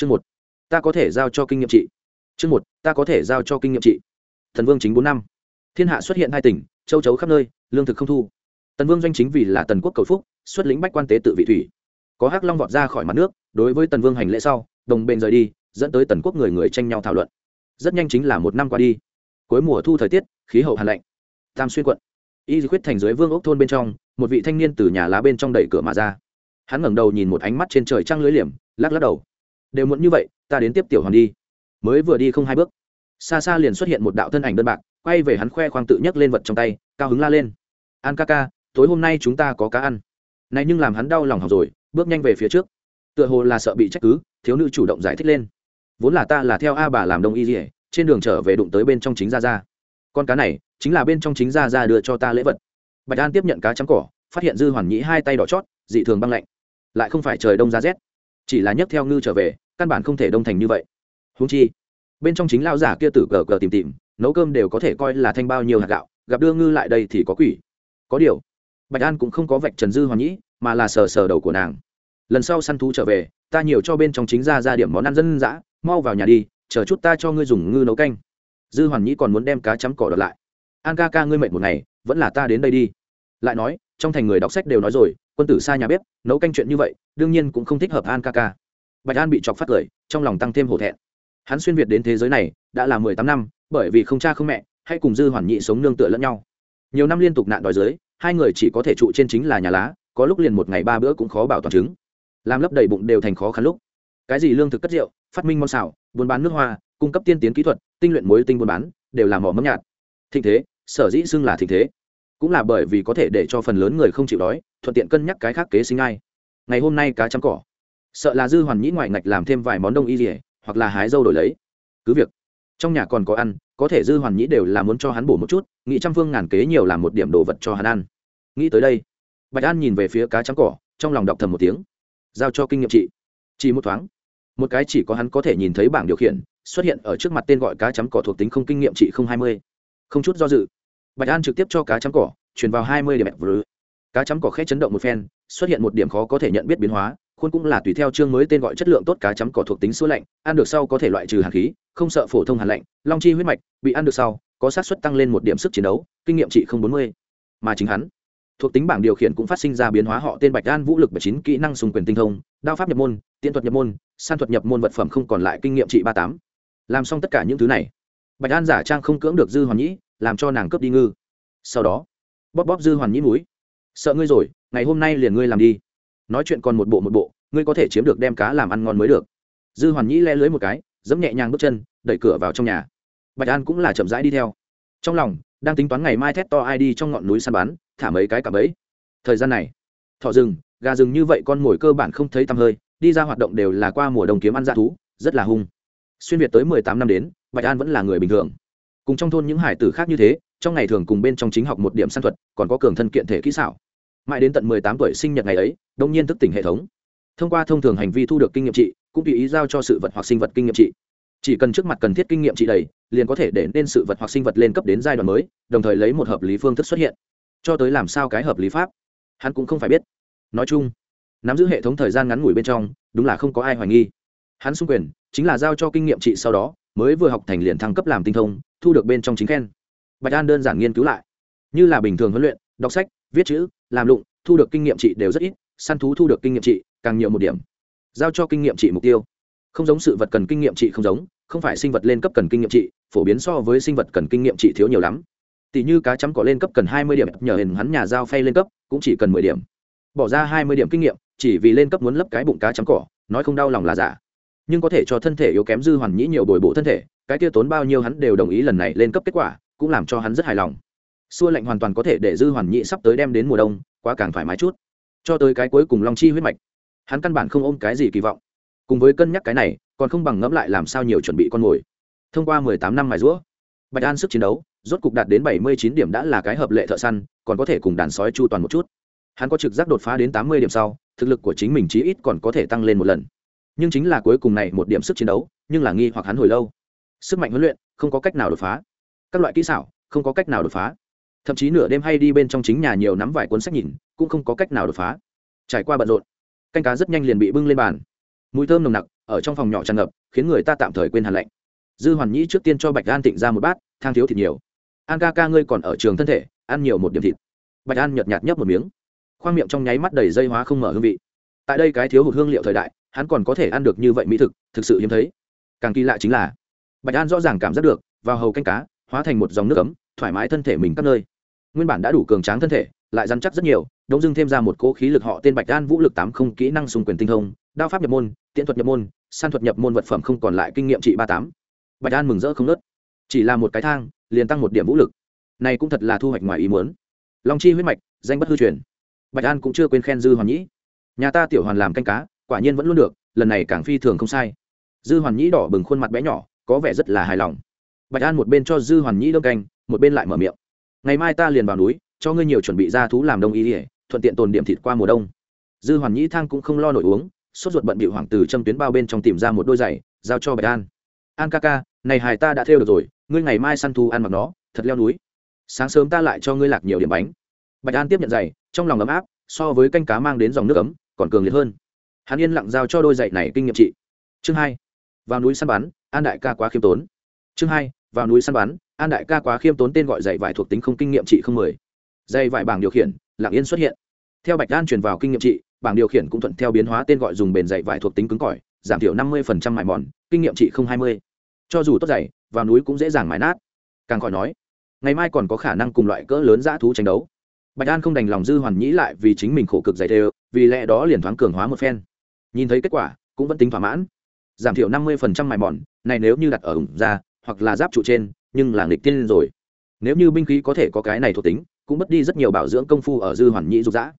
chương một, ta có thể giao cho kinh nghiệm trị. Chương một, ta có thể giao cho kinh nghiệm trị. Thần vương chính bốn năm. Thiên hạ xuất hiện hai tỉnh, châu chấu khắp nơi, lương thực không thu. Tần vương doanh chính vì là tần quốc cầu phúc, xuất lĩnh bách quan tế tự vị thủy. Có hắc long vọt ra khỏi mặt nước, đối với tần vương hành lễ sau, đồng bền rời đi, dẫn tới tần quốc người người tranh nhau thảo luận. Rất nhanh chính là một năm qua đi. Cuối mùa thu thời tiết, khí hậu hàn lạnh. Tam xuyên quận. Y khuyết thành dưới vương ốc thôn bên trong, một vị thanh niên từ nhà lá bên trong đẩy cửa mà ra. Hắn ngẩng đầu nhìn một ánh mắt trên trời trăng lưới liềm, lắc lắc đầu đều muộn như vậy, ta đến tiếp tiểu hoàng đi. Mới vừa đi không hai bước. Xa xa liền xuất hiện một đạo thân ảnh đơn bạc, quay về hắn khoe khoang tự nhấc lên vật trong tay, cao hứng la lên. An ca ca, tối hôm nay chúng ta có cá ăn. Này nhưng làm hắn đau lòng học rồi, bước nhanh về phía trước. Tựa hồ là sợ bị trách cứ, thiếu nữ chủ động giải thích lên. Vốn là ta là theo a bà làm đông y dỉa trên đường trở về đụng tới bên trong chính gia gia. con cá này, chính là bên trong chính gia gia đưa cho ta lễ vật. Bạch an tiếp nhận cá trắng cỏ, phát hiện dư hoàn nhĩ hai tay đỏ chót, dị thường băng lạnh. Lại không phải trời đông ra rét, chỉ là nhấc theo ngư trở về căn bản không thể đông thành như vậy. Húng chi, bên trong chính lao giả kia tử cờ cờ tìm tìm, nấu cơm đều có thể coi là thanh bao nhiêu hạt gạo, gặp đưa ngư lại đây thì có quỷ. Có điều, bạch an cũng không có vạch trần dư hoàn nhĩ, mà là sờ sờ đầu của nàng. Lần sau săn thú trở về, ta nhiều cho bên trong chính ra ra điểm món ăn dân dã, mau vào nhà đi, chờ chút ta cho ngươi dùng ngư nấu canh. Dư hoàn nhĩ còn muốn đem cá chấm cỏ đợt lại. An ca ca ngươi mệt một ngày, vẫn là ta đến đây đi. Lại nói, trong thành người đọc sách đều nói rồi, quân tử xa nhà bếp, nấu canh chuyện như vậy, đương nhiên cũng không thích hợp an ca ca bạch an bị chọc phát cười, trong lòng tăng thêm hổ thẹn. Hắn xuyên việt đến thế giới này, đã là mười tám năm, bởi vì không cha không mẹ, hay cùng dư hoàn nhị sống nương tựa lẫn nhau. Nhiều năm liên tục nạn đói dưới, hai người chỉ có thể trụ trên chính là nhà lá, có lúc liền một ngày ba bữa cũng khó bảo toàn trứng làm lấp đầy bụng đều thành khó khăn lúc. Cái gì lương thực cất rượu, phát minh món xào, buôn bán nước hoa, cung cấp tiên tiến kỹ thuật, tinh luyện muối tinh buôn bán, đều là mỏ mâm nhạt. Thịnh thế, sở dĩ xưng là thịnh thế. Cũng là bởi vì có thể để cho phần lớn người không chịu đói, thuận tiện cân nhắc cái khác kế sinh ai. Ngày hôm nay cá chấm cỏ sợ là dư hoàn nhĩ ngoại ngạch làm thêm vài món đông y rỉa hoặc là hái dâu đổi lấy. Cứ việc, trong nhà còn có ăn, có thể dư hoàn nhĩ đều là muốn cho hắn bổ một chút, nghĩ trăm phương ngàn kế nhiều làm một điểm đồ vật cho hắn ăn. Nghĩ tới đây, bạch an nhìn về phía cá trắng cỏ, trong lòng đọc thầm một tiếng. Giao cho kinh nghiệm chị. Chỉ một thoáng, một cái chỉ có hắn có thể nhìn thấy bảng điều khiển, xuất hiện ở trước mặt tên gọi cá chấm cỏ thuộc tính không kinh nghiệm trị không hai mươi. Không chút do dự, bạch an trực tiếp cho cá chấm cỏ chuyển vào hai mươi điểm vừa cá chấm cỏ khét chấn động một phen, xuất hiện một điểm khó có thể nhận biết biến hóa khuôn cũng là tùy theo chương mới tên gọi chất lượng tốt cá chấm cỏ thuộc tính sữa lạnh, ăn được sau có thể loại trừ hàn khí, không sợ phổ thông hàn lạnh, long chi huyết mạch, bị ăn được sau, có sát suất tăng lên một điểm sức chiến đấu, kinh nghiệm trị không bốn mươi. Mà chính hắn, thuộc tính bảng điều khiển cũng phát sinh ra biến hóa họ tên bạch an vũ lực bảy chín kỹ năng xung quyền tinh thông, đao pháp nhập môn tiện thuật nhập môn, san thuật nhập môn vật phẩm không còn lại kinh nghiệm trị ba tám. Làm xong tất cả những thứ này, bạch an giả trang không cưỡng được dư hoàn nhĩ, làm cho nàng cướp đi ngư. Sau đó, bóp bóp dư hoàn nhĩ núi sợ ngươi rồi, ngày hôm nay liền ngươi làm đi nói chuyện còn một bộ một bộ, ngươi có thể chiếm được đem cá làm ăn ngon mới được. Dư hoàn nhĩ le lưới một cái dẫm nhẹ nhàng bước chân, đẩy cửa vào trong nhà. Bạch an cũng là chậm rãi đi theo. Trong lòng, đang tính toán ngày mai thét to ai đi trong ngọn núi săn bắn, thả mấy cái cả bẫy. Thời gian này thọ rừng, gà rừng như vậy con mồi cơ bản không thấy tăm hơi, đi ra hoạt động đều là qua mùa đông kiếm ăn dạ thú, rất là hung. Xuyên việt tới mười tám năm đến, bạch an vẫn là người bình thường. Cùng trong thôn những hải tử khác như thế, trong ngày thường cùng bên trong chính học một điểm săn thuật, còn có cường thân kiện thể kỹ xảo mãi đến tận mười tám tuổi sinh nhật ngày ấy, đông nhiên thức tỉnh hệ thống. Thông qua thông thường hành vi thu được kinh nghiệm trị, cũng tùy ý giao cho sự vật hoặc sinh vật kinh nghiệm trị. Chỉ cần trước mặt cần thiết kinh nghiệm trị đầy, liền có thể để nên sự vật hoặc sinh vật lên cấp đến giai đoạn mới, đồng thời lấy một hợp lý phương thức xuất hiện. Cho tới làm sao cái hợp lý pháp? Hắn cũng không phải biết. Nói chung, nắm giữ hệ thống thời gian ngắn ngủi bên trong, đúng là không có ai hoài nghi. Hắn xung quyền, chính là giao cho kinh nghiệm trị sau đó, mới vừa học thành liền thăng cấp làm tinh thông, thu được bên trong chính khen. Bạch an đơn giản nghiên cứu lại. Như là bình thường huấn luyện, đọc sách viết chữ, làm lụng, thu được kinh nghiệm trị đều rất ít, săn thú thu được kinh nghiệm trị, càng nhiều một điểm. Giao cho kinh nghiệm trị mục tiêu. Không giống sự vật cần kinh nghiệm trị không giống, không phải sinh vật lên cấp cần kinh nghiệm trị, phổ biến so với sinh vật cần kinh nghiệm trị thiếu nhiều lắm. Tỷ như cá chấm cỏ lên cấp cần hai mươi điểm, nhờ hình hắn nhà giao phay lên cấp, cũng chỉ cần mười điểm. Bỏ ra hai mươi điểm kinh nghiệm, chỉ vì lên cấp muốn lấp cái bụng cá chấm cỏ, nói không đau lòng là giả. Nhưng có thể cho thân thể yếu kém dư hoàn nhĩ nhiều bồi bộ thân thể, cái kia tốn bao nhiêu hắn đều đồng ý lần này lên cấp kết quả, cũng làm cho hắn rất hài lòng xua lạnh hoàn toàn có thể để dư hoàn nhị sắp tới đem đến mùa đông, quá càng thoải mái chút. Cho tới cái cuối cùng long chi huyết mạch. Hắn căn bản không ôm cái gì kỳ vọng. Cùng với cân nhắc cái này, còn không bằng ngẫm lại làm sao nhiều chuẩn bị con mồi. Thông qua mười tám năm mài rũa bạch an sức chiến đấu, rốt cục đạt đến bảy mươi chín điểm đã là cái hợp lệ thợ săn, còn có thể cùng đàn sói chu toàn một chút. Hắn có trực giác đột phá đến tám mươi điểm sau, thực lực của chính mình chí ít còn có thể tăng lên một lần. Nhưng chính là cuối cùng này một điểm sức chiến đấu, nhưng là nghi hoặc hắn hồi lâu. Sức mạnh huấn luyện, không có cách nào đột phá. Các loại kỹ xảo, không có cách nào đột phá thậm chí nửa đêm hay đi bên trong chính nhà nhiều nắm vài cuốn sách nhìn, cũng không có cách nào đột phá. Trải qua bận rộn, canh cá rất nhanh liền bị bưng lên bàn. Mùi thơm nồng nặc ở trong phòng nhỏ tràn ngập, khiến người ta tạm thời quên hàn lạnh. Dư hoàn nhĩ trước tiên cho bạch an tịnh ra một bát, thang thiếu thịt nhiều. An ca ca ngươi còn ở trường thân thể, ăn nhiều một điểm thịt. Bạch an nhợt nhạt nhấp một miếng. Khoang miệng trong nháy mắt đầy dây hóa không mở hương vị. Tại đây cái thiếu hụt hương liệu thời đại, hắn còn có thể ăn được như vậy mỹ thực thực sự hiếm thấy. Càng kỳ lạ chính là, bạch an rõ ràng cảm giác được, vào hầu canh cá, hóa thành một dòng nước ấm, thoải mái thân thể mình các nơi nguyên bản đã đủ cường tráng thân thể, lại dăn chắc rất nhiều đông dưng thêm ra một cỗ khí lực họ tên bạch an vũ lực tám không kỹ năng xung quyền tinh thông, đao pháp nhập môn, tiễn thuật nhập môn, san thuật nhập môn vật phẩm không còn lại kinh nghiệm trị ba tám. Bạch an mừng rỡ không nớt chỉ là một cái thang, liền tăng một điểm vũ lực. Này cũng thật là thu hoạch ngoài ý muốn. Long chi huyết mạch, danh bất hư truyền. Bạch an cũng chưa quên khen dư hoàn nhĩ. Nhà ta tiểu hoàn làm canh cá, quả nhiên vẫn luôn được, lần này càng phi thường không sai. Dư hoàn nhĩ đỏ bừng khuôn mặt bé nhỏ, có vẻ rất là hài lòng. Bạch an một bên cho dư hoàn nhĩ đâm canh, một bên lại mở miệng ngày mai ta liền vào núi, cho ngươi nhiều chuẩn bị ra thú làm đông y ỉa thuận tiện tồn điểm thịt qua mùa đông. Dư hoàn nhĩ thang cũng không lo nổi uống, sốt ruột bận bị hoàng từ châm tuyến bao bên trong tìm ra một đôi giày, giao cho bạch an. An ca ca, này hài ta đã theo được rồi, ngươi ngày mai săn thu ăn mặc nó, thật leo núi. Sáng sớm ta lại cho ngươi lạc nhiều điểm bánh. Bạch an tiếp nhận giày, trong lòng ấm áp, so với canh cá mang đến dòng nước ấm, còn cường liệt hơn. Hắn yên lặng giao cho đôi giày này kinh nghiệm trị. Chương hai. Vào núi săn bắn, an đại ca quá khiêm tốn. Chương hai vào núi săn bắn, an đại ca quá khiêm tốn tên gọi dạy vải thuộc tính không kinh nghiệm trị không mười. Dây vải bảng điều khiển lặng yên xuất hiện. Theo bạch đan truyền vào kinh nghiệm trị, bảng điều khiển cũng thuận theo biến hóa tên gọi dùng bền dạy vải thuộc tính cứng cỏi, giảm thiểu năm mươi phần trăm mải mòn, kinh nghiệm trị không hai mươi. Cho dù tốt dày vào núi cũng dễ dàng mài nát. Càng khỏi nói, ngày mai còn có khả năng cùng loại cỡ lớn dã thú tranh đấu. Bạch an không đành lòng dư hoàn nhĩ lại vì chính mình khổ cực dày đều, vì lẽ đó liền thoáng cường hóa một phen. Nhìn thấy kết quả, cũng vẫn tính thỏa mãn. Giảm thiểu năm mươi phần trăm mài mòn, này nếu như đặt ở ủng ra hoặc là giáp trụ trên nhưng là nghịch tiên rồi. Nếu như binh khí có thể có cái này thuộc tính cũng mất đi rất nhiều bảo dưỡng công phu ở dư hoàn nhĩ dục dã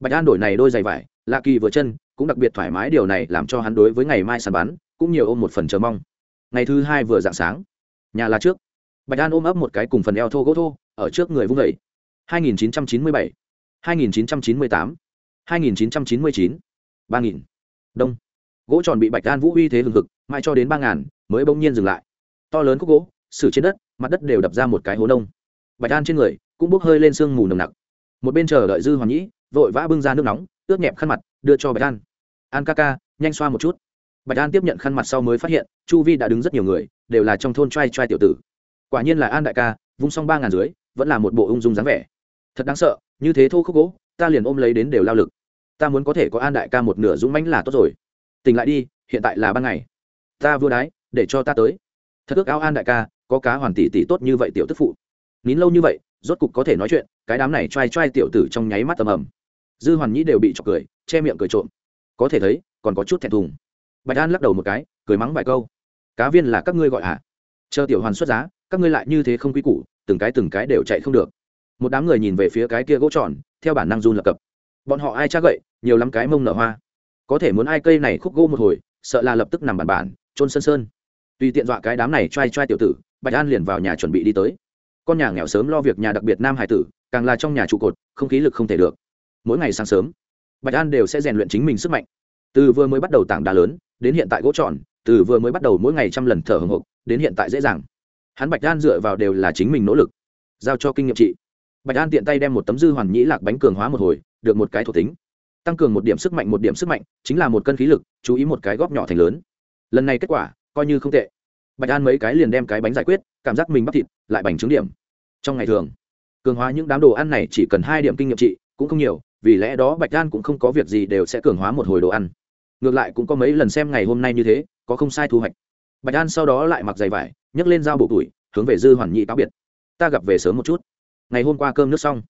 bạch an đổi này đôi giày vải lạ kỳ vừa chân cũng đặc biệt thoải mái điều này làm cho hắn đối với ngày mai sàn bán cũng nhiều ôm một phần chờ mong. Ngày thứ hai vừa dạng sáng nhà là trước. Bạch an ôm ấp một cái cùng phần eo thô gỗ thô ở trước người vung vẩy 2997, 2998, 2999, 3000. đông. Gỗ tròn bị bạch an vũ uy thế hừng hực mãi cho đến ba ngàn mới bỗng nhiên dừng lại to lớn khúc gỗ, xử trên đất, mặt đất đều đập ra một cái hố nông. Bạch an trên người cũng bốc hơi lên sương mù nồng nặc. Một bên chờ đợi dư hoàng nhĩ, vội vã bưng ra nước nóng, ướt nhẹp khăn mặt, đưa cho bạch an. An ca ca, nhanh xoa một chút. Bạch an tiếp nhận khăn mặt sau mới phát hiện, chu vi đã đứng rất nhiều người, đều là trong thôn t r a i t r a i tiểu tử. Quả nhiên là an đại ca, vung xong ba ngàn dưới, vẫn là một bộ ung dung dáng vẻ. Thật đáng sợ, như thế thô khúc gỗ, ta liền ôm lấy đến đều lao lực. Ta muốn có thể có an đại ca một nửa dũng mãnh là tốt rồi. Tỉnh lại đi, hiện tại là ban ngày. Ta vua đái, để cho ta tới thật ước ao an đại ca, có cá hoàn tỷ tỷ tốt như vậy tiểu tức phụ. Nín lâu như vậy, rốt cục có thể nói chuyện, cái đám này t r a i t r a i tiểu tử trong nháy mắt tầm ầm. Dư hoàn nhĩ đều bị chọc cười, che miệng cười trộm. Có thể thấy, còn có chút thẹn thùng. Bạch an lắc đầu một cái, cười mắng vài câu. Cá viên là các ngươi gọi hả? Chờ tiểu hoàn xuất giá, các ngươi lại như thế không quy củ, từng cái từng cái đều chạy không được. Một đám người nhìn về phía cái kia gỗ tròn, theo bản năng run lập cập. Bọn họ ai cha gậy, nhiều lắm cái mông nở hoa. Có thể muốn ai cây này khúc gỗ một hồi, sợ là lập tức nằm bàn bản trôn sơn sơn tùy tiện dọa cái đám này t r a i t r a i tiểu tử, bạch an liền vào nhà chuẩn bị đi tới. Con nhà nghèo sớm lo việc nhà đặc biệt nam hải tử, càng là trong nhà trụ cột, không khí lực không thể được. Mỗi ngày sáng sớm, bạch an đều sẽ rèn luyện chính mình sức mạnh. Từ vừa mới bắt đầu tảng đá lớn, đến hiện tại gỗ tròn, từ vừa mới bắt đầu mỗi ngày trăm lần thở hồng hộc, đến hiện tại dễ dàng. Hắn bạch an dựa vào đều là chính mình nỗ lực. Giao cho kinh nghiệm trị. Bạch an tiện tay đem một tấm dư hoàn nhĩ lạc bánh cường hóa một hồi, được một cái thuộc tính. Tăng cường một điểm sức mạnh, một điểm sức mạnh, chính là một cân khí lực, chú ý một cái góp nhỏ thành lớn. Lần này kết quả coi như không tệ. Bạch an mấy cái liền đem cái bánh giải quyết, cảm giác mình bắp thịt, lại bành trứng điểm. Trong ngày thường, cường hóa những đám đồ ăn này chỉ cần hai điểm kinh nghiệm trị, cũng không nhiều, vì lẽ đó bạch an cũng không có việc gì đều sẽ cường hóa một hồi đồ ăn. Ngược lại cũng có mấy lần xem ngày hôm nay như thế, có không sai thu hoạch. Bạch an sau đó lại mặc giày vải, nhấc lên dao bộ tuổi, hướng về dư hoàn nhị cáo biệt. Ta gặp về sớm một chút. Ngày hôm qua cơm nước xong,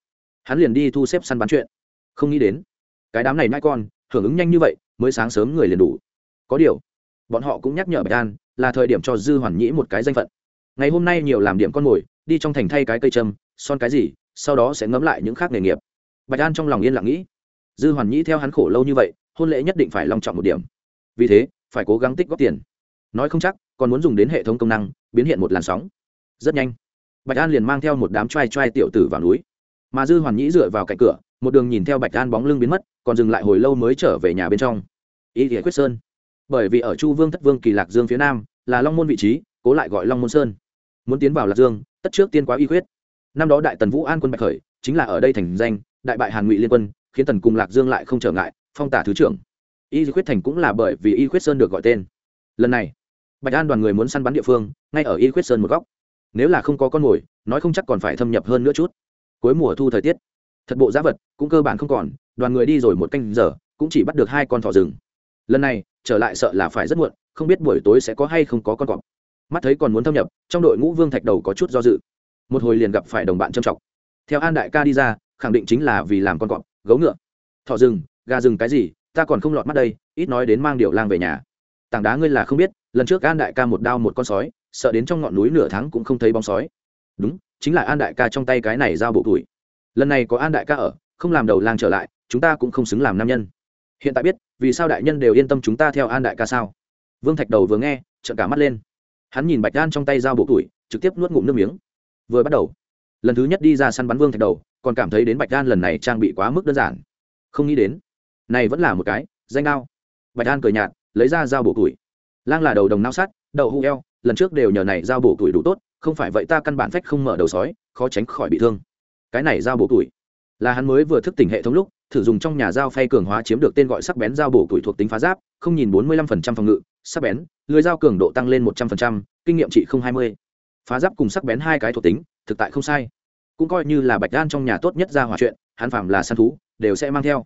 hắn liền đi thu xếp săn bán chuyện. Không nghĩ đến, cái đám này nai con, hưởng ứng nhanh như vậy, mới sáng sớm người liền đủ. Có điều bọn họ cũng nhắc nhở bạch an, là thời điểm cho dư hoàn nhĩ một cái danh phận. Ngày hôm nay nhiều làm điểm con mồi, đi trong thành thay cái cây châm, son cái gì, sau đó sẽ ngẫm lại những khác nghề nghiệp. Bạch an trong lòng yên lặng nghĩ. Dư hoàn nhĩ theo hắn khổ lâu như vậy, hôn lễ nhất định phải long trọng một điểm. Vì thế, phải cố gắng tích góp tiền. Nói không chắc, còn muốn dùng đến hệ thống công năng, biến hiện một làn sóng. Rất nhanh, bạch an liền mang theo một đám t r a i t r a i tiểu tử vào núi. Mà dư hoàn nhĩ dựa vào cạnh cửa, một đường nhìn theo bạch an bóng lưng biến mất, còn dừng lại hồi lâu mới trở về nhà bên trong. Ý nghĩa quyết sơn bởi vì ở chu vương thất vương kỳ lạc dương phía nam, là long môn vị trí, cố lại gọi long môn sơn. Muốn tiến vào lạc dương, tất trước tiên quá y quyết năm đó đại tần vũ an quân bạch khởi, chính là ở đây thành danh, đại bại hàn ngụy liên quân, khiến tần cùng lạc dương lại không trở ngại, phong tả thứ trưởng. Y khuyết thành cũng là bởi vì y khuyết sơn được gọi tên. Lần này, bạch an đoàn người muốn săn bắn địa phương, ngay ở y khuyết sơn một góc. Nếu là không có con mồi, nói không chắc còn phải thâm nhập hơn nữa chút. Cuối mùa thu thời tiết, thật bộ giá vật cũng cơ bản không còn, đoàn người đi rồi một canh giờ, cũng chỉ bắt được hai con thỏ rừng lần này, trở lại sợ là phải rất muộn, không biết buổi tối sẽ có hay không có con cọp. Mắt thấy còn muốn thâm nhập, trong đội ngũ vương thạch đầu có chút do dự. Một hồi liền gặp phải đồng bạn trầm trọng theo an đại ca đi ra, khẳng định chính là vì làm con cọp, gấu ngựa. Thọ rừng gà rừng cái gì? Ta còn không lọt mắt đây, ít nói đến mang điệu lang về nhà. Tảng đá ngươi là không biết, lần trước an đại ca một đao một con sói, sợ đến trong ngọn núi nửa tháng cũng không thấy bóng sói. Đúng, chính là an đại ca trong tay cái này giao bộ tuổi. Lần này có an đại ca ở, không làm đầu lang trở lại, chúng ta cũng không xứng làm nam nhân hiện tại biết vì sao đại nhân đều yên tâm chúng ta theo an đại ca sao? Vương thạch đầu vừa nghe trợn cả mắt lên. Hắn nhìn bạch đan trong tay dao bộ tuổi trực tiếp nuốt ngụm nước miếng. Vừa bắt đầu lần thứ nhất đi ra săn bắn vương thạch đầu còn cảm thấy đến bạch đan lần này trang bị quá mức đơn giản. Không nghĩ đến này vẫn là một cái danh đao bạch đan cười nhạt lấy ra dao bổ tuổi. Lang là đầu đồng nao sát, đầu hụ eo lần trước đều nhờ này dao bổ tuổi đủ tốt không phải vậy ta căn bản phách không mở đầu sói khó tránh khỏi bị thương. Cái này dao bổ tuổi là hắn mới vừa thức tỉnh hệ thống lúc thử dùng trong nhà dao phay cường hóa chiếm được tên gọi sắc bén dao bổ tuổi thuộc tính phá giáp, không nhìn bốn mươi lăm phần trăm phòng ngự, sắc bén, lưới dao cường độ tăng lên một trăm phần trăm, kinh nghiệm trị không hai mươi. Phá giáp cùng sắc bén hai cái thuộc tính, thực tại không sai. Cũng coi như là bạch đan trong nhà tốt nhất ra hỏa chuyện, hắn phàm là săn thú, đều sẽ mang theo.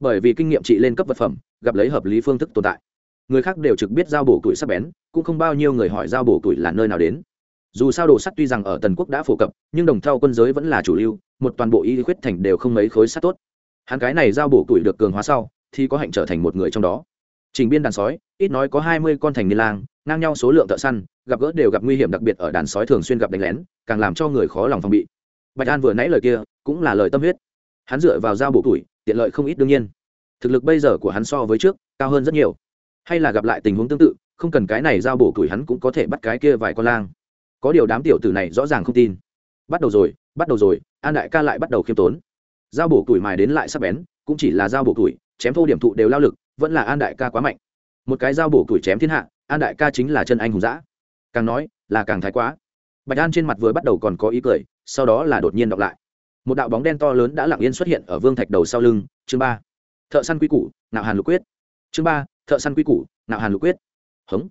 Bởi vì kinh nghiệm trị lên cấp vật phẩm, gặp lấy hợp lý phương thức tồn tại. Người khác đều trực biết giao bổ tuổi sắc bén, cũng không bao nhiêu người hỏi giao bổ tuổi là nơi nào đến. Dù sao đồ sắt tuy rằng ở tần quốc đã phổ cập, nhưng đồng thau quân giới vẫn là chủ lưu, một toàn bộ y khuyết thành đều không mấy khối sắt tốt hắn cái này giao bổ tuổi được cường hóa sau, thì có hạnh trở thành một người trong đó. Trình biên đàn sói, ít nói có hai mươi con thành niên lang, ngang nhau số lượng thợ săn, gặp gỡ đều gặp nguy hiểm đặc biệt ở đàn sói thường xuyên gặp đánh lén, càng làm cho người khó lòng phòng bị. Bạch an vừa nãy lời kia, cũng là lời tâm huyết. Hắn dựa vào giao bổ tuổi, tiện lợi không ít đương nhiên. Thực lực bây giờ của hắn so với trước, cao hơn rất nhiều. Hay là gặp lại tình huống tương tự, không cần cái này giao bổ tuổi hắn cũng có thể bắt cái kia vài con lang. Có điều đám tiểu tử này rõ ràng không tin. Bắt đầu rồi, bắt đầu rồi, an đại ca lại bắt đầu khiêm tốn giao bổ tuổi mài đến lại sắp bén, cũng chỉ là giao bổ tuổi, chém thô điểm thụ đều lao lực, vẫn là an đại ca quá mạnh. Một cái giao bổ tuổi chém thiên hạ, an đại ca chính là chân anh hùng dã. Càng nói, là càng thái quá. Bạch an trên mặt vừa bắt đầu còn có ý cười, sau đó là đột nhiên đọc lại. Một đạo bóng đen to lớn đã lặng yên xuất hiện ở vương thạch đầu sau lưng, chương ba. Thợ săn quy củ, nạo hàn lục quyết. Chương ba, thợ săn quy củ, nạo hàn lục quyết. Hống.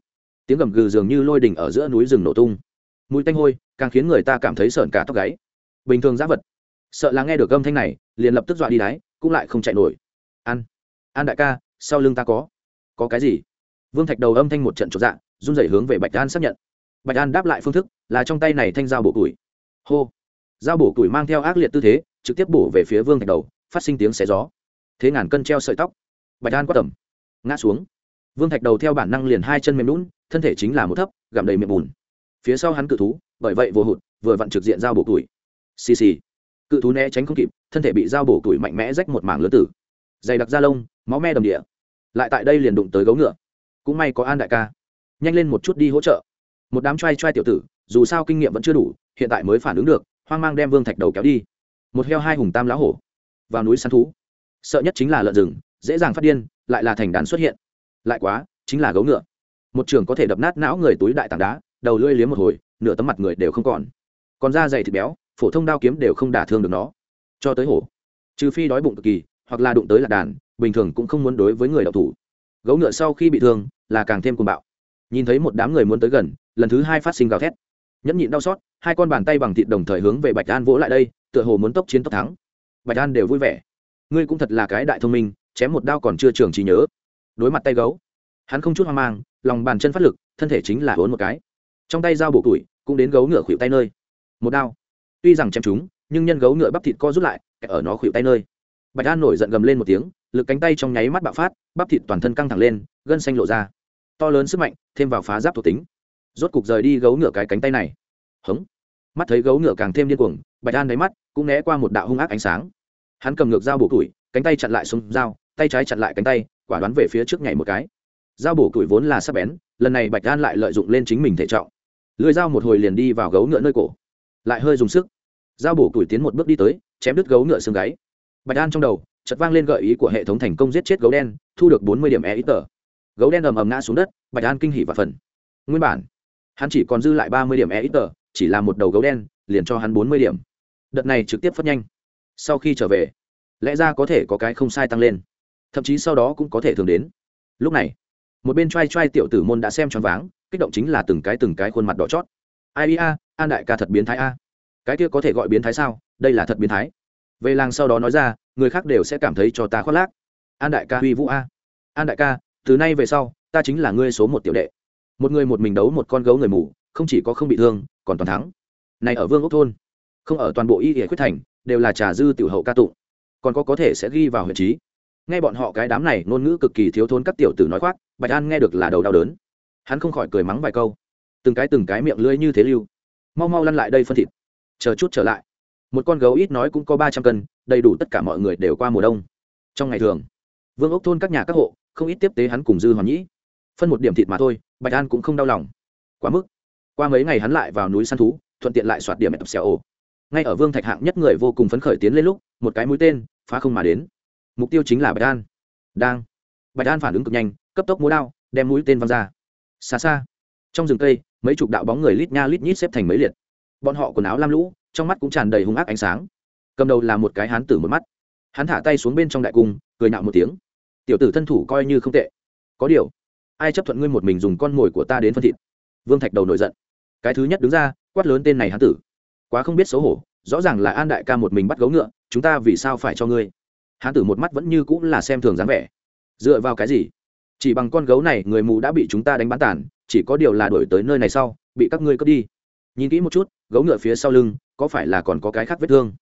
Tiếng gầm gừ dường như lôi đỉnh ở giữa núi rừng nổ tung. Mùi tanh hôi, càng khiến người ta cảm thấy sợn cả tóc gáy. Bình thường giá vật sợ là nghe được âm thanh này, liền lập tức dọa đi đáy cũng lại không chạy nổi. An an đại ca, sau lưng ta có có cái gì? Vương thạch đầu âm thanh một trận trọn dạng run rẩy hướng về bạch an xác nhận. Bạch an đáp lại phương thức, là trong tay này thanh dao bổ củi. Hô, dao bổ củi mang theo ác liệt tư thế, trực tiếp bổ về phía vương thạch đầu, phát sinh tiếng xé gió. Thế ngàn cân treo sợi tóc. Bạch an quát tầm, ngã xuống. Vương thạch đầu theo bản năng liền hai chân mềm lún thân thể chính là một thấp, gặm đầy miệng bùn. Phía sau hắn cự thú, bởi vậy vô hụt, vừa vặn trực diện dao bổ củi. xì xì cự thú né tránh không kịp, thân thể bị dao bổ tuổi mạnh mẽ rách một mảng lớn tử. Dày đặc da lông, máu me đầm địa. Lại tại đây liền đụng tới gấu ngựa. Cũng may có an đại ca. Nhanh lên một chút đi hỗ trợ. Một đám trai trai tiểu tử, dù sao kinh nghiệm vẫn chưa đủ, hiện tại mới phản ứng được, hoang mang đem vương thạch đầu kéo đi. Một heo hai hùng tam lá hổ. Vào núi săn thú. Sợ nhất chính là lợn rừng, dễ dàng phát điên, lại là thành đàn xuất hiện. Lại quá, chính là gấu ngựa. Một trường có thể đập nát não người túi đại tảng đá, đầu lưỡi liếm một hồi, nửa tấm mặt người đều không còn. Còn da dày thịt béo phổ thông đao kiếm đều không đả thương được nó. Cho tới hổ, trừ phi đói bụng cực kỳ, hoặc là đụng tới lạc đàn, bình thường cũng không muốn đối với người đạo thủ. Gấu ngựa sau khi bị thương, là càng thêm cuồng bạo. Nhìn thấy một đám người muốn tới gần, lần thứ hai phát sinh gào thét. Nhẫn nhịn đau xót, hai con bàn tay bằng thịt đồng thời hướng về bạch an vỗ lại đây, tựa hồ muốn tốc chiến tốc thắng. Bạch an đều vui vẻ. Ngươi cũng thật là cái đại thông minh, chém một đao còn chưa trường trí nhớ. Đối mặt tay gấu, hắn không chút hoang mang, lòng bàn chân phát lực, thân thể chính là hốn một cái. Trong tay dao bổ củi cũng đến gấu ngựa khuỵu tay nơi. Một đao tuy rằng chém chúng, nhưng nhân gấu ngựa bắp thịt co rút lại ở nó khuỵu tay nơi. Bạch an nổi giận gầm lên một tiếng, lực cánh tay trong nháy mắt bạo phát, bắp thịt toàn thân căng thẳng lên, gân xanh lộ ra. To lớn sức mạnh, thêm vào phá giáp thuộc tính. Rốt cục rời đi gấu ngựa cái cánh tay này. Hống. Mắt thấy gấu ngựa càng thêm điên cuồng, bạch an đáy mắt cũng né qua một đạo hung ác ánh sáng. Hắn cầm ngược dao bổ củi, cánh tay chặn lại súng dao, tay trái chặn lại cánh tay, quả đoán về phía trước nhảy một cái. Dao bổ củi vốn là sắc bén, lần này bạch an lại lợi dụng lên chính mình thể trọng. Lưỡi dao một hồi liền đi vào gấu ngựa nơi cổ lại hơi dùng sức. Dao bổ củi tiến một bước đi tới, chém đứt gấu ngựa xương gáy. Bạch an trong đầu chật vang lên gợi ý của hệ thống thành công giết chết gấu đen, thu được bốn mươi điểm e ít tờ. Gấu đen ầm ầm ngã xuống đất, bạch an kinh hỉ và phần nguyên bản, hắn chỉ còn dư lại ba mươi điểm e ít tờ, chỉ là một đầu gấu đen, liền cho hắn bốn mươi điểm. Đợt này trực tiếp phất nhanh. Sau khi trở về, lẽ ra có thể có cái không sai tăng lên. Thậm chí sau đó cũng có thể thường đến. Lúc này, một bên t r a i t r a i tiểu tử môn đã xem choáng váng, kích động chính là từng cái từng cái khuôn mặt đỏ chót ai a, an đại ca thật biến thái a. Cái kia có thể gọi biến thái sao? Đây là thật biến thái. Về làng sau đó nói ra, người khác đều sẽ cảm thấy cho ta khoác lác. An đại ca huy vũ a. An đại ca, từ nay về sau, ta chính là ngươi số một tiểu đệ. Một người một mình đấu một con gấu người mù, không chỉ có không bị thương, còn toàn thắng. Này ở vương ốc thôn, không ở toàn bộ y hệ quyết thành, đều là trà dư tiểu hậu ca tụng. Còn có có thể sẽ ghi vào huyện trí. Nghe bọn họ cái đám này ngôn ngữ cực kỳ thiếu thốn các tiểu tử nói khoác, bạch an nghe được là đầu đau đớn. Hắn không khỏi cười mắng vài câu từng cái từng cái miệng lưỡi như thế lưu. Mau mau lăn lại đây phân thịt. Chờ chút trở lại. Một con gấu ít nói cũng có ba trăm cân, đầy đủ tất cả mọi người đều qua mùa đông. Trong ngày thường, vương ốc thôn các nhà các hộ, không ít tiếp tế hắn cùng dư hoàn nhĩ. Phân một điểm thịt mà thôi, bạch an cũng không đau lòng. Quá mức. Qua mấy ngày hắn lại vào núi săn thú, thuận tiện lại soạt điểm tập xẻo ổ. Ngay ở vương thạch hạng nhất người vô cùng phấn khởi tiến lên lúc, một cái mũi tên, phá không mà đến. Mục tiêu chính là bạch an. Đang. Bạch an phản ứng cực nhanh, cấp tốc múa đao, đem mũi tên văng ra. Xa xa. Trong rừng cây mấy chục đạo bóng người lít nha lít nhít xếp thành mấy liệt. Bọn họ quần áo lam lũ, trong mắt cũng tràn đầy hung ác ánh sáng. Cầm đầu là một cái hán tử một mắt. Hắn thả tay xuống bên trong đại cung, cười nạo một tiếng. Tiểu tử thân thủ coi như không tệ. Có điều, ai chấp thuận ngươi một mình dùng con mồi của ta đến phân thịt? Vương thạch đầu nổi giận. Cái thứ nhất đứng ra, quát lớn tên này hán tử. Quá không biết xấu hổ, rõ ràng là an đại ca một mình bắt gấu ngựa, chúng ta vì sao phải cho ngươi? Hán tử một mắt vẫn như cũng là xem thường dáng vẻ. Dựa vào cái gì? Chỉ bằng con gấu này, người mù đã bị chúng ta đánh bán tàn chỉ có điều là đổi tới nơi này sau, bị các ngươi cướp đi. Nhìn kỹ một chút, gấu ngựa phía sau lưng, có phải là còn có cái khác vết thương?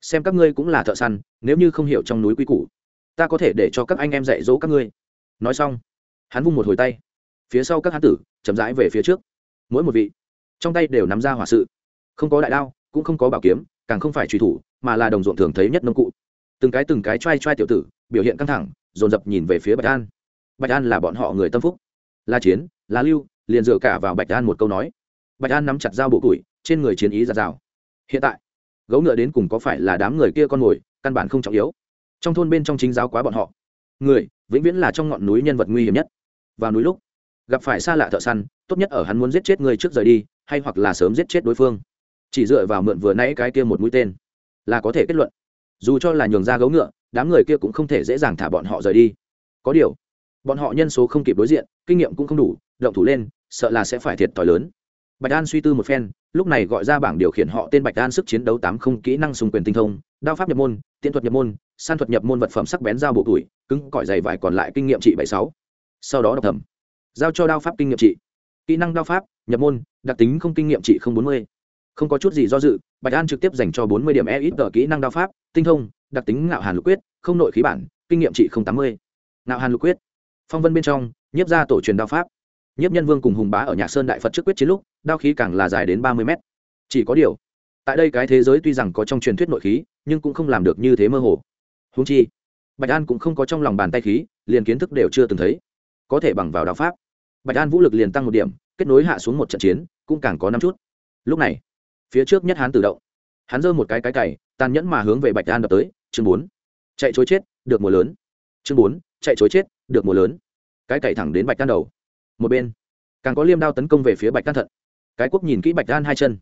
Xem các ngươi cũng là thợ săn, nếu như không hiểu trong núi quy củ, ta có thể để cho các anh em dạy dỗ các ngươi. Nói xong, hắn vung một hồi tay. Phía sau các hán tử chậm rãi về phía trước. Mỗi một vị, trong tay đều nắm ra hỏa sự. Không có đại đao, cũng không có bảo kiếm, càng không phải truy thủ, mà là đồng ruộng thường thấy nhất nông cụ. Từng cái từng cái t r a i t r a i tiểu tử, biểu hiện căng thẳng, dồn dập nhìn về phía bạch an. Bạch an là bọn họ người tâm phúc. Là chiến là lưu liền dựa cả vào bạch an một câu nói. Bạch an nắm chặt dao bộ củi, trên người chiến ý giạt rào. Hiện tại, gấu ngựa đến cùng có phải là đám người kia con mồi, căn bản không trọng yếu. Trong thôn bên trong chính giáo quá bọn họ. Người, vĩnh viễn là trong ngọn núi nhân vật nguy hiểm nhất. Vào núi lúc, gặp phải xa lạ thợ săn, tốt nhất ở hắn muốn giết chết người trước rời đi, hay hoặc là sớm giết chết đối phương. Chỉ dựa vào mượn vừa nãy cái kia một mũi tên, là có thể kết luận. Dù cho là nhường ra gấu ngựa, đám người kia cũng không thể dễ dàng thả bọn họ rời đi. Có điều, bọn họ nhân số không kịp đối diện, kinh nghiệm cũng không đủ, động thủ lên sợ là sẽ phải thiệt thòi lớn. Bạch an suy tư một phen, lúc này gọi ra bảng điều khiển họ tên bạch an sức chiến đấu tám không kỹ năng xung quyền tinh thông, đao pháp nhập môn tiện thuật nhập môn, san thuật nhập môn vật phẩm sắc bén dao bộ tuổi, cứng, cỏi dày vải còn lại kinh nghiệm trị bảy sáu. Sau đó đọc thẩm, giao cho đao pháp kinh nghiệm trị. Kỹ năng đao pháp, nhập môn, đặc tính không kinh nghiệm trị không bốn mươi. Không có chút gì do dự, bạch an trực tiếp dành cho bốn mươi điểm e ít tờ kỹ năng đao pháp, tinh thông, đặc tính ngạo hàn lục quyết, không nội khí bản, kinh nghiệm trị không tám mươi. Ngạo hàn lục quyết. Phong vân bên trong, nhiếp ra tổ truyền đao pháp nhiếp nhân vương cùng hùng bá ở nhạc sơn đại phật trước quyết chiến lúc, đao khí càng là dài đến ba mươi mét. Chỉ có điều, tại đây cái thế giới tuy rằng có trong truyền thuyết nội khí, nhưng cũng không làm được như thế mơ hồ. Húng chi, bạch an cũng không có trong lòng bàn tay khí, liền kiến thức đều chưa từng thấy. Có thể bằng vào đạo pháp, bạch an vũ lực liền tăng một điểm, kết nối hạ xuống một trận chiến, cũng càng có năm chút. Lúc này, phía trước nhất hán tự động, hắn giơ một cái cái cày, tàn nhẫn mà hướng về bạch an đập tới, chương bốn, chạy chối chết, được mùa lớn. Chương bốn, chạy chối chết, được mùa lớn. Cái cày thẳng đến bạch an đầu một bên. Càng có liêm đao tấn công về phía bạch đan thận. Cái quốc nhìn kỹ bạch an hai chân.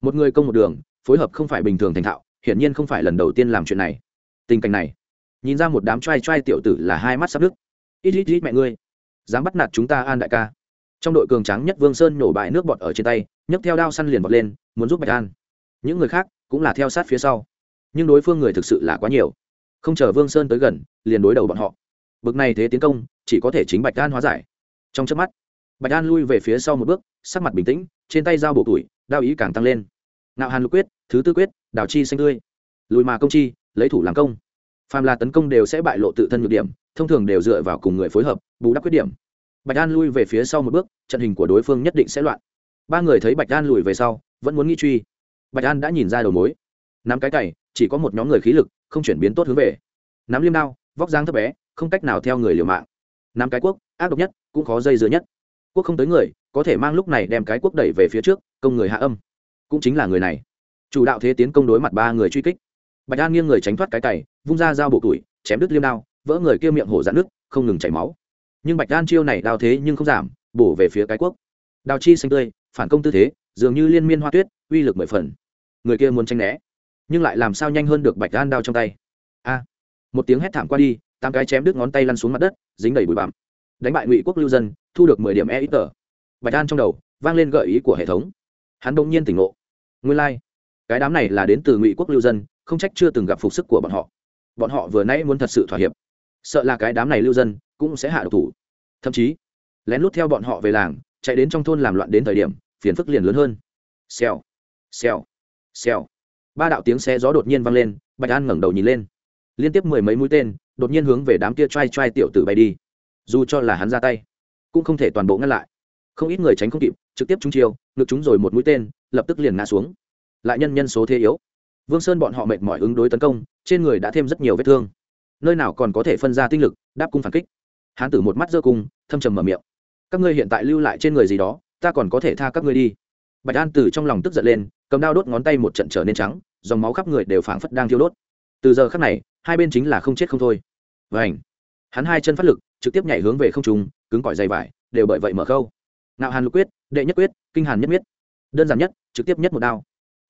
Một người công một đường, phối hợp không phải bình thường thành thạo, hiển nhiên không phải lần đầu tiên làm chuyện này. Tình cảnh này, nhìn ra một đám t r a i t r a i tiểu tử là hai mắt sắp đức ít ít ít mẹ ngươi, dám bắt nạt chúng ta an đại ca. Trong đội cường trắng nhất vương sơn nổ bại nước bọt ở trên tay, nhấc theo đao săn liền bọt lên, muốn giúp bạch an những người khác cũng là theo sát phía sau. Nhưng đối phương người thực sự là quá nhiều. Không chờ vương sơn tới gần, liền đối đầu bọn họ. Bực này thế tiến công, chỉ có thể chính bạch an hóa giải trong chớp mắt, bạch an lui về phía sau một bước, sắc mặt bình tĩnh, trên tay dao bộ tuổi đao ý càng tăng lên. Ngạo hàn lục quyết, thứ tư quyết đào chi xanh tươi. Lùi mà công chi, lấy thủ làm công. Phàm là tấn công đều sẽ bại lộ tự thân nhược điểm, thông thường đều dựa vào cùng người phối hợp, bù đắp khuyết điểm. Bạch an lui về phía sau một bước, trận hình của đối phương nhất định sẽ loạn. Ba người thấy bạch an lùi về sau, vẫn muốn nghĩ truy. Bạch an đã nhìn ra đầu mối. Nắm cái cày, chỉ có một nhóm người khí lực, không chuyển biến tốt hướng về. Nắm liêm đao, vóc dáng thấp bé, không cách nào theo người liều mạng. Nắm cái quốc ác độc nhất, cũng khó dây dưa nhất. Quốc không tới người, có thể mang lúc này đem cái quốc đẩy về phía trước, công người hạ âm. Cũng chính là người này. Chủ đạo thế tiến công đối mặt ba người truy kích. Bạch an nghiêng người tránh thoát cái cày, vung ra dao bộ tuổi, chém đứt liêm đao, vỡ người kia miệng hổ dạn nước không ngừng chảy máu. Nhưng bạch an chiêu này đao thế nhưng không giảm, bổ về phía cái quốc. Đào chi xanh tươi, phản công tư thế, dường như liên miên hoa tuyết, uy lực mười phần. Người kia muốn tranh né, nhưng lại làm sao nhanh hơn được bạch an đao trong tay. A, một tiếng hét thảm qua đi, tám cái chém đứt ngón tay lăn xuống mặt đất, dính đầy bụi bặm đánh bại ngụy quốc lưu dân, thu được mười điểm e ít tờ. Bạch an trong đầu vang lên gợi ý của hệ thống. Hắn đông nhiên tỉnh ngộ. Nguyên lai、like. cái đám này là đến từ ngụy quốc lưu dân, không trách chưa từng gặp phục sức của bọn họ. Bọn họ vừa nãy muốn thật sự thỏa hiệp. Sợ là cái đám này lưu dân cũng sẽ hạ độc thủ. Thậm chí, lén lút theo bọn họ về làng, chạy đến trong thôn làm loạn đến thời điểm, phiền phức liền lớn hơn. Xèo xèo xèo. Ba đạo tiếng xe gió đột nhiên vang lên, bạch an ngẩng đầu nhìn lên. Liên tiếp mười mấy mũi tên đột nhiên hướng về đám kia t r a i t r a i tiểu tử bay đi dù cho là hắn ra tay, cũng không thể toàn bộ ngăn lại. Không ít người tránh không kịp, trực tiếp trúng chiêu, ngực chúng rồi một mũi tên, lập tức liền ngã xuống. Lại nhân nhân số thế yếu. Vương sơn bọn họ mệt mỏi ứng đối tấn công, trên người đã thêm rất nhiều vết thương. Nơi nào còn có thể phân ra tinh lực, đáp cung phản kích. Hán tử một mắt giơ cung, thâm trầm mở miệng. Các ngươi hiện tại lưu lại trên người gì đó, ta còn có thể tha các ngươi đi. Bạch an Tử trong lòng tức giận lên, cầm đao đốt ngón tay một trận trở nên trắng, dòng máu khắp người đều phảng phất đang thiêu đốt. Từ giờ khắc này, hai bên chính là không chết không thôi. Vảnh hắn hai chân phát lực trực tiếp nhảy hướng về không trung, cứng cỏi dày vải, đều bởi vậy mở khâu. Nạo hàn lục quyết, đệ nhất quyết, kinh hàn nhất miết. Đơn giản nhất, trực tiếp nhất một đao.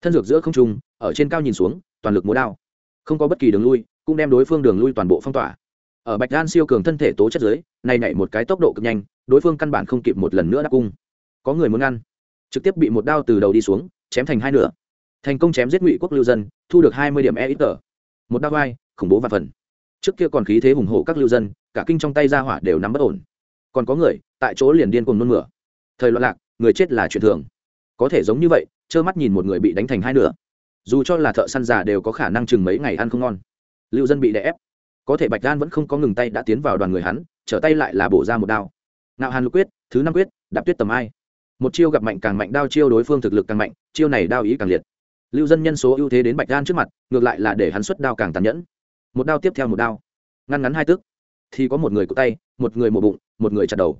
Thân dược giữa không trung, ở trên cao nhìn xuống, toàn lực múa đao. Không có bất kỳ đường lui, cũng đem đối phương đường lui toàn bộ phong tỏa. Ở bạch đan siêu cường thân thể tố chất dưới, này nhảy một cái tốc độ cực nhanh, đối phương căn bản không kịp một lần nữa đáp cung. Có người muốn ngăn. Trực tiếp bị một đao từ đầu đi xuống, chém thành hai nửa. Thành công chém giết ngụy quốc lưu dân, thu được hai mươi điểm e ít tờ một đao vai khủng bố và phần. Trước kia còn khí thế hùng hổ các lưu dân cả kinh trong tay ra hỏa đều nắm bất ổn. Còn có người, tại chỗ liền điên cùng nôn mửa. Thời loạn lạc, người chết là chuyện thường. Có thể giống như vậy, trơ mắt nhìn một người bị đánh thành hai nửa. Dù cho là thợ săn già đều có khả năng chừng mấy ngày ăn không ngon. Lưu dân bị đè ép. Có thể bạch đan vẫn không có ngừng tay đã tiến vào đoàn người hắn, trở tay lại là bổ ra một đao. Nạo hàn lục quyết, thứ năm quyết, đạp tuyết tầm ai. Một chiêu gặp mạnh càng mạnh, đao chiêu đối phương thực lực càng mạnh, chiêu này đao ý càng liệt. Lưu dân nhân số ưu thế đến bạch đan trước mặt, ngược lại là để hắn xuất đao càng tàn nhẫn. Một đao tiếp theo một đao. Ngăn ngắn hai tức thì có một người cụ tay, một người mổ bụng, một người chặt đầu.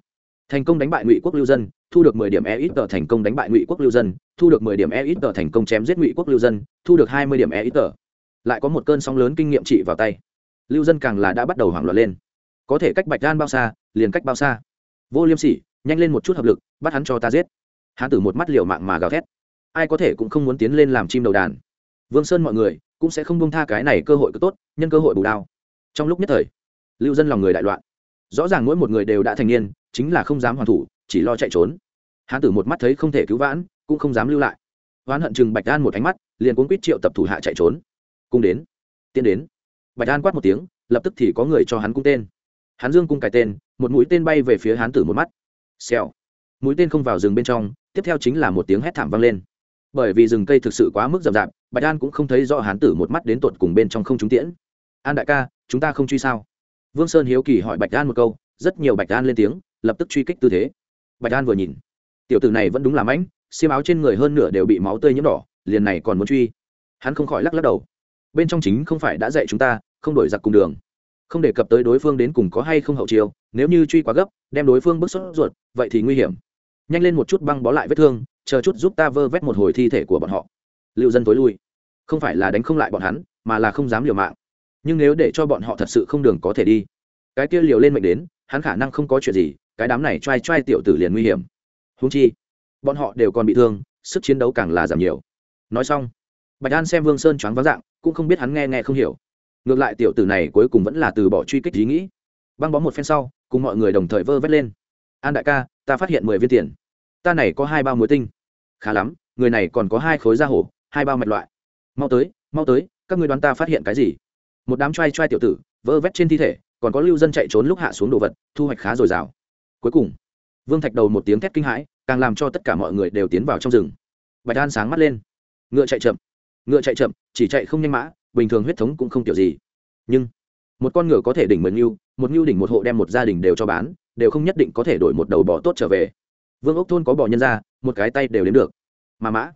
Thành công đánh bại ngụy quốc lưu dân, thu được mười điểm e ít tờ thành công đánh bại ngụy quốc lưu dân, thu được mười điểm e ít tờ thành công chém giết ngụy quốc lưu dân, thu được hai mươi điểm e ít tờ. Lại có một cơn sóng lớn kinh nghiệm trị vào tay. Lưu dân càng là đã bắt đầu hoảng loạn lên. Có thể cách bạch gan bao xa, liền cách bao xa. Vô liêm sỉ, nhanh lên một chút hợp lực, bắt hắn cho ta giết. Hán tử một mắt liều mạng mà gào thét. Ai có thể cũng không muốn tiến lên làm chim đầu đàn. Vương sơn mọi người cũng sẽ không bông tha cái này cơ hội cứ tốt, nhân cơ hội bù đao. Trong lúc nhất thời lưu dân lòng người đại loạn. Rõ ràng mỗi một người đều đã thành niên, chính là không dám hoàn thủ, chỉ lo chạy trốn. Hán tử một mắt thấy không thể cứu vãn, cũng không dám lưu lại. Hoán hận chừng bạch đan một ánh mắt, liền cuốn quýt triệu tập thủ hạ chạy trốn. Cung đến. Tiến đến. Bạch đan quát một tiếng, lập tức thì có người cho hắn cung tên. Hắn dương cung cài tên, một mũi tên bay về phía hán tử một mắt. Xèo. Mũi tên không vào rừng bên trong, tiếp theo chính là một tiếng hét thảm vang lên. Bởi vì rừng cây thực sự quá mức rậm rạp, bạch an cũng không thấy rõ hán tử một mắt đến tột cùng bên trong không trúng tiễn. An đại ca, chúng ta không truy sao? Vương sơn hiếu kỳ hỏi bạch an một câu, rất nhiều bạch an lên tiếng, lập tức truy kích tư thế. Bạch an vừa nhìn, tiểu tử này vẫn đúng là mãnh, xiêm áo trên người hơn nửa đều bị máu tươi nhiễm đỏ, liền này còn muốn truy. Hắn không khỏi lắc lắc đầu. Bên trong chính không phải đã dạy chúng ta, không đổi giặc cùng đường. Không đề cập tới đối phương đến cùng có hay không hậu chiêu, nếu như truy quá gấp, đem đối phương bức sốt ruột, vậy thì nguy hiểm. Nhanh lên một chút băng bó lại vết thương, chờ chút giúp ta vơ vét một hồi thi thể của bọn họ. Lưu dân tối lui. Không phải là đánh không lại bọn hắn, mà là không dám liều mạng nhưng nếu để cho bọn họ thật sự không đường có thể đi, cái kia liều lên mệnh đến, hắn khả năng không có chuyện gì, cái đám này t r a i t r a i tiểu tử liền nguy hiểm. Húng chi, bọn họ đều còn bị thương, sức chiến đấu càng là giảm nhiều. Nói xong, bạch an xem vương sơn choáng vắng dạng, cũng không biết hắn nghe nghe không hiểu. Ngược lại tiểu tử này cuối cùng vẫn là từ bỏ truy kích ý nghĩ. Băng bó một phen sau, cùng mọi người đồng thời vơ vét lên. An đại ca, ta phát hiện mười viên tiền. Ta này có hai bao muối tinh. Khá lắm, người này còn có hai khối da hổ, hai bao mạch loại. Mau tới mau tới, các người đoán ta phát hiện cái gì? Một đám trai trai tiểu tử, vơ vét trên thi thể, còn có lưu dân chạy trốn lúc hạ xuống đồ vật, thu hoạch khá dồi dào. Cuối cùng, vương thạch đầu một tiếng thét kinh hãi, càng làm cho tất cả mọi người đều tiến vào trong rừng. Bạch đan sáng mắt lên. Ngựa chạy chậm, ngựa chạy chậm, chỉ chạy không nhanh mã, bình thường huyết thống cũng không kiểu gì. Nhưng, một con ngựa có thể đỉnh mười ngưu, một ngưu đỉnh một hộ đem một gia đình đều cho bán, đều không nhất định có thể đổi một đầu bò tốt trở về. Vương ốc thôn có bò nhân ra, một cái tay đều đến được. Mà mã,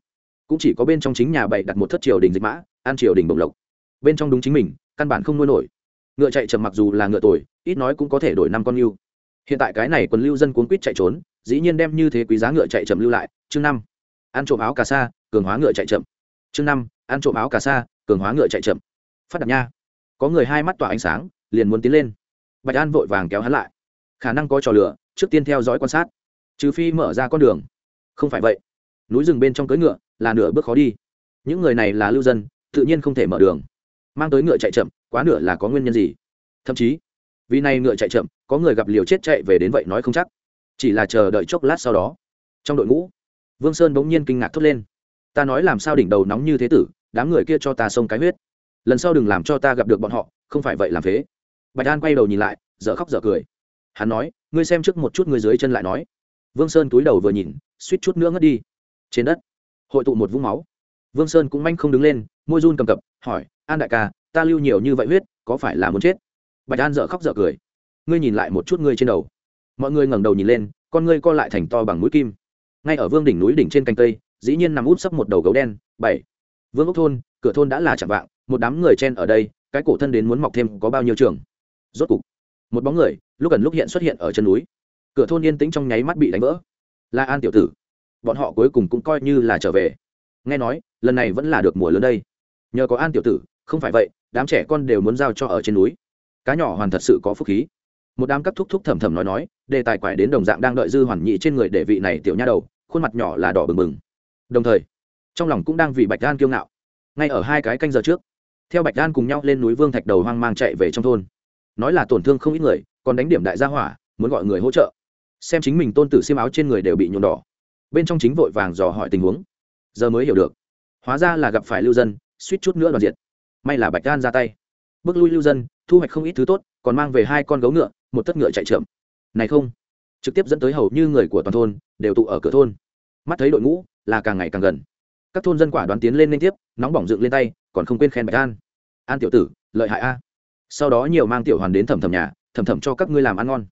cũng chỉ có bên trong chính nhà bày đặt một thất triều đình dịch mã ăn triều đình bồng lộc. Bên trong đúng chính mình căn bản không nuôi nổi. Ngựa chạy chậm mặc dù là ngựa tuổi ít nói cũng có thể đổi năm con lưu hiện tại cái này quần lưu dân cuốn quýt chạy trốn, dĩ nhiên đem như thế quý giá ngựa chạy chậm lưu lại. Chương năm, ăn trộm áo cà sa, cường hóa ngựa chạy chậm. Chương năm, ăn trộm áo cà sa, cường hóa ngựa chạy chậm. Phát đạt nha. Có người hai mắt tỏa ánh sáng, liền muốn tiến lên. Bạch an vội vàng kéo hắn lại. Khả năng có trò lửa trước tiên theo dõi quan sát. Trừ phi mở ra con đường. Không phải vậy. Núi rừng bên trong cưỡi ngựa là nửa bước khó đi. Những người này là lưu dân, tự nhiên không thể mở đường mang tới ngựa chạy chậm, quá nửa là có nguyên nhân gì? Thậm chí, vì này ngựa chạy chậm, có người gặp liều chết chạy về đến vậy nói không chắc. Chỉ là chờ đợi chốc lát sau đó. Trong đội ngũ, vương sơn bỗng nhiên kinh ngạc thốt lên. Ta nói làm sao đỉnh đầu nóng như thế tử, đám người kia cho ta xông cái huyết. Lần sau đừng làm cho ta gặp được bọn họ, không phải vậy làm thế bạch an quay đầu nhìn lại, dở khóc dở cười. Hắn nói, ngươi xem trước một chút người dưới chân lại nói. Vương sơn túi đầu vừa nhìn, suýt chút nữa ngất đi. Trên đất, hội tụ một vũng máu vương sơn cũng manh không đứng lên, môi run cầm cập, hỏi, an đại ca, ta lưu nhiều như vậy huyết, có phải là muốn chết? Bạch an dở khóc dở cười. Ngươi nhìn lại một chút ngươi trên đầu. Mọi người ngẩng đầu nhìn lên, con ngươi co lại thành to bằng mũi kim. Ngay ở vương đỉnh núi đỉnh trên cành cây, dĩ nhiên nằm út sấp một đầu gấu đen, bảy. Vương ốc thôn, cửa thôn đã là chạm vạng, một đám người chen ở đây, cái cổ thân đến muốn mọc thêm có bao nhiêu trường? Rốt cục, một bóng người, lúc gần lúc hiện xuất hiện ở chân núi. Cửa thôn yên tĩnh trong nháy mắt bị đánh vỡ. La an tiểu tử. Bọn họ cuối cùng cũng coi như là trở về nghe nói, lần này vẫn là được mùa lớn đây. Nhờ có an tiểu tử, không phải vậy, đám trẻ con đều muốn giao cho ở trên núi. Cá nhỏ hoàn thật sự có phúc khí. Một đám cấp thúc thúc thầm thầm nói nói, đề tài quải đến đồng dạng đang đợi dư hoàn nhị trên người để vị này tiểu nha đầu, khuôn mặt nhỏ là đỏ bừng bừng. Đồng thời, trong lòng cũng đang vì bạch đan kiêu ngạo. Ngay ở hai cái canh giờ trước, theo bạch đan cùng nhau lên núi vương thạch đầu hoang mang chạy về trong thôn. Nói là tổn thương không ít người, còn đánh điểm đại gia hỏa, muốn gọi người hỗ trợ. Xem chính mình tôn tử xiêm áo trên người đều bị nhuộm đỏ. Bên trong chính vội vàng dò hỏi tình huống giờ mới hiểu được. Hóa ra là gặp phải lưu dân, suýt chút nữa đoàn diệt. May là bạch đan ra tay. Bước lui lưu dân, thu hoạch không ít thứ tốt, còn mang về hai con gấu ngựa, một tất ngựa chạy trượm này không, trực tiếp dẫn tới hầu như người của toàn thôn, đều tụ ở cửa thôn. Mắt thấy đội ngũ, là càng ngày càng gần. Các thôn dân quả đoán tiến lên liên tiếp, nóng bỏng dựng lên tay, còn không quên khen bạch an. An tiểu tử, lợi hại a. Sau đó nhiều mang tiểu hoàn đến thẩm thẩm nhà, thẩm thẩm cho các ngươi làm ăn ngon.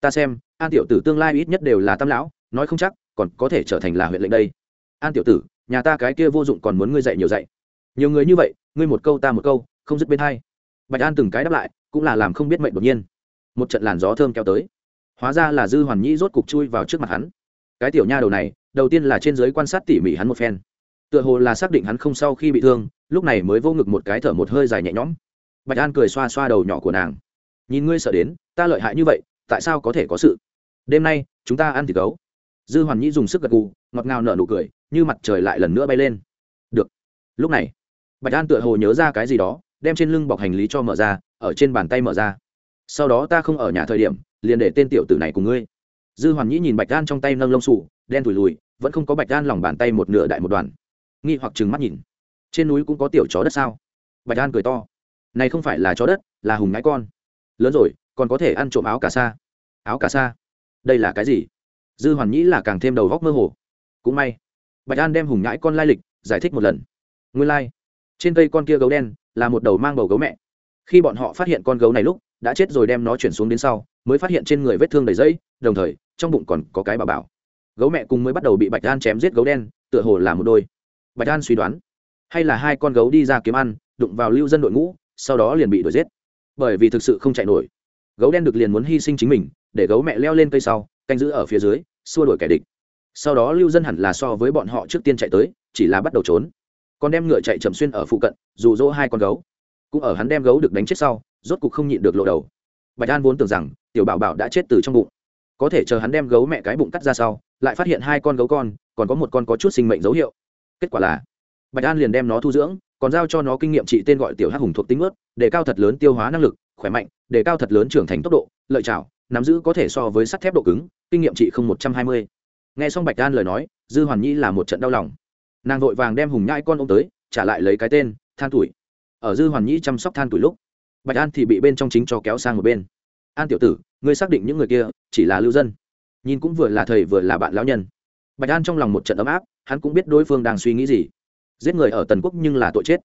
Ta xem, an tiểu tử tương lai ít nhất đều là tam lão, nói không chắc, còn có thể trở thành là huyện lệnh đây. An tiểu tử nhà ta cái kia vô dụng còn muốn ngươi dạy nhiều dạy. Nhiều người như vậy, ngươi một câu ta một câu, không dứt bên hai. Bạch an từng cái đáp lại, cũng là làm không biết mệnh đột nhiên. Một trận làn gió thơm kéo tới. Hóa ra là dư hoàn nhĩ rốt cục chui vào trước mặt hắn. Cái tiểu nha đầu này, đầu tiên là trên giới quan sát tỉ mỉ hắn một phen. Tựa hồ là xác định hắn không sau khi bị thương, lúc này mới vô ngực một cái thở một hơi dài nhẹ nhõm. Bạch an cười xoa xoa đầu nhỏ của nàng. Nhìn ngươi sợ đến, ta lợi hại như vậy, tại sao có thể có sự? Đêm nay, chúng ta ăn thịt gấu. Dư hoàn nhĩ dùng sức gật gù, ngọt ngào nở nụ cười như mặt trời lại lần nữa bay lên. Được. Lúc này, bạch an tựa hồ nhớ ra cái gì đó, đem trên lưng bọc hành lý cho mở ra, ở trên bàn tay mở ra. Sau đó ta không ở nhà thời điểm, liền để tên tiểu tử này cùng ngươi. Dư hoàn nhĩ nhìn bạch an trong tay nâng lông sụ đen thùi lùi, vẫn không có bạch an lòng bàn tay một nửa đại một đoàn nghi hoặc trừng mắt nhìn. Trên núi cũng có tiểu chó đất sao? Bạch an cười to. Này không phải là chó đất, là hùng ngãi con. Lớn rồi, còn có thể ăn trộm áo cà sa. Áo cà sa? Đây là cái gì? Dư hoàn nhĩ là càng thêm đầu góc mơ hồ. Cũng may bạch an đem hùng nhãi con lai lịch giải thích một lần. Nguyên lai、like. trên cây con kia gấu đen là một đầu mang bầu gấu mẹ. Khi bọn họ phát hiện con gấu này lúc, đã chết rồi đem nó chuyển xuống đến sau, mới phát hiện trên người vết thương đầy dẫy đồng thời, trong bụng còn có cái bà bảo. Gấu mẹ cùng mới bắt đầu bị bạch an chém giết gấu đen, tựa hồ là một đôi. Bạch an suy đoán, hay là hai con gấu đi ra kiếm ăn, đụng vào lưu dân đội ngũ, sau đó liền bị đuổi giết. Bởi vì thực sự không chạy nổi. Gấu đen được liền muốn hy sinh chính mình, để gấu mẹ leo lên cây sau, canh giữ ở phía dưới, xua đuổi kẻ địch sau đó lưu dân hẳn là so với bọn họ trước tiên chạy tới, chỉ là bắt đầu trốn. Còn đem ngựa chạy chậm xuyên ở phụ cận, dù dỗ hai con gấu. Cũng ở hắn đem gấu được đánh chết sau, rốt cục không nhịn được lộ đầu. Bạch an vốn tưởng rằng, tiểu bảo bảo đã chết từ trong bụng. Có thể chờ hắn đem gấu mẹ cái bụng cắt ra sau, lại phát hiện hai con gấu con, còn có một con có chút sinh mệnh dấu hiệu. Kết quả là, bạch an liền đem nó thu dưỡng, còn giao cho nó kinh nghiệm trị tên gọi tiểu hắc hùng thuộc tính ướt, để cao thật lớn tiêu hóa năng lực, khỏe mạnh, để cao thật lớn trưởng thành tốc độ, lợi chảo nắm giữ có thể so với sắt thép độ cứng, kinh nghiệm trị không một trăm hai mươi nghe xong bạch an lời nói, dư hoàn nhi là một trận đau lòng. Nàng vội vàng đem hùng nhãi con ô m tới, trả lại lấy cái tên, than tuổi. Ở dư hoàn nhi chăm sóc than tuổi lúc, bạch an thì bị bên trong chính cho kéo sang một bên. An tiểu tử, ngươi xác định những người kia chỉ là lưu dân? Nhìn cũng vừa là thầy vừa là bạn lão nhân. Bạch an trong lòng một trận ấm áp, hắn cũng biết đối phương đang suy nghĩ gì. Giết người ở tần quốc nhưng là tội chết.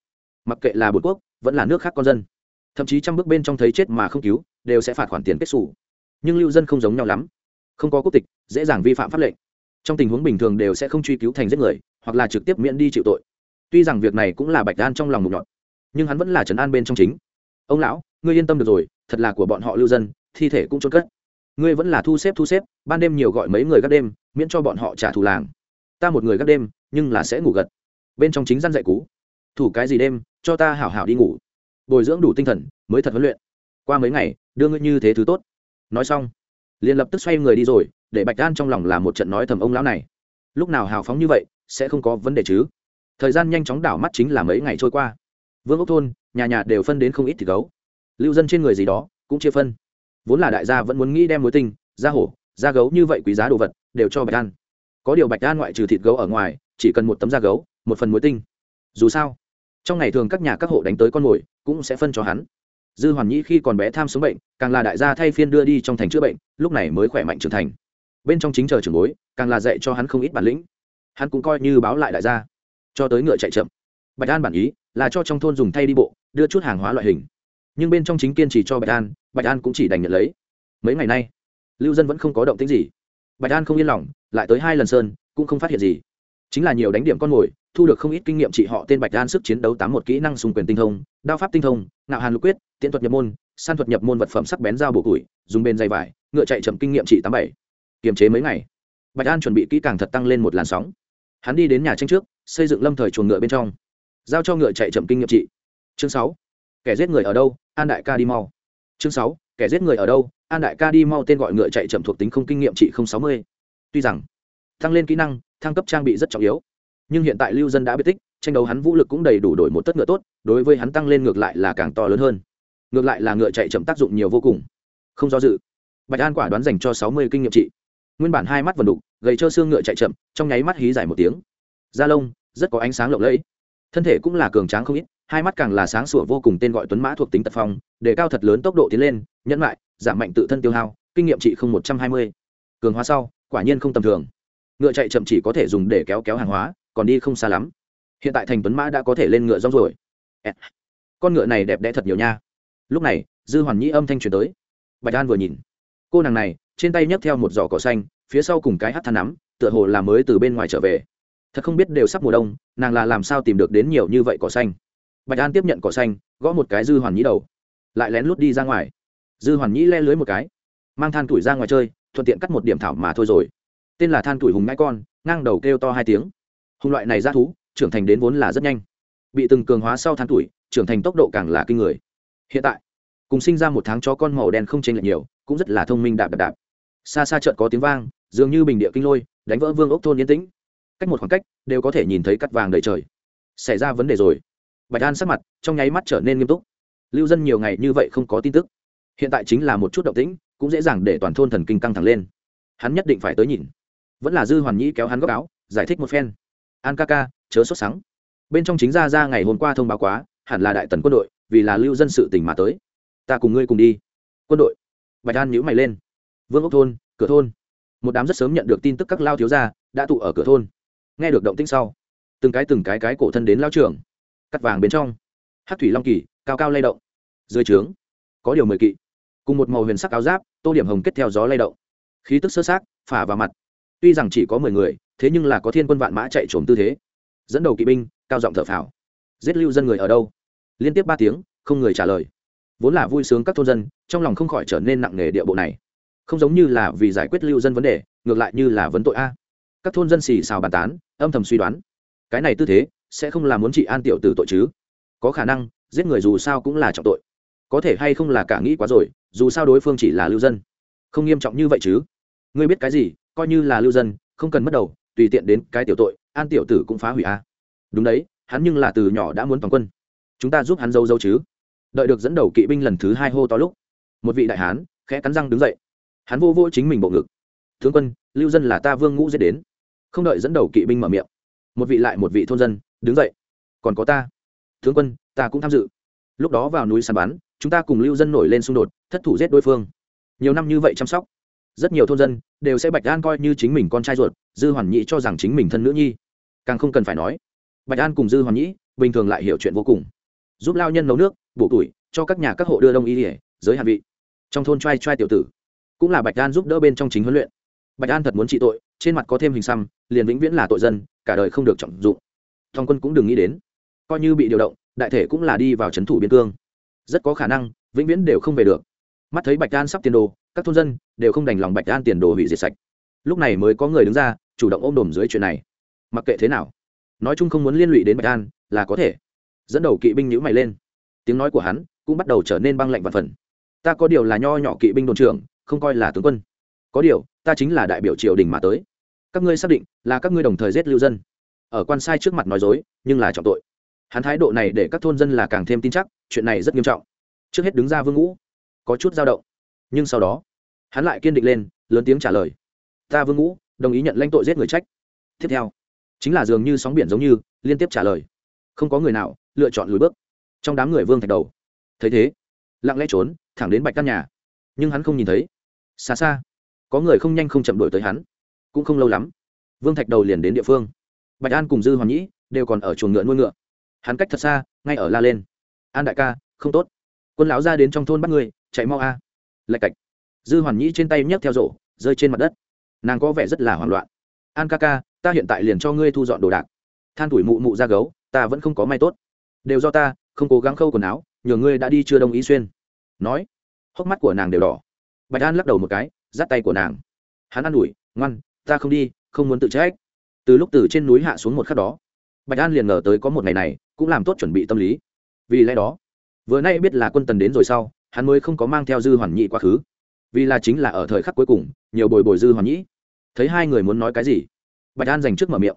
Mặc kệ là bột quốc, vẫn là nước khác con dân. Thậm chí trăm bước bên trong thấy chết mà không cứu, đều sẽ phạt khoản tiền kết xù. Nhưng lưu dân không giống nhau lắm. Không có quốc tịch, dễ dàng vi phạm pháp lệnh trong tình huống bình thường đều sẽ không truy cứu thành giết người, hoặc là trực tiếp miễn đi chịu tội. Tuy rằng việc này cũng là bạch đan trong lòng mục nhọn, nhưng hắn vẫn là trấn an bên trong chính. Ông lão, ngươi yên tâm được rồi, thật là của bọn họ lưu dân, thi thể cũng trôn cất. Ngươi vẫn là thu xếp thu xếp, ban đêm nhiều gọi mấy người gác đêm, miễn cho bọn họ trả thù làng. Ta một người gác đêm, nhưng là sẽ ngủ gật. Bên trong chính gian dạy cú. Thủ cái gì đêm, cho ta hảo hảo đi ngủ. Bồi dưỡng đủ tinh thần, mới thật huấn luyện. Qua mấy ngày, đưa ngươi như thế thứ tốt. Nói xong, liền lập tức xoay người đi rồi để bạch đan trong lòng là một trận nói thầm ông lão này. Lúc nào hào phóng như vậy, sẽ không có vấn đề chứ. Thời gian nhanh chóng đảo mắt chính là mấy ngày trôi qua. Vương ốc thôn, nhà nhà đều phân đến không ít thịt gấu. Lưu dân trên người gì đó, cũng chia phân. Vốn là đại gia vẫn muốn nghĩ đem mối tinh da hổ da gấu như vậy quý giá đồ vật, đều cho bạch an. Có điều bạch an ngoại trừ thịt gấu ở ngoài, chỉ cần một tấm da gấu, một phần muối tinh dù sao, trong ngày thường các nhà các hộ đánh tới con mồi, cũng sẽ phân cho hắn. Dư hoàn nhĩ khi còn bé tham sống bệnh, càng là đại gia thay phiên đưa đi trong thành chữa bệnh, lúc này mới khỏe mạnh trưởng thành bên trong chính chờ trường bối, càng là dạy cho hắn không ít bản lĩnh. Hắn cũng coi như báo lại đại gia. Cho tới ngựa chạy chậm. Bạch an bản ý là cho trong thôn dùng thay đi bộ, đưa chút hàng hóa loại hình. Nhưng bên trong chính kiên chỉ cho bạch an bạch an cũng chỉ đành nhận lấy. Mấy ngày nay, lưu dân vẫn không có động tính gì. Bạch an không yên lòng, lại tới hai lần sơn, cũng không phát hiện gì. Chính là nhiều đánh điểm con mồi, thu được không ít kinh nghiệm trị họ tên bạch an sức chiến đấu tám một kỹ năng xung quyền tinh thông, đao pháp tinh thông nạo hàn lục quyết, tiễn thuật nhập môn, san thuật nhập môn vật phẩm sắc bén dao bổ củi dùng bên dây vải, ngựa chạy chậm kinh nghiệm trị tám bảy kiềm chế mấy ngày. Bạch an chuẩn bị kỹ càng thật tăng lên một làn sóng. Hắn đi đến nhà tranh trước, xây dựng lâm thời chuồng ngựa bên trong. Giao cho ngựa chạy chậm kinh nghiệm trị. Chương sáu, kẻ giết người ở đâu, an đại ca đi mau. Chương sáu, kẻ giết người ở đâu, an đại ca đi mau tên gọi ngựa chạy chậm thuộc tính không kinh nghiệm trị không sáu mươi. Tuy rằng, tăng lên kỹ năng, thăng cấp trang bị rất trọng yếu. Nhưng hiện tại lưu dân đã biết tích, tranh đấu hắn vũ lực cũng đầy đủ đổi một tất ngựa tốt, đối với hắn tăng lên ngược lại là càng to lớn hơn. Ngược lại là ngựa chạy chậm tác dụng nhiều vô cùng. Không do dự, bạch an quả đoán dành cho sáu mươi kinh nghiệm trị nguyên bản hai mắt vần đục, gầy trơ xương ngựa chạy chậm, trong nháy mắt hí dài một tiếng. Da lông, rất có ánh sáng lộng lẫy. Thân thể cũng là cường tráng không ít, hai mắt càng là sáng sủa vô cùng tên gọi tuấn mã thuộc tính tật phong, để cao thật lớn tốc độ tiến lên, nhẫn lại giảm mạnh tự thân tiêu hao, kinh nghiệm trị không một trăm hai mươi. Cường hóa sau, quả nhiên không tầm thường. Ngựa chạy chậm chỉ có thể dùng để kéo kéo hàng hóa, còn đi không xa lắm. Hiện tại thành tuấn mã đã có thể lên ngựa rong rồi con ngựa này đẹp đẽ thật nhiều nha. Lúc này, dư hoàn nhĩ âm thanh truyền tới. Bạch an vừa nhìn. Cô nàng này trên tay nhấc theo một giỏ cỏ xanh, phía sau cùng cái hát than nắm, tựa hồ là mới từ bên ngoài trở về. Thật không biết đều sắp mùa đông, nàng là làm sao tìm được đến nhiều như vậy cỏ xanh? Bạch an tiếp nhận cỏ xanh, gõ một cái dư hoàn nhĩ đầu, lại lén lút đi ra ngoài. Dư hoàn nhĩ le lưới một cái, mang than tuổi ra ngoài chơi, thuận tiện cắt một điểm thảo mà thôi rồi. Tên là than tuổi hùng ngãi con, ngang đầu kêu to hai tiếng. Hùng loại này ra thú, trưởng thành đến vốn là rất nhanh. Bị từng cường hóa sau than tuổi, trưởng thành tốc độ càng là kinh người. Hiện tại, cùng sinh ra một tháng chó con màu đen không chênh lệch nhiều, cũng rất là thông minh đạp đạp đạp xa xa chợt có tiếng vang, dường như bình địa kinh lôi, đánh vỡ vương ốc thôn yên tĩnh. Cách một khoảng cách, đều có thể nhìn thấy cắt vàng đầy trời. Xảy ra vấn đề rồi. Bạch an sắc mặt, trong nháy mắt trở nên nghiêm túc. Lưu dân nhiều ngày như vậy không có tin tức. Hiện tại chính là một chút động tĩnh, cũng dễ dàng để toàn thôn thần kinh căng thẳng lên. Hắn nhất định phải tới nhìn. Vẫn là dư hoàn nhĩ kéo hắn góc áo, giải thích một phen. An ca ca, chớ sốt sắng. Bên trong chính ra ra ngày hôm qua thông báo quá, hẳn là đại tần quân đội, vì là lưu dân sự tỉnh mà tới. Ta cùng ngươi cùng đi. Quân đội. Bạch an nhữ mày lên vương ốc thôn, cửa thôn. Một đám rất sớm nhận được tin tức các lao thiếu gia đã tụ ở cửa thôn. Nghe được động tĩnh sau, từng cái từng cái cái cổ thân đến lao trường, cắt vàng bên trong. Hát thủy long kỳ, cao cao lay động. Dưới trướng, có điều mười kỵ, cùng một màu huyền sắc áo giáp, tô điểm hồng kết theo gió lay động. Khí tức sơ sát phả vào mặt. Tuy rằng chỉ có mười người, thế nhưng là có thiên quân vạn mã chạy trốn tư thế. Dẫn đầu kỵ binh, cao giọng thở phào. Giết lưu dân người ở đâu? Liên tiếp ba tiếng, không người trả lời. Vốn là vui sướng các thôn dân, trong lòng không khỏi trở nên nặng nề địa bộ này không giống như là vì giải quyết lưu dân vấn đề, ngược lại như là vấn tội a. Các thôn dân xì xào bàn tán, âm thầm suy đoán. Cái này tư thế, sẽ không là muốn chị an tiểu từ tội chứ? Có khả năng, giết người dù sao cũng là trọng tội. Có thể hay không là cả nghĩ quá rồi, dù sao đối phương chỉ là lưu dân. Không nghiêm trọng như vậy chứ? Ngươi biết cái gì, coi như là lưu dân, không cần mất đầu, tùy tiện đến cái tiểu tội, an tiểu tử cũng phá hủy a. Đúng đấy, hắn nhưng là từ nhỏ đã muốn toàn quân. Chúng ta giúp hắn dâu dâu chứ? Đợi được dẫn đầu kỵ binh lần thứ hai hô to lúc, một vị đại hán khẽ cắn răng đứng dậy hắn vô vô chính mình bộ ngực. Tướng quân, lưu dân là ta vương ngũ dễ đến. Không đợi dẫn đầu kỵ binh mở miệng, một vị lại một vị thôn dân, đứng dậy. Còn có ta. Tướng quân, ta cũng tham dự. Lúc đó vào núi săn bắn, chúng ta cùng lưu dân nổi lên xung đột, thất thủ giết đối phương. Nhiều năm như vậy chăm sóc, rất nhiều thôn dân đều sẽ bạch an coi như chính mình con trai ruột, dư hoàn nhĩ cho rằng chính mình thân nữ nhi. Càng không cần phải nói, bạch an cùng dư hoàn nhĩ bình thường lại hiểu chuyện vô cùng. Giúp lao nhân nấu nước, bổ tuổi, cho các nhà các hộ đưa đông y ỉa giới hạn vị. Trong thôn trai trai tiểu tử cũng là bạch an giúp đỡ bên trong chính huấn luyện. Bạch an thật muốn trị tội, trên mặt có thêm hình xăm, liền vĩnh viễn là tội dân, cả đời không được trọng dụng. Thong quân cũng đừng nghĩ đến, coi như bị điều động, đại thể cũng là đi vào c h ấ n thủ biên cương. Rất có khả năng, vĩnh viễn đều không về được. Mắt thấy bạch an sắp tiền đồ, các thôn dân đều không đành lòng bạch an tiền đồ hủy diệt sạch. Lúc này mới có người đứng ra, chủ động ôm đồm dưới chuyện này. Mặc kệ thế nào, nói chung không muốn liên lụy đến bạch an, là có thể. Dẫn đầu kỵ binh nhữ mày lên. Tiếng nói của hắn cũng bắt đầu trở nên băng lạnh và phần. Ta có điều là nho nhỏ kỵ binh đồn trưởng không coi là tướng quân. Có điều, ta chính là đại biểu triều đình mà tới. Các ngươi xác định là các ngươi đồng thời giết lưu dân. Ở quan sai trước mặt nói dối, nhưng là trọng tội. Hắn thái độ này để các thôn dân là càng thêm tin chắc, chuyện này rất nghiêm trọng. Trước hết đứng ra vương ngũ, có chút dao động. Nhưng sau đó, hắn lại kiên định lên, lớn tiếng trả lời. Ta vương ngũ, đồng ý nhận lãnh tội giết người trách. Tiếp theo, chính là dường như sóng biển giống như, liên tiếp trả lời. Không có người nào lựa chọn lùi bước. Trong đám người vương thạch đầu. Thấy thế, lặng lẽ trốn, thẳng đến bạch căn nhà. Nhưng hắn không nhìn thấy xa xa, có người không nhanh không chậm đuổi tới hắn. Cũng không lâu lắm, vương thạch đầu liền đến địa phương. Bạch an cùng dư hoàn nhĩ đều còn ở chuồng ngựa nuôi ngựa. Hắn cách thật xa, ngay ở la lên. An đại ca, không tốt. Quân lão ra đến trong thôn bắt người chạy mau a. Lạch cạch. Dư hoàn nhĩ trên tay nhấc theo rổ, rơi trên mặt đất. Nàng có vẻ rất là hoảng loạn. An ca ca, ta hiện tại liền cho ngươi thu dọn đồ đạc. Than tuổi mụ mụ ra gấu, ta vẫn không có may tốt. Đều do ta, không cố gắng khâu quần áo, nhờ ngươi đã đi chưa đồng ý xuyên. Nói, hốc mắt của nàng đều đỏ bạch an lắc đầu một cái, dắt tay của nàng. Hắn an ủi, ngoan, ta không đi, không muốn tự trách. Từ lúc từ trên núi hạ xuống một khắc đó, bạch an liền ngờ tới có một ngày này cũng làm tốt chuẩn bị tâm lý. Vì lẽ đó, vừa nay biết là quân tần đến rồi sau, hắn mới không có mang theo dư hoàn nhị quá khứ. Vì là chính là ở thời khắc cuối cùng, nhiều bồi bồi dư hoàn nhĩ thấy hai người muốn nói cái gì, bạch an dành trước mở miệng.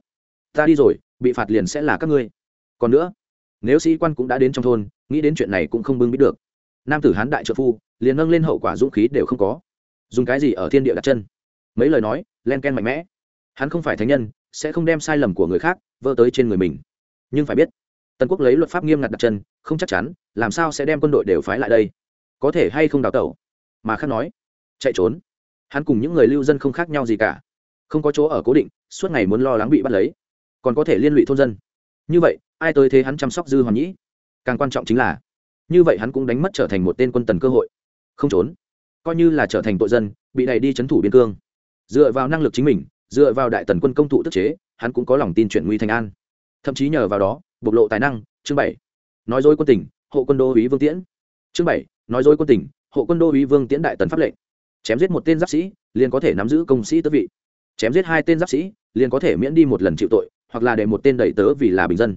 Ta đi rồi, bị phạt liền sẽ là các ngươi. Còn nữa, nếu sĩ quan cũng đã đến trong thôn, nghĩ đến chuyện này cũng không bưng biết được. Nam tử hán đại trợ phu liền nâng lên hậu quả dũng khí đều không có. Dùng cái gì ở thiên địa đặt chân? Mấy lời nói, len ken mạnh mẽ. Hắn không phải thánh nhân, sẽ không đem sai lầm của người khác vơ tới trên người mình. Nhưng phải biết, tần quốc lấy luật pháp nghiêm ngặt đặt chân, không chắc chắn, làm sao sẽ đem quân đội đều phái lại đây? Có thể hay không đào tẩu? Mà khác nói, chạy trốn. Hắn cùng những người lưu dân không khác nhau gì cả. Không có chỗ ở cố định, suốt ngày muốn lo lắng bị bắt lấy. Còn có thể liên lụy thôn dân. Như vậy, ai tới thế hắn chăm sóc dư hoàn nhĩ? Càng quan trọng chính là, như vậy hắn cũng đánh mất trở thành một tên quân tần cơ hội không trốn. Coi như là trở thành tội dân, bị đẩy đi c h ấ n thủ biên cương. Dựa vào năng lực chính mình, dựa vào đại tần quân công thụ tức chế, hắn cũng có lòng tin chuyển nguy thành an. Thậm chí nhờ vào đó, bộc lộ tài năng, chương bảy. Nói dối quân tỉnh hộ quân đô ý vương tiễn. Chương bảy, nói dối quân tỉnh hộ quân đô ý vương tiễn đại tần pháp lệnh. Chém giết một tên giáp sĩ, liền có thể nắm giữ công sĩ tước vị. Chém giết hai tên giáp sĩ, liền có thể miễn đi một lần chịu tội, hoặc là để một tên đẩy tớ vì là bình dân.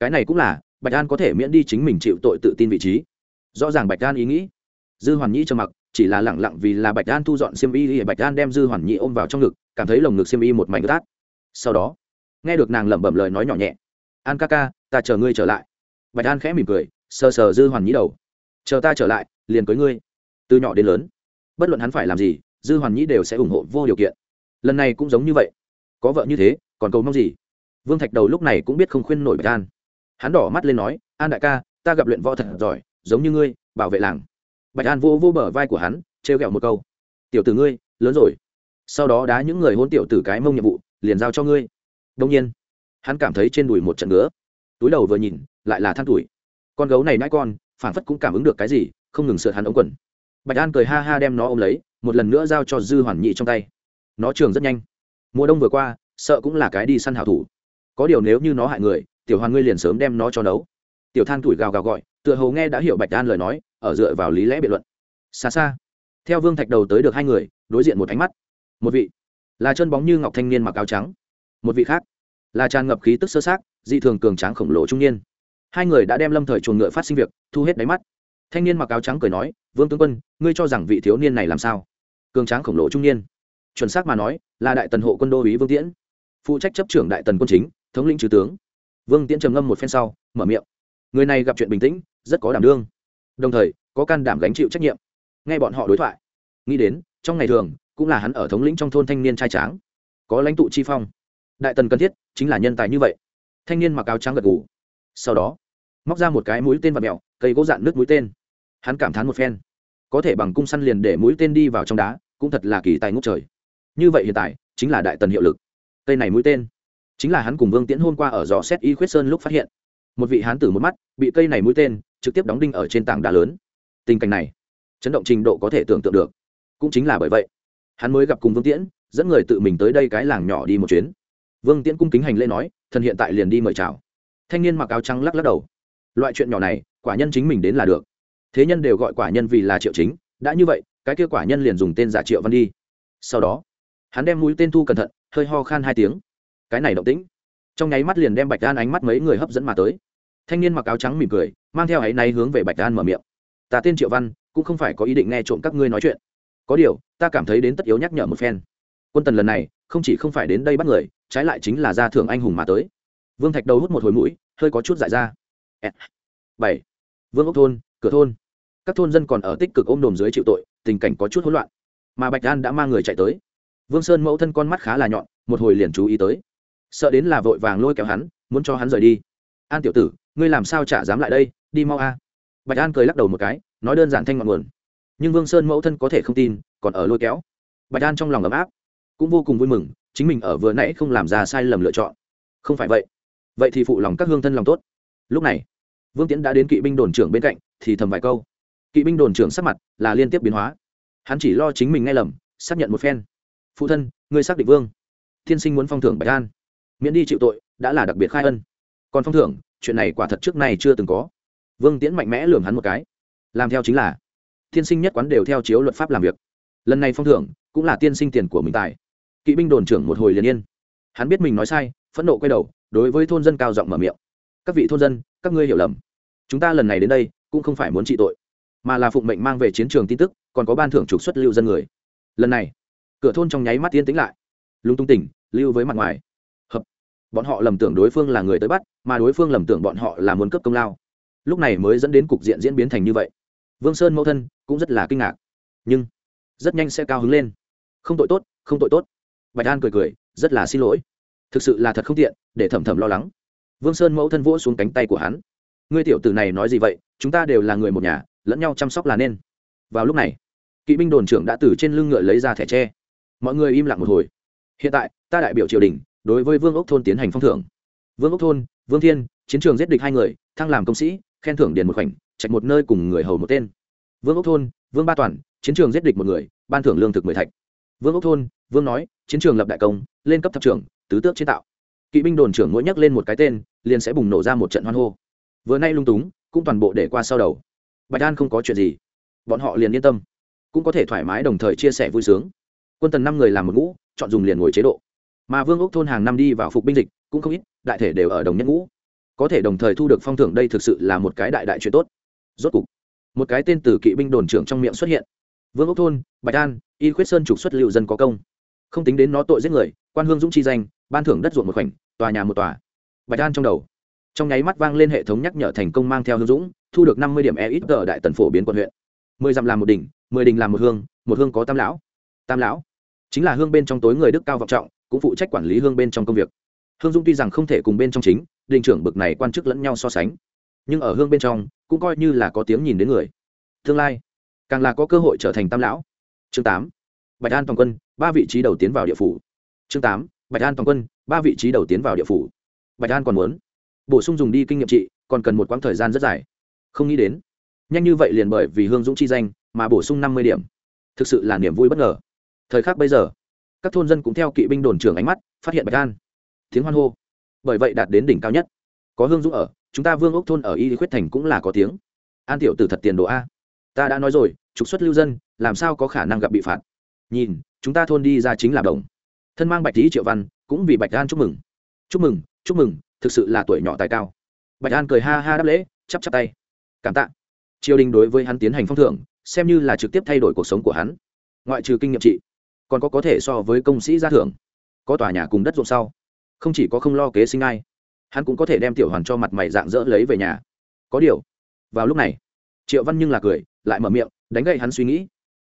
Cái này cũng là, bạch an có thể miễn đi chính mình chịu tội tự tin vị trí. Rõ ràng bạch an ý nghĩ dư hoàn nhĩ trầm mặc, chỉ là lẳng lặng vì là bạch an thu dọn xiêm y bạch an đem dư hoàn nhĩ ôm vào trong ngực, cảm thấy lồng ngực xiêm y một mảnh tát sau đó, nghe được nàng lẩm bẩm lời nói nhỏ nhẹ. An ca ca, ta chờ ngươi trở lại. Bạch an khẽ mỉm cười, sờ sờ dư hoàn nhĩ đầu. Chờ ta trở lại, liền cưới ngươi. Từ nhỏ đến lớn, bất luận hắn phải làm gì, dư hoàn nhĩ đều sẽ ủng hộ vô điều kiện. Lần này cũng giống như vậy. Có vợ như thế, còn cầu mong gì? Vương thạch đầu lúc này cũng biết không khuyên nổi bạch an. Hắn đỏ mắt lên nói, an đại ca, ta gặp luyện võ thật giỏi, giống như ngươi, bảo vệ làng bạch an vô vô bờ vai của hắn, trêu ghẹo một câu. Tiểu tử ngươi, lớn rồi. Sau đó đá những người hôn tiểu tử cái mông nhiệm vụ, liền giao cho ngươi. Đông nhiên, hắn cảm thấy trên đùi một trận ngứa. Túi đầu vừa nhìn, lại là than tuổi. Con gấu này nãi con phản phất cũng cảm ứng được cái gì, không ngừng sượt hắn ống quần. Bạch an cười ha ha đem nó ôm lấy, một lần nữa giao cho dư hoàn nhị trong tay. Nó trường rất nhanh. Mùa đông vừa qua, sợ cũng là cái đi săn hảo thủ. Có điều nếu như nó hại người, tiểu hoàn ngươi liền sớm đem nó cho nấu. Tiểu than tuổi gào gào gọi, tựa hồ nghe đã hiểu bạch An lời nói ở dựa vào lý lẽ biện luận. Xa xa, theo vương thạch đầu tới được hai người, đối diện một ánh mắt. Một vị là chân bóng như ngọc thanh niên mặc áo trắng, một vị khác là tràn ngập khí tức sơ sát dị thường cường tráng khổng lồ trung niên. Hai người đã đem lâm thời chuồng ngựa phát sinh việc, thu hết đáy mắt. Thanh niên mặc áo trắng cười nói, vương tướng quân, ngươi cho rằng vị thiếu niên này làm sao? Cường tráng khổng lồ trung niên. Chuẩn xác mà nói, là đại tần hộ quân đô ý vương tiễn. Phụ trách chấp trưởng đại tần quân chính, thống lĩnh trừ tướng. Vương tiễn trầm ngâm một phen sau, mở miệng. Người này gặp chuyện bình tĩnh, rất có đảm đương đồng thời, có can đảm gánh chịu trách nhiệm. Nghe bọn họ đối thoại, nghĩ đến, trong ngày thường, cũng là hắn ở thống lĩnh trong thôn thanh niên trai tráng. Có lãnh tụ chi phong. Đại tần cần thiết, chính là nhân tài như vậy. Thanh niên mặc áo trắng gật ngủ sau đó, móc ra một cái mũi tên và mẹo, cây gỗ dạn nước mũi tên. Hắn cảm thán một phen. Có thể bằng cung săn liền để mũi tên đi vào trong đá, cũng thật là kỳ tài ngốc trời. Như vậy hiện tại, chính là đại tần hiệu lực. Cây này mũi tên, chính là hắn cùng vương tiễn hôm qua ở dò xét y khuyết sơn lúc phát hiện. Một vị hán tử một mắt, bị cây này mũi tên trực tiếp đóng đinh ở trên tảng đá lớn. Tình cảnh này, chấn động trình độ có thể tưởng tượng được. Cũng chính là bởi vậy, hắn mới gặp cùng vương tiễn, dẫn người tự mình tới đây cái làng nhỏ đi một chuyến. Vương tiễn cung kính hành lễ nói, thần hiện tại liền đi mời chào. Thanh niên mặc áo trắng lắc lắc đầu. Loại chuyện nhỏ này, quả nhân chính mình đến là được. Thế nhân đều gọi quả nhân vì là triệu chính, đã như vậy, cái kia quả nhân liền dùng tên giả triệu văn đi. Sau đó, hắn đem mũi tên thu cẩn thận, hơi ho khan hai tiếng. Cái này động tĩnh, trong nháy mắt liền đem bạch đan ánh mắt mấy người hấp dẫn mà tới thanh niên mặc áo trắng mỉm cười, mang theo áy náy hướng về bạch đan mở miệng. Ta tên triệu văn, cũng không phải có ý định nghe trộm các ngươi nói chuyện. Có điều, ta cảm thấy đến tất yếu nhắc nhở một phen. Quân tần lần này, không chỉ không phải đến đây bắt người, trái lại chính là ra thưởng anh hùng mà tới. Vương thạch đầu hút một hồi mũi, hơi có chút dại ra. Bảy, vương ốc thôn, cửa thôn. Các thôn dân còn ở tích cực ôm đồm dưới chịu tội, tình cảnh có chút hỗn loạn. Mà bạch an đã mang người chạy tới. Vương sơn mẫu thân con mắt khá là nhọn, một hồi liền chú ý tới. Sợ đến là vội vàng lôi kéo hắn, muốn cho hắn rời đi. An tiểu tử ngươi làm sao chả dám lại đây, đi mau a. Bạch an cười lắc đầu một cái, nói đơn giản thanh ngọn nguồn. Nhưng vương sơn mẫu thân có thể không tin, còn ở lôi kéo. Bạch an trong lòng ấm áp, cũng vô cùng vui mừng, chính mình ở vừa nãy không làm ra sai lầm lựa chọn. Không phải vậy. Vậy thì phụ lòng các hương thân lòng tốt. Lúc này, vương tiễn đã đến kỵ binh đồn trưởng bên cạnh, thì thầm vài câu. Kỵ binh đồn trưởng sắc mặt là liên tiếp biến hóa. Hắn chỉ lo chính mình nghe lầm, xác nhận một phen. Phụ thân, ngươi xác định vương. Thiên sinh muốn phong thưởng bạch an. Miễn đi chịu tội, đã là đặc biệt khai ân. Còn phong thưởng chuyện này quả thật trước nay chưa từng có. Vương tiễn mạnh mẽ lường hắn một cái. Làm theo chính là thiên sinh nhất quán đều theo chiếu luật pháp làm việc. Lần này phong thưởng cũng là tiên sinh tiền của mình tài. Kỵ binh đồn trưởng một hồi liền yên. Hắn biết mình nói sai, phẫn nộ quay đầu, đối với thôn dân cao giọng mở miệng. Các vị thôn dân, các ngươi hiểu lầm. Chúng ta lần này đến đây cũng không phải muốn trị tội, mà là phụng mệnh mang về chiến trường tin tức, còn có ban thưởng trục xuất lưu dân người. Lần này, cửa thôn trong nháy mắt yên tĩnh lại. Lúng tung tỉnh, lưu với mặt ngoài bọn họ lầm tưởng đối phương là người tới bắt, mà đối phương lầm tưởng bọn họ là muốn cấp công lao. Lúc này mới dẫn đến cục diện diễn biến thành như vậy. Vương sơn mẫu thân cũng rất là kinh ngạc. Nhưng, rất nhanh sẽ cao hứng lên. Không tội tốt, không tội tốt. Bạch an cười cười, rất là xin lỗi. Thực sự là thật không tiện, để thầm thầm lo lắng. Vương sơn mẫu thân vỗ xuống cánh tay của hắn. Ngươi tiểu tử này nói gì vậy, chúng ta đều là người một nhà, lẫn nhau chăm sóc là nên. Vào lúc này, kỵ binh đồn trưởng đã từ trên lưng ngựa lấy ra thẻ tre. Mọi người im lặng một hồi. Hiện tại, ta đại biểu triều đình đối với vương ốc thôn tiến hành phong thưởng. Vương ốc thôn, vương thiên, chiến trường giết địch hai người, thăng làm công sĩ, khen thưởng điền một khoảnh, trạch một nơi cùng người hầu một tên. Vương ốc thôn, vương ba toàn, chiến trường giết địch một người, ban thưởng lương thực mười thạch. Vương ốc thôn, vương nói, chiến trường lập đại công, lên cấp thập trưởng, tứ tước chế tạo. Kỵ binh đồn trưởng mỗi nhắc lên một cái tên, liền sẽ bùng nổ ra một trận hoan hô. Vừa nay lung túng, cũng toàn bộ để qua sau đầu. Bạch an không có chuyện gì. Bọn họ liền yên tâm. Cũng có thể thoải mái đồng thời chia sẻ vui sướng. Quân tần năm người làm một ngũ, chọn dùng liền ngồi chế độ mà vương ốc thôn hàng năm đi vào phục binh dịch cũng không ít, đại thể đều ở đồng nhất ngũ. Có thể đồng thời thu được phong thưởng đây thực sự là một cái đại đại chuyện tốt. Rốt cục, một cái tên từ kỵ binh đồn trưởng trong miệng xuất hiện. Vương ốc thôn, bạch an, y khuyết sơn trục xuất liệu dân có công. Không tính đến nó tội giết người, quan hương dũng chi danh, ban thưởng đất ruộng một khoảnh, tòa nhà một tòa. Bạch an trong đầu, trong nháy mắt vang lên hệ thống nhắc nhở thành công mang theo hương dũng, thu được năm mươi điểm e ít tờ đại tần phổ biến quận huyện. Mười dặm làm một đỉnh, mười đình làm một hương một hương có tam lão. Tam lão chính là hương bên trong tối người đức cao vọng trọng cũng phụ trách quản lý hương bên trong công việc. Hương dung tuy rằng không thể cùng bên trong chính, đình trưởng bực này quan chức lẫn nhau so sánh. Nhưng ở hương bên trong, cũng coi như là có tiếng nhìn đến người. Tương lai, càng là có cơ hội trở thành tam lão. Chương tám, bạch an toàn quân, ba vị trí đầu tiến vào địa phủ. Chương tám, bạch an toàn quân, ba vị trí đầu tiến vào địa phủ. Bạch an còn muốn bổ sung dùng đi kinh nghiệm trị, còn cần một quãng thời gian rất dài. Không nghĩ đến, nhanh như vậy liền bởi vì hương dũng chi danh mà bổ sung năm mươi điểm. Thực sự là niềm vui bất ngờ. Thời khắc bây giờ các thôn dân cũng theo kỵ binh đồn trưởng ánh mắt, phát hiện bạch an. Tiếng hoan hô. Bởi vậy đạt đến đỉnh cao nhất. Có hương dũng ở, chúng ta vương ốc thôn ở y khuyết thành cũng là có tiếng. An tiểu từ thật tiền đồ a. Ta đã nói rồi, trục xuất lưu dân, làm sao có khả năng gặp bị phạt? Nhìn, chúng ta thôn đi ra chính là đồng. Thân mang bạch tý triệu văn, cũng vì bạch an chúc mừng. Chúc mừng chúc mừng, thực sự là tuổi nhỏ tài cao. Bạch an cười ha ha đáp lễ, chắp chắp tay. Cảm tạ. Triều đình đối với hắn tiến hành phong thưởng, xem như là trực tiếp thay đổi cuộc sống của hắn. Ngoại trừ kinh nghiệm trị còn có có thể so với công sĩ gia thưởng. Có tòa nhà cùng đất ruộng sau. Không chỉ có không lo kế sinh ai, hắn cũng có thể đem tiểu hoàn cho mặt mày dạng dỡ lấy về nhà. Có điều, vào lúc này, triệu văn nhưng là cười, lại mở miệng, đánh gậy hắn suy nghĩ.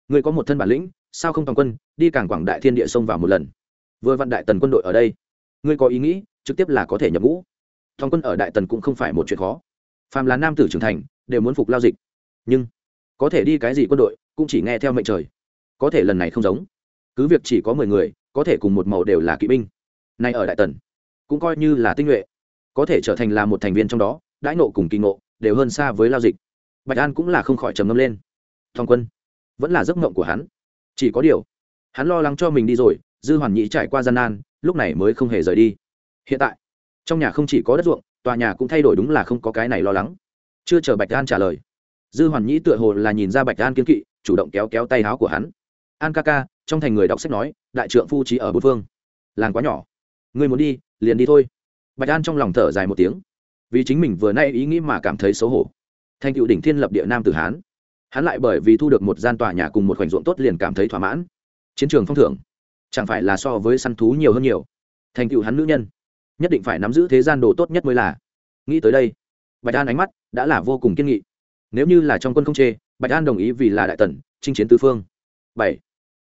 Người có một thân bản lĩnh, sao không toàn quân, đi cảng quảng đại thiên địa sông vào một lần. Vừa vặn đại tần quân đội ở đây. Ngươi có ý nghĩ, trực tiếp là có thể nhập ngũ. Toàn quân ở đại tần cũng không phải một chuyện khó. Phàm là nam tử trưởng thành, đều muốn phục lao dịch. Nhưng, có thể đi cái gì quân đội, cũng chỉ nghe theo mệnh trời. Có thể lần này không giống cứ việc chỉ có mười người, có thể cùng một màu đều là kỵ binh. Nay ở đại tần, cũng coi như là tinh nhuệ, có thể trở thành là một thành viên trong đó, đãi nộ cùng kỳ ngộ đều hơn xa với lao dịch. Bạch an cũng là không khỏi trầm ngâm lên. Thong quân, vẫn là giấc mộng của hắn. Chỉ có điều, hắn lo lắng cho mình đi rồi, dư hoàn nhĩ trải qua gian nan, lúc này mới không hề rời đi. Hiện tại, trong nhà không chỉ có đất ruộng, tòa nhà cũng thay đổi đúng là không có cái này lo lắng. Chưa chờ bạch an trả lời, dư hoàn nhĩ tựa hồ là nhìn ra bạch an kiên kỵ, chủ động kéo kéo tay áo của hắn an ca ca, trong thành người đọc sách nói, đại trượng phu trí ở bốn phương. Làng quá nhỏ. Người muốn đi, liền đi thôi. Bạch an trong lòng thở dài một tiếng. Vì chính mình vừa nay ý nghĩ mà cảm thấy xấu hổ. Thành cựu đỉnh thiên lập địa nam tử hán. Hắn lại bởi vì thu được một gian tòa nhà cùng một khoảnh ruộng tốt liền cảm thấy thỏa mãn. Chiến trường phong thưởng, chẳng phải là so với săn thú nhiều hơn nhiều. Thành cựu hắn nữ nhân, nhất định phải nắm giữ thế gian đồ tốt nhất mới là. Nghĩ tới đây, bạch an ánh mắt đã là vô cùng kiên nghị. Nếu như là trong quân không chê, bạch an đồng ý vì là đại tần, chinh chiến tứ phương. Bảy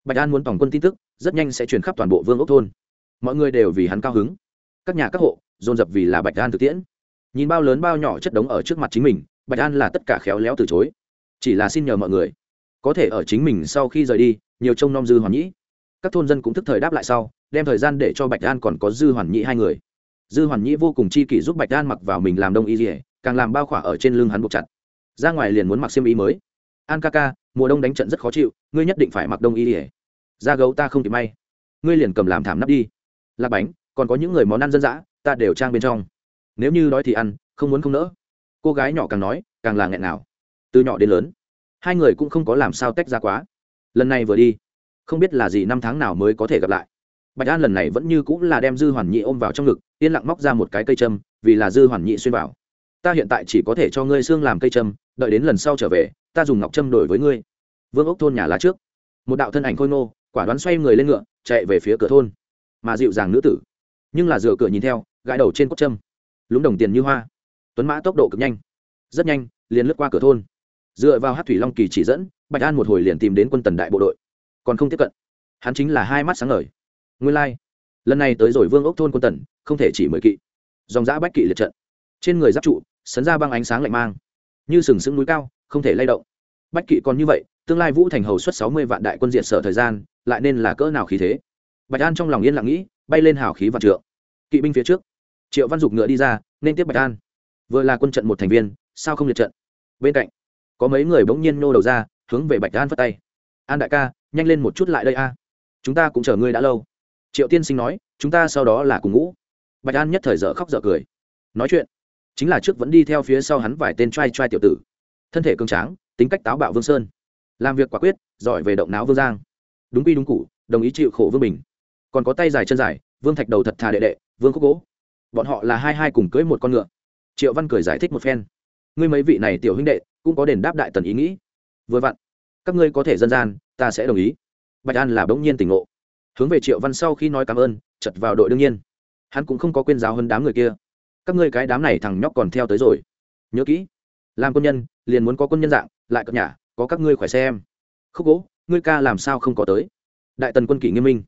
bạch an muốn tổng quân tin tức, rất nhanh sẽ truyền khắp toàn bộ vương ốc thôn. Mọi người đều vì hắn cao hứng. Các nhà các hộ, dồn dập vì là bạch an thực tiễn. Nhìn bao lớn bao nhỏ chất đống ở trước mặt chính mình, bạch an là tất cả khéo léo từ chối. Chỉ là xin nhờ mọi người. Có thể ở chính mình sau khi rời đi, nhiều trông nom dư hoàn nhĩ. Các thôn dân cũng thức thời đáp lại sau, đem thời gian để cho bạch an còn có dư hoàn nhĩ hai người. Dư hoàn nhĩ vô cùng chi kỷ giúp bạch an mặc vào mình làm đông y dỉa càng làm bao khỏa ở trên lưng hắn buộc chặt. Ra ngoài liền muốn mặc xiêm y mới. An ca ca, mùa đông đánh trận rất khó chịu, ngươi nhất định phải mặc đông y dỉa da gấu ta không kịp may. Ngươi liền cầm làm thảm nắp đi. Lạc bánh, còn có những người món ăn dân dã, ta đều trang bên trong. Nếu như đói thì ăn, không muốn không nỡ. Cô gái nhỏ càng nói, càng là nghẹn nào. Từ nhỏ đến lớn, hai người cũng không có làm sao tách ra quá. Lần này vừa đi, không biết là gì năm tháng nào mới có thể gặp lại. Bạch an lần này vẫn như cũng là đem dư hoàn nhị ôm vào trong ngực, yên lặng móc ra một cái cây châm, vì là dư hoàn nhị xuyên vào ta hiện tại chỉ có thể cho ngươi xương làm cây châm, đợi đến lần sau trở về, ta dùng ngọc châm đổi với ngươi. Vương ốc thôn nhà lá trước. Một đạo thân ảnh khôi ngô quả đoán xoay người lên ngựa, chạy về phía cửa thôn. Mà dịu dàng nữ tử, nhưng là dựa cửa nhìn theo, gãi đầu trên cốt châm. Lúng đồng tiền như hoa. Tuấn mã tốc độ cực nhanh. Rất nhanh, liền lướt qua cửa thôn. Dựa vào hát thủy long kỳ chỉ dẫn, bạch an một hồi liền tìm đến quân tần đại bộ đội. Còn không tiếp cận. Hắn chính là hai mắt sáng ngời. Nguyên lai、like. lần này tới rồi vương ốc thôn quân tần, không thể chỉ mười kỵ. Dòng giã bách kỵ liệt trận. Trên người giáp trụ, sấn ra băng ánh sáng lạnh mang. Như sừng sững núi cao, không thể lay động. Bách kỵ còn như vậy, tương lai vũ thành hầu xuất sáu mươi vạn đại quân diện sở thời gian lại nên là cỡ nào khí thế? Bạch an trong lòng yên lặng nghĩ, bay lên hào khí và trượng. Kỵ binh phía trước. Triệu văn dục ngựa đi ra, nên tiếp bạch an. Vừa là quân trận một thành viên, sao không liệt trận? Bên cạnh, có mấy người bỗng nhiên nô đầu ra, hướng về bạch an phất tay. An đại ca, nhanh lên một chút lại đây a. Chúng ta cũng chờ ngươi đã lâu. Triệu tiên sinh nói, chúng ta sau đó là cùng ngũ bạch an nhất thời dở khóc dở cười. Nói chuyện, chính là trước vẫn đi theo phía sau hắn vài tên trai trai tiểu tử. Thân thể cường tráng, tính cách táo bạo vương sơn. Làm việc quả quyết, giỏi về động não vương giang đúng quy đúng cụ đồng ý chịu khổ vương bình. Còn có tay dài chân dài, vương thạch đầu thật thà đệ đệ, vương khúc gỗ. Bọn họ là hai hai cùng cưới một con ngựa. Triệu văn cười giải thích một phen. Ngươi mấy vị này tiểu huynh đệ, cũng có đền đáp đại tần ý nghĩ. Vừa vặn, các ngươi có thể dân gian, ta sẽ đồng ý. Bạch an là bỗng nhiên tỉnh ngộ. Hướng về triệu văn sau khi nói cảm ơn, chật vào đội đương nhiên. Hắn cũng không có quên giáo hơn đám người kia. Các ngươi cái đám này thằng nhóc còn theo tới rồi. Nhớ kỹ, làm quân nhân, liền muốn có quân nhân dạng, lại cập nhà có các ngươi khỏe xem. Khúc gỗ ngươi ca làm sao không có tới? Đại tần quân kỷ nghiêm minh,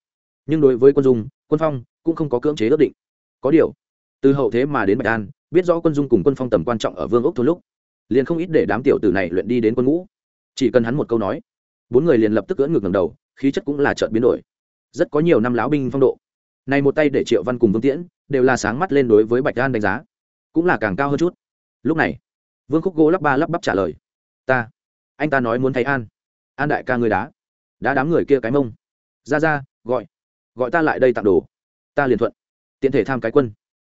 nhưng đối với quân dung, quân phong cũng không có cưỡng chế ước định. Có điều, từ hậu thế mà đến bạch an, biết rõ quân dung cùng quân phong tầm quan trọng ở vương ốc thôi lúc, liền không ít để đám tiểu tử này luyện đi đến quân ngũ. Chỉ cần hắn một câu nói, bốn người liền lập tức cưỡn ngược ngầm đầu, khí chất cũng là trợn biến đổi. Rất có nhiều năm lão binh phong độ. Này một tay để triệu văn cùng vương tiễn, đều là sáng mắt lên đối với bạch an đánh giá, cũng là càng cao hơn chút. Lúc này, vương khúc gỗ lắp ba lắp bắp trả lời, ta, anh ta nói muốn thấy an an đại ca người đá. Đá đám người kia cái mông. Ra ra, gọi. Gọi ta lại đây tặng đồ. Ta liền thuận. Tiện thể tham cái quân.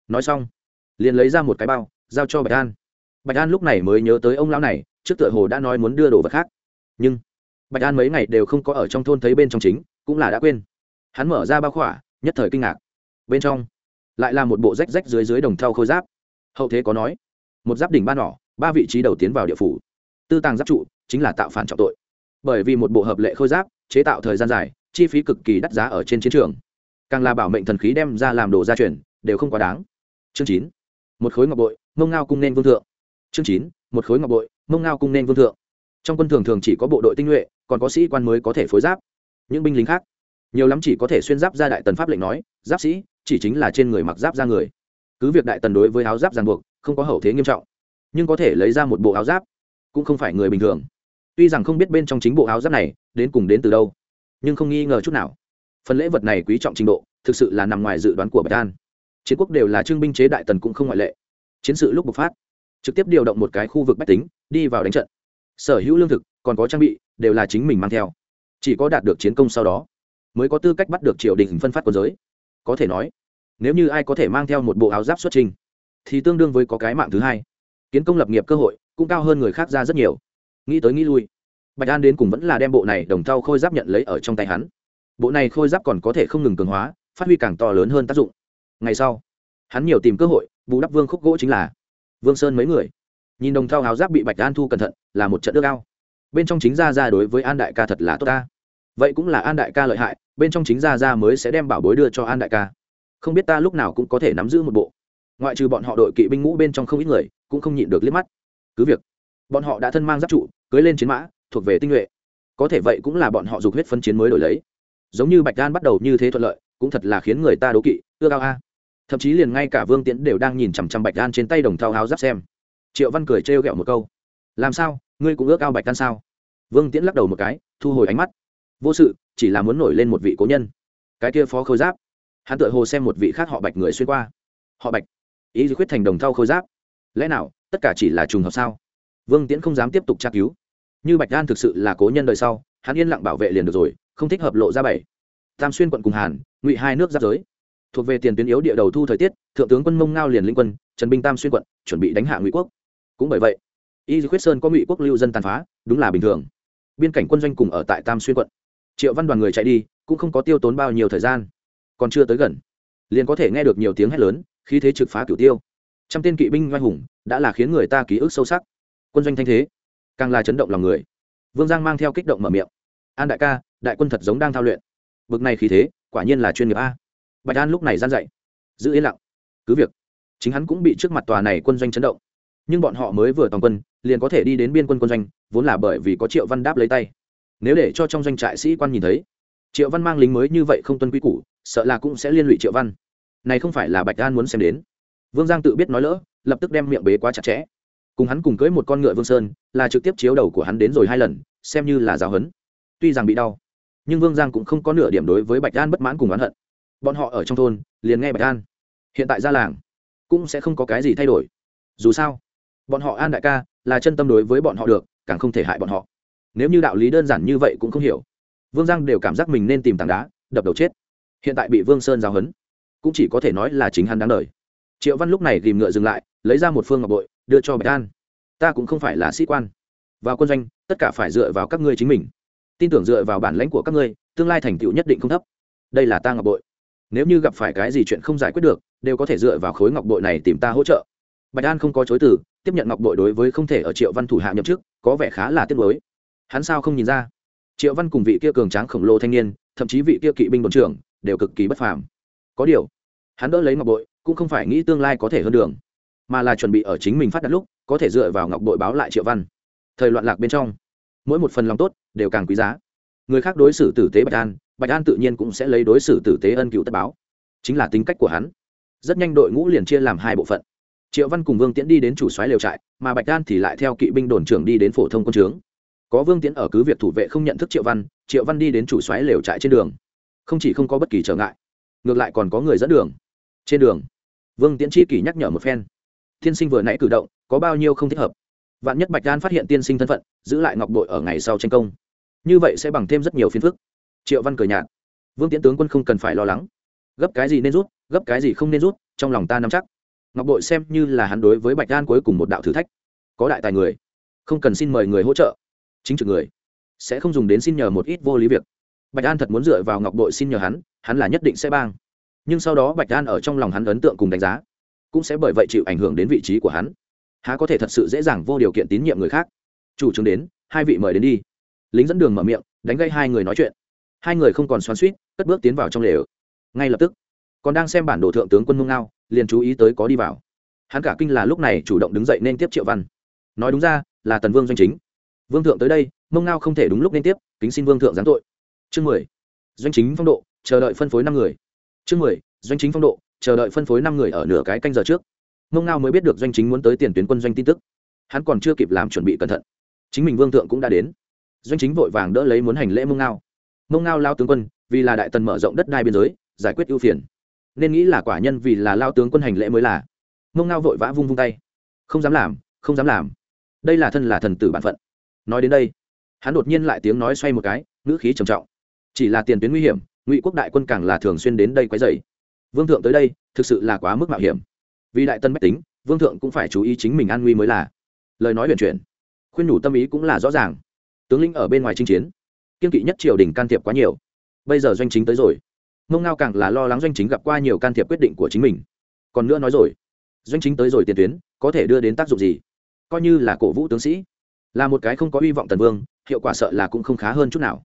Nói xong, liền lấy ra một cái bao, giao cho bạch an. Bạch an lúc này mới nhớ tới ông lão này, trước tựa hồ đã nói muốn đưa đồ vật khác. Nhưng, bạch an mấy ngày đều không có ở trong thôn thấy bên trong chính, cũng là đã quên. Hắn mở ra bao khỏa, nhất thời kinh ngạc. Bên trong, lại là một bộ rách rách dưới dưới đồng thau khôi giáp. Hậu thế có nói, một giáp đỉnh ba nỏ, ba vị trí đầu tiến vào địa phủ. Tư tàng giáp trụ, chính là tạo phản trọng tội bởi vì một bộ hợp lệ khôi giáp, chế tạo thời gian dài, chi phí cực kỳ đắt giá ở trên chiến trường. Càng là bảo mệnh thần khí đem ra làm đồ gia truyền, đều không quá đáng. Chương chín, một khối ngọc bội, mông ngao cung nên vương thượng. Chương chín, một khối ngọc bội, mông ngao cung nên vương thượng. Trong quân thường thường chỉ có bộ đội tinh nhuệ, còn có sĩ quan mới có thể phối giáp. Những binh lính khác, nhiều lắm chỉ có thể xuyên giáp ra đại tần pháp lệnh nói, giáp sĩ chỉ chính là trên người mặc giáp ra người. Cứ việc đại tần đối với áo giáp ràng buộc, không có hậu thế nghiêm trọng, nhưng có thể lấy ra một bộ áo giáp cũng không phải người bình thường tuy rằng không biết bên trong chính bộ áo giáp này đến cùng đến từ đâu, nhưng không nghi ngờ chút nào. Phần lễ vật này quý trọng trình độ, thực sự là nằm ngoài dự đoán của bạch an. Chiến quốc đều là trương binh chế đại tần cũng không ngoại lệ. Chiến sự lúc bộc phát, trực tiếp điều động một cái khu vực bách tính, đi vào đánh trận. Sở hữu lương thực, còn có trang bị, đều là chính mình mang theo. Chỉ có đạt được chiến công sau đó, mới có tư cách bắt được triều đình phân phát quân giới. Có thể nói, nếu như ai có thể mang theo một bộ áo giáp xuất trình thì tương đương với có cái mạng thứ hai. Kiến công lập nghiệp cơ hội, cũng cao hơn người khác ra rất nhiều nghĩ tới nghĩ lui, bạch an đến cùng vẫn là đem bộ này đồng thau khôi giáp nhận lấy ở trong tay hắn. Bộ này khôi giáp còn có thể không ngừng cường hóa, phát huy càng to lớn hơn tác dụng. Ngày sau, hắn nhiều tìm cơ hội, bù đắp vương khúc gỗ chính là vương sơn mấy người. Nhìn đồng thau háo giáp bị bạch an thu cẩn thận, là một trận ước ao. Bên trong chính gia ra đối với an đại ca thật là tốt ta. Vậy cũng là an đại ca lợi hại, bên trong chính gia ra mới sẽ đem bảo bối đưa cho an đại ca. Không biết ta lúc nào cũng có thể nắm giữ một bộ. Ngoại trừ bọn họ đội kỵ binh ngũ bên trong không ít người, cũng không nhịn được liếc mắt. Cứ việc bọn họ đã thân mang giáp trụ, cưới lên chiến mã, thuộc về tinh nhuệ. Có thể vậy cũng là bọn họ dục huyết phân chiến mới đổi lấy. Giống như bạch đan bắt đầu như thế thuận lợi, cũng thật là khiến người ta đố kỵ, ưa cao a. Thậm chí liền ngay cả vương tiễn đều đang nhìn chằm chằm bạch đan trên tay đồng thao háo giáp xem. Triệu văn cười trêu ghẹo một câu. Làm sao? Ngươi cũng ước ao bạch đan sao? Vương tiễn lắc đầu một cái, thu hồi ánh mắt. Vô sự, chỉ là muốn nổi lên một vị cố nhân. Cái kia phó khôi giáp. Hắn tự hồ xem một vị khác họ bạch người xuyên qua. Họ bạch, ý khuyết thành đồng thau khôi giáp? Lẽ nào, tất cả chỉ là trùng hợp sao? Vương tiễn không dám tiếp tục tra cứu. Như bạch đan thực sự là cố nhân đời sau, hắn yên lặng bảo vệ liền được rồi, không thích hợp lộ ra bảy. Tam xuyên quận cùng hàn, ngụy hai nước giáp giới. Thuộc về tiền tuyến yếu địa đầu thu thời tiết, thượng tướng quân mông ngao liền linh quân, trần binh tam xuyên quận, chuẩn bị đánh hạ ngụy quốc. Cũng bởi vậy, y khuyết sơn có ngụy quốc lưu dân tàn phá, đúng là bình thường. Biên cảnh quân doanh cùng ở tại tam xuyên quận. Triệu văn đoàn người chạy đi, cũng không có tiêu tốn bao nhiêu thời gian. Còn chưa tới gần, liền có thể nghe được nhiều tiếng hét lớn khi thế trực phá cửu tiêu. Trăm tên kỵ binh oai hùng, đã là khiến người ta ký ức sâu sắc quân doanh thanh thế, càng là chấn động lòng người. Vương giang mang theo kích động mở miệng. An đại ca, đại quân thật giống đang thao luyện. Bực này khí thế, quả nhiên là chuyên nghiệp a. Bạch an lúc này gian dậy, giữ yên lặng. Cứ việc, chính hắn cũng bị trước mặt tòa này quân doanh chấn động. Nhưng bọn họ mới vừa toàn quân, liền có thể đi đến biên quân quân doanh, vốn là bởi vì có triệu văn đáp lấy tay. Nếu để cho trong doanh trại sĩ quan nhìn thấy, triệu văn mang lính mới như vậy không tuân quy củ, sợ là cũng sẽ liên lụy triệu văn. Này không phải là bạch an muốn xem đến. Vương giang tự biết nói lỡ, lập tức đem miệng bế quá chặt chẽ cùng hắn cùng cưới một con ngựa vương sơn, là trực tiếp chiếu đầu của hắn đến rồi hai lần, xem như là giáo hấn tuy rằng bị đau, nhưng vương giang cũng không có nửa điểm đối với bạch an bất mãn cùng oán hận. Bọn họ ở trong thôn, liền nghe bạch an. Hiện tại ra làng, cũng sẽ không có cái gì thay đổi. Dù sao, bọn họ an đại ca, là chân tâm đối với bọn họ được, càng không thể hại bọn họ. Nếu như đạo lý đơn giản như vậy cũng không hiểu, vương giang đều cảm giác mình nên tìm tảng đá, đập đầu chết. Hiện tại bị vương sơn giao hấn cũng chỉ có thể nói là chính hắn đáng đời. Triệu văn lúc này tìm ngựa dừng lại, lấy ra một phương ngọc bội đưa cho bạch an. Ta cũng không phải là sĩ quan. Vào quân doanh, tất cả phải dựa vào các ngươi chính mình. Tin tưởng dựa vào bản lãnh của các ngươi, tương lai thành tựu nhất định không thấp. Đây là ta ngọc bội. Nếu như gặp phải cái gì chuyện không giải quyết được, đều có thể dựa vào khối ngọc bội này tìm ta hỗ trợ. Bạch an không có chối từ, tiếp nhận ngọc bội đối với không thể ở triệu văn thủ hạ nhậm chức, có vẻ khá là tiếc mới hắn sao không nhìn ra? Triệu văn cùng vị kia cường tráng khổng lồ thanh niên, thậm chí vị kia kỵ binh đồn trưởng, đều cực kỳ bất phàm. Có điều, hắn đỡ lấy ngọc bội, cũng không phải nghĩ tương lai có thể hơn đường mà là chuẩn bị ở chính mình phát đặt lúc, có thể dựa vào ngọc bội báo lại triệu văn. Thời loạn lạc bên trong, mỗi một phần lòng tốt đều càng quý giá. Người khác đối xử tử tế bạch an bạch an tự nhiên cũng sẽ lấy đối xử tử tế ân cựu tất báo. Chính là tính cách của hắn. Rất nhanh đội ngũ liền chia làm hai bộ phận. Triệu văn cùng vương tiễn đi đến chủ xoáy lều trại, mà bạch an thì lại theo kỵ binh đồn trưởng đi đến phổ thông quân trướng. Có vương tiễn ở cứ việc thủ vệ không nhận thức triệu văn triệu văn đi đến chủ xoáy lều trại trên đường. Không chỉ không có bất kỳ trở ngại, ngược lại còn có người dẫn đường. Trên đường, vương tiễn chi kỷ nhắc nhở một phen tiên sinh vừa nãy cử động, có bao nhiêu không thích hợp? Vạn nhất bạch đan phát hiện tiên sinh thân phận, giữ lại ngọc bội ở ngày sau tranh công. Như vậy sẽ bằng thêm rất nhiều phiền phức. Triệu văn cười nhạt. Vương tiễn tướng quân không cần phải lo lắng. Gấp cái gì nên rút, gấp cái gì không nên rút, trong lòng ta nắm chắc. Ngọc bội xem như là hắn đối với bạch đan cuối cùng một đạo thử thách. Có đại tài người, không cần xin mời người hỗ trợ. Chính trực người, sẽ không dùng đến xin nhờ một ít vô lý việc. Bạch an thật muốn dựa vào ngọc bội xin nhờ hắn hắn là nhất định sẽ bang. Nhưng sau đó bạch an ở trong lòng hắn ấn tượng cùng đánh giá cũng sẽ bởi vậy chịu ảnh hưởng đến vị trí của hắn. Há có thể thật sự dễ dàng vô điều kiện tín nhiệm người khác. Chủ trương đến, hai vị mời đến đi. Lính dẫn đường mở miệng, đánh gây hai người nói chuyện. Hai người không còn xoắn suýt cất bước tiến vào trong lều. Ngay lập tức, còn đang xem bản đồ thượng tướng quân mông ngao, liền chú ý tới có đi vào. Hắn cả kinh là lúc này chủ động đứng dậy nên tiếp triệu văn. Nói đúng ra, là tần vương doanh chính. Vương thượng tới đây mông ngao không thể đúng lúc nên tiếp, kính xin vương thượng giáng tội. Chương mười, doanh chính phong độ, chờ đợi phân phối năm người. Chương mười, doanh chính phong độ chờ đợi phân phối năm người ở nửa cái canh giờ trước. Mông ngao mới biết được doanh chính muốn tới tiền tuyến quân doanh tin tức. Hắn còn chưa kịp làm chuẩn bị cẩn thận. Chính mình vương thượng cũng đã đến. Doanh chính vội vàng đỡ lấy muốn hành lễ mông ngao. Mông ngao lao tướng quân, vì là đại tần mở rộng đất đai biên giới, giải quyết ưu phiền. Nên nghĩ là quả nhân vì là lao tướng quân hành lễ mới là. Mông ngao vội vã vung vung tay. Không dám làm, không dám làm. Đây là thân là thần tử bản phận. Nói đến đây, hắn đột nhiên lại tiếng nói xoay một cái, ngữ khí trầm trọng. Chỉ là tiền tuyến nguy hiểm, ngụy quốc đại quân càng là thường xuyên đến đây quấy dày vương thượng tới đây, thực sự là quá mức mạo hiểm. Vì đại tân bách tính, vương thượng cũng phải chú ý chính mình an nguy mới là. Lời nói huyền chuyển, khuyên nhủ tâm ý cũng là rõ ràng. Tướng lĩnh ở bên ngoài chinh chiến, kiên kỵ nhất triều đình can thiệp quá nhiều. Bây giờ doanh chính tới rồi. Mông ngao càng là lo lắng doanh chính gặp qua nhiều can thiệp quyết định của chính mình. Còn nữa nói rồi, doanh chính tới rồi tiền tuyến, có thể đưa đến tác dụng gì? Coi như là cổ vũ tướng sĩ, là một cái không có hy vọng tần vương, hiệu quả sợ là cũng không khá hơn chút nào.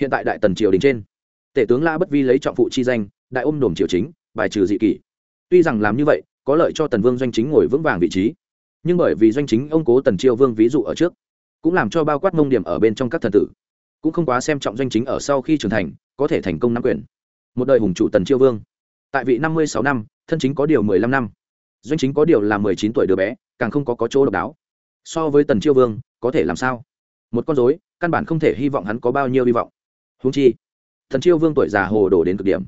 Hiện tại đại tần triều đình trên, tể tướng la bất vi lấy trọng phụ chi danh, đại ôm đồm triều chính bài trừ dị kỷ. Tuy rằng làm như vậy có lợi cho tần vương doanh chính ngồi vững vàng vị trí nhưng bởi vì doanh chính ông cố tần triều vương ví dụ ở trước cũng làm cho bao quát mông điểm ở bên trong các thần tử cũng không quá xem trọng doanh chính ở sau khi trưởng thành có thể thành công nắm quyền. Một đời hùng chủ tần chiêu vương. Tại vị năm mươi sáu năm thân chính có điều mười lăm năm. Doanh chính có điều là mười chín tuổi đứa bé càng không có, có chỗ độc đáo. So với tần chiêu vương có thể làm sao? Một con dối căn bản không thể hy vọng hắn có bao nhiêu hy vọng. Húng chi thần chiêu vương tuổi già hồ đổ đến cực điểm.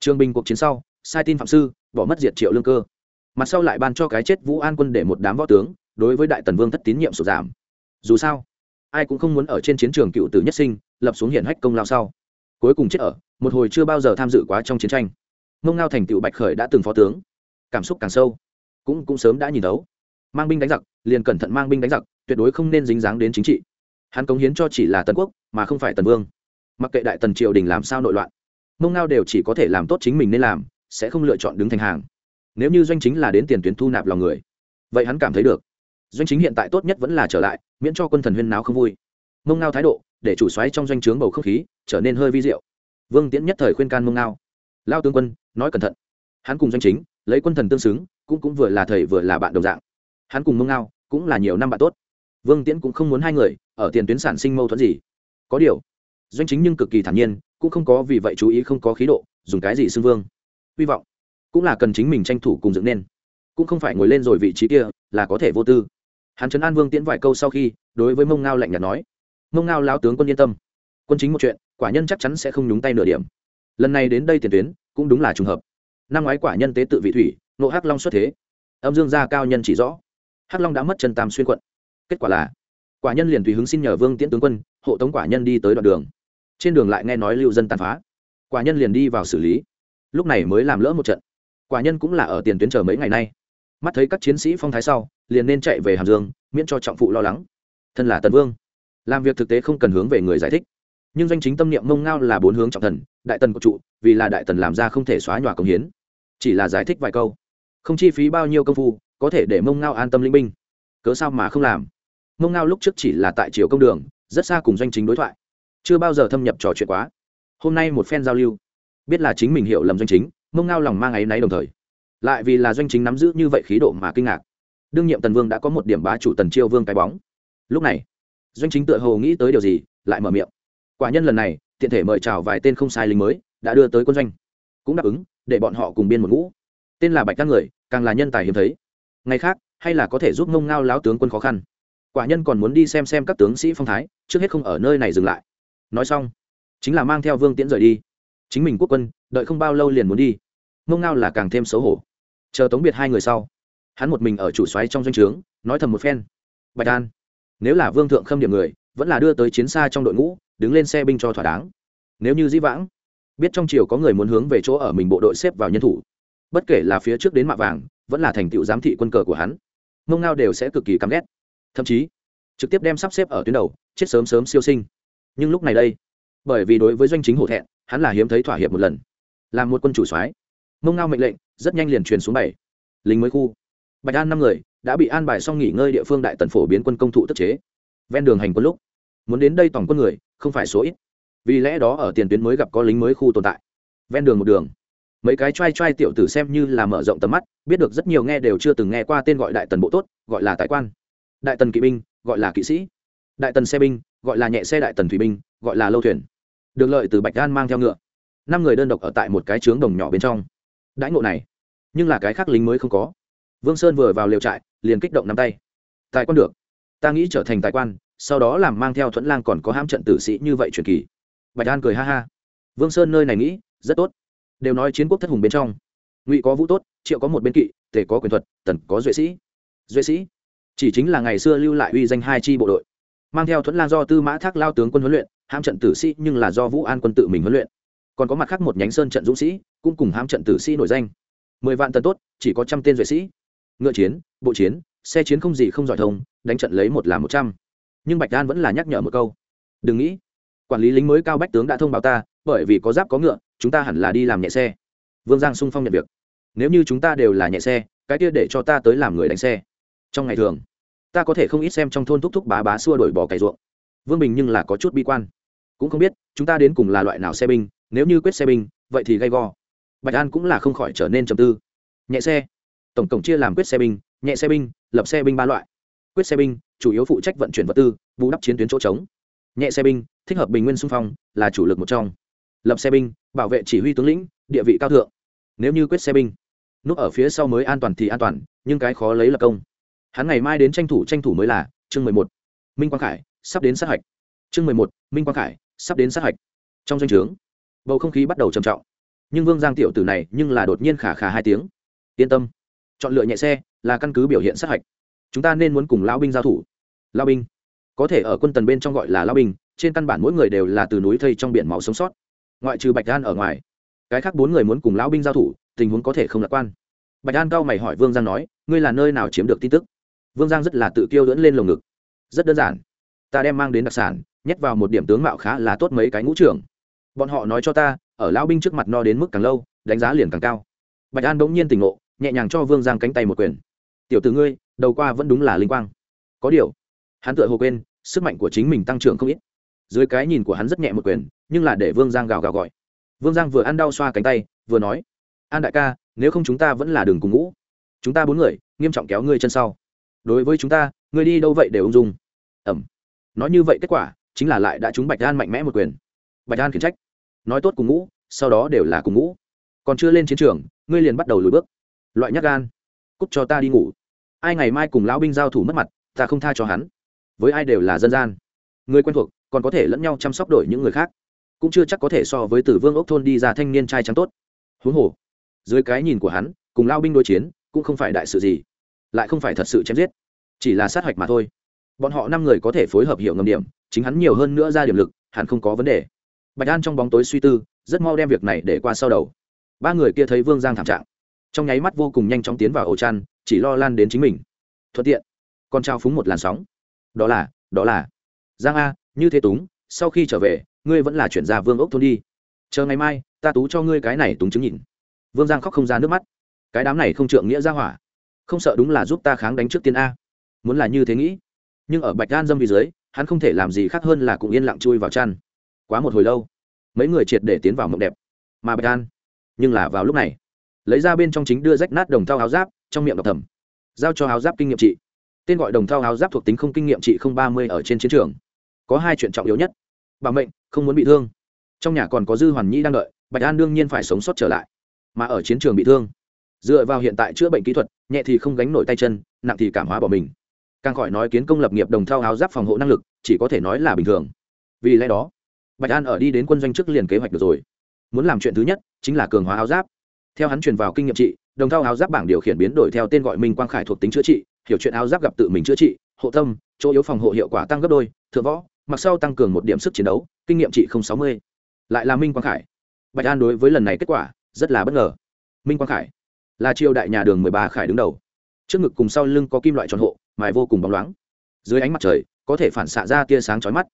Trường bình cuộc chiến sau sai tin phạm sư, bỏ mất diệt triệu lương cơ. Mặt sau lại ban cho cái chết vũ an quân để một đám võ tướng, đối với đại tần vương thất tín nhiệm sụt giảm. Dù sao, ai cũng không muốn ở trên chiến trường cựu tử nhất sinh, lập xuống hiển hách công lao sau. Cuối cùng chết ở, một hồi chưa bao giờ tham dự quá trong chiến tranh. Mông ngao thành tựu bạch khởi đã từng phó tướng. Cảm xúc càng sâu. Cũng cũng sớm đã nhìn đấu mang binh đánh giặc, liền cẩn thận mang binh đánh giặc, tuyệt đối không nên dính dáng đến chính trị. Hắn cống hiến cho chỉ là tần quốc, mà không phải tần vương. Mặc kệ đại tần triều đình làm sao nội loạn mông ngao đều chỉ có thể làm tốt chính mình nên làm sẽ không lựa chọn đứng thành hàng. Nếu như doanh chính là đến tiền tuyến thu nạp lòng người, vậy hắn cảm thấy được. Doanh chính hiện tại tốt nhất vẫn là trở lại, miễn cho quân thần huyên náo không vui. Mông ngao thái độ, để chủ xoáy trong doanh trướng bầu không khí trở nên hơi vi diệu. Vương tiễn nhất thời khuyên can mông ngao. Lao tướng quân, nói cẩn thận. Hắn cùng doanh chính, lấy quân thần tương xứng, cũng cũng vừa là thầy vừa là bạn đồng dạng. Hắn cùng mông ngao cũng là nhiều năm bạn tốt. Vương tiễn cũng không muốn hai người ở tiền tuyến sản sinh mâu thuẫn gì. Có điều, doanh chính nhưng cực kỳ thản nhiên, cũng không có vì vậy chú ý không có khí độ, dùng cái gì xưng vương hy vọng. Cũng là cần chính mình tranh thủ cùng dựng nên. Cũng không phải ngồi lên rồi vị trí kia là có thể vô tư. Hắn trấn an vương tiễn vài câu sau khi, đối với mông ngao lạnh nhạt nói, mông ngao lao tướng quân yên tâm. Quân chính một chuyện, quả nhân chắc chắn sẽ không nhúng tay nửa điểm. Lần này đến đây tiền tuyến, cũng đúng là trùng hợp. Năm ngoái quả nhân tế tự vị thủy, nộ hắc long xuất thế. Âm dương gia cao nhân chỉ rõ. Hắc long đã mất chân tam xuyên quận. Kết quả là, quả nhân liền tùy hứng xin nhờ vương tiễn tướng quân, hộ tống quả nhân đi tới đoạn đường. Trên đường lại nghe nói lưu dân tàn phá. Quả nhân liền đi vào xử lý lúc này mới làm lỡ một trận. Quả nhân cũng là ở tiền tuyến chờ mấy ngày nay. Mắt thấy các chiến sĩ phong thái sau, liền nên chạy về hàm dương, miễn cho trọng phụ lo lắng. Thân là tần vương, làm việc thực tế không cần hướng về người giải thích. Nhưng doanh chính tâm niệm mông ngao là bốn hướng trọng thần, đại tần của trụ, vì là đại tần làm ra không thể xóa nhòa công hiến. Chỉ là giải thích vài câu. Không chi phí bao nhiêu công phu, có thể để mông ngao an tâm linh binh. Cớ sao mà không làm? Mông ngao lúc trước chỉ là tại triều công đường, rất xa cùng doanh chính đối thoại. Chưa bao giờ thâm nhập trò chuyện quá. Hôm nay một phen giao lưu biết là chính mình hiểu lầm doanh chính, mông ngao lòng mang áy náy đồng thời. Lại vì là doanh chính nắm giữ như vậy khí độ mà kinh ngạc. Đương nhiệm tần vương đã có một điểm bá chủ tần chiêu vương cái bóng. Lúc này, doanh chính tựa hồ nghĩ tới điều gì, lại mở miệng. Quả nhân lần này, tiện thể mời chào vài tên không sai lính mới, đã đưa tới quân doanh. Cũng đáp ứng, để bọn họ cùng biên một ngũ. Tên là bạch các người, càng là nhân tài hiếm thấy. Ngày khác, hay là có thể giúp mông ngao láo tướng quân khó khăn. Quả nhân còn muốn đi xem xem các tướng sĩ phong thái, trước hết không ở nơi này dừng lại. Nói xong, chính là mang theo vương tiễn rời đi chính mình quốc quân, đợi không bao lâu liền muốn đi. Mông ngao là càng thêm xấu hổ. Chờ tống biệt hai người sau, hắn một mình ở chủ xoáy trong doanh trướng, nói thầm một phen. Bạch an, nếu là vương thượng khâm điểm người, vẫn là đưa tới chiến xa trong đội ngũ, đứng lên xe binh cho thỏa đáng. Nếu như dĩ vãng biết trong triều có người muốn hướng về chỗ ở mình bộ đội xếp vào nhân thủ, bất kể là phía trước đến mạ vàng, vẫn là thành tựu giám thị quân cờ của hắn mông ngao đều sẽ cực kỳ căm ghét. Thậm chí, trực tiếp đem sắp xếp ở tuyến đầu, chết sớm sớm siêu sinh. Nhưng lúc này đây, bởi vì đối với doanh chính hổ thẹn hắn là hiếm thấy thỏa hiệp một lần. Làm một quân chủ soái. Mông ngao mệnh lệnh, rất nhanh liền truyền xuống bảy. Lính mới khu. Bạch an năm người, đã bị an bài xong nghỉ ngơi địa phương đại tần phổ biến quân công thụ tức chế. Ven đường hành quân lúc, muốn đến đây tổng quân người, không phải số ít. Vì lẽ đó ở tiền tuyến mới gặp có lính mới khu tồn tại. Ven đường một đường. Mấy cái t r a i t r a i tiểu tử xem như là mở rộng tầm mắt, biết được rất nhiều nghe đều chưa từng nghe qua tên gọi đại tần bộ tốt, gọi là tài quan. Đại tần kỵ binh, gọi là kỵ sĩ. Đại tần xe binh, gọi là nhẹ xe đại tần thủy binh, gọi là lâu thuyền được lợi từ bạch đan mang theo ngựa. Năm người đơn độc ở tại một cái trướng đồng nhỏ bên trong. Đãi ngộ này, nhưng là cái khác lính mới không có. Vương sơn vừa vào liều trại, liền kích động nắm tay. Tài quan được. Ta nghĩ trở thành tài quan, sau đó làm mang theo thuẫn lang còn có ham trận tử sĩ như vậy truyền kỳ. Bạch an cười ha ha. Vương sơn nơi này nghĩ, rất tốt. Đều nói chiến quốc thất hùng bên trong. Ngụy có vũ tốt, triệu có một bên kỵ tề có quyền thuật, tần có duệ sĩ. Duệ sĩ? Chỉ chính là ngày xưa lưu lại uy danh hai chi bộ đội. Mang theo thuẫn lang do tư mã thác lao tướng quân huấn luyện ham trận tử sĩ nhưng là do vũ an quân tự mình huấn luyện. Còn có mặt khác một nhánh sơn trận dũng sĩ, cũng cùng ham trận tử sĩ nổi danh. Mười vạn tần tốt, chỉ có trăm tên duệ sĩ. Ngựa chiến, bộ chiến, xe chiến không gì không giỏi thông, đánh trận lấy một là một trăm. Nhưng bạch đan vẫn là nhắc nhở một câu. Đừng nghĩ, quản lý lính mới cao bách tướng đã thông báo ta, bởi vì có giáp có ngựa, chúng ta hẳn là đi làm nhẹ xe. Vương giang sung phong nhận việc. Nếu như chúng ta đều là nhẹ xe, cái kia để cho ta tới làm người đánh xe. Trong ngày thường, ta có thể không ít xem trong thôn thúc thúc bá bá xua đổi bỏ cày ruộng. Vương bình nhưng là có chút bi quan cũng không biết chúng ta đến cùng là loại nào xe binh, nếu như quyết xe binh, vậy thì gay go. Bạch an cũng là không khỏi trở nên trầm tư. Nhẹ xe. Tổng cộng chia làm quyết xe binh, nhẹ xe binh, lập xe binh ba loại. Quyết xe binh, chủ yếu phụ trách vận chuyển vật tư, bù đắp chiến tuyến chỗ trống. Nhẹ xe binh, thích hợp bình nguyên xung phong, là chủ lực một trong. Lập xe binh, bảo vệ chỉ huy tướng lĩnh, địa vị cao thượng. Nếu như quyết xe binh, núp ở phía sau mới an toàn thì an toàn, nhưng cái khó lấy là công. Hắn ngày mai đến tranh thủ tranh thủ mới là chương mười một. Minh quang khải, sắp đến sát hạch. Chương mười một, minh quang khải sắp đến sát hạch. Trong danh o trướng, bầu không khí bắt đầu trầm trọng. Nhưng vương giang tiểu tử này nhưng là đột nhiên khả khả hai tiếng. Yên tâm, chọn lựa nhẹ xe là căn cứ biểu hiện sát hạch. Chúng ta nên muốn cùng lão binh giao thủ. Lao binh? Có thể ở quân tần bên trong gọi là lao binh, trên căn bản mỗi người đều là từ núi thây trong biển máu sống sót. Ngoại trừ bạch đan ở ngoài, cái khác bốn người muốn cùng lão binh giao thủ, tình huống có thể không lạc quan. Bạch đan cao mày hỏi vương giang nói, ngươi là nơi nào chiếm được tin tức? Vương giang rất là tự kiêu đỡn lên lồng ngực. Rất đơn giản, ta đem mang đến đặc sản nhét vào một điểm tướng mạo khá là tốt mấy cái ngũ trưởng. Bọn họ nói cho ta, ở lão binh trước mặt no đến mức càng lâu, đánh giá liền càng cao. Bạch an bỗng nhiên tỉnh ngộ, nhẹ nhàng cho vương giang cánh tay một quyền. Tiểu t ử ngươi, đầu qua vẫn đúng là linh quang. Có điều. Hắn tựa hồ quên, sức mạnh của chính mình tăng trưởng không ít. Dưới cái nhìn của hắn rất nhẹ một quyền, nhưng là để vương giang gào gào gọi. Vương giang vừa ăn đau xoa cánh tay, vừa nói, an đại ca, nếu không chúng ta vẫn là đường cùng ngũ. Chúng ta bốn người, nghiêm trọng kéo ngươi chân sau. Đối với chúng ta, ngươi đi đâu vậy đều ung dung. Ẩm. Nói như vậy kết quả chính là lại đã trúng bạch đan mạnh mẽ một quyền. Bạch đan khiển trách. Nói tốt cùng ngũ, sau đó đều là cùng ngũ. Còn chưa lên chiến trường, ngươi liền bắt đầu lùi bước. Loại nhắc gan. Cút cho ta đi ngủ. Ai ngày mai cùng lão binh giao thủ mất mặt, ta không tha cho hắn. Với ai đều là dân gian. Người quen thuộc, còn có thể lẫn nhau chăm sóc đổi những người khác. Cũng chưa chắc có thể so với tử vương ốc thôn đi ra thanh niên trai trắng tốt. Huống hồ, dưới cái nhìn của hắn, cùng lao binh đối chiến, cũng không phải đại sự gì. Lại không phải thật sự chém giết. Chỉ là sát hạch mà thôi bọn họ năm người có thể phối hợp hiệu ngầm điểm, chính hắn nhiều hơn nữa ra điểm lực, hẳn không có vấn đề. Bạch an trong bóng tối suy tư, rất mau đem việc này để qua sau đầu. Ba người kia thấy vương giang thảm trạng, trong nháy mắt vô cùng nhanh chóng tiến vào ổ chăn, chỉ lo lan đến chính mình. Thuận tiện, con trao phúng một làn sóng. Đó là đó là. Giang a, như thế túng, sau khi trở về, ngươi vẫn là chuyển ra vương ốc thôn đi. Chờ ngày mai, ta tú cho ngươi cái này túng chứng nhìn. Vương giang khóc không ra nước mắt. Cái đám này không trượng nghĩa ra hỏa. Không sợ đúng là giúp ta kháng đánh trước tiên a. Muốn là như thế nghĩ nhưng ở bạch gan dâm vì dưới, hắn không thể làm gì khác hơn là cũng yên lặng chui vào chăn. Quá một hồi lâu, mấy người triệt để tiến vào mộng đẹp. Mà bạch gan nhưng là vào lúc này, lấy ra bên trong chính đưa rách nát đồng thau áo giáp, trong miệng đọc thầm. Giao cho áo giáp kinh nghiệm trị. Tên gọi đồng thau áo giáp thuộc tính không kinh nghiệm trị không ba mươi ở trên chiến trường. Có hai chuyện trọng yếu nhất. Bà mệnh, không muốn bị thương. Trong nhà còn có dư hoàn nhi đang đợi, bạch an đương nhiên phải sống sót trở lại. Mà ở chiến trường bị thương, dựa vào hiện tại chữa bệnh kỹ thuật, nhẹ thì không gánh nổi tay chân, nặng thì cảm hóa bỏ mình càng khỏi nói kiến công lập nghiệp đồng thao áo giáp phòng hộ năng lực, chỉ có thể nói là bình thường. Vì lẽ đó, bạch an ở đi đến quân doanh trước liền kế hoạch được rồi. Muốn làm chuyện thứ nhất chính là cường hóa áo giáp. Theo hắn truyền vào kinh nghiệm trị, đồng thao áo giáp bảng điều khiển biến đổi theo tên gọi minh quang khải thuộc tính chữa trị, hiểu chuyện áo giáp gặp tự mình chữa trị, hộ tâm, chỗ yếu phòng hộ hiệu quả tăng gấp đôi, thượng võ, mặc sau tăng cường một điểm sức chiến đấu, kinh nghiệm trị không sáu mươi. Lại là minh quang khải. Bạch an đối với lần này kết quả rất là bất ngờ. Minh quang khải là triều đại nhà đường mười ba khải đứng đầu. Trước ngực cùng sau lưng có kim loại tròn hộ mài vô cùng bóng loáng. Dưới ánh mặt trời, có thể phản xạ ra tia sáng chói mắt.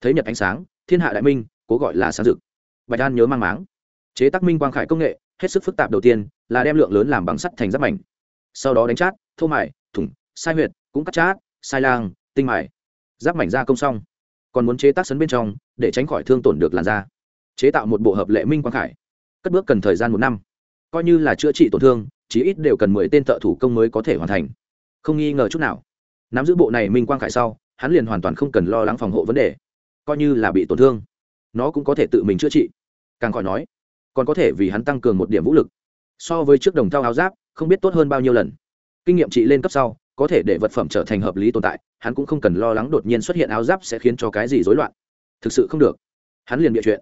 Thấy nhật ánh sáng, thiên hạ đại minh, cố gọi là sáng rực. Bạch đan nhớ mang máng. Chế tác minh quang khải công nghệ, hết sức phức tạp đầu tiên, là đem lượng lớn làm bằng sắt thành giáp mảnh. Sau đó đánh chát, thô mải thủng, sai huyệt, cũng cắt chát, sai lang, tinh mải giáp mảnh ra công xong. Còn muốn chế tác sấn bên trong, để tránh khỏi thương tổn được làn da. Chế tạo một bộ hợp lệ minh quang khải. Cất bước cần thời gian một năm. Coi như là chữa trị tổn thương, chí ít đều cần mười tên thợ thủ công mới có thể hoàn thành không nghi ngờ chút nào. Nắm giữ bộ này minh quang khải sau, hắn liền hoàn toàn không cần lo lắng phòng hộ vấn đề. Coi như là bị tổn thương, nó cũng có thể tự mình chữa trị. Càng khỏi nói, còn có thể vì hắn tăng cường một điểm vũ lực. So với trước đồng thao áo giáp, không biết tốt hơn bao nhiêu lần. Kinh nghiệm trị lên cấp sau, có thể để vật phẩm trở thành hợp lý tồn tại, hắn cũng không cần lo lắng đột nhiên xuất hiện áo giáp sẽ khiến cho cái gì rối loạn. Thực sự không được. Hắn liền bịa chuyện.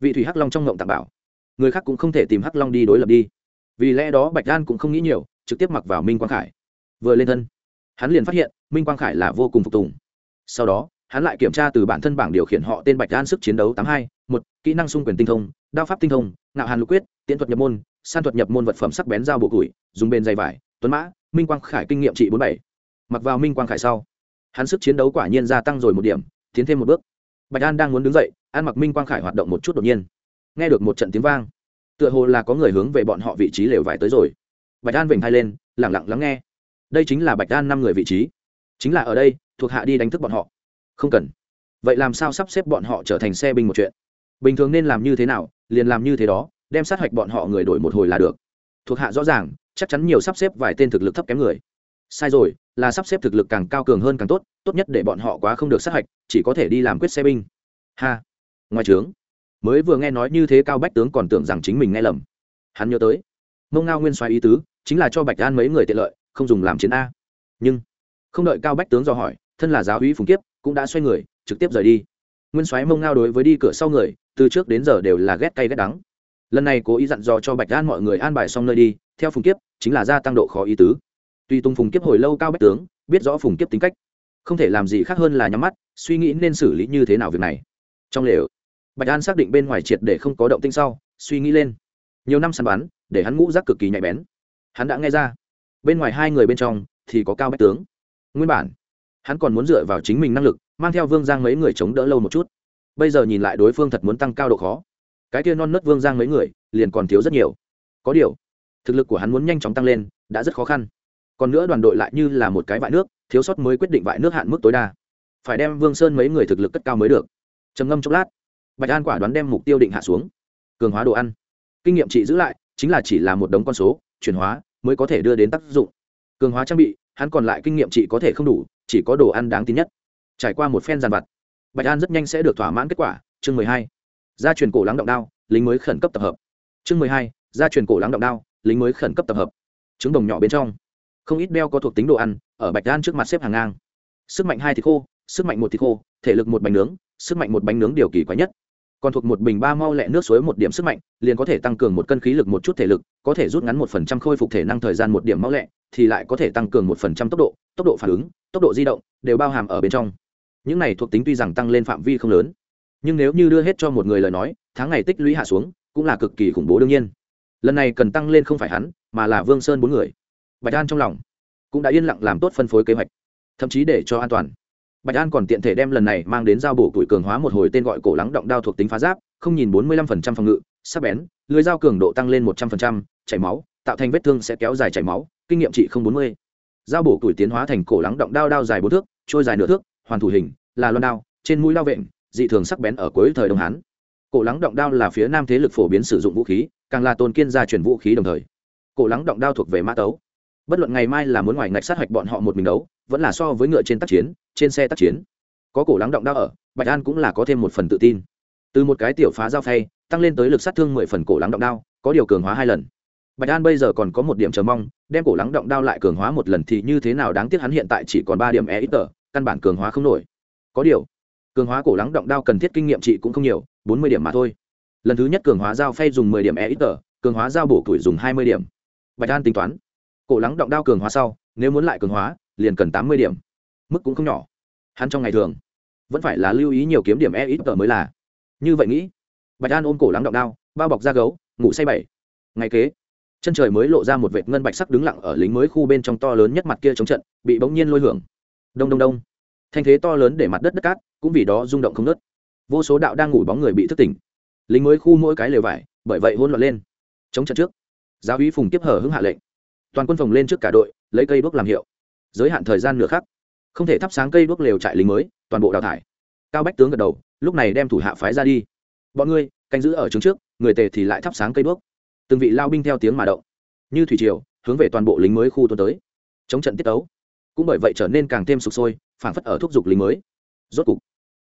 Vị thủy hắc long trong ngộng tạm bảo. Người khác cũng không thể tìm hắc long đi đối lập đi. Vì lẽ đó bạch đan cũng không nghĩ nhiều, trực tiếp mặc vào minh quang khải vừa lên thân. Hắn liền phát hiện, minh quang khải là vô cùng phục tùng. Sau đó, hắn lại kiểm tra từ bản thân bảng điều khiển họ tên bạch đan sức chiến đấu tám hai, một, kỹ năng xung quyền tinh thông, đao pháp tinh thông nạo hàn lục quyết, tiễn thuật nhập môn, san thuật nhập môn vật phẩm sắc bén dao bộ củi, dùng bên dây vải, tuấn mã, minh quang khải kinh nghiệm trị bốn bảy. Mặc vào minh quang khải sau, hắn sức chiến đấu quả nhiên gia tăng rồi một điểm, tiến thêm một bước. Bạch an đang muốn đứng dậy an mặc minh quang khải hoạt động một chút đột nhiên. Nghe được một trận tiếng vang, tựa hồ là có người hướng về bọn họ vị trí lều vải tới rồi. Bạch an vểnh thai lên lẳng lặng lắng nghe đây chính là bạch đan năm người vị trí. Chính là ở đây, thuộc hạ đi đánh thức bọn họ. Không cần. Vậy làm sao sắp xếp bọn họ trở thành xe binh một chuyện? Bình thường nên làm như thế nào, liền làm như thế đó, đem sát hạch bọn họ người đổi một hồi là được. Thuộc hạ rõ ràng, chắc chắn nhiều sắp xếp vài tên thực lực thấp kém người. Sai rồi, là sắp xếp thực lực càng cao cường hơn càng tốt tốt nhất để bọn họ quá không được sát hạch, chỉ có thể đi làm quyết xe binh. Ha. Ngoài trướng mới vừa nghe nói như thế cao bách tướng còn tưởng rằng chính mình nghe lầm. Hắn nhớ tới. Mông ngao nguyên xoáy ý tứ, chính là cho bạch an mấy người tiện lợi không dùng làm chiến a. Nhưng, không đợi cao bách tướng do hỏi, thân là giáo hí phùng kiếp, cũng đã xoay người, trực tiếp rời đi. Nguyên soái mông ngao đối với đi cửa sau người, từ trước đến giờ đều là ghét cay ghét đắng. Lần này cố ý dặn dò cho bạch an mọi người an bài xong nơi đi, theo phùng kiếp, chính là gia tăng độ khó ý tứ. Tuy tung phùng kiếp hồi lâu cao bách tướng, biết rõ phùng kiếp tính cách, không thể làm gì khác hơn là nhắm mắt, suy nghĩ nên xử lý như thế nào việc này. Trong lều, bạch an xác định bên ngoài triệt để không có động tinh sau, suy nghĩ lên. Nhiều năm săn bắn, để hắn ngũ rác cực kỳ nhạy bén. Hắn đã nghe ra bên ngoài hai người bên trong thì có cao bách tướng. Nguyên bản, hắn còn muốn dựa vào chính mình năng lực, mang theo vương giang mấy người chống đỡ lâu một chút. Bây giờ nhìn lại đối phương thật muốn tăng cao độ khó. Cái kia non nớt vương giang mấy người liền còn thiếu rất nhiều. Có điều, thực lực của hắn muốn nhanh chóng tăng lên, đã rất khó khăn. Còn nữa đoàn đội lại như là một cái vại nước, thiếu sót mới quyết định vại nước hạn mức tối đa. Phải đem vương sơn mấy người thực lực cất cao mới được. Trầm ngâm chốc lát, bạch an quả đoán đem mục tiêu định hạ xuống. Cường hóa đồ ăn. Kinh nghiệm chị giữ lại, chính là chỉ là một đống con số, chuyển hóa mới có thể đưa đến tác dụng. Cường hóa trang bị, hắn còn lại kinh nghiệm chị có thể không đủ, chỉ có đồ ăn đáng tin nhất. Trải qua một phen giàn vặt, bạch an rất nhanh sẽ được thỏa mãn kết quả. Chương mười hai, gia truyền cổ lắng động đao, lính mới khẩn cấp tập hợp. Chương mười hai, gia truyền cổ lắng động đao, lính mới khẩn cấp tập hợp. Trứng đồng nhỏ bên trong, không ít đeo có thuộc tính đồ ăn, ở bạch an trước mặt xếp hàng ngang. Sức mạnh hai thì khô, sức mạnh một thì khô, thể lực một bánh nướng, sức mạnh một bánh nướng điều kỳ quái nhất còn thuộc một bình ba mau lẹ nước suối một điểm sức mạnh, liền có thể tăng cường một cân khí lực một chút thể lực, có thể rút ngắn một phần trăm khôi phục thể năng thời gian một điểm mau lẹ, thì lại có thể tăng cường một phần trăm tốc độ tốc độ phản ứng, tốc độ di động đều bao hàm ở bên trong. Những này thuộc tính tuy rằng tăng lên phạm vi không lớn, nhưng nếu như đưa hết cho một người lời nói, tháng ngày tích lũy hạ xuống, cũng là cực kỳ khủng bố đương nhiên. Lần này cần tăng lên không phải hắn, mà là vương sơn bốn người. Bạch an trong lòng cũng đã yên lặng làm tốt phân phối kế hoạch, thậm chí để cho an toàn bạch an còn tiện thể đem lần này mang đến giao bổ tuổi cường hóa một hồi tên gọi cổ lắng động đao thuộc tính phá giáp, không nhìn bốn mươi lăm phần trăm phòng ngự, sắc bén, lưới dao cường độ tăng lên một trăm phần trăm, chảy máu, tạo thành vết thương sẽ kéo dài chảy máu, kinh nghiệm trị không bốn mươi. Dao bổ tuổi tiến hóa thành cổ lắng động đao đao dài bốn thước, trôi dài nửa thước, hoàn thủ hình, là loan đao, trên mũi lao vện, dị thường sắc bén ở cuối thời đông hán. Cổ lắng động đao là phía nam thế lực phổ biến sử dụng vũ khí, càng là tôn kiên gia truyền vũ khí đồng thời. Cổ lắng động đao thuộc về mã tấu bất luận ngày mai là muốn ngoài ngạch sát hạch bọn họ một mình đấu, vẫn là so với ngựa trên tác chiến, trên xe tác chiến. Có cổ lắng động đao ở, bạch an cũng là có thêm một phần tự tin. Từ một cái tiểu phá dao phay, tăng lên tới lực sát thương mười phần cổ lắng động đao có điều cường hóa hai lần. Bạch an bây giờ còn có một điểm chờ mong, đem cổ lắng động đao lại cường hóa một lần thì như thế nào đáng tiếc hắn hiện tại chỉ còn ba điểm e ít tờ căn bản cường hóa không nổi. Có điều, cường hóa cổ lắng động đao cần thiết kinh nghiệm chị cũng không nhiều, bốn mươi điểm mà thôi. Lần thứ nhất cường hóa dao phay dùng mười điểm e ít tờ cường hóa dao bổ tuổi dùng hai mươi điểm. Bạch an tính toán cổ lắng động đao cường hóa sau, nếu muốn lại cường hóa, liền cần tám mươi điểm. Mức cũng không nhỏ. Hắn trong ngày thường, vẫn phải là lưu ý nhiều kiếm điểm e ít tờ mới là. Như vậy nghĩ, bạch an ôm cổ lắng động đao, bao bọc da gấu, ngủ say bảy. Ngày kế, chân trời mới lộ ra một vệt ngân bạch sắc đứng lặng ở lính mới khu bên trong to lớn nhất mặt kia chống trận, bị bỗng nhiên lôi hưởng. Đông đông đông. Thanh thế to lớn để mặt đất đất cát, cũng vì đó rung động không nớt vô số đạo đang ngủ bóng người bị thức tỉnh. Lính mới khu mỗi cái lều vải, bởi vậy hôn loạn lên. Chống trận trước, giáo úy phùng tiếp hở hưng hạ lệnh toàn quân phòng lên trước cả đội, lấy cây đuốc làm hiệu. Giới hạn thời gian nửa khắc. Không thể thắp sáng cây đuốc lều trại lính mới, toàn bộ đào thải. Cao bách tướng gật đầu, lúc này đem thủ hạ phái ra đi. Bọn ngươi, canh giữ ở trứng trước, người tề thì lại thắp sáng cây đuốc. Từng vị lao binh theo tiếng mà động. Như thủy triều, hướng về toàn bộ lính mới khu tuần tới. Chống trận tiết tấu. Cũng bởi vậy trở nên càng thêm sụp sôi, phảng phất ở thúc giục lính mới. Rốt cục,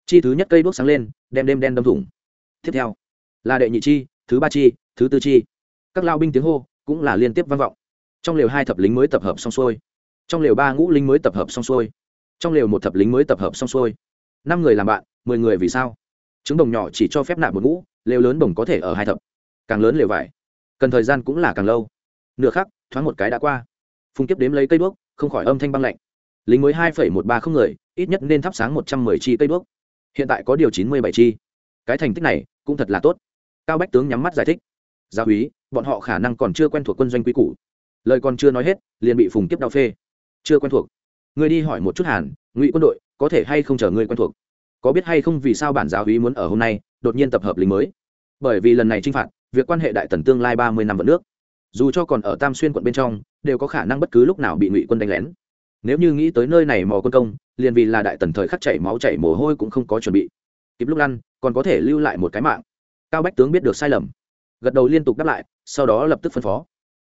chi thứ nhất cây đuốc sáng lên, đem đêm đen đâm thủng. Tiếp theo, là đệ nhị chi, thứ ba chi, thứ tư chi. Các lao binh tiếng hô cũng là liên tiếp vang vọng trong lều hai thập lính mới tập hợp xong xuôi. Trong lều ba ngũ lính mới tập hợp xong xuôi. Trong lều một thập lính mới tập hợp xong xuôi. Năm người làm bạn, mười người vì sao? Trứng đồng nhỏ chỉ cho phép nạp một ngũ, lều lớn đồng có thể ở hai thập. Càng lớn lều vải, cần thời gian cũng là càng lâu. Nửa khắc, thoáng một cái đã qua. Phùng kiếp đếm lấy cây đuốc, không khỏi âm thanh băng lạnh. Lính mới hai phẩy một ba không người, ít nhất nên thắp sáng một trăm mười chi cây đuốc. Hiện tại có điều chín mươi bảy chi. Cái thành tích này cũng thật là tốt. Cao bách tướng nhắm mắt giải thích. Gia úy, bọn họ khả năng còn chưa quen thuộc quân doanh quý cũ lời còn chưa nói hết, liền bị phùng kiếp đau phê. Chưa quen thuộc. Người đi hỏi một chút hàn, ngụy quân đội, có thể hay không chờ người quen thuộc? Có biết hay không vì sao bản giáo úy muốn ở hôm nay, đột nhiên tập hợp lính mới? Bởi vì lần này t r i n h phạt, việc quan hệ đại tần tương lai ba mươi năm vận nước. Dù cho còn ở tam xuyên quận bên trong, đều có khả năng bất cứ lúc nào bị ngụy quân đánh lén. Nếu như nghĩ tới nơi này mò quân công, liền vì là đại tần thời khắc chảy máu chảy mồ hôi cũng không có chuẩn bị. Kịp lúc lăn còn có thể lưu lại một cái mạng. Cao bách tướng biết được sai lầm. Gật đầu liên tục đáp lại, sau đó lập tức phân phó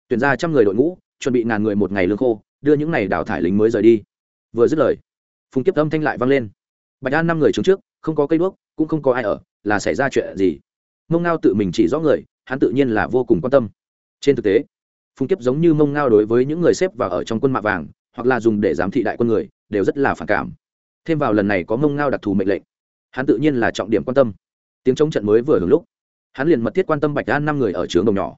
tuyển ra trăm người đội ngũ, chuẩn bị ngàn người một ngày lương khô, đưa những này đào thải lính mới rời đi. Vừa dứt lời, phùng kiếp âm thanh lại vang lên. Bạch an năm người trứng trước, không có cây đuốc, cũng không có ai ở, là xảy ra chuyện gì? Mông ngao tự mình chỉ rõ người, hắn tự nhiên là vô cùng quan tâm. Trên thực tế, Phùng kiếp giống như mông ngao đối với những người xếp vào ở trong quân mạ vàng, hoặc là dùng để giám thị đại quân người, đều rất là phản cảm. Thêm vào lần này có mông ngao đặc thù mệnh lệnh, hắn tự nhiên là trọng điểm quan tâm. Tiếng chống trận mới vừa hưởng lúc, hắn liền mật thiết quan tâm bạch an năm người ở trường đồng nhỏ.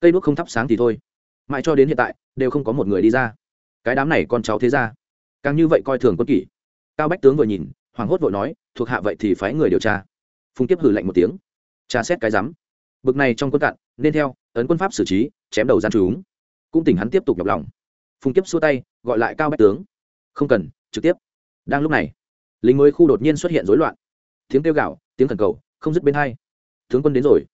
Cây đuốc không thắp sáng thì thôi mãi cho đến hiện tại, đều không có một người đi ra. Cái đám này con cháu thế ra càng như vậy coi thường quân kỷ. Cao bách tướng vừa nhìn hoàng hốt vội nói, thuộc hạ vậy thì phái người điều tra. Phùng kiếp hử lạnh một tiếng, tra xét cái rắm. Bực này trong quân cạn, nên theo, ấn quân pháp xử trí, chém đầu gian chúng. Cũng tỉnh hắn tiếp tục nhọc lòng. Phùng kiếp xua tay, gọi lại cao bách tướng, không cần, trực tiếp. Đang lúc này, lính mới khu đột nhiên xuất hiện rối loạn. Tiếng kêu gạo tiếng khẩn cầu, không dứt bên hai. Tướng quân đến rồi.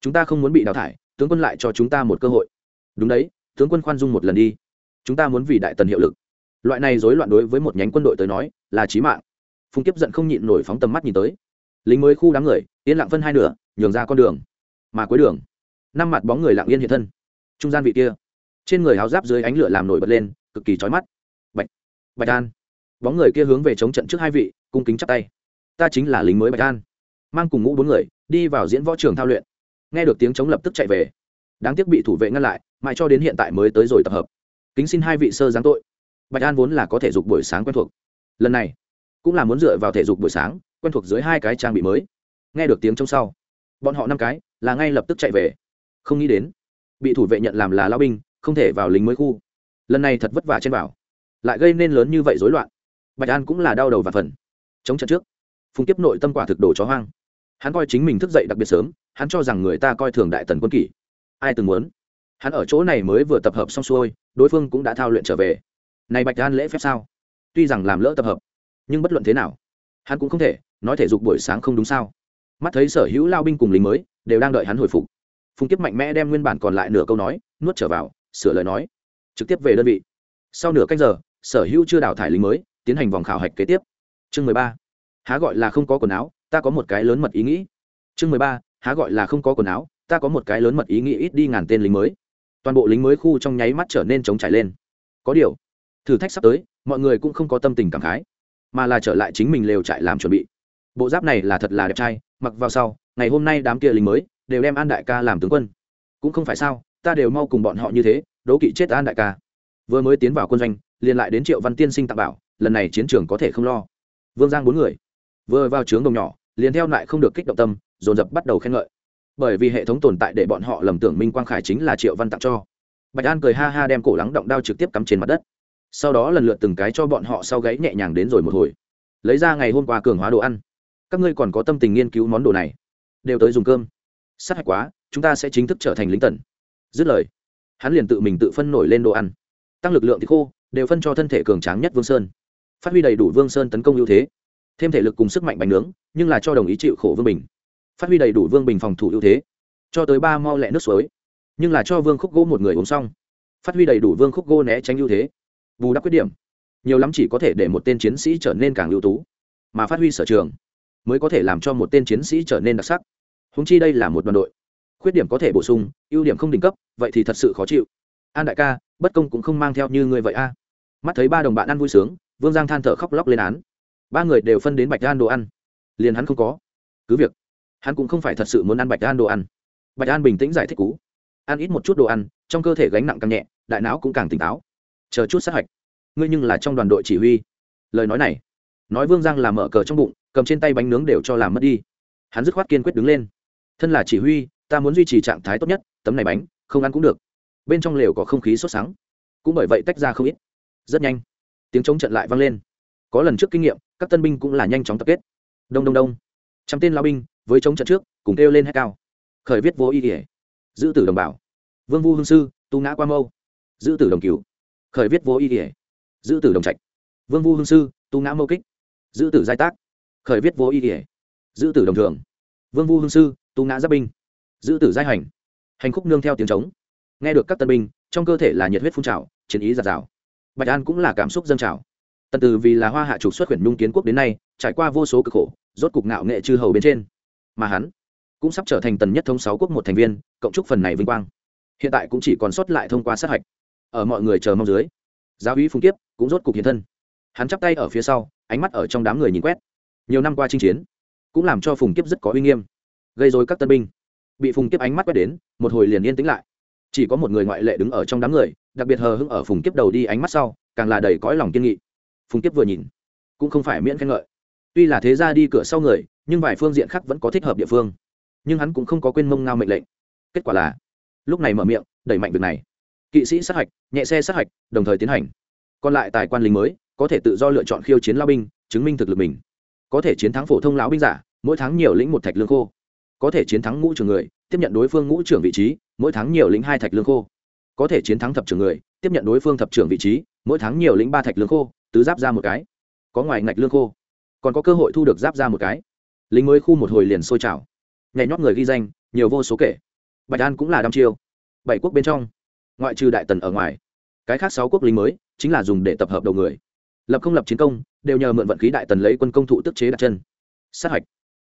Chúng ta không muốn bị đào thải, tướng quân lại cho chúng ta một cơ hội. Đúng đấy tướng quân khoan dung một lần đi. Chúng ta muốn vì đại tần hiệu lực. Loại này rối loạn đối với một nhánh quân đội tới nói, là chí mạng. Phùng kiếp giận không nhịn nổi phóng tầm mắt nhìn tới. Lính mới khu đám người, yên lặng phân hai nửa, nhường ra con đường. Mà cuối đường, năm mặt bóng người lặng yên hiện thân. Trung gian vị kia, trên người háo giáp dưới ánh lửa làm nổi bật lên, cực kỳ chói mắt. Bạch bạch an. Bóng người kia hướng về chống trận trước hai vị, cung kính chắp tay. Ta chính là lính mới bạch an. Mang cùng ngũ bốn người, đi vào diễn võ trường thao luyện. Nghe được tiếng chống lập tức chạy về. Đáng tiếc bị thủ vệ ngăn lại mãi cho đến hiện tại mới tới rồi tập hợp. Kính xin hai vị sơ giáng tội. Bạch an vốn là có thể dục buổi sáng quen thuộc. Lần này, cũng là muốn dựa vào thể dục buổi sáng, quen thuộc dưới hai cái trang bị mới. Nghe được tiếng trong sau, bọn họ năm cái là ngay lập tức chạy về. Không nghĩ đến, bị thủ vệ nhận làm là lao binh, không thể vào lính mới khu. Lần này thật vất vả trên bảo. Lại gây nên lớn như vậy rối loạn. Bạch an cũng là đau đầu và phần. Chống trận trước, phùng kiếp nội tâm quả thực đồ chó hoang. Hắn coi chính mình thức dậy đặc biệt sớm, hắn cho rằng người ta coi thường đại tần quân kỷ. Ai từng muốn? Hắn ở chỗ này mới vừa tập hợp xong xuôi, đối phương cũng đã thao luyện trở về. Này bạch an lễ phép sao? Tuy rằng làm lỡ tập hợp, nhưng bất luận thế nào, hắn cũng không thể nói thể dục buổi sáng không đúng sao. Mắt thấy sở hữu lao binh cùng lính mới đều đang đợi hắn hồi phục. Phùng kiếp mạnh mẽ đem nguyên bản còn lại nửa câu nói nuốt trở vào, sửa lời nói, trực tiếp về đơn vị. Sau nửa cách giờ, sở hữu chưa đào thải lính mới tiến hành vòng khảo hạch kế tiếp. Chương mười ba, há gọi là không có quần áo, ta có một cái lớn mật ý nghĩ. Chương mười ba, há gọi là không có quần áo, ta có một cái lớn mật ý nghĩ ít đi ngàn tên lính mới toàn bộ lính mới khu trong nháy mắt trở nên chống trải lên. Có điều, thử thách sắp tới, mọi người cũng không có tâm tình cảm khái, mà là trở lại chính mình lều trại làm chuẩn bị. Bộ giáp này là thật là đẹp trai, mặc vào sau, ngày hôm nay đám kia lính mới đều đem an đại ca làm tướng quân. Cũng không phải sao, ta đều mau cùng bọn họ như thế, đố kỵ chết an đại ca. Vừa mới tiến vào quân doanh, liền lại đến triệu văn tiên sinh tạm bảo, lần này chiến trường có thể không lo. Vương giang bốn người, vừa vào trướng đồng nhỏ, liền theo lại không được kích động tâm, dồn dập bắt đầu khen ngợi bởi vì hệ thống tồn tại để bọn họ lầm tưởng minh quang khải chính là triệu văn tặng cho. Bạch an cười ha ha đem cổ lắng động đao trực tiếp cắm trên mặt đất. Sau đó lần lượt từng cái cho bọn họ sau gáy nhẹ nhàng đến rồi một hồi. Lấy ra ngày hôm qua cường hóa đồ ăn. Các ngươi còn có tâm tình nghiên cứu món đồ này. Đều tới dùng cơm. Sát hạch quá, chúng ta sẽ chính thức trở thành lính tần. Dứt lời, hắn liền tự mình tự phân nổi lên đồ ăn. Tăng lực lượng thì khô, đều phân cho thân thể cường tráng nhất vương sơn. Phát huy đầy đủ vương sơn tấn công ưu thế. Thêm thể lực cùng sức mạnh bánh nướng, nhưng là cho đồng ý chịu khổ vương bình phát huy đầy đủ vương bình phòng thủ ưu thế, cho tới ba mau lẹ nước suối, nhưng là cho vương khúc gỗ một người uống xong, phát huy đầy đủ vương khúc gỗ né tránh ưu thế. Bù đắp khuyết điểm, nhiều lắm chỉ có thể để một tên chiến sĩ trở nên càng ưu tú, mà phát huy sở trường mới có thể làm cho một tên chiến sĩ trở nên đặc sắc. Húng chi đây là một đoàn đội, khuyết điểm có thể bổ sung, ưu điểm không đỉnh cấp, vậy thì thật sự khó chịu. An đại ca, bất công cũng không mang theo như người vậy a. Mắt thấy ba đồng bạn ăn vui sướng, vương giang than thở khóc lóc lên án. Ba người đều phân đến bạch gan đồ ăn, liền hắn không có. Cứ việc hắn cũng không phải thật sự muốn ăn bạch an đồ ăn. Bạch an bình tĩnh giải thích cú. Ăn ít một chút đồ ăn, trong cơ thể gánh nặng càng nhẹ, đại não cũng càng tỉnh táo. Chờ chút sát hạch. Ngươi nhưng là trong đoàn đội chỉ huy. Lời nói này, nói vương giang làm mở cờ trong bụng, cầm trên tay bánh nướng đều cho làm mất đi. Hắn dứt khoát kiên quyết đứng lên. Thân là chỉ huy, ta muốn duy trì trạng thái tốt nhất, tấm này bánh, không ăn cũng được. Bên trong lều có không khí sốt sắng. Cũng bởi vậy tách ra không ít. Rất nhanh, tiếng chống trận lại vang lên. Có lần trước kinh nghiệm, các tân binh cũng là nhanh chóng tập kết. Đông đông đông. Trăm tên lao binh với chống trận trước, cùng kêu lên hết cao. Khởi viết vô ý ỉa giữ tử đồng bảo vương vu hương sư, tu ngã qua mâu. Giữ tử đồng cứu khởi viết vô ý ỉa giữ tử đồng trạch. Vương vu hương sư, tu ngã mâu kích. Giữ tử giai tác. Khởi viết vô ý ỉa giữ tử đồng thường vương vu hương sư, tu ngã giáp binh. Giữ tử giai hành. Hành khúc nương theo tiếng trống. Nghe được các tân binh, trong cơ thể là nhiệt huyết phun trào, chiến ý giạt rào. Bạch an cũng là cảm xúc dâng trào. Tần từ vì là hoa hạ trục xuất khuyển nhung kiến quốc đến nay, trải qua vô số cực khổ, rốt cục ngạo nghệ chư hầu bên trên mà hắn cũng sắp trở thành tần nhất thống sáu quốc một thành viên, cộng chúc phần này vinh quang. Hiện tại cũng chỉ còn sót lại thông qua sát hạch. Ở mọi người chờ mong dưới, giáo uy phùng kiếp cũng rốt cục hiện thân. Hắn chắp tay ở phía sau, ánh mắt ở trong đám người nhìn quét. Nhiều năm qua chinh chiến, cũng làm cho phùng kiếp rất có uy nghiêm. Gây dối các tân binh, bị phùng kiếp ánh mắt quét đến, một hồi liền yên tĩnh lại. Chỉ có một người ngoại lệ đứng ở trong đám người, đặc biệt hờ hững ở phùng kiếp đầu đi ánh mắt sau, càng là đầy cõi lòng kiên nghị. Phùng kiếp vừa nhìn, cũng không phải miễn khen ngợi tuy là thế ra đi cửa sau người, nhưng vài phương diện khác vẫn có thích hợp địa phương. Nhưng hắn cũng không có quên mông ngao mệnh lệnh. Kết quả là, lúc này mở miệng, đẩy mạnh việc này. Kỵ sĩ sát hạch, nhẹ xe sát hạch, đồng thời tiến hành. Còn lại tài quan lính mới, có thể tự do lựa chọn khiêu chiến lao binh, chứng minh thực lực mình. Có thể chiến thắng phổ thông lão binh giả, mỗi tháng nhiều lĩnh một thạch lương khô. Có thể chiến thắng ngũ trưởng người, tiếp nhận đối phương ngũ trưởng vị trí, mỗi tháng nhiều lĩnh hai thạch lương khô. Có thể chiến thắng thập trưởng người, tiếp nhận đối phương thập trưởng vị trí, mỗi tháng nhiều lĩnh ba thạch lương khô, tứ giáp ra một cái. Có ngoài ngạch lương khô còn có cơ hội thu được giáp ra một cái. Lính mới khu một hồi liền sôi trào. Nhảy nhót người ghi danh, nhiều vô số kể. Bạch an cũng là đăm chiêu. Bảy quốc bên trong, ngoại trừ đại tần ở ngoài, cái khác sáu quốc lính mới chính là dùng để tập hợp đầu người. Lập không lập chiến công, đều nhờ mượn vận khí đại tần lấy quân công thụ tức chế đặt chân. Sát hạch.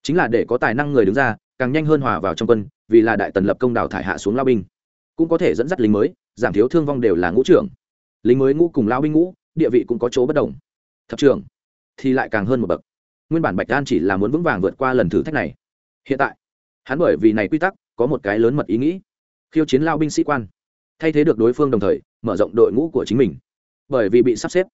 Chính là để có tài năng người đứng ra, càng nhanh hơn hòa vào trong quân, vì là đại tần lập công đào thải hạ xuống lao binh. Cũng có thể dẫn dắt lính mới, giảm thiếu thương vong đều là ngũ trưởng. Lính mới ngũ cùng lao binh ngũ, địa vị cũng có chỗ bất đồng. Thập trưởng thì lại càng hơn một bậc. Nguyên bản bạch đan chỉ là muốn vững vàng vượt qua lần thử thách này. Hiện tại, hắn bởi vì này quy tắc, có một cái lớn mật ý nghĩ, khiêu chiến lao binh sĩ quan. Thay thế được đối phương đồng thời, mở rộng đội ngũ của chính mình. Bởi vì bị sắp xếp,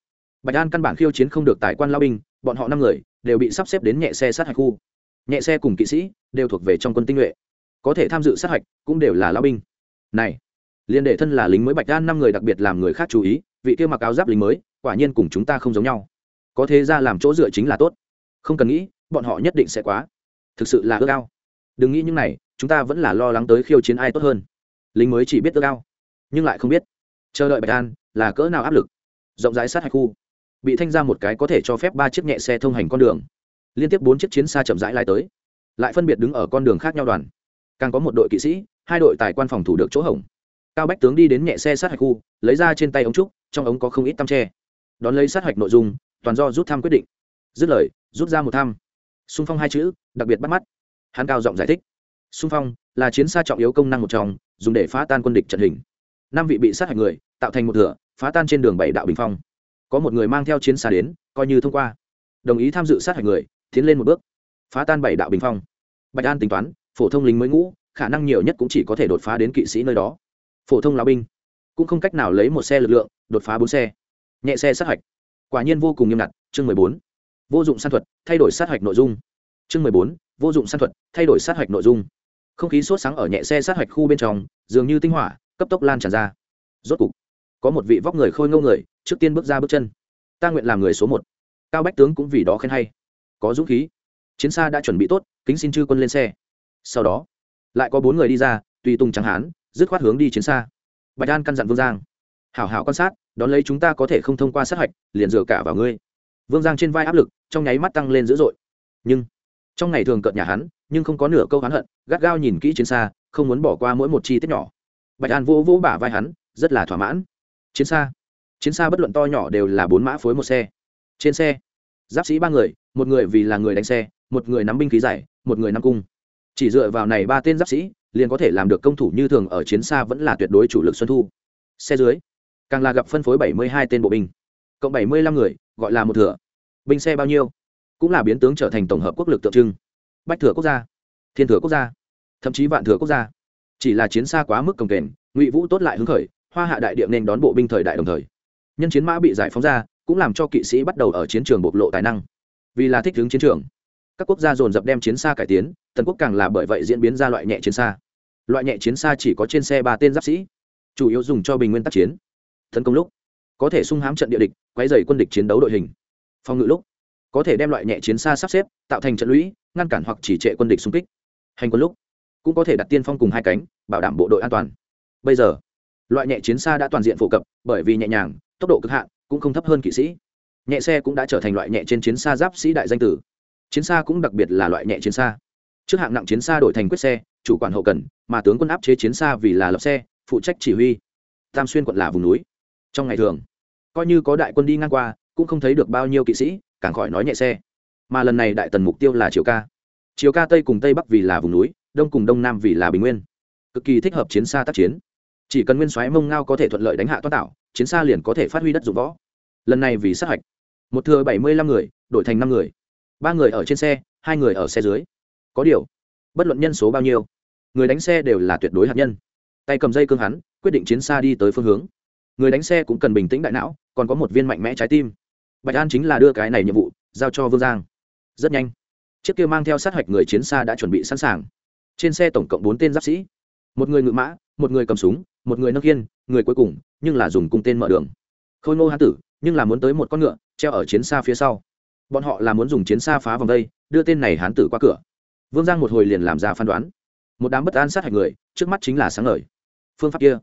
bạch an căn bản khiêu chiến không được tài quan lao binh, bọn họ năm người đều bị sắp xếp đến nhẹ xe sát hạch khu. Nhẹ xe cùng kỵ sĩ đều thuộc về trong quân tinh nhuệ. Có thể tham dự sát hạch cũng đều là lao binh. Này, liên đệ thân là lính mới bạch an năm người đặc biệt làm người khác chú ý, vị kia mặc áo giáp lính mới, quả nhiên cùng chúng ta không giống nhau có thế ra làm chỗ dựa chính là tốt. Không cần nghĩ, bọn họ nhất định sẽ quá. Thực sự là ước ao. Đừng nghĩ những này, chúng ta vẫn là lo lắng tới khiêu chiến ai tốt hơn. Lính mới chỉ biết ước ao, nhưng lại không biết. Chờ đợi bạch an, là cỡ nào áp lực? Rộng rãi sát hạch khu. Bị thanh ra một cái có thể cho phép ba chiếc nhẹ xe thông hành con đường. Liên tiếp bốn chiếc chiến xa chậm rãi lai tới. Lại phân biệt đứng ở con đường khác nhau đoàn. Càng có một đội kỵ sĩ, hai đội tài quan phòng thủ được chỗ hỏng cao bách tướng đi đến nhẹ xe sát hạch khu, lấy ra trên tay ống trúc, trong ống có không ít tăm tre. Đón lấy sát hạch nội dung toàn do rút thăm quyết định. Dứt lời, rút ra một thăm. Xung phong hai chữ, đặc biệt bắt mắt. Hắn cao giọng giải thích. Xung phong là chiến xa trọng yếu công năng một trong, dùng để phá tan quân địch trận hình. Năm vị bị sát hạch người, tạo thành một thửa, phá tan trên đường bảy đạo bình phong. Có một người mang theo chiến xa đến, coi như thông qua. Đồng ý tham dự sát hạch người, tiến lên một bước. Phá tan bảy đạo bình phong. Bạch an tính toán, phổ thông lính mới ngũ, khả năng nhiều nhất cũng chỉ có thể đột phá đến kỵ sĩ nơi đó. Phổ thông lão binh cũng không cách nào lấy một xe lực lượng, đột phá bốn xe. Nhẹ xe sát hạch quả nhiên vô cùng nghiêm ngặt, chương mười bốn. Vô dụng san thuật, thay đổi sát hạch nội dung. Chương mười bốn, vô dụng san thuật, thay đổi sát hạch nội dung. Không khí sốt sáng ở nhẹ xe sát hạch khu bên trong, dường như tinh hỏa, cấp tốc lan tràn ra. Rốt cục, có một vị vóc người khôi ngâu người, trước tiên bước ra bước chân. Ta nguyện làm người số một. Cao bách tướng cũng vì đó khen hay. Có dũng khí. Chiến xa đã chuẩn bị tốt, kính xin chư quân lên xe. Sau đó, lại có bốn người đi ra, tùy tung trắng hán, dứt khoát hướng đi chiến xa. Bạch an căn dặn vương giang. Hảo hảo quan sát đón lấy chúng ta có thể không thông qua sát hạch, liền dựa cả vào ngươi. Vương giang trên vai áp lực trong nháy mắt tăng lên dữ dội. Nhưng, trong ngày thường cợt nhà hắn, nhưng không có nửa câu hắn hận, gắt gao nhìn kỹ chiến xa, không muốn bỏ qua mỗi một chi tiết nhỏ. Bạch an vỗ vỗ bả vai hắn, rất là thỏa mãn. Chiến xa chiến xa bất luận to nhỏ đều là bốn mã phối một xe. Trên xe, giáp sĩ ba người, một người vì là người đánh xe, một người nắm binh khí giải, một người nắm cung. Chỉ dựa vào này ba tên giáp sĩ, liền có thể làm được công thủ như thường ở chiến xa vẫn là tuyệt đối chủ lực xuân thu. Xe dưới càng là gặp phân phối bảy mươi hai tên bộ binh. Cộng bảy mươi lăm người, gọi là một thừa binh xe bao nhiêu? Cũng là biến tướng trở thành tổng hợp quốc lực tượng trưng. Bách thừa quốc gia, thiên thừa quốc gia, thậm chí vạn thừa quốc gia. Chỉ là chiến xa quá mức cồng kềnh, ngụy vũ tốt lại hứng khởi, hoa hạ đại điệm nên đón bộ binh thời đại đồng thời. Nhân chiến mã bị giải phóng ra, cũng làm cho kỵ sĩ bắt đầu ở chiến trường bộc lộ tài năng. Vì là thích ứng chiến trường, các quốc gia dồn dập đem chiến xa cải tiến, tần quốc càng là bởi vậy diễn biến ra loại nhẹ chiến xa. Loại nhẹ chiến xa chỉ có trên xe ba tên giáp sĩ, chủ yếu dùng cho bình nguyên tác chiến tấn công lúc, có thể sung hám trận địa địch, quấy dày quân địch chiến đấu đội hình. Phòng ngự lúc, có thể đem loại nhẹ chiến xa sắp xếp, tạo thành trận lũy, ngăn cản hoặc chỉ trệ quân địch xung kích. Hành quân lúc, cũng có thể đặt tiên phong cùng hai cánh, bảo đảm bộ đội an toàn. Bây giờ, loại nhẹ chiến xa đã toàn diện phổ cập, bởi vì nhẹ nhàng, tốc độ cực hạn, cũng không thấp hơn kỵ sĩ. Nhẹ xe cũng đã trở thành loại nhẹ trên chiến xa giáp sĩ đại danh tử. Chiến xa cũng đặc biệt là loại nhẹ chiến xa. Trước hạng nặng chiến xa đổi thành quyết xe, chủ quản hậu cần, mà tướng quân áp chế chiến xa vì là lập xe, phụ trách chỉ huy. Tam xuyên quận là vùng núi trong ngày thường. Coi như có đại quân đi ngang qua, cũng không thấy được bao nhiêu kỵ sĩ, càng khỏi nói nhẹ xe. Mà lần này đại tần mục tiêu là chiều ca. Chiều ca tây cùng tây bắc vì là vùng núi, đông cùng đông nam vì là bình nguyên. Cực kỳ thích hợp chiến xa tác chiến. Chỉ cần nguyên soái mông ngao có thể thuận lợi đánh hạ toán tạo, chiến xa liền có thể phát huy đất dụng võ. Lần này vì sát hạch. Một thừa bảy mươi lăm người, đổi thành năm người. Ba người ở trên xe, hai người ở xe dưới. Có điều, bất luận nhân số bao nhiêu, người đánh xe đều là tuyệt đối hạt nhân. Tay cầm dây cương hắn, quyết định chiến xa đi tới phương hướng người đánh xe cũng cần bình tĩnh đại não, còn có một viên mạnh mẽ trái tim. Bạch an chính là đưa cái này nhiệm vụ, giao cho vương giang. Rất nhanh, chiếc kia mang theo sát hạch người chiến xa đã chuẩn bị sẵn sàng. Trên xe tổng cộng bốn tên giáp sĩ. Một người ngự mã, một người cầm súng, một người nâng kiên người cuối cùng, nhưng là dùng cung tên mở đường. Khôi ngô hán tử, nhưng là muốn tới một con ngựa, treo ở chiến xa phía sau. Bọn họ là muốn dùng chiến xa phá vòng đây, đưa tên này hán tử qua cửa. Vương giang một hồi liền làm ra phán đoán. Một đám bất an sát hạch người, trước mắt chính là sáng ngời. Phương pháp kia,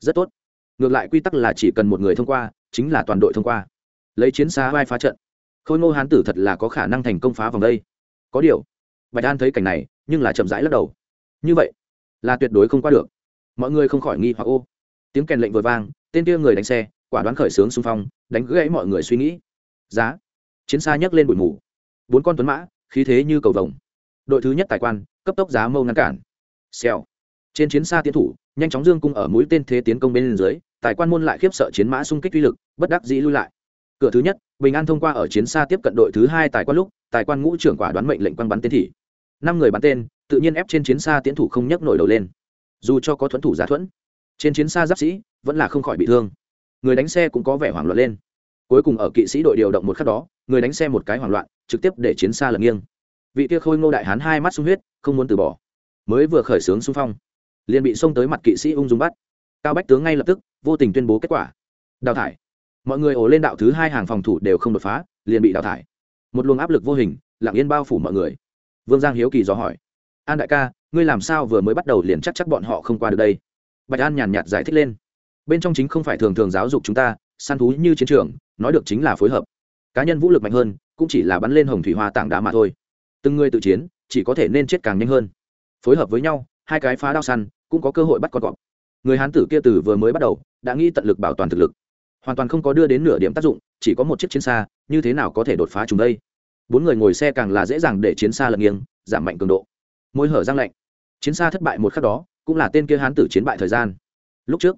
rất tốt ngược lại quy tắc là chỉ cần một người thông qua, chính là toàn đội thông qua. Lấy chiến xa vai phá trận. Khôi ngô hán tử thật là có khả năng thành công phá vòng đây. Có điều, bạch an thấy cảnh này, nhưng là chậm rãi lắc đầu. Như vậy, là tuyệt đối không qua được. Mọi người không khỏi nghi hoặc, ô. Tiếng kèn lệnh vừa vang, tên kia người đánh xe, quả đoán khởi sướng xung phong, đánh gãy mọi người suy nghĩ. Giá. Chiến xa nhấc lên bụi mù. Bốn con tuấn mã, khí thế như cầu vồng. Đội thứ nhất tài quan, cấp tốc giá mâu ngăn cản. Xèo. Trên chiến xa tiến thủ nhanh chóng dương cung ở mũi tên thế tiến công bên dưới, tài quan môn lại khiếp sợ chiến mã xung kích uy lực, bất đắc dĩ lui lại. Cửa thứ nhất, bình an thông qua ở chiến xa tiếp cận đội thứ hai tài quan lúc, tài quan ngũ trưởng quả đoán mệnh lệnh quăng bắn tên thị. Năm người bắn tên, tự nhiên ép trên chiến xa tiến thủ không nhấc nổi đầu lên. Dù cho có thuẫn thủ giả thuẫn, trên chiến xa giáp sĩ vẫn là không khỏi bị thương. Người đánh xe cũng có vẻ hoảng loạn lên. Cuối cùng ở kỵ sĩ đội điều động một khắc đó, người đánh xe một cái hoảng loạn, trực tiếp để chiến xa lật nghiêng. Vị kia khôi ngô đại hán hai mắt sung huyết, không muốn từ bỏ. Mới vừa khởi xướng xung phong liền bị xông tới mặt kỵ sĩ ung dung bắt. Cao bách tướng ngay lập tức, vô tình tuyên bố kết quả. Đào thải. Mọi người ổ lên đạo thứ hai hàng phòng thủ đều không đột phá, liền bị đào thải. Một luồng áp lực vô hình, lặng yên bao phủ mọi người. Vương giang hiếu kỳ dò hỏi. An đại ca, ngươi làm sao vừa mới bắt đầu liền chắc chắc bọn họ không qua được đây? Bạch an nhàn nhạt giải thích lên. Bên trong chính không phải thường thường giáo dục chúng ta, săn thú như chiến trường, nói được chính là phối hợp. Cá nhân vũ lực mạnh hơn, cũng chỉ là bắn lên hồng thủy hoa tảng đá mà thôi. Từng người tự chiến, chỉ có thể nên chết càng nhanh hơn. Phối hợp với nhau, hai cái phá đao săn cũng có cơ hội bắt con cọp. Người hán tử kia từ vừa mới bắt đầu, đã nghĩ tận lực bảo toàn thực lực. Hoàn toàn không có đưa đến nửa điểm tác dụng, chỉ có một chiếc chiến xa, như thế nào có thể đột phá chúng đây? Bốn người ngồi xe càng là dễ dàng để chiến xa lật nghiêng, giảm mạnh cường độ. Môi hở răng lạnh. Chiến xa thất bại một khắc đó, cũng là tên kia hán tử chiến bại thời gian. Lúc trước,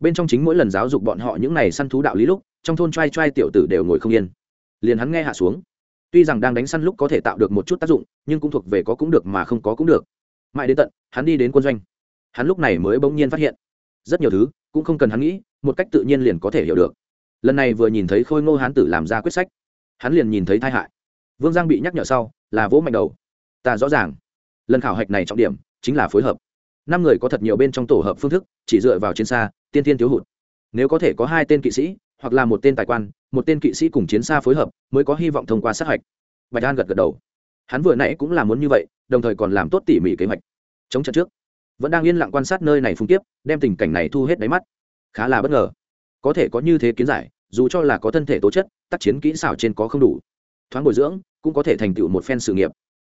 bên trong chính mỗi lần giáo dục bọn họ những n à y săn thú đạo lý lúc, trong thôn t r a i t r a i tiểu tử đều ngồi không yên. Liền hắn nghe hạ xuống. Tuy rằng đang đánh săn lúc có thể tạo được một chút tác dụng, nhưng cũng thuộc về có cũng được mà không có cũng được. Mãi đến tận, hắn đi đến quân doanh hắn lúc này mới bỗng nhiên phát hiện, rất nhiều thứ cũng không cần hắn nghĩ, một cách tự nhiên liền có thể hiểu được. Lần này vừa nhìn thấy khôi ngô hán tử làm ra quyết sách, hắn liền nhìn thấy tai hại. Vương giang bị nhắc nhở sau, là vỗ mạnh đầu. Ta rõ ràng, lần khảo hạch này trọng điểm chính là phối hợp. Năm người có thật nhiều bên trong tổ hợp phương thức, chỉ dựa vào chiến xa, tiên tiên thiếu hụt. Nếu có thể có hai tên kỵ sĩ, hoặc là một tên tài quan, một tên kỵ sĩ cùng chiến xa phối hợp, mới có hy vọng thông qua sát hạch. Bạch an gật gật đầu. Hắn vừa nãy cũng là muốn như vậy, đồng thời còn làm tốt tỉ mỉ kế hoạch. Chống trận trước vẫn đang yên lặng quan sát nơi này phung tiếp đem tình cảnh này thu hết đáy mắt. Khá là bất ngờ. Có thể có như thế kiến giải, dù cho là có thân thể tố chất, tác chiến kỹ xảo trên có không đủ. Thoáng bồi dưỡng, cũng có thể thành tựu một phen sự nghiệp.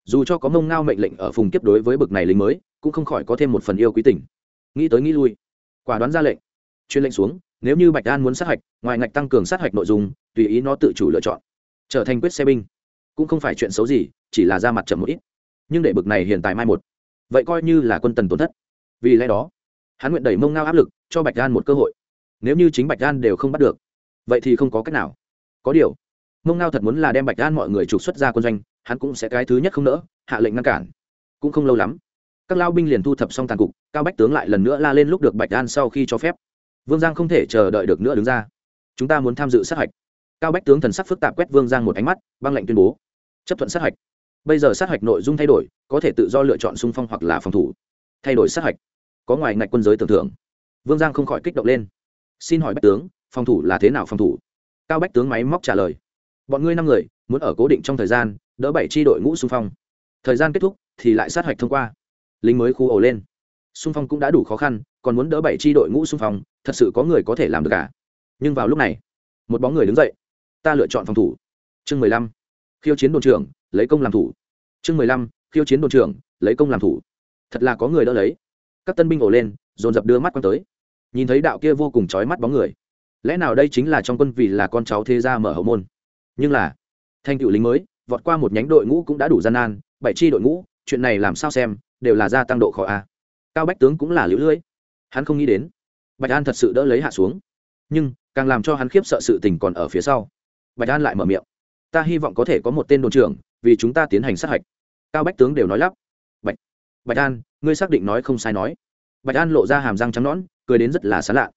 Dù cho có mông ngao mệnh lệnh ở phùng kiếp đối với bực này lính mới, cũng không khỏi có thêm một phần yêu quý tình. Nghĩ tới nghĩ lui, quả đoán ra lệnh. Chuyên lệnh xuống, nếu như bạch đan muốn sát hạch, ngoài ngạch tăng cường sát hạch nội dung, tùy ý nó tự chủ lựa chọn. Trở thành quyết xe binh. Cũng không phải chuyện xấu gì, chỉ là ra mặt chậm một ít. Nhưng để bực này hiện tại mai một vậy coi như là quân tần tổn thất. Vì lẽ đó, hắn nguyện đẩy mông ngao áp lực cho bạch gan một cơ hội. Nếu như chính bạch gan đều không bắt được, vậy thì không có cách nào. Có điều, mông ngao thật muốn là đem bạch gan mọi người trục xuất ra quân doanh, hắn cũng sẽ cái thứ nhất không nỡ, hạ lệnh ngăn cản. Cũng không lâu lắm, các lao binh liền thu thập xong tàn cục, cao bách tướng lại lần nữa la lên lúc được bạch gan sau khi cho phép. Vương giang không thể chờ đợi được nữa đứng ra. Chúng ta muốn tham dự sát hạch. Cao bách tướng thần sắc phức tạp quét vương giang một ánh mắt, băng lệnh tuyên bố. Chấp thuận sát hạch bây giờ sát hạch nội dung thay đổi, có thể tự do lựa chọn xung phong hoặc là phòng thủ. Thay đổi sát hạch, có ngoài ngạch quân giới tưởng thưởng. Vương giang không khỏi kích động lên. Xin hỏi bách tướng, phòng thủ là thế nào phòng thủ? Cao bách tướng máy móc trả lời. Bọn ngươi năm người, muốn ở cố định trong thời gian, đỡ bảy tri đội ngũ xung phong. Thời gian kết thúc, thì lại sát hạch thông qua. Lính mới khu ổ lên. Xung phong cũng đã đủ khó khăn, còn muốn đỡ bảy tri đội ngũ xung phong, thật sự có người có thể làm được cả. Nhưng vào lúc này, một bóng người đứng dậy. Ta lựa chọn phòng thủ. Chương mười lăm. Khiêu chiến đồn trưởng lấy công làm thủ. Chương mười lăm, khiêu chiến đồn trưởng, lấy công làm thủ. Thật là có người đỡ lấy. Các tân binh ổ lên, dồn dập đưa mắt quăng tới. Nhìn thấy đạo kia vô cùng trói mắt bóng người. Lẽ nào đây chính là trong quân vì là con cháu thế gia mở hậu môn? Nhưng là thanh cựu lính mới, vọt qua một nhánh đội ngũ cũng đã đủ gian nan, bảy chi đội ngũ, chuyện này làm sao xem, đều là gia tăng độ khó a. Cao bách tướng cũng là lũ lưỡi. Hắn không nghĩ đến, bạch an thật sự đỡ lấy hạ xuống. Nhưng, càng làm cho hắn khiếp sợ sự tình còn ở phía sau. Bạch an lại mở miệng. Ta hy vọng có thể có một tên đồn trưởng vì chúng ta tiến hành sát hạch. Cao bách tướng đều nói lắp. Bạch bạch an, ngươi xác định nói không sai nói. Bạch an lộ ra hàm răng trắng nõn, cười đến rất là xán lạ.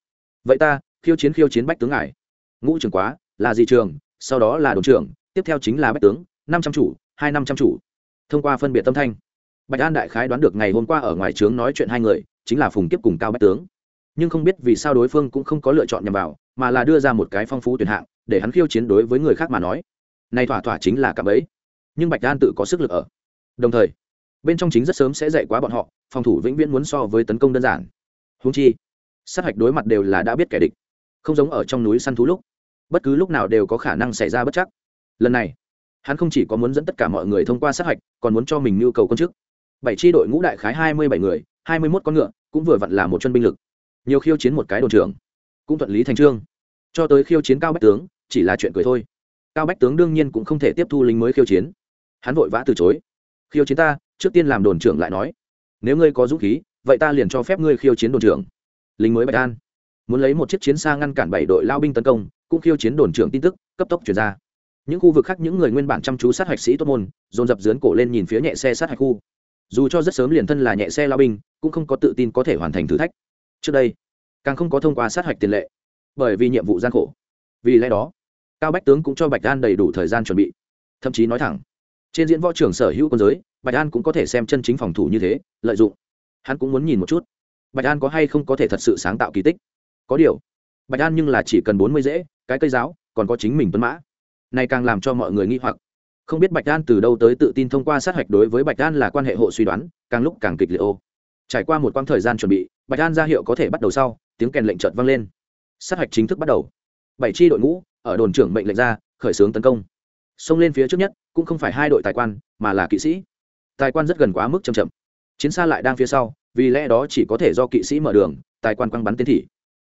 Vậy ta, khiêu chiến khiêu chiến bách tướng ngài. Ngũ trưởng quá, là gì trường sau đó là đồn trưởng, tiếp theo chính là bách tướng, năm trăm chủ, hai năm trăm chủ. Thông qua phân biệt tâm thanh, bạch an đại khái đoán được ngày hôm qua ở ngoài trướng nói chuyện hai người, chính là phùng kiếp cùng cao bách tướng. Nhưng không biết vì sao đối phương cũng không có lựa chọn nhằm vào, mà là đưa ra một cái phong phú tuyển hạng, để hắn khiêu chiến đối với người khác mà nói. Này thỏa thỏa chính là cặp ấy nhưng bạch an tự có sức lực ở. Đồng thời, bên trong chính rất sớm sẽ dạy quá bọn họ, phòng thủ vĩnh viễn muốn so với tấn công đơn giản. Húng chi, sát hạch đối mặt đều là đã biết kẻ địch, không giống ở trong núi săn thú lúc. Bất cứ lúc nào đều có khả năng xảy ra bất chắc. Lần này, hắn không chỉ có muốn dẫn tất cả mọi người thông qua sát hạch, còn muốn cho mình nhu cầu công chức. Bảy tri đội ngũ đại khái hai mươi bảy người, hai mươi mốt con ngựa, cũng vừa vặn là một chân binh lực. Nhiều khiêu chiến một cái đồn trưởng, cũng thuận lý thành trương. Cho tới khiêu chiến cao bách tướng, chỉ là chuyện cười thôi. Cao bách tướng đương nhiên cũng không thể tiếp thu lính mới khiêu chiến hắn vội vã từ chối. Khiêu chiến ta, trước tiên làm đồn trưởng lại nói. Nếu ngươi có dũng khí, vậy ta liền cho phép ngươi khiêu chiến đồn trưởng. Lính mới bạch an. Muốn lấy một chiếc chiến xa ngăn cản bảy đội lao binh tấn công, cũng khiêu chiến đồn trưởng tin tức, cấp tốc chuyển ra. Những khu vực khác những người nguyên bản chăm chú sát hạch sĩ tốt môn, dồn dập dướn cổ lên nhìn phía nhẹ xe sát hạch khu. Dù cho rất sớm liền thân là nhẹ xe lao binh, cũng không có tự tin có thể hoàn thành thử thách. Trước đây, càng không có thông qua sát hạch tiền lệ, bởi vì nhiệm vụ gian khổ. Vì lẽ đó, cao bách tướng cũng cho bạch an đầy đủ thời gian chuẩn bị. Thậm chí nói thẳng trên diễn võ trưởng sở hữu quân giới, bạch an cũng có thể xem chân chính phòng thủ như thế, lợi dụng. Hắn cũng muốn nhìn một chút. Bạch an có hay không có thể thật sự sáng tạo kỳ tích? Có điều, bạch an nhưng là chỉ cần bốn mươi dễ, cái cây giáo, còn có chính mình tuấn mã. Này càng làm cho mọi người nghi hoặc. Không biết bạch an từ đâu tới tự tin thông qua sát hạch đối với bạch an là quan hệ hộ suy đoán, càng lúc càng kịch liệt ô. Trải qua một quãng thời gian chuẩn bị, bạch an ra hiệu có thể bắt đầu sau, tiếng kèn lệnh trợt vang lên. Sát hạch chính thức bắt đầu. Bảy tri đội ngũ, ở đồn trưởng mệnh lệnh ra, khởi xướng tấn công xông lên phía trước nhất, cũng không phải hai đội tài quan, mà là kỵ sĩ. Tài quan rất gần quá mức chậm chậm. Chiến xa lại đang phía sau, vì lẽ đó chỉ có thể do kỵ sĩ mở đường, tài quan quăng bắn tiến thị.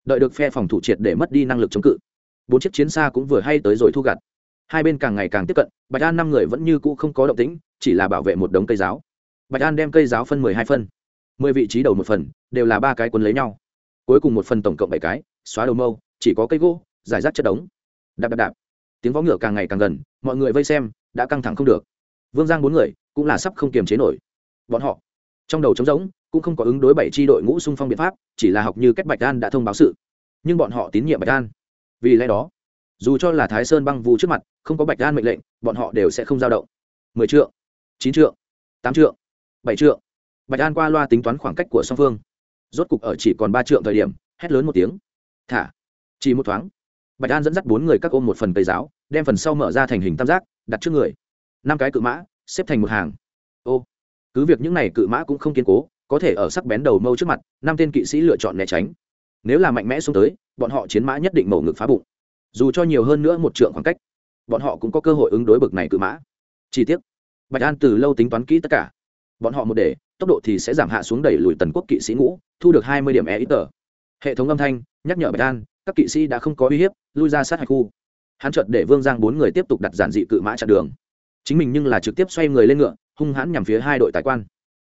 Đợi được phe phòng thủ triệt để mất đi năng lực chống cự. Bốn chiếc chiến xa cũng vừa hay tới rồi thu gặt. Hai bên càng ngày càng tiếp cận, bạch an năm người vẫn như cũ không có động tĩnh, chỉ là bảo vệ một đống cây giáo. Bạch an đem cây giáo phân mười hai phân. Mười vị trí đầu một phần, đều là ba cái quân lấy nhau. Cuối cùng một phần tổng cộng bảy cái, xóa đầu mâu, chỉ có cây gỗ, giải rác chất đống. Đạp đạp đạp tiếng võ ngựa càng ngày càng gần, mọi người vây xem, đã căng thẳng không được. Vương giang bốn người cũng là sắp không kiềm chế nổi. Bọn họ trong đầu trống rỗng, cũng không có ứng đối bảy tri đội ngũ xung phong biện pháp, chỉ là học như cách bạch an đã thông báo sự. Nhưng bọn họ tín nhiệm bạch an vì lẽ đó, dù cho là thái sơn băng vu trước mặt, không có bạch an mệnh lệnh, bọn họ đều sẽ không dao động. Mười triệu chín triệu tám triệu bảy triệu bạch an qua loa tính toán khoảng cách của song phương. Rốt cục ở chỉ còn ba triệu thời điểm, hét lớn một tiếng. Thả, chỉ một thoáng. Bạch an dẫn dắt bốn người các ôm một phần cây giáo đem phần sau mở ra thành hình tam giác, đặt trước người. Năm cái cự mã, xếp thành một hàng. Ô, cứ việc những này cự mã cũng không kiên cố, có thể ở sắc bén đầu mâu trước mặt, năm tên kỵ sĩ lựa chọn né tránh. Nếu là mạnh mẽ xuống tới, bọn họ chiến mã nhất định mổ ngực phá bụng. Dù cho nhiều hơn nữa một trượng khoảng cách, bọn họ cũng có cơ hội ứng đối bực này cự mã. Chi tiết bạch an từ lâu tính toán kỹ tất cả. Bọn họ một để, tốc độ thì sẽ giảm hạ xuống đẩy lùi tần quốc kỵ sĩ ngũ, thu được hai mươi điểm e ít tờ hệ thống âm thanh, nhắc nhở bạch an, các kỵ sĩ đã không có uy hiếp, lui ra sát hạch khu hắn chợt để vương giang bốn người tiếp tục đặt giản dị cự mã chặn đường chính mình nhưng là trực tiếp xoay người lên ngựa hung hãn nhằm phía hai đội tài quan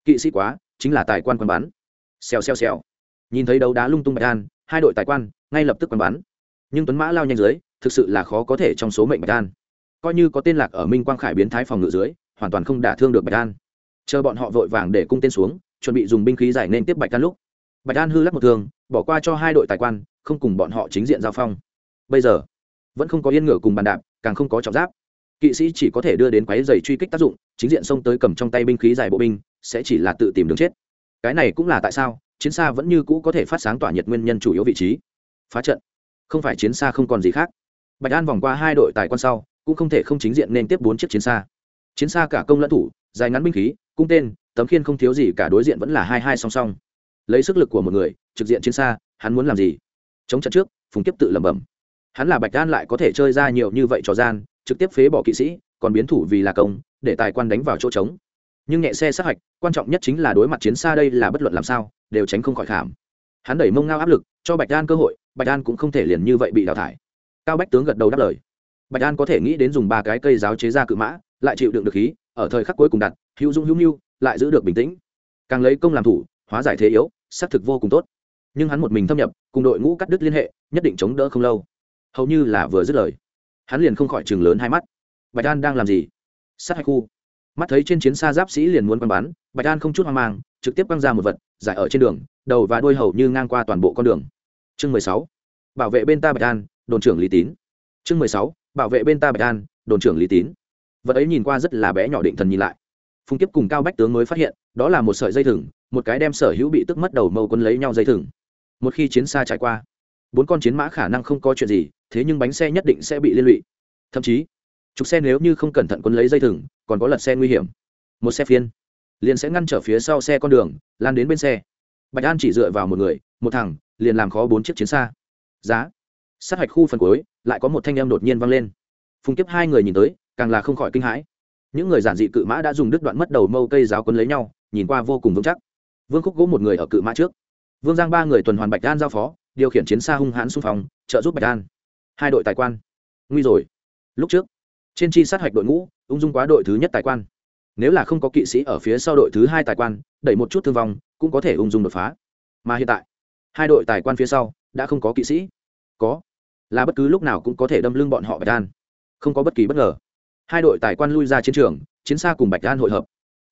kỵ sĩ quá chính là tài quan quân bắn xèo xèo xèo nhìn thấy đấu đá lung tung bạch an hai đội tài quan ngay lập tức quân bắn nhưng tuấn mã lao nhanh dưới thực sự là khó có thể trong số mệnh bạch an coi như có tên lạc ở minh quang khải biến thái phòng ngự dưới hoàn toàn không đả thương được bạch an chờ bọn họ vội vàng để cung tên xuống chuẩn bị dùng binh khí giải nên tiếp bạch an lúc bạch an hư lắc một thường bỏ qua cho hai đội tài quan không cùng bọn họ chính diện giao phong bây giờ vẫn không có yên ngựa cùng bàn đạp, càng không có trọng giáp. Kỵ sĩ chỉ có thể đưa đến quái dày truy kích tác dụng, chính diện xông tới cầm trong tay binh khí dài bộ binh, sẽ chỉ là tự tìm đường chết. Cái này cũng là tại sao, chiến xa vẫn như cũ có thể phát sáng tỏa nhiệt nguyên nhân chủ yếu vị trí. Phá trận. Không phải chiến xa không còn gì khác. Bạch an vòng qua hai đội tài quan sau, cũng không thể không chính diện nên tiếp bốn chiếc chiến xa. Chiến xa cả công lẫn thủ, dài ngắn binh khí, cung tên, tấm khiên không thiếu gì cả đối diện vẫn là hai hai song song. Lấy sức lực của một người, trực diện chiến xa, hắn muốn làm gì? Chống trận trước, phùng tiếp tự lẩm bẩm hắn là bạch đan lại có thể chơi ra nhiều như vậy trò gian, trực tiếp phế bỏ kỵ sĩ, còn biến thủ vì là công, để tài quan đánh vào chỗ trống. Nhưng nhẹ xe sát hạch, quan trọng nhất chính là đối mặt chiến xa đây là bất luận làm sao, đều tránh không khỏi khảm. Hắn đẩy mông ngao áp lực, cho bạch đan cơ hội, bạch đan cũng không thể liền như vậy bị đào thải. Cao bách tướng gật đầu đáp lời. Bạch đan có thể nghĩ đến dùng ba cái cây giáo chế ra cự mã, lại chịu đựng được khí, ở thời khắc cuối cùng đặt, hữu dung hữu nhu lại giữ được bình tĩnh. Càng lấy công làm thủ, hóa giải thế yếu, xác thực vô cùng tốt. Nhưng hắn một mình thâm nhập, cùng đội ngũ cắt đứt liên hệ, nhất định chống đỡ không lâu hầu như là vừa dứt lời. Hắn liền không khỏi chừng lớn hai mắt. Bạch đan đang làm gì? Sát hạch khu. Mắt thấy trên chiến xa giáp sĩ liền muốn quăng bắn, bạch an không chút hoang mang, trực tiếp quăng ra một vật, giải ở trên đường, đầu và đuôi hầu như ngang qua toàn bộ con đường. Chương mười sáu, bảo vệ bên ta bạch an, đồn trưởng lý tín. Chương mười sáu, bảo vệ bên ta bạch an, đồn trưởng lý tín. Vật ấy nhìn qua rất là bé nhỏ định thần nhìn lại. Phùng kiếp cùng cao bách tướng mới phát hiện, đó là một sợi dây thừng, một cái đem sở hữu bị tức mất đầu mâu quân lấy nhau dây thừng. Một khi chiến xa trải qua, bốn con chiến mã khả năng không có chuyện gì thế nhưng bánh xe nhất định sẽ bị liên lụy. Thậm chí, trục xe nếu như không cẩn thận quân lấy dây thừng, còn có lật xe nguy hiểm. Một xe phiên, liền sẽ ngăn trở phía sau xe con đường, lan đến bên xe. Bạch an chỉ dựa vào một người, một thằng, liền làm khó bốn chiếc chiến xa. Giá, sát hạch khu phần cuối, lại có một thanh em đột nhiên vang lên. Phùng kiếp hai người nhìn tới, càng là không khỏi kinh hãi. Những người giản dị cự mã đã dùng đứt đoạn mất đầu mâu cây giáo quấn lấy nhau, nhìn qua vô cùng vững chắc. Vương khúc gỗ một người ở cự mã trước. Vương giang ba người tuần hoàn bạch an giao phó, điều khiển chiến xa hung hãn xung phong, trợ giúp bạch an hai đội tài quan. Nguy rồi. Lúc trước, trên chi sát hạch đội ngũ, ung dung quá đội thứ nhất tài quan. Nếu là không có kỵ sĩ ở phía sau đội thứ hai tài quan, đẩy một chút thương vong, cũng có thể ung dung đột phá. Mà hiện tại, hai đội tài quan phía sau đã không có kỵ sĩ. Có. Là bất cứ lúc nào cũng có thể đâm lưng bọn họ bạch an. Không có bất kỳ bất ngờ. Hai đội tài quan lui ra chiến trường, chiến xa cùng bạch an hội hợp.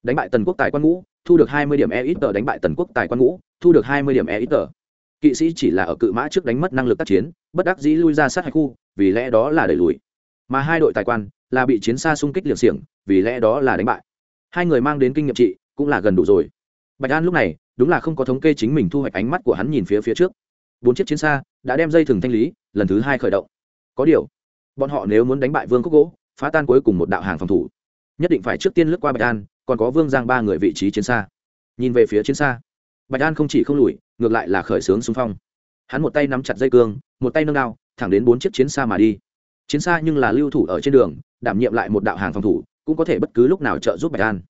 Đánh bại tần quốc tài quan ngũ, thu được hai mươi điểm e ít tờ đánh bại tần quốc tài quan ngũ, thu được hai mươi điểm e ít tờ kỵ sĩ chỉ là ở cự mã trước đánh mất năng lực tác chiến, bất đắc dĩ lui ra sát hạch khu, vì lẽ đó là đẩy lùi. Mà hai đội tài quan là bị chiến xa xung kích liệt xiềng, vì lẽ đó là đánh bại. Hai người mang đến kinh nghiệm trị cũng là gần đủ rồi. Bạch an lúc này đúng là không có thống kê chính mình thu hoạch ánh mắt của hắn nhìn phía phía trước. Bốn chiếc chiến xa đã đem dây thừng thanh lý, lần thứ hai khởi động. Có điều, bọn họ nếu muốn đánh bại vương quốc gỗ, phá tan cuối cùng một đạo hàng phòng thủ, nhất định phải trước tiên lướt qua bạch an, còn có vương giang ba người vị trí chiến xa. Nhìn về phía chiến xa bạch an không chỉ không lùi, ngược lại là khởi xướng xung phong. Hắn một tay nắm chặt dây cương, một tay nâng đao, thẳng đến bốn chiếc chiến xa mà đi. Chiến xa nhưng là lưu thủ ở trên đường, đảm nhiệm lại một đạo hàng phòng thủ, cũng có thể bất cứ lúc nào trợ giúp bạch an.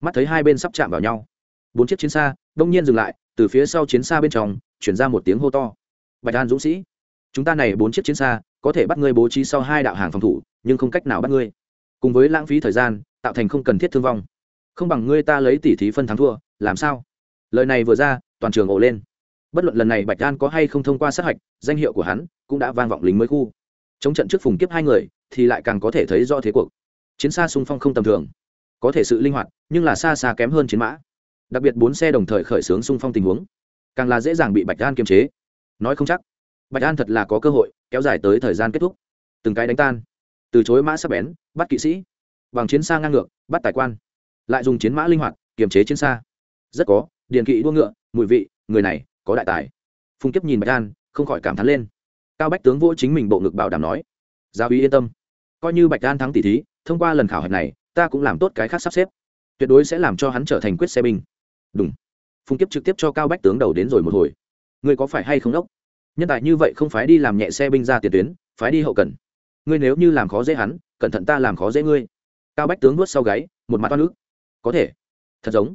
Mắt thấy hai bên sắp chạm vào nhau. Bốn chiếc chiến xa đông nhiên dừng lại, từ phía sau chiến xa bên trong, chuyển ra một tiếng hô to. Bạch an dũng sĩ, chúng ta này bốn chiếc chiến xa có thể bắt ngươi bố trí sau hai đạo hàng phòng thủ, nhưng không cách nào bắt ngươi. Cùng với lãng phí thời gian, tạo thành không cần thiết thương vong. Không bằng ngươi ta lấy tỉ thí phân thắng thua, làm sao? Lời này vừa ra, toàn trường ồ lên. Bất luận lần này bạch an có hay không thông qua sát hạch, danh hiệu của hắn cũng đã vang vọng lính mới khu. Chống trận trước phùng kiếp hai người, thì lại càng có thể thấy rõ thế cuộc. Chiến xa xung phong không tầm thường. Có thể sự linh hoạt, nhưng là xa xa kém hơn chiến mã. Đặc biệt bốn xe đồng thời khởi xướng xung phong tình huống. Càng là dễ dàng bị bạch an kiềm chế. Nói không chắc, bạch an thật là có cơ hội kéo dài tới thời gian kết thúc. Từng cái đánh tan. Từ chối mã sắp bén, bắt kỵ sĩ. Bằng chiến xa ngang ngược, bắt tài quan. Lại dùng chiến mã linh hoạt, kiềm chế chiến xa. Rất có điền kỵ đua ngựa, mùi vị, người này có đại tài. Phùng kiếp nhìn bạch an, không khỏi cảm thán lên. Cao bách tướng vỗ chính mình bộ ngực bảo đảm nói gia ý yên tâm, coi như bạch an thắng tỷ thí, thông qua lần khảo hạch này, ta cũng làm tốt cái khác sắp xếp. Tuyệt đối sẽ làm cho hắn trở thành quyết xe binh. Đúng Phùng kiếp trực tiếp cho cao bách tướng đầu đến rồi một hồi. Ngươi có phải hay không đốc? Nhân tài như vậy không phải đi làm nhẹ xe binh ra tiền tuyến, phải đi hậu cần. Ngươi nếu như làm khó dễ hắn, cẩn thận ta làm khó dễ ngươi. Cao bách tướng nuốt sau gáy, một mặt toan ức. Có thể. Thật giống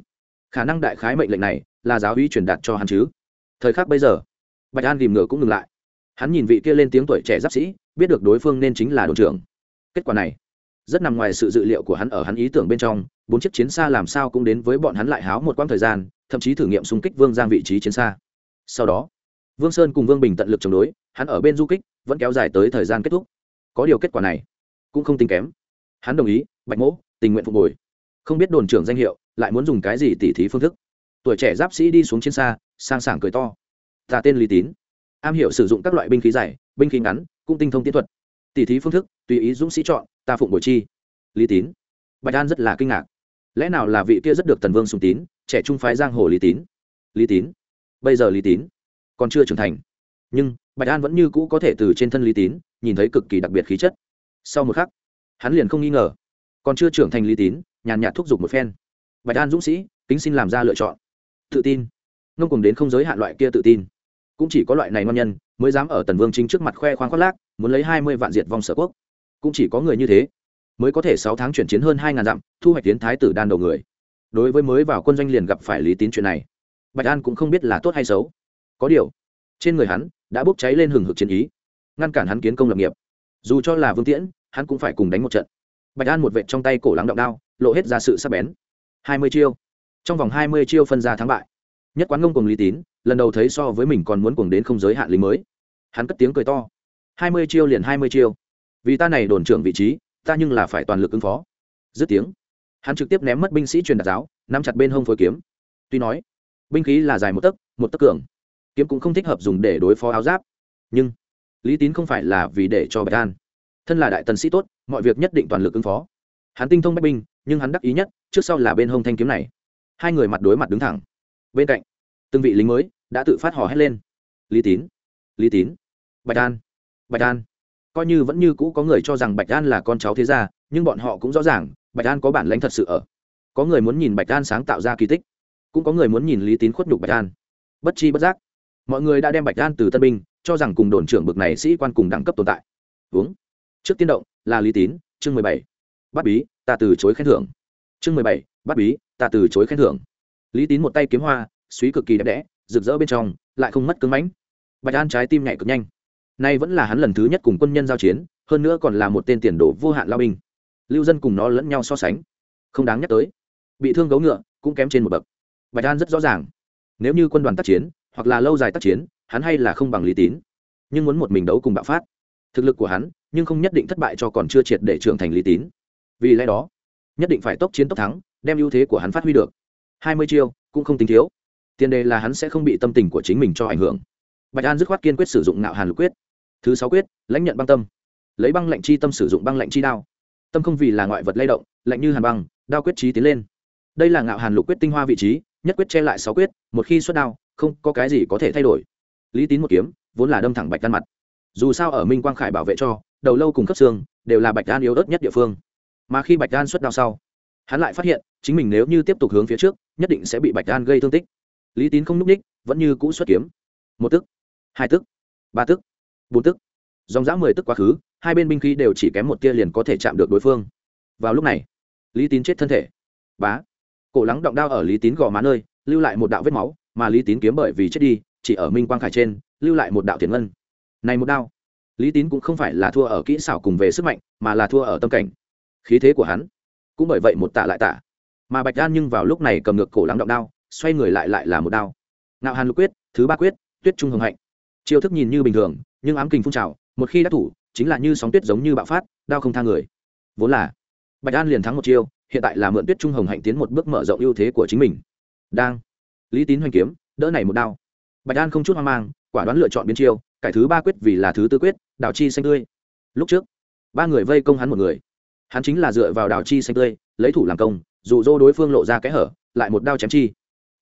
khả năng đại khái mệnh lệnh này là giáo uy truyền đạt cho hắn chứ. Thời khắc bây giờ, bạch an tìm ngựa cũng ngừng lại. Hắn nhìn vị kia lên tiếng tuổi trẻ giáp sĩ, biết được đối phương nên chính là đồn trưởng. Kết quả này, rất nằm ngoài sự dự liệu của hắn ở hắn ý tưởng bên trong, bốn chiếc chiến xa làm sao cũng đến với bọn hắn lại háo một quãng thời gian, thậm chí thử nghiệm xung kích vương giang vị trí chiến xa. Sau đó, vương sơn cùng vương bình tận lực chống đối, hắn ở bên du kích, vẫn kéo dài tới thời gian kết thúc. Có điều kết quả này cũng không tính kém. Hắn đồng ý, bạch mỗ, tình nguyện phục hồi không biết đồn trưởng danh hiệu, lại muốn dùng cái gì tỉ thí phương thức. Tuổi trẻ giáp sĩ đi xuống trên xa, sang sảng cười to. Ta tên lý tín. Am hiểu sử dụng các loại binh khí dài, binh khí ngắn, cũng tinh thông tiến thuật. Tỉ thí phương thức, tùy ý dũng sĩ chọn, ta phụng bồi chi. Lý tín. Bạch an rất là kinh ngạc. Lẽ nào là vị kia rất được tần vương sùng tín, trẻ trung phái giang hồ lý tín? Lý tín. Bây giờ lý tín còn chưa trưởng thành. Nhưng, bạch an vẫn như cũ có thể từ trên thân lý tín, nhìn thấy cực kỳ đặc biệt khí chất. Sau một khắc, hắn liền không nghi ngờ. Còn chưa trưởng thành lý tín nhàn nhạt thúc giục một phen. Bạch an dũng sĩ, kính xin làm ra lựa chọn. Tự tin. Ngông cùng đến không giới hạn loại kia tự tin. Cũng chỉ có loại này ngon nhân, mới dám ở tần vương chính trước mặt khoe khoang khoác lác, muốn lấy hai mươi vạn diệt vong sở quốc. Cũng chỉ có người như thế, mới có thể sáu tháng chuyển chiến hơn hai ngàn dặm, thu hoạch tiến thái tử đan đầu người. Đối với mới vào quân doanh liền gặp phải lý tín chuyện này. Bạch an cũng không biết là tốt hay xấu. Có điều, trên người hắn đã bốc cháy lên hừng hực chiến ý, ngăn cản hắn kiến công lập nghiệp. Dù cho là vương tiễn, hắn cũng phải cùng đánh một trận. Bạch an một vệ trong tay cổ lắng động đao lộ hết ra sự sắc bén. Hai mươi chiêu. Trong vòng hai mươi chiêu phân ra thắng bại. Nhất quán ngông cùng lý tín, lần đầu thấy so với mình còn muốn cuồng đến không giới hạn lính mới. Hắn cất tiếng cười to. Hai mươi chiêu liền hai mươi chiêu. Vì ta này đồn trưởng vị trí, ta nhưng là phải toàn lực ứng phó. Dứt tiếng, hắn trực tiếp ném mất binh sĩ truyền đạt giáo, nắm chặt bên hông phối kiếm. Tuy nói, binh khí là dài một tấc một tấc cường. Kiếm cũng không thích hợp dùng để đối phó áo giáp. Nhưng, lý tín không phải là vì để cho bạch an. Thân là đại tần sĩ tốt, mọi việc nhất định toàn lực ứng phó hắn tinh thông bách binh, nhưng hắn đắc ý nhất, trước sau là bên hông thanh kiếm này. Hai người mặt đối mặt đứng thẳng. Bên cạnh, từng vị lính mới đã tự phát hò hét lên. Lý tín lý tín, bạch an bạch an. Coi như vẫn như cũ có người cho rằng bạch an là con cháu thế gia, nhưng bọn họ cũng rõ ràng, bạch an có bản lãnh thật sự ở. Có người muốn nhìn bạch an sáng tạo ra kỳ tích, cũng có người muốn nhìn lý tín khuất nhục bạch an. Bất chi bất giác, mọi người đã đem bạch an từ tân binh, cho rằng cùng đồn trưởng bực này sĩ quan cùng đẳng cấp tồn tại. Uống trước tiên động là lý tín, chương mười bảy bắt bí, ta từ chối khen thưởng. Chương mười bảy bắt bí, ta từ chối khen thưởng. Lý tín một tay kiếm hoa, suý cực kỳ đẹp đẽ, rực rỡ bên trong, lại không mất cứng mãnh. Bạch an trái tim nhảy cực nhanh. Nay vẫn là hắn lần thứ nhất cùng quân nhân giao chiến, hơn nữa còn là một tên tiền đồ vô hạn lao binh. Lưu dân cùng nó lẫn nhau so sánh. Không đáng nhắc tới. Bị thương gấu ngựa, cũng kém trên một bậc. Bạch an rất rõ ràng. Nếu như quân đoàn tác chiến, hoặc là lâu dài tác chiến, hắn hay là không bằng lý tín. Nhưng muốn một mình đấu cùng bạo phát. Thực lực của hắn, nhưng không nhất định thất bại cho còn chưa triệt để trưởng thành lý tín vì lẽ đó, nhất định phải tốc chiến tốc thắng, đem ưu thế của hắn phát huy được. Hai mươi chiêu, cũng không tính thiếu. Tiền đề là hắn sẽ không bị tâm tình của chính mình cho ảnh hưởng. Bạch an dứt khoát kiên quyết sử dụng nạo hàn lục quyết. Thứ sáu quyết, lãnh nhận băng tâm. Lấy băng lạnh chi tâm sử dụng băng lạnh chi đao. Tâm không vì là ngoại vật lay động, lạnh như hàn băng, đao quyết trí tiến lên. Đây là ngạo hàn lục quyết tinh hoa vị trí, nhất quyết che lại sáu quyết, một khi xuất đao, không có cái gì có thể thay đổi. Lý tín một kiếm, vốn là đâm thẳng bạch đan mặt. Dù sao ở minh quang khải bảo vệ cho, đầu lâu cùng cấp xương, đều là bạch đan yếu ớt nhất địa phương mà khi bạch đan xuất đao sau, hắn lại phát hiện chính mình nếu như tiếp tục hướng phía trước, nhất định sẽ bị bạch đan gây thương tích. Lý tín không n ú c ních vẫn như cũ xuất kiếm. Một tức, hai tức, ba tức, bốn tức. Dòng dã mười tức quá khứ, hai bên binh khí đều chỉ kém một tia liền có thể chạm được đối phương. Vào lúc này, lý tín chết thân thể. Bá, cổ lắng động đao ở lý tín gò má nơi, lưu lại một đạo vết máu, mà lý tín kiếm bởi vì chết đi, chỉ ở minh quang khải trên, lưu lại một đạo thiền ngân. Này một đao, lý tín cũng không phải là thua ở kỹ xảo cùng về sức mạnh, mà là thua ở tâm cảnh khí thế của hắn. Cũng bởi vậy một tạ lại tạ mà bạch đan nhưng vào lúc này cầm ngược cổ lắng động đao, xoay người lại lại là một đao. Nạo hàn lục quyết, thứ ba quyết, tuyết trung hồng hạnh. Chiêu thức nhìn như bình thường, nhưng ám kình phun trào, một khi đã thủ, chính là như sóng tuyết giống như bạo phát, đao không tha người. Vốn là, bạch đan liền thắng một chiêu, hiện tại là mượn tuyết trung hồng hạnh tiến một bước mở rộng ưu thế của chính mình. Đang, lý tín hoành kiếm, đỡ này một đao. Bạch an không chút hoang mang, quả đoán lựa chọn biến chiêu, cải thứ ba quyết vì là thứ tư quyết đào chi xanh tươi. Lúc trước, ba người vây công hắn một người hắn chính là dựa vào đào chi xanh tươi, lấy thủ làm công, dụ dỗ đối phương lộ ra kẽ hở, lại một đao chém chi.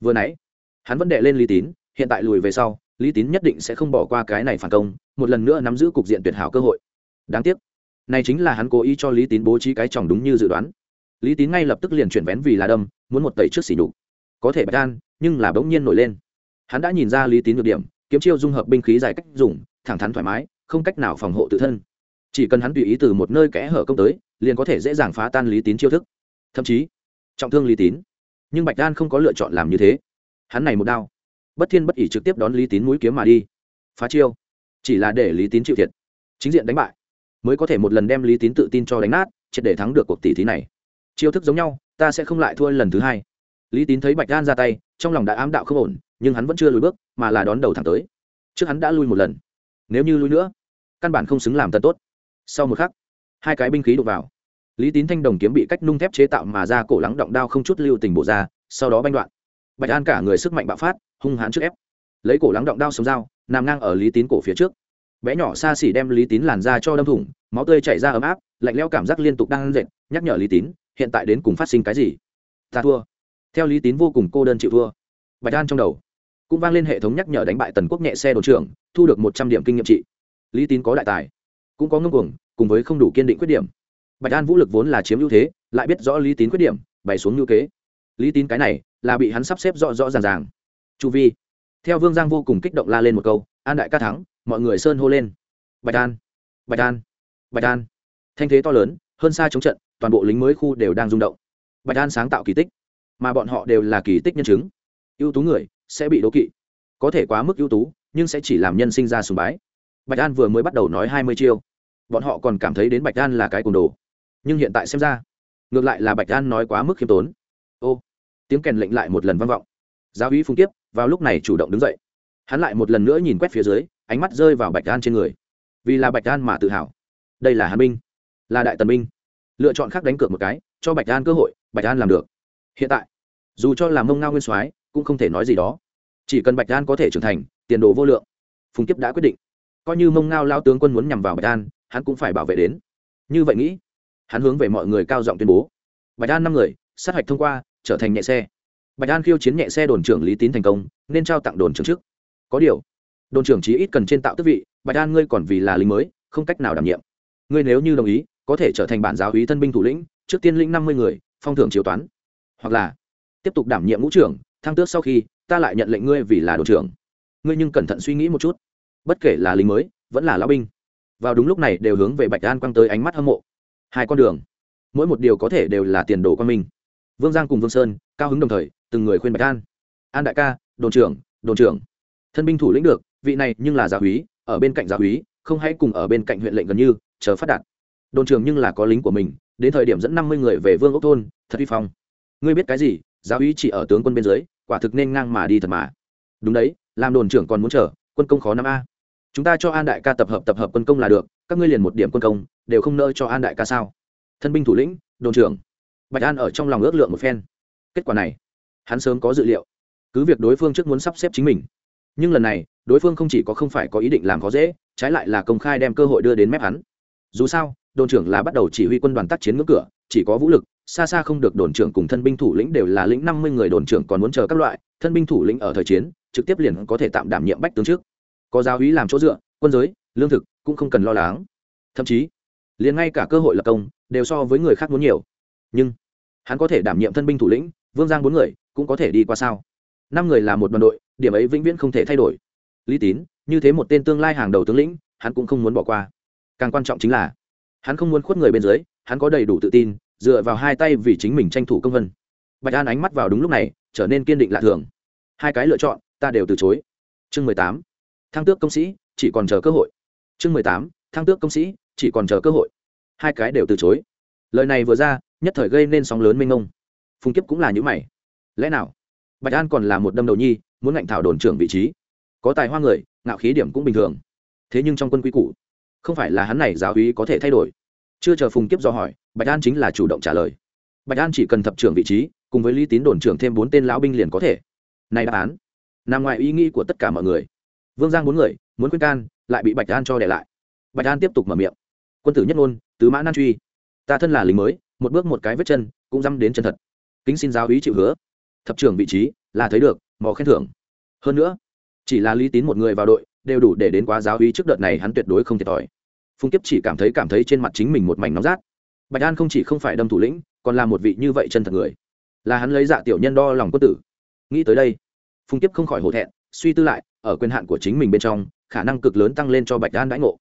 Vừa nãy, hắn vẫn đệ lên lý tín, hiện tại lùi về sau, lý tín nhất định sẽ không bỏ qua cái này phản công, một lần nữa nắm giữ cục diện tuyệt hảo cơ hội. Đáng tiếc, này chính là hắn cố ý cho lý tín bố trí cái tròng đúng như dự đoán. Lý tín ngay lập tức liền chuyển vén vì là đâm, muốn một tẩy trước xỉ đục có thể bạch đan, nhưng là bỗng nhiên nổi lên. Hắn đã nhìn ra lý tín được điểm, kiếm chiêu dung hợp binh khí dài cách dùng, thẳng thắn thoải mái, không cách nào phòng hộ tự thân. Chỉ cần hắn tùy ý từ một nơi kẽ hở công tới liền có thể dễ dàng phá tan lý tín chiêu thức. Thậm chí, trọng thương lý tín. Nhưng bạch đan không có lựa chọn làm như thế. Hắn này một đao, bất thiên bất ỉ trực tiếp đón lý tín mũi kiếm mà đi. Phá chiêu. Chỉ là để lý tín chịu thiệt. Chính diện đánh bại. Mới có thể một lần đem lý tín tự tin cho đánh nát, triệt để thắng được cuộc tỷ thí này. Chiêu thức giống nhau, ta sẽ không lại thua lần thứ hai. Lý tín thấy bạch đan ra tay, trong lòng đã ám đạo không ổn, nhưng hắn vẫn chưa lùi bước, mà là đón đầu thẳng tới. Trước hắn đã lui một lần. Nếu như lui nữa, căn bản không xứng làm tân tốt. Sau một khắc hai cái binh khí đục vào. Lý tín thanh đồng kiếm bị cách nung thép chế tạo mà ra cổ lắng động đao không chút lưu tình bộ ra, sau đó banh đoạn. Bạch an cả người sức mạnh bạo phát, hung hãn trước ép. Lấy cổ lắng động đao sống dao, nằm ngang ở lý tín cổ phía trước. Bé nhỏ xa xỉ đem lý tín làn ra cho đâm thủng, máu tươi chảy ra ấm áp, lạnh leo cảm giác liên tục đang dệt, nhắc nhở lý tín, hiện tại đến cùng phát sinh cái gì? Ta thua. Theo lý tín vô cùng cô đơn chịu thua. Bạch an trong đầu cũng vang lên hệ thống nhắc nhở đánh bại tần quốc nhẹ xe đồn trưởng, thu được một trăm điểm kinh nghiệm trị. Lý tín có đại tài, cũng có ngưng cuồng cùng với không đủ kiên định khuyết điểm. Bạch an vũ lực vốn là chiếm ưu thế, lại biết rõ lý tín khuyết điểm, bày xuống ngữ kế. Lý tín cái này là bị hắn sắp xếp rõ rõ ràng ràng. Chu vi, theo vương giang vô cùng kích động la lên một câu, an đại ca thắng, mọi người sơn hô lên. Bạch an bạch an bạch an. Thanh thế to lớn, hơn xa chống trận, toàn bộ lính mới khu đều đang rung động. Bạch an sáng tạo kỳ tích, mà bọn họ đều là kỳ tích nhân chứng. Ưu tú người sẽ bị đố kỵ, có thể quá mức ưu tú, nhưng sẽ chỉ làm nhân sinh ra sùng bái. Bạch an vừa mới bắt đầu nói hai mươi chiêu bọn họ còn cảm thấy đến bạch đan là cái cồn đồ. Nhưng hiện tại xem ra ngược lại là bạch đan nói quá mức khiêm tốn. Ô tiếng kèn lệnh lại một lần vang vọng. Giáo úy phung tiếp vào lúc này chủ động đứng dậy. Hắn lại một lần nữa nhìn quét phía dưới ánh mắt rơi vào bạch đan trên người. Vì là bạch đan mà tự hào. Đây là hàn minh, là đại tần minh, lựa chọn khác đánh cược một cái cho bạch đan cơ hội bạch đan làm được. Hiện tại dù cho làm mông ngao nguyên soái cũng không thể nói gì đó. Chỉ cần bạch đan có thể trưởng thành tiền đồ vô lượng. Phùng kiếp đã quyết định. Coi như mông ngao lao tướng quân muốn nhằm vào bạch đan hắn cũng phải bảo vệ đến. Như vậy nghĩ, hắn hướng về mọi người cao giọng tuyên bố. Bạch an năm người, sát hạch thông qua, trở thành nhẹ xe. Bạch an khiêu chiến nhẹ xe đồn trưởng lý tín thành công, nên trao tặng đồn trưởng trước. Có điều, đồn trưởng chí ít cần trên tạo tước vị, bạch an ngươi còn vì là lính mới, không cách nào đảm nhiệm. Ngươi nếu như đồng ý, có thể trở thành bản giáo úy thân binh thủ lĩnh, trước tiên lĩnh năm mươi người, phong thưởng chiếu toán. Hoặc là, tiếp tục đảm nhiệm ngũ trưởng, thăng tước sau khi, ta lại nhận lệnh ngươi vì là đồn trưởng. Ngươi nhưng cẩn thận suy nghĩ một chút. Bất kể là lính mới, vẫn là lão binh vào đúng lúc này đều hướng về bạch an quăng tới ánh mắt hâm mộ. Hai con đường, mỗi một điều có thể đều là tiền đồ quan minh vương giang cùng vương sơn, cao hứng đồng thời, từng người khuyên bạch an. An đại ca, đồn trưởng đồn trưởng. Thân binh thủ lĩnh được, vị này nhưng là giáo húy, ở bên cạnh giáo húy, không hãy cùng ở bên cạnh huyện lệnh gần như, chờ phát đạt. Đồn trưởng nhưng là có lính của mình, đến thời điểm dẫn năm mươi người về vương ốc thôn, thật vi phong. Ngươi biết cái gì giáo húy chỉ ở tướng quân bên dưới, quả thực nên ngang mà đi thật mà. Đúng đấy, làm đồn trưởng còn muốn chờ, quân công khó năm a chúng ta cho an đại ca tập hợp tập hợp quân công là được, các ngươi liền một điểm quân công, đều không nỡ cho an đại ca sao? Thân binh thủ lĩnh, đồn trưởng. Bạch an ở trong lòng ước lượng một phen. Kết quả này, hắn sớm có dự liệu. Cứ việc đối phương trước muốn sắp xếp chính mình, nhưng lần này, đối phương không chỉ có không phải có ý định làm khó dễ, trái lại là công khai đem cơ hội đưa đến mép hắn. Dù sao, đồn trưởng là bắt đầu chỉ huy quân đoàn tác chiến ngưỡng cửa, chỉ có vũ lực, xa xa không được đồn trưởng cùng thân binh thủ lĩnh đều là lĩnh năm mươi người đồn trưởng còn muốn chờ các loại, thân binh thủ lĩnh ở thời chiến, trực tiếp liền có thể tạm đảm nhiệm bách tướng trước có giáo hí làm chỗ dựa, quân giới, lương thực cũng không cần lo lắng. Thậm chí, liền ngay cả cơ hội lập công đều so với người khác muốn nhiều. Nhưng, hắn có thể đảm nhiệm thân binh thủ lĩnh, vương giang bốn người cũng có thể đi qua sao? Năm người là một đoàn đội, điểm ấy vĩnh viễn không thể thay đổi. Lý tín, như thế một tên tương lai hàng đầu tướng lĩnh, hắn cũng không muốn bỏ qua. Càng quan trọng chính là, hắn không muốn khuất người bên dưới, hắn có đầy đủ tự tin, dựa vào hai tay vì chính mình tranh thủ công vân. Bạch an ánh mắt vào đúng lúc này, trở nên kiên định lạ thường. Hai cái lựa chọn, ta đều từ chối. Chương mười tám thăng tước công sĩ, chỉ còn chờ cơ hội. Chương mười tám, thăng tước công sĩ, chỉ còn chờ cơ hội. Hai cái đều từ chối. Lời này vừa ra, nhất thời gây nên sóng lớn mênh ngông phùng kiếp cũng là những mày. Lẽ nào? Bạch an còn là một đâm đầu nhi, muốn ngạnh thảo đồn trưởng vị trí. Có tài hoa người, ngạo khí điểm cũng bình thường. Thế nhưng trong quân quy củ, không phải là hắn này giáo hí có thể thay đổi. Chưa chờ phùng kiếp do hỏi, bạch an chính là chủ động trả lời. Bạch an chỉ cần thập trưởng vị trí, cùng với lý tín đồn trưởng thêm bốn tên lão binh liền có thể. Này đáp án, nằm ngoài ý nghĩ của tất cả mọi người vương giang bốn người, muốn khuyên can, lại bị bạch an cho để lại. Bạch an tiếp tục mở miệng. Quân tử nhất ngôn, tứ mã nan truy. Ta thân là lính mới, một bước một cái vết chân, cũng dăm đến chân thật. Kính xin giáo ý chịu hứa. Thập trưởng vị trí, là thấy được, mò khen thưởng. Hơn nữa, chỉ là lý tín một người vào đội, đều đủ để đến quá giáo ý trước đợt này hắn tuyệt đối không thiệt thòi. Phung kiếp chỉ cảm thấy cảm thấy trên mặt chính mình một mảnh nóng rát. Bạch an không chỉ không phải đâm thủ lĩnh, còn là một vị như vậy chân thật người. Là hắn lấy dạ tiểu nhân đo lòng quân tử. Nghĩ tới đây phung kiếp không khỏi hổ thẹn, suy tư lại ở quyền hạn của chính mình bên trong, khả năng cực lớn tăng lên cho bạch an đãi ngộ.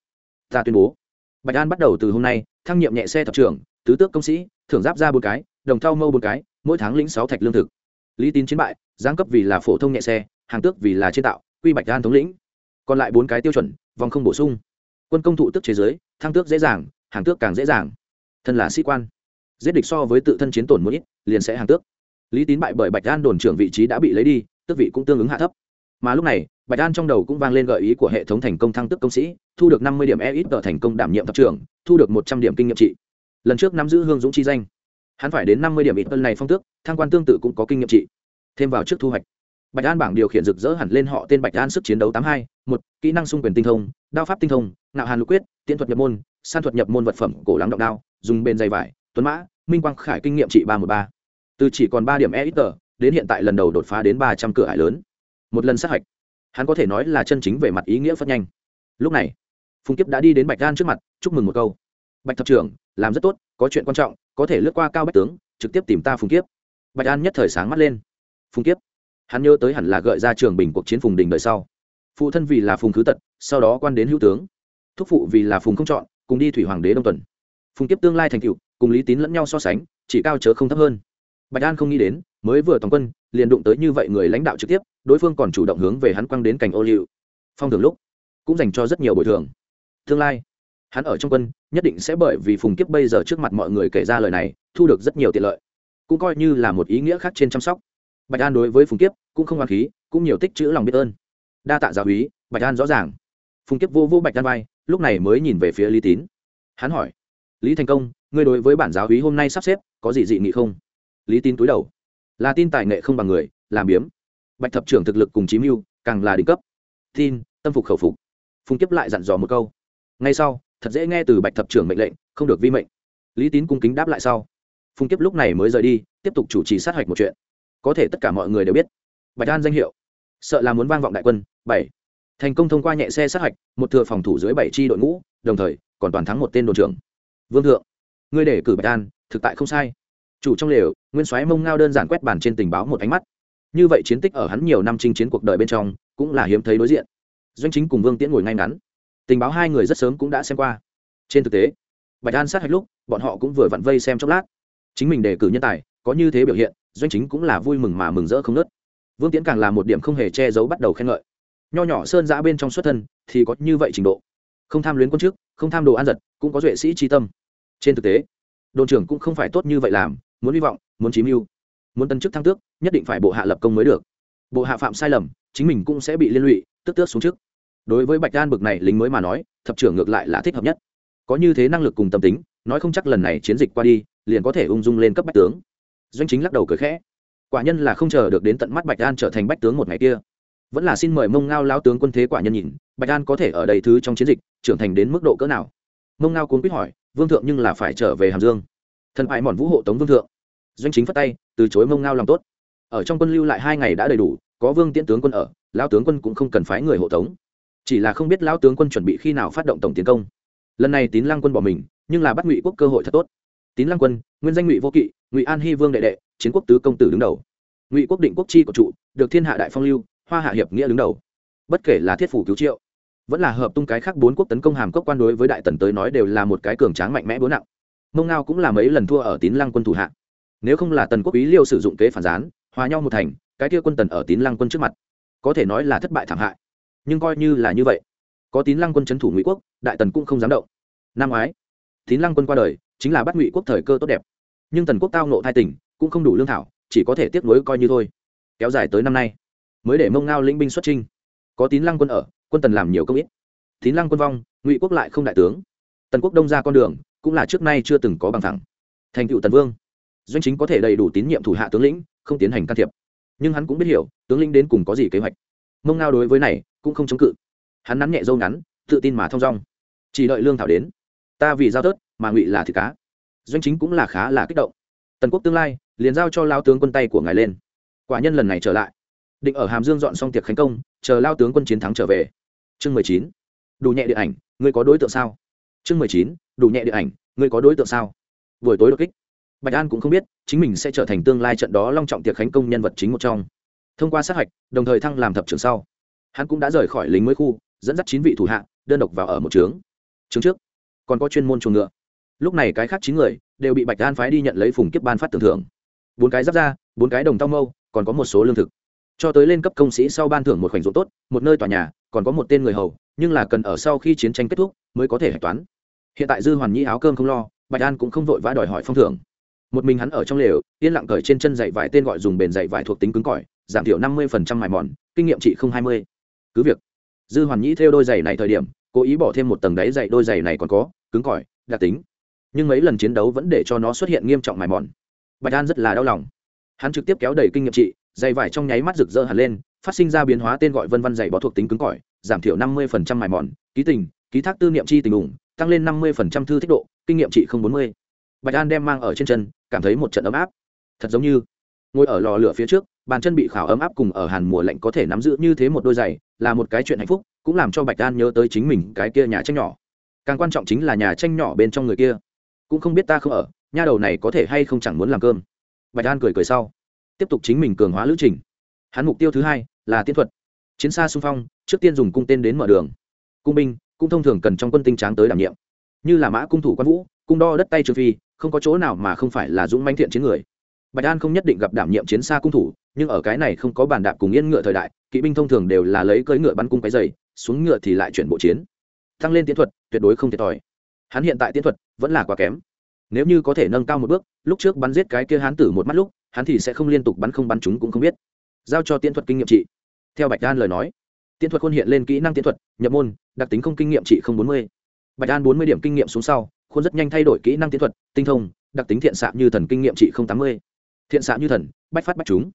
Ta tuyên bố, bạch an bắt đầu từ hôm nay, thăng nhiệm nhẹ xe thập trưởng, tứ tước công sĩ, thưởng giáp ra bốn cái, đồng thau mâu bốn cái, mỗi tháng lĩnh sáu thạch lương thực. Lý tín chiến bại, giáng cấp vì là phổ thông nhẹ xe, hàng tước vì là chế tạo, quy bạch an thống lĩnh. Còn lại bốn cái tiêu chuẩn, vòng không bổ sung. Quân công thụ tức chế giới, thăng tước dễ dàng, hàng tước càng dễ dàng. Thân là sĩ quan, giết địch so với tự thân chiến tổn một ít, liền sẽ hàng tước. Lý tín bại bởi bạch an đồn trưởng vị trí đã bị lấy đi, tước vị cũng tương ứng hạ thấp mà lúc này, bạch an trong đầu cũng vang lên gợi ý của hệ thống thành công thăng tức công sĩ, thu được năm mươi điểm e ít tờ thành công đảm nhiệm tập trưởng, thu được một trăm điểm kinh nghiệm trị. Lần trước nắm giữ hương dũng chi danh. Hắn phải đến năm mươi điểm ít tân này phong tước, thăng quan tương tự cũng có kinh nghiệm trị. Thêm vào trước thu hoạch, bạch an bảng điều khiển rực rỡ hẳn lên họ tên bạch an sức chiến đấu tám hai, một, kỹ năng xung quyền tinh thông, đao pháp tinh thông, nạo hàn lục quyết, tiễn thuật nhập môn, san thuật nhập môn vật phẩm, cổ lắng động đao, dùng bền dày vải, tuấn mã, minh quang khải kinh nghiệm trị ba m ba. Từ chỉ còn ba điểm e ít tờ đến hiện tại lần đầu đột phá đến ba trăm cửa hải lớn một lần sát hạch. Hắn có thể nói là chân chính về mặt ý nghĩa phất nhanh. Lúc này, phùng kiếp đã đi đến bạch an trước mặt, chúc mừng một câu. Bạch thập trưởng, làm rất tốt, có chuyện quan trọng, có thể lướt qua cao bách tướng, trực tiếp tìm ta phùng kiếp. Bạch an nhất thời sáng mắt lên. Phùng kiếp? Hắn nhớ tới hẳn là gợi ra trường bình cuộc chiến phùng đình đời sau. Phụ thân vì là phùng khứ tật, sau đó quan đến hữu tướng. Thúc phụ vì là phùng không chọn, cùng đi thủy hoàng đế đông tuần. Phùng kiếp tương lai thành cựu cùng lý tín lẫn nhau so sánh, chỉ cao chớ không thấp hơn. Bạch an không nghĩ đến, mới vừa toàn quân, liền đụng tới như vậy người lãnh đạo trực tiếp đối phương còn chủ động hướng về hắn quăng đến cành ô liu. Phong thường lúc, cũng dành cho rất nhiều bồi thường. Tương lai, hắn ở trong quân, nhất định sẽ bởi vì phùng kiếp bây giờ trước mặt mọi người kể ra lời này, thu được rất nhiều tiện lợi. Cũng coi như là một ý nghĩa khác trên chăm sóc. Bạch an đối với phùng kiếp cũng không hoàn khí, cũng nhiều tích chữ lòng biết ơn. Đa tạ giáo úy, bạch an rõ ràng. Phùng kiếp vô vô bạch an vai, lúc này mới nhìn về phía lý tín. Hắn hỏi, lý thành công, ngươi đối với bản giáo úy hôm nay sắp xếp, có gì dị nghị không? Lý Tín túi đầu, là tin tài nghệ không bằng người, làm biếm bạch thập trưởng thực lực cùng chí mưu, càng là đỉnh cấp. Tin, tâm phục khẩu phục. Phùng kiếp lại dặn dò một câu. Ngay sau, thật dễ nghe từ bạch thập trưởng mệnh lệnh, không được vi mệnh. Lý tín cung kính đáp lại sau. Phùng kiếp lúc này mới rời đi, tiếp tục chủ trì sát hạch một chuyện. Có thể tất cả mọi người đều biết, bạch an danh hiệu, sợ là muốn vang vọng đại quân, bảy. Thành công thông qua nhẹ xe sát hạch, một thừa phòng thủ dưới bảy tri đội ngũ, đồng thời, còn toàn thắng một tên đồn trưởng. Vương thượng, ngươi để cử bạch an, thực tại không sai. Chủ trong lều, nguyên soái mông ngao đơn giản quét bàn trên tình báo một ánh mắt như vậy chiến tích ở hắn nhiều năm chinh chiến cuộc đời bên trong, cũng là hiếm thấy đối diện. Doanh chính cùng vương tiễn ngồi ngay ngắn. Tình báo hai người rất sớm cũng đã xem qua. Trên thực tế, bạch an sát hạch lúc, bọn họ cũng vừa vặn vây xem chốc lát. Chính mình đề cử nhân tài, có như thế biểu hiện, doanh chính cũng là vui mừng mà mừng rỡ không nớt vương tiễn càng là một điểm không hề che giấu bắt đầu khen ngợi. Nho nhỏ sơn giã bên trong xuất thân, thì có như vậy trình độ. Không tham luyến quân trước, không tham đồ ăn giật, cũng có duệ sĩ tri tâm. Trên thực tế, đồn trưởng cũng không phải tốt như vậy làm, muốn hy vọng, muốn chí mưu muốn tân chức thăng tước, nhất định phải bộ hạ lập công mới được. Bộ hạ phạm sai lầm, chính mình cũng sẽ bị liên lụy, tức tước xuống trước đối với bạch đan bực này lính mới mà nói, thập trưởng ngược lại là thích hợp nhất. Có như thế năng lực cùng tâm tính, nói không chắc lần này chiến dịch qua đi, liền có thể ung dung lên cấp bách tướng. Doanh chính lắc đầu cười khẽ. Quả nhân là không chờ được đến tận mắt bạch đan trở thành bách tướng một ngày kia. Vẫn là xin mời mông ngao lao tướng quân thế quả nhân nhìn, bạch đan có thể ở đầy thứ trong chiến dịch, trưởng thành đến mức độ cỡ nào? Mông ngao cuốn quýt hỏi, vương thượng nhưng là phải trở về hàm dương. Thần ải mòn vũ hộ tống vương thượng doanh chính phất tay, từ chối mông ngao làm tốt. Ở trong quân lưu lại hai ngày đã đầy đủ, có vương tiễn tướng quân ở lao tướng quân cũng không cần phái người hộ tống. Chỉ là không biết lao tướng quân chuẩn bị khi nào phát động tổng tiến công. Lần này tín lăng quân bỏ mình, nhưng là bắt ngụy quốc cơ hội thật tốt. Tín lăng quân, nguyên danh ngụy vô kỵ, ngụy an hy vương đệ đệ, chiến quốc tứ công tử đứng đầu. Ngụy quốc định quốc chi của trụ được thiên hạ đại phong lưu, hoa hạ hiệp nghĩa đứng đầu. Bất kể là thiết phủ cứu triệu, vẫn là hợp tung cái khác bốn quốc tấn công hàm cốc quan đối với đại tần tới nói đều là một cái cường tráng mạnh mẽ búa nặng. Mông ngao cũng là mấy lần thua ở tín lăng quân thủ hạ nếu không là tần quốc ý liêu sử dụng kế phản gián, hòa nhau một thành, cái kia quân tần ở tín lăng quân trước mặt, có thể nói là thất bại thảm hại. Nhưng coi như là như vậy, có tín lăng quân c h ấ n thủ ngụy quốc, đại tần cũng không dám động. Năm ngoái, tín lăng quân qua đời, chính là bắt ngụy quốc thời cơ tốt đẹp. Nhưng tần quốc tao nộ thai tỉnh cũng không đủ lương thảo, chỉ có thể tiếp nối coi như thôi. Kéo dài tới năm nay, mới để mông ngao lĩnh binh xuất trinh có tín lăng quân ở, quân tần làm nhiều công ít. Tín lăng quân vong, ngụy quốc lại không đại tướng. Tần quốc đông ra con đường, cũng là trước nay chưa từng có bằng thẳng. Thành cựu tần vương doanh chính có thể đầy đủ tín nhiệm thủ hạ tướng lĩnh, không tiến hành can thiệp. Nhưng hắn cũng biết hiểu, tướng lĩnh đến cùng có gì kế hoạch. Mông ngao đối với này cũng không chống cự. Hắn nắn nhẹ dâu ngắn, tự tin mà thong dong. Chỉ đợi lương thảo đến. Ta vì giao tớt, mà ngụy là thịt cá. Doanh chính cũng là khá là kích động. Tần quốc tương lai, liền giao cho lao tướng quân tay của ngài lên. Quả nhân lần này trở lại. Định ở hàm dương dọn xong tiệc khánh công, chờ lao tướng quân chiến thắng trở về. Chương mười chín. Đủ nhẹ điện ảnh, ngươi có đối tượng sao? Chương mười chín, đủ nhẹ điện ảnh, ngươi có đối tượng sao? Buổi tối đột kích bạch an cũng không biết, chính mình sẽ trở thành tương lai trận đó long trọng tiệc khánh công nhân vật chính một trong. Thông qua sát hạch, đồng thời thăng làm thập trưởng sau, hắn cũng đã rời khỏi lính mới khu, dẫn dắt chín vị thủ hạ, đơn độc vào ở một trướng. Trướng trước, còn có chuyên môn chuồng ngựa. Lúc này cái khác chín người đều bị bạch an phái đi nhận lấy phùng kiếp ban phát tưởng thưởng. Bốn cái giáp ra bốn cái đồng tao mâu, còn có một số lương thực. Cho tới lên cấp công sĩ sau ban thưởng một khoảnh ruộng tốt, một nơi tòa nhà, còn có một tên người hầu, nhưng là cần ở sau khi chiến tranh kết thúc mới có thể hạch toán. Hiện tại dư hoàn nhi áo cơm không lo, bạch an cũng không vội vã đòi hỏi phong thưởng một mình hắn ở trong lều, yên lặng cởi trên chân dạy vải tên gọi dùng bền dạy vải thuộc tính cứng cỏi, giảm thiểu năm mươi phần trăm mài mòn, kinh nghiệm trị không hai mươi. Cứ việc, dư hoàn nhĩ theo đôi giày này thời điểm, cố ý bỏ thêm một tầng đáy dạy đôi giày này còn có, cứng cỏi, đặc tính. Nhưng mấy lần chiến đấu vẫn để cho nó xuất hiện nghiêm trọng mài mòn. Bạch an rất là đau lòng. Hắn trực tiếp kéo đầy kinh nghiệm trị dày vải trong nháy mắt rực rỡ hẳn lên, phát sinh ra biến hóa tên gọi vân văn dày bó thuộc tính cứng cỏi, giảm thiểu năm mươi phần trăm mài mòn, ký tình, ký thác tư niệm chi tình ủng, tăng lên năm mươi phần trăm thư thích độ, kinh nghiệm trị không bốn mươi bạch an đem mang ở trên chân, cảm thấy một trận ấm áp. Thật giống như, ngồi ở lò lửa phía trước, bàn chân bị khảo ấm áp cùng ở hàn mùa lạnh có thể nắm giữ như thế một đôi giày, là một cái chuyện hạnh phúc, cũng làm cho bạch an nhớ tới chính mình cái kia nhà tranh nhỏ. Càng quan trọng chính là nhà tranh nhỏ bên trong người kia. Cũng không biết ta không ở, nha đầu này có thể hay không chẳng muốn làm cơm. Bạch an cười cười sau, tiếp tục chính mình cường hóa lữ trình. Hắn mục tiêu thứ hai là tiến thuật. Chiến xa xung phong, trước tiên dùng cung tên đến mở đường. Cung binh, cũng thông thường cần trong quân tinh tráng tới đảm nhiệm. Như là mã cung thủ quan vũ, cung đo đất tay trừ phi không có chỗ nào mà không phải là dũng manh thiện chiến người. Bạch an không nhất định gặp đảm nhiệm chiến xa cung thủ, nhưng ở cái này không có bàn đạp cùng yên ngựa thời đại, kỵ binh thông thường đều là lấy cưỡi ngựa bắn cung cái dày xuống ngựa thì lại chuyển bộ chiến. Tăng lên tiến thuật, tuyệt đối không thiệt thòi. Hắn hiện tại tiến thuật vẫn là quá kém. Nếu như có thể nâng cao một bước, lúc trước bắn giết cái kia hán tử một mắt lúc, hắn thì sẽ không liên tục bắn không bắn chúng cũng không biết. Giao cho tiến thuật kinh nghiệm trị. Theo bạch an lời nói, tiến thuật khuôn hiện lên kỹ năng tiến thuật, nhập môn, đặc tính không kinh nghiệm trị không bốn mươi. Bạch an bốn mươi điểm kinh nghiệm xuống sau khuôn rất nhanh thay đổi kỹ năng tiến thuật, tinh thông, đặc tính thiện xạ như thần kinh nghiệm trị không tám mươi. Thiện xạ như thần, bách phát bách chúng.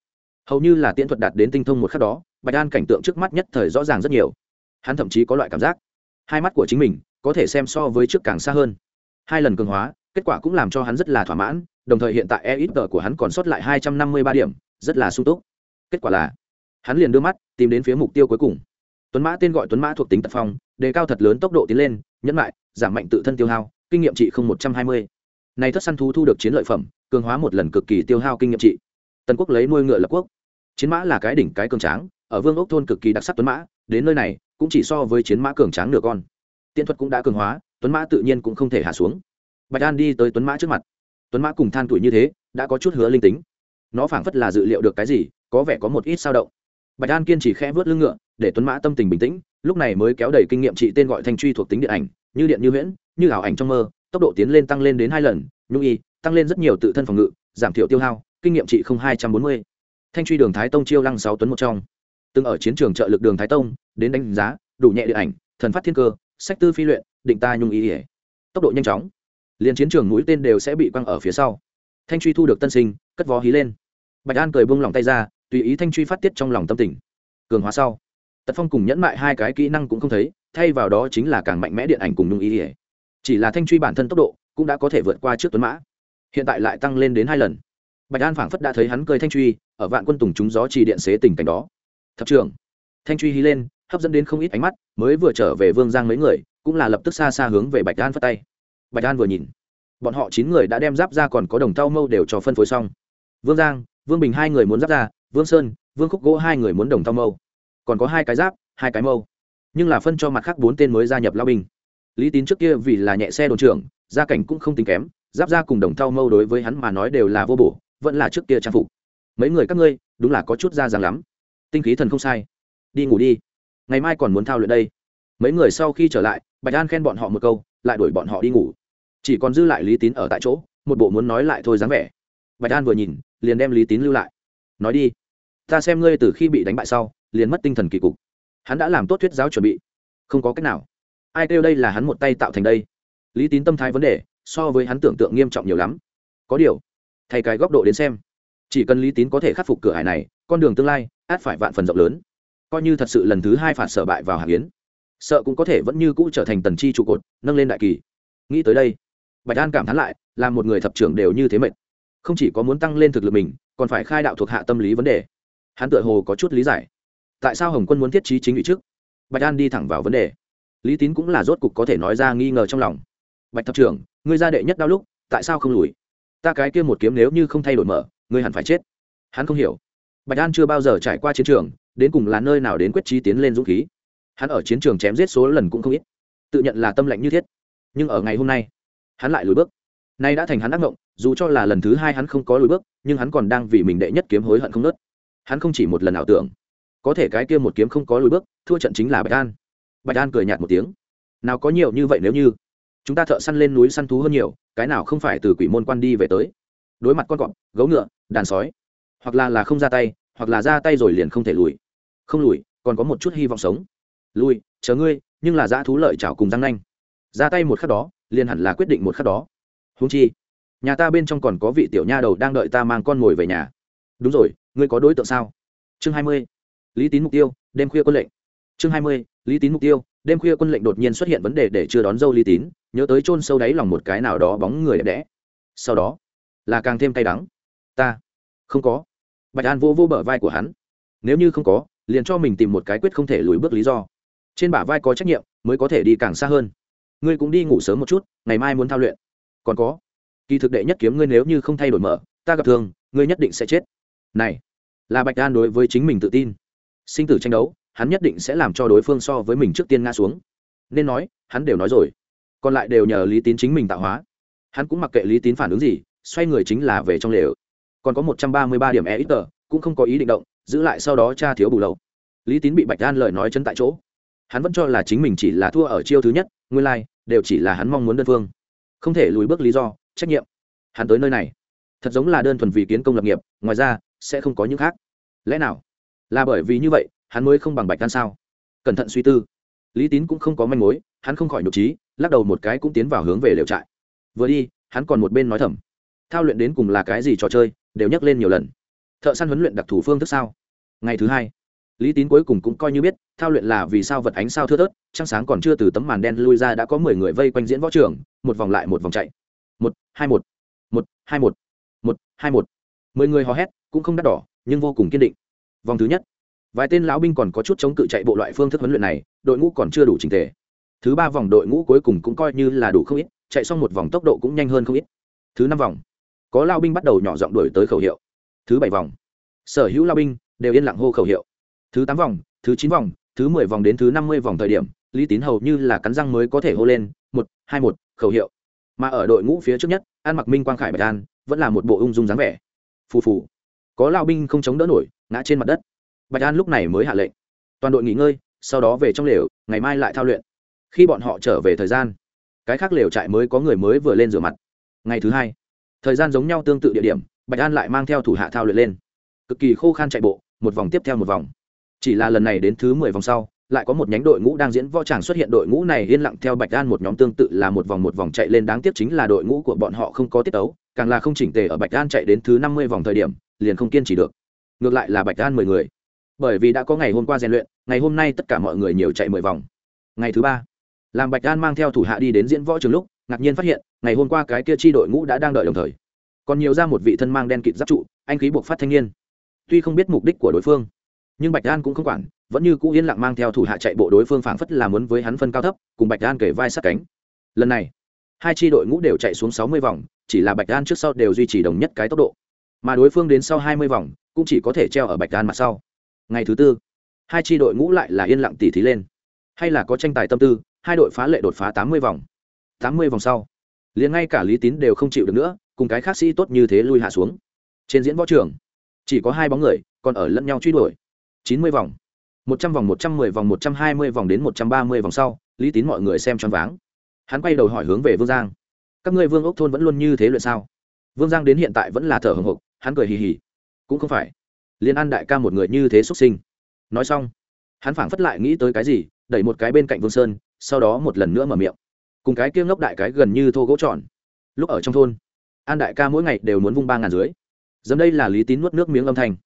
Hầu như là tiễn thuật đạt đến tinh thông một khắc đó, bạch an cảnh tượng trước mắt nhất thời rõ ràng rất nhiều. Hắn thậm chí có loại cảm giác, hai mắt của chính mình có thể xem so với trước càng xa hơn. Hai lần cường hóa, kết quả cũng làm cho hắn rất là thỏa mãn, đồng thời hiện tại e ít tờ của hắn còn sót lại hai trăm năm mươi ba điểm, rất là sung túc. Kết quả là, hắn liền đưa mắt, tìm đến phía mục tiêu cuối cùng. Tuấn mã tên gọi tuấn mã thuộc tính tật phong, đề cao thật lớn tốc độ tiến lên, nhẫn lại giảm mạnh tự thân tiêu hao kinh nghiệm trị không một trăm hai mươi. Này thất săn thú thu được chiến lợi phẩm, cường hóa một lần cực kỳ tiêu hao kinh nghiệm trị. Tần quốc lấy nuôi ngựa lập quốc. Chiến mã là cái đỉnh cái cường tráng, ở vương ốc thôn cực kỳ đặc sắc tuấn mã, đến nơi này, cũng chỉ so với chiến mã cường tráng nửa con. Tiện thuật cũng đã cường hóa, tuấn mã tự nhiên cũng không thể hạ xuống. Bạch an đi tới tuấn mã trước mặt. Tuấn mã cùng than tuổi như thế, đã có chút hứa linh tính. Nó phảng phất là dự liệu được cái gì, có vẻ có một ít sao động. Bạch an kiên trì khẽ vớt lưng ngựa, để tuấn mã tâm tình bình tĩnh, lúc này mới kéo đầy kinh nghiệm trị tên gọi thanh truy thuộc tính điện ảnh như điện như huyễn, như ảo ảnh trong mơ, tốc độ tiến lên tăng lên đến hai lần, nhung y, tăng lên rất nhiều tự thân phòng ngự, giảm thiểu tiêu hao, kinh nghiệm trị không hai trăm bốn mươi. Thanh truy đường thái tông chiêu lăng sáu tuấn một trong. Từng ở chiến trường trợ lực đường thái tông, đến đánh giá, đủ nhẹ điện ảnh, thần phát thiên cơ, sách tư phi luyện, định ta nhung ý ỉa tốc độ nhanh chóng. Liền chiến trường mũi tên đều sẽ bị quăng ở phía sau. Thanh truy thu được tân sinh, cất vó hí lên. Bạch an cười bông lòng tay ra, tùy ý thanh truy phát tiết trong lòng tâm tình. Cường hóa sau. Tật phong cùng nhẫn mại hai cái kỹ năng cũng không thấy thay vào đó chính là càng mạnh mẽ điện ảnh cùng nhung ý ỉa. Chỉ là thanh truy bản thân tốc độ cũng đã có thể vượt qua trước tuấn mã. Hiện tại lại tăng lên đến hai lần. Bạch an phảng phất đã thấy hắn cười thanh truy, ở vạn quân tùng chúng gió trì điện xế tình cảnh đó. Thập trưởng, thanh truy hí lên, hấp dẫn đến không ít ánh mắt, mới vừa trở về vương giang mấy người, cũng là lập tức xa xa hướng về bạch an phất tay. Bạch an vừa nhìn, bọn họ chín người đã đem giáp ra còn có đồng thau mâu đều cho phân phối xong. Vương giang, vương bình hai người muốn giáp ra, vương sơn, vương khúc gỗ hai người muốn đồng thau mâu. Còn có hai cái giáp, hai cái mâu nhưng là phân cho mặt khác bốn tên mới gia nhập lao binh. Lý tín trước kia vì là nhẹ xe đồn trưởng, gia cảnh cũng không tính kém, giáp ra cùng đồng thau mâu đối với hắn mà nói đều là vô bổ, vẫn là trước kia trang phục. Mấy người các ngươi, đúng là có chút da dáng lắm. Tinh khí thần không sai. Đi ngủ đi. Ngày mai còn muốn thao luyện đây. Mấy người sau khi trở lại, bạch an khen bọn họ một câu, lại đuổi bọn họ đi ngủ. Chỉ còn dư lại lý tín ở tại chỗ, một bộ muốn nói lại thôi dáng vẻ. Bạch an vừa nhìn, liền đem lý tín lưu lại. Nói đi, ta xem ngươi từ khi bị đánh bại sau, liền mất tinh thần kỳ cục hắn đã làm tốt thuyết giáo chuẩn bị. Không có cách nào. Ai kêu đây là hắn một tay tạo thành đây? Lý tín tâm thái vấn đề, so với hắn tưởng tượng nghiêm trọng nhiều lắm. Có điều, thay cái góc độ đến xem, chỉ cần lý tín có thể khắc phục cửa hải này, con đường tương lai, át phải vạn phần rộng lớn. Coi như thật sự lần thứ hai phản sở bại vào hạng yến, sợ cũng có thể vẫn như cũ trở thành tần chi trụ cột, nâng lên đại kỳ. Nghĩ tới đây, bạch an cảm thán lại là một người thập trưởng đều như thế mệt. Không chỉ có muốn tăng lên thực lực mình, còn phải khai đạo thuộc hạ tâm lý vấn đề. Hắn tựa hồ có chút lý giải tại sao hồng quân muốn thiết trí chính ủy trước? Bạch an đi thẳng vào vấn đề. Lý tín cũng là rốt cục có thể nói ra nghi ngờ trong lòng. Bạch thập trưởng, ngươi ra đệ nhất đau lúc, tại sao không lùi? Ta cái kia một kiếm nếu như không thay đổi mở, ngươi hẳn phải chết. Hắn không hiểu. Bạch an chưa bao giờ trải qua chiến trường, đến cùng là nơi nào đến quyết trí tiến lên dũng khí. Hắn ở chiến trường chém giết số lần cũng không ít. Tự nhận là tâm lệnh như thiết. Nhưng ở ngày hôm nay, hắn lại lùi bước. Nay đã thành hắn ác mộng, dù cho là lần thứ hai hắn không có lùi bước, nhưng hắn còn đang vì mình đệ nhất kiếm hối hận không nớt. Hắn không chỉ một lần ảo tưởng có thể cái kia một kiếm không có lùi bước, thua trận chính là bạch an. Bạch an cười nhạt một tiếng. Nào có nhiều như vậy nếu như? Chúng ta thợ săn lên núi săn thú hơn nhiều, cái nào không phải từ quỷ môn quan đi về tới? Đối mặt con cọp, gấu ngựa, đàn sói, hoặc là là không ra tay, hoặc là ra tay rồi liền không thể lùi. Không lùi, còn có một chút hy vọng sống. Lùi, chờ ngươi, nhưng là dã thú lợi chảo cùng răng nanh. Ra tay một khắc đó, liền hẳn là quyết định một khắc đó. Húng chi, nhà ta bên trong còn có vị tiểu nha đầu đang đợi ta mang con ngồi về nhà. Đúng rồi, ngươi có đối tượng sao? Chương hai mươi lý tín mục tiêu, đêm khuya quân lệnh. Chương hai mươi, lý tín mục tiêu, đêm khuya quân lệnh đột nhiên xuất hiện vấn đề để chưa đón dâu lý tín, nhớ tới chôn sâu đáy lòng một cái nào đó bóng người đẹp đẽ. Sau đó, là càng thêm cay đắng. Ta, không có. Bạch an vô vô bờ vai của hắn. Nếu như không có, liền cho mình tìm một cái quyết không thể lùi bước lý do. Trên bả vai có trách nhiệm, mới có thể đi càng xa hơn. Ngươi cũng đi ngủ sớm một chút, ngày mai muốn thao luyện. Còn có, kỳ thực đệ nhất kiếm ngươi nếu như không thay đổi mở, ta gặp thường, ngươi nhất định sẽ chết. Này, là bạch an đối với chính mình tự tin sinh tử tranh đấu hắn nhất định sẽ làm cho đối phương so với mình trước tiên ngã xuống. Nên nói hắn đều nói rồi. Còn lại đều nhờ lý tín chính mình tạo hóa. Hắn cũng mặc kệ lý tín phản ứng gì xoay người chính là về trong lều. Còn có một trăm ba mươi ba điểm e ít tờ cũng không có ý định động giữ lại sau đó cha thiếu bù lậu. Lý tín bị bạch đan lời nói chân tại chỗ. Hắn vẫn cho là chính mình chỉ là thua ở chiêu thứ nhất nguyên lai、like, đều chỉ là hắn mong muốn đơn phương. Không thể lùi bước lý do trách nhiệm. Hắn tới nơi này. Thật giống là đơn thuần vì kiến công lập nghiệp ngoài ra sẽ không có những khác. Lẽ nào? Là bởi vì như vậy, hắn mới không bằng bạch đan sao? Cẩn thận suy tư. Lý tín cũng không có manh mối, hắn không khỏi nhục trí lắc đầu một cái cũng tiến vào hướng về lều trại. Vừa đi, hắn còn một bên nói thầm. Thao luyện đến cùng là cái gì trò chơi, đều nhắc lên nhiều lần. Thợ săn huấn luyện đặc thù phương thức sao? Ngày thứ hai, lý tín cuối cùng cũng coi như biết, thao luyện là vì sao vật ánh sao thưa thớt, trăng sáng còn chưa từ tấm màn đen lui ra đã có mười người vây quanh diễn võ trường, một vòng lại một vòng chạy. Một, hai một. Một, hai một. Một, hai một. Mười người hò hét, cũng không đắt đỏ, nhưng vô cùng kiên định vòng thứ nhất. Vài tên lão binh còn có chút chống cự chạy bộ loại phương thức huấn luyện này, đội ngũ còn chưa đủ trình thể thứ ba vòng đội ngũ cuối cùng cũng coi như là đủ không ít, chạy xong một vòng tốc độ cũng nhanh hơn không ít. Thứ năm vòng, có lao binh bắt đầu nhỏ giọng đuổi tới khẩu hiệu. Thứ bảy vòng, sở hữu lao binh đều yên lặng hô khẩu hiệu. Thứ tám vòng, thứ chín vòng, thứ mười vòng đến thứ năm mươi vòng thời điểm, lý tín hầu như là cắn răng mới có thể hô lên, một, hai một, khẩu hiệu. Mà ở đội ngũ phía trước nhất, an mặc minh quang khải bạch an vẫn là một bộ ung dung dáng vẻ. Phù phù có lao binh không chống đỡ nổi, ngã trên mặt đất. Bạch an lúc này mới hạ lệnh. Toàn đội nghỉ ngơi, sau đó về trong lều, ngày mai lại thao luyện. Khi bọn họ trở về thời gian, cái khác lều trại mới có người mới vừa lên rửa mặt. Ngày thứ hai, thời gian giống nhau tương tự địa điểm, bạch an lại mang theo thủ hạ thao luyện lên. Cực kỳ khô khan chạy bộ, một vòng tiếp theo một vòng. Chỉ là lần này đến thứ mười vòng sau, lại có một nhánh đội ngũ đang diễn võ tràng xuất hiện. Đội ngũ này yên lặng theo bạch an một nhóm tương tự là một vòng một vòng chạy lên. Đáng tiếc chính là đội ngũ của bọn họ không có tiết tấu, càng là không chỉnh tề ở bạch an chạy đến thứ năm mươi vòng thời điểm liền không kiên trì được. Ngược lại là bạch an mười người. Bởi vì đã có ngày hôm qua rèn luyện, ngày hôm nay tất cả mọi người nhiều chạy mười vòng. Ngày thứ ba, làm bạch an mang theo thủ hạ đi đến diễn võ trường lúc, ngạc nhiên phát hiện, ngày hôm qua cái kia chi đội ngũ đã đang đợi đồng thời. Còn nhiều ra một vị thân mang đen kịt giáp trụ, anh khí buộc phát thanh niên. Tuy không biết mục đích của đối phương, nhưng bạch an cũng không quản, vẫn như cũ yên lặng mang theo thủ hạ chạy bộ đối phương phảng phất là muốn với hắn phân cao thấp, cùng bạch an kể vai sát cánh. Lần này, hai tri đội ngũ đều chạy xuống sáu mươi vòng, chỉ là bạch an trước sau đều duy trì đồng nhất cái tốc độ mà đối phương đến sau hai mươi vòng, cũng chỉ có thể treo ở bạch đan mặt sau. Ngày thứ tư, hai tri đội ngũ lại là yên lặng tỉ thí lên. Hay là có tranh tài tâm tư, hai đội phá lệ đột phá tám mươi vòng. Tám mươi vòng sau, liền ngay cả lý tín đều không chịu được nữa, cùng cái khác sĩ tốt như thế lui hạ xuống. Trên diễn võ trường, chỉ có hai bóng người, còn ở lẫn nhau truy đuổi. Chín mươi vòng, một trăm vòng, một trăm mười vòng, một trăm hai mươi vòng đến một trăm ba mươi vòng sau, lý tín mọi người xem choáng váng. Hắn quay đầu hỏi hướng về vương giang. Các ngươi vương ốc thôn vẫn luôn như thế luyện sao? Vương giang đến hiện tại vẫn là thở hồng hộc hắn cười hì hì. Cũng không phải. Liên an đại ca một người như thế xuất sinh. Nói xong, hắn phảng phất lại nghĩ tới cái gì, đẩy một cái bên cạnh vương sơn, sau đó một lần nữa mở miệng. Cùng cái kia ngốc đại cái gần như thô gỗ tròn. Lúc ở trong thôn, an đại ca mỗi ngày đều muốn vung ba ngàn dưới. Dẫm đây là lý tín nuốt nước miếng âm thanh.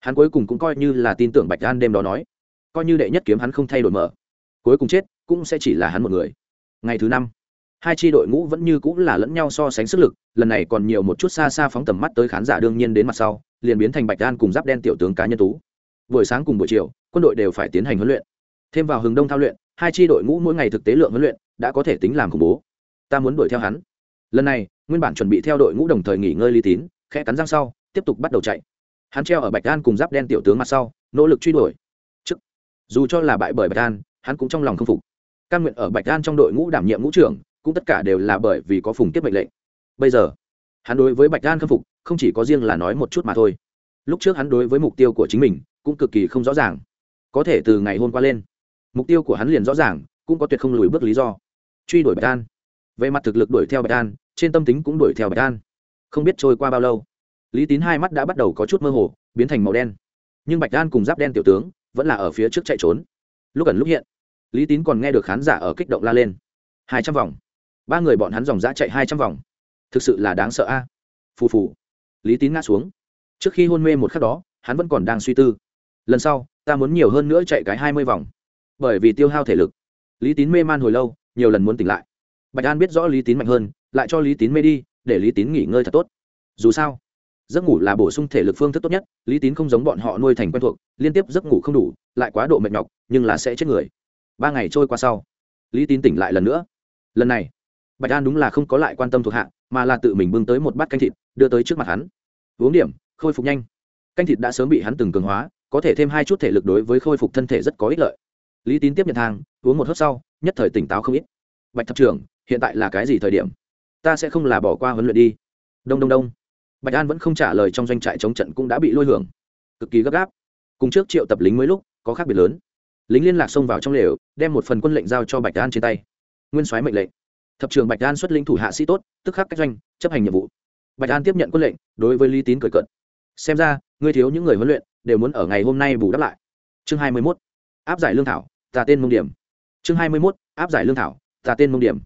Hắn cuối cùng cũng coi như là tin tưởng bạch an đêm đó nói. Coi như đệ nhất kiếm hắn không thay đổi mở. Cuối cùng chết, cũng sẽ chỉ là hắn một người. Ngày thứ năm hai tri đội ngũ vẫn như cũng là lẫn nhau so sánh sức lực, lần này còn nhiều một chút xa xa phóng tầm mắt tới khán giả đương nhiên đến mặt sau, liền biến thành bạch an cùng giáp đen tiểu tướng cá nhân tú. Buổi sáng cùng buổi chiều, quân đội đều phải tiến hành huấn luyện. Thêm vào hừng đông thao luyện, hai tri đội ngũ mỗi ngày thực tế lượng huấn luyện đã có thể tính làm khủng bố. Ta muốn đuổi theo hắn. Lần này, nguyên bản chuẩn bị theo đội ngũ đồng thời nghỉ ngơi ly tín, khẽ cắn răng sau, tiếp tục bắt đầu chạy. Hắn treo ở bạch an cùng giáp đen tiểu tướng mặt sau, nỗ lực truy đuổi. Chức dù cho là bại bởi bạch an hắn cũng trong lòng không phục. Căn nguyện ở bạch an trong đội ngũ đảm nhiệm ngũ trưởng cũng tất cả đều là bởi vì có phùng kiếp mệnh lệnh. Bây giờ hắn đối với bạch đan khâm phục không chỉ có riêng là nói một chút mà thôi. Lúc trước hắn đối với mục tiêu của chính mình cũng cực kỳ không rõ ràng. Có thể từ ngày hôm qua lên mục tiêu của hắn liền rõ ràng cũng có tuyệt không lùi bước lý do. Truy đuổi bạch đan, về mặt thực lực đuổi theo bạch đan, trên tâm tính cũng đuổi theo bạch đan. không biết trôi qua bao lâu lý tín hai mắt đã bắt đầu có chút mơ hồ biến thành màu đen. Nhưng bạch đan cùng giáp đen tiểu tướng vẫn là ở phía trước chạy trốn. Lúc gần lúc hiện lý tín còn nghe được khán giả ở kích động la lên. Hai trăm vòng ba người bọn hắn dòng dã chạy hai trăm vòng. Thực sự là đáng sợ a. Phù phù. Lý tín ngã xuống. Trước khi hôn mê một khắc đó, hắn vẫn còn đang suy tư. Lần sau, ta muốn nhiều hơn nữa chạy cái hai mươi vòng. Bởi vì tiêu hao thể lực. Lý tín mê man hồi lâu, nhiều lần muốn tỉnh lại. Bạch an biết rõ lý tín mạnh hơn, lại cho lý tín mê đi, để lý tín nghỉ ngơi thật tốt. Dù sao, giấc ngủ là bổ sung thể lực phương thức tốt nhất, lý tín không giống bọn họ nuôi thành quen thuộc, liên tiếp giấc ngủ không đủ, lại quá độ mệt nhọc, nhưng là sẽ chết người. Ba ngày trôi qua sau, lý tín tỉnh lại lần nữa. Lần này bạch an đúng là không có lại quan tâm thuộc hạ, mà là tự mình bưng tới một bát canh thịt, đưa tới trước mặt hắn. Uống điểm, khôi phục nhanh. Canh thịt đã sớm bị hắn từng cường hóa, có thể thêm hai chút thể lực đối với khôi phục thân thể rất có ích lợi. Lý tín tiếp nhận hàng uống một hớp sau, nhất thời tỉnh táo không ít. Bạch thập trưởng, hiện tại là cái gì thời điểm? Ta sẽ không là bỏ qua huấn luyện đi. Đông đông đông. Bạch an vẫn không trả lời trong doanh trại chống trận cũng đã bị lôi hưởng. Cực kỳ gấp gáp. Cùng trước triệu tập lính mới lúc, có khác biệt lớn. Lính liên lạc xông vào trong lều, đem một phần quân lệnh giao cho bạch an trên tay. Nguyên soái mệnh lệnh thập trường bạch an xuất lĩnh thủ hạ sĩ tốt, tức khắc cách doanh, chấp hành nhiệm vụ. Bạch an tiếp nhận quân lệnh, đối với lý tín cười cận xem ra, ngươi thiếu những người huấn luyện, đều muốn ở ngày hôm nay bù đắp lại. Chương hai mươi mốt. Áp giải lương thảo tà tên mông điểm. Chương hai mươi mốt. Áp giải lương thảo tà tên mông điểm.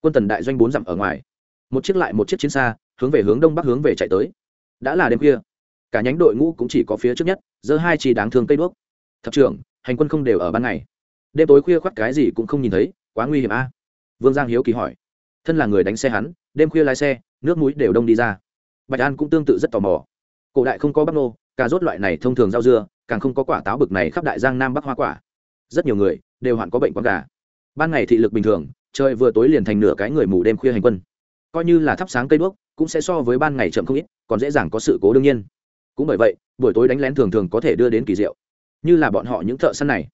Quân tần đại doanh bốn dặm ở ngoài. Một chiếc lại một chiếc chiến xa, hướng về hướng đông bắc hướng về chạy tới. Đã là đêm khuya. Cả nhánh đội ngũ cũng chỉ có phía trước nhất, giơ hai chi đáng thương cây đuốc. Thập trưởng, hành quân không đều ở ban ngày. Đêm tối khuya khoắt cái gì cũng không nhìn thấy, quá nguy hiểm a vương giang hiếu kỳ hỏi. Thân là người đánh xe hắn, đêm khuya lái xe, nước mũi đều đông đi ra. Bạch an cũng tương tự rất tò mò. Cổ đại không có bắp nô, cà rốt loại này thông thường rau dưa, càng không có quả táo bực này khắp đại giang nam bắc hoa quả. Rất nhiều người đều hoạn có bệnh quán gà. Ban ngày thị lực bình thường, trời vừa tối liền thành nửa cái người mù đêm khuya hành quân. Coi như là thắp sáng cây đuốc, cũng sẽ so với ban ngày chậm không ít, còn dễ dàng có sự cố đương nhiên. Cũng bởi vậy, buổi tối đánh lén thường thường có thể đưa đến kỳ diệu. Như là bọn họ những thợ săn này.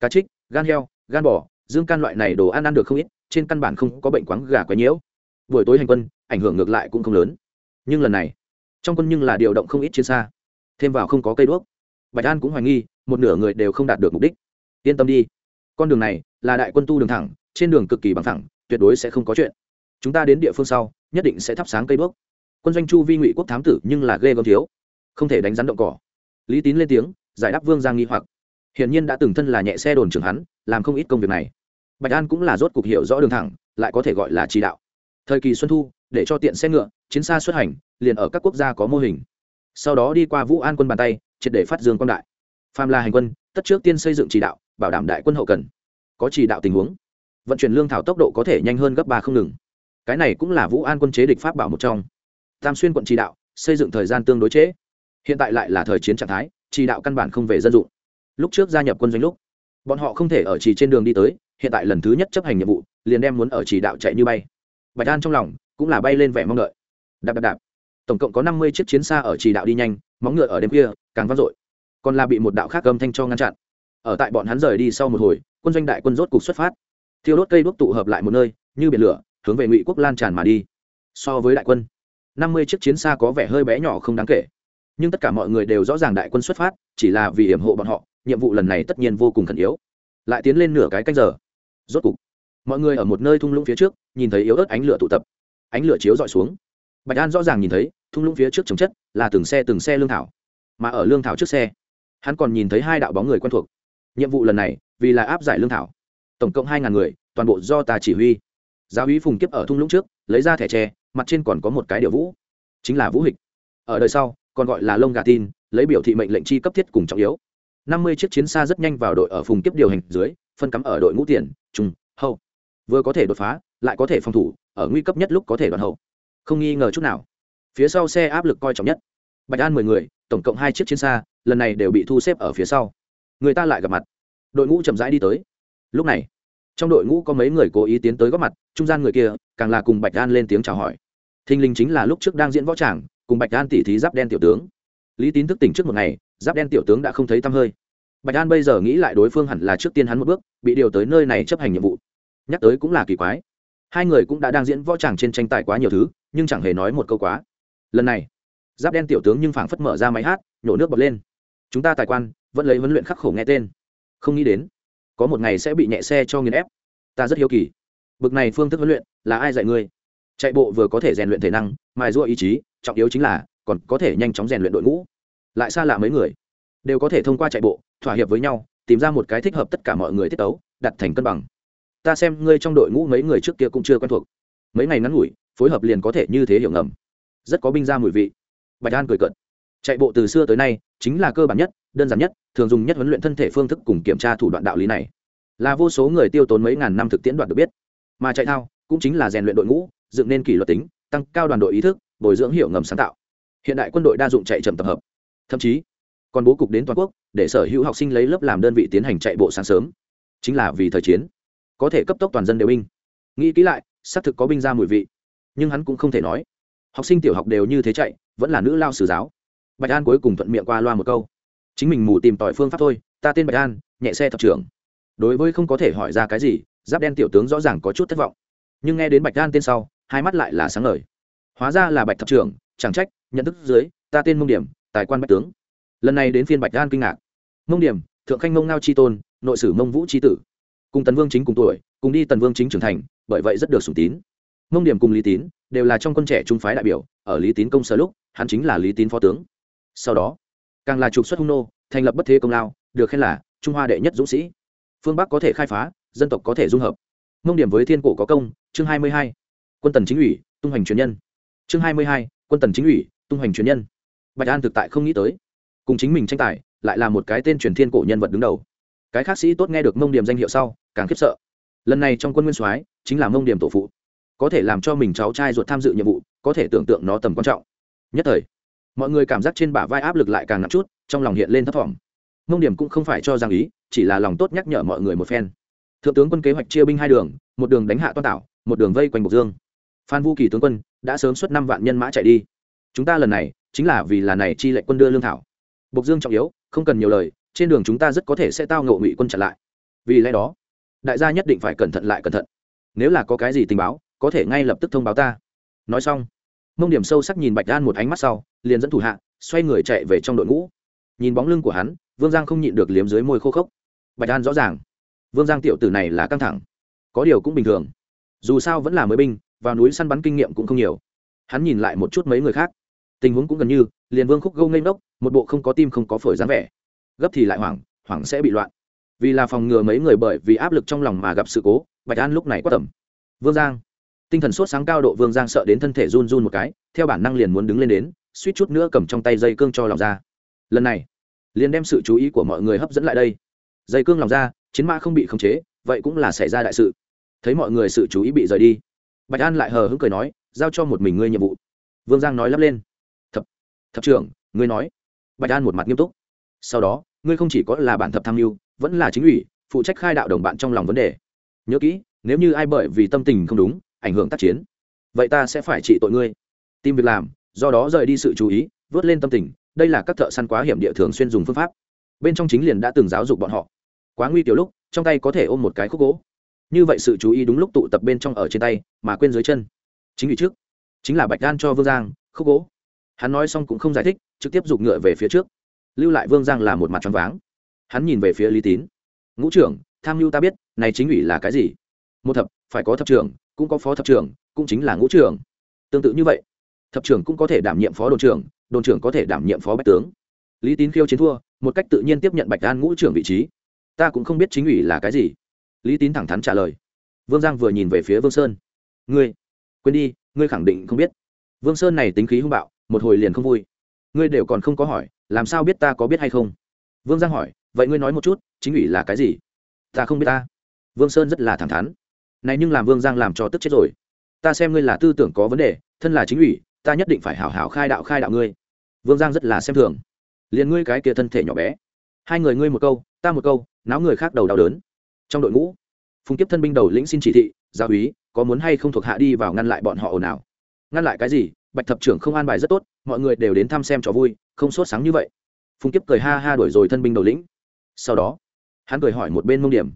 Cá trích, gan heo, gan bò, dương can loại này đồ ăn ăn được không ít trên căn bản không có bệnh quáng gà quấy nhiễu. Buổi tối hành quân, ảnh hưởng ngược lại cũng không lớn. Nhưng lần này, trong quân nhưng là điều động không ít chiến xa. Thêm vào không có cây đuốc. Bạch an cũng hoài nghi, một nửa người đều không đạt được mục đích. Yên tâm đi. Con đường này là đại quân tu đường thẳng, trên đường cực kỳ bằng thẳng tuyệt đối sẽ không có chuyện. Chúng ta đến địa phương sau, nhất định sẽ thắp sáng cây đuốc. Quân doanh chu vi ngụy quốc thám tử nhưng là ghê gớm thiếu. Không thể đánh rắn động cỏ. Lý tín lên tiếng, giải đáp vương giang nghi hoặc. Hiển nhiên đã từng thân là nhẹ xe đồn trưởng hắn, làm không ít công việc này bạch an cũng là rốt cục hiểu rõ đường thẳng, lại có thể gọi là chỉ đạo. Thời kỳ xuân thu, để cho tiện xe ngựa, chiến xa xuất hành, liền ở các quốc gia có mô hình. Sau đó đi qua vũ an quân bàn tay, triệt để phát dương quang đại. Phàm là hành quân, tất trước tiên xây dựng chỉ đạo, bảo đảm đại quân hậu cần. Có chỉ đạo tình huống, vận chuyển lương thảo tốc độ có thể nhanh hơn gấp ba không ngừng. Cái này cũng là vũ an quân chế địch pháp bảo một trong. Tam xuyên quận chỉ đạo, xây dựng thời gian tương đối chế. hiện tại lại là thời chiến trạng thái, chỉ đạo căn bản không về dân dụng. Lúc trước gia nhập quân doanh lúc bọn họ không thể ở chỉ trên đường đi tới, hiện tại lần thứ nhất chấp hành nhiệm vụ, liền đem muốn ở chỉ đạo chạy như bay. Bạch an trong lòng cũng là bay lên vẻ mong đợi. Đạp đạp đạp. Tổng cộng có năm mươi chiếc chiến xa ở chỉ đạo đi nhanh, móng ngựa ở đêm kia càng vang dội. Còn là bị một đạo khác âm thanh cho ngăn chặn. Ở tại bọn hắn rời đi sau một hồi, quân doanh đại quân rốt cục xuất phát. Thiêu đốt cây đuốc tụ hợp lại một nơi, như biển lửa, hướng về ngụy quốc lan tràn mà đi. So với đại quân, năm mươi chiếc chiến xa có vẻ hơi bé nhỏ không đáng kể. Nhưng tất cả mọi người đều rõ ràng đại quân xuất phát, chỉ là vì hiểm hộ bọn họ nhiệm vụ lần này tất nhiên vô cùng khẩn yếu. Lại tiến lên nửa cái canh giờ. Rốt cục, mọi người ở một nơi thung lũng phía trước, nhìn thấy yếu ớt ánh lửa tụ tập. Ánh lửa chiếu dọi xuống. Bạch an rõ ràng nhìn thấy, thung lũng phía trước chống chất là từng xe từng xe lương thảo. Mà ở lương thảo trước xe, hắn còn nhìn thấy hai đạo bóng người quen thuộc. Nhiệm vụ lần này, vì là áp giải lương thảo. Tổng cộng hai ngàn người, toàn bộ do ta chỉ huy. Giáo úy phùng kiếp ở thung lũng trước, lấy ra thẻ tre, mặt trên còn có một cái điệu vũ. Chính là vũ hịch. Ở đời sau, còn gọi là lông gà tin, lấy biểu thị mệnh lệnh chi cấp thiết cùng trọng yếu năm mươi chiếc chiến xa rất nhanh vào đội ở phùng kiếp điều hành dưới, phân cắm ở đội ngũ tiền trung hậu vừa có thể đột phá, lại có thể phòng thủ, ở nguy cấp nhất lúc có thể đoàn hậu không nghi ngờ chút nào. Phía sau xe áp lực coi trọng nhất. Bạch an mười người, tổng cộng hai chiếc chiến xa, lần này đều bị thu xếp ở phía sau. Người ta lại gặp mặt. Đội ngũ chậm rãi đi tới. Lúc này, trong đội ngũ có mấy người cố ý tiến tới góp mặt, trung gian người kia, càng là cùng bạch an lên tiếng chào hỏi. Thinh linh chính là lúc trước đang diễn võ tràng, cùng bạch an tỉ thí giáp đen tiểu tướng. Lý tín thức tỉnh trước một ngày giáp đen tiểu tướng đã không thấy tăm hơi. Bạch an bây giờ nghĩ lại đối phương hẳn là trước tiên hắn một bước, bị điều tới nơi này chấp hành nhiệm vụ. Nhắc tới cũng là kỳ quái. Hai người cũng đã đang diễn võ tràng trên tranh tài quá nhiều thứ, nhưng chẳng hề nói một câu quá. Lần này, giáp đen tiểu tướng nhưng phảng phất mở ra máy hát, nhổ nước bật lên. Chúng ta tài quan, vẫn lấy huấn luyện khắc khổ nghe tên. Không nghĩ đến, có một ngày sẽ bị nhẹ xe cho nghiền ép. Ta rất hiếu kỳ. Bực này phương thức huấn luyện, là ai dạy ngươi? Chạy bộ vừa có thể rèn luyện thể năng, mài giũa ý chí, trọng yếu chính là, còn có thể nhanh chóng rèn luyện đội ngũ lại xa lạ mấy người. Đều có thể thông qua chạy bộ, thỏa hiệp với nhau, tìm ra một cái thích hợp tất cả mọi người tiết tấu, đặt thành cân bằng. Ta xem ngươi trong đội ngũ mấy người trước kia cũng chưa quen thuộc. Mấy ngày ngắn ngủi, phối hợp liền có thể như thế hiểu ngầm. Rất có binh ra mùi vị. Bạch an cười cận chạy bộ từ xưa tới nay, chính là cơ bản nhất, đơn giản nhất, thường dùng nhất huấn luyện thân thể phương thức cùng kiểm tra thủ đoạn đạo lý này. Là vô số người tiêu tốn mấy ngàn năm thực tiễn đoạt được biết. Mà chạy thao, cũng chính là rèn luyện đội ngũ, dựng nên kỷ luật tính, tăng cao đoàn đội ý thức, bồi dưỡng hiểu ngầm sáng tạo. Hiện đại quân đội đa dụng chạy chậm tập hợp thậm chí còn bố cục đến toàn quốc để sở hữu học sinh lấy lớp làm đơn vị tiến hành chạy bộ sáng sớm. Chính là vì thời chiến, có thể cấp tốc toàn dân đều binh. Nghĩ kỹ lại, xác thực có binh ra mùi vị. Nhưng hắn cũng không thể nói. Học sinh tiểu học đều như thế chạy, vẫn là nữ lao sử giáo. Bạch an cuối cùng thuận miệng qua loa một câu. Chính mình mù tìm tỏi phương pháp thôi, ta tên bạch an, nhẹ xe thập trưởng. Đối với không có thể hỏi ra cái gì, giáp đen tiểu tướng rõ ràng có chút thất vọng. Nhưng nghe đến bạch an tên sau, hai mắt lại là sáng ngời. Hóa ra là bạch thập trưởng, chẳng trách, nhận thức dưới, ta tên mông điểm tài quan bách tướng. Lần này đến phiên bạch an kinh ngạc. Mông điểm, thượng khanh mông ngao chi tôn, nội sử mông vũ chi tử. Cùng tần vương chính cùng tuổi, cùng đi tần vương chính trưởng thành, bởi vậy rất được sủng tín. Mông điểm cùng lý tín đều là trong quân trẻ trung phái đại biểu, ở lý tín công sở lúc, hắn chính là lý tín phó tướng. Sau đó, càng là trục xuất hung nô, thành lập bất thế công lao, được khen là trung hoa đệ nhất dũng sĩ. Phương bắc có thể khai phá, dân tộc có thể dung hợp. Mông điểm với thiên cổ có công, chương hai mươi hai. Quân tần chính ủy, tung hoành truyền nhân. Chương hai mươi hai, quân tần chính ủy, tung hoành truyền nhân bạch an thực tại không nghĩ tới. Cùng chính mình tranh tài, lại là một cái tên truyền thiên cổ nhân vật đứng đầu. Cái khác sĩ tốt nghe được mông điểm danh hiệu sau, càng khiếp sợ. Lần này trong quân nguyên soái, chính là mông điểm tổ phụ. Có thể làm cho mình cháu trai ruột tham dự nhiệm vụ, có thể tưởng tượng nó tầm quan trọng. Nhất thời, mọi người cảm giác trên bả vai áp lực lại càng nặng chút, trong lòng hiện lên thấp thỏm. Mông điểm cũng không phải cho rằng ý, chỉ là lòng tốt nhắc nhở mọi người một phen. Thượng tướng quân kế hoạch chia binh hai đường, một đường đánh hạ toan tảo, một đường vây quanh bộc dương. Phan vũ kỳ tướng quân, đã sớm xuất năm vạn nhân mã chạy đi. Chúng ta lần này chính là vì là này chi lệnh quân đưa lương thảo. Bộc dương trọng yếu, không cần nhiều lời, trên đường chúng ta rất có thể sẽ tao ngộ ngụy quân chặn lại. Vì lẽ đó, đại gia nhất định phải cẩn thận lại cẩn thận. Nếu là có cái gì tình báo, có thể ngay lập tức thông báo ta. Nói xong, mông điểm sâu sắc nhìn bạch đan một ánh mắt sau, liền dẫn thủ hạ, xoay người chạy về trong đội ngũ. Nhìn bóng lưng của hắn, vương giang không nhịn được liếm dưới môi khô khốc. Bạch đan rõ ràng, vương giang tiểu tử này là căng thẳng. Có điều cũng bình thường. Dù sao vẫn là mới binh, vào núi săn bắn kinh nghiệm cũng không nhiều. Hắn nhìn lại một chút mấy người khác tình huống cũng gần như, liền vương khúc gâu ngây ngốc, một bộ không có tim không có phổi dáng vẻ. Gấp thì lại hoảng hoảng sẽ bị loạn. Vì là phòng ngừa mấy người bởi vì áp lực trong lòng mà gặp sự cố, bạch an lúc này quá tầm. Vương giang. Tinh thần sốt sáng cao độ vương giang sợ đến thân thể run run một cái, theo bản năng liền muốn đứng lên đến, suýt chút nữa cầm trong tay dây cương cho lòng ra. Lần này, liền đem sự chú ý của mọi người hấp dẫn lại đây. Dây cương lòng ra, chiến mã không bị khống chế, vậy cũng là xảy ra đại sự. Thấy mọi người sự chú ý bị rời đi, bạch an lại hờ hững cười nói, giao cho một mình ngươi nhiệm vụ. Vương giang nói lắp lên thập trưởng, ngươi nói. Bạch an một mặt nghiêm túc. Sau đó, ngươi không chỉ có là bản thập tham mưu, vẫn là chính ủy, phụ trách khai đạo đồng bạn trong lòng vấn đề. Nhớ kỹ, nếu như ai bởi vì tâm tình không đúng, ảnh hưởng tác chiến, vậy ta sẽ phải trị tội ngươi. Tìm việc làm, do đó rời đi sự chú ý, vớt lên tâm tình, đây là các thợ săn quá hiểm địa thường xuyên dùng phương pháp. Bên trong chính liền đã từng giáo dục bọn họ. Quá nguy tiểu lúc, trong tay có thể ôm một cái khúc gỗ. Như vậy sự chú ý đúng lúc tụ tập bên trong ở trên tay, mà quên dưới chân. Chính vì trước. Chính là bạch đan cho vương giang, khúc gỗ hắn nói xong cũng không giải thích, trực tiếp giục ngựa về phía trước. Lưu lại vương giang là một mặt tròn váng. Hắn nhìn về phía lý tín. Ngũ trưởng, tham mưu ta biết, này chính ủy là cái gì? Một thập, phải có thập trưởng, cũng có phó thập trưởng, cũng chính là ngũ trưởng. Tương tự như vậy, thập trưởng cũng có thể đảm nhiệm phó đồn trưởng đồn trưởng có thể đảm nhiệm phó bách tướng. Lý tín khiêu chiến thua, một cách tự nhiên tiếp nhận bạch đan ngũ trưởng vị trí. Ta cũng không biết chính ủy là cái gì. Lý tín thẳng thắn trả lời. Vương giang vừa nhìn về phía vương sơn. Ngươi, quên đi, ngươi khẳng định không biết. Vương sơn này tính khí hung bạo một hồi liền không vui. Ngươi đều còn không có hỏi, làm sao biết ta có biết hay không? Vương giang hỏi, vậy ngươi nói một chút, chính ủy là cái gì? Ta không biết ta. Vương sơn rất là thẳng thắn. Này nhưng làm vương giang làm cho tức chết rồi. Ta xem ngươi là tư tưởng có vấn đề, thân là chính ủy, ta nhất định phải hảo hảo khai đạo khai đạo ngươi. Vương giang rất là xem thường. Liền ngươi cái kia thân thể nhỏ bé. Hai người ngươi một câu, ta một câu, náo người khác đầu đau đớn. Trong đội ngũ, phùng kiếp thân binh đầu lĩnh xin chỉ thị gia úy, có muốn hay không thuộc hạ đi vào ngăn lại bọn họ ồn ào? Ngăn lại cái gì? Bạch thập trưởng không an bài rất tốt, mọi người đều đến thăm xem trò vui, không sốt sáng như vậy. Phùng kiếp cười ha ha đuổi rồi thân binh đầu lĩnh. Sau đó, hắn cười hỏi một bên mông điểm.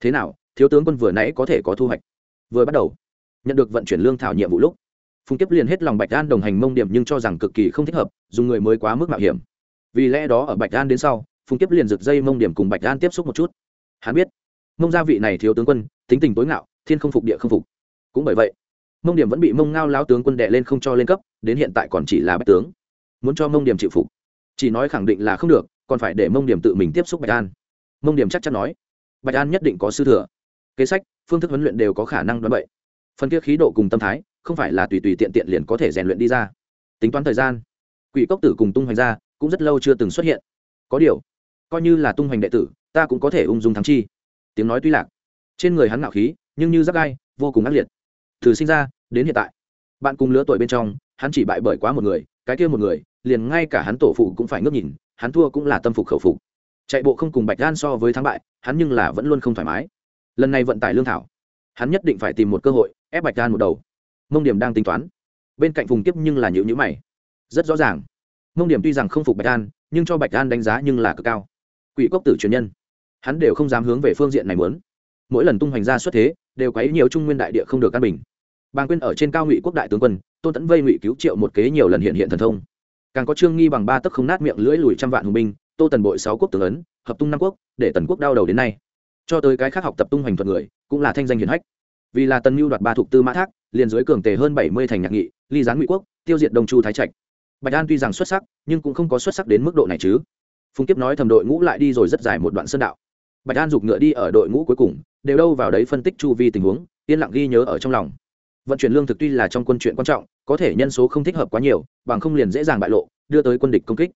Thế nào, thiếu tướng quân vừa nãy có thể có thu hoạch? Vừa bắt đầu, nhận được vận chuyển lương thảo nhiệm vụ lúc, phùng kiếp liền hết lòng bạch an đồng hành mông điểm nhưng cho rằng cực kỳ không thích hợp, dùng người mới quá mức mạo hiểm. Vì lẽ đó ở bạch an đến sau, phùng kiếp liền rực dây mông điểm cùng bạch an tiếp xúc một chút. Hắn biết, mông gia vị này thiếu tướng quân, tính tình tối ngạo, thiên không phục địa không phục. Cũng bởi vậy mông điểm vẫn bị mông ngao lao tướng quân đệ lên không cho lên cấp, đến hiện tại còn chỉ là bách tướng. Muốn cho mông điểm chịu phục, chỉ nói khẳng định là không được, còn phải để mông điểm tự mình tiếp xúc bạch an. Mông điểm chắc chắn nói, bạch an nhất định có sư thừa. Kế sách, phương thức huấn luyện đều có khả năng đoán bậy phần kia khí độ cùng tâm thái, không phải là tùy tùy tiện tiện liền có thể rèn luyện đi ra. Tính toán thời gian, quỷ cốc tử cùng tung hoành ra, cũng rất lâu chưa từng xuất hiện. Có điều, coi như là tung hoành đệ tử, ta cũng có thể ung dung thắng chi. Tiếng nói tuy lạc, trên người hắn ngạo khí, nhưng như giáp gai, vô cùng ác liệt từ sinh ra đến hiện tại. Bạn cùng lứa tuổi bên trong, hắn chỉ bại bởi quá một người, cái kia một người, liền ngay cả hắn tổ phụ cũng phải ngước nhìn, hắn thua cũng là tâm phục khẩu phục. Chạy bộ không cùng bạch gan so với thắng bại, hắn nhưng là vẫn luôn không thoải mái. Lần này vận tải lương thảo, hắn nhất định phải tìm một cơ hội ép bạch gan một đầu. Mông điểm đang tính toán. Bên cạnh phùng kiếp nhưng là nhữ nhữ mày. Rất rõ ràng. Mông điểm tuy rằng không phục bạch an nhưng cho bạch an đánh giá nhưng là cực cao. Quỷ cốc tử truyền nhân. Hắn đều không dám hướng về phương diện này muốn. Mỗi lần tung hoành ra xuất thế, đều quấy nhiều trung nguyên đại địa không được căn bình bàng quyên ở trên cao ngụy quốc đại tướng quân, tôn tẫn vây ngụy cứu triệu một kế nhiều lần hiện hiện thần thông. Càng có trương nghi bằng ba tấc không nát miệng lưỡi lùi trăm vạn hùng binh, tô tần bội sáu quốc tướng ấn, hợp tung năm quốc, để tần quốc đau đầu đến nay. Cho tới cái khác học tập tung hoành thuật người, cũng là thanh danh hiển hách. Vì là tần mưu đoạt ba thục tư mã thác, liền dưới cường tề hơn bảy mươi thành nhạc nghị, ly gián ngụy quốc, tiêu diệt đông chu thái trạch. Bạch an tuy rằng xuất sắc, nhưng cũng không có xuất sắc đến mức độ này chứ. Phùng kiếp nói thầm đội ngũ lại đi rồi rất dài một đoạn sơn đạo. Bạch an giục ngựa đi ở đội ngũ cuối cùng, đều đâu vào đấy phân tích chu vi tình huống, yên lặng ghi nhớ ở trong lòng vận chuyển lương thực tuy là trong quân chuyện quan trọng, có thể nhân số không thích hợp quá nhiều, bằng không liền dễ dàng bại lộ, đưa tới quân địch công kích.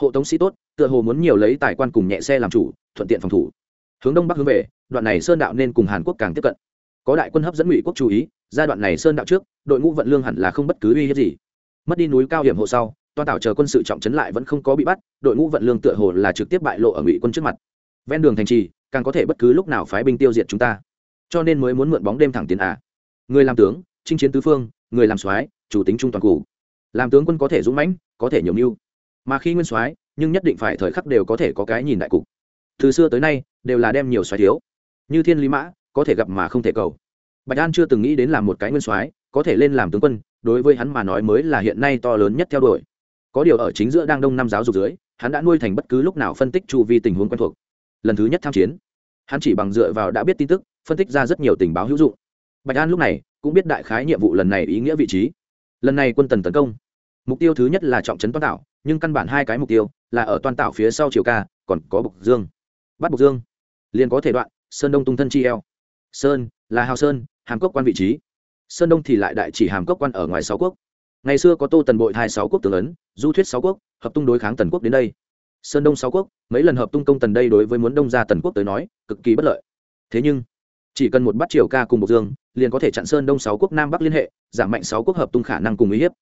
Hộ tống sĩ tốt, tựa hồ muốn nhiều lấy tài quan cùng nhẹ xe làm chủ, thuận tiện phòng thủ. Hướng đông bắc hướng về, đoạn này sơn đạo nên cùng hàn quốc càng tiếp cận. Có đại quân hấp dẫn ngụy quốc chú ý, giai đoạn này sơn đạo trước, đội ngũ vận lương hẳn là không bất cứ uy hiếp gì. Mất đi núi cao hiểm hộ sau toa tảo chờ quân sự trọng trấn lại vẫn không có bị bắt, đội ngũ vận lương tựa hồ là trực tiếp bại lộ ở ngụy quân trước mặt. Ven đường thành trì, càng có thể bất cứ lúc nào phái binh tiêu diệt chúng ta. Cho nên mới muốn mượn bóng đêm thẳng tiến à. người làm tướng chinh chiến tứ phương, người làm soái, chủ tính trung toàn cũ làm tướng quân có thể dũng mãnh, có thể nhiều mưu. Mà khi nguyên soái, nhưng nhất định phải thời khắc đều có thể có cái nhìn đại cục. Từ xưa tới nay, đều là đem nhiều soái thiếu. Như thiên lý mã, có thể gặp mà không thể cầu. Bạch an chưa từng nghĩ đến làm một cái nguyên soái, có thể lên làm tướng quân, đối với hắn mà nói mới là hiện nay to lớn nhất theo đuổi. Có điều ở chính giữa đang đông năm giáo dục dưới, hắn đã nuôi thành bất cứ lúc nào phân tích chu vi tình huống quen thuộc. Lần thứ nhất tham chiến, hắn chỉ bằng dựa vào đã biết tin tức, phân tích ra rất nhiều tình báo hữu dụng. Bạch an lúc này cũng biết đại khái nhiệm vụ lần này ý nghĩa vị trí. Lần này quân tần tấn công, mục tiêu thứ nhất là trọng trấn toan tạo nhưng căn bản hai cái mục tiêu là ở toan tạo phía sau triều ca, còn có bục dương. Bắt bục dương, liền có thể đoạn, sơn đông tung thân chi eo. Sơn là hào sơn, hàm cốc quan vị trí. Sơn đông thì lại đại chỉ hàm cốc quan ở ngoài sáu quốc. Ngày xưa có tô tần bội hai sáu quốc tướng ấn du thuyết sáu quốc, hợp tung đối kháng tần quốc đến đây. Sơn đông sáu quốc, mấy lần hợp tung công tần đây đối với muốn đông ra tần quốc tới nói, cực kỳ bất lợi. Thế nhưng, chỉ cần một bắt triều ca cùng bộc dương liền có thể chặn sơn đông sáu quốc nam bắc liên hệ, giảm mạnh sáu quốc hợp tung khả năng cùng uy hiếp.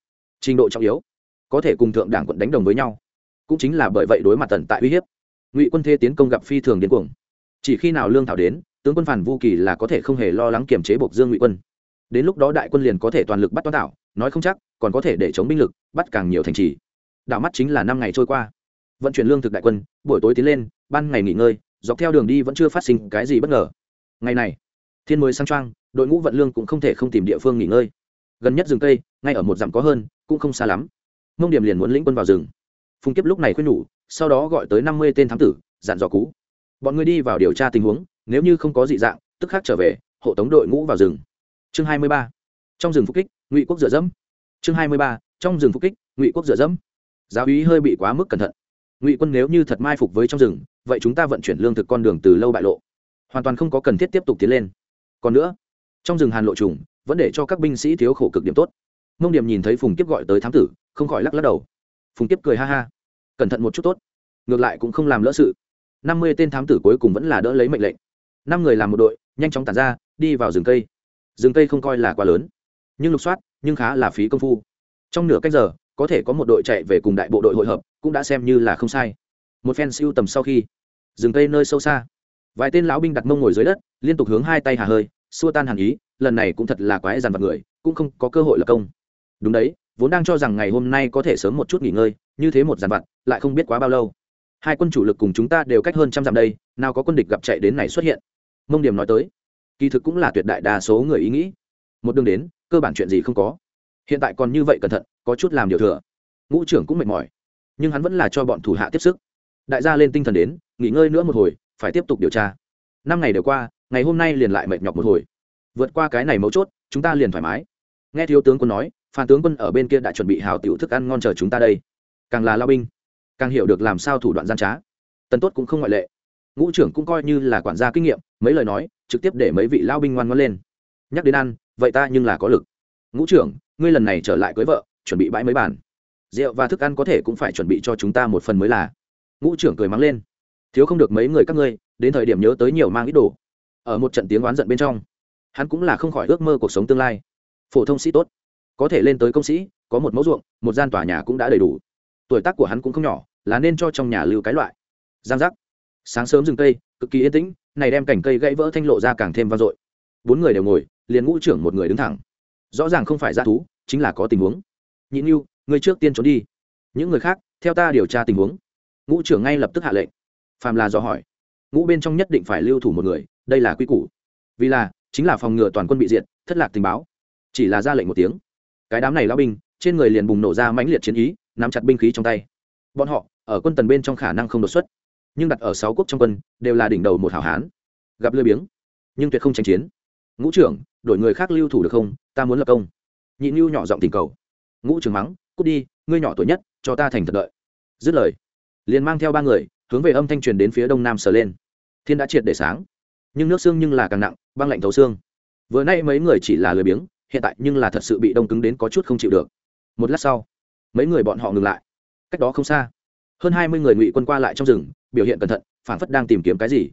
Trình độ trọng yếu, có thể cùng thượng đảng quận đánh đồng với nhau. Cũng chính là bởi vậy đối mặt tần tại uy hiếp. Ngụy quân thê tiến công gặp phi thường điên cuồng. Chỉ khi nào lương thảo đến, tướng quân phản vu kỳ là có thể không hề lo lắng kiềm chế bộc dương ngụy quân. Đến lúc đó đại quân liền có thể toàn lực bắt toán thảo, nói không chắc, còn có thể để chống binh lực, bắt càng nhiều thành trì. Đảo mắt chính là năm ngày trôi qua. Vận chuyển lương thực đại quân, buổi tối tiến lên, ban ngày nghỉ ngơi, dọc theo đường đi vẫn chưa phát sinh cái gì bất ngờ. Ngày này, thiên mới sang trang đội ngũ vận lương cũng không thể không tìm địa phương nghỉ ngơi. Gần nhất rừng cây, ngay ở một dặm có hơn, cũng không xa lắm. Mông điểm liền muốn lĩnh quân vào rừng. Phùng kiếp lúc này khuyên nhủ, sau đó gọi tới năm mươi tên thám tử, dặn dò cú. Bọn người đi vào điều tra tình huống, nếu như không có dị dạng, tức khắc trở về, hộ tống đội ngũ vào rừng. Chương hai mươi ba. Trong rừng phục kích, ngụy quốc dựa dẫm. Chương hai mươi ba. Trong rừng phục kích, ngụy quốc dựa dẫm. Giáo úy hơi bị quá mức cẩn thận. Ngụy quân nếu như thật mai phục với trong rừng, vậy chúng ta vận chuyển lương thực con đường từ lâu bại lộ. Hoàn toàn không có cần thiết tiếp tục tiến lên. Còn nữa trong rừng hàn lộ trùng, vẫn để cho các binh sĩ thiếu khổ cực điểm tốt. Mông điểm nhìn thấy phùng kiếp gọi tới thám tử, không khỏi lắc lắc đầu. Phùng kiếp cười ha ha. Cẩn thận một chút tốt. Ngược lại cũng không làm lỡ sự. Năm mươi tên thám tử cuối cùng vẫn là đỡ lấy mệnh lệnh. Năm người làm một đội, nhanh chóng tàn ra, đi vào rừng cây. Rừng cây không coi là quá lớn, nhưng lục soát, nhưng khá là phí công phu. Trong nửa cách giờ, có thể có một đội chạy về cùng đại bộ đội hội hợp, cũng đã xem như là không sai. Một phen siêu tầm sau khi, rừng cây nơi sâu xa. Vài tên lão binh đặt mông ngồi dưới đất, liên tục hướng hai tay hà hơi xua tan hàn ý, lần này cũng thật là quái dằn vặt người, cũng không có cơ hội lập công. Đúng đấy, vốn đang cho rằng ngày hôm nay có thể sớm một chút nghỉ ngơi, như thế một dàn vặt, lại không biết quá bao lâu. Hai quân chủ lực cùng chúng ta đều cách hơn trăm dặm đây, nào có quân địch gặp chạy đến này xuất hiện? Mông điểm nói tới. Kỳ thực cũng là tuyệt đại đa số người ý nghĩ. Một đường đến, cơ bản chuyện gì không có. Hiện tại còn như vậy cẩn thận, có chút làm điều thừa. Ngũ trưởng cũng mệt mỏi. Nhưng hắn vẫn là cho bọn thủ hạ tiếp sức. Đại gia lên tinh thần đến, nghỉ ngơi nữa một hồi, phải tiếp tục điều tra. Năm ngày đều qua ngày hôm nay liền lại mệt nhọc một hồi. Vượt qua cái này mấu chốt, chúng ta liền thoải mái. Nghe thiếu tướng quân nói, phan tướng quân ở bên kia đã chuẩn bị hào tiểu thức ăn ngon chờ chúng ta đây. Càng là lao binh, càng hiểu được làm sao thủ đoạn gian trá. Tần tốt cũng không ngoại lệ. Ngũ trưởng cũng coi như là quản gia kinh nghiệm, mấy lời nói, trực tiếp để mấy vị lao binh ngoan ngoan lên. Nhắc đến ăn, vậy ta nhưng là có lực. Ngũ trưởng, ngươi lần này trở lại cưới vợ, chuẩn bị bãi mấy bàn. Rượu và thức ăn có thể cũng phải chuẩn bị cho chúng ta một phần mới là. Ngũ trưởng cười mắng lên. Thiếu không được mấy người các ngươi, đến thời điểm nhớ tới nhiều mang ít đồ ở một trận tiếng oán giận bên trong. Hắn cũng là không khỏi ước mơ cuộc sống tương lai. Phổ thông sĩ tốt. Có thể lên tới công sĩ, có một mẫu ruộng, một gian tòa nhà cũng đã đầy đủ. Tuổi tác của hắn cũng không nhỏ, là nên cho trong nhà lưu cái loại. Giang giác. Sáng sớm rừng cây, cực kỳ yên tĩnh, này đem cảnh cây gãy vỡ thanh lộ ra càng thêm vang dội. Bốn người đều ngồi, liền ngũ trưởng một người đứng thẳng. Rõ ràng không phải ra thú, chính là có tình huống. Nhị như người trước tiên trốn đi. Những người khác, theo ta điều tra tình huống. Ngũ trưởng ngay lập tức hạ lệnh. Phàm là dò hỏi. Ngũ bên trong nhất định phải lưu thủ một người đây là quy củ. Vì là, chính là phòng ngừa toàn quân bị diệt, thất lạc tình báo. Chỉ là ra lệnh một tiếng. Cái đám này lao binh, trên người liền bùng nổ ra mãnh liệt chiến ý, nắm chặt binh khí trong tay. Bọn họ, ở quân tần bên trong khả năng không đột xuất, nhưng đặt ở sáu quốc trong quân, đều là đỉnh đầu một hảo hán. Gặp lưỡi biếng, nhưng tuyệt không tranh chiến. Ngũ trưởng, đổi người khác lưu thủ được không? Ta muốn lập công. Nhị nhu nhỏ giọng tình cầu. Ngũ trưởng mắng, cút đi, ngươi nhỏ tuổi nhất, cho ta thành thật đợi. Dứt lời, liền mang theo ba người, hướng về âm thanh truyền đến phía đông nam sờ lên. Thiên đã triệt để sáng nhưng nước xương nhưng là càng nặng, băng lạnh thấu xương. Vừa nay mấy người chỉ là lười biếng, hiện tại nhưng là thật sự bị đông cứng đến có chút không chịu được. Một lát sau, mấy người bọn họ ngừng lại. Cách đó không xa, hơn hai mươi người ngụy quân qua lại trong rừng, biểu hiện cẩn thận phản phất đang tìm kiếm cái gì.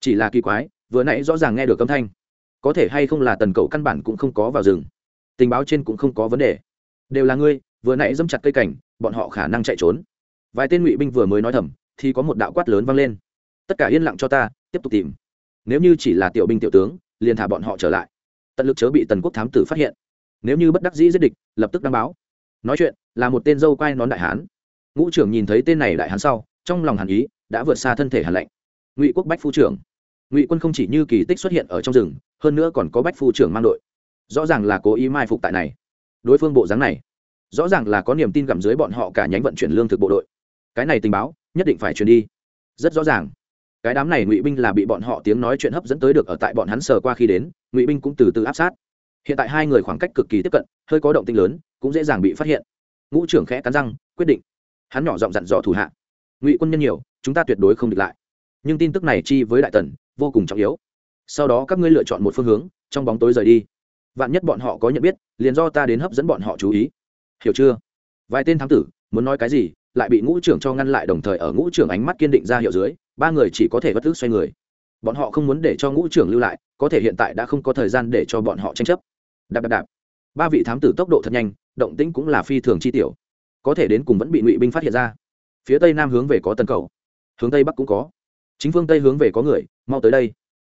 Chỉ là kỳ quái, vừa nãy rõ ràng nghe được âm thanh. Có thể hay không là tần cậu căn bản cũng không có vào rừng. Tình báo trên cũng không có vấn đề. Đều là ngươi, vừa nãy dâm chặt cây cảnh, bọn họ khả năng chạy trốn. Vài tên ngụy binh vừa mới nói thầm, thì có một đạo quát lớn vang lên. Tất cả yên lặng cho ta, tiếp tục tìm nếu như chỉ là tiểu binh tiểu tướng, liền thả bọn họ trở lại. Tận lực chớ bị tần quốc thám tử phát hiện. Nếu như bất đắc dĩ giết địch, lập tức đăng báo. Nói chuyện, là một tên dâu quai nón đại hán. Ngũ trưởng nhìn thấy tên này đại hán sau, trong lòng hàn ý, đã vượt xa thân thể hàn lạnh. Ngụy quốc bách phu trưởng. Ngụy quân không chỉ như kỳ tích xuất hiện ở trong rừng, hơn nữa còn có bách phu trưởng mang đội. Rõ ràng là cố ý mai phục tại này. Đối phương bộ dáng này, rõ ràng là có niềm tin gặm dưới bọn họ cả nhánh vận chuyển lương thực bộ đội. Cái này tình báo, nhất định phải truyền đi. Rất rõ ràng cái đám này ngụy binh là bị bọn họ tiếng nói chuyện hấp dẫn tới được ở tại bọn hắn sờ qua khi đến, ngụy binh cũng từ từ áp sát. Hiện tại hai người khoảng cách cực kỳ tiếp cận, hơi có động tinh lớn, cũng dễ dàng bị phát hiện. Ngũ trưởng khẽ cắn răng, quyết định. Hắn nhỏ giọng dặn dò thủ hạ. Ngụy quân nhân nhiều, chúng ta tuyệt đối không địch lại. Nhưng tin tức này chi với đại tần, vô cùng trọng yếu. Sau đó các ngươi lựa chọn một phương hướng, trong bóng tối rời đi. Vạn nhất bọn họ có nhận biết, liền do ta đến hấp dẫn bọn họ chú ý. Hiểu chưa? Vài tên thám tử, muốn nói cái gì, lại bị ngũ trưởng cho ngăn lại, đồng thời ở ngũ trưởng ánh mắt kiên định ra hiệu dưới ba người chỉ có thể bất tức xoay người. Bọn họ không muốn để cho ngũ trưởng lưu lại, có thể hiện tại đã không có thời gian để cho bọn họ tranh chấp. Đạp đạp đạp. Ba vị thám tử tốc độ thật nhanh, động tĩnh cũng là phi thường chi tiểu. Có thể đến cùng vẫn bị ngụy binh phát hiện ra. Phía tây nam hướng về có tân cầu, hướng tây bắc cũng có. Chính phương tây hướng về có người, mau tới đây.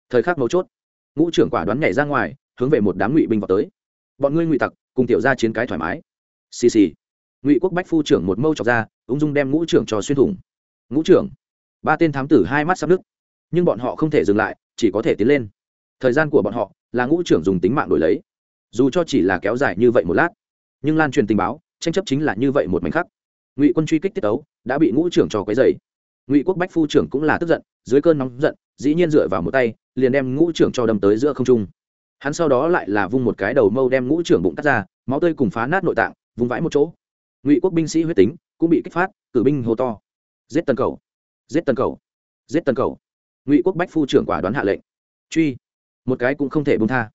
Thời khắc mấu chốt, ngũ trưởng quả đoán nhảy ra ngoài, hướng về một đám ngụy binh vào tới. Bọn ngươi ngụy tặc, cùng tiểu ra chiến cái thoải mái. Xì xì. Ngụy quốc bách phu trưởng một mâu chọc ra, ung dung đem ngũ trưởng cho xuyên thủng. Ngũ trưởng ba tên thám tử hai mắt sắp nước nhưng bọn họ không thể dừng lại chỉ có thể tiến lên. Thời gian của bọn họ là ngũ trưởng dùng tính mạng đổi lấy. Dù cho chỉ là kéo dài như vậy một lát nhưng lan truyền tình báo tranh chấp chính là như vậy một mảnh khắc. Ngụy quân truy kích tiết tấu, đã bị ngũ trưởng cho quấy dày ngụy quốc bách phu trưởng cũng là tức giận dưới cơn nóng giận dĩ nhiên dựa vào một tay liền đem ngũ trưởng cho đâm tới giữa không trung. Hắn sau đó lại là vung một cái đầu mâu đem ngũ trưởng bụng cắt ra máu tươi cùng phá nát nội tạng vung vãi một chỗ. Ngụy quốc binh sĩ huyết tính cũng bị kích phát cử binh hô to. Giết tần cầu giết tần cầu. Giết tần cầu. Ngụy quốc bách phu trưởng quả đoán hạ lệnh. Truy. Một cái cũng không thể bung tha.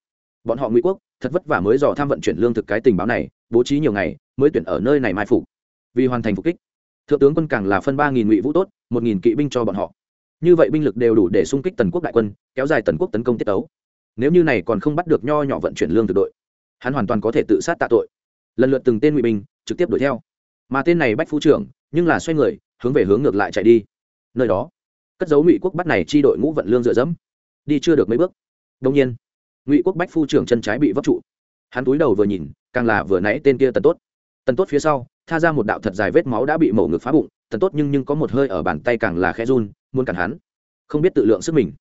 Bọn họ ngụy quốc, thật vất vả mới dò tham vận chuyển lương thực cái tình báo này, bố trí nhiều ngày, mới tuyển ở nơi này mai phục. Vì hoàn thành phục kích, thượng tướng quân càng là phân ba nghìn ngụy vũ tốt, một nghìn kỵ binh cho bọn họ. Như vậy binh lực đều đủ để xung kích tần quốc đại quân, kéo dài tần quốc tấn công tiết tấu. Nếu như này còn không bắt được nho nhỏ vận chuyển lương thực đội, hắn hoàn toàn có thể tự sát tạ tội. Lần lượt từng tên ngụy binh, trực tiếp đuổi theo. Mà tên này bách phu trưởng, nhưng là xoay người, hướng về hướng ngược lại chạy đi nơi đó. Cất dấu ngụy quốc bắt này chi đội ngũ vận lương dựa dẫm. Đi chưa được mấy bước. Đông nhiên, ngụy quốc bách phu trưởng chân trái bị vấp trụ. Hắn túi đầu vừa nhìn, càng là vừa nãy tên kia tần tốt. Tần tốt phía sau, tha ra một đạo thật dài vết máu đã bị mổ ngực phá bụng, tần tốt nhưng nhưng có một hơi ở bàn tay càng là khẽ run, muốn cản hắn. Không biết tự lượng sức mình.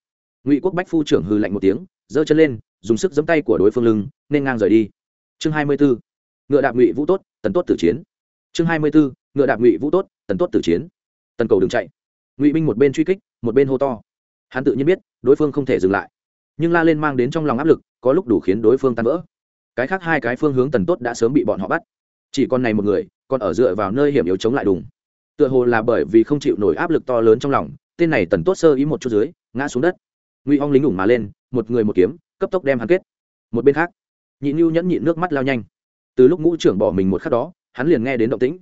Ngụy quốc bách phu trưởng hư lạnh một tiếng, giơ chân lên, dùng sức giấm tay của đối phương lưng, nên ngang rời đi. Chương hai mươi bốn ngựa đạp ngụy vũ tốt, tần tốt tử chiến. Chương hai mươi bốn ngựa đạp ngụy vũ tốt, tần tốt tử chiến. Tần cầu đừng chạy ngụy binh một bên truy kích một bên hô to hắn tự nhiên biết đối phương không thể dừng lại nhưng la lên mang đến trong lòng áp lực có lúc đủ khiến đối phương tan vỡ cái khác hai cái phương hướng tần tốt đã sớm bị bọn họ bắt chỉ còn này một người còn ở dựa vào nơi hiểm yếu chống lại đùng tựa hồ là bởi vì không chịu nổi áp lực to lớn trong lòng tên này tần tốt sơ ý một chút dưới ngã xuống đất ngụy hong lính ủng mà lên một người một kiếm cấp tốc đem hắn kết một bên khác nhị nhu nhẫn nhịn nước mắt lao nhanh từ lúc ngũ trưởng bỏ mình một khắc đó hắn liền nghe đến động tĩnh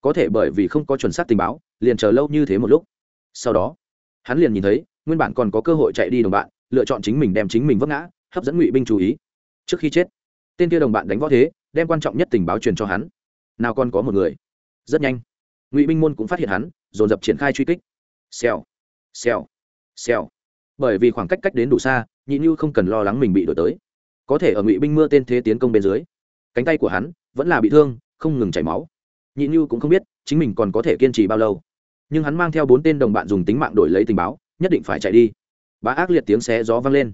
có thể bởi vì không có chuẩn xác tình báo liền chờ lâu như thế một lúc sau đó, hắn liền nhìn thấy, nguyên bản còn có cơ hội chạy đi đồng bạn, lựa chọn chính mình đem chính mình vấp ngã, hấp dẫn ngụy binh chú ý. Trước khi chết, tên kia đồng bạn đánh võ thế, đem quan trọng nhất tình báo truyền cho hắn. Nào còn có một người. Rất nhanh, ngụy binh môn cũng phát hiện hắn, dồn dập triển khai truy kích. Xèo xèo xèo. Bởi vì khoảng cách cách đến đủ xa, nhị như không cần lo lắng mình bị đổi tới. Có thể ở ngụy binh mưa tên thế tiến công bên dưới, cánh tay của hắn vẫn là bị thương, không ngừng chảy máu. Nhị như cũng không biết, chính mình còn có thể kiên trì bao lâu nhưng hắn mang theo bốn tên đồng bạn dùng tính mạng đổi lấy tình báo, nhất định phải chạy đi. Bá ác liệt tiếng xé gió vang lên.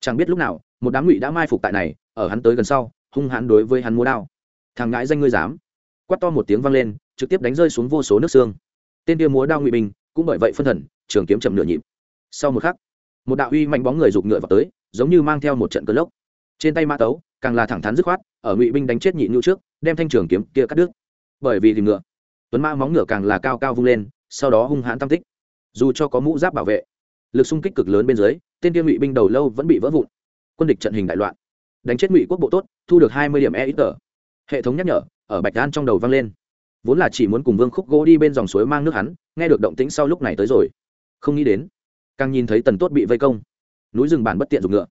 Chẳng biết lúc nào, một đám ngụy đã mai phục tại này, ở hắn tới gần sau, hung hãn đối với hắn múa đao. Thằng ngãi danh ngươi dám. Quát to một tiếng vang lên, trực tiếp đánh rơi xuống vô số nước xương. Tên kia múa đao ngụy binh cũng bởi vậy phân thần, trường kiếm chậm nửa nhịp. Sau một khắc, một đạo uy mạnh bóng người rụt ngựa vào tới, giống như mang theo một trận cơn lốc. Trên tay mã tấu, càng là thẳng thắn dứt khoát, ở ngụy binh đánh chết nhị nhu trước, đem thanh trường kiếm kia cắt đứt. Bởi vì tìm ngựa, tuấn mã móng ngựa càng là cao cao vung lên sau đó hung hãn tam tích. Dù cho có mũ giáp bảo vệ, lực xung kích cực lớn bên dưới, tên tiêu ngụy binh đầu lâu vẫn bị vỡ vụn. Quân địch trận hình đại loạn. Đánh chết ngụy quốc bộ tốt, thu được hai mươi điểm e ít tờ hệ thống nhắc nhở, ở bạch đan trong đầu vang lên. Vốn là chỉ muốn cùng vương khúc gỗ đi bên dòng suối mang nước hắn, nghe được động tĩnh sau lúc này tới rồi. Không nghĩ đến, càng nhìn thấy tần tốt bị vây công. Núi rừng bản bất tiện dùng ngựa.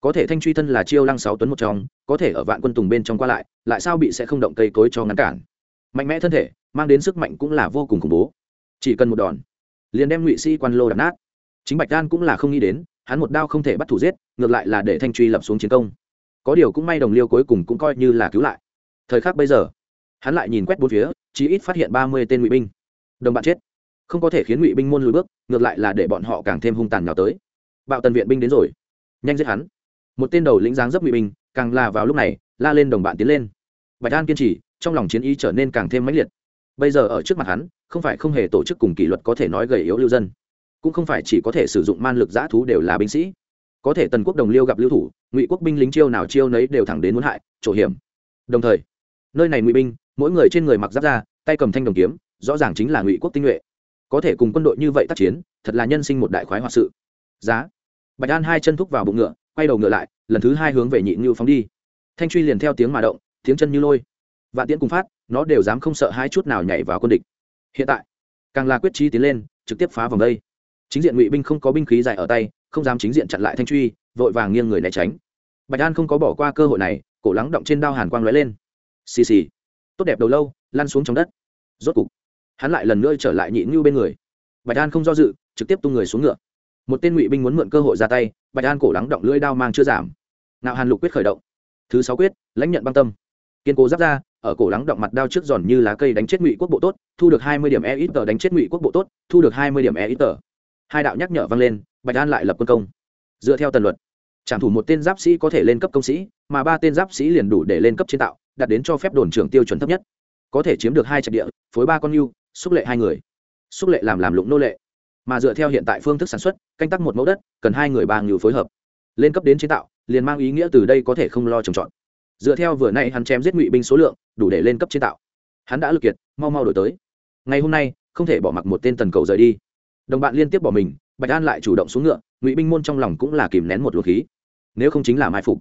Có thể thanh truy thân là chiêu lăng sáu tuấn một trong, có thể ở vạn quân tùng bên trong qua lại lại sao bị sẽ không động cây cối cho ngăn cản. Mạnh mẽ thân thể, mang đến sức mạnh cũng là vô cùng khủng bố chỉ cần một đòn, liền đem ngụy sĩ quan lô đập nát. Chính bạch đan cũng là không nghĩ đến, hắn một đao không thể bắt thủ giết, ngược lại là để thanh truy lập xuống chiến công. Có điều cũng may đồng liêu cuối cùng cũng coi như là cứu lại. Thời khắc bây giờ, hắn lại nhìn quét bốn phía chỉ ít phát hiện ba mươi tên ngụy binh. Đồng bạn chết. Không có thể khiến ngụy binh môn lùi bước, ngược lại là để bọn họ càng thêm hung tàn nhào tới. Bạo tần viện binh đến rồi. Nhanh giết hắn. Một tên đầu lĩnh dáng dấp ngụy binh, càng là vào lúc này, la lên đồng bạn tiến lên. Bạch an kiên trì, trong lòng chiến ý trở nên càng thêm mãnh liệt bây giờ ở trước mặt hắn, không phải không hề tổ chức cùng kỷ luật có thể nói gầy yếu lưu dân. Cũng không phải chỉ có thể sử dụng man lực giã thú đều là binh sĩ. Có thể tần quốc đồng liêu gặp lưu thủ, ngụy quốc binh lính chiêu nào chiêu nấy đều thẳng đến muốn hại, chỗ hiểm. Đồng thời, nơi này ngụy binh, mỗi người trên người mặc giáp ra tay cầm thanh đồng kiếm, rõ ràng chính là ngụy quốc tinh nhuệ. Có thể cùng quân đội như vậy tác chiến, thật là nhân sinh một đại khoái hoạt sự. Giá. Bạch an hai chân thúc vào bụng ngựa, quay đầu ngựa lại, lần thứ hai hướng về nhị ngưu phóng đi. Thanh truy liền theo tiếng mà động, tiếng chân như lôi. Vạn tiễn cùng phát nó đều dám không sợ hai chút nào nhảy vào quân địch. Hiện tại, càng là quyết trí tiến lên, trực tiếp phá vòng đây. Chính diện ngụy binh không có binh khí dài ở tay, không dám chính diện chặn lại thanh truy, vội vàng nghiêng người né tránh. Bạch an không có bỏ qua cơ hội này, cổ lắng động trên đao hàn quang lóe lên. Xì xì. Tốt đẹp đầu lâu, lăn xuống trong đất. Rốt cục, hắn lại lần nữa trở lại nhị ngưu bên người. Bạch an không do dự, trực tiếp tung người xuống ngựa. Một tên ngụy binh muốn mượn cơ hội ra tay, bạch an cổ lắng động lưỡi đao mang chưa giảm. Nạo hàn lục quyết khởi động. Thứ sáu quyết, lãnh nhận băng tâm. Kiên cố giáp ra ở cổ lắng động mặt đao trước giòn như lá cây đánh chết ngụy quốc bộ tốt, thu được hai mươi điểm e ít tờ đánh chết ngụy quốc bộ tốt, thu được hai mươi điểm e ít tờ. Hai đạo nhắc nhở vang lên, bạch an lại lập quân công. Dựa theo tần luật, trảm thủ một tên giáp sĩ có thể lên cấp công sĩ, mà ba tên giáp sĩ liền đủ để lên cấp chế tạo, đạt đến cho phép đồn trưởng tiêu chuẩn thấp nhất. Có thể chiếm được hai trạch địa, phối ba con mưu xúc lệ hai người. Xúc lệ làm làm lụng nô lệ. Mà dựa theo hiện tại phương thức sản xuất, canh tác một mẫu đất, cần hai người ba ngưu phối hợp. Lên cấp đến chế tạo, liền mang ý nghĩa từ đây có thể không lo trồng trọt dựa theo vừa nay hắn chém giết ngụy binh số lượng, đủ để lên cấp chế tạo. Hắn đã lực kiệt, mau mau đổi tới. Ngày hôm nay, không thể bỏ mặc một tên tần cầu rời đi. Đồng bạn liên tiếp bỏ mình, bạch an lại chủ động xuống ngựa, ngụy binh môn trong lòng cũng là kìm nén một luồng khí. Nếu không chính là mai phục,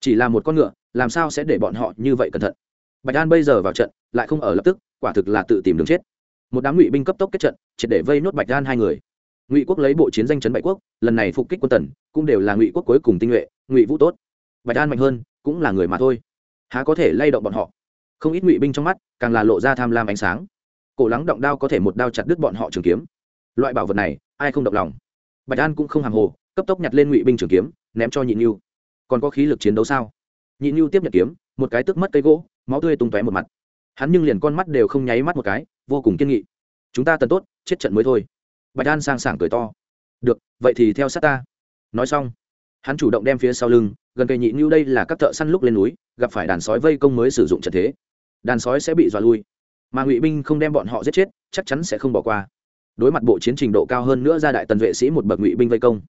chỉ là một con ngựa, làm sao sẽ để bọn họ như vậy cẩn thận? Bạch an bây giờ vào trận, lại không ở lập tức, quả thực là tự tìm đường chết. Một đám ngụy binh cấp tốc kết trận, triệt để vây nốt bạch an hai người. Ngụy quốc lấy bộ chiến danh chấn bại quốc, lần này phục kích quân tần, cũng đều là ngụy quốc cuối cùng tinh nhuệ, ngụy vũ tốt. Bạch an mạnh hơn cũng là người mà thôi. Há có thể lay động bọn họ? Không ít ngụy binh trong mắt càng là lộ ra tham lam ánh sáng. Cổ lắng động đao có thể một đao chặt đứt bọn họ trường kiếm. Loại bảo vật này, ai không động lòng? Bạch an cũng không hàng hồ, cấp tốc nhặt lên ngụy binh trường kiếm, ném cho nhị nhu còn có khí lực chiến đấu sao? Nhị nhu tiếp nhận kiếm, một cái tức mất cây gỗ, máu tươi tung tóe một mặt. Hắn nhưng liền con mắt đều không nháy mắt một cái, vô cùng kiên nghị. Chúng ta tần tốt, chết trận mới thôi. Bạch an sang sảng cười to. Được, vậy thì theo sát ta. Nói xong hắn chủ động đem phía sau lưng, gần cây nhị như đây là các thợ săn lúc lên núi, gặp phải đàn sói vây công mới sử dụng trận thế. Đàn sói sẽ bị dọa lui. Mà ngụy binh không đem bọn họ giết chết, chắc chắn sẽ không bỏ qua. Đối mặt bộ chiến trình độ cao hơn nữa ra đại tần vệ sĩ một bậc ngụy binh vây công,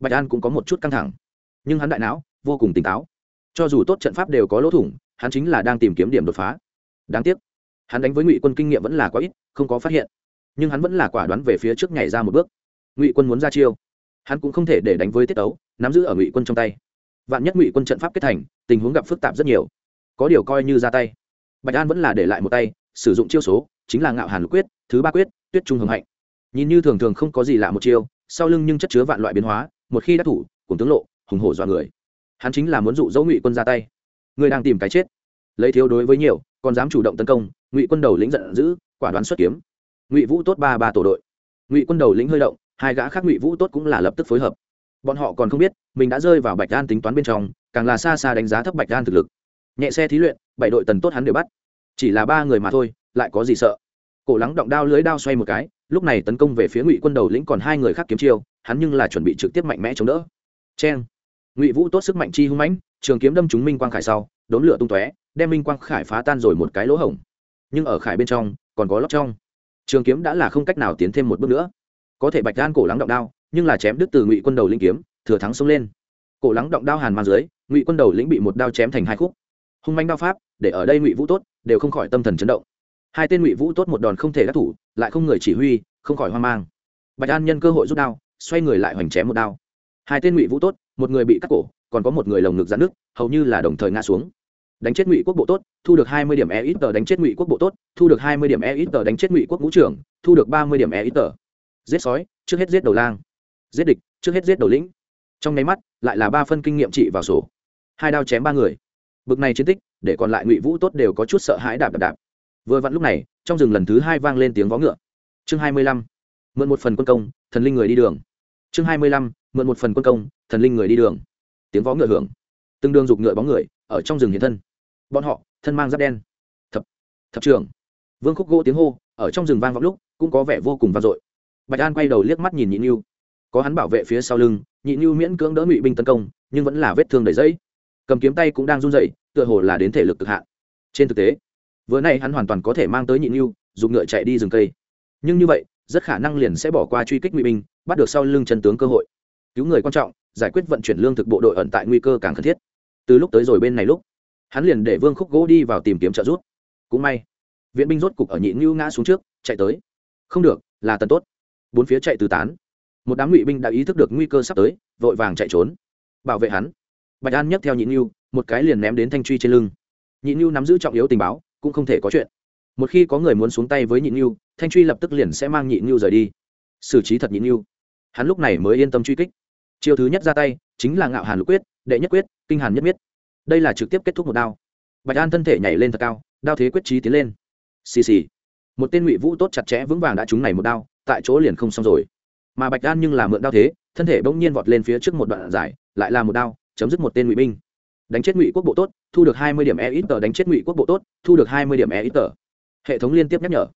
bạch an cũng có một chút căng thẳng. Nhưng hắn đại não, vô cùng tỉnh táo. Cho dù tốt trận pháp đều có lỗ thủng, hắn chính là đang tìm kiếm điểm đột phá. Đáng tiếc, hắn đánh với ngụy quân kinh nghiệm vẫn là quá ít, không có phát hiện. Nhưng hắn vẫn là quả đoán về phía trước nhảy ra một bước. Ngụy quân muốn ra chiêu hắn cũng không thể để đánh với tiết ấu nắm giữ ở ngụy quân trong tay. Vạn nhất ngụy quân trận pháp kết thành, tình huống gặp phức tạp rất nhiều. Có điều coi như ra tay. Bạch an vẫn là để lại một tay, sử dụng chiêu số, chính là ngạo hàn lục quyết, thứ ba quyết, tuyết trung hồng hạnh. Nhìn như thường thường không có gì lạ một chiêu, sau lưng nhưng chất chứa vạn loại biến hóa, một khi đắc thủ cùng tướng lộ, hùng hổ dọa người. Hắn chính là muốn dụ dỗ ngụy quân ra tay. Người đang tìm cái chết. Lấy thiếu đối với nhiều, còn dám chủ động tấn công, ngụy quân đầu lĩnh giận dữ, quả đoán xuất kiếm. Ngụy vũ tốt ba ba tổ đội. Ngụy quân đầu lĩnh hơi động hai gã khác ngụy vũ tốt cũng là lập tức phối hợp. Bọn họ còn không biết, mình đã rơi vào bạch đan tính toán bên trong, càng là xa xa đánh giá thấp bạch đan thực lực. Nhẹ xe thí luyện, bảy đội tần tốt hắn đều bắt. Chỉ là ba người mà thôi, lại có gì sợ? Cổ lắng động đao lưới đao xoay một cái, lúc này tấn công về phía ngụy quân đầu lĩnh còn hai người khác kiếm chiêu, hắn nhưng là chuẩn bị trực tiếp mạnh mẽ chống đỡ. Cheng. Ngụy vũ tốt sức mạnh chi hung mãnh, trường kiếm đâm trúng minh quang khải sau, đốn lửa tung tóe, đem minh quang khải phá tan rồi một cái lỗ hổng. Nhưng ở khải bên trong, còn có lóc trong. Trường kiếm đã là không cách nào tiến thêm một bước nữa có thể bạch đan cổ lắng động đao, nhưng là chém đứt từ ngụy quân đầu linh kiếm, thừa thắng xông lên. Cổ lắng động đao hàn mang dưới, ngụy quân đầu lĩnh bị một đao chém thành hai khúc. Hung manh đao pháp, để ở đây ngụy vũ tốt đều không khỏi tâm thần chấn động. Hai tên ngụy vũ tốt một đòn không thể đắc thủ, lại không người chỉ huy, không khỏi hoang mang. Bạch an nhân cơ hội rút đao, xoay người lại hoành chém một đao. Hai tên ngụy vũ tốt, một người bị cắt cổ, còn có một người lồng ngực giãn nước hầu như là đồng thời ngã xuống. Đánh chết ngụy quốc bộ tốt, thu được hai mươi điểm e ít tờ. Đánh chết ngụy quốc bộ tốt, thu được hai mươi điểm e ít tờ. Đánh chết ngụy quốc ngũ trưởng, thu được ba mươi điểm e ít tờ giết sói, trước hết giết đầu lang, giết địch, trước hết giết đầu lĩnh. Trong nháy mắt, lại là ba phân kinh nghiệm trị vào sổ. Hai đao chém ba người. Bực này chiến tích, để còn lại ngụy vũ tốt đều có chút sợ hãi đạp đạp đạp. Vừa vặn lúc này, trong rừng lần thứ hai vang lên tiếng vó ngựa. Chương hai mươi lăm, mượn một phần quân công, thần linh người đi đường. Chương hai mươi lăm, mượn một phần quân công, thần linh người đi đường. Tiếng vó ngựa hưởng. Từng đường giục ngựa bóng người, ở trong rừng hiện thân. Bọn họ, thân mang giáp đen. Thập thập trưởng. Vương khúc gỗ tiếng hô, ở trong rừng vang vọng lúc, cũng có vẻ vô cùng vang dội bạch an quay đầu liếc mắt nhìn nhị nhu có hắn bảo vệ phía sau lưng, nhị nhu miễn cưỡng đỡ ngụy binh tấn công, nhưng vẫn là vết thương đầy dẫy cầm kiếm tay cũng đang run dậy tựa hồ là đến thể lực cực hạn. Trên thực tế, vừa nay hắn hoàn toàn có thể mang tới nhị nhu dùng ngựa chạy đi rừng cây. Nhưng như vậy, rất khả năng liền sẽ bỏ qua truy kích ngụy binh bắt được sau lưng chân tướng cơ hội. Cứu người quan trọng, giải quyết vận chuyển lương thực bộ đội ẩn tại nguy cơ càng cần thiết. Từ lúc tới rồi bên này lúc, hắn liền để vương khúc gỗ đi vào tìm kiếm trợ giúp. Cũng may, viện binh rốt cục ở nhị ngưu ngã xuống trước, chạy tới. Không được, là tần tốt bốn phía chạy tứ tán. Một đám ngụy binh đã ý thức được nguy cơ sắp tới, vội vàng chạy trốn. Bảo vệ hắn. Bạch an nhấc theo nhị nhu một cái liền ném đến thanh truy trên lưng. Nhị nhu nắm giữ trọng yếu tình báo, cũng không thể có chuyện. Một khi có người muốn xuống tay với nhị nhu thanh truy lập tức liền sẽ mang nhị nhu rời đi. Xử trí thật nhị nhu hắn lúc này mới yên tâm truy kích. Chiêu thứ nhất ra tay, chính là ngạo hàn lục quyết, đệ nhất quyết, kinh hàn nhất miết. Đây là trực tiếp kết thúc một đao. Bạch an thân thể nhảy lên thật cao, đao thế quyết trí tiến lên. Xì xì. Một tên ngụy vũ tốt chặt chẽ vững vàng đã trúng này một đao tại chỗ liền không xong rồi. Mà bạch an nhưng là mượn đao thế, thân thể bỗng nhiên vọt lên phía trước một đoạn giải, lại là một đao, chấm dứt một tên ngụy binh. Đánh chết ngụy quốc bộ tốt, thu được hai mươi điểm e ít tờ, đánh chết ngụy quốc bộ tốt, thu được hai mươi điểm e ít tờ. Hệ thống liên tiếp nhắc nhở.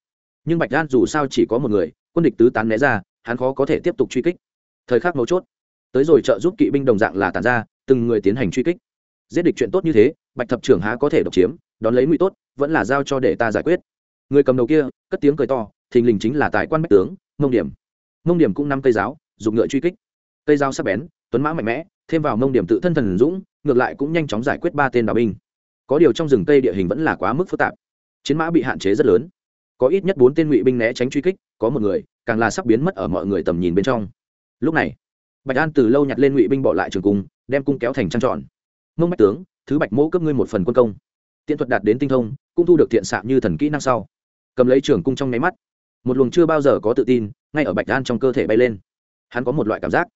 Nhưng bạch an dù sao chỉ có một người, quân địch tứ tán né ra, hắn khó có thể tiếp tục truy kích. Thời khắc mấu chốt, tới rồi trợ giúp kỵ binh đồng dạng là tàn ra, từng người tiến hành truy kích. Giết địch chuyện tốt như thế, bạch thập trưởng há có thể độc chiếm, đón lấy ngụy tốt, vẫn là giao cho để ta giải quyết. Người cầm đầu kia, cất tiếng cười to thình lình chính là tài quan bách tướng, mông điểm. Mông điểm cũng năm cây giáo, dùng ngựa truy kích. Cây giáo sắc bén, tuấn mã mạnh mẽ, thêm vào mông điểm tự thân thần dũng, ngược lại cũng nhanh chóng giải quyết ba tên đào binh. Có điều trong rừng tây địa hình vẫn là quá mức phức tạp. Chiến mã bị hạn chế rất lớn. Có ít nhất bốn tên ngụy binh né tránh truy kích, có một người, càng là sắp biến mất ở mọi người tầm nhìn bên trong. Lúc này, bạch an từ lâu nhặt lên ngụy binh bỏ lại trường cung, đem cung kéo thành trăng tròn. Mông bách tướng, thứ bạch mẫu cấp ngươi một phần quân công. Tiện thuật đạt đến tinh thông, cũng thu được thiện xạ như thần kỹ năng sau. Cầm lấy trường cung trong nháy mắt một luồng chưa bao giờ có tự tin ngay ở bạch đan trong cơ thể bay lên. Hắn có một loại cảm giác.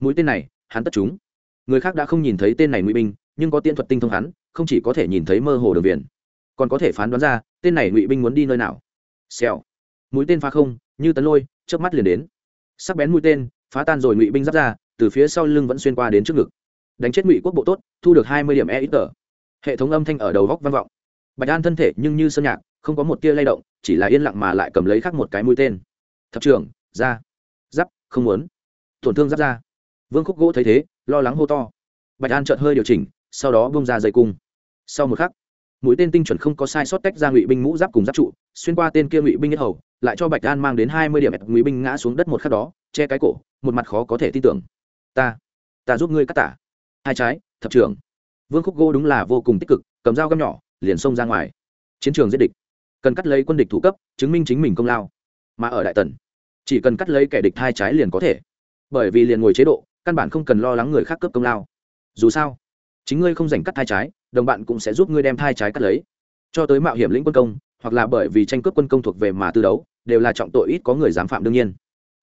Mũi tên này, hắn tất chúng. Người khác đã không nhìn thấy tên này ngụy binh, nhưng có tiên thuật tinh thông hắn, không chỉ có thể nhìn thấy mơ hồ đường viền, còn có thể phán đoán ra tên này ngụy binh muốn đi nơi nào. Xèo. Mũi tên phá không, như tấn lôi trước mắt liền đến. Sắc bén mũi tên, phá tan rồi ngụy binh giáp ra, từ phía sau lưng vẫn xuyên qua đến trước ngực. Đánh chết ngụy quốc bộ tốt, thu được hai mươi điểm e ít tờ. Hệ thống âm thanh ở đầu góc vang vọng. Bạch an thân thể nhưng như sơn nhạc không có một tia lay động, chỉ là yên lặng mà lại cầm lấy khác một cái mũi tên. Thập trưởng, ra. Giáp, không muốn. Tổn thương giáp ra. Vương khúc gỗ thấy thế, lo lắng hô to. Bạch an chợt hơi điều chỉnh, sau đó bông ra dây cung. Sau một khắc, mũi tên tinh chuẩn không có sai sót tách ra ngụy binh mũ giáp cùng giáp trụ, xuyên qua tên kia ngụy binh nhất hầu, lại cho bạch an mang đến hai mươi điểm ngụy binh ngã xuống đất một khắc đó, che cái cổ, một mặt khó có thể tin tưởng. Ta ta giúp ngươi cắt tả. Hai trái, thập trưởng. Vương khúc gỗ đúng là vô cùng tích cực, cầm dao găm nhỏ, liền xông ra ngoài. Chiến trường giết địch cần cắt lấy quân địch thủ cấp, chứng minh chính mình công lao. Mà ở đại tần, chỉ cần cắt lấy kẻ địch hai trái liền có thể. Bởi vì liền ngồi chế độ, căn bản không cần lo lắng người khác cướp công lao. Dù sao, chính ngươi không giành cắt thai trái, đồng bạn cũng sẽ giúp ngươi đem thai trái cắt lấy. Cho tới mạo hiểm lĩnh quân công, hoặc là bởi vì tranh cướp quân công thuộc về mà tư đấu, đều là trọng tội ít có người dám phạm đương nhiên.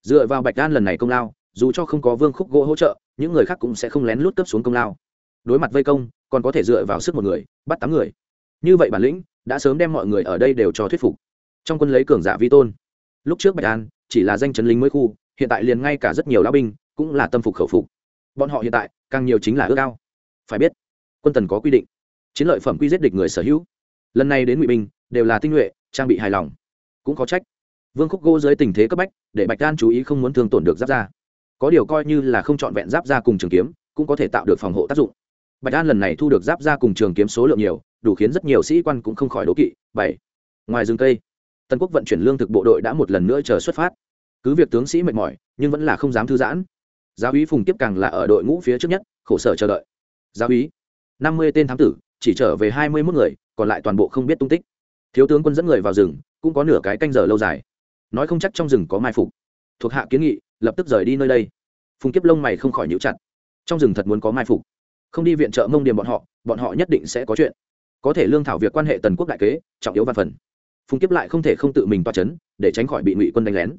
Dựa vào bạch đan lần này công lao, dù cho không có vương khúc gỗ hỗ trợ, những người khác cũng sẽ không lén lút cấp xuống công lao. Đối mặt vây công, còn có thể dựa vào sức một người, bắt tám người. Như vậy bản lĩnh đã sớm đem mọi người ở đây đều cho thuyết phục. Trong quân lấy cường giả vi tôn. Lúc trước bạch an chỉ là danh chấn lính mới khu, hiện tại liền ngay cả rất nhiều lão binh cũng là tâm phục khẩu phục. Bọn họ hiện tại càng nhiều chính là ước ao. Phải biết, quân tần có quy định, chiến lợi phẩm quy giết địch người sở hữu. Lần này đến ngụy binh, đều là tinh nhuệ, trang bị hài lòng. Cũng có trách. Vương khúc gỗ dưới tình thế cấp bách, để bạch đan chú ý không muốn thương tổn được giáp ra có điều coi như là không trọn vẹn giáp ra cùng trường kiếm, cũng có thể tạo được phòng hộ tác dụng. Bạch đan lần này thu được giáp ra cùng trường kiếm số lượng nhiều đủ khiến rất nhiều sĩ quan cũng không khỏi đố kỵ, bảy. Ngoài rừng cây tân quốc vận chuyển lương thực bộ đội đã một lần nữa chờ xuất phát. Cứ việc tướng sĩ mệt mỏi, nhưng vẫn là không dám thư giãn. Giáo úy phùng tiếp càng là ở đội ngũ phía trước nhất, khổ sở chờ đợi. Giáo úy, năm mươi tên thám tử, chỉ trở về hai mươi mốt người, còn lại toàn bộ không biết tung tích. Thiếu tướng quân dẫn người vào rừng, cũng có nửa cái canh giờ lâu dài. Nói không chắc trong rừng có mai phục. Thuộc hạ kiến nghị, lập tức rời đi nơi đây. Phùng kiếp lông mày không khỏi nhíu chặt. Trong rừng thật muốn có mai phục. Không đi viện trợ mông điểm bọn họ bọn họ nhất định sẽ có chuyện có thể lương thảo việc quan hệ tần quốc đại kế, trọng yếu văn phần. Phùng kiếp lại không thể không tự mình toa c h ấ n để tránh khỏi bị ngụy quân đánh lén.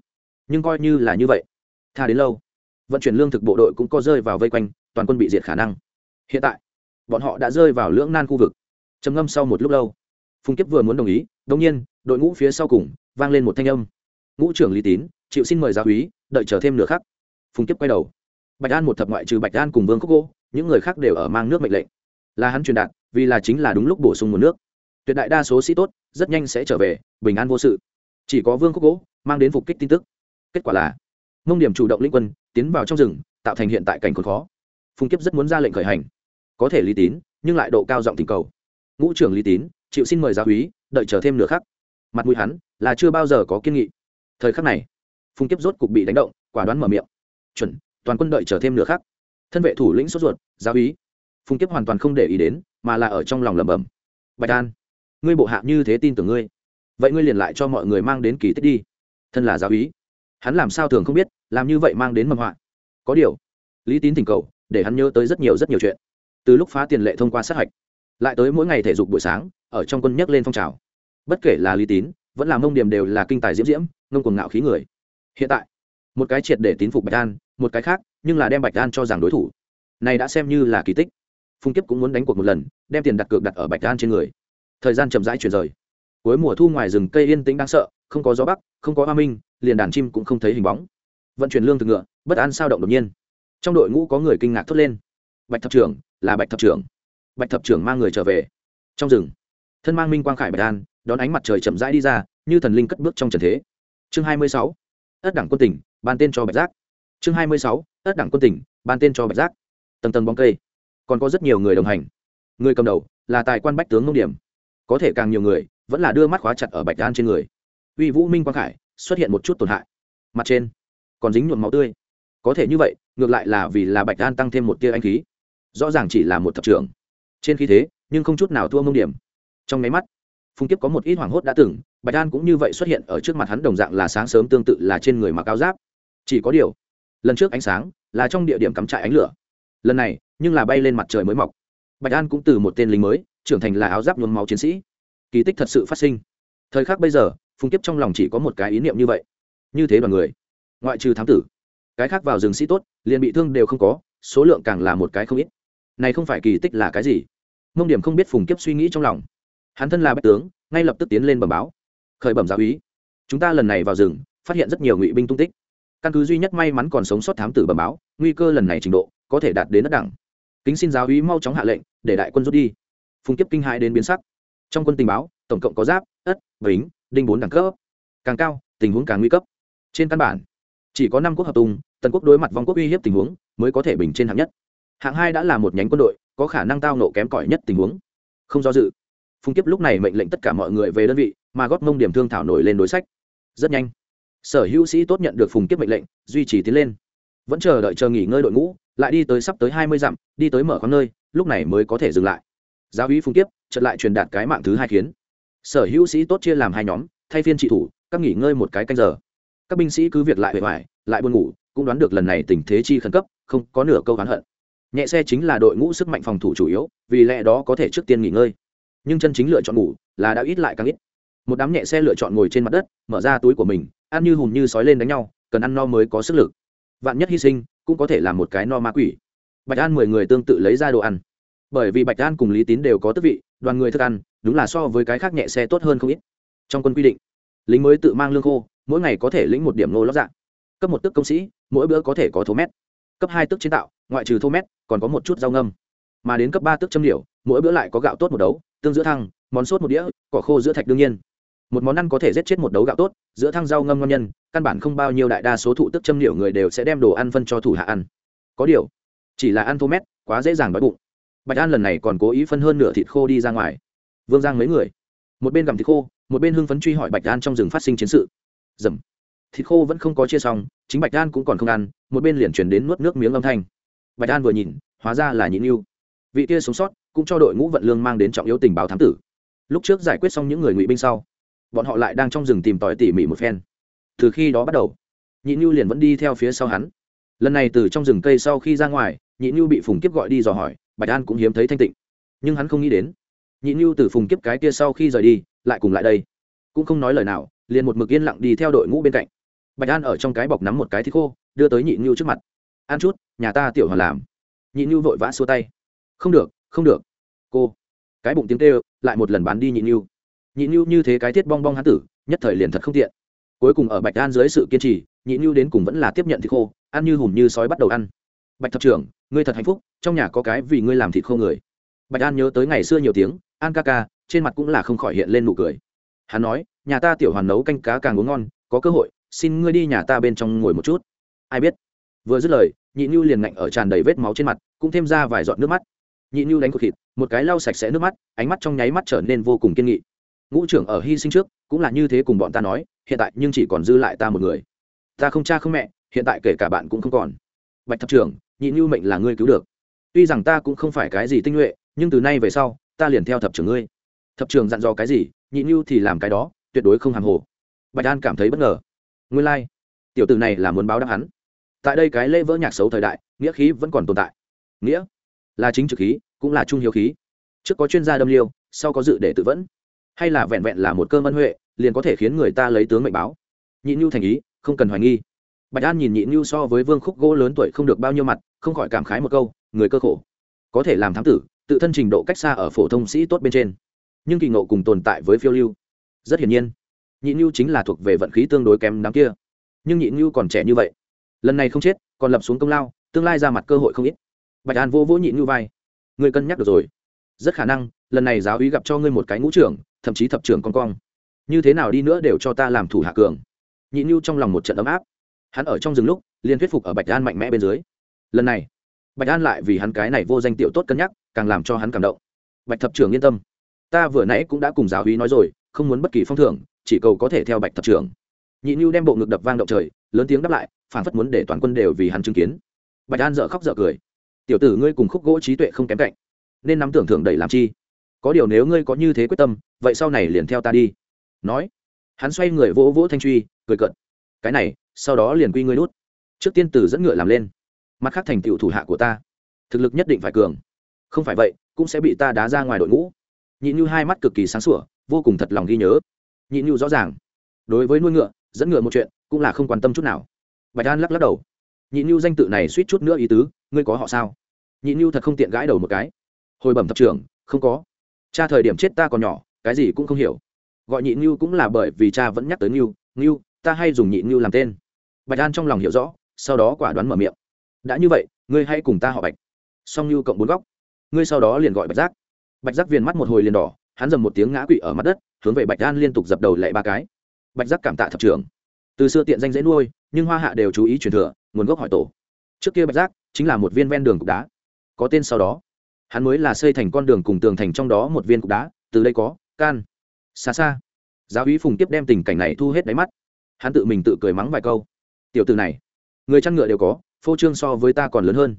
Nhưng coi như là như vậy, tha đến lâu, vận chuyển lương thực bộ đội cũng có rơi vào vây quanh, toàn quân bị diệt khả năng. Hiện tại, bọn họ đã rơi vào lưỡng nan khu vực. Trầm ngâm sau một lúc lâu, phùng kiếp vừa muốn đồng ý đông nhiên, đội ngũ phía sau cùng, vang lên một thanh âm. Ngũ trưởng lý tín, chịu xin mời giáo úy, đợi chờ thêm nửa khắc. Phùng kiếp quay đầu. Bạch an một thập ngoại trừ bạch an cùng vương khúc gỗ, những người khác đều ở mang nước mệnh lệnh. Là hắn truyền đạt vì là chính là đúng lúc bổ sung nguồn nước. Tuyệt đại đa số sĩ tốt rất nhanh sẽ trở về, bình an vô sự. Chỉ có vương khúc gỗ mang đến phục kích tin tức. Kết quả là, mông điểm chủ động lĩnh quân, tiến vào trong rừng, tạo thành hiện tại cảnh còn khó. Phùng kiếp rất muốn ra lệnh khởi hành. Có thể lý tín, nhưng lại độ cao giọng tình cầu. Ngũ trưởng lý tín, chịu xin mời giáo úy, đợi chờ thêm nửa khắc. Mặt mũi hắn là chưa bao giờ có kiên nghị. Thời khắc này, phùng kiếp rốt cục bị đánh động, quả đoán mở miệng. Chuẩn, toàn quân đợi chờ thêm nửa khắc. Thân vệ thủ lĩnh sốt ruột, giáo úy phùng kiếp hoàn toàn không để ý đến mà là ở trong lòng lẩm bẩm. Bạch an ngươi bộ hạ như thế tin tưởng ngươi. Vậy ngươi liền lại cho mọi người mang đến kỳ tích đi. Thân là giáo ý, hắn làm sao thường không biết làm như vậy mang đến mầm họa. Có điều lý tín thỉnh cầu để hắn nhớ tới rất nhiều rất nhiều chuyện. Từ lúc phá tiền lệ thông qua sát hạch lại tới mỗi ngày thể dục buổi sáng ở trong quân nhắc lên phong trào. Bất kể là lý tín vẫn là mông điểm đều là kinh tài diễm diễm ngông cuồng ngạo khí người. Hiện tại một cái triệt để tín phục bạch an một cái khác nhưng là đem bạch an cho rằng đối thủ. Này đã xem như là kỳ tích phung kiếp cũng muốn đánh cuộc một lần, đem tiền đặt cược đặt ở bạch đan trên người. Thời gian chậm rãi chuyển rời. Cuối mùa thu ngoài rừng cây yên tĩnh đáng sợ, không có gió bắc, không có hoa minh, liền đàn chim cũng không thấy hình bóng. Vận chuyển lương thực ngựa, bất an sao động đột nhiên. Trong đội ngũ có người kinh ngạc thốt lên. Bạch thập trưởng, là bạch thập trưởng. Bạch thập trưởng mang người trở về. Trong rừng, thân mang minh quang khải bạch an đón ánh mặt trời chậm rãi đi ra, như thần linh cất bước trong trần thế. Chương hai mươi sáu, ất đảng quân tỉnh, ban tên cho bạch giác. Chương hai mươi sáu, ất đảng quân tỉnh, ban tên cho bạch giác. Tầng tầng bóng cây còn có rất nhiều người đồng hành. Người cầm đầu là tài quan bách tướng nông điểm. Có thể càng nhiều người, vẫn là đưa mắt khóa chặt ở bạch đan trên người. Uy vũ minh quang khải xuất hiện một chút tổn hại. Mặt trên, còn dính nhuộm máu tươi. Có thể như vậy, ngược lại là vì là bạch đan tăng thêm một tia anh khí. Rõ ràng chỉ là một thập trưởng. Trên khí thế, nhưng không chút nào thua mông điểm. Trong máy mắt, phùng tiếp có một ít hoảng hốt đã từng, bạch đan cũng như vậy xuất hiện ở trước mặt hắn đồng dạng là sáng sớm tương tự là trên người mặc áo giáp. Chỉ có điều, lần trước ánh sáng là trong địa điểm cắm trại ánh lửa. Lần này nhưng là bay lên mặt trời mới mọc. Bạch an cũng từ một tên lính mới, trưởng thành là áo giáp nhuốm máu chiến sĩ. Kỳ tích thật sự phát sinh. Thời khắc bây giờ, Phùng kiếp trong lòng chỉ có một cái ý niệm như vậy. Như thế đoàn người, ngoại trừ thám tử, cái khác vào rừng sĩ tốt, liền bị thương đều không có, số lượng càng là một cái không ít. Này không phải kỳ tích là cái gì? Mông điểm không biết phùng kiếp suy nghĩ trong lòng. Hắn thân là bách tướng, ngay lập tức tiến lên bẩm báo. Khởi bẩm giáo úy. Chúng ta lần này vào rừng, phát hiện rất nhiều ngụy binh tung tích. Căn cứ duy nhất may mắn còn sống sót thám tử bẩm báo, nguy cơ lần này trình độ có thể đạt đến đất đẳng kính xin giáo úy mau chóng hạ lệnh, để đại quân rút đi. Phùng kiếp kinh hãi đến biến sắc. Trong quân tình báo, tổng cộng có giáp, ất, bính, đinh bốn đẳng cấp. Càng cao, tình huống càng nguy cấp. Trên căn bản, chỉ có năm quốc hợp tùng, tần quốc đối mặt vong quốc uy hiếp tình huống mới có thể bình trên hạng nhất. Hạng hai đã là một nhánh quân đội, có khả năng tao nộ kém cỏi nhất tình huống. Không do dự, phùng kiếp lúc này mệnh lệnh tất cả mọi người về đơn vị, mà góp mông điểm thương thảo nổi lên đối sách. Rất nhanh, sở hữu sĩ tốt nhận được phùng kiếp mệnh lệnh, duy trì tiến lên. Vẫn chờ đợi chờ nghỉ ngơi đội ngũ lại đi tới sắp tới hai mươi dặm, đi tới mở khoáng nơi, lúc này mới có thể dừng lại. Giáo úy phùng tiếp chợt lại truyền đạt cái mạng thứ hai khiến. Sở hữu sĩ tốt chia làm hai nhóm, thay phiên trị thủ, các nghỉ ngơi một cái canh giờ. Các binh sĩ cứ việc lại về ngoài, lại buồn ngủ, cũng đoán được lần này tình thế chi khẩn cấp, không có nửa câu oán hận. Nhẹ xe chính là đội ngũ sức mạnh phòng thủ chủ yếu, vì lẽ đó có thể trước tiên nghỉ ngơi. Nhưng chân chính lựa chọn ngủ là đã ít lại càng ít. Một đám nhẹ xe lựa chọn ngồi trên mặt đất, mở ra túi của mình, ăn như hùm như sói lên đánh nhau, cần ăn no mới có sức lực. Vạn nhất hy sinh cũng có thể là một cái no ma quỷ. Bạch an mười người tương tự lấy ra đồ ăn. Bởi vì bạch an cùng lý tín đều có tức vị, đoàn người thức ăn, đúng là so với cái khác nhẹ xe tốt hơn không ít. Trong quân quy định, lính mới tự mang lương khô, mỗi ngày có thể lĩnh một điểm nô lót dạng. Cấp một tức công sĩ, mỗi bữa có thể có thố mét. Cấp hai tức chế tạo, ngoại trừ thô mét, còn có một chút rau ngâm. Mà đến cấp ba tức châm điểu mỗi bữa lại có gạo tốt một đấu, tương giữa thăng, món sốt một đĩa, cỏ khô giữa thạch đương nhiên một món ăn có thể giết chết một đấu gạo tốt, giữa thang rau ngâm ngon nhân, căn bản không bao nhiêu đại đa số thụ tức châm liệu người đều sẽ đem đồ ăn phân cho thủ hạ ăn. Có điều, chỉ là ăn thô mét, quá dễ dàng đói bụng. Bạch an lần này còn cố ý phân hơn nửa thịt khô đi ra ngoài. Vương giang mấy người, một bên gặm thịt khô, một bên hưng phấn truy hỏi bạch an trong rừng phát sinh chiến sự. Dầm. Thịt khô vẫn không có chia xong, chính bạch an cũng còn không ăn, một bên liền chuyển đến nuốt nước miếng âm thanh. Bạch an vừa nhìn, hóa ra là nhịn yêu. Vị kia sống sót, cũng cho đội ngũ vận lương mang đến trọng yếu tình báo thám tử. Lúc trước giải quyết xong những người ngụy binh sau bọn họ lại đang trong rừng tìm tòi tỉ mỉ một phen. Từ khi đó bắt đầu, nhị nhu liền vẫn đi theo phía sau hắn. Lần này từ trong rừng cây sau khi ra ngoài, nhị nhu bị phùng kiếp gọi đi dò hỏi, bạch an cũng hiếm thấy thanh tịnh. Nhưng hắn không nghĩ đến, nhị nhu từ phùng kiếp cái kia sau khi rời đi, lại cùng lại đây. Cũng không nói lời nào, liền một mực yên lặng đi theo đội ngũ bên cạnh. Bạch an ở trong cái bọc nắm một cái thịt khô, đưa tới nhị nhu trước mặt. Ăn chút, nhà ta tiểu hoàn làm. Nhị nhu vội vã xua tay. Không được không được. Cô, cái bụng tiếng kêu, lại một lần bán đi nhị nhu nhị nhu như thế cái thiết bong bong hán tử, nhất thời liền thật không tiện. Cuối cùng ở bạch an dưới sự kiên trì, nhị nhu đến cùng vẫn là tiếp nhận thịt khô, ăn như hùm như sói bắt đầu ăn. Bạch thập trưởng, ngươi thật hạnh phúc, trong nhà có cái vì ngươi làm thịt khô người. Bạch an nhớ tới ngày xưa nhiều tiếng, an ca ca, trên mặt cũng là không khỏi hiện lên nụ cười. Hắn nói, nhà ta tiểu hoàn nấu canh cá càng uống ngon, có cơ hội, xin ngươi đi nhà ta bên trong ngồi một chút. Ai biết? Vừa dứt lời, nhị nhu liền ngạnh ở tràn đầy vết máu trên mặt, cũng thêm ra vài giọt nước mắt. Nhị nhu đánh cột thịt, một cái lau sạch sẽ nước mắt, ánh mắt trong nháy mắt trở nên vô cùng kiên nghị ngũ trưởng ở hy sinh trước, cũng là như thế cùng bọn ta nói, hiện tại nhưng chỉ còn dư lại ta một người. Ta không cha không mẹ, hiện tại kể cả bạn cũng không còn. Bạch thập trưởng, nhị như mệnh là ngươi cứu được. Tuy rằng ta cũng không phải cái gì tinh nhuệ, nhưng từ nay về sau, ta liền theo thập trưởng ngươi. Thập trưởng dặn dò cái gì, nhị như thì làm cái đó, tuyệt đối không hàng hồ. Bạch an cảm thấy bất ngờ. Nguyên lai、like. tiểu t ử này là muốn báo đáp hắn. Tại đây cái lễ vỡ nhạc xấu thời đại, nghĩa khí vẫn còn tồn tại. Nghĩa là chính trực khí, cũng là trung hiếu khí. Trước có chuyên gia đâm liêu, sau có dự để tự vẫn hay là vẹn vẹn là một cơ ân huệ, liền có thể khiến người ta lấy tướng mệnh báo. Nhị nhu thành ý, không cần hoài nghi. Bạch an nhìn nhị nhu so với vương khúc gỗ lớn tuổi không được bao nhiêu mặt, không khỏi cảm khái một câu, người cơ khổ. Có thể làm thám tử, tự thân trình độ cách xa ở phổ thông sĩ tốt bên trên. Nhưng kỳ ngộ cùng tồn tại với phiêu lưu. Rất hiển nhiên, nhị nhu chính là thuộc về vận khí tương đối kém đám kia. Nhưng nhị nhu còn trẻ như vậy. Lần này không chết, còn lập xuống công lao, tương lai ra mặt cơ hội không ít. Bạch an vô vỗ nhị nhu vai. Người cân nhắc được rồi rất khả năng, lần này giáo úy gặp cho ngươi một cái ngũ trưởng, thậm chí thập trưởng con cong. Như thế nào đi nữa đều cho ta làm thủ hạ cường. Nhị nhu trong lòng một trận ấm áp. Hắn ở trong rừng lúc, liền thuyết phục ở bạch an mạnh mẽ bên dưới. Lần này, bạch an lại vì hắn cái này vô danh tiểu tốt cân nhắc, càng làm cho hắn cảm động. Bạch thập trưởng yên tâm. Ta vừa nãy cũng đã cùng giáo hí nói rồi, không muốn bất kỳ phong thưởng, chỉ cầu có thể theo bạch thập trưởng. Nhị nhu đem bộ ngực đập vang động trời, lớn tiếng đáp lại, phản phất muốn để toàn quân đều vì hắn chứng kiến. Bạch an dợ khóc dợ cười. Tiểu tử ngươi cùng khúc gỗ trí tuệ không kém cạnh nên nắm tưởng thưởng đẩy làm chi? Có điều nếu ngươi có như thế quyết tâm, vậy sau này liền theo ta đi. Nói, hắn xoay người vỗ vỗ thanh truy, cười cận cái này, sau đó liền quy ngươi đút trước tiên tử dẫn ngựa làm lên. Mặt khác thành tựu thủ hạ của ta. Thực lực nhất định phải cường. Không phải vậy, cũng sẽ bị ta đá ra ngoài đội ngũ. Nhị như hai mắt cực kỳ sáng sủa, vô cùng thật lòng ghi nhớ. Nhị như rõ ràng, đối với nuôi ngựa, dẫn ngựa một chuyện cũng là không quan tâm chút nào. Bạch an lắc lắc đầu. Nhị như danh tự này suýt chút nữa ý tứ, ngươi có họ sao? Nhị như thật không tiện gãi đầu một cái hồi bẩm thập trưởng, không có. Cha thời điểm chết ta còn nhỏ, cái gì cũng không hiểu. Gọi nhị ngưu cũng là bởi vì cha vẫn nhắc tới ngưu ngưu, ta hay dùng nhị ngưu làm tên. Bạch an trong lòng hiểu rõ, sau đó quả đoán mở miệng. Đã như vậy, ngươi hãy cùng ta họ bạch. Song ngưu cộng bốn góc. Ngươi sau đó liền gọi bạch giác. Bạch giác viền mắt một hồi liền đỏ, hắn dầm một tiếng ngã quỵ ở mặt đất, hướng về bạch an liên tục dập đầu lệ ba cái. Bạch giác cảm tạ thập trưởng. Từ xưa tiện danh dễ nuôi, nhưng hoa hạ đều chú ý truyền thừa, nguồn gốc hỏi tổ. Trước kia bạch giác chính là một viên ven đường cục đá. Có tên sau đó hắn mới là xây thành con đường cùng tường thành trong đó một viên cục đá, từ đây có, can. Xa xa. Giáo úy phùng tiếp đem tình cảnh này thu hết đáy mắt. Hắn tự mình tự cười mắng vài câu. Tiểu từ này, người chăn ngựa đều có, phô trương so với ta còn lớn hơn.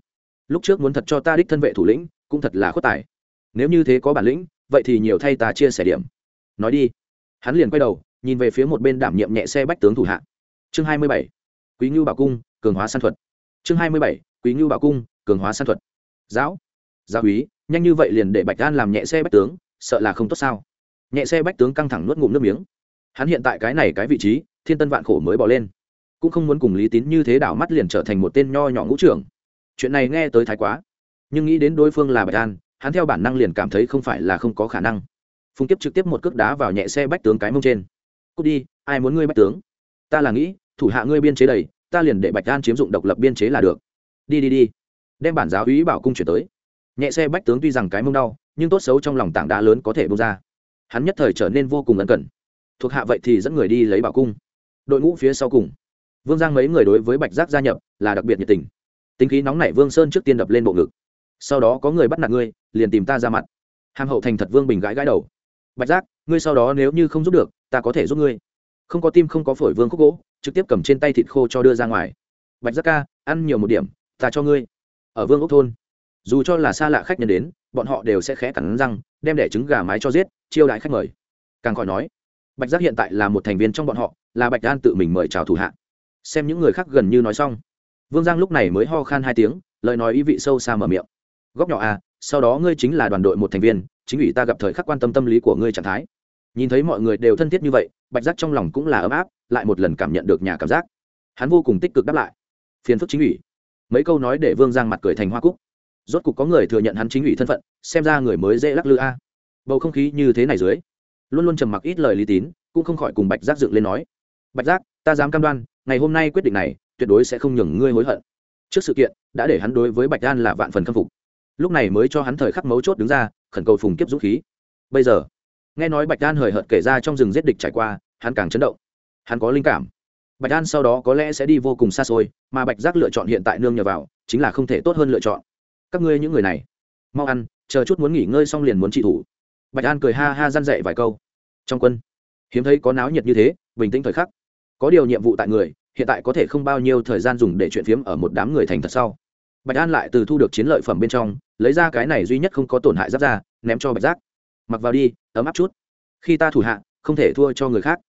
Lúc trước muốn thật cho ta đích thân vệ thủ lĩnh, cũng thật là khuất tài. Nếu như thế có bản lĩnh, vậy thì nhiều thay ta chia sẻ điểm. Nói đi. Hắn liền quay đầu, nhìn về phía một bên đảm nhiệm nhẹ xe bách tướng thủ hạ. Chương hai mươi bảy. Quý ngưu bảo cung, cường hóa san thuật. Chương hai mươi bảy. Quý ngưu bảo cung, cường hóa san thuật. Giáo gia úy nhanh như vậy liền để bạch an làm nhẹ xe bách tướng, sợ là không tốt sao? Nhẹ xe bách tướng căng thẳng nuốt ngụm nước miếng. Hắn hiện tại cái này cái vị trí, thiên tân vạn khổ mới bỏ lên. Cũng không muốn cùng lý tín như thế đảo mắt liền trở thành một tên nho nhỏ ngũ trưởng. Chuyện này nghe tới thái quá. Nhưng nghĩ đến đối phương là bạch an, hắn theo bản năng liền cảm thấy không phải là không có khả năng. Phùng kiếp trực tiếp một cước đá vào nhẹ xe bách tướng cái mông trên. Cút đi, ai muốn ngươi bách tướng? Ta là nghĩ, thủ hạ ngươi biên chế đầy, ta liền để bạch an chiếm dụng độc lập biên chế là được. Đi đi đi. Đem bản giáo úy bảo cung chuyển tới nhẹ xe bách tướng tuy rằng cái mông đau, nhưng tốt xấu trong lòng tảng đá lớn có thể bông ra. Hắn nhất thời trở nên vô cùng ân cần. Thuộc hạ vậy thì dẫn người đi lấy bảo cung. Đội ngũ phía sau cùng. Vương giang mấy người đối với bạch giác gia nhập là đặc biệt nhiệt tình. Tính khí nóng nảy vương sơn trước tiên đập lên bộ ngực. Sau đó có người bắt nạt ngươi, liền tìm ta ra mặt. Hàm hậu thành thật vương bình gãi gãi đầu. Bạch giác, ngươi sau đó nếu như không giúp được, ta có thể giúp ngươi. Không có tim không có phổi vương khúc gỗ, trực tiếp cầm trên tay thịt khô cho đưa ra ngoài. Bạch giác ca, ăn nhiều một điểm, ta cho ngươi. Ở vương ốc thôn dù cho là xa lạ khách nhân đến, bọn họ đều sẽ khẽ cắn răng, đem đẻ trứng gà mái cho giết, chiêu đãi khách mời. Càng khỏi nói, bạch giác hiện tại là một thành viên trong bọn họ, là bạch đan tự mình mời chào thủ hạ. Xem những người khác gần như nói xong. Vương giang lúc này mới ho khan hai tiếng, lời nói ý vị sâu xa mở miệng. Góc nhỏ à sau đó ngươi chính là đoàn đội một thành viên, chính ủy ta gặp thời khắc quan tâm tâm lý của ngươi trạng thái. Nhìn thấy mọi người đều thân thiết như vậy, bạch giác trong lòng cũng là ấm áp, lại một lần cảm nhận được nhà cảm giác. Hắn vô cùng tích cực đáp lại. Phiền phức chính ủy. Mấy câu nói để vương giang mặt cười thành hoa cúc rốt cục có người thừa nhận hắn chính ủy thân phận, xem ra người mới dễ lắc lư a. Bầu không khí như thế này dưới, luôn luôn trầm mặc ít lời lý tín, cũng không khỏi cùng bạch giác dựng lên nói. Bạch giác, ta dám cam đoan, ngày hôm nay quyết định này, tuyệt đối sẽ không nhường ngươi hối hận. Trước sự kiện, đã để hắn đối với bạch an là vạn phần khâm phục. Lúc này mới cho hắn thời khắc mấu chốt đứng ra, khẩn cầu phùng kiếp dũng khí. Bây giờ, nghe nói bạch an hời hợt kể ra trong rừng giết địch trải qua, hắn càng chấn động. Hắn có linh cảm. Bạch an sau đó có lẽ sẽ đi vô cùng xa xôi, mà bạch giác lựa chọn hiện tại nương nhờ vào, chính là không thể tốt hơn lựa chọn các ngươi những người này, mau ăn, chờ chút muốn nghỉ ngơi xong liền muốn trị thủ. Bạch an cười ha ha răn dậy vài câu. Trong quân, hiếm thấy có náo nhiệt như thế, bình tĩnh thời khắc. Có điều nhiệm vụ tại người, hiện tại có thể không bao nhiêu thời gian dùng để chuyện phiếm ở một đám người thành thật sau. Bạch an lại từ thu được chiến lợi phẩm bên trong, lấy ra cái này duy nhất không có tổn hại giáp ra ném cho bạch giác. Mặc vào đi, ấm áp chút. Khi ta thủ hạ, không thể thua cho người khác.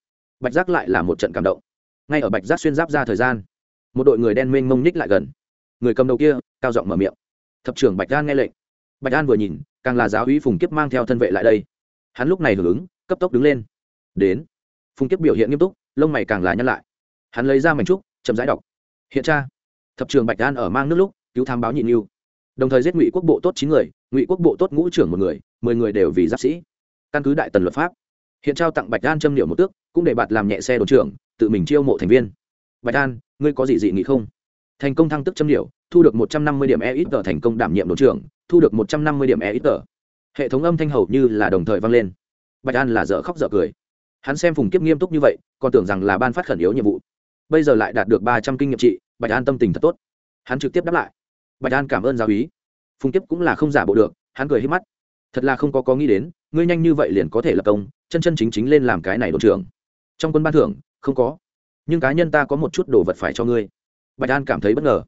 Bạch giác lại là một trận cảm động. Ngay ở bạch giác xuyên giáp ra thời gian, một đội người đen mênh mông ních lại gần. Người cầm đầu kia, cao giọng mở miệng thập trưởng bạch an nghe lệnh. Bạch an vừa nhìn, càng là giáo uy phùng kiếp mang theo thân vệ lại đây. Hắn lúc này hưởng ứng, cấp tốc đứng lên. Đến. Phùng kiếp biểu hiện nghiêm túc, lông mày càng là nhăn lại. Hắn lấy ra mảnh trúc, chậm rãi đọc. Hiện tra. Thập trường bạch an ở mang nước lúc, cứu tham báo nhịn yêu đồng thời giết ngụy quốc bộ tốt chín người, ngụy quốc bộ tốt ngũ trưởng một người, mười người đều vì giáp sĩ. Căn cứ đại tần luật pháp, hiện trao tặng bạch an châm liệu một tước, cũng để bạt làm nhẹ xe đồn trưởng, tự mình chiêu mộ thành viên. Bạch an, ngươi có gì dị nghị không? Thành công thăng tức châm điệu thu được một trăm năm mươi điểm e ít tờ thành công đảm nhiệm đồn trưởng, thu được một trăm năm mươi điểm e ít tờ. Hệ thống âm thanh hầu như là đồng thời vang lên. Bạch an là dở khóc dở cười. Hắn xem phùng kiếp nghiêm túc như vậy, còn tưởng rằng là ban phát khẩn yếu nhiệm vụ. Bây giờ lại đạt được ba trăm kinh nghiệm trị, bạch an tâm tình thật tốt. Hắn trực tiếp đáp lại. Bạch an cảm ơn giáo ý phùng kiếp cũng là không giả bộ được, hắn cười hết mắt. Thật là không có có nghĩ đến, ngươi nhanh như vậy liền có thể lập công, chân chân chính chính lên làm cái này đội trưởng. Trong quân ban thưởng, không có. Nhưng cá nhân ta có một chút đồ vật phải cho ngươi. Bạch an cảm thấy bất ngờ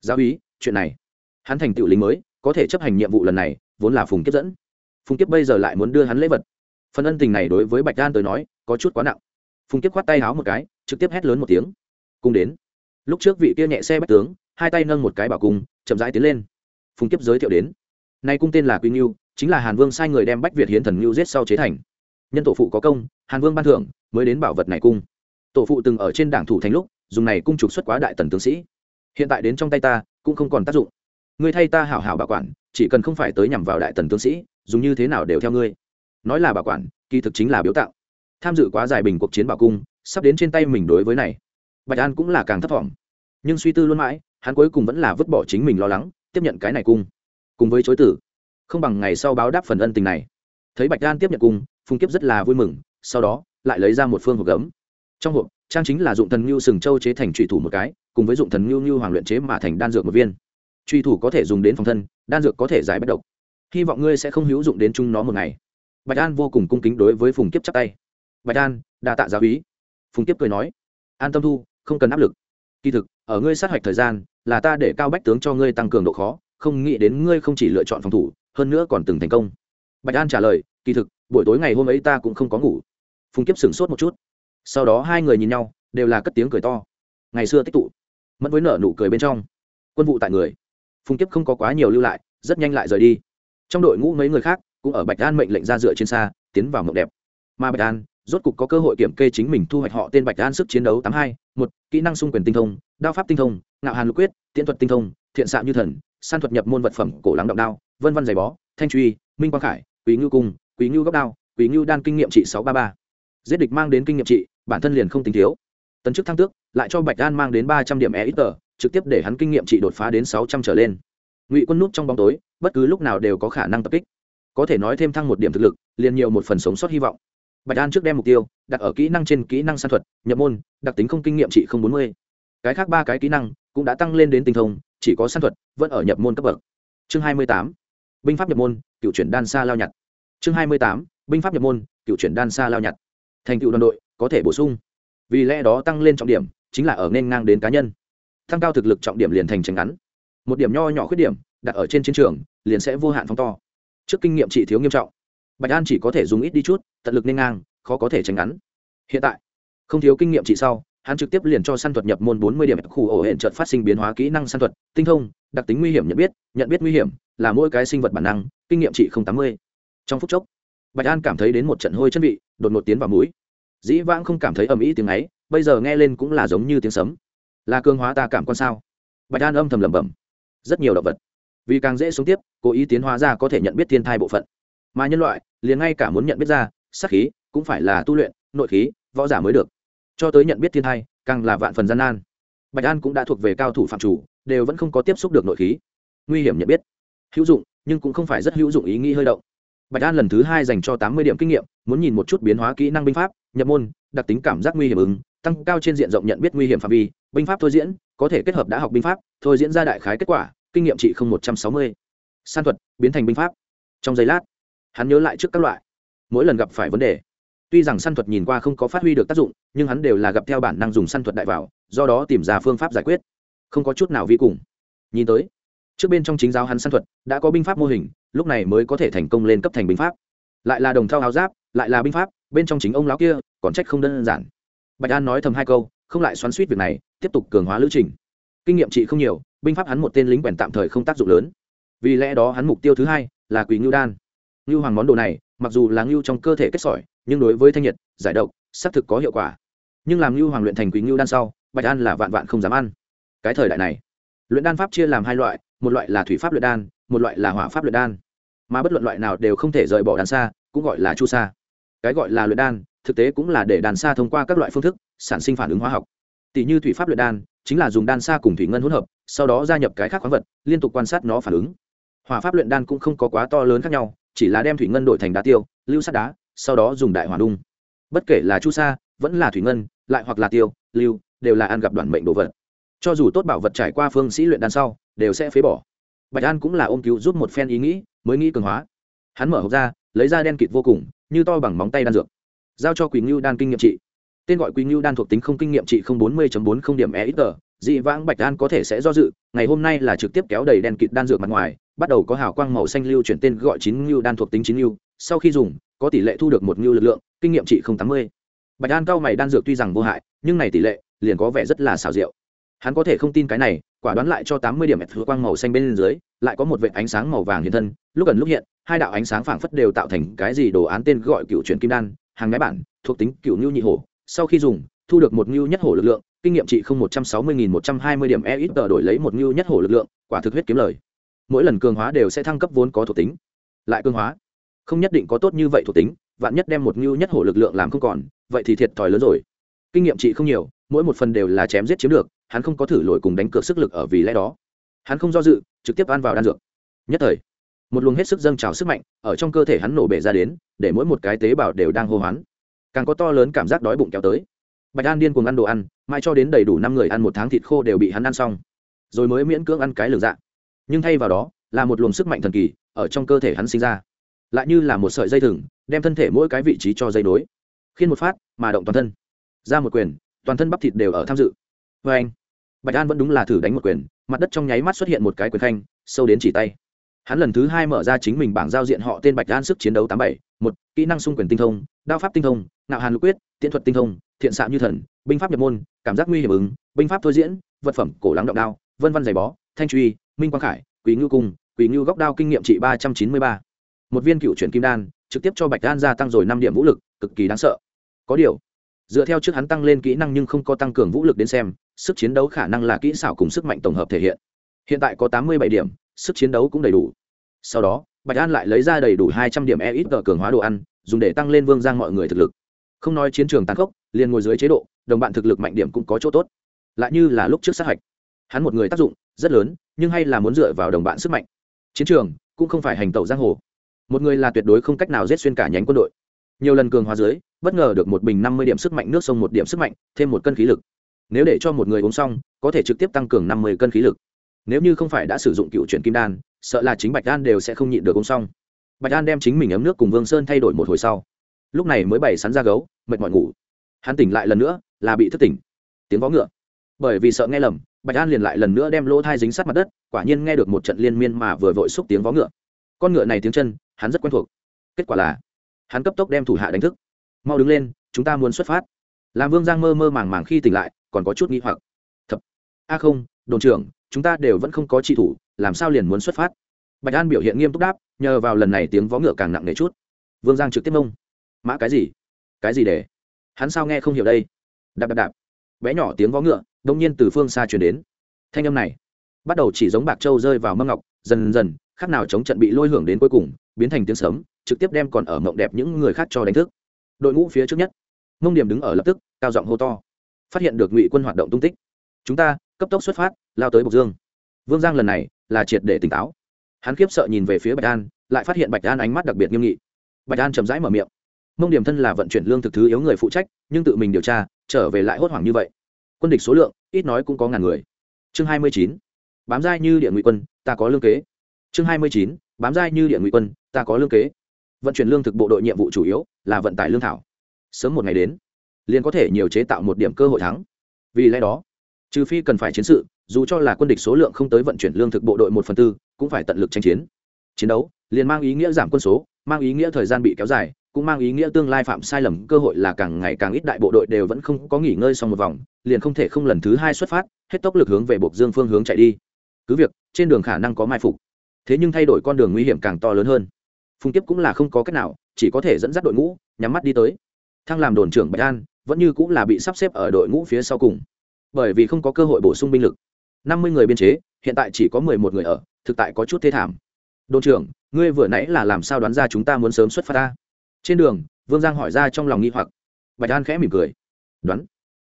giáo ý chuyện này. Hắn thành tựu lính mới, có thể chấp hành nhiệm vụ lần này, vốn là phùng kiếp dẫn. Phùng kiếp bây giờ lại muốn đưa hắn lễ vật. Phần ân tình này đối với bạch Đan tới nói, có chút quá nặng. Phùng kiếp khoát tay háo một cái, trực tiếp hét lớn một tiếng. Cung đến. Lúc trước vị kia nhẹ xe bách tướng, hai tay nâng một cái bảo cung, chậm rãi tiến lên. Phùng kiếp giới thiệu đến. Nay cung tên là quy ngưu, chính là hàn vương sai người đem bách việt hiến thần ngưu giết sau chế thành. Nhân tổ phụ có công, hàn vương ban thưởng, mới đến bảo vật này cung. Tổ phụ từng ở trên đảng thủ thành lúc, dùng này cung trục xuất quá đại tần tướng sĩ hiện tại đến trong tay ta, cũng không còn tác dụng. Ngươi thay ta hảo hảo bảo quản, chỉ cần không phải tới nhằm vào đại tần tướng sĩ, dùng như thế nào đều theo ngươi. Nói là bảo quản, kỳ thực chính là biếu tạo. Tham dự quá dài bình cuộc chiến bảo cung, sắp đến trên tay mình đối với này. Bạch an cũng là càng thấp thỏm. Nhưng suy tư luôn mãi, hắn cuối cùng vẫn là vứt bỏ chính mình lo lắng, tiếp nhận cái này cung. Cùng với chối tử. Không bằng ngày sau báo đáp phần ân tình này. Thấy bạch an tiếp nhận cung phung kiếp rất là vui mừng, sau đó, lại lấy ra một phương hộp gấm trong hộp, trang chính là dụng thần ngưu sừng châu chế thành trụy thủ một cái, cùng với dụng thần ngưu ngưu hoàng luyện chế mà thành đan dược một viên. Truy thủ có thể dùng đến phòng thân, đan dược có thể giải bất độc. Hy vọng ngươi sẽ không hữu dụng đến chung nó một ngày. Bạch an vô cùng cung kính đối với phùng kiếp chắp tay. Bạch an, đa tạ giáo ý phùng kiếp cười nói, an tâm thu, không cần áp lực. Kỳ thực, ở ngươi sát hạch thời gian, là ta để cao bách tướng cho ngươi tăng cường độ khó, không nghĩ đến ngươi không chỉ lựa chọn phòng thủ, hơn nữa còn từng thành công. Bạch an trả lời, kỳ thực, buổi tối ngày hôm ấy ta cũng không có ngủ. Phùng kiếp sửng sốt một chút sau đó hai người nhìn nhau, đều là cất tiếng cười to. Ngày xưa tích tụ mất với nở nụ cười bên trong. Quân vụ tại người. Phùng kiếp không có quá nhiều lưu lại, rất nhanh lại rời đi. Trong đội ngũ mấy người khác, cũng ở bạch an mệnh lệnh ra dựa trên xa, tiến vào mộng đẹp. Mà bạch an, rốt cục có cơ hội kiểm kê chính mình thu hoạch họ tên bạch an sức chiến đấu tám hai, một, kỹ năng xung quyền tinh thông, đao pháp tinh thông, ngạo hàn lục quyết, tiễn thuật tinh thông, thiện xạ như thần, san thuật nhập môn vật phẩm, cổ lắng động đao, vân văn giày bó, thanh truy, minh quang khải, quý ngưu cung, quý ngưu góc đao, quý ngưu đan kinh nghiệm trị sáu ba ba giết địch mang đến kinh nghiệm trị, bản thân liền không tính thiếu. Tấn chức thăng tước, lại cho bạch an mang đến ba trăm điểm e ít tờ trực tiếp để hắn kinh nghiệm trị đột phá đến sáu trăm trở lên. Ngụy quân nút trong bóng tối, bất cứ lúc nào đều có khả năng tập kích. Có thể nói thêm thăng một điểm thực lực, liền nhiều một phần sống sót hy vọng. Bạch an trước đem mục tiêu, đặt ở kỹ năng trên kỹ năng san thuật, nhập môn, đặc tính không kinh nghiệm trị không bốn mươi. Cái khác ba cái kỹ năng cũng đã tăng lên đến tinh thông, chỉ có san thuật vẫn ở nhập môn cấp bậc. Chương hai mươi tám, binh pháp nhập môn, cựu chuyển đan xa lao nhặt. Chương hai mươi tám, binh pháp nhập môn, cựu chuyển đan xa lao nhặt thành tựu đoàn đội, có thể bổ sung. Vì lẽ đó tăng lên trọng điểm, chính là ở nên ngang đến cá nhân. Tăng cao thực lực trọng điểm liền thành tránh ngắn. Một điểm nho nhỏ khuyết điểm, đặt ở trên chiến trường, liền sẽ vô hạn phóng to. Trước kinh nghiệm trị thiếu nghiêm trọng. Bạch an chỉ có thể dùng ít đi chút, tận lực nên ngang, khó có thể tránh ngắn. Hiện tại, không thiếu kinh nghiệm trị sau, hắn trực tiếp liền cho săn thuật nhập môn bốn mươi điểm, khu ổ hển trợt phát sinh biến hóa kỹ năng săn thuật, tinh thông, đặc tính nguy hiểm nhận biết nhận biết nguy hiểm, là mỗi cái sinh vật bản năng, kinh nghiệm trị không tám mươi. Trong phút chốc, bạch an cảm thấy đến một trận hôi chân vị, đột ngột tiến vào mũi dĩ vãng không cảm thấy ầm ĩ tiếng ấy, bây giờ nghe lên cũng là giống như tiếng sấm. Là cương hóa ta cảm quan sao? Bạch an âm thầm lẩm bẩm. Rất nhiều động vật. Vì càng dễ sống tiếp, cố ý tiến hóa ra có thể nhận biết thiên thai bộ phận. Mà nhân loại, liền ngay cả muốn nhận biết ra sắc khí, cũng phải là tu luyện, nội khí, võ giả mới được. Cho tới nhận biết thiên thai, càng là vạn phần gian nan. Bạch an cũng đã thuộc về cao thủ phạm chủ, đều vẫn không có tiếp xúc được nội khí. Nguy hiểm nhận biết. Hữu dụng, nhưng cũng không phải rất hữu dụng ý nghĩ hơi động bạch an lần thứ hai dành cho tám mươi điểm kinh nghiệm, muốn nhìn một chút biến hóa kỹ năng binh pháp, nhập môn, đặc tính cảm giác nguy hiểm ứng, tăng cao trên diện rộng nhận biết nguy hiểm phạm vi, binh pháp thôi diễn, có thể kết hợp đã học binh pháp, thôi diễn ra đại khái kết quả, kinh nghiệm trị không một trăm sáu mươi. San thuật, biến thành binh pháp. Trong giây lát, hắn nhớ lại trước các loại. Mỗi lần gặp phải vấn đề, tuy rằng săn thuật nhìn qua không có phát huy được tác dụng, nhưng hắn đều là gặp theo bản năng dùng săn thuật đại vào, do đó tìm ra phương pháp giải quyết. Không có chút nào vi cùng. Nhìn tới, trước bên trong chính giáo hắn săn thuật, đã có binh pháp mô hình lúc này mới có thể thành công lên cấp thành binh pháp. Lại là đồng thao áo giáp, lại là binh pháp, bên trong chính ông lão kia, còn trách không đơn giản. Bạch an nói thầm hai câu, không lại xoắn suýt việc này, tiếp tục cường hóa lữ trình. Kinh nghiệm trị không nhiều, binh pháp hắn một tên lính quèn tạm thời không tác dụng lớn. Vì lẽ đó hắn mục tiêu thứ hai là quỳ ngưu đan. Ngưu hoàng món đồ này, mặc dù là ngưu trong cơ thể kết sỏi, nhưng đối với thanh nhiệt, giải độc, xác thực có hiệu quả. Nhưng làm ngưu hoàng luyện thành quỳ ngưu đan sau, bạch an là vạn vạn không dám ăn. Cái thời đại này, luyện đan pháp chia làm hai loại, một loại là thủy pháp luyện đan một loại là hỏa pháp luyện đan, mà bất luận loại nào đều không thể rời bỏ đàn xa, cũng gọi là chu sa. Cái gọi là luyện đan, thực tế cũng là để đàn xa thông qua các loại phương thức sản sinh phản ứng hóa học. Tỷ như thủy pháp luyện đan, chính là dùng đan xa cùng thủy ngân hỗn hợp, sau đó gia nhập cái khác khoáng vật, liên tục quan sát nó phản ứng. Hỏa pháp luyện đan cũng không có quá to lớn khác nhau, chỉ là đem thủy ngân đổi thành đá tiêu, lưu sắt đá, sau đó dùng đại hỏa đung bất kể là chu sa, vẫn là thủy ngân, lại hoặc là tiêu, lưu, đều là ăn gặp đoạn mệnh đồ vật. Cho dù tốt bảo vật trải qua phương sĩ luyện đan sau, đều sẽ phế bỏ bạch an cũng là ôm cứu giúp một phen ý nghĩ, mới nghĩ cường hóa. Hắn mở hộp ra, lấy ra đen kịt vô cùng, như to bằng móng tay đan dược. Giao cho quỳnh ngưu đan kinh nghiệm trị. Tên gọi quỳnh ngưu đan thuộc tính không kinh nghiệm trị không bốn mươi bốn không điểm e ít tờ dị vãng bạch đan có thể sẽ do dự, ngày hôm nay là trực tiếp kéo đầy đen kịt đan dược mặt ngoài, bắt đầu có hào quang màu xanh lưu chuyển tên gọi chín ngưu đan thuộc tính chín ngưu sau khi dùng, có tỷ lệ thu được một ngưu lực lượng, kinh nghiệm trị không tám mươi. Bạch đan cao mày đan dược tuy rằng vô hại, nhưng này tỷ lệ liền có vẻ rất là xảo diệu hắn có thể không tin cái này, quả đoán lại cho tám mươi điểm thứ quang màu xanh bên dưới, lại có một vệt ánh sáng màu vàng hiện thân. Lúc gần lúc hiện, hai đạo ánh sáng phảng phất đều tạo thành cái gì đồ án tên gọi cựu truyền kim đan, hàng ngái bản, thuộc tính cựu nhu nhị hổ. Sau khi dùng, thu được một nhu nhất hổ lực lượng, kinh nghiệm trị không một trăm sáu mươi nghìn một trăm hai mươi điểm e ít tờ đổi lấy một nhu nhất hổ lực lượng, quả thực huyết kiếm lời. Mỗi lần cường hóa đều sẽ thăng cấp vốn có thuộc tính. Lại cường hóa, không nhất định có tốt như vậy thuộc tính, vạn nhất đem một nhu nhất hổ lực lượng làm không còn, vậy thì thiệt thòi lớn rồi. Kinh nghiệm trị không nhiều, mỗi một phần đều là chém giết chiếm được hắn không có thử lội cùng đánh cược sức lực ở vì lẽ đó. Hắn không do dự, trực tiếp ăn vào đan dược. Nhất thời, một luồng hết sức dâng trào sức mạnh ở trong cơ thể hắn nổ bể ra đến, để mỗi một cái tế bào đều đang hô hoán. Càng có to lớn cảm giác đói bụng kéo tới. Bạch an điên cùng ăn đồ ăn, mãi cho đến đầy đủ năm người ăn một tháng thịt khô đều bị hắn ăn xong. Rồi mới miễn cưỡng ăn cái lường dạ. Nhưng thay vào đó, là một luồng sức mạnh thần kỳ ở trong cơ thể hắn sinh ra. Lại như là một sợi dây thừng, đem thân thể mỗi cái vị trí cho dây nối. Khiến một phát, mà động toàn thân. Ra một quyền, toàn thân bắp thịt đều ở tham dự vê anh, bạch an vẫn đúng là thử đánh một quyền, mặt đất trong nháy mắt xuất hiện một cái quyền khanh, sâu đến chỉ tay. Hắn lần thứ hai mở ra chính mình bảng giao diện họ tên bạch an sức chiến đấu tám bảy, một, kỹ năng xung quyền tinh thông, đao pháp tinh thông nạo hàn lục quyết, tiễn thuật tinh thông, thiện xạ như thần, binh pháp nhập môn, cảm giác nguy hiểm ứng, binh pháp thôi diễn, vật phẩm, cổ lắng động đao, vân văn giày bó, thanh truy, minh quang khải quý ngưu cung quý ngưu góc đao kinh nghiệm trị ba trăm chín mươi ba. Một viên cựu chuyển kim đan, trực tiếp cho bạch đan gia tăng rồi năm điểm vũ lực, cực kỳ đáng sợ. Có điều dựa theo trước hắn tăng lên kỹ năng nhưng không có tăng cường vũ lực đến xem, sức chiến đấu khả năng là kỹ xảo cùng sức mạnh tổng hợp thể hiện. Hiện tại có tám mươi bảy điểm, sức chiến đấu cũng đầy đủ. Sau đó, bạch an lại lấy ra đầy đủ hai trăm điểm e ít cờ cường hóa đồ ăn, dùng để tăng lên vương giang mọi người thực lực. Không nói chiến trường tàn khốc, liền ngồi dưới chế độ, đồng bạn thực lực mạnh điểm cũng có chỗ tốt. Lại như là lúc trước sát hạch. Hắn một người tác dụng rất lớn, nhưng hay là muốn dựa vào đồng bạn sức mạnh. Chiến trường cũng không phải hành tẩu giang hồ. Một người là tuyệt đối không cách nào giết xuyên cả nhánh quân đội. Nhiều lần cường hóa dưới bất ngờ được một bình năm mươi điểm sức mạnh nước sông một điểm sức mạnh, thêm một cân khí lực. Nếu để cho một người uống xong, có thể trực tiếp tăng cường năm mươi cân khí lực. Nếu như không phải đã sử dụng cựu chuyển kim đan, sợ là chính bạch đan đều sẽ không nhịn được uống xong. Bạch đan đem chính mình ấm nước cùng vương sơn thay đổi một hồi sau. Lúc này mới bày sắn ra gấu, mệt mỏi ngủ. Hắn tỉnh lại lần nữa, là bị thức tỉnh. Tiếng vó ngựa. Bởi vì sợ nghe lầm, bạch an liền lại lần nữa đem lỗ thai dính sát mặt đất, quả nhiên nghe được một trận liên miên mà vừa vội xúc tiếng vó ngựa. Con ngựa này tiếng chân, hắn rất quen thuộc. Kết quả là, hắn cấp tốc đem thủ hạ đánh thức mau đứng lên, chúng ta muốn xuất phát. Làm vương giang mơ mơ màng màng khi tỉnh lại, còn có chút nghi hoặc. Thập. A không, đồn trưởng, chúng ta đều vẫn không có trị thủ, làm sao liền muốn xuất phát? Bạch an biểu hiện nghiêm túc đáp, nhờ vào lần này tiếng vó ngựa càng nặng nề chút. Vương giang trực tiếp mông. Mã cái gì? Cái gì để? Hắn sao nghe không hiểu đây? Đạp đạp đạp. Bé nhỏ tiếng vó ngựa, đông nhiên từ phương xa truyền đến. Thanh âm này, bắt đầu chỉ giống bạc trâu rơi vào mâm ngọc, dần dần, khác nào chống trận bị lôi hưởng đến cuối cùng, biến thành tiếng sấm, trực tiếp đem còn ở mộng đẹp những người khác cho đánh thức đội ngũ phía trước nhất. Mông điểm đứng ở lập tức, cao giọng hô to. Phát hiện được ngụy quân hoạt động tung tích. Chúng ta, cấp tốc xuất phát, lao tới bộc dương. Vương giang lần này là triệt để tỉnh táo. Hắn khiếp sợ nhìn về phía bạch an, lại phát hiện bạch an ánh mắt đặc biệt nghiêm nghị. Bạch an chậm rãi mở miệng. Mông điểm thân là vận chuyển lương thực thứ yếu người phụ trách, nhưng tự mình điều tra, trở về lại hốt hoảng như vậy. Quân địch số lượng, ít nói cũng có ngàn người. Chương hai mươi chín. Bám dai như địa ngụy quân, ta có lương kế. Chương hai mươi chín. Bám dai như địa ngụy quân, ta có lương kế. Vận chuyển lương thực bộ đội nhiệm vụ chủ yếu là vận tải lương thảo. Sớm một ngày đến, liền có thể nhiều chế tạo một điểm cơ hội thắng. Vì lẽ đó, trừ phi cần phải chiến sự, dù cho là quân địch số lượng không tới vận chuyển lương thực bộ đội một phần tư, cũng phải tận lực tranh chiến. Chiến đấu, liền mang ý nghĩa giảm quân số, mang ý nghĩa thời gian bị kéo dài, cũng mang ý nghĩa tương lai phạm sai lầm, cơ hội là càng ngày càng ít đại bộ đội đều vẫn không có nghỉ ngơi sau một vòng, liền không thể không lần thứ hai xuất phát, hết tốc lực hướng về bộc dương phương hướng chạy đi. Cứ việc, trên đường khả năng có mai phục, thế nhưng thay đổi con đường nguy hiểm càng to lớn hơn phùng tiếp cũng là không có cách nào, chỉ có thể dẫn dắt đội ngũ, nhắm mắt đi tới. Thăng làm đồn trưởng bạch an, vẫn như cũng là bị sắp xếp ở đội ngũ phía sau cùng. Bởi vì không có cơ hội bổ sung binh lực. Năm mươi người biên chế, hiện tại chỉ có mười một người ở, thực tại có chút thế thảm. Đồn trưởng, ngươi vừa nãy là làm sao đoán ra chúng ta muốn sớm xuất phát ta? Trên đường, vương giang hỏi ra trong lòng nghi hoặc. Bạch an khẽ mỉm cười. Đoán.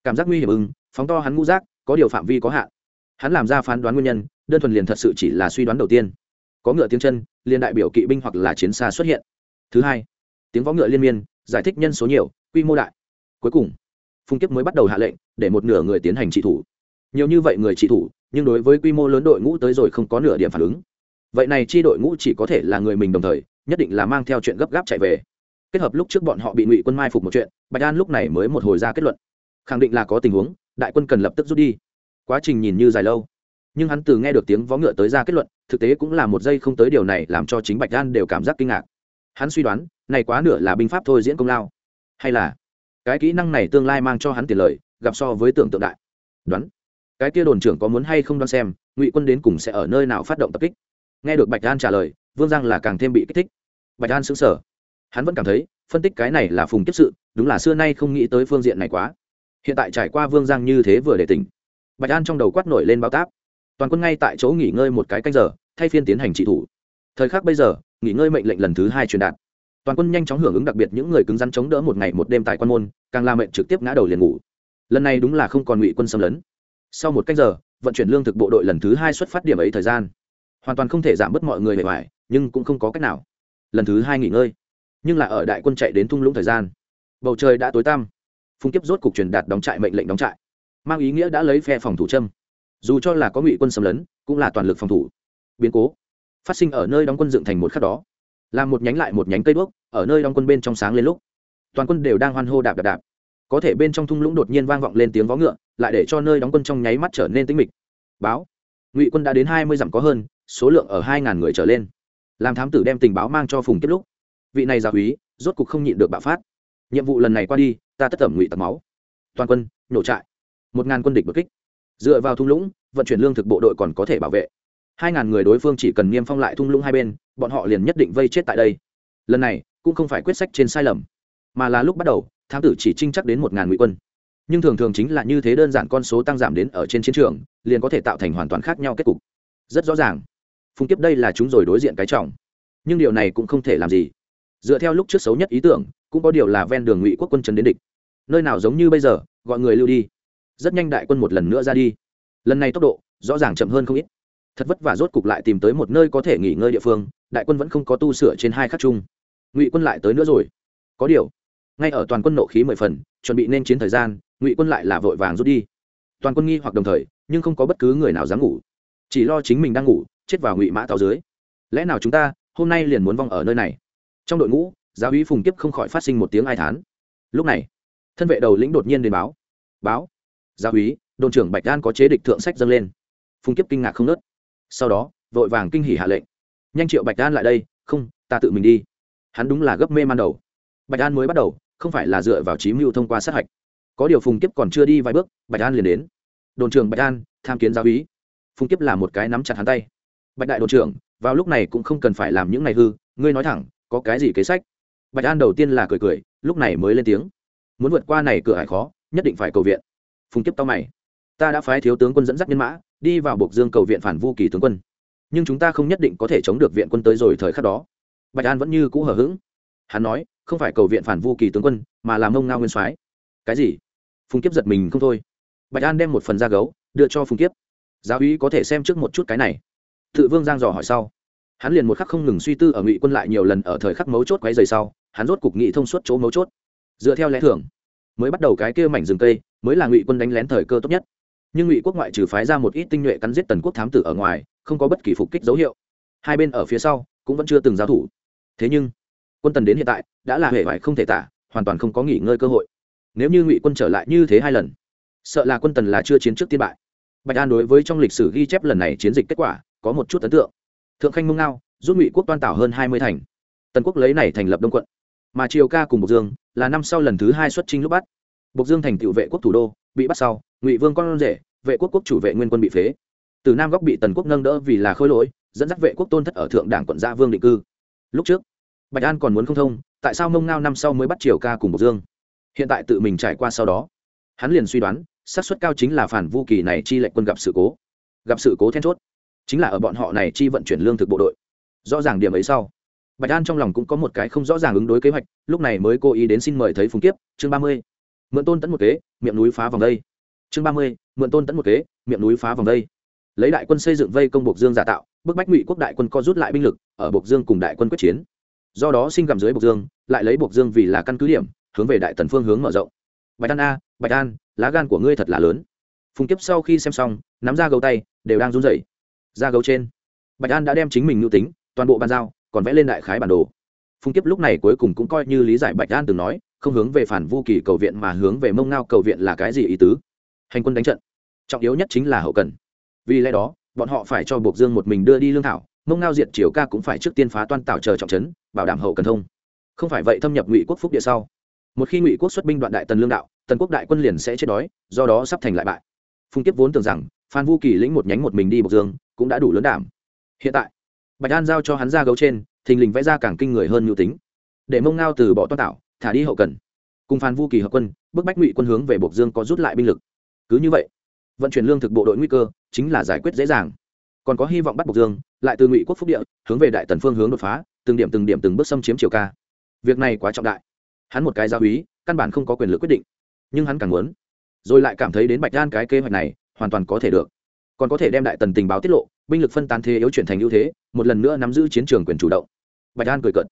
Cảm giác nguy hiểm ưng, phóng to hắn ngũ rác có điều phạm vi có hạn. Hắn làm ra phán đoán nguyên nhân, đơn thuần liền thật sự chỉ là suy đoán đầu tiên có ngựa tiếng chân liền đại biểu kỵ binh hoặc là chiến xa xuất hiện. Thứ hai, tiếng võ ngựa liên miên, giải thích nhân số nhiều, quy mô đại. Cuối cùng, phung kiếp mới bắt đầu hạ lệnh, để một nửa người tiến hành trị thủ. Nhiều như vậy người trị thủ, nhưng đối với quy mô lớn đội ngũ tới rồi không có nửa điểm phản ứng. Vậy này chi đội ngũ chỉ có thể là người mình đồng thời, nhất định là mang theo chuyện gấp gáp chạy về. Kết hợp lúc trước bọn họ bị ngụy quân mai phục một chuyện, bạch an lúc này mới một hồi ra kết luận. Khẳng định là có tình huống, đại quân cần lập tức rút đi. Quá trình nhìn như dài lâu. Nhưng hắn từ nghe được tiếng vó ngựa tới ra kết luận thực tế cũng là một giây không tới điều này làm cho chính bạch đan đều cảm giác kinh ngạc. Hắn suy đoán, này quá nửa là binh pháp thôi diễn công lao. Hay là, cái kỹ năng này tương lai mang cho hắn tiền lời, gặp so với tưởng tượng đại. Đoán. Cái kia đồn trưởng có muốn hay không đoán xem, ngụy quân đến cùng sẽ ở nơi nào phát động tập kích. Nghe được bạch đan trả lời, vương giang là càng thêm bị kích thích. Bạch đan xứng sở hắn vẫn cảm thấy, phân tích cái này là phùng tiếp sự, đúng là xưa nay không nghĩ tới phương diện này quá. Hiện tại trải qua vương giang như thế vừa để tỉnh. Bạch đan trong đầu quát nổi lên bao táp toàn quân ngay tại chỗ nghỉ ngơi một cái canh giờ, thay phiên tiến hành trị thủ. Thời khắc bây giờ, nghỉ ngơi mệnh lệnh lần thứ hai truyền đạt. Toàn quân nhanh chóng hưởng ứng đặc biệt những người cứng rắn chống đỡ một ngày một đêm tại quan môn, càng làm mệnh trực tiếp ngã đầu liền ngủ. Lần này đúng là không còn ngụy quân xâm lấn. Sau một cách giờ, vận chuyển lương thực bộ đội lần thứ hai xuất phát điểm ấy thời gian. Hoàn toàn không thể giảm bớt mọi người bề ngoài, nhưng cũng không có cách nào. Lần thứ hai nghỉ ngơi. Nhưng là ở đại quân chạy đến thung lũng thời gian. Bầu trời đã tối tăm. Phung kiếp rốt cục truyền đạt đóng trại mệnh lệnh đóng trại. Mang ý nghĩa đã lấy phe phòng thủ châm dù cho là có ngụy quân xâm lấn, cũng là toàn lực phòng thủ. Biến cố phát sinh ở nơi đóng quân dựng thành một khắc đó. Làm một nhánh lại một nhánh cây đuốc ở nơi đóng quân bên trong sáng lên lúc. Toàn quân đều đang hoan hô đạp đạp đạp. Có thể bên trong thung lũng đột nhiên vang vọng lên tiếng vó ngựa, lại để cho nơi đóng quân trong nháy mắt trở nên tĩnh mịch. Báo, ngụy quân đã đến hai mươi dặm có hơn, số lượng ở hai ngàn người trở lên. Làm thám tử đem tình báo mang cho phùng kết lúc. Vị này gia úy, rốt cục không nhịn được bạo phát. Nhiệm vụ lần này qua đi, ta tất tẩm ngụy tặc máu. Toàn quân nhổ trại. Một ngàn quân địch bất kích dựa vào thung lũng, vận chuyển lương thực bộ đội còn có thể bảo vệ. Hai ngàn người đối phương chỉ cần niêm phong lại thung lũng hai bên, bọn họ liền nhất định vây chết tại đây. Lần này, cũng không phải quyết sách trên sai lầm, mà là lúc bắt đầu, thám tử chỉ trinh chắc đến một ngàn ngụy quân. Nhưng thường thường chính là như thế đơn giản con số tăng giảm đến ở trên chiến trường, liền có thể tạo thành hoàn toàn khác nhau kết cục. Rất rõ ràng. Phùng kiếp đây là chúng rồi đối diện cái trọng. Nhưng điều này cũng không thể làm gì. Dựa theo lúc trước xấu nhất ý tưởng, cũng có điều là ven đường ngụy quốc quân trấn đến địch. Nơi nào giống như bây giờ, gọi người lưu đi rất nhanh đại quân một lần nữa ra đi. Lần này tốc độ, rõ ràng chậm hơn không ít. Thật vất vả rốt cục lại tìm tới một nơi có thể nghỉ ngơi địa phương, đại quân vẫn không có tu sửa trên hai khắc chung. Ngụy quân lại tới nữa rồi. Có điều, ngay ở toàn quân nộ khí mười phần, chuẩn bị nên chiến thời gian, ngụy quân lại là vội vàng rút đi. Toàn quân nghi hoặc đồng thời, nhưng không có bất cứ người nào dám ngủ. Chỉ lo chính mình đang ngủ, chết vào ngụy mã tàu dưới. Lẽ nào chúng ta, hôm nay liền muốn vong ở nơi này? Trong đội ngũ, giáo úy phùng kiếp không khỏi phát sinh một tiếng ai thán. Lúc này, thân vệ đầu lĩnh đột nhiên đến báo. Báo giáo úy, đồn trưởng bạch đan có chế địch thượng sách dâng lên. Phùng kiếp kinh ngạc không nớt. Sau đó, vội vàng kinh hỉ hạ lệnh. Nhanh triệu bạch đan lại đây, không, ta tự mình đi. Hắn đúng là gấp mê man đầu. Bạch đan mới bắt đầu, không phải là dựa vào trí mưu thông qua sát hạch. Có điều phùng kiếp còn chưa đi vài bước, bạch đan liền đến. Đồn trưởng bạch đan tham kiến giáo úy. Phùng kiếp là một cái nắm chặt hắn tay. Bạch đại đồn trưởng, vào lúc này cũng không cần phải làm những này hư, ngươi nói thẳng, có cái gì kế sách? Bạch an đầu tiên là cười cười, lúc này mới lên tiếng. Muốn vượt qua này cửa hải khó, nhất định phải cầu viện phùng kiếp tao mày. Ta đã phái thiếu tướng quân dẫn dắt nhân mã, đi vào buộc dương cầu viện phản vu kỳ tướng quân. Nhưng chúng ta không nhất định có thể chống được viện quân tới rồi thời khắc đó. Bạch an vẫn như cũ hở h ữ g hắn nói, không phải cầu viện phản vu kỳ tướng quân, mà làm mông ngao nguyên soái. Cái gì? Phùng kiếp giật mình không thôi. Bạch an đem một phần da gấu, đưa cho phùng kiếp. Giáo úy có thể xem trước một chút cái này. Tự vương giang dò hỏi sau. Hắn liền một khắc không ngừng suy tư ở ngụy quân lại nhiều lần ở thời khắc mấu chốt quấy dày sau. Hắn rốt cục nghị thông suốt chỗ mấu chốt. Dựa theo lẽ thường, mới bắt đầu cái kia mảnh rừng cây mới là ngụy quân đánh lén thời cơ tốt nhất. Nhưng ngụy quốc ngoại trừ phái ra một ít tinh nhuệ cắn giết tần quốc thám tử ở ngoài, không có bất kỳ phục kích dấu hiệu. Hai bên ở phía sau cũng vẫn chưa từng giao thủ. Thế nhưng, quân tần đến hiện tại đã là hệ vải không thể tả, hoàn toàn không có nghỉ ngơi cơ hội. Nếu như ngụy quân trở lại như thế hai lần, sợ là quân tần là chưa chiến trước tiên bại. Bạch an đối với trong lịch sử ghi chép lần này chiến dịch kết quả có một chút ấn tượng. Thượng khanh mông ngao giúp ngụy quốc toan tảo hơn hai mươi thành. Tần quốc lấy này thành lập đông quận. Mà triều ca cùng bộc dương là năm sau lần thứ hai xuất chinh lúc bắt bộc dương thành tựu vệ quốc thủ đô, bị bắt sau, ngụy vương con rể, vệ quốc quốc chủ vệ nguyên quân bị phế. Từ nam góc bị tần quốc nâng đỡ vì là khôi lỗi, dẫn dắt vệ quốc tôn thất ở thượng đảng quận gia vương định cư. Lúc trước, bạch an còn muốn không thông, tại sao mông ngao năm sau mới bắt triều ca cùng bộc dương? Hiện tại tự mình trải qua sau đó. Hắn liền suy đoán, xác suất cao chính là phản vu kỳ này chi lệnh quân gặp sự cố. Gặp sự cố then chốt, chính là ở bọn họ này chi vận chuyển lương thực bộ đội. Rõ ràng điểm ấy sau, bạch an trong lòng cũng có một cái không rõ ràng ứng đối kế hoạch, lúc này mới cố ý đến xin mời thấy phùng kiếp, chương ba mươi mượn tôn tẫn một kế, miệng núi phá vòng đây. Chương ba mươi, mượn tôn tẫn một kế, miệng núi phá vòng đây. Lấy đại quân xây dựng vây công bộc dương giả tạo, bức bách ngụy quốc đại quân co rút lại binh lực, ở bộc dương cùng đại quân quyết chiến. Do đó sinh gặm dưới bộc dương, lại lấy bộc dương vì là căn cứ điểm, hướng về đại tần phương hướng mở rộng. Bạch an a, bạch an, lá gan của ngươi thật là lớn. Phùng kiếp sau khi xem xong, nắm ra gấu tay, đều đang run rẩy. Ra gấu trên, bạch an đã đem chính mình nhu tính, toàn bộ bàn giao, còn vẽ lên đại khái bản đồ phùng kiếp lúc này cuối cùng cũng coi như lý giải bạch an từng nói, không hướng về phản vu kỳ cầu viện mà hướng về mông ngao cầu viện là cái gì ý tứ? Hành quân đánh trận. Trọng yếu nhất chính là hậu cần. Vì lẽ đó, bọn họ phải cho buộc dương một mình đưa đi lương thảo, mông ngao diệt triều ca cũng phải trước tiên phá toan tạo chờ trọng trấn, bảo đảm hậu cần thông. Không phải vậy thâm nhập ngụy quốc phúc địa sau. Một khi ngụy quốc xuất binh đoạn đại tần lương đạo, tần quốc đại quân liền sẽ chết đói, do đó sắp thành lại bại. Phùng kiếp vốn tưởng rằng, phan vu kỳ lĩnh một nhánh một mình đi bộc dương, cũng đã đủ lớn đảm. Hiện tại, bạch an giao cho hắn ra gấu trên thình lình vẽ ra càng kinh người hơn mưu tính. Để mông ngao từ bỏ toan tạo, thả đi hậu cần. Cùng phan vu kỳ hợp quân bức bách ngụy quân hướng về bộc dương có rút lại binh lực. Cứ như vậy, vận chuyển lương thực bộ đội nguy cơ chính là giải quyết dễ dàng. Còn có hy vọng bắt bộc dương, lại từ ngụy quốc phúc địa, hướng về đại tần phương hướng đột phá, từng điểm từng điểm từng bước xâm chiếm triều ca. Việc này quá trọng đại. Hắn một cái gia úy, căn bản không có quyền lực quyết định. Nhưng hắn càng muốn, rồi lại cảm thấy đến bạch đan cái kế hoạch này hoàn toàn có thể được. Còn có thể đem đại tần tình báo tiết lộ, binh lực phân tán thế yếu chuyển thành ưu thế, một lần nữa nắm giữ chiến trường quyền chủ động bạch an cười cận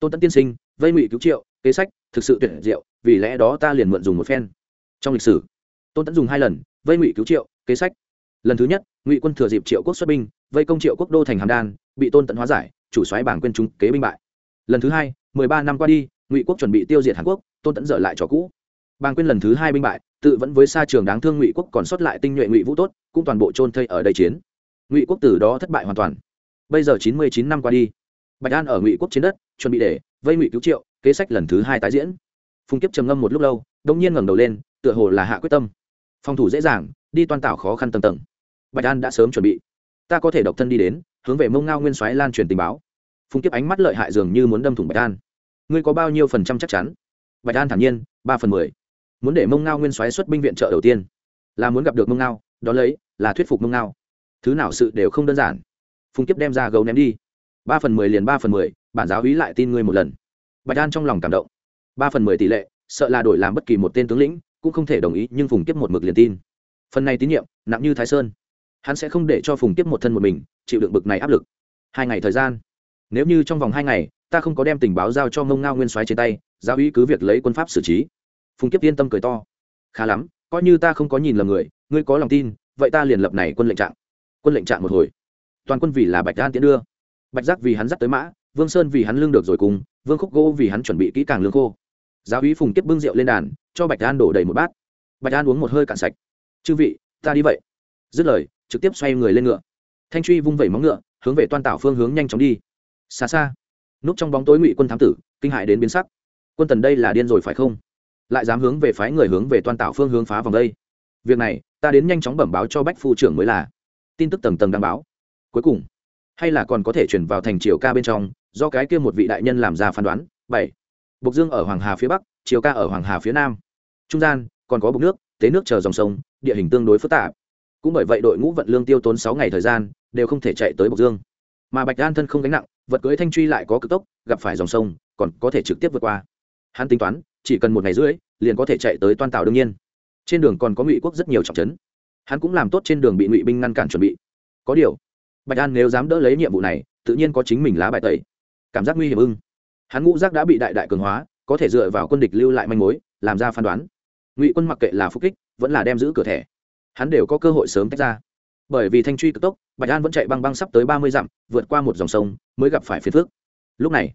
tôn tẫn tiên sinh, vây ngụy cứu triệu, kế sách, thực sự tuyệt diệu, vì lẽ đó ta liền mượn dùng một phen. Trong lịch sử, tôn tẫn dùng hai lần, vây ngụy cứu triệu, kế sách. Lần thứ nhất, ngụy quân thừa dịp triệu quốc xuất binh, vây công triệu quốc đô thành hàm đan, bị tôn tẫn hóa giải, chủ xoáy bảng quên chúng kế binh bại. Lần thứ hai, mười ba năm qua đi, ngụy quốc chuẩn bị tiêu diệt hàn quốc, tôn tẫn dở lại trò cũ. Bàng quên lần thứ hai binh bại, tự vẫn với xa trường đáng thương ngụy quốc còn sót lại tinh nhuệ ngụy vũ tốt, cũng toàn bộ trôn thây ở đây chiến. Ngụy quốc từ đó thất bại hoàn toàn. Bây giờ chín mươi chín năm qua đi bạch an ở ngụy quốc trên đất, chuẩn bị để vây ngụy cứu triệu, kế sách lần thứ hai tái diễn. Phùng kiếp trầm ngâm một lúc lâu, đông nhiên ngẩng đầu lên, tựa hồ là hạ quyết tâm. Phòng thủ dễ dàng, đi toan tảo khó khăn tầng tầng. Bạch an đã sớm chuẩn bị. Ta có thể độc thân đi đến, hướng về mông ngao nguyên soái lan truyền tình báo. Phùng kiếp ánh mắt lợi hại dường như muốn đâm thủng bạch an. Ngươi có bao nhiêu phần trăm chắc chắn? Bạch an thản nhiên, ba phần mười. Muốn để mông ngao nguyên soái xuất binh viện trợ đầu tiên. Là muốn gặp được mông ngao đó lấy, là thuyết phục mông ngao. Thứ nào sự đều không đơn giản. Phùng kiếp đem ra gấu ném đi ba phần mười liền ba phần mười, bản giáo hí lại tin ngươi một lần. Bạch an trong lòng cảm động. Ba phần mười tỷ lệ, sợ là đổi làm bất kỳ một tên tướng lĩnh, cũng không thể đồng ý, nhưng phùng kiếp một mực liền tin. Phần này tín nhiệm, nặng như thái sơn. Hắn sẽ không để cho phùng kiếp một thân một mình, chịu đựng bực này áp lực. Hai ngày thời gian. Nếu như trong vòng hai ngày, ta không có đem tình báo giao cho mông ngao nguyên soái trên tay, giáo ý cứ việc lấy quân pháp xử trí. Phùng kiếp yên tâm cười to. Khá lắm, coi như ta không có nhìn lầm người, ngươi có lòng tin, vậy ta liền lập này quân lệnh trạng. Quân lệnh trạng một hồi. Toàn quân vì là bạch đan tiễn đưa bạch giác vì hắn dắt tới mã, vương sơn vì hắn lương được rồi cùng, vương khúc gỗ vì hắn chuẩn bị kỹ càng lương khô. Giáo úy phùng kiếp bưng rượu lên đàn, cho bạch An đổ đầy một bát. Bạch An uống một hơi cạn sạch. Chư vị, ta đi vậy. Dứt lời, trực tiếp xoay người lên ngựa. Thanh truy vung vẩy móng ngựa, hướng về toan tảo phương hướng nhanh chóng đi. Xa xa, núp trong bóng tối ngụy quân thám tử, kinh hại đến biến sắc. Quân tần đây là điên rồi phải không? Lại dám hướng về phái người hướng về toan Tảo phương hướng phá vòng đây. Việc này, ta đến nhanh chóng bẩm báo cho bách phu trưởng mới là. Tin tức tầng tầng đăng báo. Cuối cùng hay là còn có thể chuyển vào thành triều ca bên trong, do cái kia một vị đại nhân làm ra phán đoán. Bảy, bộc dương ở hoàng hà phía bắc, triều ca ở hoàng hà phía nam. Trung gian, còn có bục nước, tế nước chờ dòng sông, địa hình tương đối phức tạp. Cũng bởi vậy đội ngũ vận lương tiêu tốn sáu ngày thời gian, đều không thể chạy tới bộc dương. Mà bạch an thân không gánh nặng, vật cưới thanh truy lại có cực tốc, gặp phải dòng sông, còn có thể trực tiếp vượt qua. Hắn tính toán, chỉ cần một ngày rưỡi, liền có thể chạy tới toan tàu đương nhiên. Trên đường còn có ngụy quốc rất nhiều trọng trấn. Hắn cũng làm tốt trên đường bị ngụy binh ngăn cản chuẩn bị. Có điều bạch an nếu dám đỡ lấy nhiệm vụ này, tự nhiên có chính mình lá bài tẩy. Cảm giác nguy hiểm ưng. Hắn ngũ giác đã bị đại đại cường hóa, có thể dựa vào quân địch lưu lại manh mối, làm ra phán đoán. Ngụy quân mặc kệ là phúc kích, vẫn là đem giữ cửa thẻ. Hắn đều có cơ hội sớm tách ra. Bởi vì thanh truy cực tốc, bạch an vẫn chạy băng băng sắp tới ba mươi dặm, vượt qua một dòng sông, mới gặp phải phiền phước lúc này,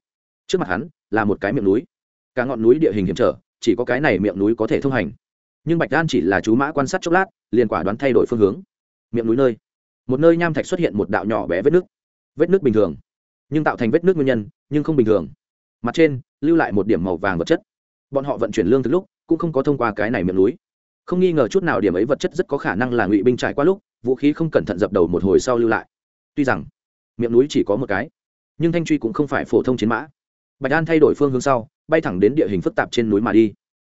trước mặt hắn là một cái miệng núi. Cả ngọn núi địa hình hiểm trở, chỉ có cái này miệng núi có thể thông hành. Nhưng bạch an chỉ là chú mã quan sát chốc lát, liền quả đoán thay đổi phương hướng. Miệng núi nơi một nơi nham thạch xuất hiện một đạo nhỏ bé vết nước vết nước bình thường, nhưng tạo thành vết nước nguyên nhân, nhưng không bình thường. Mặt trên, lưu lại một điểm màu vàng vật chất. Bọn họ vận chuyển lương từ lúc, cũng không có thông qua cái này miệng núi. Không nghi ngờ chút nào điểm ấy vật chất rất có khả năng là ngụy binh trải qua lúc, vũ khí không cẩn thận dập đầu một hồi sau lưu lại. Tuy rằng, miệng núi chỉ có một cái, nhưng thanh truy cũng không phải phổ thông chiến mã. Bạch an thay đổi phương hướng sau, bay thẳng đến địa hình phức tạp trên núi mà đi.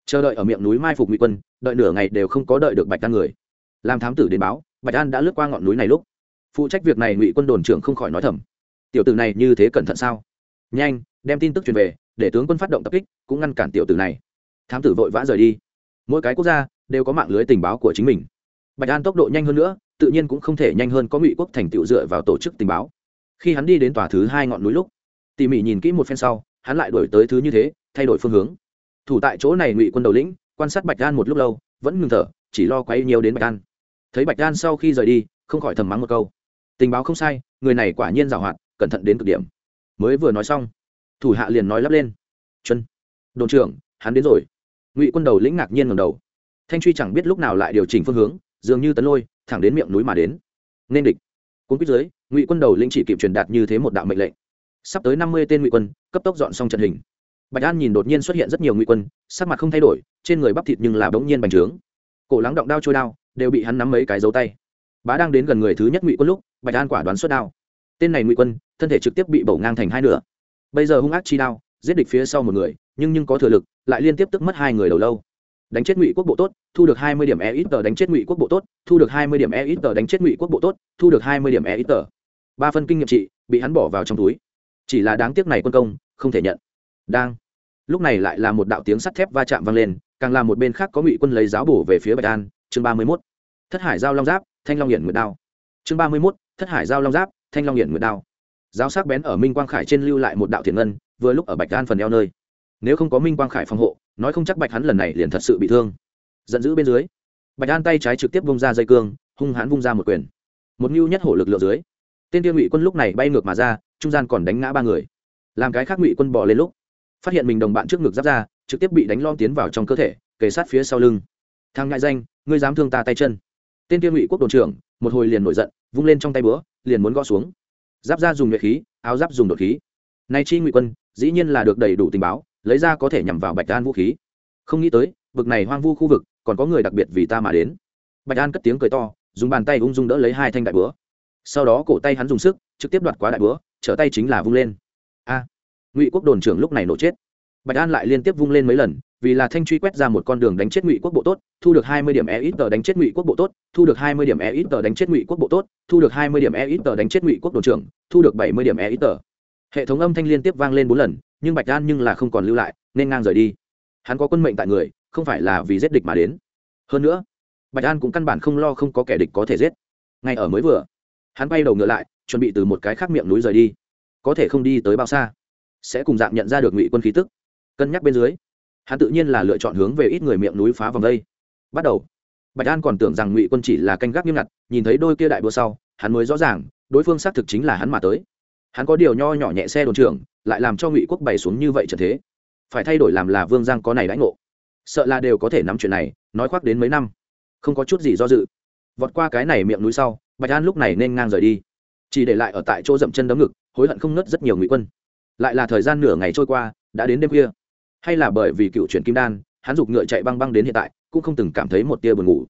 Chờ đợi ở miệng núi mai phục ngụy quân, đợi nửa ngày đều không có đợi được bạch đan người. Làm thám tử đến báo bạch an đã lướt qua ngọn núi này lúc, phụ trách việc này ngụy quân đồn trưởng không khỏi nói thầm, tiểu tử này như thế cẩn thận sao? Nhanh, đem tin tức truyền về, để tướng quân phát động tập kích, cũng ngăn cản tiểu tử này. Thám tử vội vã rời đi. Mỗi cái quốc gia đều có mạng lưới tình báo của chính mình. Bạch an tốc độ nhanh hơn nữa, tự nhiên cũng không thể nhanh hơn có ngụy quốc thành tựu dựa vào tổ chức tình báo. Khi hắn đi đến tòa thứ hai ngọn núi lúc, tỉ mỉ nhìn kỹ một phen sau, hắn lại đổi tới thứ như thế, thay đổi phương hướng. Thủ tại chỗ này ngụy quân đầu lĩnh, quan sát bạch an một lúc lâu, vẫn ngừng thở, chỉ lo quấy nhiều đến bạch an thấy bạch an sau khi rời đi, không khỏi thầm mắng một câu. Tình báo không sai, người này quả nhiên giảo hoạt, cẩn thận đến cực điểm. Mới vừa nói xong, thủ hạ liền nói lắp lên. Chân đồn trưởng, hắn đến rồi. Ngụy quân đầu lĩnh ngạc nhiên ngầm đầu. Thanh truy chẳng biết lúc nào lại điều chỉnh phương hướng, dường như tấn lôi, thẳng đến miệng núi mà đến. Nên địch. Cuốn quýt dưới, ngụy quân đầu lĩnh chỉ kịp truyền đạt như thế một đạo mệnh lệnh. Sắp tới năm mươi tên ngụy quân, cấp tốc dọn xong trận hình. Bạch an nhìn đột nhiên xuất hiện rất nhiều ngụy quân, sắc mặt không thay đổi, trên người bắp thịt nhưng là bỗng nhiên bành trướng. Cổ lắng động đao trôi đao đều bị hắn nắm mấy cái dấu tay. Bá đang đến gần người thứ nhất ngụy quân lúc, bạch an quả đoán xuất đao. Tên này ngụy quân, thân thể trực tiếp bị bổ ngang thành hai nửa. Bây giờ hung ác chi đao, giết địch phía sau một người, nhưng nhưng có thừa lực, lại liên tiếp tức mất hai người đầu lâu. Đánh chết ngụy quốc bộ tốt, thu được hai mươi điểm e ít tờ đánh chết ngụy quốc bộ tốt, thu được hai mươi điểm e ít tờ đánh chết ngụy quốc bộ tốt, thu được hai mươi điểm e ít tờ. Ba phân kinh nghiệm trị, bị hắn bỏ vào trong túi. Chỉ là đáng tiếc này quân công, không thể nhận. Đang. Lúc này lại là một đạo tiếng sắt thép va chạm vang lên, càng là một bên khác có ngụy quân lấy giáo bổ về phía bạch an, chương ba mươi mốt thất hải giao long giáp, thanh long hiển nguyệt đao. Chương ba mươi mốt, thất hải giao long giáp, thanh long hiển nguyệt đao. Giáo sắc bén ở minh quang khải trên lưu lại một đạo thiền ngân, vừa lúc ở bạch an phần eo nơi. Nếu không có minh quang khải phòng hộ, nói không chắc bạch hắn lần này liền thật sự bị thương. Giận dữ bên dưới, bạch an tay trái trực tiếp vung ra dây cương, hung hãn vung ra một quyền. Một mưu nhất hổ lực lượng dưới, tên tiêu ngụy quân lúc này bay ngược mà ra, trung gian còn đánh ngã ba người. Làm cái khác ngụy quân bỏ lên lúc, phát hiện mình đồng bạn trước ngực giáp ra, trực tiếp bị đánh lom tiến vào trong cơ thể, kề sát phía sau lưng. Thang ngại danh, ngươi dám thương ta tay chân tên tiêu ngụy quốc đồn trưởng một hồi liền nổi giận vung lên trong tay búa, liền muốn gõ xuống. Giáp ra dùng nhuệ khí áo giáp dùng đột khí. Nay chi ngụy quân dĩ nhiên là được đầy đủ tình báo lấy ra có thể nhằm vào bạch an vũ khí. Không nghĩ tới vực này hoang vu khu vực còn có người đặc biệt vì ta mà đến. Bạch an cất tiếng cười to dùng bàn tay ung dung đỡ lấy hai thanh đại búa. Sau đó cổ tay hắn dùng sức trực tiếp đoạt quá đại búa trở tay chính là vung lên. A ngụy quốc đồn trưởng lúc này nổ chết. Bạch an lại liên tiếp vung lên mấy lần vì là thanh truy quét ra một con đường đánh chết ngụy quốc bộ tốt, thu được hai mươi điểm e ít tờ đánh chết ngụy quốc bộ tốt, thu được hai mươi điểm e ít tờ đánh chết ngụy quốc bộ tốt, thu được hai mươi điểm e ít tờ đánh chết ngụy quốc đồn trưởng, thu được bảy mươi điểm e ít tờ hệ thống âm thanh liên tiếp vang lên bốn lần, nhưng bạch an nhưng là không còn lưu lại, nên ngang rời đi. Hắn có quân mệnh tại người, không phải là vì giết địch mà đến. Hơn nữa, bạch an cũng căn bản không lo không có kẻ địch có thể giết. Ngay ở mới vừa, hắn bay đầu ngựa lại, chuẩn bị từ một cái khác miệng núi rời đi. Có thể không đi tới bao xa, sẽ cùng dạng nhận ra được ngụy quân khí tức. Cân nhắc bên dưới hắn tự nhiên là lựa chọn hướng về ít người miệng núi phá vòng đây. Bắt đầu. Bạch an còn tưởng rằng ngụy quân chỉ là canh gác nghiêm ngặt, nhìn thấy đôi kia đại đua sau, hắn mới rõ ràng, đối phương xác thực chính là hắn mà tới. Hắn có điều nho nhỏ nhẹ xe đồn trưởng, lại làm cho ngụy quốc bày xuống như vậy trở thế. Phải thay đổi làm là vương giang có này đãi ngộ. Sợ là đều có thể nắm chuyện này, nói khoác đến mấy năm. Không có chút gì do dự. Vọt qua cái này miệng núi sau, bạch an lúc này nên ngang rời đi. Chỉ để lại ở tại chỗ dậm chân đấm ngực, hối hận không nớt rất nhiều ngụy quân. Lại là thời gian nửa ngày trôi qua, đã đến đêm khuya hay là bởi vì cựu chuyển kim đan, hắn giục ngựa chạy băng băng đến hiện tại, cũng không từng cảm thấy một tia buồn ngủ.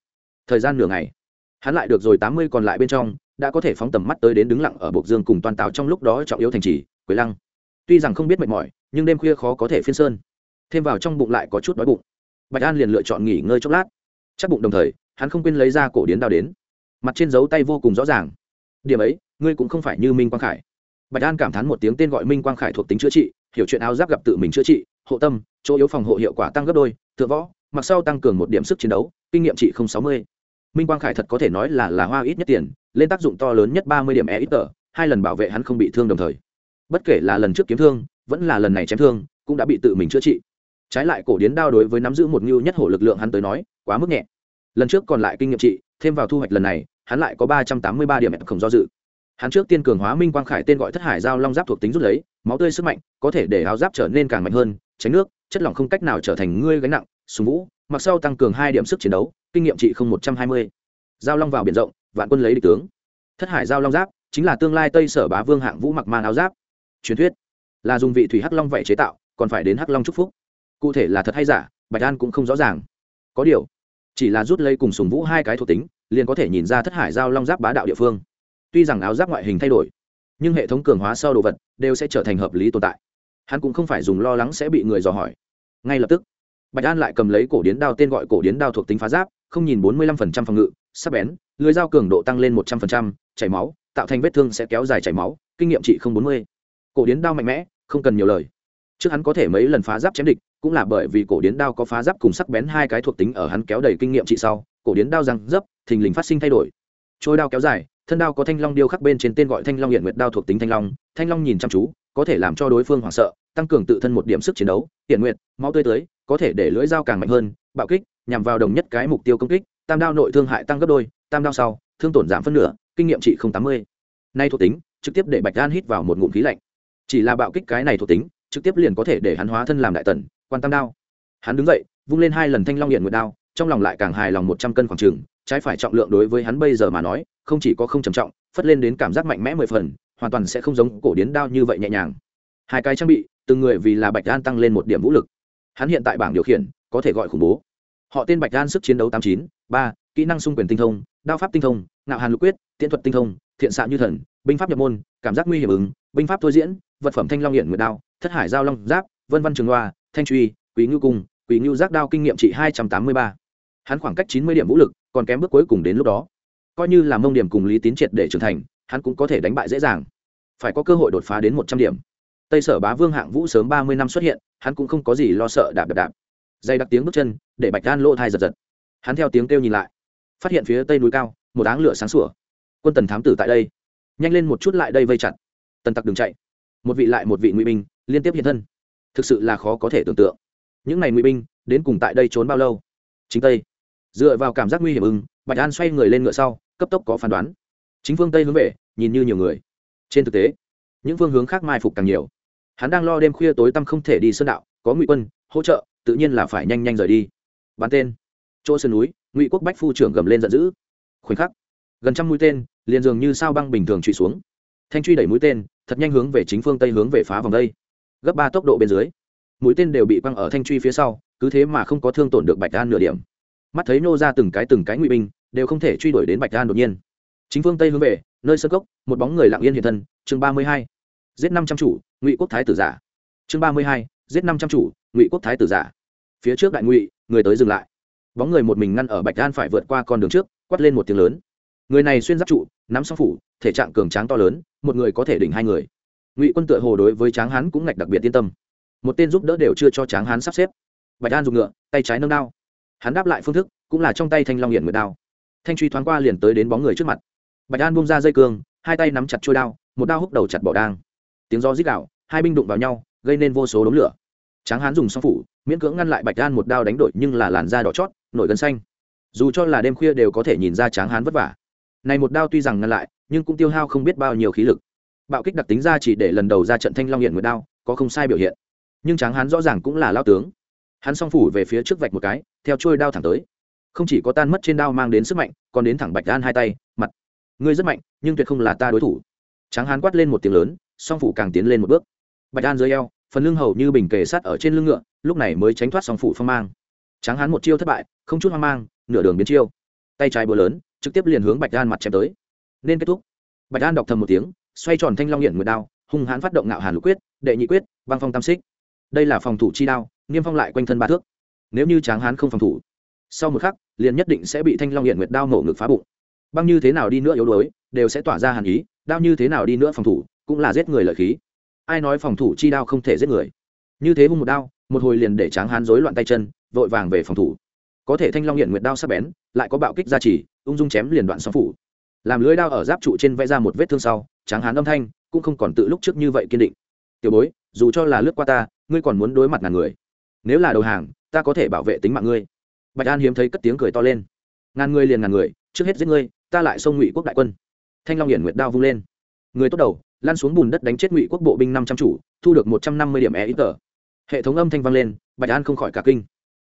Thời gian nửa ngày, hắn lại được rồi tám mươi còn lại bên trong, đã có thể phóng tầm mắt tới đến đứng lặng ở bộc dương cùng toàn táo trong lúc đó trọng yếu thành trì, quế lăng. Tuy rằng không biết mệt mỏi, nhưng đêm khuya khó có thể phiên sơn. Thêm vào trong bụng lại có chút đói bụng. Bạch an liền lựa chọn nghỉ ngơi chốc lát. Chắc bụng đồng thời, hắn không quên lấy ra cổ điến đao đến. Mặt trên dấu tay vô cùng rõ ràng. Điểm ấy, ngươi cũng không phải như minh quang khải. Bạch an cảm thán một tiếng tên gọi minh quang khải thuộc tính chữa trị, hiểu chuyện áo giáp gặp tự mình chữa trị hộ tâm, chỗ yếu phòng hộ hiệu quả tăng gấp đôi tựa võ, mặc sau tăng cường một điểm sức chiến đấu, kinh nghiệm trị không sáu mươi. Minh quang khải thật có thể nói là là hoa ít nhất tiền, lên tác dụng to lớn nhất ba mươi điểm e ít tờ, hai lần bảo vệ hắn không bị thương đồng thời. Bất kể là lần trước kiếm thương, vẫn là lần này chém thương, cũng đã bị tự mình chữa trị. Trái lại cổ điến đao đối với nắm giữ một ngưu nhất hổ lực lượng hắn tới nói, quá mức nhẹ. Lần trước còn lại kinh nghiệm trị, thêm vào thu hoạch lần này, hắn lại có ba trăm tám mươi ba điểm e không do dự. Hắn trước tiên cường hóa minh quang khải tên gọi thất hải giao long giáp thuộc tính rút lấy, máu tươi sức mạnh có thể để áo giáp trở nên càng mạnh hơn tránh nước, chất lỏng không cách nào trở thành ngươi gánh nặng, súng vũ, mặc sau tăng cường hai điểm sức chiến đấu, kinh nghiệm trị không một trăm hai mươi. Giao long vào biển rộng, vạn quân lấy địch tướng. Thất hải giao long giáp, chính là tương lai tây sở bá vương hạng vũ mặc man áo giáp. Truyền thuyết, là dùng vị thủy hắc long vậy chế tạo, còn phải đến hắc long chúc phúc. Cụ thể là thật hay giả, bạch an cũng không rõ ràng. Có điều, chỉ là rút lấy cùng sùng vũ hai cái thuộc tính, liền có thể nhìn ra thất hải giao long giáp bá đạo địa phương. Tuy rằng áo giáp ngoại hình thay đổi, nhưng hệ thống cường hóa sau đồ vật đều sẽ trở thành hợp lý tồn tại hắn cũng không phải dùng lo lắng sẽ bị người dò hỏi. Ngay lập tức, bạch an lại cầm lấy cổ điến đao tên gọi cổ điến đao thuộc tính phá giáp, không nhìn bốn mươi lăm phần trăm phòng ngự, sắc bén, lưới dao cường độ tăng lên một trăm phần trăm, chảy máu, tạo thành vết thương sẽ kéo dài chảy máu, kinh nghiệm trị không bốn mươi. Cổ điến đao mạnh mẽ, không cần nhiều lời. Trước hắn có thể mấy lần phá giáp chém địch, cũng là bởi vì cổ điến đao có phá giáp cùng sắc bén hai cái thuộc tính ở hắn kéo đầy kinh nghiệm trị sau, cổ điến đao răng dấp, thình lình phát sinh thay đổi. Trôi đao kéo dài, thân đao có thanh long điêu khắc bên trên tên gọi thanh long hiện nguyệt đao thuộc tính thanh long thanh long nhìn chăm chú có thể làm cho đối phương hoảng sợ tăng cường tự thân một điểm sức chiến đấu hiện nguyện, máu tươi tới có thể để lưỡi dao càng mạnh hơn bạo kích nhằm vào đồng nhất cái mục tiêu công kích tam đao nội thương hại tăng gấp đôi tam đao sau thương tổn giảm phân nửa kinh nghiệm trị không tám mươi. Nay thuộc tính trực tiếp để bạch gan hít vào một ngụm khí lạnh. Chỉ là bạo kích cái này thuộc tính trực tiếp liền có thể để hắn hóa thân làm đại tần quan tam đao. Hắn đứng dậy vung lên hai lần thanh long hiện nguyệt đao trong lòng lại càng hài lòng một trăm cân khoảng trừng trái phải trọng lượng đối với hắn bây giờ mà nói không chỉ có không trầm trọng phất lên đến cảm giác mạnh mẽ mười phần hoàn toàn sẽ không giống cổ điến đao như vậy nhẹ nhàng. Hai cái trang bị, từng người vì là bạch đan tăng lên một điểm vũ lực. Hắn hiện tại bảng điều khiển, có thể gọi khủng bố. Họ tên bạch đan sức chiến đấu tám chín, ba, kỹ năng xung quyền tinh thông, đao pháp tinh thông, ngạo hàn lục quyết, tiễn thuật tinh thông, thiện xạ như thần, binh pháp nhập môn, cảm giác nguy hiểm ứng, binh pháp thôi diễn, vật phẩm thanh long hiện nguyệt đao, thất hải giao long giáp, vân văn trường loa, thanh truy, quý ngưu cung, quý ngưu giác đao kinh nghiệm trị hai trăm tám mươi ba. Hắn khoảng cách chín mươi điểm vũ lực, còn kém bước cuối cùng đến lúc đó. Coi như là mông điểm cùng lý tín triệt để trưởng thành hắn cũng có thể đánh bại dễ dàng. Phải có cơ hội đột phá đến một trăm điểm. Tây sở bá vương hạng vũ sớm ba mươi năm xuất hiện, hắn cũng không có gì lo sợ đạp đạp đạp. Dày đặc tiếng bước chân, để bạch đan lỗ thai giật giật. Hắn theo tiếng kêu nhìn lại, phát hiện phía tây núi cao, một áng lửa sáng sủa. Quân tần thám tử tại đây. Nhanh lên một chút lại đây vây chặt. Tần tặc đừng chạy. Một vị lại một vị ngụy binh liên tiếp hiện thân. Thực sự là khó có thể tưởng tượng. Những ngày ngụy binh đến cùng tại đây trốn bao lâu? Chính tây. Dựa vào cảm giác nguy hiểm ưng, bạch an xoay người lên ngựa sau, cấp tốc có phán đoán chính phương tây hướng về nhìn như nhiều người trên thực tế những phương hướng khác mai phục càng nhiều hắn đang lo đêm khuya tối tăm không thể đi sơn đạo có ngụy quân hỗ trợ tự nhiên là phải nhanh nhanh rời đi bắn tên chỗ sơn núi ngụy quốc bách phu trưởng gầm lên giận dữ khoảnh khắc gần trăm mũi tên liền dường như sao băng bình thường trụy xuống thanh truy đẩy mũi tên thật nhanh hướng về chính phương tây hướng về phá vòng đây gấp ba tốc độ bên dưới mũi tên đều bị quăng ở thanh truy phía sau cứ thế mà không có thương tổn được bạch đan nửa điểm mắt thấy nô ra từng cái từng cái ngụy binh đều không thể truy đuổi đến bạch đan đột nhiên chính phương tây hướng về, nơi sơ cốc, một bóng người lặng yên hiện thân, chương ba mươi hai. Giết năm trăm chủ, ngụy quốc thái tử giả. Chương ba mươi hai, giết năm trăm chủ, ngụy quốc thái tử giả. Phía trước đại ngụy, người tới dừng lại. Bóng người một mình ngăn ở bạch đan phải vượt qua con đường trước, quát lên một tiếng lớn. Người này xuyên giáp trụ, nắm song phủ, thể trạng cường tráng to lớn, một người có thể đỉnh hai người. Ngụy quân tựa hồ đối với tráng hán cũng ngạch đặc biệt yên tâm. Một tên giúp đỡ đều chưa cho tráng hán sắp xếp. Bạch đan dùng ngựa, tay trái nâng đao. Hắn đáp lại phương thức, cũng là trong tay thanh long hiển nguyệt đao. Thanh truy thoáng qua liền tới đến bóng người trước mặt bạch an bung ra dây cương, hai tay nắm chặt trôi đao, một đao húc đầu chặt bỏ đang. Tiếng gió rít đạo hai binh đụng vào nhau, gây nên vô số đống lửa. Tráng hán dùng song phủ, miễn cưỡng ngăn lại bạch an một đao đánh đội nhưng là làn da đỏ chót, nổi gân xanh. Dù cho là đêm khuya đều có thể nhìn ra tráng hán vất vả. Này một đao tuy rằng ngăn lại, nhưng cũng tiêu hao không biết bao nhiêu khí lực. Bạo kích đặc tính ra chỉ để lần đầu ra trận thanh long hiện nguyệt đao, có không sai biểu hiện. Nhưng tráng hán rõ ràng cũng là lao tướng. Hắn song phủ về phía trước vạch một cái, theo trôi đao thẳng tới. Không chỉ có tan mất trên đao mang đến sức mạnh, còn đến thẳng bạch An hai tay, mặt ngươi rất mạnh, nhưng tuyệt không là ta đối thủ. Tráng hán quát lên một tiếng lớn, song phủ càng tiến lên một bước. Bạch đan dưới eo, phần lưng hầu như bình kề sát ở trên lưng ngựa, lúc này mới tránh thoát song phủ phong mang. Tráng hán một chiêu thất bại, không chút hoang mang, nửa đường biến chiêu. Tay trái búa lớn, trực tiếp liền hướng bạch đan mặt chém tới. Nên kết thúc. Bạch an đọc thầm một tiếng, xoay tròn thanh long hiện nguyệt đao, hung hãn phát động ngạo hàn lục quyết, đệ nhị quyết, băng phong tam xích. Đây là phòng thủ chi đao, niêm phong lại quanh thân ba thước. Nếu như tráng hán không phòng thủ, sau một khắc, liền nhất định sẽ bị thanh long hiện nguyệt đao nổ ngực phá bụng băng như thế nào đi nữa yếu đuối, đều sẽ tỏa ra hàn ý, đao như thế nào đi nữa phòng thủ, cũng là giết người lợi khí. Ai nói phòng thủ chi đao không thể giết người? Như thế hung một đao, một hồi liền để tráng hán rối loạn tay chân, vội vàng về phòng thủ. Có thể thanh long hiện nguyệt đao sắc bén, lại có bạo kích gia trì, ung dung chém liền đoạn song phủ. Làm lưới đao ở giáp trụ trên vẽ ra một vết thương sau, tráng hán âm thanh cũng không còn tự lúc trước như vậy kiên định. Tiểu bối, dù cho là lướt qua ta, ngươi còn muốn đối mặt ngàn người. Nếu là đầu hàng, ta có thể bảo vệ tính mạng ngươi. Bạch an hiếm thấy cất tiếng cười to lên. Ngàn người liền ngàn người, trước hết giết ngươi ta lại xông ngụy quốc đại quân. Thanh long hiển nguyệt đao vung lên. Người tốt đầu lan xuống bùn đất đánh chết ngụy quốc bộ binh năm trăm chủ, thu được một trăm năm mươi điểm e ít tờ hệ thống âm thanh vang lên, bạch an không khỏi cả kinh.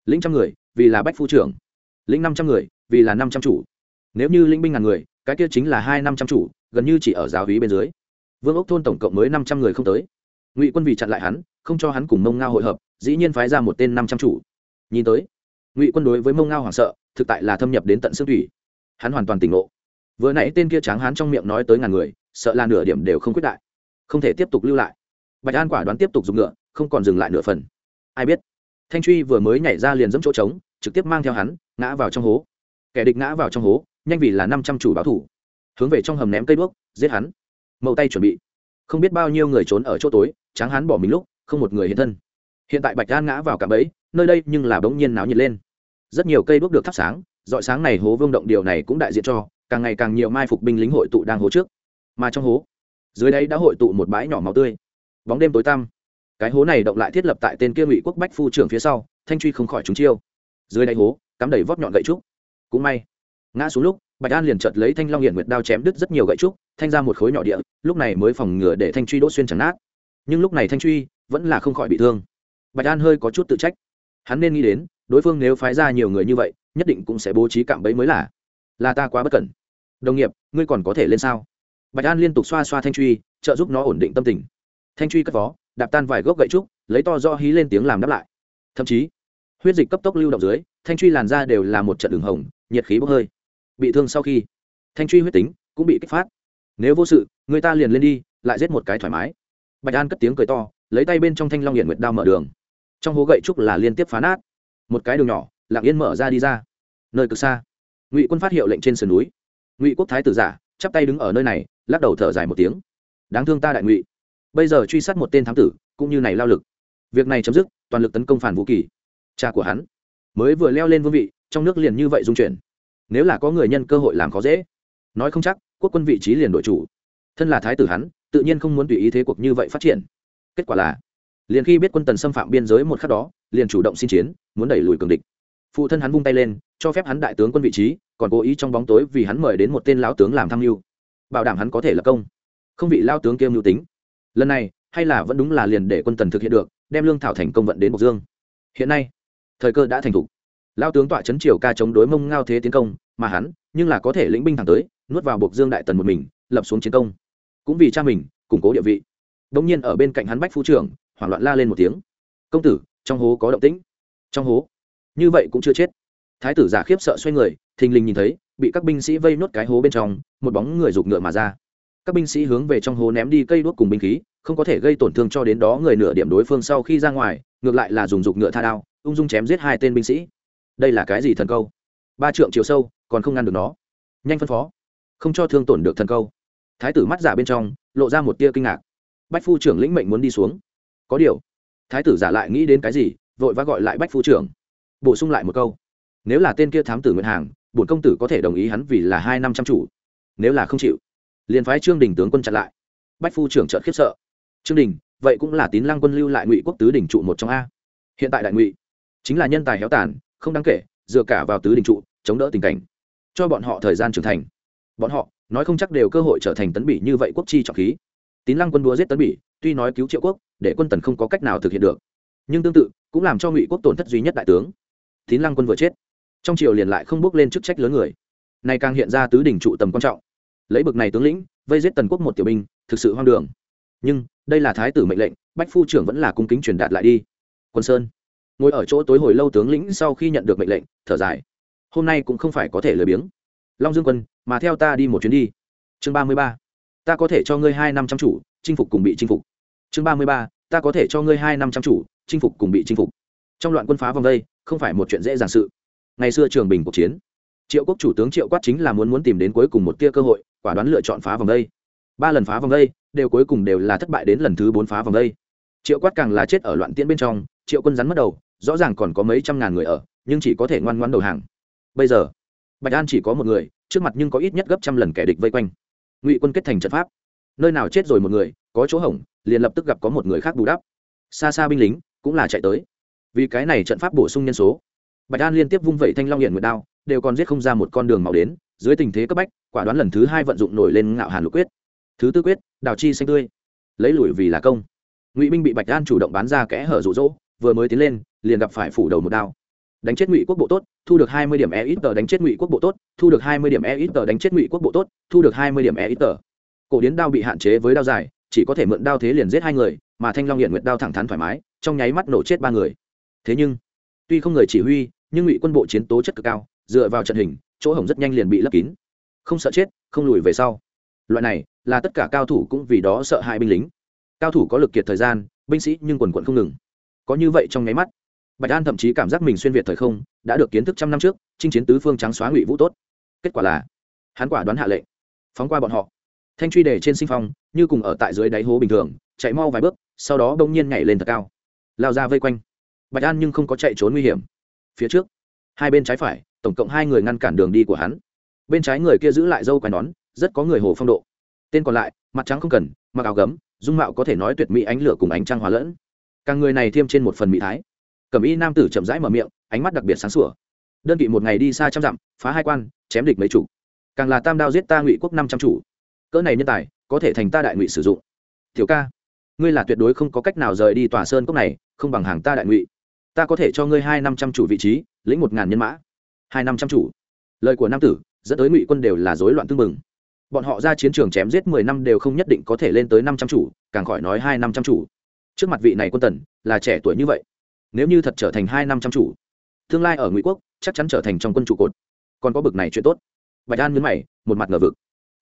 Lĩnh trăm người, vì là bách phu trưởng. Lĩnh năm trăm người, vì là năm trăm chủ. Nếu như lĩnh binh ngàn người, cái kia chính là hai năm trăm chủ, gần như chỉ ở giáo hí bên dưới. Vương ốc thôn tổng cộng mới năm trăm người không tới. Ngụy quân vì chặn lại hắn, không cho hắn cùng mông ngao hội hợp, dĩ nhiên phái ra một tên năm trăm chủ. Nhìn tới, ngụy quân đối với mông ngao hoảng sợ, thực tại là thâm nhập đến tận xương thủy hắn hoàn toàn tỉnh ngộ. Vừa nãy tên kia tráng hắn trong miệng nói tới ngàn người, sợ là nửa điểm đều không quyết đại. Không thể tiếp tục lưu lại. Bạch an quả đoán tiếp tục dùng ngựa, không còn dừng lại nửa phần. Ai biết? Thanh truy vừa mới nhảy ra liền dẫm chỗ trống, trực tiếp mang theo hắn, ngã vào trong hố. Kẻ địch ngã vào trong hố, nhanh vì là năm trăm chủ báo thủ. Hướng về trong hầm ném cây đuốc, giết hắn. Mậu tay chuẩn bị. Không biết bao nhiêu người trốn ở chỗ tối, tráng hắn bỏ mình lúc, không một người hiện thân. Hiện tại bạch an ngã vào cạm bẫy, nơi đây nhưng là bỗng nhiên náo nhiệt lên. Rất nhiều cây đuốc được thắp sáng dọi sáng này hố vương động điều này cũng đại diện cho, càng ngày càng nhiều mai phục binh lính hội tụ đang hố trước. Mà trong hố, dưới đây đã hội tụ một bãi nhỏ máu tươi. Bóng đêm tối tăm. Cái hố này động lại thiết lập tại tên kia ngụy quốc bách phu trưởng phía sau, thanh truy không khỏi chúng chiêu. Dưới đáy hố, cắm đầy vót nhọn gậy trúc. Cũng may, ngã xuống lúc, bạch an liền chợt lấy thanh long hiển nguyệt đao chém đứt rất nhiều gậy trúc, thanh ra một khối nhỏ địa, lúc này mới phòng ngừa để thanh truy đỗ xuyên chẳng nát. Nhưng lúc này thanh truy vẫn là không khỏi bị thương. Bạch an hơi có chút tự trách. Hắn nên nghĩ đến đối phương nếu phái ra nhiều người như vậy, nhất định cũng sẽ bố trí cạm bẫy mới là. Là ta quá bất cẩn. Đồng nghiệp, ngươi còn có thể lên sao? Bạch an liên tục xoa xoa thanh truy, trợ giúp nó ổn định tâm tình. Thanh truy cất vó, đạp tan vài gốc gậy trúc, lấy to do hí lên tiếng làm đáp lại. Thậm chí, huyết dịch cấp tốc lưu động dưới, thanh truy làn ra đều là một trận đường hồng, nhiệt khí bốc hơi. Bị thương sau khi, thanh truy huyết tính cũng bị kích phát. Nếu vô sự, người ta liền lên đi, lại giết một cái thoải mái. Bạch an cất tiếng cười to, lấy tay bên trong thanh long hiện nguyệt đao mở đường. Trong hố gậy trúc là liên tiếp phá nát một cái đường nhỏ, lặng yên mở ra đi ra. Nơi cực xa, ngụy quân phát hiệu lệnh trên sườn núi. Ngụy quốc thái tử giả, chắp tay đứng ở nơi này, lắc đầu thở dài một tiếng. Đáng thương ta đại ngụy. Bây giờ truy sát một tên thám tử, cũng như này lao lực. Việc này chấm dứt, toàn lực tấn công phản vũ kỳ. Cha của hắn mới vừa leo lên vương vị, trong nước liền như vậy dung chuyển. Nếu là có người nhân cơ hội làm khó dễ, nói không chắc, quốc quân vị trí liền đội chủ. Thân là thái tử hắn, tự nhiên không muốn tùy ý thế cuộc như vậy phát triển. Kết quả là liền khi biết quân tần xâm phạm biên giới một khắc đó, liền chủ động xin chiến, muốn đẩy lùi cường địch. Phụ thân hắn vung tay lên, cho phép hắn đại tướng quân vị trí, còn cố ý trong bóng tối vì hắn mời đến một tên lão tướng làm tham mưu. Bảo đảm hắn có thể lập công. Không vị lao tướng kiêm mưu tính. Lần này, hay là vẫn đúng là liền để quân tần thực hiện được, đem lương thảo thành công vận đến bộc dương. Hiện nay, thời cơ đã thành thục. Lao tướng tọa chấn triều ca chống đối mông ngao thế tiến công, mà hắn, nhưng là có thể lĩnh binh thẳng tới, nuốt vào bộc dương đại tần một mình, lập xuống chiến công. Cũng vì cha mình, củng cố địa vị. Đông nhiên ở bên cạnh hắn bách phu trưởng hoảng loạn la lên một tiếng. Công tử, trong hố có động tĩnh. Trong hố? Như vậy cũng chưa chết. Thái tử giả khiếp sợ xoay người, thình lình nhìn thấy, bị các binh sĩ vây nốt cái hố bên trong, một bóng người rụt ngựa mà ra. Các binh sĩ hướng về trong hố ném đi cây đuốc cùng binh khí, không có thể gây tổn thương cho đến đó người nửa điểm đối phương sau khi ra ngoài, ngược lại là dùng rụt ngựa tha đao, ung dung chém giết hai tên binh sĩ. Đây là cái gì thần câu? Ba trượng chiều sâu, còn không ngăn được nó. Nhanh phân phó. Không cho thương tổn được thần câu. Thái tử mắt giả bên trong, lộ ra một tia kinh ngạc. Bách phu trưởng lĩnh mệnh muốn đi xuống có điều. Thái tử giả lại nghĩ đến cái gì, vội vã gọi lại bách phu trưởng. Bổ sung lại một câu, nếu là tên kia thám tử nguyện hàng, bổn công tử có thể đồng ý hắn vì là hai năm trăm chủ. Nếu là không chịu, liền phái trương đình tướng quân chặn lại. Bách phu trưởng trợn khiếp sợ. Trương đình, vậy cũng là tín lăng quân lưu lại ngụy quốc tứ đình trụ một trong a. Hiện tại đại ngụy, chính là nhân tài héo tàn, không đáng kể, dựa cả vào tứ đình trụ, chống đỡ tình cảnh, cho bọn họ thời gian trưởng thành. Bọn họ, nói không chắc đều cơ hội trở thành tấn bỉ như vậy quốc chi trọng khí tín lăng quân đua giết tấn bỉ, tuy nói cứu triệu quốc, để quân tần không có cách nào thực hiện được. Nhưng tương tự, cũng làm cho ngụy quốc tổn thất duy nhất đại tướng. Tín lăng quân vừa chết, trong triều liền lại không bước lên chức trách lớn người. Này càng hiện ra tứ đỉnh trụ tầm quan trọng. Lấy bực này tướng lĩnh, vây giết tần quốc một tiểu binh, thực sự hoang đường. Nhưng, đây là thái tử mệnh lệnh, bách phu trưởng vẫn là cung kính truyền đạt lại đi. Quân sơn, ngồi ở chỗ tối hồi lâu tướng lĩnh sau khi nhận được mệnh lệnh, thở dài. Hôm nay cũng không phải có thể lười biếng. Long dương quân, mà theo ta đi một chuyến đi. Chương ba mươi ba ta có thể cho ngươi hai năm trăm chủ, chinh phục cùng bị chinh phục. Chương ba mươi ba, ta có thể cho ngươi hai năm trăm chủ, chinh phục cùng bị chinh phục. Trong loạn quân phá vòng đây, không phải một chuyện dễ dàng sự. Ngày xưa trường bình cuộc chiến, triệu quốc chủ tướng triệu quát chính là muốn muốn tìm đến cuối cùng một tia cơ hội, quả đoán lựa chọn phá vòng đây. Ba lần phá vòng đây, đều cuối cùng đều là thất bại đến lần thứ bốn phá vòng đây. Triệu quát càng là chết ở loạn tiễn bên trong, triệu quân rắn mất đầu, rõ ràng còn có mấy trăm ngàn người ở, nhưng chỉ có thể ngoan ngoan đầu hàng. Bây giờ, bạch an chỉ có một người, trước mặt nhưng có ít nhất gấp trăm lần kẻ địch vây quanh ngụy quân kết thành trận pháp. Nơi nào chết rồi một người, có chỗ hỏng liền lập tức gặp có một người khác bù đắp. Xa xa binh lính, cũng là chạy tới. Vì cái này trận pháp bổ sung nhân số. Bạch an liên tiếp vung vẩy thanh long hiện nguyệt đao, đều còn giết không ra một con đường màu đến, dưới tình thế cấp bách, quả đoán lần thứ hai vận dụng nổi lên ngạo hàn lục quyết. Thứ tư quyết, đào chi xanh tươi. Lấy lùi vì là công. Ngụy binh bị bạch an chủ động bán ra kẽ hở rụ rỗ vừa mới tiến lên, liền gặp phải phủ đầu một đao. Đánh chết ngụy quốc bộ tốt thu được hai mươi điểm e ít tờ đánh chết ngụy quốc bộ tốt, thu được hai mươi điểm e ít tờ đánh chết ngụy quốc bộ tốt, thu được hai mươi điểm e ít tờ. Cổ điến đao bị hạn chế với đao dài, chỉ có thể mượn đao thế liền giết hai người, mà thanh long hiện nguyệt đao thẳng thắn thoải mái, trong nháy mắt nổ chết ba người. Thế nhưng, tuy không người chỉ huy, nhưng ngụy quân bộ chiến tố chất cực cao, dựa vào trận hình, chỗ hổng rất nhanh liền bị lấp kín. Không sợ chết, không lùi về sau. Loại này, là tất cả cao thủ cũng vì đó sợ hãi binh lính. Cao thủ có lực kiệt thời gian, binh sĩ nhưng quần quận không ngừng. Có như vậy trong nháy mắt bạch an thậm chí cảm giác mình xuyên việt thời không, đã được kiến thức trăm năm trước, chinh chiến tứ phương trắng xóa ngụy vũ tốt. Kết quả là, hắn quả đoán hạ lệnh, phóng qua bọn họ. Thanh truy đề trên sinh phong, như cùng ở tại dưới đáy hố bình thường, chạy mau vài bước, sau đó đông nhiên nhảy lên thật cao. Lao ra vây quanh. Bạch an nhưng không có chạy trốn nguy hiểm. Phía trước, hai bên trái phải, tổng cộng hai người ngăn cản đường đi của hắn. Bên trái người kia giữ lại dâu quai nón, rất có người hồ phong độ. Tên còn lại, mặt trắng không cần, mặc áo gấm, dung mạo có thể nói tuyệt mỹ ánh lửa cùng ánh trăng hòa lẫn. Càng người này thêm trên một phần mỹ thái cẩm y nam tử chậm rãi mở miệng, ánh mắt đặc biệt sáng sủa. Đơn vị một ngày đi xa trăm dặm, phá hai quan, chém địch mấy chủ. Càng là tam đao giết ta ngụy quốc năm trăm chủ. Cỡ này nhân tài, có thể thành ta đại ngụy sử dụng. Tiểu ca, ngươi là tuyệt đối không có cách nào rời đi tòa sơn cốc này, không bằng hàng ta đại ngụy. Ta có thể cho ngươi hai năm trăm chủ vị trí, lĩnh một ngàn nhân mã. Hai năm trăm chủ. Lời của nam tử, dẫn tới ngụy quân đều là rối loạn tương mừng bọn họ ra chiến trường chém giết mười năm đều không nhất định có thể lên tới năm trăm chủ, càng khỏi nói hai năm trăm chủ. Trước mặt vị này quân tần, là trẻ tuổi như vậy nếu như thật trở thành hai năm trăm chủ, tương lai ở ngụy quốc, chắc chắn trở thành trong quân trụ cột. Còn có bực này chuyện tốt. Bạch an nhấn mày, một mặt ngờ vực.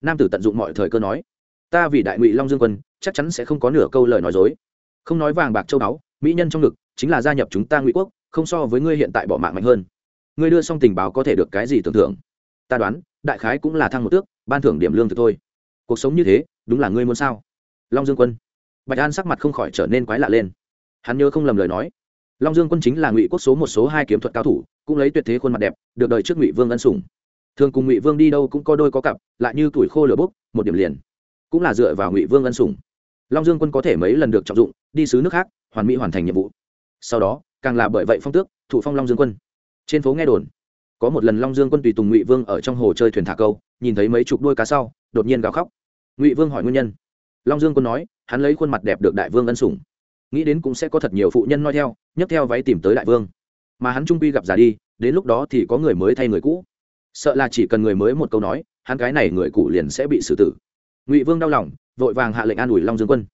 Nam tử tận dụng mọi thời cơ nói, ta vì đại ngụy long dương quân, chắc chắn sẽ không có nửa câu lời nói dối. Không nói vàng bạc châu báu, mỹ nhân trong ngực, chính là gia nhập chúng ta ngụy quốc, không so với ngươi hiện tại bỏ mạng mạnh hơn. Ngươi đưa xong tình báo có thể được cái gì tưởng thưởng? Ta đoán, đại khái cũng là thăng một tước, ban thưởng điểm lương thực thôi. Cuộc sống như thế, đúng là ngươi muốn sao? Long dương quân. Bạch an sắc mặt không khỏi trở nên quái lạ lên. Hắn nhớ không lầm lời nói long dương quân chính là ngụy quốc số một số hai kiếm thuật cao thủ, cũng lấy tuyệt thế khuôn mặt đẹp, được đời trước ngụy vương ân sủng. Thường cùng ngụy vương đi đâu cũng có đôi có cặp, lại như tuổi khô lửa bốc, một điểm liền. Cũng là dựa vào ngụy vương ân sủng. Long dương quân có thể mấy lần được trọng dụng, đi xứ nước khác, hoàn mỹ hoàn thành nhiệm vụ. Sau đó, càng là bởi vậy phong tước, thủ phong long dương quân. Trên phố nghe đồn, có một lần long dương quân tùy tùng ngụy vương ở trong hồ chơi thuyền thả câu, nhìn thấy mấy chục đôi cá sau, đột nhiên gào khóc. Ngụy vương hỏi nguyên nhân. Long dương quân nói, hắn lấy khuôn mặt đẹp được đại vương ân sủng. Nghĩ đến cũng sẽ có thật nhiều phụ nhân nói theo nhấc theo váy tìm tới đại vương. Mà hắn trung quy gặp già đi, đến lúc đó thì có người mới thay người cũ. Sợ là chỉ cần người mới một câu nói, hắn cái này người cũ liền sẽ bị xử tử. Ngụy vương đau lòng, vội vàng hạ lệnh an ủi long dương quân.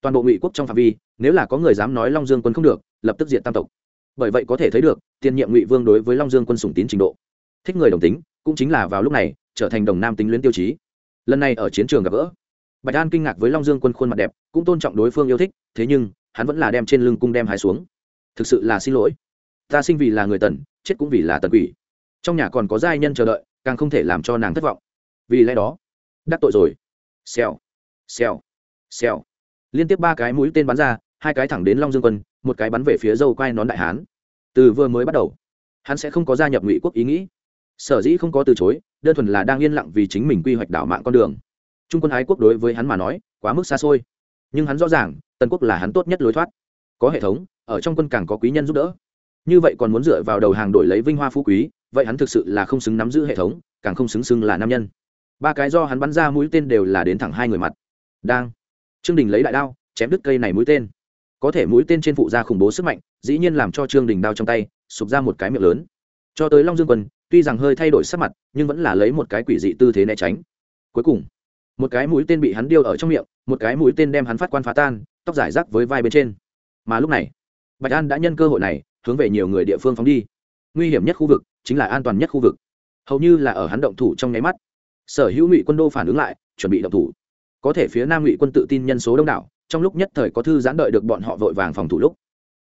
Toàn bộ ngụy quốc trong phạm vi, nếu là có người dám nói long dương quân không được, lập tức diện tam tộc. Bởi vậy có thể thấy được, tiền nhiệm ngụy vương đối với long dương quân sùng tín trình độ. Thích người đồng tính, cũng chính là vào lúc này, trở thành đồng nam tính luyến tiêu chí. Lần này ở chiến trường gặp gỡ, bạch an kinh ngạc với long dương quân khuôn mặt đẹp, cũng tôn trọng đối phương yêu thích, thế nhưng, hắn vẫn là đem trên lưng cung đem hai xuống thực sự là xin lỗi. Ta sinh vì là người tần, chết cũng vì là tần quỷ. Trong nhà còn có giai nhân chờ đợi, càng không thể làm cho nàng thất vọng. Vì lẽ đó, đắc tội rồi. Xèo xèo xèo. Liên tiếp ba cái mũi tên bắn ra, hai cái thẳng đến long dương quân, một cái bắn về phía dâu quai nón đại hán. Từ vừa mới bắt đầu, hắn sẽ không có gia nhập ngụy quốc ý nghĩ. Sở dĩ không có từ chối, đơn thuần là đang yên lặng vì chính mình quy hoạch đảo mạng con đường. Trung quân ái quốc đối với hắn mà nói, quá mức xa xôi. Nhưng hắn rõ ràng, tần quốc là hắn tốt nhất lối thoát. Có hệ thống ở trong quân càng có quý nhân giúp đỡ. Như vậy còn muốn dựa vào đầu hàng đổi lấy vinh hoa phú quý, vậy hắn thực sự là không xứng nắm giữ hệ thống, càng không xứng xưng là nam nhân. Ba cái do hắn bắn ra mũi tên đều là đến thẳng hai người mặt. Đang. Trương đình lấy đại đao, chém đứt cây này mũi tên. Có thể mũi tên trên phụ ra khủng bố sức mạnh, dĩ nhiên làm cho trương đình đao trong tay, sụp ra một cái miệng lớn. Cho tới long dương quân, tuy rằng hơi thay đổi sắc mặt, nhưng vẫn là lấy một cái quỷ dị tư thế né tránh. Cuối cùng, một cái mũi tên bị hắn điêu ở trong miệng, một cái mũi tên đem hắn phát quan phá tan, tóc giải rác với vai bên trên. Mà lúc này bạch an đã nhân cơ hội này, hướng về nhiều người địa phương phóng đi. Nguy hiểm nhất khu vực chính là an toàn nhất khu vực. Hầu như là ở hắn động thủ trong nháy mắt. Sở hữu ngụy quân đô phản ứng lại, chuẩn bị động thủ. Có thể phía nam ngụy quân tự tin nhân số đông đảo, trong lúc nhất thời có thư giãn đợi được bọn họ vội vàng phòng thủ lúc.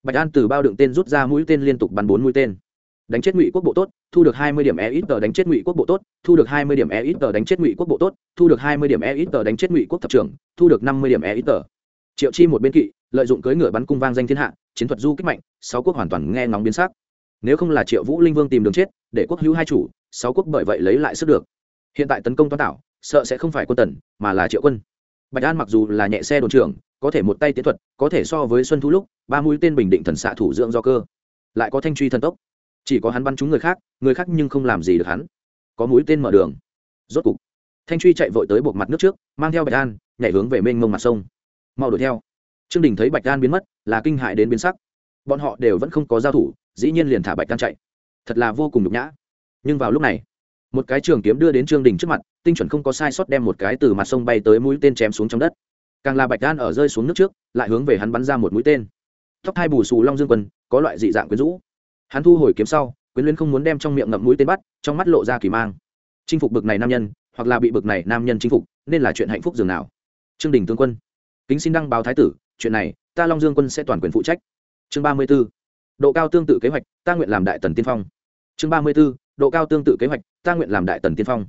Bạch an từ bao đựng tên rút ra mũi tên liên tục bắn bốn mũi tên. Đánh chết ngụy quốc bộ tốt, thu được hai mươi điểm e ít tờ đánh chết ngụy quốc bộ tốt, thu được hai mươi điểm e ít tờ đánh chết ngụy quốc bộ tốt, thu được hai mươi điểm e ít tờ đánh chết ngụy quốc thập trưởng, thu được năm mươi điểm e ít tờ triệu chi một bên kỵ lợi dụng cưỡi ngựa bắn cung vang danh thiên hạ, chiến thuật du kích mạnh, sáu quốc hoàn toàn nghe ngóng biến sắc. Nếu không là triệu vũ linh vương tìm đường chết, để quốc hữu hai chủ, sáu quốc bởi vậy lấy lại sức được. Hiện tại tấn công toán tảo sợ sẽ không phải quân tần, mà là triệu quân. Bạch an mặc dù là nhẹ xe đồn trưởng, có thể một tay tiến thuật, có thể so với xuân thu lúc, ba mũi tên bình định thần xạ thủ dưỡng do cơ. Lại có thanh truy thần tốc. Chỉ có hắn bắn trúng người khác người khác nhưng không làm gì được hắn. Có mũi tên mở đường. Rốt cục, thanh truy chạy vội tới buộc mặt nước trước, mang theo bạch an, nhảy hướng về mênh mông mặt sông. Mau đuổi theo trương đình thấy bạch đan biến mất, là kinh hại đến biến sắc. Bọn họ đều vẫn không có giao thủ, dĩ nhiên liền thả bạch đan chạy. Thật là vô cùng nhục nhã. Nhưng vào lúc này, một cái trường kiếm đưa đến trương đình trước mặt, tinh chuẩn không có sai sót đem một cái từ mặt sông bay tới mũi tên chém xuống trong đất. Càng là bạch đan ở rơi xuống nước trước, lại hướng về hắn bắn ra một mũi tên. Tóc hai bù xù long dương quân có loại dị dạng quyến rũ. Hắn thu hồi kiếm sau, quyến luyến không muốn đem trong miệng ngậm mũi tên bắt, trong mắt lộ ra kỳ mang. Chinh phục bực này nam nhân, hoặc là bị bực này nam nhân chinh phục, nên là chuyện hạnh phúc dường nào. Trương đình tướng quân, kính xin đăng báo thái tử chuyện này, ta long dương quân sẽ toàn quyền phụ trách. Chương ba mươi b ố độ cao tương tự kế hoạch, ta nguyện làm đại tần tiên phong. Chương ba mươi b ố độ cao tương tự kế hoạch, ta nguyện làm đại tần tiên phong.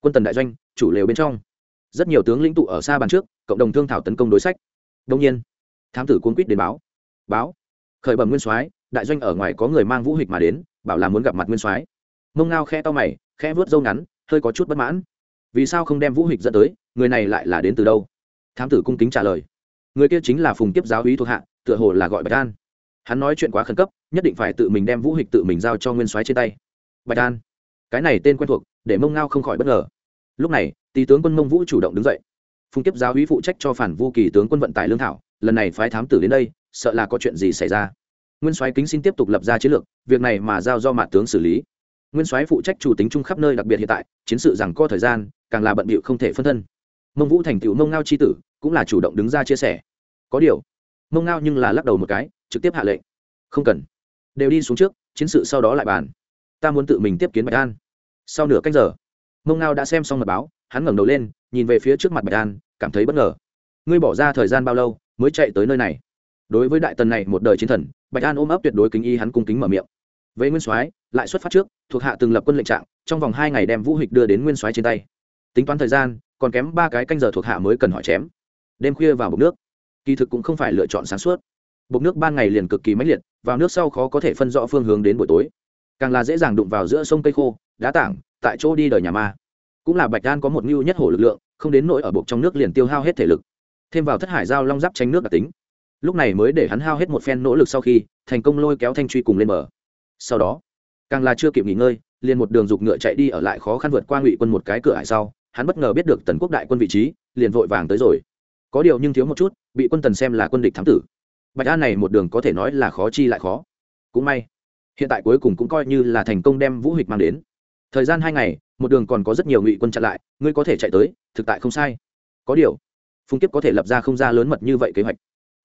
Quân tần đại doanh, chủ lều bên trong. Rất nhiều tướng lĩnh tụ ở xa bàn trước, cộng đồng thương thảo tấn công đối sách. Đông nhiên, thám tử cuốn quýt đến báo. Báo. Khởi bẩm nguyên soái, đại doanh ở ngoài có người mang vũ hịch mà đến, bảo là muốn gặp mặt nguyên soái. Mông ngao khe to mày khe vớt râu ngắn, hơi có chút bất mãn. Vì sao không đem vũ hịch dẫn tới, người này lại là đến từ đâu? Thám tử cung kính trả lời người kia chính là phùng tiếp giáo úy thuộc hạ, tựa hồ là gọi bạch đan hắn nói chuyện quá khẩn cấp, nhất định phải tự mình đem vũ hịch tự mình giao cho nguyên soái trên tay. Bạch đan cái này tên quen thuộc, để mông ngao không khỏi bất ngờ. Lúc này tý tướng quân mông vũ chủ động đứng dậy. Phùng tiếp giáo úy phụ trách cho phản vu kỳ tướng quân vận tải lương thảo, lần này phái thám tử đến đây, sợ là có chuyện gì xảy ra. Nguyên soái kính xin tiếp tục lập ra chiến lược, việc này mà giao do mặt tướng xử lý. Nguyên soái phụ trách chủ tính chung khắp nơi đặc biệt hiện tại, chiến sự rằng co thời gian, càng là bận bịu không thể phân thân mông vũ thành tựu mông ngao c h i tử, cũng là chủ động đứng ra chia sẻ. Có điều, mông ngao nhưng là lắc đầu một cái, trực tiếp hạ lệnh. Không cần. Đều đi xuống trước, chiến sự sau đó lại bàn. Ta muốn tự mình tiếp kiến bạch an. Sau nửa canh giờ, mông ngao đã xem xong mật báo, hắn ngẩng đầu lên, nhìn về phía trước mặt bạch an, cảm thấy bất ngờ. Ngươi bỏ ra thời gian bao lâu mới chạy tới nơi này? Đối với đại tần này một đời chiến thần, bạch an ôm ấp tuyệt đối kính y hắn cung kính mở miệng. Với nguyên soái, lại xuất phát trước, thuộc hạ từng lập quân lệnh trạng, trong vòng hai ngày đem vũ hịch đưa đến nguyên soái trên tay. Tính toán thời gian còn kém ba cái canh giờ thuộc hạ mới cần hỏi chém. Đêm khuya vào bục nước. Kỳ thực cũng không phải lựa chọn sáng suốt. Bục nước ban ngày liền cực kỳ mãnh liệt, vào nước sau khó có thể phân rõ phương hướng đến buổi tối. Càng là dễ dàng đụng vào giữa sông cây khô, đá tảng, tại chỗ đi đời nhà ma. Cũng là bạch đan có một mưu nhất hổ lực lượng, không đến nỗi ở bục trong nước liền tiêu hao hết thể lực. Thêm vào thất hải giao long giáp tránh nước đặc tính. Lúc này mới để hắn hao hết một phen nỗ lực sau khi, thành công lôi kéo thanh truy cùng lên bờ. Sau đó, càng là chưa kịp nghỉ ngơi, liền một đường dục ngựa chạy đi ở lại khó khăn vượt qua ngụy quân một cái cửa hải sau hắn bất ngờ biết được tần quốc đại quân vị trí, liền vội vàng tới rồi. Có điều nhưng thiếu một chút, bị quân tần xem là quân địch thám tử. Bạch an này một đường có thể nói là khó chi lại khó. Cũng may, hiện tại cuối cùng cũng coi như là thành công đem vũ hịch mang đến. Thời gian hai ngày, một đường còn có rất nhiều ngụy quân chặn lại, ngươi có thể chạy tới, thực tại không sai. Có điều, phùng kiếp có thể lập ra không ra lớn mật như vậy kế hoạch.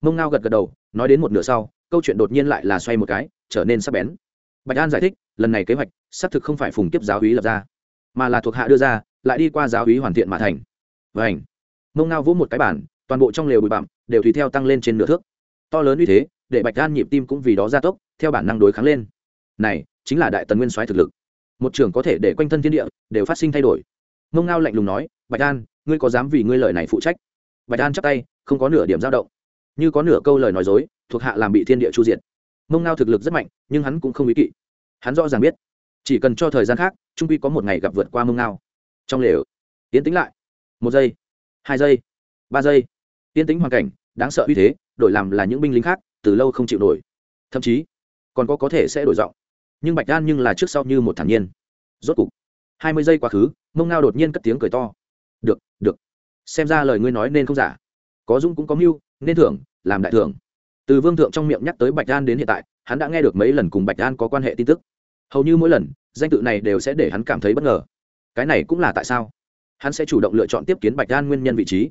Mông ngao gật gật đầu, nói đến một nửa sau, câu chuyện đột nhiên lại là xoay một cái, trở nên sắc bén. Bạch an giải thích, lần này kế hoạch, xác thực không phải phùng kiếp giáo hí lập ra, mà là thuộc hạ đưa ra lại đi qua giáo hí hoàn thiện mà thành. Và ảnh mông ngao vỗ một cái bản toàn bộ trong lều bụi bặm đều tùy theo tăng lên trên nửa thước. To lớn như thế để bạch đan nhịp tim cũng vì đó gia tốc theo bản năng đối kháng lên. Này chính là đại tần nguyên soái thực lực. Một trường có thể để quanh thân thiên địa đều phát sinh thay đổi. Mông ngao lạnh lùng nói bạch đan, ngươi có dám vì ngươi lời này phụ trách? Bạch đan chắp tay không có nửa điểm dao động. Như có nửa câu lời nói dối thuộc hạ làm bị thiên địa chu diệt. Mông ngao thực lực rất mạnh nhưng hắn cũng không ý kỵ. Hắn rõ ràng biết chỉ cần cho thời gian khác trung quy có một ngày gặp vượt qua mông ngao trong lều. Tiến tính lại. Một giây, hai giây, ba giây. Tiến tính hoàn cảnh, đáng sợ uy thế, đổi làm là những binh lính khác, từ lâu không chịu nổi. Thậm chí, còn có có thể sẽ đổi giọng. Nhưng bạch đan nhưng là trước sau như một thản nhiên. Rốt cục, hai mươi giây quá khứ, mông ngao đột nhiên cất tiếng cười to. Được được. Xem ra lời ngươi nói nên không giả. Có dung cũng có mưu, nên thưởng, làm đại thưởng. Từ vương thượng trong miệng nhắc tới bạch đan đến hiện tại, hắn đã nghe được mấy lần cùng bạch đan có quan hệ tin tức. Hầu như mỗi lần, danh tự này đều sẽ để hắn cảm thấy bất ngờ cái này cũng là tại sao? Hắn sẽ chủ động lựa chọn tiếp kiến bạch đan nguyên nhân vị trí.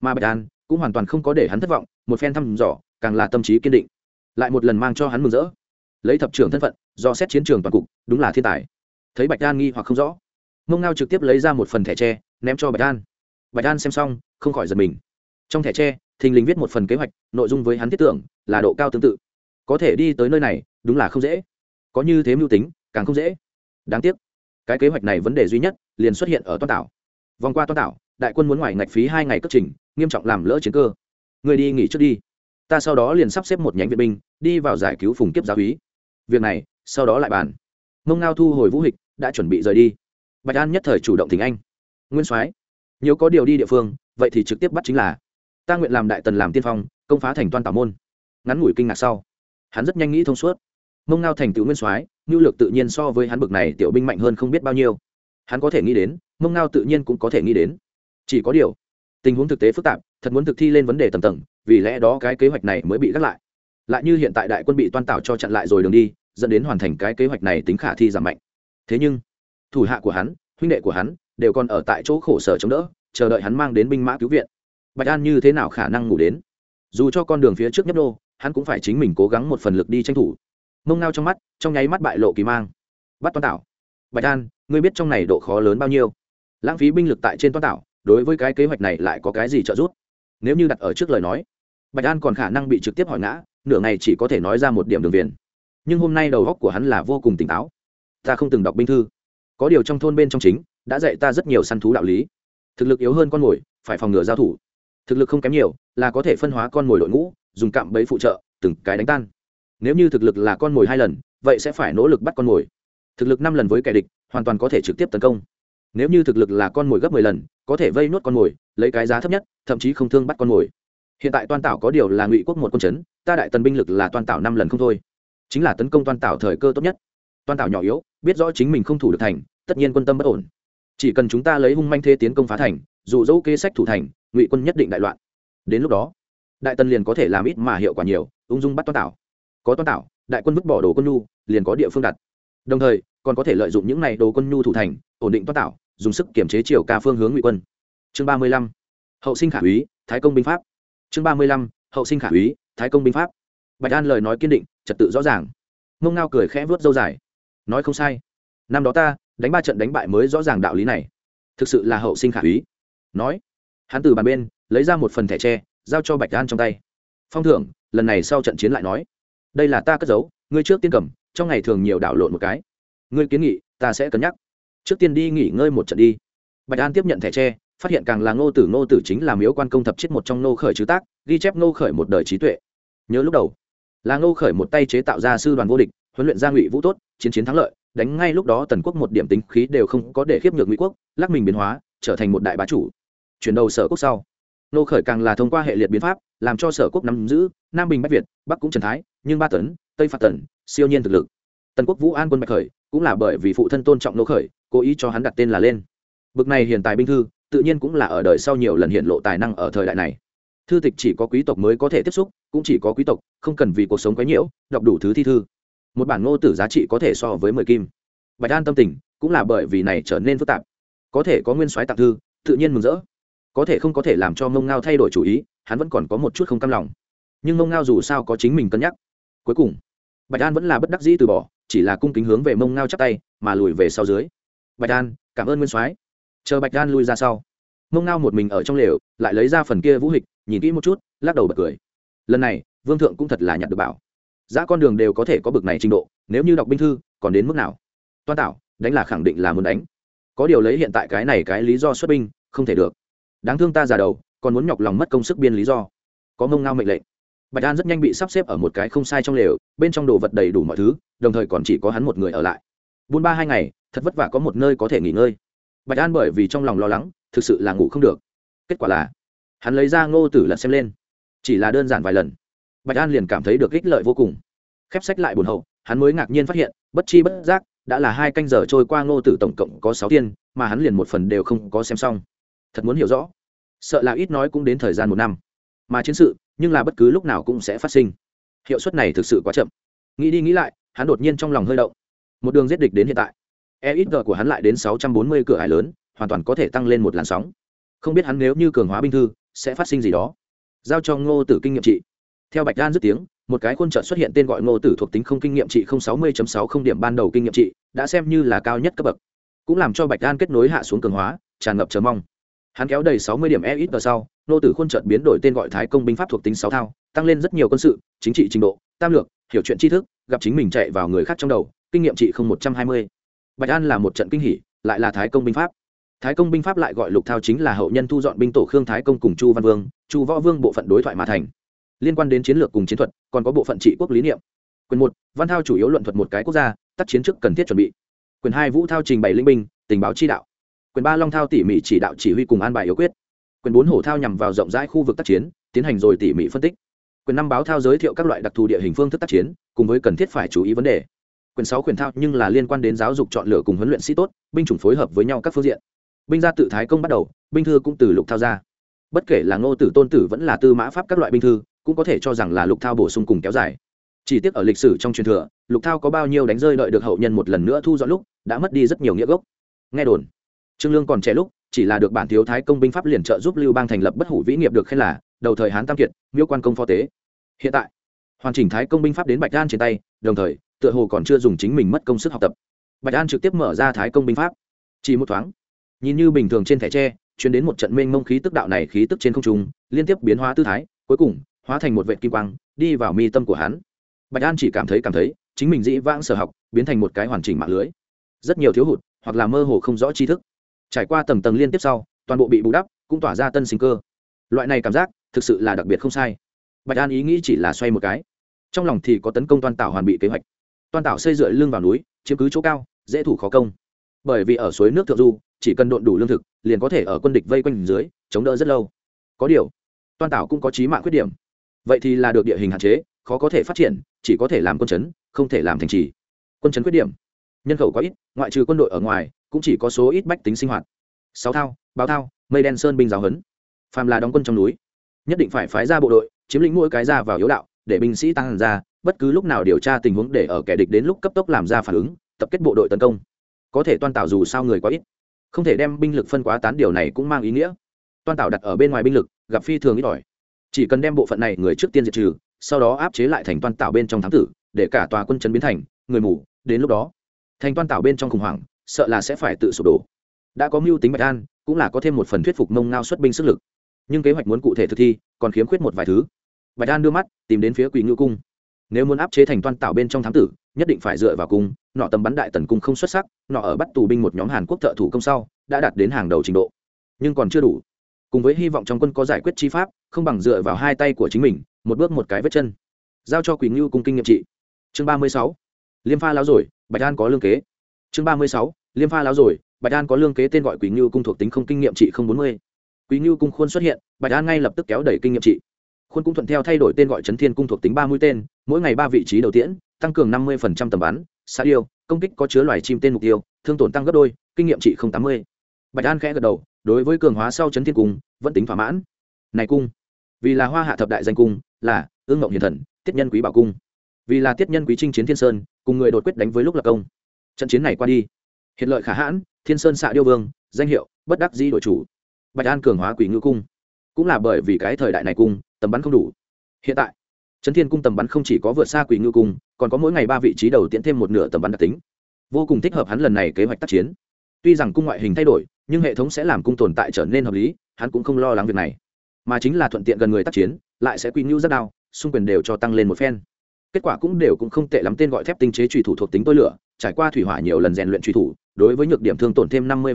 Mà bạch đan cũng hoàn toàn không có để hắn thất vọng, một phen thăm dò, càng là tâm trí kiên định. Lại một lần mang cho hắn mừng rỡ. Lấy thập trưởng thân phận, do xét chiến trường toàn cục, đúng là thiên tài. Thấy bạch đan nghi hoặc không rõ, mông ngao trực tiếp lấy ra một phần thẻ tre, ném cho bạch đan. Bạch đan xem xong, không khỏi giật mình. Trong thẻ tre, thình lình viết một phần kế hoạch, nội dung với hắn thiết tưởng là độ cao tương tự. Có thể đi tới nơi này, đúng là không dễ. Có như thế mưu tính, càng không dễ. Đáng tiếc cái kế hoạch này vấn đề duy nhất liền xuất hiện ở toan tảo vòng qua toan tảo đại quân muốn ngoài ngạch phí hai ngày cất trình, nghiêm trọng làm lỡ chiến cơ. Người đi nghỉ trước đi. Ta sau đó liền sắp xếp một nhánh viện binh, đi vào giải cứu phùng kiếp giáo úy. Việc này, sau đó lại bàn. Mông ngao thu hồi vũ hịch, đã chuẩn bị rời đi. Bạch an nhất thời chủ động tình anh. Nguyên soái, nếu có điều đi địa phương, vậy thì trực tiếp bắt chính là. Ta nguyện làm đại tần làm tiên phong, công phá thành toan tảo môn. Ngắn ngủi kinh ngạc sau, hắn rất nhanh nghĩ thông suốt. Mông ngao thành tựu nguyên soái nhu lược tự nhiên so với hắn bực này tiểu binh mạnh hơn không biết bao nhiêu. Hắn có thể nghĩ đến, mông ngao tự nhiên cũng có thể nghĩ đến. Chỉ có điều, tình huống thực tế phức tạp, thật muốn thực thi lên vấn đề tầm tầng, vì lẽ đó cái kế hoạch này mới bị gác lại. Lại như hiện tại đại quân bị toan tảo cho chặn lại rồi đường đi, dẫn đến hoàn thành cái kế hoạch này tính khả thi giảm mạnh. Thế nhưng, thủ hạ của hắn, huynh đệ của hắn, đều còn ở tại chỗ khổ sở chống đỡ, chờ đợi hắn mang đến binh mã cứu viện. Bạch an như thế nào khả năng ngủ đến? Dù cho con đường phía trước nhấp đô hắn cũng phải chính mình cố gắng một phần lực đi tranh thủ mông ngao trong mắt, trong nháy mắt bại lộ kỳ mang. Bắt toán tảo bạch an, ngươi biết trong này độ khó lớn bao nhiêu? Lãng phí binh lực tại trên toán tảo đối với cái kế hoạch này lại có cái gì trợ giúp? Nếu như đặt ở trước lời nói, bạch an còn khả năng bị trực tiếp hỏi ngã, nửa ngày chỉ có thể nói ra một điểm đường viền. Nhưng hôm nay đầu góc của hắn là vô cùng tỉnh táo. Ta không từng đọc binh thư. Có điều trong thôn bên trong chính, đã dạy ta rất nhiều săn thú đạo lý. Thực lực yếu hơn con mồi, phải phòng ngừa giao thủ. Thực lực không kém nhiều, là có thể phân hóa con mồi đội ngũ, dùng cạm bẫy phụ trợ, từng cái đánh tan nếu như thực lực là con mồi hai lần, vậy sẽ phải nỗ lực bắt con mồi. Thực lực năm lần với kẻ địch, hoàn toàn có thể trực tiếp tấn công. Nếu như thực lực là con mồi gấp mười lần, có thể vây nuốt con mồi, lấy cái giá thấp nhất, thậm chí không thương bắt con mồi. Hiện tại toàn tảo có điều là ngụy quốc một quân chấn, ta đại tần binh lực là toàn tảo năm lần không thôi. Chính là tấn công toàn tảo thời cơ tốt nhất. Toàn tảo nhỏ yếu, biết rõ chính mình không thủ được thành, tất nhiên quân tâm bất ổn. Chỉ cần chúng ta lấy hung manh thế tiến công phá thành dụ dỗ kế sách thủ thành, ngụy quân nhất định đại loạn. Đến lúc đó, đại tần liền có thể làm ít mà hiệu quả nhiều, ung dung bắt toàn tảo có toan tạo, đại quân vứt bỏ đồ quân nhu, liền có địa phương đặt. Đồng thời, còn có thể lợi dụng những này đồ quân nhu thủ thành, ổn định toan tạo, dùng sức kiểm chế chiều ca phương hướng ngụy quân. Chương ba mươi lăm, hậu sinh khả úy, thái công binh pháp. Chương ba mươi lăm, hậu sinh khả úy, thái công binh pháp. Bạch an lời nói kiên định, trật tự rõ ràng. Mông ngao cười khẽ vớt dâu dài. Nói không sai. Năm đó ta, đánh ba trận đánh bại mới rõ ràng đạo lý này. Thực sự là hậu sinh khả úy. Nói, hắn từ bàn bên, lấy ra một phần thẻ tre, giao cho bạch an trong tay. Phong thưởng, lần này sau trận chiến lại nói đây là ta cất giấu, ngươi trước tiên cầm, trong ngày thường nhiều đảo lộn một cái. Ngươi kiến nghị, ta sẽ cân nhắc. Trước tiên đi nghỉ ngơi một trận đi. Bạch an tiếp nhận thẻ tre, phát hiện càng là ngô tử ngô tử chính là miếu quan công thập chết một trong nô khởi chứ tác, ghi chép ngô khởi một đời trí tuệ. Nhớ lúc đầu, là ngô khởi một tay chế tạo ra sư đoàn vô địch, huấn luyện gia ngụy vũ tốt, chiến chiến thắng lợi, đánh ngay lúc đó tần quốc một điểm tính khí đều không có để khiếp nhược ngụy quốc, lắc mình biến hóa, trở thành một đại bá chủ. Chuyển đầu sở quốc sau nô khởi càng là thông qua hệ liệt biến pháp, làm cho sở quốc nắm giữ, nam bình bách việt, bắc cũng trần thái, nhưng ba tấn, tây phạt tần, siêu nhiên thực lực. Tần quốc vũ an quân bạch khởi, cũng là bởi vì phụ thân tôn trọng nô khởi, cố ý cho hắn đặt tên là lên. Bực này hiện tại binh thư, tự nhiên cũng là ở đời sau nhiều lần hiện lộ tài năng ở thời đại này. Thư tịch chỉ có quý tộc mới có thể tiếp xúc, cũng chỉ có quý tộc, không cần vì cuộc sống quấy nhiễu, đọc đủ thứ thi thư. Một bản ngô tử giá trị có thể so với mười kim. Bạch an tâm tình, cũng là bởi vì này trở nên phức tạp. Có thể có nguyên soái tặng thư, tự nhiên mừng rỡ có thể không có thể làm cho mông ngao thay đổi chủ ý, hắn vẫn còn có một chút không cam lòng. Nhưng mông ngao dù sao có chính mình cân nhắc. Cuối cùng, bạch an vẫn là bất đắc dĩ từ bỏ, chỉ là cung kính hướng về mông ngao chắp tay, mà lùi về sau dưới. Bạch an, cảm ơn nguyên soái. Chờ bạch an lui ra sau mông ngao một mình ở trong lều, lại lấy ra phần kia vũ hịch, nhìn kỹ một chút, lắc đầu bật cười. Lần này, vương thượng cũng thật là nhặt được bảo. Giá con đường đều có thể có bực này trình độ, nếu như đọc binh thư, còn đến mức nào? Toan tạo đánh là khẳng định là muốn đánh. Có điều lấy hiện tại cái này cái lý do xuất binh, không thể được đáng thương ta già đầu, còn muốn nhọc lòng mất công sức biên lý do. Có mông ngao mệnh lệnh. Bạch an rất nhanh bị sắp xếp ở một cái không sai trong lều, bên trong đồ vật đầy đủ mọi thứ, đồng thời còn chỉ có hắn một người ở lại. Buôn ba hai ngày, thật vất vả có một nơi có thể nghỉ ngơi. Bạch an bởi vì trong lòng lo lắng, thực sự là ngủ không được. Kết quả là, hắn lấy ra ngô tử lật xem lên. Chỉ là đơn giản vài lần. Bạch an liền cảm thấy được ích lợi vô cùng. Khép sách lại buồn hậu, hắn mới ngạc nhiên phát hiện, bất chi bất giác, đã là hai canh giờ trôi qua ngô tử tổng cộng có sáu tiên, mà hắn liền một phần đều không có xem xong thật muốn hiểu rõ. Sợ là ít nói cũng đến thời gian một năm. Mà chiến sự, nhưng là bất cứ lúc nào cũng sẽ phát sinh. Hiệu suất này thực sự quá chậm. Nghĩ đi nghĩ lại, hắn đột nhiên trong lòng hơi động. Một đường giết địch đến hiện tại e ít g của hắn lại đến sáu trăm bốn mươi cửa hải lớn, hoàn toàn có thể tăng lên một làn sóng. Không biết hắn nếu như cường hóa binh thư, sẽ phát sinh gì đó. Giao cho ngô tử kinh nghiệm trị. Theo bạch đan dứt tiếng, một cái khuôn trợ xuất hiện tên gọi ngô tử thuộc tính không kinh nghiệm trị không sáu mươi sáu không điểm ban đầu kinh nghiệm trị, đã xem như là cao nhất cấp bậc. Cũng làm cho bạch đan kết nối hạ xuống cường hóa, tràn ngập chờ mong hắn kéo đầy sáu mươi điểm e ít sau, nô tử khuôn chợt biến đổi tên gọi thái công binh pháp thuộc tính sáu thao, tăng lên rất nhiều quân sự, chính trị trình độ, tam lược, hiểu chuyện tri thức, gặp chính mình chạy vào người khác trong đầu, kinh nghiệm trị không một trăm hai mươi. Bạch an là một trận kinh hỷ lại là thái công binh pháp. Thái công binh pháp lại gọi lục thao chính là hậu nhân thu dọn binh tổ khương thái công cùng chu văn vương, chu võ vương bộ phận đối thoại mà thành. Liên quan đến chiến lược cùng chiến thuật, còn có bộ phận trị quốc lý niệm. Quyền một, văn thao chủ yếu luận thuật một cái quốc gia, tác chiến trước cần thiết chuẩn bị. Quyền hai, vũ thao trình bày linh binh, tình báo chi đạo quyền ba long thao tỉ mỉ chỉ đạo chỉ huy cùng an bài yếu quyết. Quyền bốn hổ thao nhằm vào rộng rãi khu vực tác chiến, tiến hành rồi tỉ mỉ phân tích. Quyền năm báo thao giới thiệu các loại đặc thù địa hình phương thức tác chiến, cùng với cần thiết phải chú ý vấn đề. Quyền sáu quyền thao nhưng là liên quan đến giáo dục chọn lựa cùng huấn luyện sĩ tốt, binh chủng phối hợp với nhau các phương diện. Binh gia tự thái công bắt đầu, binh thư cũng từ lục thao ra. Bất kể là ngô tử, tôn tử vẫn là tư mã pháp các loại binh thư, cũng có thể cho rằng là lục thao bổ sung cùng kéo dài. Chỉ tiếc ở lịch sử trong truyền thừa, lục thao có bao nhiêu đánh rơi đợi được hậu nhân một lần nữa thu dọn lúc, đã mất đi rất nhiều nghĩa gốc. Nghe đồn trương lương còn trẻ lúc, chỉ là được bản thiếu thái công binh pháp liền trợ giúp lưu bang thành lập bất hủ vĩ nghiệp được khen là, đầu thời hán tam kiệt, miêu quan công phó tế. Hiện tại, hoàn chỉnh thái công binh pháp đến bạch an trên tay, đồng thời, tựa hồ còn chưa dùng chính mình mất công sức học tập. Bạch an trực tiếp mở ra thái công binh pháp. Chỉ một thoáng, nhìn như bình thường trên thẻ tre chuyển đến một trận mênh mông khí tức đạo này khí tức trên không trung, liên tiếp biến hóa tư thái, cuối cùng, hóa thành một vệ kim quang, đi vào mi tâm của hắn. Bạch an chỉ cảm thấy cảm thấy, chính mình dĩ vãng sở học, biến thành một cái hoàn chỉnh mạng lưới. Rất nhiều thiếu hụt, hoặc là mơ hồ không rõ tri thức trải qua tầng tầng liên tiếp sau, toàn bộ bị bù đắp, cũng tỏa ra tân sinh cơ. Loại này cảm giác, thực sự là đặc biệt không sai. Bạch an ý nghĩ chỉ là xoay một cái. Trong lòng thì có tấn công toàn tảo hoàn bị kế hoạch. Toàn tảo xây dựa lưng vào núi, chiếm cứ chỗ cao, dễ thủ khó công. Bởi vì ở suối nước thượng du, chỉ cần độn đủ lương thực, liền có thể ở quân địch vây quanh dưới, chống đỡ rất lâu. Có điều toàn tảo cũng có trí mạng khuyết điểm. Vậy thì là được địa hình hạn chế, khó có thể phát triển, chỉ có thể làm quân chấn, không thể làm thành trì. Quân chấn khuyết điểm. Nhân khẩu quá ít, ngoại trừ quân đội ở ngoài cũng chỉ có số ít bách tính sinh hoạt. Sáu thao báo thao, mây đen sơn binh giáo hấn phàm là đóng quân trong núi, nhất định phải phái ra bộ đội, chiếm lĩnh mỗi cái ra vào yếu đạo, để binh sĩ tăng ra, bất cứ lúc nào điều tra tình huống để ở kẻ địch đến lúc cấp tốc làm ra phản ứng, tập kết bộ đội tấn công. Có thể toan tạo dù sao người quá ít. Không thể đem binh lực phân quá tán điều này cũng mang ý nghĩa. Toan tạo đặt ở bên ngoài binh lực, gặp phi thường ít ỏi. Chỉ cần đem bộ phận này người trước tiên diệt trừ, sau đó áp chế lại thành toan tạo bên trong thám tử, để cả tòa quân chấn biến thành, người mù, đến lúc đó, thành toan tạo bên trong khủng hoảng sợ là sẽ phải tự sụp đổ. Đã có mưu tính bạch an, cũng là có thêm một phần thuyết phục mông ngao xuất binh sức lực. Nhưng kế hoạch muốn cụ thể thực thi, còn khiếm khuyết một vài thứ. Bạch an đưa mắt, tìm đến phía quỳ ngưu cung. Nếu muốn áp chế thành toan tạo bên trong thám tử, nhất định phải dựa vào cung, nọ tầm bắn đại tần cung không xuất sắc, nọ ở bắt tù binh một nhóm hàn quốc thợ thủ công sau, đã đạt đến hàng đầu trình độ. Nhưng còn chưa đủ. Cùng với hy vọng trong quân có giải quyết chi pháp, không bằng dựa vào hai tay của chính mình, một bước một cái vết chân. Giao cho quỳ ngưu cung kinh nghiệm trị. Chương ba mươi sáu. Liêm pha láo rồi, bạch an có lương kế chương ba mươi sáu, liêm pha láo rồi, bạch an có lương kế tên gọi quỳ ngưu cung thuộc tính không kinh nghiệm trị không bốn mươi. Quý ngưu cung khuôn xuất hiện, bạch an ngay lập tức kéo đẩy kinh nghiệm trị. Khuôn cũng thuận theo thay đổi tên gọi trấn thiên cung thuộc tính ba mũi tên, mỗi ngày ba vị trí đầu tiễn, tăng cường năm mươi tầm bắn xa điêu, công kích có chứa loài chim tên mục tiêu, thương tổn tăng gấp đôi, kinh nghiệm trị không tám mươi. Bạch an khẽ gật đầu, đối với cường hóa sau trấn thiên cung, vẫn tính thỏa mãn. Này cung, vì là hoa hạ thập đại danh cung, là ương ngộng hiền thần, tiết nhân quý bảo cung. Vì là tiết nhân quý trinh chiến thiên sơn, cùng người đột quyết đánh với lúc lập công trận chiến này qua đi. Hiện lợi khả hãn, thiên sơn xạ điêu vương, danh hiệu bất đắc dĩ đội chủ. Bạch an cường hóa quỷ ngư cung. Cũng là bởi vì cái thời đại này cung, tầm bắn không đủ. Hiện tại trấn thiên cung tầm bắn không chỉ có vượt xa quỷ ngư cung, còn có mỗi ngày ba vị trí đầu tiễn thêm một nửa tầm bắn đặc tính. Vô cùng thích hợp hắn lần này kế hoạch tác chiến. Tuy rằng cung ngoại hình thay đổi, nhưng hệ thống sẽ làm cung tồn tại trở nên hợp lý, hắn cũng không lo lắng việc này. Mà chính là thuận tiện gần người tác chiến, lại sẽ quy ngưu rất đau xung quyền đều cho tăng lên một phen. Kết quả cũng đều cũng không tệ lắm, tên gọi thép tinh chế trùy thủ thuộc tính tôi lửa trải qua thủy hỏa nhiều lần rèn luyện truy thủ, đối với nhược điểm thương tổn thêm năm mươi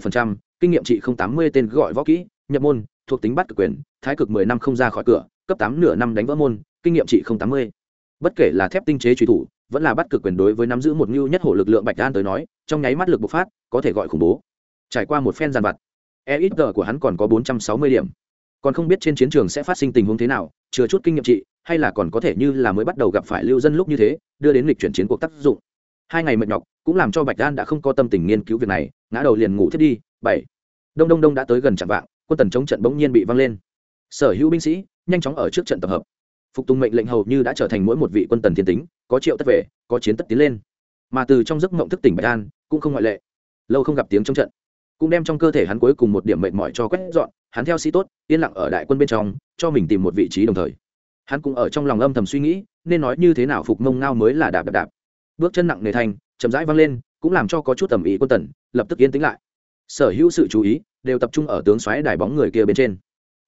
kinh nghiệm trị không tám mươi tên gọi võ kỹ, nhập môn, thuộc tính bắt cực quyền, thái cực mười năm không ra khỏi cửa, cấp tám nửa năm đánh vỡ môn, kinh nghiệm trị không tám mươi. Bất kể là thép tinh chế truy thủ, vẫn là bắt cực quyền đối với nắm giữ một ngưu nhất hổ lực lượng bạch đan tới nói, trong nháy mắt lực bộc phát, có thể gọi khủng bố. Trải qua một phen giàn vặt e ít g của hắn còn có bốn trăm sáu mươi điểm. Còn không biết trên chiến trường sẽ phát sinh tình huống thế nào, chừa chút kinh nghiệm trị, hay là còn có thể như là mới bắt đầu gặp phải lưu dân lúc như thế, đưa đến lịch chuyển chiến cuộc tác dụng hai ngày mệt nhọc, cũng làm cho bạch đan đã không có tâm tình nghiên cứu việc này, ngã đầu liền ngủ thiết đi, bảy. Đông đông đông đã tới gần chạm vạng, quân tần chống trận bỗng nhiên bị văng lên. Sở hữu binh sĩ, nhanh chóng ở trước trận tập hợp. Phục tùng mệnh lệnh hầu như đã trở thành mỗi một vị quân tần thiên tính, có triệu tất về, có chiến tất tiến lên. Mà từ trong giấc mộng thức tỉnh bạch an cũng không ngoại lệ. Lâu không gặp tiếng trong trận. Cũng đem trong cơ thể hắn cuối cùng một điểm mệt mỏi cho quét dọn, hắn theo sĩ tốt, yên lặng ở đại quân bên trong, cho mình tìm một vị trí đồng thời. Hắn cũng ở trong lòng âm thầm suy nghĩ, nên nói như thế nào phục mông ngao mới là đạp đạp đạp bước chân nặng nề thành, chậm rãi văng lên, cũng làm cho có chút tầm ý quân tần, lập tức yên tĩnh lại. Sở hữu sự chú ý, đều tập trung ở tướng xoáy đài bóng người kia bên trên.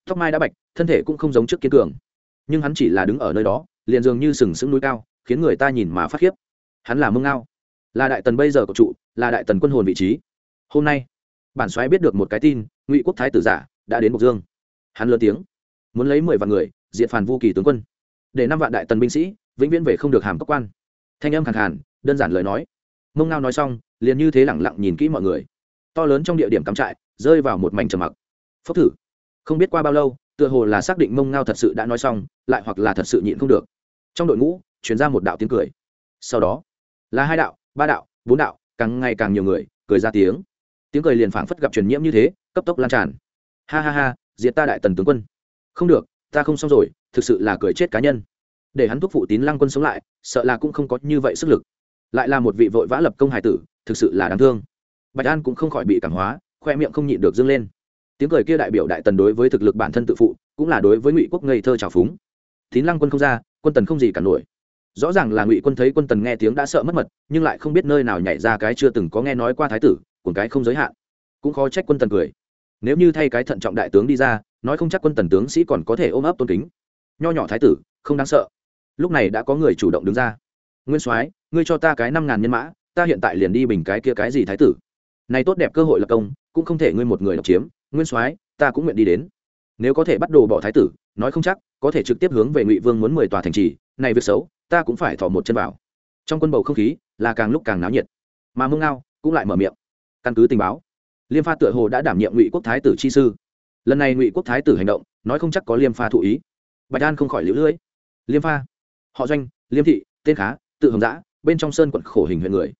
Tóc mai đã bạch, thân thể cũng không giống trước kiên cường. Nhưng hắn chỉ là đứng ở nơi đó, liền dường như sừng sững núi cao, khiến người ta nhìn mà phát khiếp. Hắn là mông ngao. Là đại tần bây giờ của trụ, là đại tần quân hồn vị trí. Hôm nay, bản xoáy biết được một cái tin, ngụy quốc thái tử giả đã đến bộc dương. Hắn lớn tiếng. Muốn lấy mười vạn người diện phản vu kỳ tướng quân. Để năm vạn đại tần binh sĩ, vĩnh viễn về không được hàm cấp quan thanh âm khẳng hẳn đơn giản lời nói. Mông ngao nói xong, liền như thế lẳng lặng nhìn kỹ mọi người. To lớn trong địa điểm cắm trại, rơi vào một mảnh trầm mặc. Phốc thử. Không biết qua bao lâu, tựa hồ là xác định mông ngao thật sự đã nói xong, lại hoặc là thật sự nhịn không được. Trong đội ngũ chuyển ra một đạo tiếng cười. Sau đó, là hai đạo, ba đạo, bốn đạo, càng ngày càng nhiều người, cười ra tiếng. Tiếng cười liền phảng phất gặp truyền nhiễm như thế, cấp tốc lan tràn. Ha ha ha, diệt ta đại tần tướng quân. Không được, ta không xong rồi, thực sự là cười chết cá nhân để hắn thúc phụ tín lăng quân sống lại, sợ là cũng không có như vậy sức lực. Lại là một vị vội vã lập công hải tử, thực sự là đáng thương. Bạch an cũng không khỏi bị cảm hóa, khoe miệng không nhịn được dâng lên. Tiếng cười kia đại biểu đại tần đối với thực lực bản thân tự phụ, cũng là đối với ngụy quốc ngây thơ trào phúng. Tín lăng quân không ra, quân tần không gì cả nổi. Rõ ràng là ngụy quân thấy quân tần nghe tiếng đã sợ mất mật, nhưng lại không biết nơi nào nhảy ra cái chưa từng có nghe nói qua thái tử cùng cái không giới hạn. Cũng khó trách quân tần cười. Nếu như thay cái thận trọng đại tướng đi ra, nói không chắc quân tần tướng sĩ còn có thể ôm ấp tôn kính. Nho nhỏ thái tử, không đáng sợ lúc này đã có người chủ động đứng ra. Nguyên soái, ngươi cho ta cái năm ngàn nhân mã, ta hiện tại liền đi bình cái kia cái gì thái tử. Này tốt đẹp cơ hội lập công, cũng không thể ngươi một người độc chiếm. Nguyên soái, ta cũng nguyện đi đến. Nếu có thể bắt đồ bỏ thái tử, nói không chắc, có thể trực tiếp hướng về ngụy vương muốn mười tòa thành trì, này việc xấu, ta cũng phải thỏ một chân vào. Trong quân bầu không khí, là càng lúc càng náo nhiệt. Mà mông ngao cũng lại mở miệng. Căn cứ tình báo, liêm pha tựa hồ đã đảm nhiệm ngụy quốc thái tử chi sư. Lần này ngụy quốc thái tử hành động, nói không chắc có liêm pha thụ ý. Bạch an không khỏi lũ lưỡi liêm pha họ doanh, liêm thị, tên khá, tự hồng giã bên trong sơn quận khổ hình huyện người.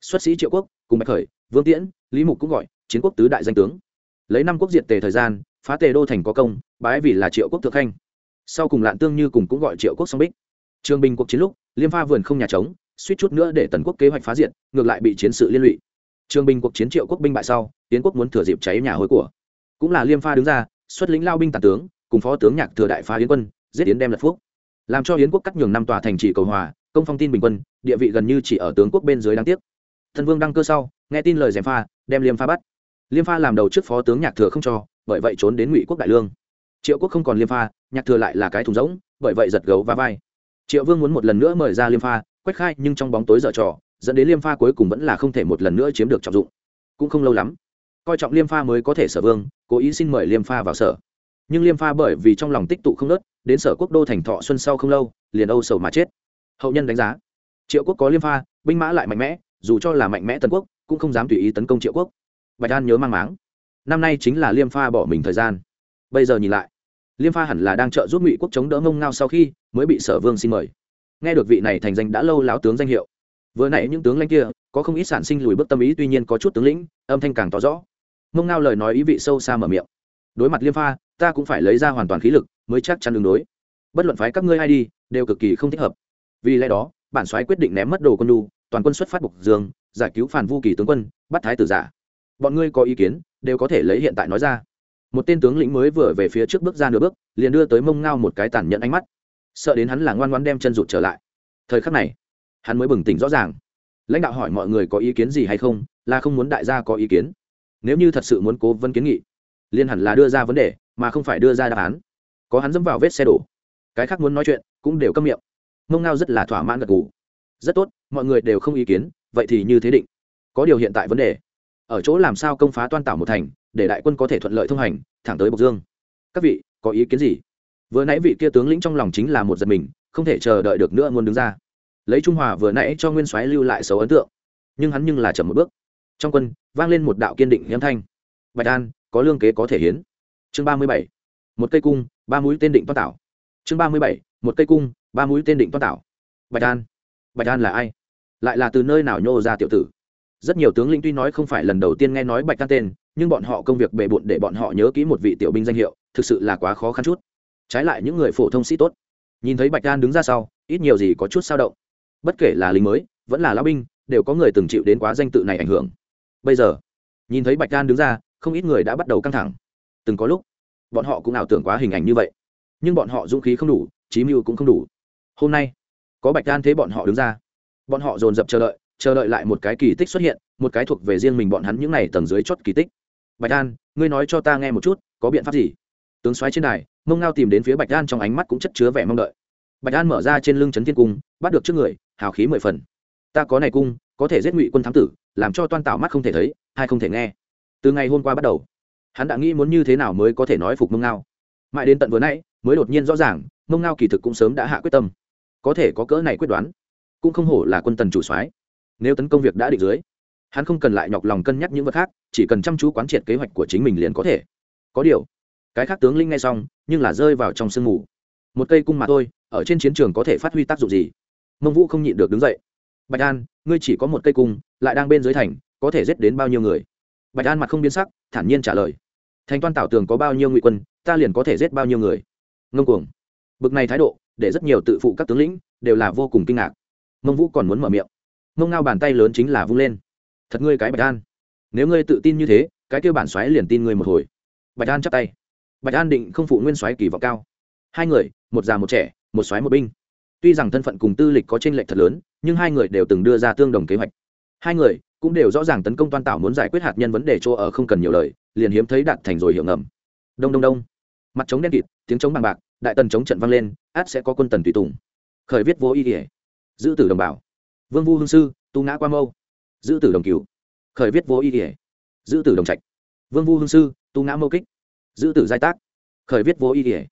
Xuất sĩ triệu quốc, cùng bạch khởi, vương tiễn, lý mục cũng gọi, chiến quốc tứ đại danh tướng. Lấy năm quốc diệt tề thời gian, phá tề đô thành có công, bái vì là triệu quốc thượng khanh. Sau cùng lạn tương như cùng cũng gọi triệu quốc song bích. Trường bình cuộc chiến lúc, liêm pha vườn không nhà trống, suýt chút nữa để tần quốc kế hoạch phá diện ngược lại bị chiến sự liên lụy. Trường bình cuộc chiến triệu quốc binh bại sau tiến quốc muốn thừa dịp cháy nhà hối của. Cũng là liêm pha đứng ra, xuất lĩnh lao binh tàn tướng, cùng phó tướng nhạc thừa đại phá yến quân, giết yến đem lật phúc làm cho yến quốc cắt nhường năm tòa thành trì cầu hòa, công phong tin bình quân, địa vị gần như chỉ ở tướng quốc bên dưới đáng tiếc. Thần vương đăng cơ sau, nghe tin lời gièm pha, đem liêm pha bắt. Liêm pha làm đầu trước phó tướng nhạc thừa không cho, bởi vậy trốn đến ngụy quốc đại lương. Triệu quốc không còn liêm pha, nhạc thừa lại là cái thùng rỗng, bởi vậy giật gấu và vai. Triệu vương muốn một lần nữa mời ra liêm pha, quách khai nhưng trong bóng tối dở trò, dẫn đến liêm pha cuối cùng vẫn là không thể một lần nữa chiếm được trọng dụng. Cũng không lâu lắm, coi trọng liêm pha mới có thể sở vương, cố ý xin mời liêm pha vào sở. Nhưng liêm pha bởi vì trong lòng tích tụ không nớt đến sở quốc đô thành thọ xuân sau không lâu, liền âu sầu mà chết. Hậu nhân đánh giá, triệu quốc có liêm pha, binh mã lại mạnh mẽ, dù cho là mạnh mẽ tần quốc, cũng không dám tùy ý tấn công triệu quốc. Bạch an nhớ mang máng, năm nay chính là liêm pha bỏ mình thời gian. Bây giờ nhìn lại, liêm pha hẳn là đang trợ giúp ngụy quốc chống đỡ mông ngao sau khi mới bị sở vương xin mời. Nghe được vị này thành danh đã lâu láo tướng danh hiệu, vừa nãy những tướng lãnh kia, có không ít sản sinh lùi bước tâm ý, tuy nhiên có chút tướng lĩnh, âm thanh càng tỏ rõ. Mông ngao lời nói ý vị sâu xa mở miệng. Đối mặt liêm pha ta cũng phải lấy ra hoàn toàn khí lực mới chắc chắn đường đối. Bất luận phái các ngươi ai đi, đều cực kỳ không thích hợp. Vì lẽ đó, bản soái quyết định ném mất đồ quân lu toàn quân xuất phát bục dương, giải cứu phản vu kỳ tướng quân, bắt thái tử giả. Bọn ngươi có ý kiến, đều có thể lấy hiện tại nói ra. Một tên tướng lĩnh mới vừa về phía trước bước ra nửa bước, liền đưa tới mông ngao một cái tàn nhẫn ánh mắt. Sợ đến hắn là ngoan ngoan đem chân rụt trở lại. Thời khắc này, hắn mới bừng tỉnh rõ ràng. Lãnh đạo hỏi mọi người có ý kiến gì hay không, là không muốn đại gia có ý kiến. Nếu như thật sự muốn cố vấn kiến nghị liên hẳn là đưa ra vấn đề mà không phải đưa ra đáp án. Có hắn dẫm vào vết xe đổ. Cái khác muốn nói chuyện cũng đều câm miệng. Mông ngao rất là thỏa mãn gật gù. Rất tốt, mọi người đều không ý kiến, vậy thì như thế định. Có điều hiện tại vấn đề. Ở chỗ làm sao công phá toan tảo một thành, để đại quân có thể thuận lợi thông hành, thẳng tới bộc dương. Các vị, có ý kiến gì? Vừa nãy vị kia tướng lĩnh trong lòng chính là một giật mình, không thể chờ đợi được nữa muốn đứng ra. Lấy trung hòa vừa nãy cho nguyên soái lưu lại xấu ấn tượng. Nhưng hắn nhưng là chậm một bước. Trong quân, vang lên một đạo kiên định âm thanh. Bạch an, có lương kế có thể hiến chương ba mươi bảy, một cây cung, ba mũi tên định toan tảo chương ba mươi bảy, một cây cung, ba mũi tên định toan tảo bạch an bạch an là ai? Lại là từ nơi nào nhô ra tiểu tử? Rất nhiều tướng lĩnh tuy nói không phải lần đầu tiên nghe nói bạch an tên, nhưng bọn họ công việc bề bộn để bọn họ nhớ kỹ một vị tiểu binh danh hiệu, thực sự là quá khó khăn chút. Trái lại những người phổ thông sĩ tốt. Nhìn thấy bạch an đứng ra sau, ít nhiều gì có chút sao động. Bất kể là lính mới, vẫn là lão binh, đều có người từng chịu đến quá danh tự này ảnh hưởng. Bây giờ, nhìn thấy bạch an đứng ra, không ít người đã bắt đầu căng thẳng từng có lúc, bọn họ cũng ảo tưởng quá hình ảnh như vậy. Nhưng bọn họ dũng khí không đủ trí mưu cũng không đủ. Hôm nay, có bạch an thế bọn họ đứng ra. Bọn họ dồn dập chờ đợi chờ đợi lại một cái kỳ tích xuất hiện, một cái thuộc về riêng mình bọn hắn những n à y tầng dưới chót kỳ tích. Bạch an, ngươi nói cho ta nghe một chút, có biện pháp gì? Tướng xoáy trên đài, mông ngao tìm đến phía bạch an trong ánh mắt cũng chất chứa vẻ mong đợi. Bạch an mở ra trên lưng trấn thiên cung, bắt được trước người, hào khí mười phần. Ta có này cung, có thể giết ngụy quân thám tử, làm cho toan tạo mắt không thể thấy hay không thể nghe. Từ ngày hôm qua bắt đầu hắn đã nghĩ muốn như thế nào mới có thể nói phục mông ngao. Mãi đến tận vừa nãy, mới đột nhiên rõ ràng, mông ngao kỳ thực cũng sớm đã hạ quyết tâm. Có thể có cỡ này quyết đoán, cũng không hổ là quân tần chủ soái. Nếu tấn công việc đã định dưới, hắn không cần lại nhọc lòng cân nhắc những vật khác, chỉ cần chăm chú quán triệt kế hoạch của chính mình liền có thể. Có điều, cái khác tướng linh ngay xong, nhưng là rơi vào trong sương mù. Một cây cung mà thôi, ở trên chiến trường có thể phát huy tác dụng gì? Mông vũ không nhịn được đứng dậy. Bạch an, ngươi chỉ có một cây cung, lại đang bên dưới thành, có thể giết đến bao nhiêu người? Bạch an mặt không biến sắc, thản nhiên trả lời thành toàn tảo tường có bao nhiêu ngụy quân, ta liền có thể giết bao nhiêu người. Ngông cuồng. Bực này thái độ, để rất nhiều tự phụ các tướng lĩnh, đều là vô cùng kinh ngạc. Mông vũ còn muốn mở miệng. Mông ngao bàn tay lớn chính là vung lên. Thật ngươi cái bạch an. Nếu ngươi tự tin như thế, cái kêu bản xoáy liền tin ngươi một hồi. Bạch an chắp tay. Bạch an định không phụ nguyên xoáy kỳ vọng cao. Hai người, một già một trẻ, một xoáy một binh. Tuy rằng thân phận cùng tư lịch có tranh lệch thật lớn, nhưng hai người đều từng đưa ra tương đồng kế hoạch hai người cũng đều rõ ràng tấn công toan tảo muốn giải quyết hạt nhân vấn đề chỗ ở không cần nhiều lời, liền hiếm thấy đạt thành rồi hiệu ngầm. Đông đông đông. Mặt trống đen kịt, tiếng trống bằng bạc, đại tần chống trận vang lên, át sẽ có quân tần tùy tùng. Khởi viết vô ý ỉa giữ tử đồng bảo vương vu hương sư, tu ngã qua mâu. Giữ tử đồng cửu. Khởi viết vô ý ỉa giữ tử đồng trạch. Vương vu hương sư, tu ngã mâu kích. Giữ tử giai tác. Khởi viết vô ý ỉa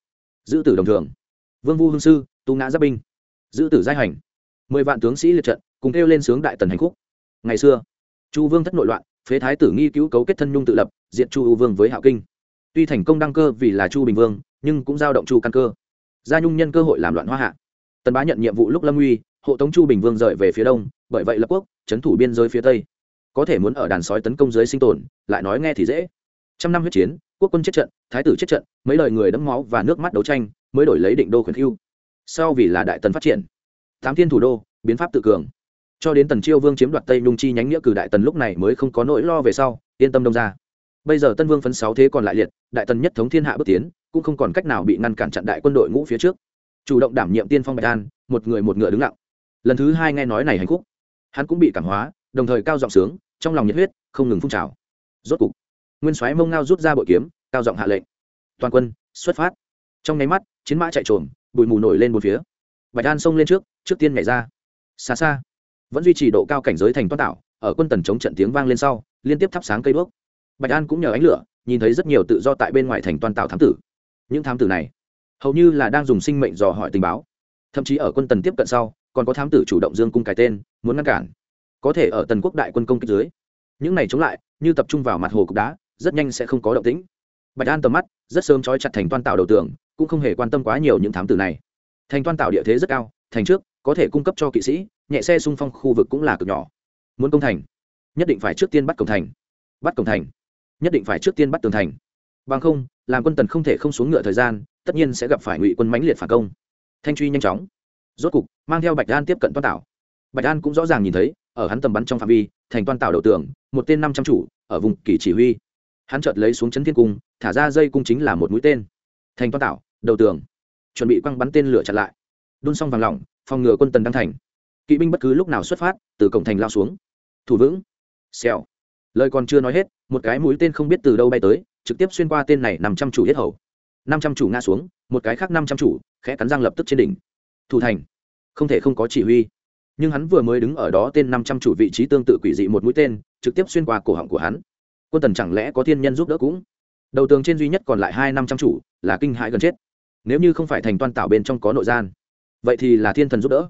giữ tử đồng thường. Vương vu hương sư, tu ngã giáp binh. Giữ tử giai hành. Mười vạn tướng sĩ liệt trận, cùng kêu lên sướng đại tần hành khúc ngày xưa, chu vương thất nội loạn, phế thái tử nghi cứu cấu kết thân nhung tự lập diện chu u vương với hạo kinh. Tuy thành công đăng cơ vì là chu bình vương, nhưng cũng giao động chu căn cơ. Gia nhung nhân cơ hội làm loạn hoa hạ. Tần bá nhận nhiệm vụ lúc lâm uy, hộ tống chu bình vương rời về phía đông, bởi vậy lập quốc trấn thủ biên giới phía tây. Có thể muốn ở đàn sói tấn công dưới sinh tồn, lại nói nghe thì dễ. Trăm năm huyết chiến, quốc quân chết trận, thái tử chết trận, mấy lời người đẫm máu và nước mắt đấu tranh, mới đổi lấy định đô khuyển hưu. Sau vì là đại tần phát triển, tám thiên thủ đô, biến pháp tự cường cho đến tần chiêu vương chiếm đoạt tây nhung chi nhánh nghĩa cử đại tần lúc này mới không có nỗi lo về sau, yên tâm đông ra. Bây giờ tân vương phấn sáu thế còn lại liệt, đại tần nhất thống thiên hạ bước tiến, cũng không còn cách nào bị ngăn cản chặn đại quân đội ngũ phía trước. Chủ động đảm nhiệm tiên phong bạch an, một người một ngựa đứng lặng. Lần thứ hai nghe nói này hạnh phúc hắn cũng bị cảm hóa, đồng thời cao giọng sướng, trong lòng nhiệt huyết, không ngừng phun trào. Rốt cục, nguyên soái mông ngao rút ra bội kiếm, cao giọng hạ lệnh. Toàn quân, xuất phát. Trong nháy mắt, chiến mã chạy trồm, bụi mù nổi lên một phía. Bạch an xông lên trước trước tiên nhảy ra. Xa xa vẫn duy trì độ cao cảnh giới thành toán tạo, ở quân tần chống trận tiếng vang lên sau, liên tiếp thắp sáng cây đuốc. Bạch an cũng nhờ ánh lửa, nhìn thấy rất nhiều tự do tại bên ngoài thành toàn tạo thám tử. Những thám tử này, hầu như là đang dùng sinh mệnh dò hỏi tình báo. Thậm chí ở quân tần tiếp cận sau, còn có thám tử chủ động dương cung cái tên, muốn ngăn cản. Có thể ở tần quốc đại quân công kích dưới, những này chống lại, như tập trung vào mặt hồ cục đá, rất nhanh sẽ không có động tĩnh. Bạch an tầm mắt, rất sớm trói chặt thành toan tạo đầu tường, cũng không hề quan tâm quá nhiều những thám tử này. Thành toan tạo địa thế rất cao thành trước, có thể cung cấp cho kỵ sĩ, nhẹ xe xung phong khu vực cũng là cực nhỏ. Muốn công thành, nhất định phải trước tiên bắt cổng thành. Bắt cổng thành, nhất định phải trước tiên bắt tường thành. Bằng không, làm quân tần không thể không xuống ngựa thời gian, tất nhiên sẽ gặp phải ngụy quân mãnh liệt phản công. Thanh truy nhanh chóng. Rốt cục, mang theo bạch an tiếp cận toan tảo. Bạch an cũng rõ ràng nhìn thấy, ở hắn tầm bắn trong phạm vi, thành toan tảo đầu tường, một tên năm trăm chủ, ở vùng kỳ chỉ huy. Hắn chợt lấy xuống chấn thiên cung, thả ra dây cung chính là một mũi tên. Thành toan tảo, đầu tường. Chuẩn bị quăng bắn tên lửa chặn lại đun xong vàng lỏng, phòng ngừa quân tần đăng thành. Kỵ binh bất cứ lúc nào xuất phát, từ cổng thành lao xuống. Thủ vững. Xèo. Lời còn chưa nói hết, một cái mũi tên không biết từ đâu bay tới, trực tiếp xuyên qua tên này nằm trăm chủ yết hầu. Năm trăm chủ ngã xuống, một cái khác năm trăm chủ, khẽ cắn răng lập tức trên đỉnh. Thủ thành. Không thể không có chỉ huy. Nhưng hắn vừa mới đứng ở đó tên năm trăm chủ vị trí tương tự quỷ dị một mũi tên, trực tiếp xuyên qua cổ họng của hắn. Quân tần chẳng lẽ có thiên nhân giúp đỡ cũng? Đầu tường trên duy nhất còn lại hai năm trăm chủ, là kinh hãi gần chết. Nếu như không phải thành toan tạo bên trong có nội gian vậy thì là thiên thần giúp đỡ.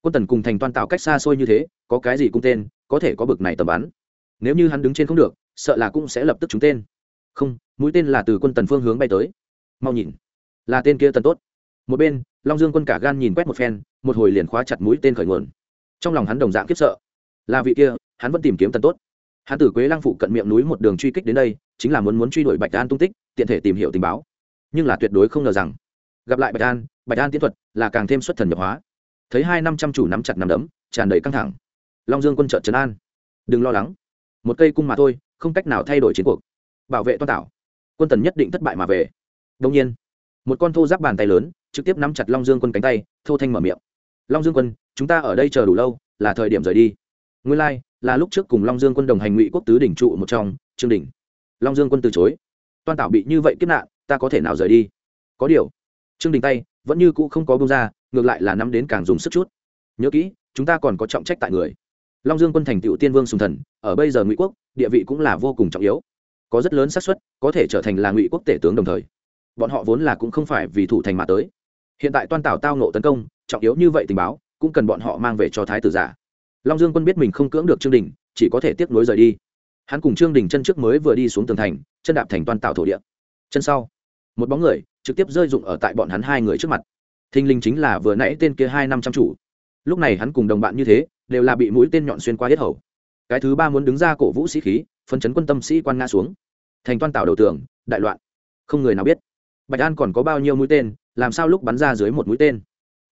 Quân tần cùng thành toan tạo cách xa xôi như thế, có cái gì cung tên, có thể có bực này tầm bắn. Nếu như hắn đứng trên không được, sợ là cũng sẽ lập tức trúng tên. Không, mũi tên là từ quân tần phương hướng bay tới. Mau nhìn. Là tên kia tần tốt. Một bên, long dương quân cả gan nhìn quét một phen, một hồi liền khóa chặt mũi tên khởi nguồn. Trong lòng hắn đồng dạng khiếp sợ. Là vị kia, hắn vẫn tìm kiếm tần tốt. Hắn từ quế lang phụ cận miệng núi một đường truy kích đến đây, chính là muốn muốn truy đuổi bạch an tung tích, tiện thể tìm hiểu tình báo. Nhưng là tuyệt đối không ngờ rằng, gặp lại bạch an bạch an tiến thuật là càng thêm xuất thần nhập hóa. Thấy hai năm trăm chủ nắm chặt nằm đấm tràn đầy căng thẳng. Long dương quân trợ trấn an. Đừng lo lắng. Một cây cung mà thôi không cách nào thay đổi chiến cuộc. Bảo vệ toan tảo quân tần nhất định thất bại mà về. Đông nhiên một con thô giáp bàn tay lớn trực tiếp nắm chặt long dương quân cánh tay thô thanh mở miệng. Long dương quân chúng ta ở đây chờ đủ lâu là thời điểm rời đi. Nguyên lai、like, là lúc trước cùng long dương quân đồng hành ngụy quốc tứ đỉnh trụ một trong trương đình long dương quân từ chối. Toan tảo bị như vậy kiếp nạn ta có thể nào rời đi? Có điều trương đình tay vẫn như cũ không có bông ra, ngược lại là nắm đến càng dùng sức chút. Nhớ kỹ, chúng ta còn có trọng trách tại người. Long dương quân thành tựu tiên vương sùng thần, ở bây giờ ngụy quốc, địa vị cũng là vô cùng trọng yếu. Có rất lớn xác suất, có thể trở thành là ngụy quốc tể tướng đồng thời. Bọn họ vốn là cũng không phải vì thủ thành mà tới. Hiện tại toan tảo tao nộ tấn công, trọng yếu như vậy tình báo, cũng cần bọn họ mang về cho thái tử giả. Long dương quân biết mình không cưỡng được trương đình, chỉ có thể tiếp nối rời đi. Hắn cùng trương đình chân trước mới vừa đi xuống tường thành, chân đạp thành toan tạo thổ địa. Chân sau, một bóng người trực tiếp rơi dụng ở tại bọn hắn hai người trước mặt. Thinh linh chính là vừa nãy tên kia hai năm trăm chủ. Lúc này hắn cùng đồng bạn như thế, đều là bị mũi tên nhọn xuyên qua hết hầu. Cái thứ ba muốn đứng ra cổ vũ sĩ khí, phân chấn quân tâm sĩ quan nga xuống. Thành toan tạo đầu tường, đại loạn. Không người nào biết. Bạch an còn có bao nhiêu mũi tên, làm sao lúc bắn ra dưới một mũi tên?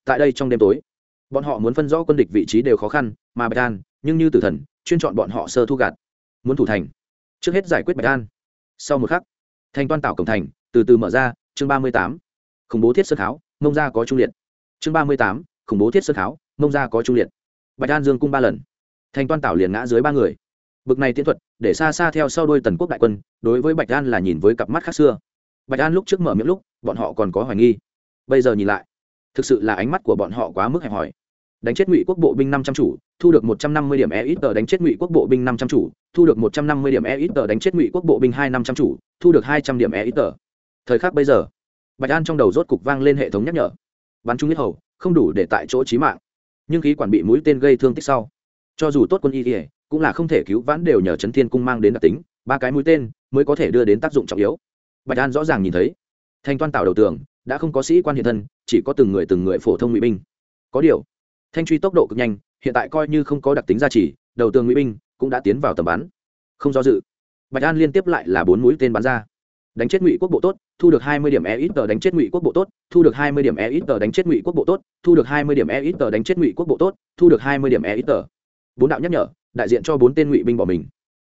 Tại đây trong đêm tối, bọn họ muốn phân rõ quân địch vị trí đều khó khăn, mà bạch an, nhưng như tử thần, chuyên chọn bọn họ sơ thu gạt. Muốn thủ thành. Trước hết giải quyết bạch an. Sau một khắc, thành toan tạo cổng thành, từ từ mở ra chương ba mươi tám, khủng bố thiết sơn kháo, mông ra có trung liệt. chương ba mươi tám, khủng bố thiết sơn kháo, mông ra có trung liệt. Bạch an dương cung ba lần. Thành toan tảo liền ngã dưới ba người. Bực này tiến thuật, để xa xa theo sau đôi tần quốc đại quân, đối với bạch an là nhìn với cặp mắt khác xưa. Bạch an lúc trước mở miệng lúc, bọn họ còn có hoài nghi. Bây giờ nhìn lại, thực sự là ánh mắt của bọn họ quá mức hẹp hòi. Đánh chết ngụy quốc bộ binh năm trăm chủ, thu được một trăm năm mươi điểm e ít tờ đánh chết ngụy quốc bộ binh năm trăm chủ, thu được một trăm năm mươi điểm e ít tờ đánh chết ngụy quốc bộ binh hai năm trăm chủ, thu được hai trăm điểm e ít tờ thời khắc bây giờ, bạch an trong đầu rốt cục vang lên hệ thống nhắc nhở. Bắn trúng nhất hầu, không đủ để tại chỗ trí mạng. Nhưng khí quản bị mũi tên gây thương tích sau, cho dù tốt quân y thì cũng là không thể cứu vãn đều nhờ chấn thiên cung mang đến đặc tính, ba cái mũi tên mới có thể đưa đến tác dụng trọng yếu. Bạch an rõ ràng nhìn thấy, thanh toan tạo đầu tường đã không có sĩ quan hiện thân, chỉ có từng người từng người phổ thông ngụy binh. Có điều, thanh truy tốc độ cực nhanh, hiện tại coi như không có đặc tính gia trì, đầu tường ngụy binh cũng đã tiến vào tầm bắn. Không do dự, bạch an liên tiếp lại là bốn mũi tên bắn ra đánh chết ngụy quốc bộ tốt, thu được hai mươi điểm e ít tờ đánh chết ngụy quốc bộ tốt, thu được hai mươi điểm e ít tờ đánh chết ngụy quốc bộ tốt, thu được hai mươi điểm e ít tờ đánh chết ngụy quốc bộ tốt, thu được hai mươi điểm e ít tờ. Bốn đạo nhắc nhở, đại diện cho bốn tên ngụy binh bỏ mình.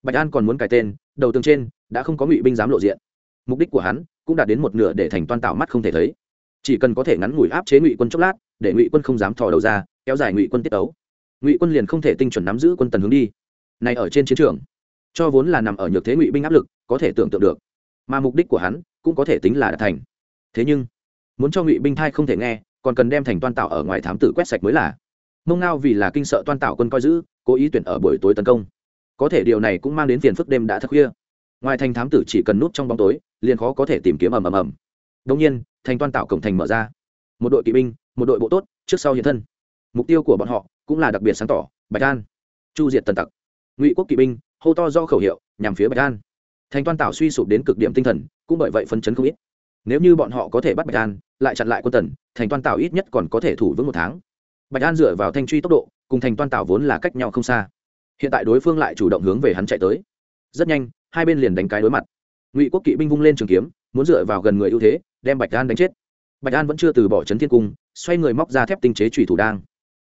Bạch an còn muốn cải tên, đầu tường trên đã không có ngụy binh dám lộ diện. Mục đích của hắn cũng đạt đến một nửa để thành toan tạo mắt không thể thấy. Chỉ cần có thể ngắn ngủi áp chế ngụy quân chốc lát, để ngụy quân không dám thò đầu ra, kéo dài ngụy quân tiết tấu. Ngụy quân liền không thể tinh chuẩn nắm giữ quân tần hướng đi. Này ở trên chiến trường, cho vốn là nằm ở nhược thế ngụy binh áp lực, có thể tưởng tượng được mà mục đích của hắn cũng có thể tính là đạt thành. Thế nhưng, muốn cho ngụy binh thai không thể nghe, còn cần đem thành toan tạo ở ngoài thám tử quét sạch mới là. Mông ngao vì là kinh sợ toan tạo quân coi giữ, cố ý tuyển ở buổi tối tấn công. Có thể điều này cũng mang đến phiền phức đêm đã thật khuya. Ngoài thành thám tử chỉ cần núp trong bóng tối, liền khó có thể tìm kiếm ầm ầm ầm. Đông nhiên, thành toan tạo cổng thành mở ra. Một đội kỵ binh, một đội bộ tốt, trước sau hiện thân. Mục tiêu của bọn họ cũng là đặc biệt sáng tỏ, bạch an. Chu diệt tần tặc. Ngụy quốc kỵ binh, hô to do khẩu hiệu, nhằm phía bạch an thành toan tạo suy sụp đến cực điểm tinh thần, cũng bởi vậy phấn chấn không ít. Nếu như bọn họ có thể bắt bạch an, lại chặn lại quân tần thành toan tạo ít nhất còn có thể thủ vững một tháng. Bạch an dựa vào thanh truy tốc độ, cùng thành toan tạo vốn là cách nhau không xa. Hiện tại đối phương lại chủ động hướng về hắn chạy tới. Rất nhanh, hai bên liền đánh cái đối mặt. Ngụy quốc kỵ binh vung lên trường kiếm, muốn dựa vào gần người ưu thế, đem bạch an đánh chết. Bạch an vẫn chưa từ bỏ trấn thiên cung, xoay người móc ra thép tinh chế trùy thủ đang.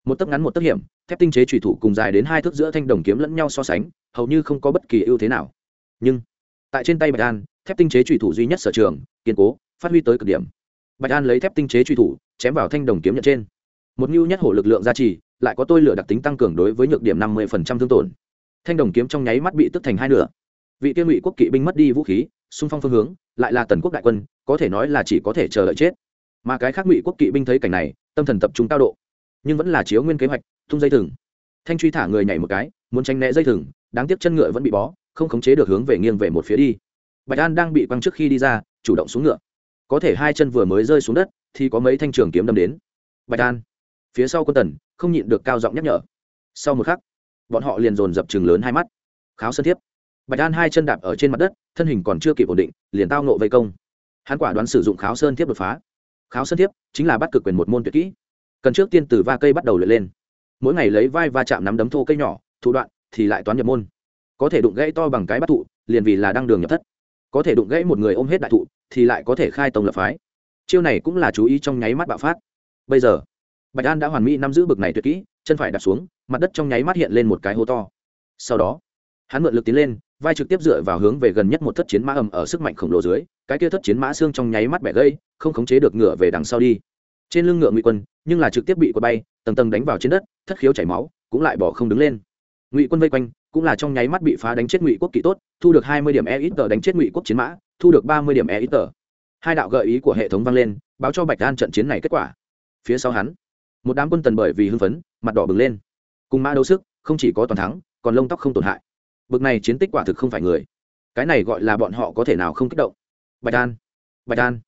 Một tấc ngắn một tấc hiểm, thép tinh chế trùy thủ cùng dài đến hai thước giữa thanh đồng kiếm lẫn nhau so sánh, hầu như không có bất kỳ ưu thế nào. Nhưng tại trên tay bạch an, thép tinh chế trùy thủ duy nhất sở trường, kiên cố, phát huy tới cực điểm. Bạch an lấy thép tinh chế trùy thủ, chém vào thanh đồng kiếm nhận trên. Một mưu nhất hổ lực lượng gia trì, lại có tôi lửa đặc tính tăng cường đối với nhược điểm năm mươi thương tổn. Thanh đồng kiếm trong nháy mắt bị tức thành hai nửa. Vị tiên ngụy quốc kỵ binh mất đi vũ khí, xung phong phương hướng, lại là tần quốc đại quân, có thể nói là chỉ có thể chờ đợi chết. Mà cái khác ngụy quốc kỵ binh thấy cảnh này, tâm thần tập trung cao độ. Nhưng vẫn là chiếu nguyên kế hoạch, tung dây thừng. Thanh truy thả người nhảy một cái, muốn tranh né dây thừng, đáng tiếc chân ngựa vẫn bị bó không khống chế được hướng về nghiêng về một phía đi. Bạch an đang bị quăng trước khi đi ra, chủ động xuống ngựa. Có thể hai chân vừa mới rơi xuống đất, thì có mấy thanh trường kiếm đâm đến. Bạch an, phía sau quân tần, không nhịn được cao giọng nhắc nhở. Sau một khắc, bọn họ liền dồn dập chừng lớn hai mắt. Kháo sân thiếp. Bạch an hai chân đạp ở trên mặt đất, thân hình còn chưa kịp ổn định, liền tao nộ vây công. Hắn quả đoán sử dụng kháo sơn thiếp đột phá. Kháo sơn thiếp chính là bắt cực quyền một môn tuyệt kỹ. Cần trước tiên từ va cây bắt đầu luyện lên. Mỗi ngày lấy vai va chạm nắm đấm thô cây nhỏ, thủ đoạn thì lại toán nhập môn có thể đụng gãy to bằng cái bắt thụ, liền vì là đăng đường nhập thất. Có thể đụng gãy một người ôm hết đại thụ, thì lại có thể khai tông lập phái. Chiêu này cũng là chú ý trong nháy mắt bạo phát. Bây giờ, bạch an đã hoàn mỹ nắm giữ bực này tuyệt kỹ, chân phải đặt xuống, mặt đất trong nháy mắt hiện lên một cái hố to. Sau đó, hắn mượn lực tiến lên, vai trực tiếp dựa vào hướng về gần nhất một thất chiến mã ầm ở sức mạnh khổng lồ dưới, cái kia thất chiến mã xương trong nháy mắt bẻ gây không khống chế được ngựa về đằng sau đi. Trên lưng ngựa ngụy quân, nhưng là trực tiếp bị quật bay, tầng tầng đánh vào trên đất, thất khiếu chảy máu, cũng lại bỏ không đứng lên. Ngụy quân vây quanh cũng là trong nháy mắt bị phá đánh chết ngụy quốc kỵ tốt, thu được hai mươi điểm e ít tờ đánh chết ngụy quốc chiến mã, thu được ba mươi điểm e ít tờ. Hai đạo gợi ý của hệ thống vang lên, báo cho bạch đan trận chiến này kết quả. Phía sau hắn, một đám quân tần bởi vì hưng phấn, mặt đỏ bừng lên. Cùng mã đấu sức, không chỉ có toàn thắng, còn lông tóc không tổn hại. Bực này chiến tích quả thực không phải người. Cái này gọi là bọn họ có thể nào không kích động. Bạch đan bạch đan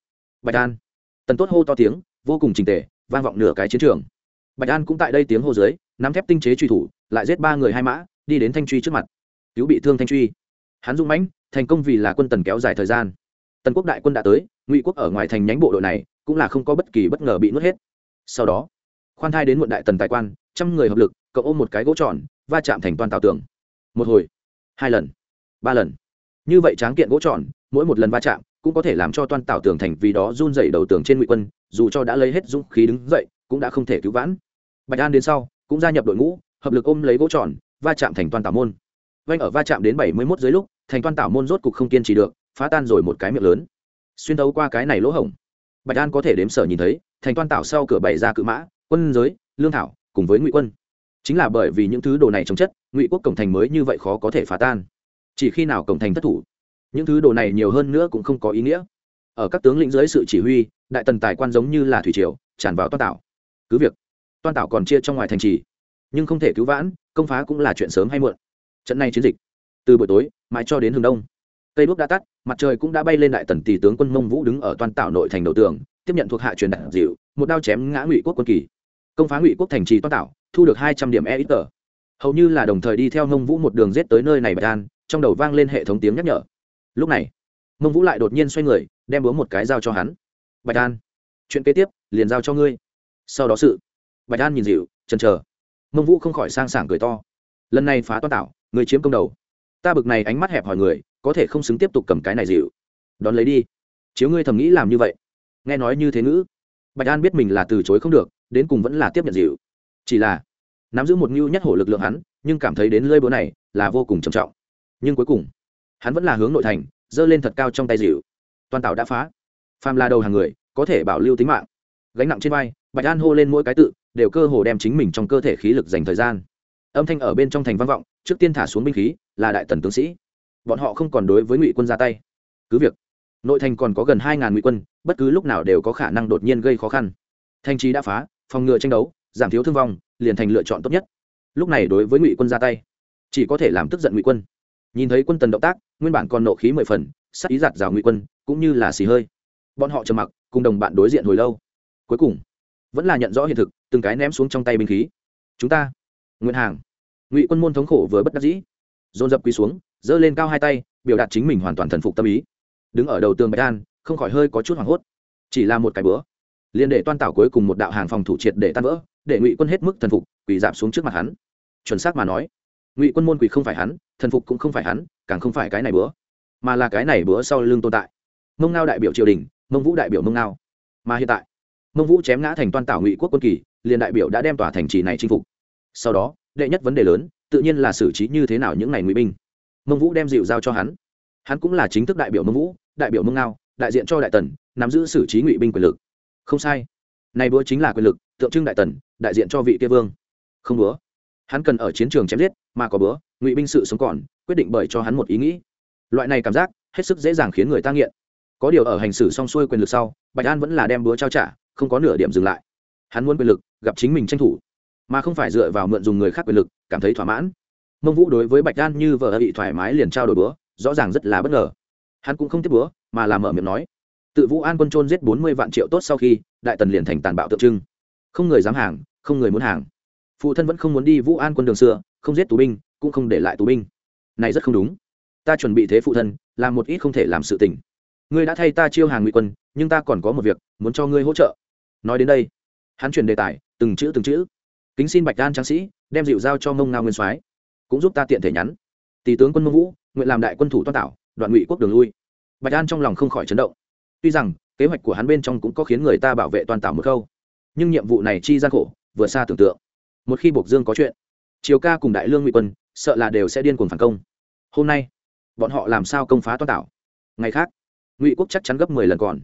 bạch đan tần tốt hô to tiếng, vô cùng trình tề, vang vọng nửa cái chiến trường. Bạch an cũng tại đây tiếng hô dưới, nắm thép tinh chế truy thủ, lại giết ba người hai mã đi đến thanh truy trước mặt. Cứu bị thương thanh truy. Hắn dung mãnh, thành công vì là quân tần kéo dài thời gian. Tần quốc đại quân đã tới, ngụy quốc ở ngoài thành nhánh bộ đội này cũng là không có bất kỳ bất ngờ bị nuốt hết. Sau đó, khoan thai đến muộn đại tần tài quan, trăm người hợp lực, cậu ôm một cái gỗ tròn, va chạm thành toàn tàu tường. Một hồi, hai lần, ba lần. Như vậy tráng kiện gỗ tròn, mỗi một lần va chạm cũng có thể làm cho toàn tàu tường thành vì đó run dậy đầu tường trên ngụy quân, dù cho đã lấy hết dũng khí đứng dậy, cũng đã không thể cứu vãn. Bạch an đến sau, cũng gia nhập đội ngũ, hợp lực ôm lấy gỗ tròn va chạm thành toàn tảo môn. Vanh ở va chạm đến bảy mươi mốt dưới lúc, thành toàn tảo môn rốt cục không kiên trì được, phá tan rồi một cái miệng lớn. Xuyên thấu qua cái này lỗ hổng, bạch an có thể đếm sở nhìn thấy, thành toàn tảo sau cửa bày ra cự mã, quân giới, lương thảo, cùng với ngụy quân. Chính là bởi vì những thứ đồ này chống chất, ngụy quốc cổng thành mới như vậy khó có thể phá tan. Chỉ khi nào cổng thành thất thủ, những thứ đồ này nhiều hơn nữa cũng không có ý nghĩa. Ở các tướng lĩnh dưới sự chỉ huy, đại tần tài quan giống như là thủy triều, tràn vào toan tảo. Cứ việc, toan tảo còn chia trong ngoài thành trì, nhưng không thể cứu vãn công phá cũng là chuyện sớm hay muộn. Trận này chiến dịch, từ buổi tối mãi cho đến hướng đông. Cây đuốc đã tắt, mặt trời cũng đã bay lên đại tần tỷ tướng quân mông vũ đứng ở toàn tảo nội thành đầu tường, tiếp nhận thuộc hạ truyền đạt dịu, một đao chém ngã ngụy quốc quân kỳ. Công phá ngụy quốc thành trì toàn tảo, thu được hai trăm điểm e ít tờ. Hầu như là đồng thời đi theo mông vũ một đường rết tới nơi này bạch an trong đầu vang lên hệ thống tiếng nhắc nhở. Lúc này, mông vũ lại đột nhiên xoay người, đem búa một cái dao cho hắn. Bạch an, chuyện kế tiếp liền giao cho ngươi. Sau đó sự, bạch an nhìn dịu, chần chờ mông vũ không khỏi sang sảng cười to. Lần này phá toan tạo, người chiếm công đầu. Ta bực này ánh mắt hẹp hỏi người, có thể không xứng tiếp tục cầm cái này dịu. Đón lấy đi. Chiếu ngươi thầm nghĩ làm như vậy. Nghe nói như thế ngữ. Bạch an biết mình là từ chối không được, đến cùng vẫn là tiếp nhận dịu. Chỉ là, nắm giữ một ngưu nhất hổ lực lượng hắn, nhưng cảm thấy đến lơi búa này là vô cùng trầm trọng. Nhưng cuối cùng, hắn vẫn là hướng nội thành, giơ lên thật cao trong tay dịu. Toàn tạo đã phá. Phàm là đầu hàng người, có thể bảo lưu tính mạng. Gánh nặng trên vai, bạch an hô lên mỗi cái tự đều cơ hồ đem chính mình trong cơ thể khí lực dành thời gian. Âm thanh ở bên trong thành vang vọng, trước tiên thả xuống binh khí, là đại tần tướng sĩ. Bọn họ không còn đối với ngụy quân ra tay. Cứ việc, nội thành còn có gần hai ngàn ngụy quân, bất cứ lúc nào đều có khả năng đột nhiên gây khó khăn. Thanh trí đã phá, phòng ngừa tranh đấu, giảm thiếu thương vong, liền thành lựa chọn tốt nhất. Lúc này đối với ngụy quân ra tay, chỉ có thể làm tức giận ngụy quân. Nhìn thấy quân tần động tác, nguyên bản còn nộ khí mười phần, sắc ý giặt rào ngụy quân, cũng như là xì hơi. Bọn họ trầm mặc, cùng đồng bạn đối diện hồi lâu. Cuối cùng, vẫn là nhận rõ hiện thực từng cái ném xuống trong tay binh khí. Chúng ta, nguyện hàng, ngụy quân môn thống khổ vừa bất đắc dĩ, dồn dập quỳ xuống, giơ lên cao hai tay, biểu đạt chính mình hoàn toàn thần phục tâm ý. Đứng ở đầu tường bạch an, không khỏi hơi có chút hoảng hốt. Chỉ là một cái bữa, liền để toan tảo cuối cùng một đạo hàng phòng thủ triệt để tan vỡ, để ngụy quân hết mức thần phục, quỳ giảm xuống trước mặt hắn. Chuẩn xác mà nói, ngụy quân môn quỳ không phải hắn, thần phục cũng không phải hắn, càng không phải cái này bữa, mà là cái này bữa sau lưng tồn tại. Mông ngao đại biểu triều đình, mông vũ đại biểu mông ngao. Mà hiện tại, mông vũ chém ngã thành toan tảo ngụy quốc quân kỳ liền đại biểu đã đem tòa thành trì này chinh phục. Sau đó, đệ nhất vấn đề lớn, tự nhiên là xử trí như thế nào những ngày ngụy binh. Mông vũ đem dịu giao cho hắn. Hắn cũng là chính thức đại biểu mông vũ, đại biểu mông ngao, đại diện cho đại tần, nắm giữ xử trí ngụy binh quyền lực. Không sai. Này búa chính là quyền lực, tượng trưng đại tần, đại diện cho vị kia vương. Không búa. Hắn cần ở chiến trường chém giết, mà có búa, ngụy binh sự sống còn, quyết định bởi cho hắn một ý nghĩ. Loại này cảm giác, hết sức dễ dàng khiến người ta nghiện. Có điều ở hành xử xong xuôi quyền lực sau, bạch an vẫn là đem búa trao trả, không có nửa điểm dừng lại. Hắn muốn quyền lực gặp chính mình tranh thủ, mà không phải dựa vào mượn dùng người khác quyền lực, cảm thấy thỏa mãn. Mông vũ đối với bạch đan như vợ bị thoải mái liền trao đổi búa, rõ ràng rất là bất ngờ. Hắn cũng không tiếp búa, mà làm mở miệng nói, tự vũ an quân trôn giết bốn mươi vạn triệu tốt sau khi, đại tần liền thành tàn bạo tượng trưng. Không người dám hàng, không người muốn hàng. Phụ thân vẫn không muốn đi vũ an quân đường xưa, không giết tù binh, cũng không để lại tù binh. Này rất không đúng. Ta chuẩn bị thế phụ thân, làm một ít không thể làm sự tình. Ngươi đã thay ta chiêu hàng ngụy quân, nhưng ta còn có một việc, muốn cho ngươi hỗ trợ. Nói đến đây, hắn chuyển đề tài từng chữ từng chữ. Kính xin bạch đan tráng sĩ, đem dịu giao cho mông ngao nguyên soái, cũng giúp ta tiện thể nhắn. Tỷ tướng quân mông vũ, nguyện làm đại quân thủ toan tạo, đoạn ngụy quốc đường lui. Bạch đan trong lòng không khỏi chấn động. Tuy rằng, kế hoạch của hắn bên trong cũng có khiến người ta bảo vệ toàn tạo một khâu nhưng nhiệm vụ này chi gian khổ, vừa xa tưởng tượng. Một khi buộc dương có chuyện, triều ca cùng đại lương ngụy quân, sợ là đều sẽ điên cuồng phản công. Hôm nay, bọn họ làm sao công phá toan tảo ngày khác, ngụy quốc chắc chắn gấp mười lần còn.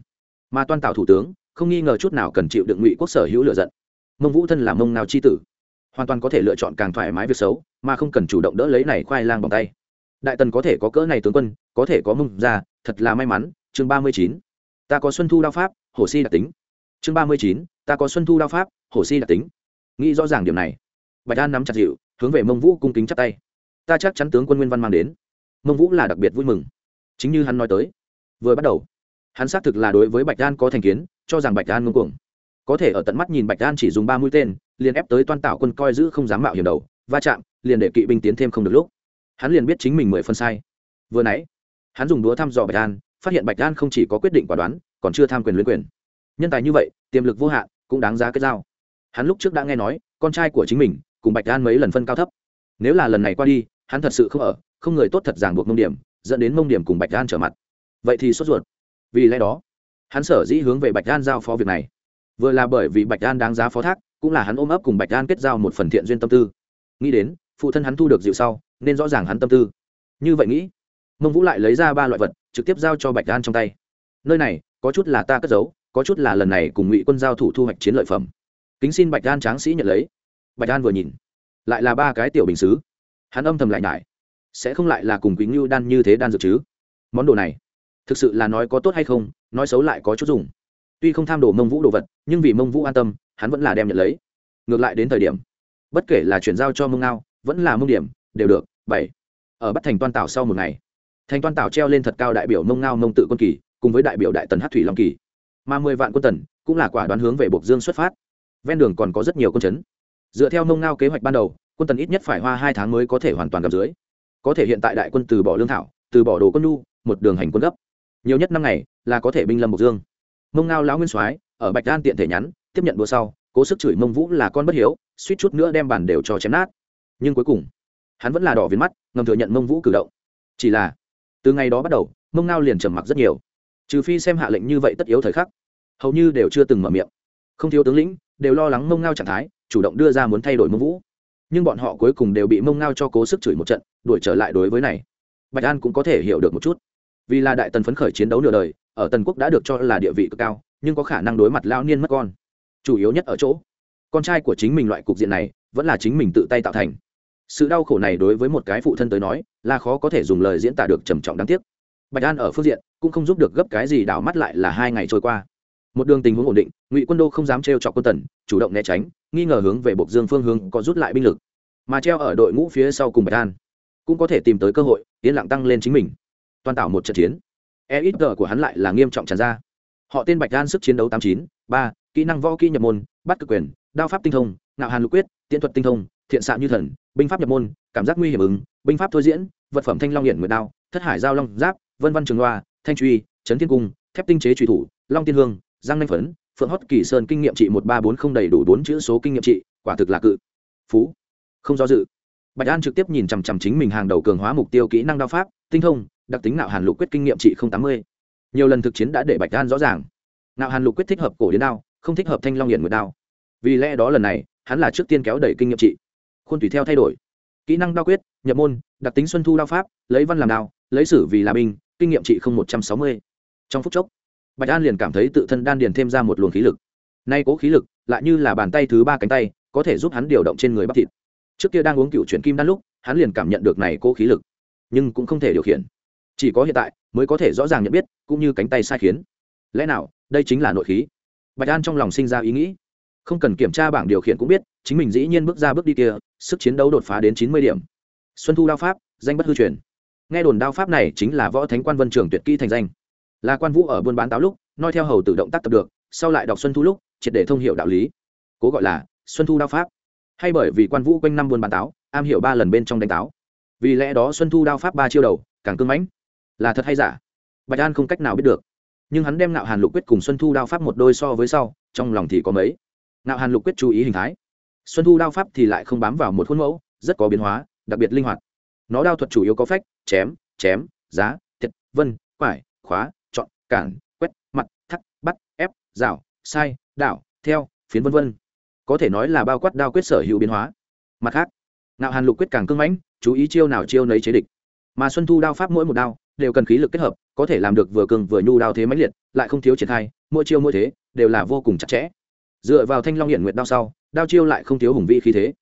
Mà toan tảo thủ tướng, không nghi ngờ chút nào cần chịu được ngụy quốc sở hữu lựa giận mông vũ thân là mông nào c h i tử. Hoàn toàn có thể lựa chọn càng thoải mái việc xấu, mà không cần chủ động đỡ lấy này khoai lang bằng tay. Đại tần có thể có cỡ này tướng quân, có thể có mông ra thật là may mắn. Chương ba mươi chín. Ta có xuân thu đao pháp hồ si đặc tính. Chương ba mươi chín. Ta có xuân thu đao pháp hồ si đặc tính. Nghĩ rõ ràng điểm này, bạch an nắm chặt dịu, hướng về mông vũ cung kính chắp tay. Ta chắc chắn tướng quân nguyên văn mang đến. Mông vũ là đặc biệt vui mừng. Chính như hắn nói tới, vừa bắt đầu, hắn xác thực là đối với bạch an có thành kiến, cho rằng bạch an ngông cuồng có thể ở tận mắt nhìn bạch đan chỉ dùng ba mũi tên liền ép tới toan tạo quân coi giữ không dám mạo hiểm đầu va chạm liền để kỵ binh tiến thêm không được lúc. Hắn liền biết chính mình mười phân sai. Vừa nãy hắn dùng đũa thăm dò bạch đan, phát hiện bạch đan không chỉ có quyết định quả đoán còn chưa tham quyền luyến quyền. Nhân tài như vậy tiềm lực vô hạn cũng đáng giá kết giao. Hắn lúc trước đã nghe nói con trai của chính mình cùng bạch đan mấy lần phân cao thấp. Nếu là lần này qua đi hắn thật sự không ở không người tốt thật ràng buộc mông điểm dẫn đến mông điểm cùng bạch đan trở mặt. Vậy thì sốt ruột. Vì lẽ đó hắn sở dĩ hướng về bạch đan giao phó việc này vừa là bởi vì bạch an đáng giá phó thác, cũng là hắn ôm ấp cùng bạch an kết giao một phần thiện duyên tâm tư. Nghĩ đến, phụ thân hắn thu được dịu sau, nên rõ ràng hắn tâm tư. Như vậy nghĩ, mông vũ lại lấy ra ba loại vật, trực tiếp giao cho bạch an trong tay. Nơi này, có chút là ta cất giấu, có chút là lần này cùng ngụy quân giao thủ thu hoạch chiến lợi phẩm. Kính xin bạch an tráng sĩ nhận lấy. Bạch an vừa nhìn, lại là ba cái tiểu bình xứ. Hắn âm thầm lại nhải, sẽ không lại là cùng quý ngưu đan như thế đan dược chứ? Món đồ này, thực sự là nói có tốt hay không, nói xấu lại có chút dùng tuy không tham đồ mông vũ đồ vật, nhưng vì mông vũ an tâm, hắn vẫn là đem nhận lấy. Ngược lại đến thời điểm, bất kể là chuyển giao cho mông ngao, vẫn là mông điểm, đều được, bảy. Ở bắt thành toan tảo sau một ngày, thành toan tảo treo lên thật cao đại biểu mông ngao mông tự quân kỳ, cùng với đại biểu đại tần hát thủy long kỳ. Mà mười vạn quân tần cũng là quả đoán hướng về bộc dương xuất phát. Ven đường còn có rất nhiều quân chấn. Dựa theo mông ngao kế hoạch ban đầu, quân tần ít nhất phải hoa hai tháng mới có thể hoàn toàn gặp dưới. Có thể hiện tại đại quân từ bỏ lương thảo, từ bỏ đồ quân nhu, một đường hành quân gấp. Nhiều nhất năm ngày là có thể binh lâm bộc dương mông ngao lão nguyên soái, ở bạch đan tiện thể nhắn, tiếp nhận đua sau, cố sức chửi mông vũ là con bất hiếu, suýt chút nữa đem bàn đều cho chém nát. Nhưng cuối cùng, hắn vẫn là đỏ viên mắt, ngầm thừa nhận mông vũ cử động. Chỉ là, từ ngày đó bắt đầu, mông ngao liền trầm mặc rất nhiều. Trừ phi xem hạ lệnh như vậy tất yếu thời khắc. Hầu như đều chưa từng mở miệng. Không thiếu tướng lĩnh, đều lo lắng mông ngao trạng thái, chủ động đưa ra muốn thay đổi mông vũ. Nhưng bọn họ cuối cùng đều bị mông ngao cho cố sức chửi một trận, đuổi trở lại đối với này. Bạch an cũng có thể hiểu được một chút. Vì là đại tần phấn khởi chiến đấu nửa đời ở tần quốc đã được cho là địa vị cực cao, nhưng có khả năng đối mặt lao niên mất con. Chủ yếu nhất ở chỗ, con trai của chính mình loại cục diện này vẫn là chính mình tự tay tạo thành. Sự đau khổ này đối với một cái phụ thân tới nói là khó có thể dùng lời diễn tả được trầm trọng đáng tiếc. Bạch an ở phương diện cũng không giúp được gấp cái gì đảo mắt lại là hai ngày trôi qua. Một đường tình huống ổn định, ngụy quân đô không dám trêu chọc quân tần, chủ động né tránh, nghi ngờ hướng về bộc dương phương hướng có rút lại binh lực. Mà treo ở đội ngũ phía sau cùng bạch an cũng có thể tìm tới cơ hội, yên lặng tăng lên chính mình. Toàn tạo một trận chiến e ít của hắn lại là nghiêm trọng tràn ra. Họ tên bạch an sức chiến đấu tám chín, ba, kỹ năng võ kỹ nhập môn, bắt cực quyền, đao pháp tinh thông, ngạo hàn lục quyết, tiễn thuật tinh thông, thiện xạ như thần, binh pháp nhập môn, cảm giác nguy hiểm ứng, binh pháp thôi diễn, vật phẩm thanh long hiển nguyệt đao, thất hải giao long giáp, vân văn trường loa, thanh truy trấn thiên cung, thép tinh chế truy thủ, long tiên hương giang nanh phấn, phượng hót kỳ sơn kinh nghiệm trị một ba bốn không đầy đủ bốn chữ số kinh nghiệm trị, quả thực là cự. Phú. Không do dự. Bạch an trực tiếp nhìn chằm chằm chính mình hàng đầu cường hóa mục tiêu kỹ năng đao pháp, tinh thông đặc tính nạo hàn lục quyết kinh nghiệm trị không tám mươi. Nhiều lần thực chiến đã để bạch an rõ ràng. Nạo hàn lục quyết thích hợp cổ đến đao, không thích hợp thanh long hiển nguyệt đao. Vì lẽ đó lần này, hắn là trước tiên kéo đẩy kinh nghiệm trị. Khuôn tùy theo thay đổi. Kỹ năng đao quyết, nhập môn, đặc tính xuân thu đao pháp, lấy văn làm đao, lấy sử vì là binh, kinh nghiệm trị không một trăm sáu mươi. Trong phút chốc, bạch an liền cảm thấy tự thân đan điền thêm ra một luồng khí lực. Nay cố khí lực, lại như là bàn tay thứ ba cánh tay, có thể giúp hắn điều động trên người bắp thịt. Trước kia đang uống cựu chuyển kim đan lúc, hắn liền cảm nhận được này cố khí lực, nhưng cũng không thể điều khiển chỉ có hiện tại mới có thể rõ ràng nhận biết, cũng như cánh tay sai khiến. Lẽ nào, đây chính là nội khí? Bạch an trong lòng sinh ra ý nghĩ. Không cần kiểm tra bảng điều khiển cũng biết, chính mình dĩ nhiên bước ra bước đi kia, sức chiến đấu đột phá đến chín mươi điểm. Xuân thu đao pháp, danh bất hư truyền. Nghe đồn đao pháp này chính là võ thánh quan vân trường tuyệt kỹ thành danh. Là quan vũ ở buôn bán táo lúc, noi theo hầu tự động tác tập được, sau lại đọc xuân thu lúc, triệt để thông hiệu đạo lý. Cố gọi là xuân thu đao pháp. Hay bởi vì quan vũ quanh năm buôn bán táo, am hiểu ba lần bên trong đánh táo. Vì lẽ đó xuân thu đao pháp ba chiêu đầu, càng cưng mãnh là thật hay giả? Bạch an không cách nào biết được. Nhưng hắn đem nạo hàn lục quyết cùng xuân thu đao pháp một đôi so với sau, trong lòng thì có mấy. Nạo hàn lục quyết chú ý hình thái. Xuân thu đao pháp thì lại không bám vào một khuôn mẫu, rất có biến hóa, đặc biệt linh hoạt. Nó đao thuật chủ yếu có phách, chém chém, giá, thiệt, vân, quải, khóa, chọn, cản, quét, mặt, thắt, bắt, ép, rào, sai, đảo, theo, phiến vân vân. Có thể nói là bao quát đao quyết sở hữu biến hóa. Mặt khác nạo hàn lục quyết càng cưng mãnh, chú ý chiêu nào chiêu nấy chế địch. Mà xuân thu đao pháp mỗi một đao đều cần khí lực kết hợp, có thể làm được vừa cường vừa nhu đao thế mãnh liệt, lại không thiếu triển khai, mỗi chiêu mỗi thế, đều là vô cùng chặt chẽ. Dựa vào thanh long hiển nguyệt đao sau, đao chiêu lại không thiếu hùng vi khí thế.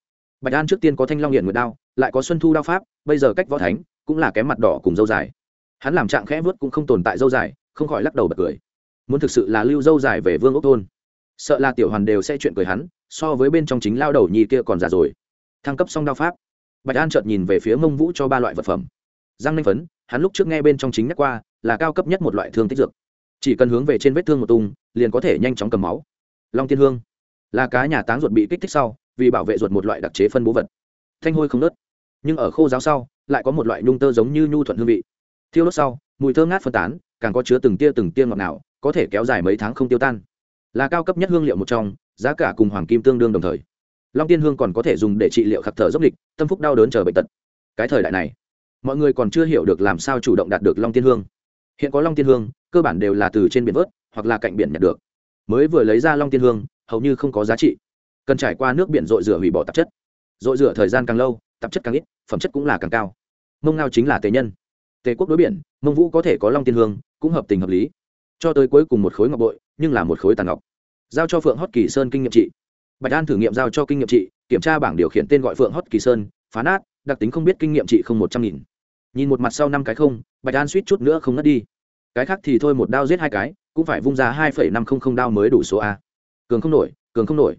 Bạch an trước tiên có thanh long hiện nguyệt đao, lại có xuân thu đao pháp, bây giờ cách võ thánh, cũng là kém mặt đỏ cùng dâu dài. Hắn làm trạng khẽ vớt cũng không tồn tại dâu dài, không khỏi lắc đầu bật cười. Muốn thực sự là lưu dâu dài về vương ốc thôn. Sợ là tiểu hoàn đều sẽ chuyện cười hắn, so với bên trong chính lao đầu nhi kia còn già rồi. Thăng cấp xong đao pháp. Bạch an chợt nhìn về phía mông vũ cho ba loại vật phẩm. Giang ninh phấn hắn lúc trước nghe bên trong chính nhắc qua, là cao cấp nhất một loại thương tích dược. Chỉ cần hướng về trên vết thương một tung, liền có thể nhanh chóng cầm máu. Long tiên hương. Là cá nhà táng ruột bị kích thích sau, vì bảo vệ ruột một loại đặc chế phân bố vật. Thanh hôi không nớt. Nhưng ở khô giáo sau, lại có một loại nhung tơ giống như nhu thuận hương vị. Thiêu đốt sau, mùi thơ ngát phân tán, càng có chứa từng tia từng tia ngọt nào có thể kéo dài mấy tháng không tiêu tan. Là cao cấp nhất hương liệu một trong, giá cả cùng hoàng kim tương đương đồng thời. Long tiên hương còn có thể dùng để trị liệu khắc thở dốc địch, tâm phúc đau đớn chờ bệnh tật. Cái thời đại này mọi người còn chưa hiểu được làm sao chủ động đạt được long tiên hương. Hiện có long tiên hương, cơ bản đều là từ trên biển vớt, hoặc là cạnh biển nhặt được. Mới vừa lấy ra long tiên hương, hầu như không có giá trị. Cần trải qua nước biển rội rửa hủy bỏ tạp chất. Rội rửa thời gian càng lâu, tạp chất càng ít, phẩm chất cũng là càng cao. Mông ngao chính là tề nhân. Tề quốc đối biển, mông vũ có thể có long tiên hương, cũng hợp tình hợp lý. Cho tới cuối cùng một khối ngọc bội, nhưng là một khối tàn ngọc. Giao cho phượng hót kỳ sơn kinh nghiệm trị. Bạch an thử nghiệm giao cho kinh nghiệm trị, kiểm tra bảng điều khiển tên gọi phượng hót kỳ sơn, phá nát, đặc tính không biết kinh nghiệm trị không một trăm nghìn nhìn một mặt sau năm cái không, bạch an suýt chút nữa không ngất đi. Cái khác thì thôi, một đao giết hai cái, cũng phải vung ra hai phẩy năm không không đao mới đủ số a. Cường không nổi, cường không nổi.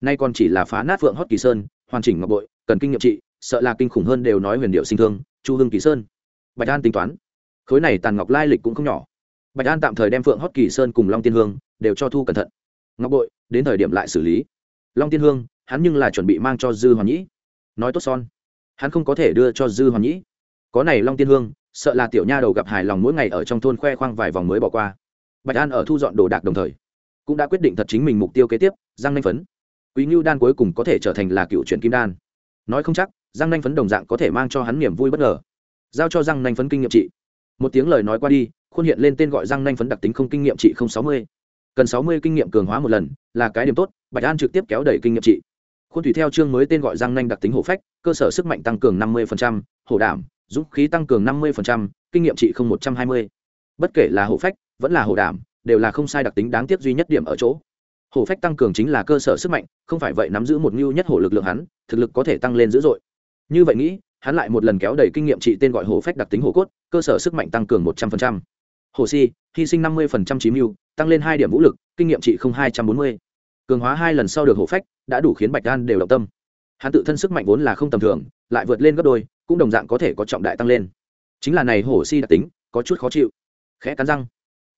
Nay còn chỉ là phá nát phượng hót kỳ sơn, hoàn chỉnh ngọc bội, cần kinh nghiệm trị, sợ là kinh khủng hơn đều nói huyền điệu sinh thương, chu hưng kỳ sơn. Bạch an tính toán. Khối này tàn ngọc lai lịch cũng không nhỏ. Bạch an tạm thời đem phượng hót kỳ sơn cùng long tiên hương đều cho thu cẩn thận. Ngọc bội, đến thời điểm lại xử lý. Long tiên hương, hắn nhưng là chuẩn bị mang cho dư hoàn nhĩ. Nói tốt son. Hắn không có thể đưa cho dư hoàn nhĩ có này long tiên hương, sợ là tiểu nha đầu gặp hài lòng mỗi ngày ở trong thôn khoe khoang vài vòng mới bỏ qua. Bạch an ở thu dọn đồ đạc đồng thời, cũng đã quyết định thật chính mình mục tiêu kế tiếp, giang nanh phấn. Quý ngưu đan cuối cùng có thể trở thành là cựu truyện kim đan. Nói không chắc, giang nanh phấn đồng dạng có thể mang cho hắn niềm vui bất ngờ. Giao cho giang nanh phấn kinh nghiệm trị. Một tiếng lời nói qua đi, khuôn hiện lên tên gọi giang nanh phấn đặc tính không kinh nghiệm trị không sáu mươi. Cần sáu mươi kinh nghiệm cường hóa một lần, là cái điểm tốt, bạch an trực tiếp kéo đẩy kinh nghiệm trị. Khuôn tùy theo chương mới tên gọi giang nanh đặc tính hổ phách, cơ sở sức mạnh tăng cường năm mươi hổ đảm dũng khí tăng cường năm mươi kinh nghiệm trị không một trăm hai mươi. Bất kể là hổ phách, vẫn là hổ đảm, đều là không sai đặc tính đáng tiếc duy nhất điểm ở chỗ. Hổ phách tăng cường chính là cơ sở sức mạnh, không phải vậy nắm giữ một ngưu nhất hổ lực lượng hắn, thực lực có thể tăng lên dữ dội. Như vậy nghĩ, hắn lại một lần kéo đầy kinh nghiệm trị tên gọi hổ phách đặc tính hổ cốt, cơ sở sức mạnh tăng cường một trăm linh hồ si, hy sinh năm mươi chí mưu, tăng lên hai điểm vũ lực, kinh nghiệm trị không hai trăm bốn mươi. Cường hóa hai lần sau được hổ phách, đã đủ khiến bạch đan đều động tâm. Hắn tự thân sức mạnh vốn là không tầm thường, lại vượt lên gấp đôi cũng đồng dạng có thể có trọng đại tăng lên. Chính là này hổ si đặc tính, có chút khó chịu. Khẽ cắn răng.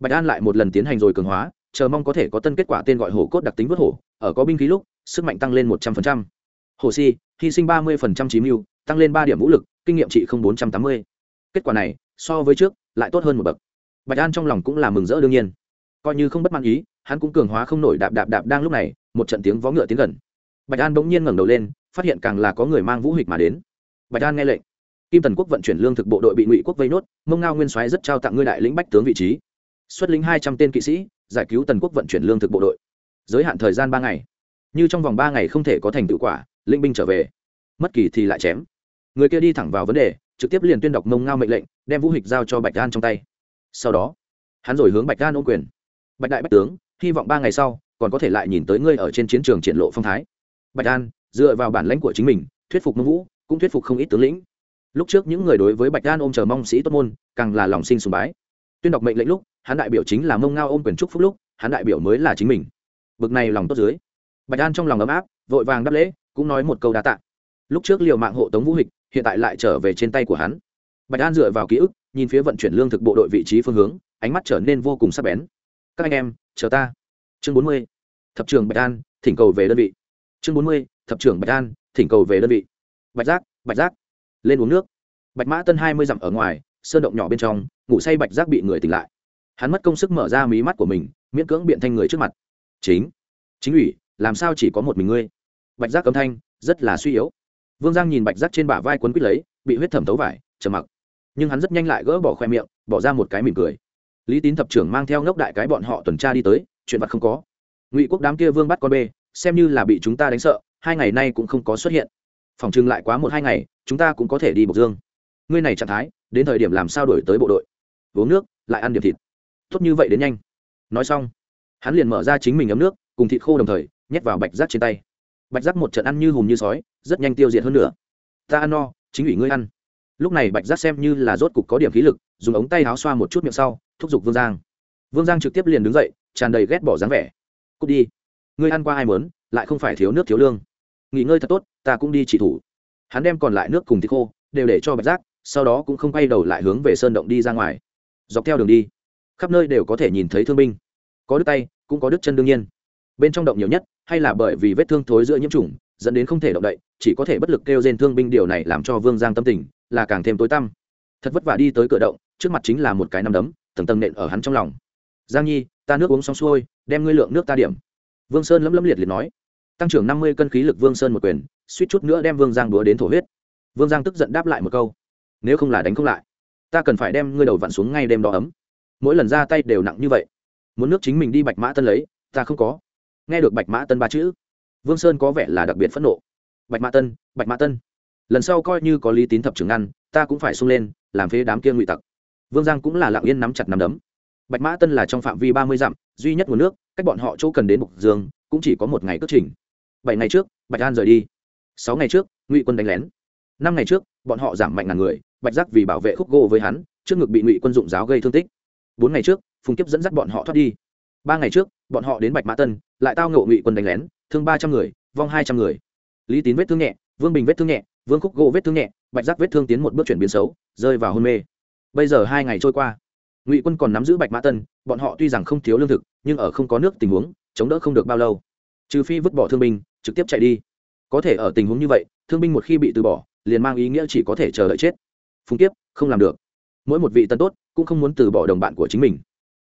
Bạch an lại một lần tiến hành rồi cường hóa, chờ mong có thể có tân kết quả tên gọi hổ cốt đặc tính vớt hổ, ở có binh khí lúc, sức mạnh tăng lên một trăm linh hổ si, hy sinh ba mươi chí mưu, tăng lên ba điểm vũ lực, kinh nghiệm trị không bốn trăm tám mươi. Kết quả này, so với trước, lại tốt hơn một bậc. Bạch an trong lòng cũng là mừng rỡ đương nhiên. Coi như không bất mãn ý, hắn cũng cường hóa không nổi đạp đạp đạp đang lúc này, một trận tiếng vó ngựa tiến gần. Bạch an bỗng nhiên ngẩng đầu lên, phát hiện càng là có người mang vũ hịch mà đến bạch an nghe lệnh. Kim tần quốc vận chuyển lương thực bộ đội bị ngụy quốc vây nốt, mông ngao nguyên soái rất trao tặng ngươi đại lĩnh bách tướng vị trí. Xuất lĩnh hai trăm tên kỵ sĩ, giải cứu tần quốc vận chuyển lương thực bộ đội. Giới hạn thời gian ba ngày. Như trong vòng ba ngày không thể có thành tựu quả linh binh trở về. Mất kỳ thì lại chém. Người kia đi thẳng vào vấn đề, trực tiếp liền tuyên đọc mông ngao mệnh lệnh, đem vũ hịch giao cho bạch an trong tay. Sau đó, hắn rồi hướng bạch an ôm quyền. Bạch đại bách tướng, hy vọng ba ngày sau, còn có thể lại nhìn tới ngươi ở trên chiến trường triển lộ phong thái. Bạch an dựa vào bản lãnh của chính mình, thuyết phục mông vũ cũng thuyết phục không ít tướng lĩnh. Lúc trước những người đối với bạch an ôm chờ mong sĩ tốt môn, càng là lòng sinh sùng bái. Tuyên đọc mệnh lệnh lúc, hắn đại biểu chính là mông ngao ôm quyền trúc phúc lúc, hắn đại biểu mới là chính mình. Bực này lòng tốt dưới, bạch an trong lòng ấm áp, vội vàng đáp lễ, cũng nói một câu đa tạ. Lúc trước liều mạng hộ tống vũ hịch, hiện tại lại trở về trên tay của hắn. Bạch an dựa vào ký ức, nhìn phía vận chuyển lương thực bộ đội vị trí phương hướng, ánh mắt trở nên vô cùng sắc bén. Các anh em, chờ ta. Chương bốn mươi, thập trường bạch an thỉnh cầu về đơn vị. Chương bốn mươi, thập trưởng bạch an thỉnh cầu về đơn vị bạch giác bạch giác. Lên uống nước. Bạch mã tân hai mươi dặm ở ngoài, sơn động nhỏ bên trong, ngủ say bạch giác bị người tỉnh lại. Hắn mất công sức mở ra mí mắt của mình, miễn cưỡng biện thanh người trước mặt. Chính chính ủy, làm sao chỉ có một mình ngươi? Bạch giác âm thanh, rất là suy yếu. Vương giang nhìn bạch giác trên bả vai quấn quýt lấy, bị huyết thẩm thấu vải, trầm mặc. Nhưng hắn rất nhanh lại gỡ bỏ khoe miệng, bỏ ra một cái mỉm cười. Lý tín thập trưởng mang theo ngốc đại cái bọn họ tuần tra đi tới, chuyện vặt không có. Ngụy quốc đám kia vương bắt con bê, xem như là bị chúng ta đánh sợ, hai ngày nay cũng không có xuất hiện phòng trưng lại quá một hai ngày, chúng ta cũng có thể đi bộc dương. Ngươi này trạng thái, đến thời điểm làm sao đổi tới bộ đội? Uống nước, lại ăn điểm thịt. Tốt như vậy đến nhanh. Nói xong, hắn liền mở ra chính mình ấm nước, cùng thịt khô đồng thời, nhét vào bạch rác trên tay. Bạch giác một trận ăn như hùm như sói, rất nhanh tiêu diệt hơn nữa ta ăn no, chính ủy ngươi ăn. Lúc này bạch giác xem như là rốt cục có điểm khí lực, dùng ống tay áo xoa một chút miệng sau, thúc giục vương giang. Vương giang trực tiếp liền đứng dậy, tràn đầy ghét bỏ dáng vẻ. Cút đi. Ngươi ăn qua ai mớn lại không phải thiếu nước thiếu lương nghỉ ngơi thật tốt, ta cũng đi chỉ thủ. Hắn đem còn lại nước cùng thịt khô đều để cho bạch giác, sau đó cũng không quay đầu lại hướng về sơn động đi ra ngoài. Dọc theo đường đi, khắp nơi đều có thể nhìn thấy thương binh. Có đứt tay, cũng có đứt chân đương nhiên. Bên trong động nhiều nhất, hay là bởi vì vết thương thối giữa nhiễm trùng, dẫn đến không thể động đậy, chỉ có thể bất lực kêu trên thương binh điều này làm cho vương giang tâm tình là càng thêm tối tăm. Thật vất vả đi tới cửa động, trước mặt chính là một cái nằm đấm, tầng tầng nện ở hắn trong lòng. Giang nhi, ta nước uống xong xuôi, đem ngươi lượng nước ta điểm. Vương sơn lấm lấm liệt liệt nói tăng trưởng năm mươi cân khí lực vương sơn một quyền, suýt chút nữa đem vương giang đúa đến thổ huyết. Vương giang tức giận đáp lại một câu, nếu không là đánh không lại, ta cần phải đem ngươi đầu vặn xuống ngay đêm đó ấm. Mỗi lần ra tay đều nặng như vậy, muốn nước chính mình đi bạch mã tân lấy, ta không có. Nghe được bạch mã tân ba chữ, vương sơn có vẻ là đặc biệt phẫn nộ. Bạch mã tân, bạch mã tân, lần sau coi như có lý tín thập trưởng ngăn ta cũng phải sung lên, làm phế đám kia ngụy tặc. Vương giang cũng là lặng yên nắm chặt nắm đấm. Bạch mã tân là trong phạm vi ba mươi dặm, duy nhất nguồn nước, cách bọn họ chỗ cần đến mục dương, cũng chỉ có một ngày cất trình bảy ngày trước, bạch an rời đi. Sáu ngày trước, ngụy quân đánh lén. Năm ngày trước, bọn họ giảm mạnh ngàn người, bạch giác vì bảo vệ khúc gỗ với hắn, trước ngực bị ngụy quân dụng giáo gây thương tích. Bốn ngày trước, phùng kiếp dẫn dắt bọn họ thoát đi. Ba ngày trước, bọn họ đến bạch mã tân, lại tao ngộ ngụy quân đánh lén, thương ba trăm người, vong hai trăm người. Lý tín vết thương nhẹ, vương bình vết thương nhẹ, vương khúc gỗ vết thương nhẹ, bạch giác vết thương tiến một bước chuyển biến xấu, rơi vào hôn mê. Bây giờ hai ngày trôi qua, ngụy quân còn nắm giữ bạch mã tân, bọn họ tuy rằng không thiếu lương thực, nhưng ở không có nước tình huống, chống đỡ không được bao lâu. Trừ phi vứt bỏ thương binh trực tiếp chạy đi. Có thể ở tình huống như vậy, thương binh một khi bị từ bỏ, liền mang ý nghĩa chỉ có thể chờ đợi chết. Phùng tiếp không làm được. Mỗi một vị tân tốt cũng không muốn từ bỏ đồng bạn của chính mình.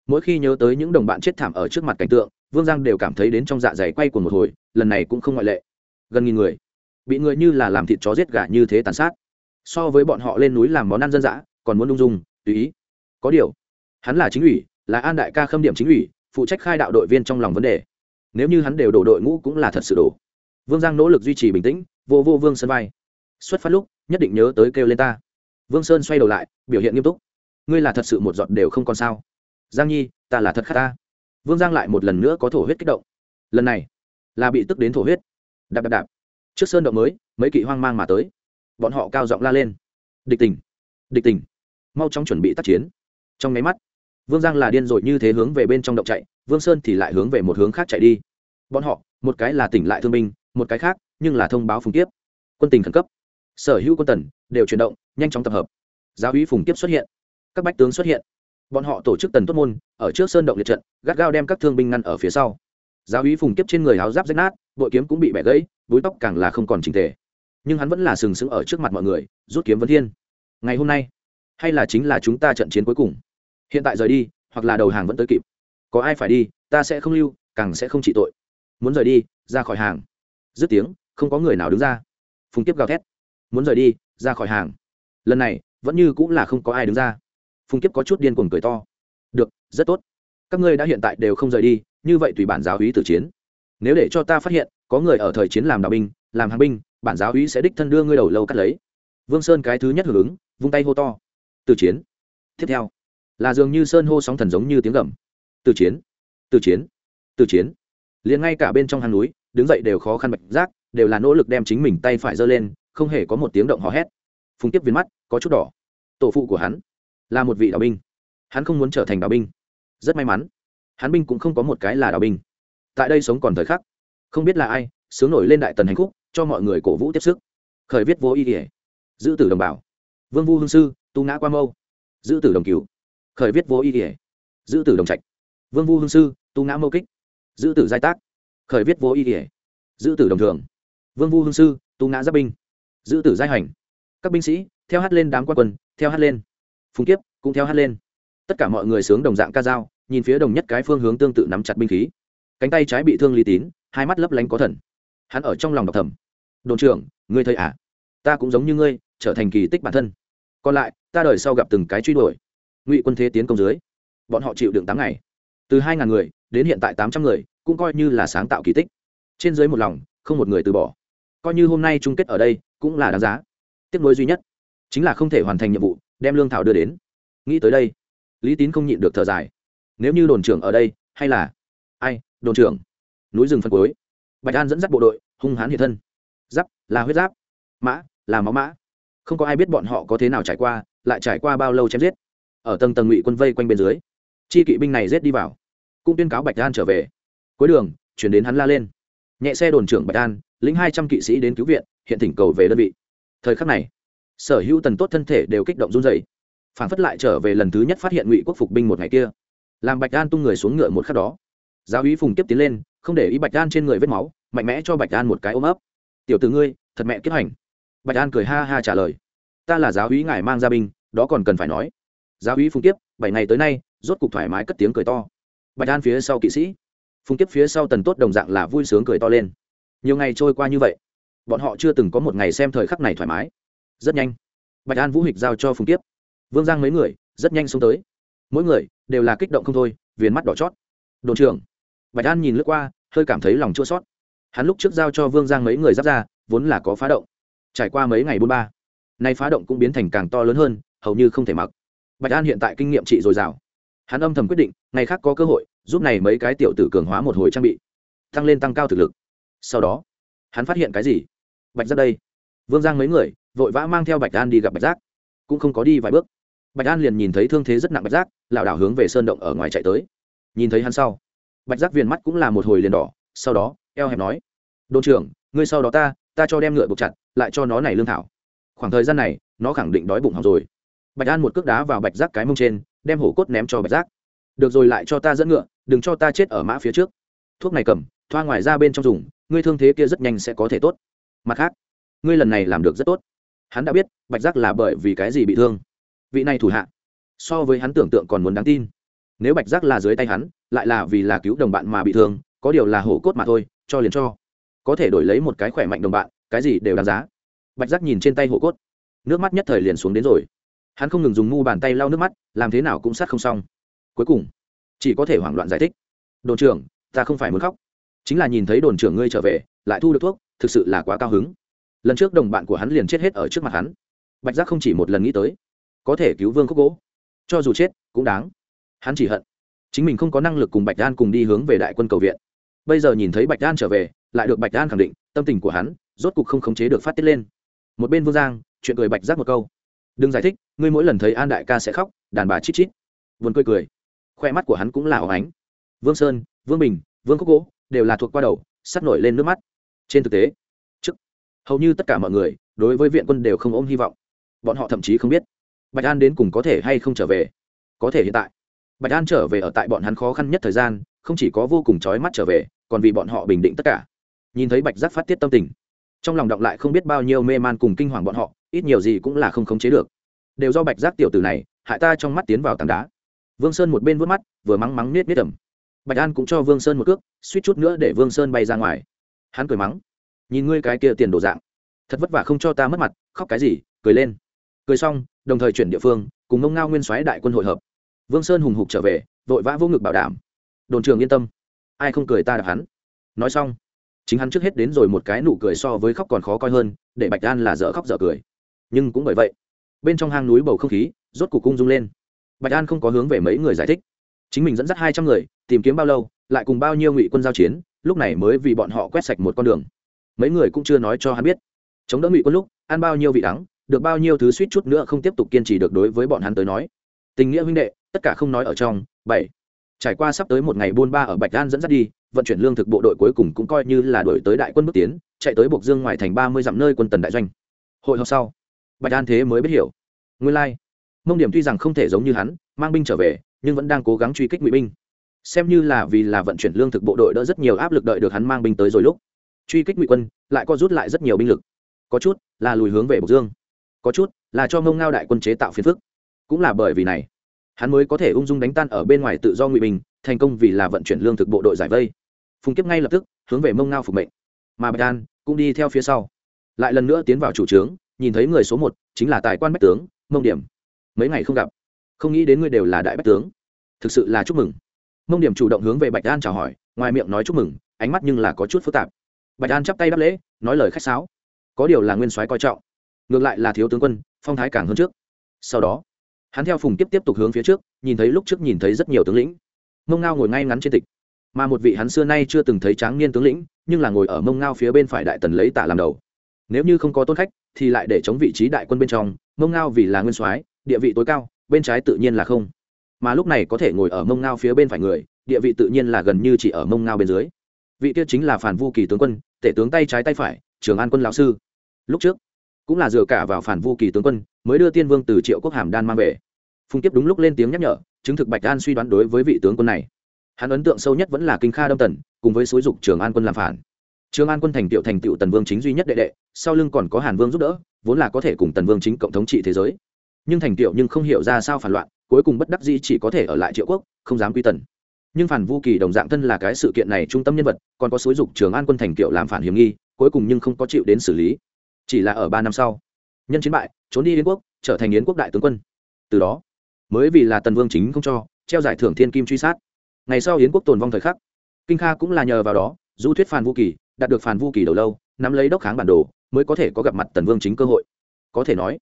Mỗi khi nhớ tới những đồng bạn chết thảm ở trước mặt cảnh tượng, vương giang đều cảm thấy đến trong dạ dày quay của một hồi, lần này cũng không ngoại lệ. Gần nghìn người, bị người như là làm thịt chó giết gà như thế tàn sát. So với bọn họ lên núi làm món ăn dân dã, còn muốn lung dung, tùy ý. Có điều, hắn là chính ủy, là an đại ca khâm điểm chính ủy, phụ trách khai đạo đội viên trong lòng vấn đề. Nếu như hắn đều đổ đội ngũ cũng là thật sự đổ vương giang nỗ lực duy trì bình tĩnh, vô vô vương sân vai. Xuất phát lúc, nhất định nhớ tới kêu lên ta. Vương sơn xoay đầu lại, biểu hiện nghiêm túc. Ngươi là thật sự một giọt đều không còn sao. Giang nhi, ta là thật khát ta. Vương giang lại một lần nữa có thổ huyết kích động. Lần này, là bị tức đến thổ huyết. Đạp đạp đạp. Trước sơn động mới, mấy kỵ hoang mang mà tới. Bọn họ cao giọng la lên. Địch tình địch tình mau chóng chuẩn bị tác chiến. Trong máy mắt, vương giang là điên rồi như thế hướng về bên trong động chạy, vương sơn thì lại hướng về một hướng khác chạy đi. Bọn họ, một cái là tỉnh lại thương binh một cái khác, nhưng là thông báo phùng tiếp quân tình khẩn cấp. Sở hữu quân tần đều chuyển động, nhanh chóng tập hợp. Giáo úy phùng tiếp xuất hiện. Các bách tướng xuất hiện. Bọn họ tổ chức tần tốt môn, ở trước sơn động liệt trận, gắt gao đem các thương binh ngăn ở phía sau. Giáo úy phùng tiếp trên người áo giáp rách nát bội kiếm cũng bị bẻ gãy, búi tóc càng là không còn trình tề. Nhưng hắn vẫn là sừng sững ở trước mặt mọi người, rút kiếm vấn thiên. Ngày hôm nay, hay là chính là chúng ta trận chiến cuối cùng? Hiện tại rời đi, hoặc là đầu hàng vẫn tới kịp. Có ai phải đi, ta sẽ không lưu, càng sẽ không trị tội. Muốn rời đi, ra khỏi hàng dứt tiếng, không có người nào đứng ra. Phùng Kiếp gào thét. Muốn rời đi, ra khỏi hàng. Lần này, vẫn như cũng là không có ai đứng ra. Phùng kiếp có chút điên cuồng cười to. Được, rất tốt. Các ngươi đã hiện tại đều không rời đi, như vậy tùy bản giáo hí tử chiến. Nếu để cho ta phát hiện, có người ở thời chiến làm đạo binh, làm hàng binh, bản giáo hí sẽ đích thân đưa ngươi đầu lâu cắt lấy. Vương sơn cái thứ nhất hưởng ứng, vung tay hô to. Từ chiến. Tiếp theo, là dường như sơn hô sóng thần giống như tiếng gầm. Từ chiến. Từ chiến. Từ chiến. Liền ngay cả bên trong hang núi đứng dậy đều khó khăn bạch giác, đều là nỗ lực đem chính mình tay phải giơ lên, không hề có một tiếng động hò hét. Phùng tiếp viên mắt có chút đỏ. Tổ phụ của hắn là một vị đạo binh. Hắn không muốn trở thành đạo binh. Rất may mắn, hắn binh cũng không có một cái là đạo binh. Tại đây sống còn thời khắc, không biết là ai sướng nổi lên đại tần hành khúc, cho mọi người cổ vũ tiếp sức. Khởi viết vô ý ỉa giữ tử đồng bảo vương vu hương sư, tu ngã qua mâu. Giữ tử đồng cứu khởi viết vô ý ỉa giữ tử đồng trạch. Vương vu hương sư, tu ngã mâu kích. Giữ tử giai tác khởi viết vô ý ỉa giữ tử đồng thường. Vương vu hương sư, tu ngã giáp binh. Giữ tử giai hành. Các binh sĩ, theo hát lên đám quan quân, theo hát lên. Phùng kiếp, cũng theo hát lên. Tất cả mọi người sướng đồng dạng ca dao, nhìn phía đồng nhất cái phương hướng tương tự nắm chặt binh khí. Cánh tay trái bị thương lý tín, hai mắt lấp lánh có thần. Hắn ở trong lòng đọc thầm. Đồn trưởng, ngươi thấy à? Ta cũng giống như ngươi, trở thành kỳ tích bản thân. Còn lại, ta đời sau gặp từng cái truy đuổi. Ngụy quân thế tiến công dưới. Bọn họ chịu đựng tám ngày. Từ hai ngàn người, đến hiện tại tám trăm người cũng coi như là sáng tạo kỳ tích. Trên dưới một lòng, không một người từ bỏ. Coi như hôm nay chung kết ở đây, cũng là đáng giá. Tiếc nuối duy nhất chính là không thể hoàn thành nhiệm vụ, đem lương thảo đưa đến. Nghĩ tới đây, lý tín không nhịn được thở dài. Nếu như đồn trưởng ở đây, hay là ai, đồn trưởng? Núi rừng phân cuối. Bạch an dẫn dắt bộ đội, hung hãn hiện thân. Giáp là huyết giáp, mã là máu mã. Không có ai biết bọn họ có thế nào trải qua, lại trải qua bao lâu chém giết. Ở tầng tầng ngụy quân vây quanh bên dưới, chi kỵ binh này giết đi vào. Cũng tuyên cáo bạch an trở về cuối đường, chuyển đến hắn la lên. Nhẹ xe đồn trưởng bạch an, lĩnh hai trăm kỵ sĩ đến cứu viện, hiện thỉnh cầu về đơn vị. Thời khắc này, sở hữu tần tốt thân thể đều kích động run dày phản phất lại trở về lần thứ nhất phát hiện ngụy quốc phục binh một ngày kia. Làm bạch an tung người xuống ngựa một khắc đó. Giáo úy phùng tiếp tiến lên, không để ý bạch an trên người vết máu, mạnh mẽ cho bạch an một cái ôm ấp. Tiểu từ ngươi, thật mẹ kết hành. Bạch an cười ha ha trả lời. Ta là giáo úy ngài mang ra binh, đó còn cần phải nói. Giáo úy phùng tiếp bảy ngày tới nay, rốt cục thoải mái cất tiếng cười to. Bạch an phía sau kỵ sĩ phùng kiếp phía sau tần tốt đồng dạng là vui sướng cười to lên. Nhiều ngày trôi qua như vậy, bọn họ chưa từng có một ngày xem thời khắc này thoải mái. Rất nhanh, bạch an vũ hịch giao cho phùng kiếp. Vương giang mấy người rất nhanh xông tới. Mỗi người đều là kích động không thôi, viền mắt đỏ chót. Đồn trưởng, bạch an nhìn lướt qua, hơi cảm thấy lòng chua sót hắn lúc trước giao cho vương giang mấy người giáp ra, vốn là có phá động. Trải qua mấy ngày buôn ba, nay phá động cũng biến thành càng to lớn hơn, hầu như không thể mặc. Bạch an hiện tại kinh nghiệm trị dồi dào. Hắn âm thầm quyết định, ngày khác có cơ hội giúp này mấy cái tiểu tử cường hóa một hồi trang bị, tăng lên tăng cao thực lực. Sau đó, hắn phát hiện cái gì? Bạch giác đây. Vương giang mấy người vội vã mang theo bạch an đi gặp bạch giác. Cũng không có đi vài bước. Bạch an liền nhìn thấy thương thế rất nặng bạch giác, lảo đảo hướng về sơn động ở ngoài chạy tới. Nhìn thấy hắn sau, bạch giác viền mắt cũng là một hồi liền đỏ, sau đó, eo hẹp nói, đồn trưởng, ngươi sau đó ta ta cho đem ngựa buộc chặt, lại cho nó này lương thảo. Khoảng thời gian này, nó khẳng định đói bụng học rồi. Bạch an một cước đá vào bạch giác cái mông trên, đem hổ cốt ném cho bạch giác. Được rồi, lại cho ta dẫn ngựa đừng cho ta chết ở mã phía trước. Thuốc này cầm, thoa ngoài ra bên trong dùng, ngươi thương thế kia rất nhanh sẽ có thể tốt. Mặt khác, ngươi lần này làm được rất tốt. Hắn đã biết, bạch giác là bởi vì cái gì bị thương. Vị này thủ hạ, so với hắn tưởng tượng còn muốn đáng tin. Nếu bạch giác là dưới tay hắn, lại là vì là cứu đồng bạn mà bị thương, có điều là hổ cốt mà thôi, cho liền cho. Có thể đổi lấy một cái khỏe mạnh đồng bạn, cái gì đều đáng giá. Bạch giác nhìn trên tay hổ cốt, nước mắt nhất thời liền xuống đến rồi. Hắn không ngừng dùng ngu bàn tay lau nước mắt, làm thế nào cũng sát không xong. Cuối cùng chỉ có thể hoảng loạn giải thích. Đồn trưởng, ta không phải muốn khóc. Chính là nhìn thấy đồn trưởng ngươi trở về, lại thu được thuốc, thực sự là quá cao hứng. Lần trước đồng bạn của hắn liền chết hết ở trước mặt hắn. Bạch giác không chỉ một lần nghĩ tới, có thể cứu vương khúc gỗ. Cho dù chết, cũng đáng. Hắn chỉ hận. Chính mình không có năng lực cùng bạch đan cùng đi hướng về đại quân cầu viện. Bây giờ nhìn thấy bạch đan trở về, lại được bạch đan khẳng định, tâm tình của hắn rốt cục không khống chế được phát tiết lên. Một bên vương giang, chuyện cười bạch giác một câu. Đừng giải thích, ngươi mỗi lần thấy an đại ca sẽ khóc, đàn bà chít chít. Vườn cười cười khoe mắt của hắn cũng là óng ánh. Vương sơn, vương bình, vương khúc gỗ đều là thuộc qua đầu, sắp nổi lên nước mắt. Trên thực tế, trước, hầu như tất cả mọi người đối với viện quân đều không ôm hy vọng. Bọn họ thậm chí không biết bạch an đến cùng có thể hay không trở về. Có thể hiện tại, bạch an trở về ở tại bọn hắn khó khăn nhất thời gian, không chỉ có vô cùng trói mắt trở về, còn vì bọn họ bình định tất cả. Nhìn thấy bạch giác phát tiết tâm tình, trong lòng đọng lại không biết bao nhiêu mê man cùng kinh hoàng bọn họ, ít nhiều gì cũng là không khống chế được. Đều do bạch giác tiểu tử này, hại ta trong mắt tiến vào tảng đá vương sơn một bên vớt mắt, vừa mắng mắng nết nết tầm bạch an cũng cho vương sơn một cước, suýt chút nữa để vương sơn bay ra ngoài. Hắn cười mắng. Nhìn ngươi cái kia tiền đồ dạng. Thật vất vả không cho ta mất mặt, khóc cái gì, cười lên. Cười xong, đồng thời chuyển địa phương, cùng ngông ngao nguyên soái đại quân hội hợp. Vương sơn hùng hục trở về, vội vã vô ngực bảo đảm. Đồn trường yên tâm. Ai không cười ta đạp hắn. Nói xong, chính hắn trước hết đến rồi một cái nụ cười so với khóc còn khó coi hơn, để bạch an là dở khóc dở cười. Nhưng cũng bởi vậy, bên trong hang núi bầu không khí rốt cục cung rung lên bạch an không có hướng về mấy người giải thích. Chính mình dẫn dắt hai trăm người, tìm kiếm bao lâu, lại cùng bao nhiêu ngụy quân giao chiến, lúc này mới vì bọn họ quét sạch một con đường. Mấy người cũng chưa nói cho hắn biết. Chống đỡ ngụy quân lúc, ăn bao nhiêu vị đắng, được bao nhiêu thứ suýt chút nữa không tiếp tục kiên trì được đối với bọn hắn tới nói. Tình nghĩa huynh đệ, tất cả không nói ở trong, bảy. Trải qua sắp tới một ngày buôn ba ở bạch an dẫn dắt đi, vận chuyển lương thực bộ đội cuối cùng cũng coi như là đổi tới đại quân bước tiến, chạy tới buộc dương ngoài thành ba mươi dặm nơi quân tần đại doanh. Hội họp sau, bạch an thế mới biết hiểu. Nguyên lai、like mông điểm tuy rằng không thể giống như hắn, mang binh trở về, nhưng vẫn đang cố gắng truy kích ngụy binh. Xem như là vì là vận chuyển lương thực bộ đội đỡ rất nhiều áp lực đợi được hắn mang binh tới rồi lúc. Truy kích ngụy quân, lại có rút lại rất nhiều binh lực. Có chút là lùi hướng về bộc dương. Có chút là cho mông ngao đại quân chế tạo phiền phức. Cũng là bởi vì này, hắn mới có thể ung dung đánh tan ở bên ngoài tự do ngụy binh, thành công vì là vận chuyển lương thực bộ đội giải vây. Phùng kiếp ngay lập tức hướng về mông ngao phục mệnh. Mà bạch an cũng đi theo phía sau. Lại lần nữa tiến vào chủ trướng, nhìn thấy người số một chính là tài quan bách tướng, mông điểm mấy ngày không gặp. Không nghĩ đến ngươi đều là đại bách tướng. Thực sự là chúc mừng. Mông điểm chủ động hướng về bạch an chào hỏi, ngoài miệng nói chúc mừng, ánh mắt nhưng là có chút phức tạp. Bạch an chắp tay đáp lễ, nói lời khách sáo. Có điều là nguyên soái coi trọng. Ngược lại là thiếu tướng quân, phong thái càng hơn trước. Sau đó, hắn theo phùng tiếp tiếp tục hướng phía trước, nhìn thấy lúc trước nhìn thấy rất nhiều tướng lĩnh. Mông ngao ngồi ngay ngắn trên tịch. Mà một vị hắn xưa nay chưa từng thấy tráng niên tướng lĩnh, nhưng là ngồi ở mông ngao phía bên phải đại tần lấy tả làm đầu. Nếu như không có tôn khách, thì lại để chống vị trí đại quân bên trong, mông ngao vì là nguyên soái địa vị tối cao, bên trái tự nhiên là không. Mà lúc này có thể ngồi ở mông ngao phía bên phải người, địa vị tự nhiên là gần như chỉ ở mông ngao bên dưới. Vị kia chính là phản vu kỳ tướng quân, tể tướng tay trái tay phải, trường an quân lão sư. Lúc trước, cũng là dựa cả vào phản vu kỳ tướng quân, mới đưa tiên vương từ triệu quốc hàm đan mang về. Phùng kiếp đúng lúc lên tiếng nhắc nhở, chứng thực bạch an suy đoán đối với vị tướng quân này. Hắn ấn tượng sâu nhất vẫn là kinh kha đông tần, cùng với xúi dục trường an quân làm phản. Trường an quân thành tiệu thành tiệu tần vương chính duy nhất đệ đệ, sau lưng còn có hàn vương giúp đỡ, vốn là có thể cùng tần vương chính cộng thống trị thế giới nhưng thành tiệu nhưng không hiểu ra sao phản loạn, cuối cùng bất đắc dĩ chỉ có thể ở lại triệu quốc, không dám quy tần. Nhưng phản vu kỳ đồng dạng thân là cái sự kiện này trung tâm nhân vật, còn có xúi dục trường an quân thành tiệu làm phản hiểm nghi, cuối cùng nhưng không có chịu đến xử lý. Chỉ là ở ba năm sau, nhân chiến bại, trốn đi yến quốc, trở thành yến quốc đại tướng quân. Từ đó, mới vì là tần vương chính không cho, treo giải thưởng thiên kim truy sát. Ngày sau yến quốc tồn vong thời khắc, kinh kha cũng là nhờ vào đó, du thuyết phản vu kỳ, đạt được phản vu kỳ đầu lâu, nắm lấy đốc kháng bản đồ, mới có thể có gặp mặt tần vương chính cơ hội. Có thể nói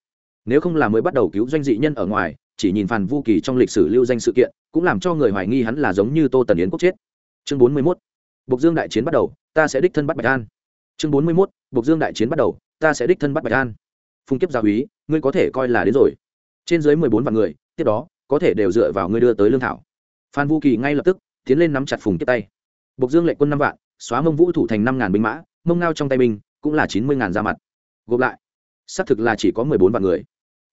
nếu không là mới bắt đầu cứu doanh dị nhân ở ngoài, chỉ nhìn phàn vu kỳ trong lịch sử lưu danh sự kiện, cũng làm cho người hoài nghi hắn là giống như tô tần yến quốc chết. Chương bốn mươi mốt, bộc dương đại chiến bắt đầu, ta sẽ đích thân bắt bạch an. Chương bốn mươi mốt, bộc dương đại chiến bắt đầu, ta sẽ đích thân bắt bạch an. Phung kiếp gia úy, ngươi có thể coi là đến rồi. Trên dưới mười bốn vạn người, tiếp đó, có thể đều dựa vào ngươi đưa tới lương thảo. Phan vu kỳ ngay lập tức, tiến lên nắm chặt phùng kiếp tay. Bộc dương lệnh quân năm vạn, xóa mông vũ thủ thành năm ngàn binh mã, mông ngao trong tay binh, cũng là chín mươi ngàn ra mặt. Gộp lại, xác thực là chỉ có mười bốn vạn người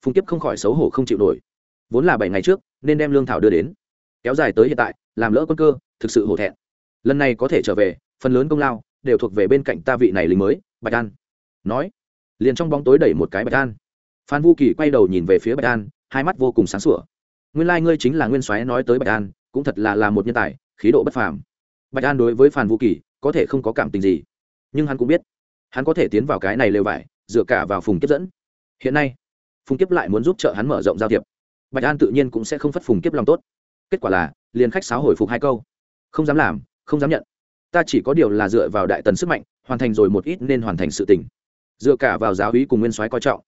phùng kiếp không khỏi xấu hổ không chịu nổi. Vốn là bảy ngày trước, nên đem lương thảo đưa đến. Kéo dài tới hiện tại, làm lỡ quân cơ, thực sự hổ thẹn. Lần này có thể trở về, phần lớn công lao đều thuộc về bên cạnh ta vị này lính mới, bạch an. Nói, liền trong bóng tối đẩy một cái bạch an. Phan vu kỳ quay đầu nhìn về phía bạch an, hai mắt vô cùng sáng sủa. Nguyên lai、like、ngươi chính là nguyên soái nói tới bạch an, cũng thật là là một nhân tài, khí độ bất phàm. Bạch an đối với phan vu kỳ, có thể không có cảm tình gì. Nhưng hắn cũng biết, hắn có thể tiến vào cái này lều vải, dựa cả vào phùng tiếp dẫn. Hiện nay phùng kiếp lại muốn giúp t r ợ hắn mở rộng giao thiệp. Bạch an tự nhiên cũng sẽ không phất phùng kiếp lòng tốt. Kết quả là, liền khách sáo hồi phục hai câu. Không dám làm, không dám nhận. Ta chỉ có điều là dựa vào đại tần sức mạnh, hoàn thành rồi một ít nên hoàn thành sự tình. Dựa cả vào giáo hí cùng nguyên soái coi trọng.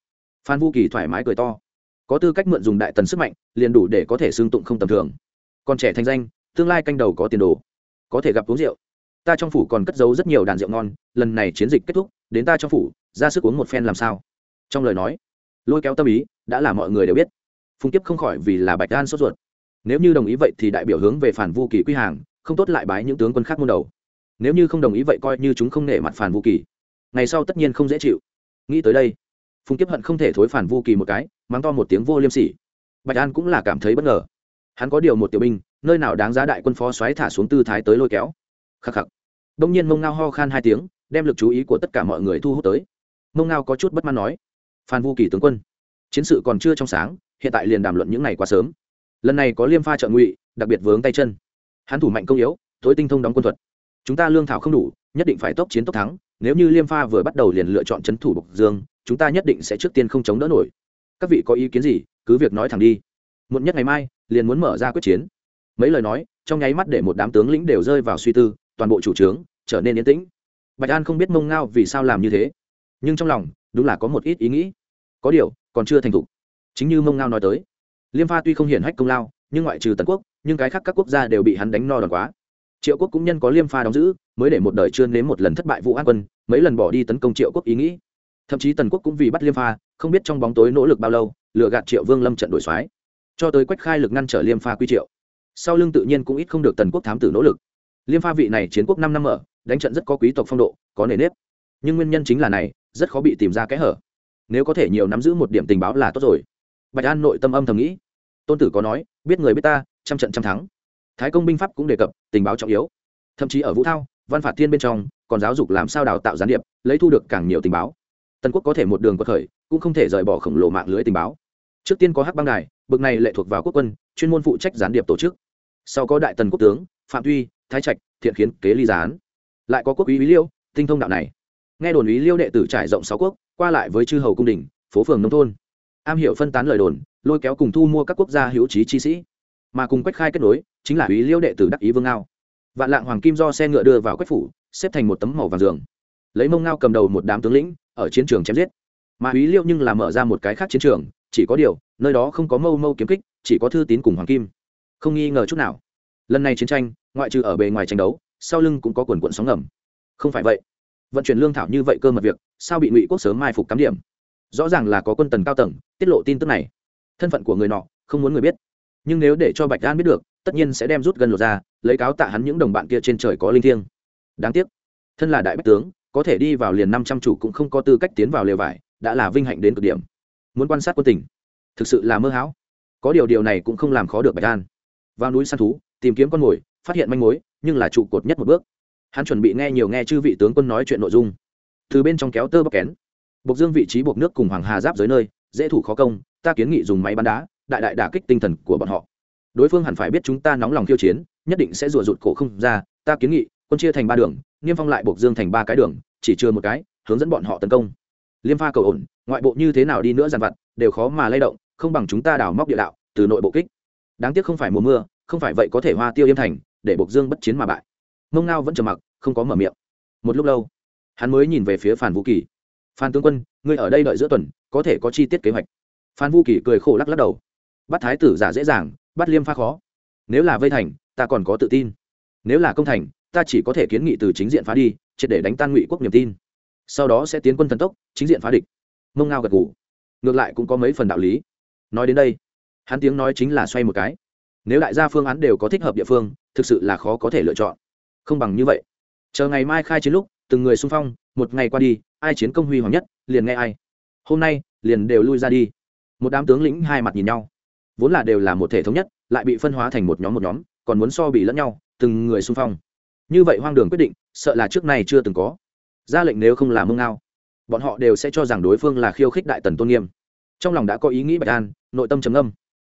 Phan vu kỳ thoải mái cười to. Có tư cách mượn dùng đại tần sức mạnh, liền đủ để có thể xương tụng không tầm thường. Còn trẻ thành danh, tương lai canh đầu có tiền đồ. Có thể gặp uống rượu. Ta trong phủ còn cất giấu rất nhiều đàn rượu ngon, lần này chiến dịch kết thúc, đến ta trong phủ, ra sức uống một phen làm sao? Trong lời nói lôi kéo tâm ý, đã là mọi người đều biết. Phùng kiếp không khỏi vì là bạch đan sốt ruột. Nếu như đồng ý vậy thì đại biểu hướng về phản vu kỳ quy hàng, không tốt lại bái những tướng quân khác môn đầu. Nếu như không đồng ý vậy coi như chúng không nể mặt phản vu kỳ. Ngày sau tất nhiên không dễ chịu. Nghĩ tới đây, phùng kiếp hận không thể thối phản vu kỳ một cái, mắng to một tiếng vô liêm sỉ. Bạch an cũng là cảm thấy bất ngờ. Hắn có điều một tiểu binh, nơi nào đáng giá đại quân phó xoáy thả xuống tư thái tới lôi kéo. Khắc khắc. Đông nhiên mông ngao ho khan hai tiếng, đem lực chú ý của tất cả mọi người thu hút tới. Mông ngao có chút bất mãn nói phan vu kỳ tướng quân. Chiến sự còn chưa trong sáng, hiện tại liền đàm luận những ngày quá sớm. Lần này có liêm pha trợ ngụy, đặc biệt vướng tay chân. Hắn thủ mạnh công yếu, tối tinh thông đóng quân thuật. Chúng ta lương thảo không đủ, nhất định phải tốc chiến tốc thắng, nếu như liêm pha vừa bắt đầu liền lựa chọn c h ấ n thủ bộc dương, chúng ta nhất định sẽ trước tiên không chống đỡ nổi. Các vị có ý kiến gì, cứ việc nói thẳng đi. Muộn nhất ngày mai, liền muốn mở ra quyết chiến. Mấy lời nói, trong nháy mắt để một đám tướng lĩnh đều rơi vào suy tư, toàn bộ chủ trướng, trở nên yên tĩnh. Bạch an không biết mông ngao vì sao làm như thế. Nhưng trong lòng đúng là có một ít ý nghĩ. Có điều, còn chưa thành thục. Chính như mông ngao nói tới, liêm pha tuy không hiển hách công lao, nhưng ngoại trừ tần quốc, nhưng cái khác các quốc gia đều bị hắn đánh no đòn quá. Triệu quốc cũng nhân có liêm pha đóng giữ, mới để một đời chưa nếm một lần thất bại vụ an quân, mấy lần bỏ đi tấn công triệu quốc ý nghĩ. Thậm chí tần quốc cũng vì bắt liêm pha, không biết trong bóng tối nỗ lực bao lâu lựa gạt triệu vương lâm trận đổi soái. Cho tới quách khai lực ngăn trở liêm pha quy triệu. Sau lưng tự nhiên cũng ít không được tần quốc thám tử nỗ lực. Liêm pha vị này chiến quốc năm năm ở đánh trận rất có quý tộc phong độ, có nề nếp. Nhưng nguyên nhân chính là này rất khó bị tìm ra kẽ hở. Nếu có thể nhiều nắm giữ một điểm tình báo là tốt rồi. Bạch an nội tâm âm thầm nghĩ. Tôn tử có nói, biết người biết ta, trăm trận trăm thắng. Thái công binh pháp cũng đề cập, tình báo trọng yếu. Thậm chí ở vũ thao, văn phạt thiên bên trong, còn giáo dục làm sao đào tạo gián điệp, lấy thu được càng nhiều tình báo. Tần quốc có thể một đường có khởi, cũng không thể rời bỏ khổng lồ mạng lưới tình báo. Trước tiên có hắc băng đài, bực này lệ thuộc vào quốc quân, chuyên môn phụ trách gián điệp tổ chức. Sau có đại tần quốc tướng, phạm tuy, thái trạch, thiện khiến, kế ly gián. Lại có quốc úy ý liêu, tinh thông đạo này nghe đồn ý liêu đệ tử trải rộng sáu quốc, qua lại với chư hầu cung đình, phố phường nông thôn. Am hiểu phân tán lời đồn, lôi kéo cùng thu mua các quốc gia hữu trí chi sĩ. Mà cùng quách khai kết nối, chính là ý liêu đệ tử đắc ý vương ngao. Vạn lạng hoàng kim do xe ngựa đưa vào quách phủ, xếp thành một tấm màu vàng giường. Lấy mông ngao cầm đầu một đám tướng lĩnh, ở chiến trường chém giết. Mà ý liêu nhưng là mở ra một cái khác chiến trường, chỉ có điều, nơi đó không có mâu mâu kiếm kích, chỉ có thư tín cùng hoàng kim. Không nghi ngờ chút nào. Lần này chiến tranh, ngoại trừ ở bề ngoài tranh đấu, sau lưng cũng có quần quận sóng ngầm. Không phải vậy vận chuyển lương thảo như vậy cơ mật việc, sao bị ngụy quốc sớm mai phục cắm điểm? Rõ ràng là có quân tần cao tầng, tiết lộ tin tức này. Thân phận của người nọ, không muốn người biết. Nhưng nếu để cho bạch an biết được, tất nhiên sẽ đem rút gần lột ra, lấy cáo tạ hắn những đồng bạn kia trên trời có linh thiêng. Đáng tiếc, thân là đại bách tướng, có thể đi vào liền năm trăm chủ cũng không có tư cách tiến vào lều vải, đã là vinh hạnh đến cực điểm. Muốn quan sát quân tình, thực sự là mơ hão. Có điều điều này cũng không làm khó được bạch an. Vào núi săn thú, tìm kiếm con mồi, phát hiện manh mối, nhưng là trụ cột nhất một bước hắn chuẩn bị nghe nhiều nghe chư vị tướng quân nói chuyện nội dung. Từ bên trong kéo tơ bọc kén. Buộc dương vị trí buộc nước cùng hoàng hà giáp dưới nơi, dễ thủ khó công, ta kiến nghị dùng máy bắn đá, đại đại đả kích tinh thần của bọn họ. Đối phương hẳn phải biết chúng ta nóng lòng khiêu chiến, nhất định sẽ rùa rụt cổ không ra, ta kiến nghị, quân chia thành ba đường, niêm phong lại buộc dương thành ba cái đường, chỉ chưa một cái, hướng dẫn bọn họ tấn công. Liêm pha cầu ổn, ngoại bộ như thế nào đi nữa dàn vặt, đều khó mà lay động, không bằng chúng ta đào móc địa đạo, từ nội bộ kích. Đáng tiếc không phải mùa mưa, không phải vậy có thể hoa tiêu yêm thành, để buộc dương bất chiến mà bại mông ngao vẫn trầm mặc, không có mở miệng. Một lúc lâu, hắn mới nhìn về phía phan vũ kỳ. Phan tướng quân, ngươi ở đây đợi giữa tuần, có thể có chi tiết kế hoạch. Phan vũ kỳ cười khổ lắc lắc đầu. Bắt thái tử giả dễ dàng, bắt liêm pha khó. Nếu là vây thành, ta còn có tự tin. Nếu là công thành, ta chỉ có thể kiến nghị từ chính diện phá đi, triệt để đánh tan ngụy quốc niềm tin. Sau đó sẽ tiến quân thần tốc, chính diện phá địch. Mông ngao gật ngủ ngược lại cũng có mấy phần đạo lý. Nói đến đây, hắn tiếng nói chính là xoay một cái. Nếu đại gia phương án đều có thích hợp địa phương, thực sự là khó có thể lựa chọn không bằng như vậy. Chờ ngày mai khai chiến lúc, từng người xung phong, một ngày qua đi, ai chiến công huy hoàng nhất, liền nghe ai. Hôm nay, liền đều lui ra đi. Một đám tướng lĩnh hai mặt nhìn nhau. Vốn là đều là một thể thống nhất, lại bị phân hóa thành một nhóm một nhóm, còn muốn so bị lẫn nhau, từng người xung phong. Như vậy hoang đường quyết định, sợ là trước này chưa từng có. Ra lệnh nếu không làm mông ngao, bọn họ đều sẽ cho rằng đối phương là khiêu khích đại tần tôn nghiêm. Trong lòng đã có ý nghĩ bạch an, nội tâm trầm âm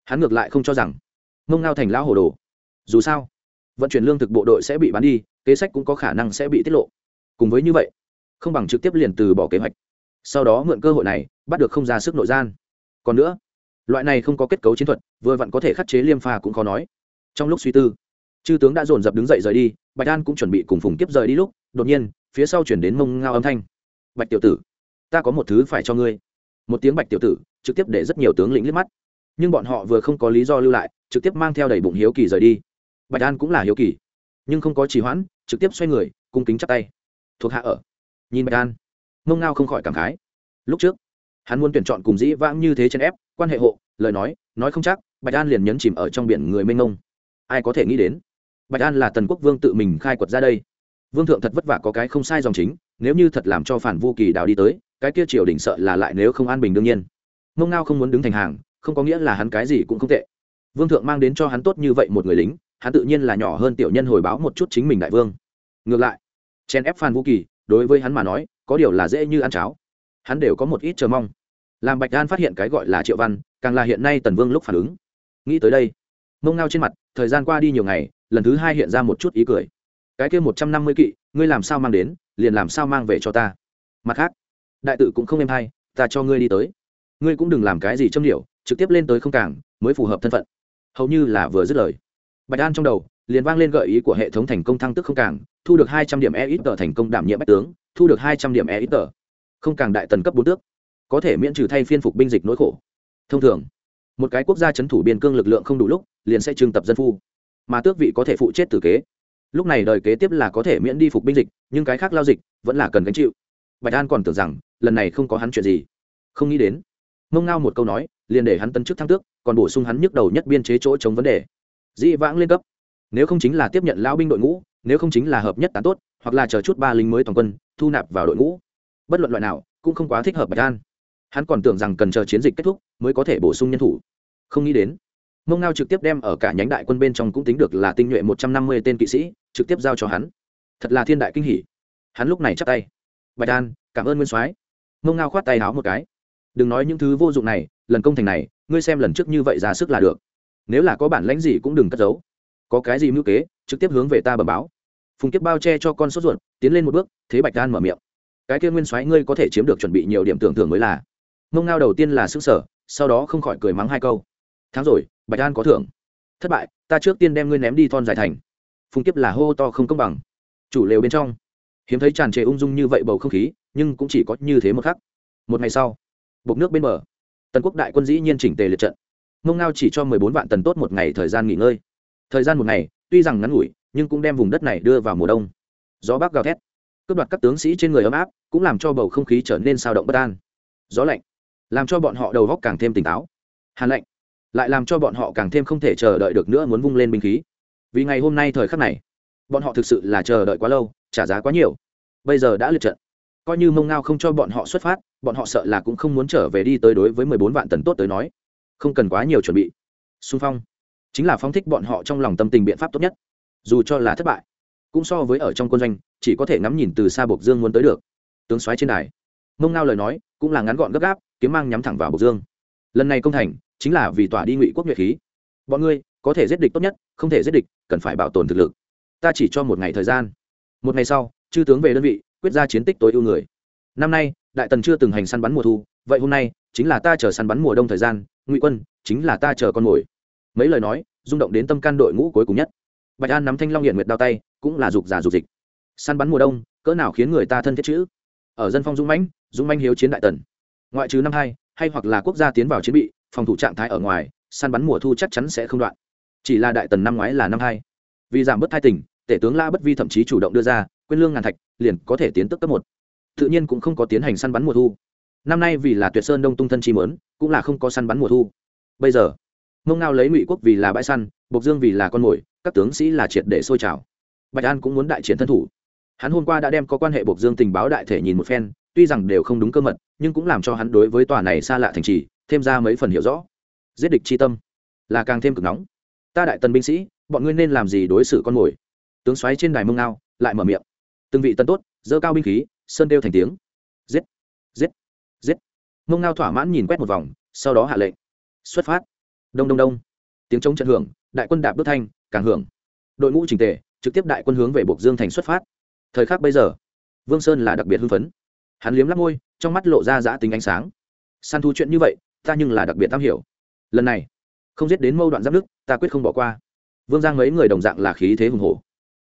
hắn ngược lại không cho rằng mông ngao thành lão hồ đồ. Dù sao vận chuyển lương thực bộ đội sẽ bị bán đi, kế sách cũng có khả năng sẽ bị tiết lộ. Cùng với như vậy, không bằng trực tiếp liền từ bỏ kế hoạch. Sau đó mượn cơ hội này, bắt được không ra sức nội gian. Còn nữa, loại này không có kết cấu chiến thuật, vừa vặn có thể khắc chế liêm pha cũng khó nói. Trong lúc suy tư, chư tướng đã dồn dập đứng dậy rời đi, bạch an cũng chuẩn bị cùng phùng kiếp rời đi lúc, đột nhiên, phía sau chuyển đến mông ngao âm thanh. Bạch tiểu tử, ta có một thứ phải cho ngươi. Một tiếng bạch tiểu tử, trực tiếp để rất nhiều tướng lĩnh liếc mắt. Nhưng bọn họ vừa không có lý do lưu lại, trực tiếp mang theo đầy bụng hiếu kỳ rời đi bạch an cũng là hiếu kỳ, nhưng không có trì hoãn, trực tiếp xoay người, cung kính chắp tay. Thuộc hạ ở. Nhìn bạch an, mông ngao không khỏi cảm khái. Lúc trước, hắn muốn tuyển chọn cùng dĩ vãng như thế chèn ép, quan hệ hộ, lời nói nói không chắc, bạch an liền nhấn chìm ở trong biển người mênh mông. Ai có thể nghĩ đến, bạch an là tần quốc vương tự mình khai quật ra đây. Vương thượng thật vất vả có cái không sai dòng chính, nếu như thật làm cho phản vô kỳ đào đi tới, cái kia triều đình sợ là lại nếu không an bình đương nhiên. Mông ngao không muốn đứng thành hàng, không có nghĩa là hắn cái gì cũng không tệ. Vương thượng mang đến cho hắn tốt như vậy một người lính hắn tự nhiên là nhỏ hơn tiểu nhân hồi báo một chút chính mình đại vương. Ngược lại, chen ép phan vũ kỳ, đối với hắn mà nói, có điều là dễ như ăn cháo. Hắn đều có một ít chờ mong. Làm bạch đan phát hiện cái gọi là triệu văn, càng là hiện nay tần vương lúc phản ứng. Nghĩ tới đây, mông ngao trên mặt, thời gian qua đi nhiều ngày, lần thứ hai hiện ra một chút ý cười. Cái kia một trăm năm mươi kỵ, ngươi làm sao mang đến, liền làm sao mang về cho ta. Mặt khác, đại tự cũng không em hay, ta cho ngươi đi tới. Ngươi cũng đừng làm cái gì châm điệu trực tiếp lên tới không cảng mới phù hợp thân phận. Hầu như là vừa dứt lời bạch an trong đầu liền vang lên gợi ý của hệ thống thành công thăng tức không cảng thu được hai trăm điểm e ít tờ thành công đảm nhiệm bách tướng, thu được hai trăm điểm e ít tờ. Không càng đại tần cấp bốn tước, có thể miễn trừ thay phiên phục binh dịch nỗi khổ. Thông thường, một cái quốc gia c h ấ n thủ biên cương lực lượng không đủ lúc, liền sẽ trưng tập dân phu. Mà tước vị có thể phụ chết tử kế. Lúc này đời kế tiếp là có thể miễn đi phục binh dịch, nhưng cái khác lao dịch vẫn là cần gánh chịu. Bạch an còn tưởng rằng, lần này không có hắn chuyện gì. Không nghĩ đến, mông ngao một câu nói, liền để hắn tân chức thăng tước, còn bổ sung hắn nhức đầu nhất biên chế chỗ chống vấn đề dĩ vãng lên cấp. Nếu không chính là tiếp nhận lao binh đội ngũ, nếu không chính là hợp nhất tán tốt, hoặc là chờ chút ba lính mới toàn quân, thu nạp vào đội ngũ. Bất luận loại nào, cũng không quá thích hợp bạch an. Hắn còn tưởng rằng cần chờ chiến dịch kết thúc mới có thể bổ sung nhân thủ. Không nghĩ đến, mông ngao trực tiếp đem ở cả nhánh đại quân bên trong cũng tính được là tinh nhuệ một trăm năm mươi tên kỵ sĩ, trực tiếp giao cho hắn. Thật là thiên đại kinh hỷ hắn lúc này chắc tay. Bạch an, cảm ơn nguyên soái. Mông ngao khoát tay háo một cái. Đừng nói những thứ vô dụng này, lần công thành này, ngươi xem lần trước như vậy ra sức là được nếu là có bản lãnh gì cũng đừng cất giấu. Có cái gì mưu kế, trực tiếp hướng về ta bẩm báo. Phùng kiếp bao che cho con sốt ruột, tiến lên một bước, thế bạch đan mở miệng. Cái kia nguyên soái ngươi có thể chiếm được chuẩn bị nhiều điểm tưởng thưởng mới là. Mông ngao đầu tiên là xứ sở sau đó không khỏi cười mắng hai câu. Tháng rồi, bạch đan có thưởng. Thất bại, ta trước tiên đem ngươi ném đi thon dài thành. Phùng kiếp là hô to không công bằng. Chủ lều bên trong, hiếm thấy tràn trề ung dung như vậy bầu không khí, nhưng cũng chỉ có như thế một khắc. Một ngày sau bục nước bên bờ, tần quốc đại quân dĩ nhiên chỉnh tề liệt trận mông ngao chỉ cho mười bốn vạn tần tốt một ngày thời gian nghỉ ngơi. Thời gian một ngày, tuy rằng ngắn ngủi, nhưng cũng đem vùng đất này đưa vào mùa đông. Gió bắc gào thét, cướp đoạt các tướng sĩ trên người ấm áp, cũng làm cho bầu không khí trở nên sao động bất an. Gió lạnh, làm cho bọn họ đầu góc càng thêm tỉnh táo. Hàn lạnh, lại làm cho bọn họ càng thêm không thể chờ đợi được nữa muốn vung lên binh khí. Vì ngày hôm nay thời khắc này, bọn họ thực sự là chờ đợi quá lâu, trả giá quá nhiều. Bây giờ đã lượt trận. Coi như mông ngao không cho bọn họ xuất phát, bọn họ sợ là cũng không muốn trở về đi tới đối với mười bốn vạn tần tốt tới nói không cần quá nhiều chuẩn bị. Xung phong, chính là phóng thích bọn họ trong lòng tâm tình biện pháp tốt nhất. Dù cho là thất bại, cũng so với ở trong quân doanh, chỉ có thể ngắm nhìn từ xa bộc dương muốn tới được. Tướng soái trên đài, mông ngao lời nói, cũng là ngắn gọn gấp gáp, kiếm mang nhắm thẳng vào bộc dương. Lần này công thành, chính là vì tỏa đi ngụy quốc nhuệ khí. Bọn ngươi, có thể giết địch tốt nhất, không thể giết địch, cần phải bảo tồn thực lực. Ta chỉ cho một ngày thời gian. Một ngày sau, chư tướng về đơn vị, quyết ra chiến tích tối ưu người. Năm nay, đại tần chưa từng hành săn bắn mùa thu, vậy hôm nay, chính là ta chờ săn bắn mùa đông thời gian ngụy quân, chính là ta chờ con mồi mấy lời nói, rung động đến tâm can đội ngũ cuối cùng nhất. Bạch an nắm thanh long hiện nguyệt đao tay, cũng là dục giả dục dịch. Săn bắn mùa đông, cỡ nào khiến người ta thân thiết chữ ở dân phong dũng mãnh dũng mãnh hiếu chiến đại tần. Ngoại trừ năm hai, hay hoặc là quốc gia tiến vào chiến bị, phòng thủ trạng thái ở ngoài, săn bắn mùa thu chắc chắn sẽ không đoạn. Chỉ là đại tần năm ngoái là năm hai. Vì giảm bớt thai tình, tể tướng la bất vi thậm chí chủ động đưa ra quyên lương ngàn thạch, liền có thể tiến tức cấp một. Tự nhiên cũng không có tiến hành săn bắn mùa thu năm nay vì là tuyệt sơn đông tung thân chi mớn, cũng là không có săn bắn mùa thu. Bây giờ, mông ngao lấy ngụy quốc vì là bãi săn, bộc dương vì là con mồi, các tướng sĩ là triệt để sôi trào. Bạch an cũng muốn đại chiến thân thủ. Hắn hôm qua đã đem có quan hệ bộc dương tình báo đại thể nhìn một phen, tuy rằng đều không đúng cơ mật, nhưng cũng làm cho hắn đối với tòa này xa lạ thành trì, thêm ra mấy phần hiểu rõ. Giết địch chi tâm, là càng thêm cực nóng. Ta đại tần binh sĩ, bọn ngươi nên làm gì đối xử con mồi? Tướng xoáy trên đài mông ngao, lại mở miệng. Từng vị tân tốt, dơ cao binh khí, sơn đeo thành tiếng. Giết giết giết mông ngao thỏa mãn nhìn quét một vòng, sau đó hạ lệnh. Xuất phát. Đông đông đông. Tiếng trống trận hưởng, đại quân đạp bước thanh, càng hưởng. Đội ngũ trình tề, trực tiếp đại quân hướng về bộc dương thành xuất phát. Thời khắc bây giờ, vương sơn là đặc biệt hưng phấn. Hắn liếm lắp môi, trong mắt lộ ra giã tính ánh sáng. Săn thu chuyện như vậy, ta nhưng là đặc biệt tham hiểu. Lần này, không giết đến mâu đoạn giáp nước, ta quyết không bỏ qua. Vương giang mấy người đồng dạng là khí thế hùng hổ.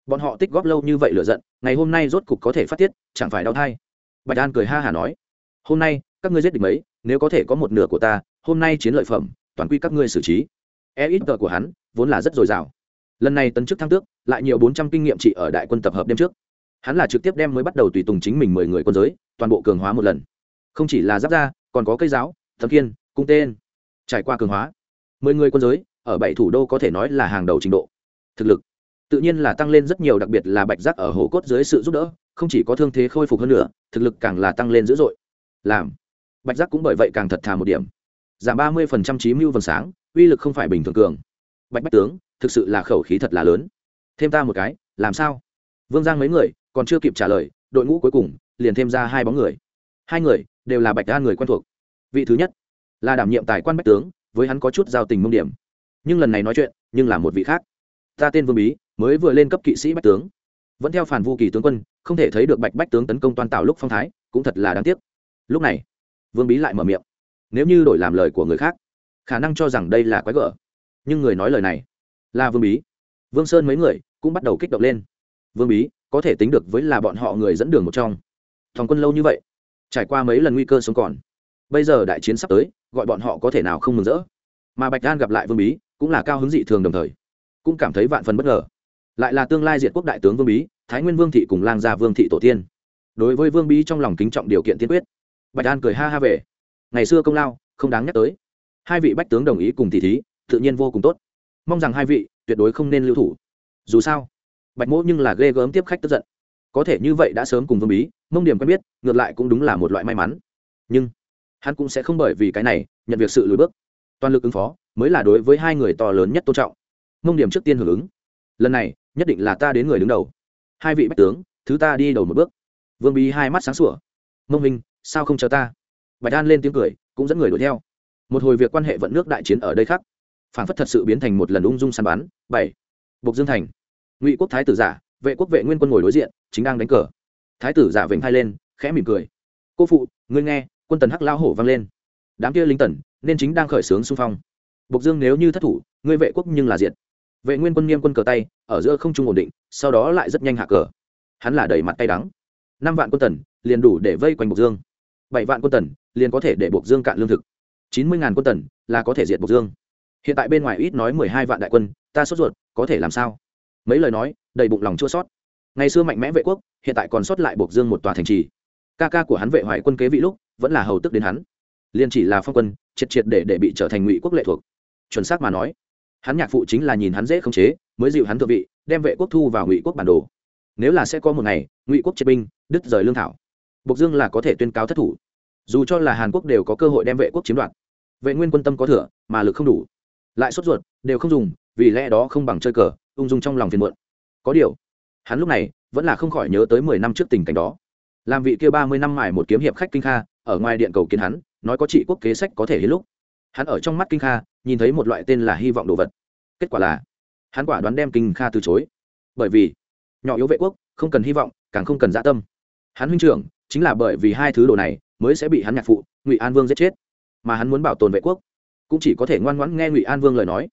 Bọn họ tích góp lâu như vậy lựa giận, ngày hôm nay rốt cục có thể phát tiết, chẳng phải đau thai. Bạch an cười ha hả nói, hôm nay các ngươi giết địch mấy, nếu có thể có một nửa của ta, hôm nay chiến lợi phẩm, toàn quy các ngươi xử trí. E ít tờ của hắn, vốn là rất dồi dào. Lần này tấn chức thăng tước, lại nhiều bốn trăm kinh nghiệm trị ở đại quân tập hợp đêm trước. Hắn là trực tiếp đem mới bắt đầu tùy tùng chính mình mười người quân giới, toàn bộ cường hóa một lần. Không chỉ là giáp da còn có cây giáo thâm kiên, cung tên. Trải qua cường hóa, mười người quân giới, ở bảy thủ đô có thể nói là hàng đầu trình độ. Thực lực, tự nhiên là tăng lên rất nhiều, đặc biệt là bạch giác ở hố cốt dưới sự giúp đỡ, không chỉ có thương thế khôi phục hơn nữa, thực lực càng là tăng lên dữ dội. Làm bạch giác cũng bởi vậy càng thật thà một điểm. Giảm ba mươi phần trăm trí mưu vầng sáng, uy lực không phải bình thường cường. Bạch bách tướng, thực sự là khẩu khí thật là lớn. Thêm ta một cái, làm sao? Vương giang mấy người, còn chưa kịp trả lời, đội ngũ cuối cùng, liền thêm ra hai bóng người. Hai người, đều là bạch đa người quen thuộc. Vị thứ nhất, là đảm nhiệm tài quan bách tướng, với hắn có chút giao tình mông điểm. Nhưng lần này nói chuyện, nhưng là một vị khác. Ta tên vương bí, mới vừa lên cấp kỵ sĩ bách tướng. Vẫn theo phản vu kỳ tướng quân, không thể thấy được bạch bách tướng tấn công toàn tạo lúc phong thái, cũng thật là đáng tiếc. Lúc này vương bí lại mở miệng. Nếu như đổi làm lời của người khác, khả năng cho rằng đây là quái gở. Nhưng người nói lời này là vương bí. Vương sơn mấy người cũng bắt đầu kích động lên. Vương bí có thể tính được với là bọn họ người dẫn đường một trong. Thòng quân lâu như vậy, trải qua mấy lần nguy cơ sống còn, bây giờ đại chiến sắp tới, gọi bọn họ có thể nào không mừng rỡ. Mà bạch đan gặp lại vương bí cũng là cao hứng dị thường đồng thời, cũng cảm thấy vạn phần bất ngờ. Lại là tương lai diệt quốc đại tướng vương bí, thái nguyên vương thị cùng lang gia vương thị tổ tiên. Đối với vương bí trong lòng kính trọng điều kiện tiên quyết bạch An cười ha ha về. Ngày xưa công lao, không đáng nhắc tới. Hai vị bách tướng đồng ý cùng tỷ thí, tự nhiên vô cùng tốt. Mong rằng hai vị tuyệt đối không nên lưu thủ. Dù sao, bạch mỗ nhưng là ghê gớm tiếp khách tức giận. Có thể như vậy đã sớm cùng vương bí, mông điểm quen biết, ngược lại cũng đúng là một loại may mắn. Nhưng, hắn cũng sẽ không bởi vì cái này, nhận việc sự lùi bước. Toàn lực ứng phó mới là đối với hai người to lớn nhất tôn trọng. Mông điểm trước tiên hưởng ứng. Lần này, nhất định là ta đến người đứng đầu. Hai vị bách tướng, thứ ta đi đầu một bước. Vương bí hai mắt sáng sủa. Mông minh sao không chờ ta? Bạch đan lên tiếng cười, cũng dẫn người đuổi theo. Một hồi việc quan hệ vận nước đại chiến ở đây khác. Phản phất thật sự biến thành một lần ung dung săn bắn. Bảy. Bộc dương thành. Ngụy quốc thái tử giả, vệ quốc vệ nguyên quân ngồi đối diện, chính đang đánh cờ. Thái tử giả vểnh hai lên, khẽ mỉm cười. Cô phụ, ngươi nghe, quân tần hắc lao hổ vang lên. Đám kia lính tần, nên chính đang khởi xướng xung phong. Bộc dương nếu như thất thủ, ngươi vệ quốc nhưng là diệt. Vệ nguyên quân nghiêm quân cờ tay, ở giữa không trung ổn định, sau đó lại rất nhanh hạ cờ. Hắn là đầy mặt tay đắng. Năm vạn quân tần, liền đủ để vây quanh bộc dương bảy vạn quân tần, liền có thể để buộc dương cạn lương thực. Chín mươi ngàn quân tần là có thể diệt buộc dương. Hiện tại bên ngoài ít nói mười hai vạn đại quân, ta sốt ruột, có thể làm sao? Mấy lời nói, đầy bụng lòng chua sót ngày xưa mạnh mẽ vệ quốc, hiện tại còn sót lại buộc dương một tòa thành trì. Ca ca của hắn vệ hoài quân kế vị lúc, vẫn là hầu tức đến hắn. Liên chỉ là phong quân, triệt triệt để để bị trở thành ngụy quốc lệ thuộc. Chuẩn xác mà nói, hắn nhạc phụ chính là nhìn hắn dễ khống chế, mới dịu hắn thượng vị, đem vệ quốc thu vào ngụy quốc bản đồ. Nếu là sẽ có một ngày, ngụy quốc triệt binh, đứt rời lương thảo bộc dương là có thể tuyên cáo thất thủ. Dù cho là hàn quốc đều có cơ hội đem vệ quốc chiếm đoạt, vệ nguyên quân tâm có thừa, mà lực không đủ. Lại sốt ruột, đều không dùng, vì lẽ đó không bằng chơi cờ, ung dung trong lòng phiền muộn. Có điều, hắn lúc này vẫn là không khỏi nhớ tới mười năm trước tình cảnh đó. Làm vị kia ba mươi năm mải một kiếm hiệp khách kinh kha, ở ngoài điện cầu kiến hắn, nói có trị quốc kế sách có thể hết lúc. Hắn ở trong mắt kinh kha, nhìn thấy một loại tên là hy vọng đồ vật. Kết quả là, hắn quả đoán đem kinh kha từ chối. Bởi vì, nhỏ yếu vệ quốc, không cần hy vọng, càng không cần dạ tâm. Hắn huynh trưởng chính là bởi vì hai thứ đồ này mới sẽ bị hắn nhạc phụ, ngụy an vương giết chết. Mà hắn muốn bảo tồn vệ quốc, cũng chỉ có thể ngoan ngoãn nghe ngụy an vương lời nói.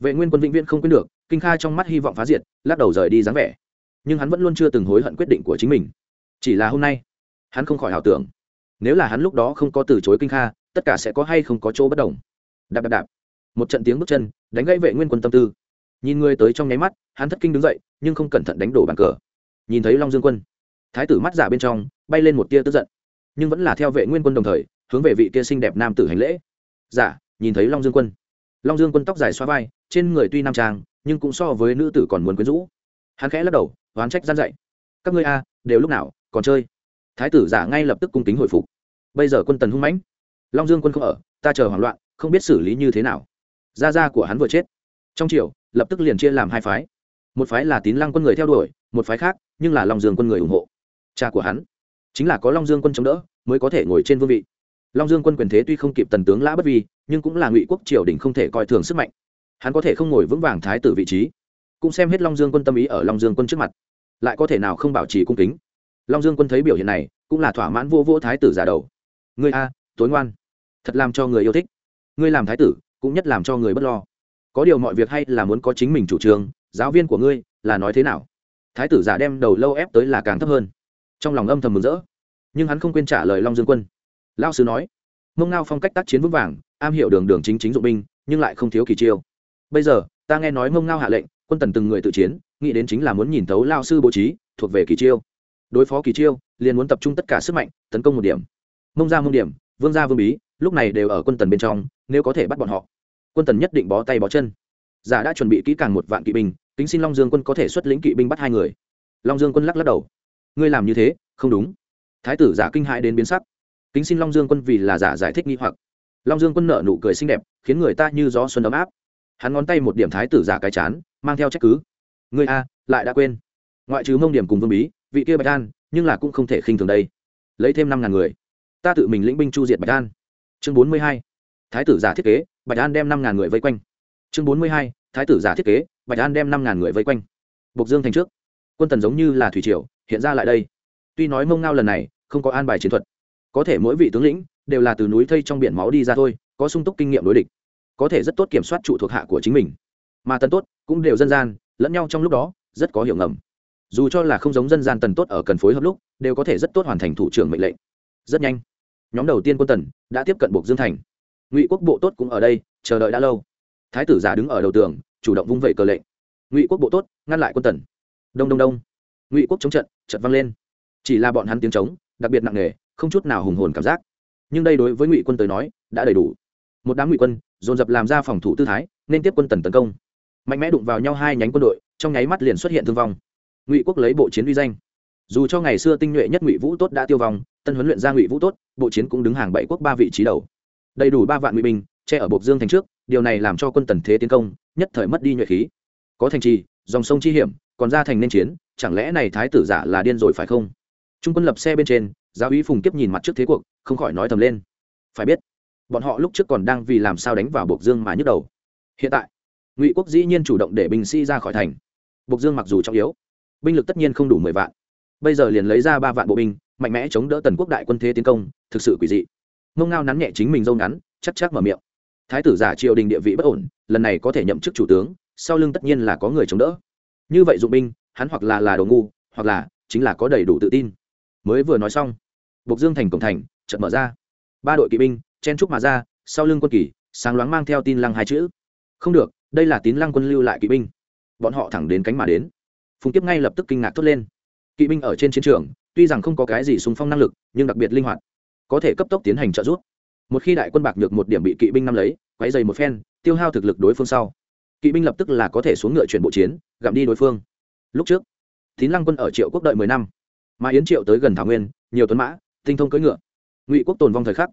Vệ nguyên quân vĩnh viễn không quên được, kinh kha trong mắt hy vọng phá diệt, lắc đầu rời đi dáng vẻ. Nhưng hắn vẫn luôn chưa từng hối hận quyết định của chính mình. Chỉ là hôm nay, hắn không khỏi ảo tưởng. Nếu là hắn lúc đó không có từ chối kinh kha, tất cả sẽ có hay không có chỗ bất đồng. Đạp đạp đạp. Một trận tiếng bước chân, đánh gãy vệ nguyên quân tâm tư. Nhìn người tới trong nháy mắt, hắn thất kinh đứng dậy, nhưng không cẩn thận đánh đổ bàn cờ. Nhìn thấy long dương quân thái tử mắt giả bên trong bay lên một tia tức giận, nhưng vẫn là theo vệ nguyên quân đồng thời, hướng về vị kia xinh đẹp nam tử hành lễ. Giả nhìn thấy long dương quân. Long dương quân tóc dài xoa vai, trên người tuy nam trang, nhưng cũng so với nữ tử còn muốn quyến rũ. Hắn khẽ lắc đầu, oán trách gian dạy. Các ngươi a, đều lúc nào, còn chơi? Thái tử giả ngay lập tức cung kính hồi phục. Bây giờ quân tần hung mãnh. Long dương quân không ở, ta chờ hoảng loạn, không biết xử lý như thế nào. Gia gia của hắn vừa chết. Trong triều, lập tức liền chia làm hai phái. Một phái là tín lăng quân người theo đuổi, một phái khác, nhưng là long dương quân người ủng hộ cha của hắn chính là có long dương quân chống đỡ mới có thể ngồi trên vương vị long dương quân quyền thế tuy không kịp tần tướng lã bất vi nhưng cũng là ngụy quốc triều đình không thể coi thường sức mạnh hắn có thể không ngồi vững vàng thái tử vị trí cũng xem hết long dương quân tâm ý ở long dương quân trước mặt lại có thể nào không bảo trì cung kính long dương quân thấy biểu hiện này cũng là thỏa mãn vô vô thái tử giả đầu ngươi a tối ngoan thật làm cho người yêu thích ngươi làm thái tử cũng nhất làm cho người bất lo có điều mọi việc hay là muốn có chính mình chủ trương giáo viên của ngươi là nói thế nào thái tử giả đem đầu lâu ép tới là càng thấp hơn trong lòng âm thầm mừng rỡ. Nhưng hắn không quên trả lời long dương quân. Lao sứ nói, mông ngao phong cách tác chiến vững vàng, am hiểu đường đường chính chính dụng binh, nhưng lại không thiếu kỳ chiêu. Bây giờ, ta nghe nói mông ngao hạ lệnh, quân tần từng người tự chiến, nghĩ đến chính là muốn nhìn thấu lao sư bố trí, thuộc về kỳ chiêu. Đối phó kỳ chiêu, liền muốn tập trung tất cả sức mạnh, tấn công một điểm. Mông ra mông điểm, vương gia vương bí, lúc này đều ở quân tần bên trong, nếu có thể bắt bọn họ, quân tần nhất định bó tay bó chân. Giả đã chuẩn bị kỹ càng một vạn kỵ binh, kính xin long dương quân có thể xuất lĩnh kỵ binh bắt hai người. Long dương quân lắc lắc đầu ngươi làm như thế, không đúng. Thái tử giả kinh hãi đến biến sắc. Kính xin long dương quân vì là giả giải thích nghi hoặc. Long dương quân nợ nụ cười xinh đẹp, khiến người ta như gió xuân ấm áp. Hắn ngón tay một điểm thái tử giả cái chán, mang theo trách cứ. Người a, lại đã quên. Ngoại trừ mông điểm cùng vương bí, vị kia bạch an, nhưng là cũng không thể khinh thường đây. Lấy thêm năm ngàn người. Ta tự mình lĩnh binh chu diệt bạch an. Chương bốn mươi hai. Thái tử giả thiết kế, bạch an đem năm ngàn người vây quanh. Chương bốn mươi hai. Thái tử giả thiết kế, bạch an đem năm ngàn người vây quanh. Bộc dương thành trước. Quân tần giống như là thủy triều hiện ra lại đây. Tuy nói mông ngao lần này không có an bài chiến thuật, có thể mỗi vị tướng lĩnh đều là từ núi thây trong biển máu đi ra thôi, có sung túc kinh nghiệm đối địch, có thể rất tốt kiểm soát trụ thuộc hạ của chính mình. Mà tần tốt cũng đều dân gian, lẫn nhau trong lúc đó rất có hiểu ngầm. Dù cho là không giống dân gian tần tốt ở cần phối hợp lúc, đều có thể rất tốt hoàn thành thủ trưởng mệnh lệnh. Rất nhanh, nhóm đầu tiên quân tần đã tiếp cận buộc dương thành. Ngụy quốc bộ tốt cũng ở đây, chờ đợi đã lâu. Thái tử giả đứng ở đầu tường, chủ động vung vẩy cờ lệnh. Ngụy quốc bộ tốt ngăn lại quân tần. Đông đông đông ngụy quốc chống trận trận vang lên. Chỉ là bọn hắn tiếng trống, đặc biệt nặng nề, không chút nào hùng hồn cảm giác. Nhưng đây đối với ngụy quân tới nói, đã đầy đủ. Một đám ngụy quân, dồn dập làm ra phòng thủ tư thái, nên tiếp quân tần tấn công. Mạnh mẽ đụng vào nhau hai nhánh quân đội, trong nháy mắt liền xuất hiện thương vong. Ngụy quốc lấy bộ chiến uy danh. Dù cho ngày xưa tinh nhuệ nhất ngụy vũ tốt đã tiêu vong, tân huấn luyện ra ngụy vũ tốt, bộ chiến cũng đứng hàng bảy quốc ba vị trí đầu. Đầy đủ ba vạn ngụy binh, che ở bộc dương thành trước, điều này làm cho quân tần thế tiến công, nhất thời mất đi nhuệ khí. Có thành trì, dòng sông chi hiểm, còn ra thành nên chiến chẳng lẽ này thái tử giả là điên rồi phải không? Trung quân lập xe bên trên, giáo úy phùng kiếp nhìn mặt trước thế cuộc, không khỏi nói thầm lên. Phải biết, bọn họ lúc trước còn đang vì làm sao đánh vào bộc dương mà nhức đầu. Hiện tại, ngụy quốc dĩ nhiên chủ động để binh sĩ ra khỏi thành. Bộc dương mặc dù trọng yếu, binh lực tất nhiên không đủ mười vạn. Bây giờ liền lấy ra ba vạn bộ binh, mạnh mẽ chống đỡ tần quốc đại quân thế tiến công, thực sự quỷ dị. Mông ngao nắn nhẹ chính mình dâu ngắn, chắc chắc mở miệng. Thái tử giả triều đình địa vị bất ổn, lần này có thể nhậm chức chủ tướng, sau lưng tất nhiên là có người chống đỡ. Như vậy dụng binh hắn hoặc là là đồ ngu, hoặc là chính là có đầy đủ tự tin. Mới vừa nói xong, bộc dương thành cổng thành chợt mở ra. Ba đội kỵ binh chen trúc mà ra, sau lưng quân kỳ, sáng loáng mang theo tin lăng hai chữ. Không được, đây là tín lăng quân lưu lại kỵ binh. Bọn họ thẳng đến cánh mà đến. Phùng tiếp ngay lập tức kinh ngạc thốt lên. Kỵ binh ở trên chiến trường, tuy rằng không có cái gì súng phong năng lực, nhưng đặc biệt linh hoạt. Có thể cấp tốc tiến hành trợ giúp. Một khi đại quân bạc nhược một điểm bị kỵ binh nắm lấy, quấy dày một phen, tiêu hao thực lực đối phương sau. Kỵ binh lập tức là có thể xuống ngựa chuyển bộ chiến, gặm đi đối phương lúc trước, tín lăng quân ở triệu quốc đợi mười năm, mà yến triệu tới gần thảo nguyên, nhiều tuấn mã, tinh thông cưỡi ngựa. Ngụy quốc tồn vong thời khắc,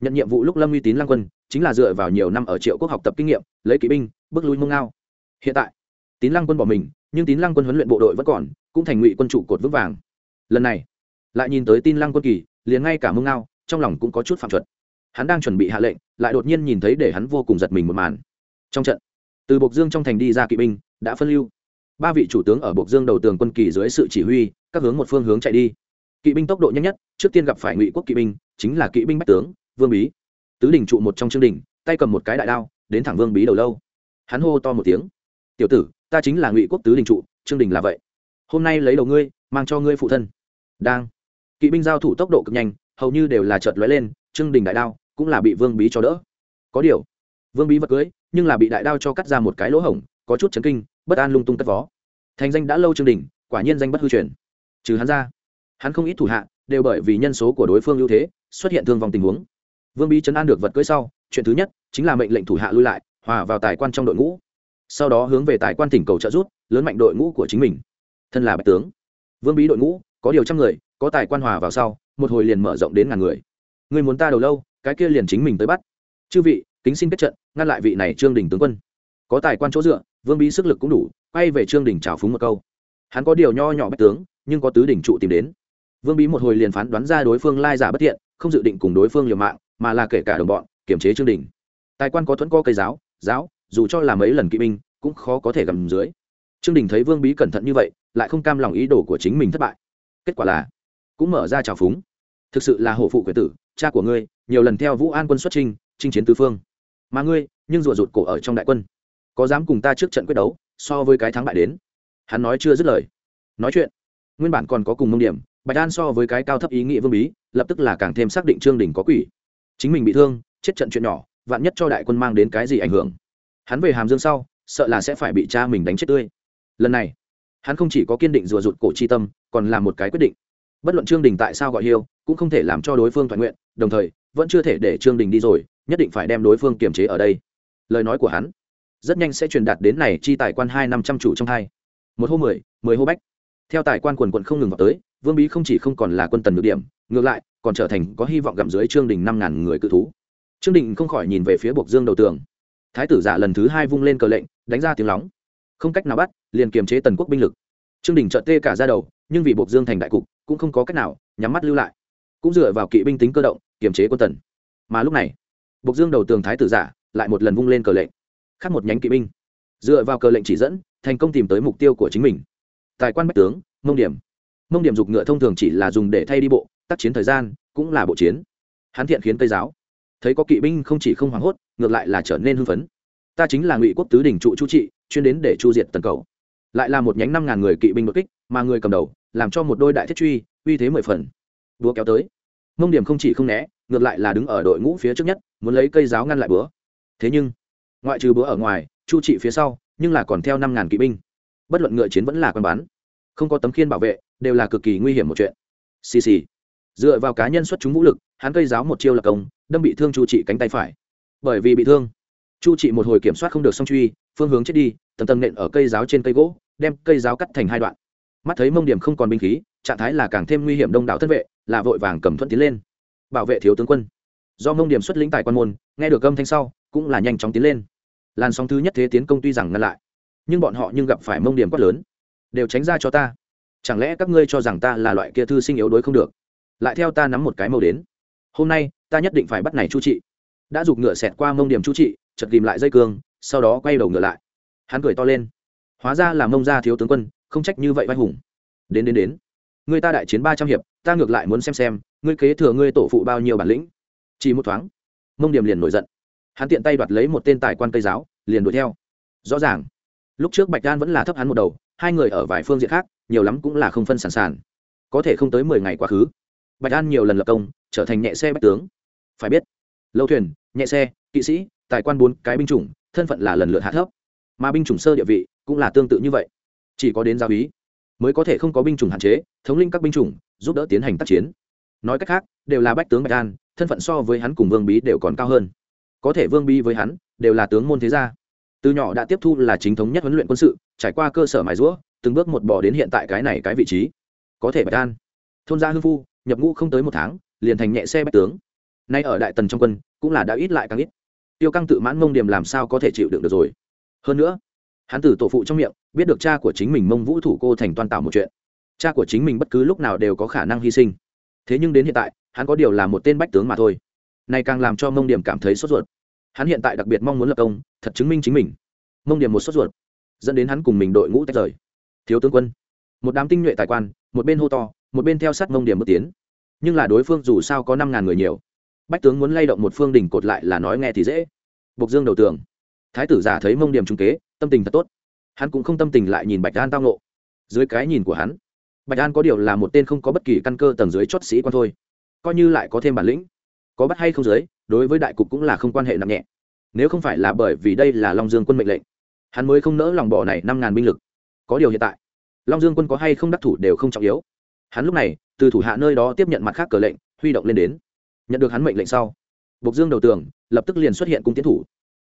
nhận nhiệm vụ lúc lâm uy tín lăng quân chính là dựa vào nhiều năm ở triệu quốc học tập kinh nghiệm, lấy kỵ binh, bước lui mông ngao. Hiện tại, tín lăng quân bỏ mình, nhưng tín lăng quân huấn luyện bộ đội vẫn còn, cũng thành ngụy quân trụ cột vững vàng. Lần này, lại nhìn tới tin lăng quân kỳ, liền ngay cả mông ngao, trong lòng cũng có chút phạm chuẩn hắn đang chuẩn bị hạ lệnh, lại đột nhiên nhìn thấy để hắn vô cùng giật mình một màn. Trong trận, từ bộc dương trong thành đi ra kỵ binh, đã phân lưu ba vị chủ tướng ở bộc dương đầu tường quân kỳ dưới sự chỉ huy, các hướng một phương hướng chạy đi. Kỵ binh tốc độ nhanh nhất, trước tiên gặp phải ngụy quốc kỵ binh, chính là kỵ binh bách tướng, vương bí. Tứ đình trụ một trong chương đình tay cầm một cái đại đao, đến thẳng vương bí đầu lâu. Hắn hô to một tiếng. Tiểu tử, ta chính là ngụy quốc tứ đình trụ trương đình là vậy. Hôm nay lấy đầu ngươi, mang cho ngươi phụ thân. Đang. Kỵ binh giao thủ tốc độ cực nhanh, hầu như đều là chợt lóe lên trương đình đại đao cũng là bị vương bí cho đỡ. Có điều, vương bí vật cưới, nhưng là bị đại đao cho cắt ra một cái lỗ hổng, có chút chấn kinh, bất an lung tung cất vó thành danh đã lâu trương đình quả nhiên danh bất hư truyền. Trừ hắn ra, hắn không ít thủ hạ đều bởi vì nhân số của đối phương ưu thế, xuất hiện thương vong tình huống. Vương bí chấn an được vật cưới sau, chuyện thứ nhất chính là mệnh lệnh thủ hạ lui lại, hòa vào tài quan trong đội ngũ. Sau đó hướng về tài quan tỉnh cầu trợ rút lớn mạnh đội ngũ của chính mình. Thân là bạch tướng, vương bí đội ngũ, có điều trăm người, có tài quan hòa vào sau, một hồi liền mở rộng đến ngàn người. Người muốn ta đầu lâu, cái kia liền chính mình tới bắt. Chư vị, kính xin kết trận, ngăn lại vị này trương đình tướng quân. Có tài quan chỗ dựa vương bí sức lực cũng đủ, quay về trương đình trào phúng một câu. Hắn có điều nho nhỏ bách tướng, nhưng có tứ đỉnh trụ tìm đến. Vương bí một hồi liền phán đoán ra đối phương lai giả bất thiện, không dự định cùng đối phương liều mạng, mà là kể cả đồng bọn kiểm chế trương đình. Tài quan có thuẫn co cây giáo giáo, dù cho là mấy lần kỵ binh, cũng khó có thể gầm dưới. Trương đình thấy vương bí cẩn thận như vậy, lại không cam lòng ý đồ của chính mình thất bại. Kết quả là, cũng mở ra trào phúng. Thực sự là hổ phụ quyền tử, cha của ngươi, nhiều lần theo vũ an quân xuất trinh chinh chiến tứ phương. Mà ngươi, nhưng rùa rụt cổ ở trong đại quân có dám cùng ta trước trận quyết đấu, so với cái thắng bại đến? Hắn nói chưa dứt lời. Nói chuyện. Nguyên bản còn có cùng mông điểm, bạch an so với cái cao thấp ý nghĩa vương bí, lập tức là càng thêm xác định trương đình có quỷ. Chính mình bị thương, chết trận chuyện nhỏ, vạn nhất cho đại quân mang đến cái gì ảnh hưởng? Hắn về hàm dương sau, sợ là sẽ phải bị cha mình đánh chết tươi. Lần này, hắn không chỉ có kiên định rùa rụt cổ chi tâm, còn là một cái quyết định. Bất luận trương đình tại sao gọi hiêu, cũng không thể làm cho đối phương toàn nguyện, đồng thời, vẫn chưa thể để trương đình đi rồi, nhất định phải đem đối phương kiềm chế ở đây. Lời nói của hắn rất nhanh sẽ truyền đạt đến này chi tài quan hai năm trăm chủ trong hai. Một hô mười mười hô bách. Theo tài quan quần quận không ngừng vào tới, vương bí không chỉ không còn là quân tần ngược điểm, ngược lại, còn trở thành có hy vọng gặm dưới trương đình năm ngàn người cự thú. Trương đình không khỏi nhìn về phía buộc dương đầu tường. Thái tử giả lần thứ hai vung lên cờ lệnh, đánh ra tiếng lóng. Không cách nào bắt, liền kiềm chế tần quốc binh lực. Trương đình trợn tê cả ra đầu, nhưng vì buộc dương thành đại cục, cũng không có cách nào, nhắm mắt lưu lại. Cũng dựa vào kỵ binh tính cơ động, kiềm chế quân tần. Mà lúc này buộc dương đầu tường thái tử giả lại một lần vung lên cờ lệnh khác một nhánh kỵ binh. Dựa vào cờ lệnh chỉ dẫn, thành công tìm tới mục tiêu của chính mình. Tài quan bách tướng, mông điểm. Mông điểm dục ngựa thông thường chỉ là dùng để thay đi bộ, tác chiến thời gian cũng là bộ chiến. Hắn thiện khiến Tây giáo. Thấy có kỵ binh không chỉ không hoảng hốt, ngược lại là trở nên hưng phấn. Ta chính là ngụy quốc tứ đỉnh trụ chu trị, chuyên đến để chu diệt tần cầu. Lại là một nhánh năm ngàn người kỵ binh bất kích, mà người cầm đầu, làm cho một đôi đại thiết truy, uy thế mười phần. Búa kéo tới. Mông điểm không chỉ không né, ngược lại là đứng ở đội ngũ phía trước nhất, muốn lấy cây giáo ngăn lại búa. Thế nhưng ngoại trừ búa ở ngoài chu trị phía sau nhưng là còn theo năm ngàn kỵ binh. Bất luận ngựa chiến vẫn là quân bán, không có tấm khiên bảo vệ đều là cực kỳ nguy hiểm một chuyện. Xì xì. Dựa vào cá nhân xuất chúng vũ lực hắn cây giáo một chiêu lập công đâm bị thương chu trị cánh tay phải. Bởi vì bị thương chu trị một hồi kiểm soát không được song truy phương hướng chết đi tầm tầm nện ở cây giáo trên cây gỗ đem cây giáo cắt thành hai đoạn. Mắt thấy mông điểm không còn binh khí trạng thái là càng thêm nguy hiểm đông đảo thân vệ là vội vàng cầm thuận tiến lên. Bảo vệ thiếu tướng quân. Do mông điểm xuất lĩnh tài quan môn nghe được âm thanh sau cũng là nhanh chóng tiến lên làn sóng thứ nhất thế tiến công tuy rằng ngăn lại, nhưng bọn họ nhưng gặp phải mông điểm quát lớn. Đều tránh ra cho ta. Chẳng lẽ các ngươi cho rằng ta là loại kia thư sinh yếu đuối không được? Lại theo ta nắm một cái màu đến. Hôm nay, ta nhất định phải bắt này chu trị. Đã giục ngựa xẹt qua mông điểm chu trị chật tìm lại dây cương, sau đó quay đầu ngựa lại. Hắn cười to lên. Hóa ra là mông gia thiếu tướng quân, không trách như vậy vai hùng. Đến đến đến. Người ta đại chiến ba trăm hiệp, ta ngược lại muốn xem xem, ngươi kế thừa ngươi tổ phụ bao nhiêu bản lĩnh. Chỉ một thoáng, mông điểm liền nổi giận hắn tiện tay đoạt lấy một tên tài quan cây giáo, liền đuổi theo. Rõ ràng, lúc trước bạch đan vẫn là thấp hắn một đầu, hai người ở vài phương diện khác, nhiều lắm cũng là không phân sản sản có thể không tới mười ngày quá khứ, bạch đan nhiều lần lập công, trở thành nhẹ xe bách tướng. Phải biết, lâu thuyền, nhẹ xe, kỵ sĩ, tài quan bốn cái binh chủng, thân phận là lần lượt hạ thấp. Mà binh chủng sơ địa vị cũng là tương tự như vậy. Chỉ có đến giáo ý mới có thể không có binh chủng hạn chế, thống linh các binh chủng, giúp đỡ tiến hành tác chiến. Nói cách khác, đều là bách tướng bạch an thân phận so với hắn cùng vương bí đều còn cao hơn có thể vương bi với hắn, đều là tướng môn thế gia. Từ nhỏ đã tiếp thu là chính thống nhất huấn luyện quân sự, trải qua cơ sở mài rũa, từng bước một bỏ đến hiện tại cái này cái vị trí. Có thể bạch an. Thôn gia hưng phu, nhập ngũ không tới một tháng, liền thành nhẹ xe bách tướng. Nay ở đại tần trong quân, cũng là đã ít lại càng ít. Tiêu căng tự mãn mông điểm làm sao có thể chịu đựng được rồi. Hơn nữa, hắn từ tổ phụ trong miệng, biết được cha của chính mình mông vũ thủ cô thành toàn tạo một chuyện. Cha của chính mình bất cứ lúc nào đều có khả năng hy sinh. Thế nhưng đến hiện tại, hắn có điều là một tên bách tướng mà thôi. Này càng làm cho mông điểm cảm thấy sốt ruột hắn hiện tại đặc biệt mong muốn lập công, thật chứng minh chính mình. Mông điểm một sốt ruột, dẫn đến hắn cùng mình đội ngũ tách rời. Thiếu tướng quân, một đám tinh nhuệ tài quan, một bên hô to, một bên theo sát mông điểm bước tiến. Nhưng là đối phương dù sao có năm ngàn người nhiều. Bách tướng muốn lay động một phương đỉnh cột lại là nói nghe thì dễ. Bộc dương đầu tường. Thái tử giả thấy mông điểm trung kế, tâm tình thật tốt. Hắn cũng không tâm tình lại nhìn bạch an tao nộ dưới cái nhìn của hắn, bạch an có điều là một tên không có bất kỳ căn cơ tầng dưới chót sĩ quan thôi. Coi như lại có thêm bản lĩnh có bắt hay không dưới, đối với đại cục cũng là không quan hệ nặng nhẹ. Nếu không phải là bởi vì đây là long dương quân mệnh lệnh, hắn mới không nỡ lòng bỏ này năm ngàn binh lực. Có điều hiện tại, long dương quân có hay không đắc thủ đều không trọng yếu. Hắn lúc này, từ thủ hạ nơi đó tiếp nhận mặt khác cờ lệnh, huy động lên đến. Nhận được hắn mệnh lệnh sau, bộc dương đầu tường lập tức liền xuất hiện cung tiến thủ.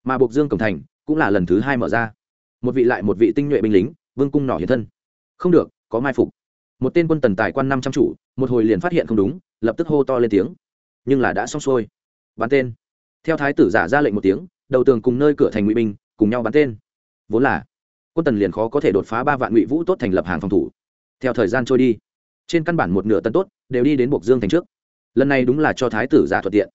Mà bộc dương cổng thành cũng là lần thứ hai mở ra. Một vị lại một vị tinh nhuệ binh lính, vương cung nỏ hiện thân. Không được, có mai phục. Một tên quân tần tài quan năm trăm chủ, một hồi liền phát hiện không đúng, lập tức hô to lên tiếng nhưng là đã xong xuôi. Bắn tên. Theo thái tử giả ra lệnh một tiếng, đầu tường cùng nơi cửa thành ngụy binh cùng nhau bắn tên. Vốn là, quân tần liền khó có thể đột phá ba vạn ngụy vũ tốt thành lập hàng phòng thủ. Theo thời gian trôi đi, trên căn bản một nửa tân tốt đều đi đến buộc dương thành trước. Lần này đúng là cho thái tử giả thuận tiện.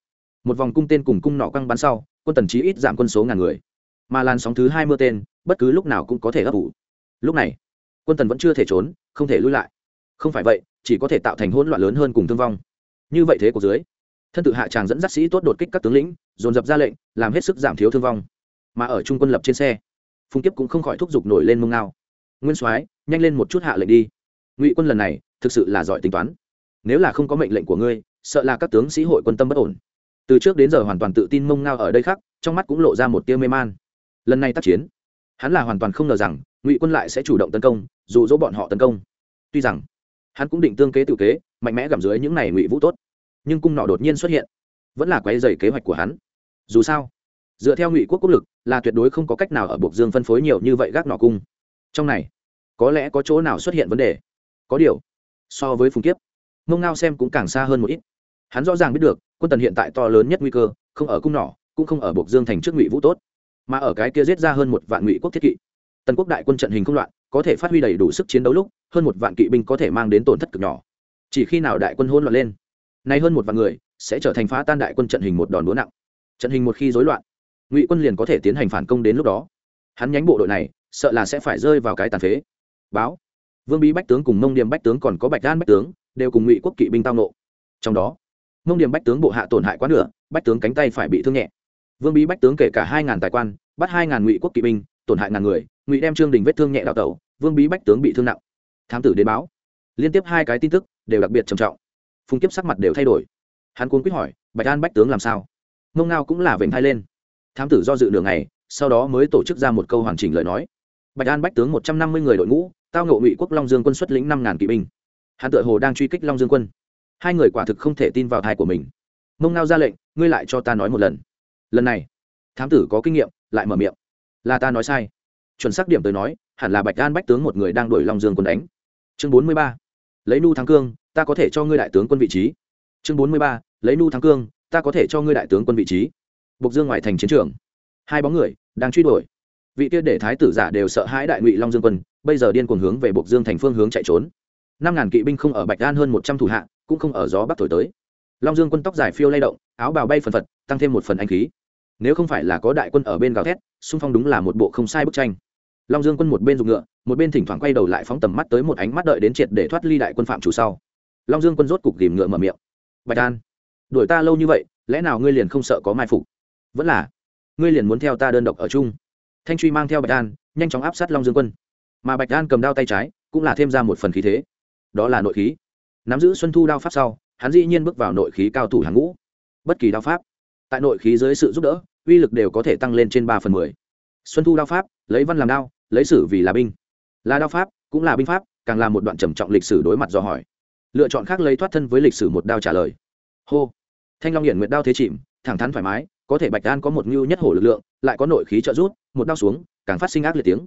Một vòng cung tên cùng cung nọ căng bắn sau, quân tần chí ít giảm quân số ngàn người. Mà làn sóng thứ hai mưa tên, bất cứ lúc nào cũng có thể ấp ủ. Lúc này, quân tần vẫn chưa thể trốn, không thể lui lại. Không phải vậy, chỉ có thể tạo thành hỗn loạn lớn hơn cùng thương vong. Như vậy thế của dưới thân tự hạ tràng dẫn dắt sĩ tốt đột kích các tướng lĩnh, dồn dập ra lệnh, làm hết sức giảm thiếu thương vong. Mà ở trung quân lập trên xe, phùng kiếp cũng không khỏi thúc giục nổi lên mông ngao. Nguyên soái, nhanh lên một chút hạ lệnh đi. Ngụy quân lần này, thực sự là giỏi tính toán. Nếu là không có mệnh lệnh của ngươi, sợ là các tướng sĩ hội quân tâm bất ổn. Từ trước đến giờ hoàn toàn tự tin mông ngao ở đây khác trong mắt cũng lộ ra một tia mê man. Lần này tác chiến, hắn là hoàn toàn không ngờ rằng, ngụy quân lại sẽ chủ động tấn công dù dỗ bọn họ tấn công. Tuy rằng, hắn cũng định tương kế tự kế, mạnh mẽ gặm dưới những này ngụy vũ tốt nhưng cung nọ đột nhiên xuất hiện. Vẫn là quay dày kế hoạch của hắn. Dù sao, dựa theo ngụy quốc quốc lực, là tuyệt đối không có cách nào ở buộc dương phân phối nhiều như vậy gác nọ cung. Trong này, có lẽ có chỗ nào xuất hiện vấn đề? Có điều, so với phùng kiếp, mông ngao xem cũng càng xa hơn một ít. Hắn rõ ràng biết được, quân tần hiện tại to lớn nhất nguy cơ, không ở cung nỏ cũng không ở buộc dương thành trước ngụy vũ tốt, mà ở cái kia giết ra hơn một vạn ngụy quốc thiết kỵ. Tần quốc đại quân trận hình không loạn, có thể phát huy đầy đủ sức chiến đấu lúc, hơn một vạn kỵ binh có thể mang đến tổn thất cực nhỏ. Chỉ khi nào đại quân hôn loạn lên nay hơn một vạn người sẽ trở thành phá tan đại quân trận hình một đòn đũa nặng. Trận hình một khi rối loạn, ngụy quân liền có thể tiến hành phản công đến lúc đó. Hắn nhánh bộ đội này, sợ là sẽ phải rơi vào cái tàn phế. Báo, vương bí bách tướng cùng mông điềm bách tướng còn có bạch đan bách tướng, đều cùng ngụy quốc kỵ binh tao nộ. Trong đó, mông điềm bách tướng bộ hạ tổn hại quá nửa, bách tướng cánh tay phải bị thương nhẹ. Vương bí bách tướng kể cả hai ngàn tài quan, bắt hai ngàn ngụy quốc kỵ binh, tổn hại ngàn người, ngụy đem trương đình vết thương nhẹ đào tẩu, vương bí bách tướng bị thương nặng. Thám tử đến báo. Liên tiếp hai cái tin tức đều đặc biệt trầm trọng phung kiếp sắc mặt đều thay đổi. Hắn cuốn quyết hỏi, bạch an bách tướng làm sao? Mông ngao cũng là vểnh thai lên. Thám tử do dự đường này sau đó mới tổ chức ra một câu hoàn chỉnh lời nói. Bạch an bách tướng một trăm năm mươi người đội ngũ, tao ngộ ngụy quốc long dương quân xuất lĩnh năm ngàn kỵ binh. Hắn tự hồ đang truy kích long dương quân. Hai người quả thực không thể tin vào thai của mình. Mông ngao ra lệnh, ngươi lại cho ta nói một lần. Lần này, thám tử có kinh nghiệm, lại mở miệng. Là ta nói sai. Chuẩn xác điểm tới nói, hẳn là bạch an bách tướng một người đang đuổi long dương quân đánh. Chương bốn mươi ba lấy nu thắng cương, ta có thể cho ngươi đại tướng quân vị trí. Chương bốn mươi ba, lấy nu thắng cương, ta có thể cho ngươi đại tướng quân vị trí. Bộc dương ngoại thành chiến trường. Hai bóng người đang truy đuổi. Vị kia để thái tử giả đều sợ hãi đại ngụy long dương quân, bây giờ điên cuồng hướng về bộc dương thành phương hướng chạy trốn. năm ngàn kỵ binh không ở bạch an hơn một trăm thủ hạ, cũng không ở gió bắc thổi tới. Long dương quân tóc dài phiêu lay động, áo bào bay phần phật, tăng thêm một phần anh khí. Nếu không phải là có đại quân ở bên gào thét, xung phong đúng là một bộ không sai bức tranh long dương quân một bên dùng ngựa, một bên thỉnh thoảng quay đầu lại phóng tầm mắt tới một ánh mắt đợi đến triệt để thoát ly đại quân phạm chủ sau. Long dương quân rốt cục ghìm ngựa mở miệng. Bạch an đuổi ta lâu như vậy, lẽ nào ngươi liền không sợ có mai phục? Vẫn là, ngươi liền muốn theo ta đơn độc ở chung. Thanh truy mang theo bạch an nhanh chóng áp sát long dương quân. Mà bạch an cầm đao tay trái, cũng là thêm ra một phần khí thế. Đó là nội khí. Nắm giữ xuân thu đao pháp sau, hắn dĩ nhiên bước vào nội khí cao thủ hàng ngũ. Bất kỳ đao pháp, tại nội khí dưới sự giúp đỡ, uy lực đều có thể tăng lên trên ba phần mười. Xuân thu đao pháp, lấy văn làm đao lấy sử vì là binh. Là đao pháp, cũng là binh pháp, càng là một đoạn trầm trọng lịch sử đối mặt do hỏi. Lựa chọn khác lấy thoát thân với lịch sử một đao trả lời. Hô. Thanh long hiển nguyệt đao thế chìm, thẳng thắn thoải mái, có thể bạch đan có một ngưu nhất hổ lực lượng, lại có nội khí trợ rút một đao xuống, càng phát sinh ác liệt tiếng.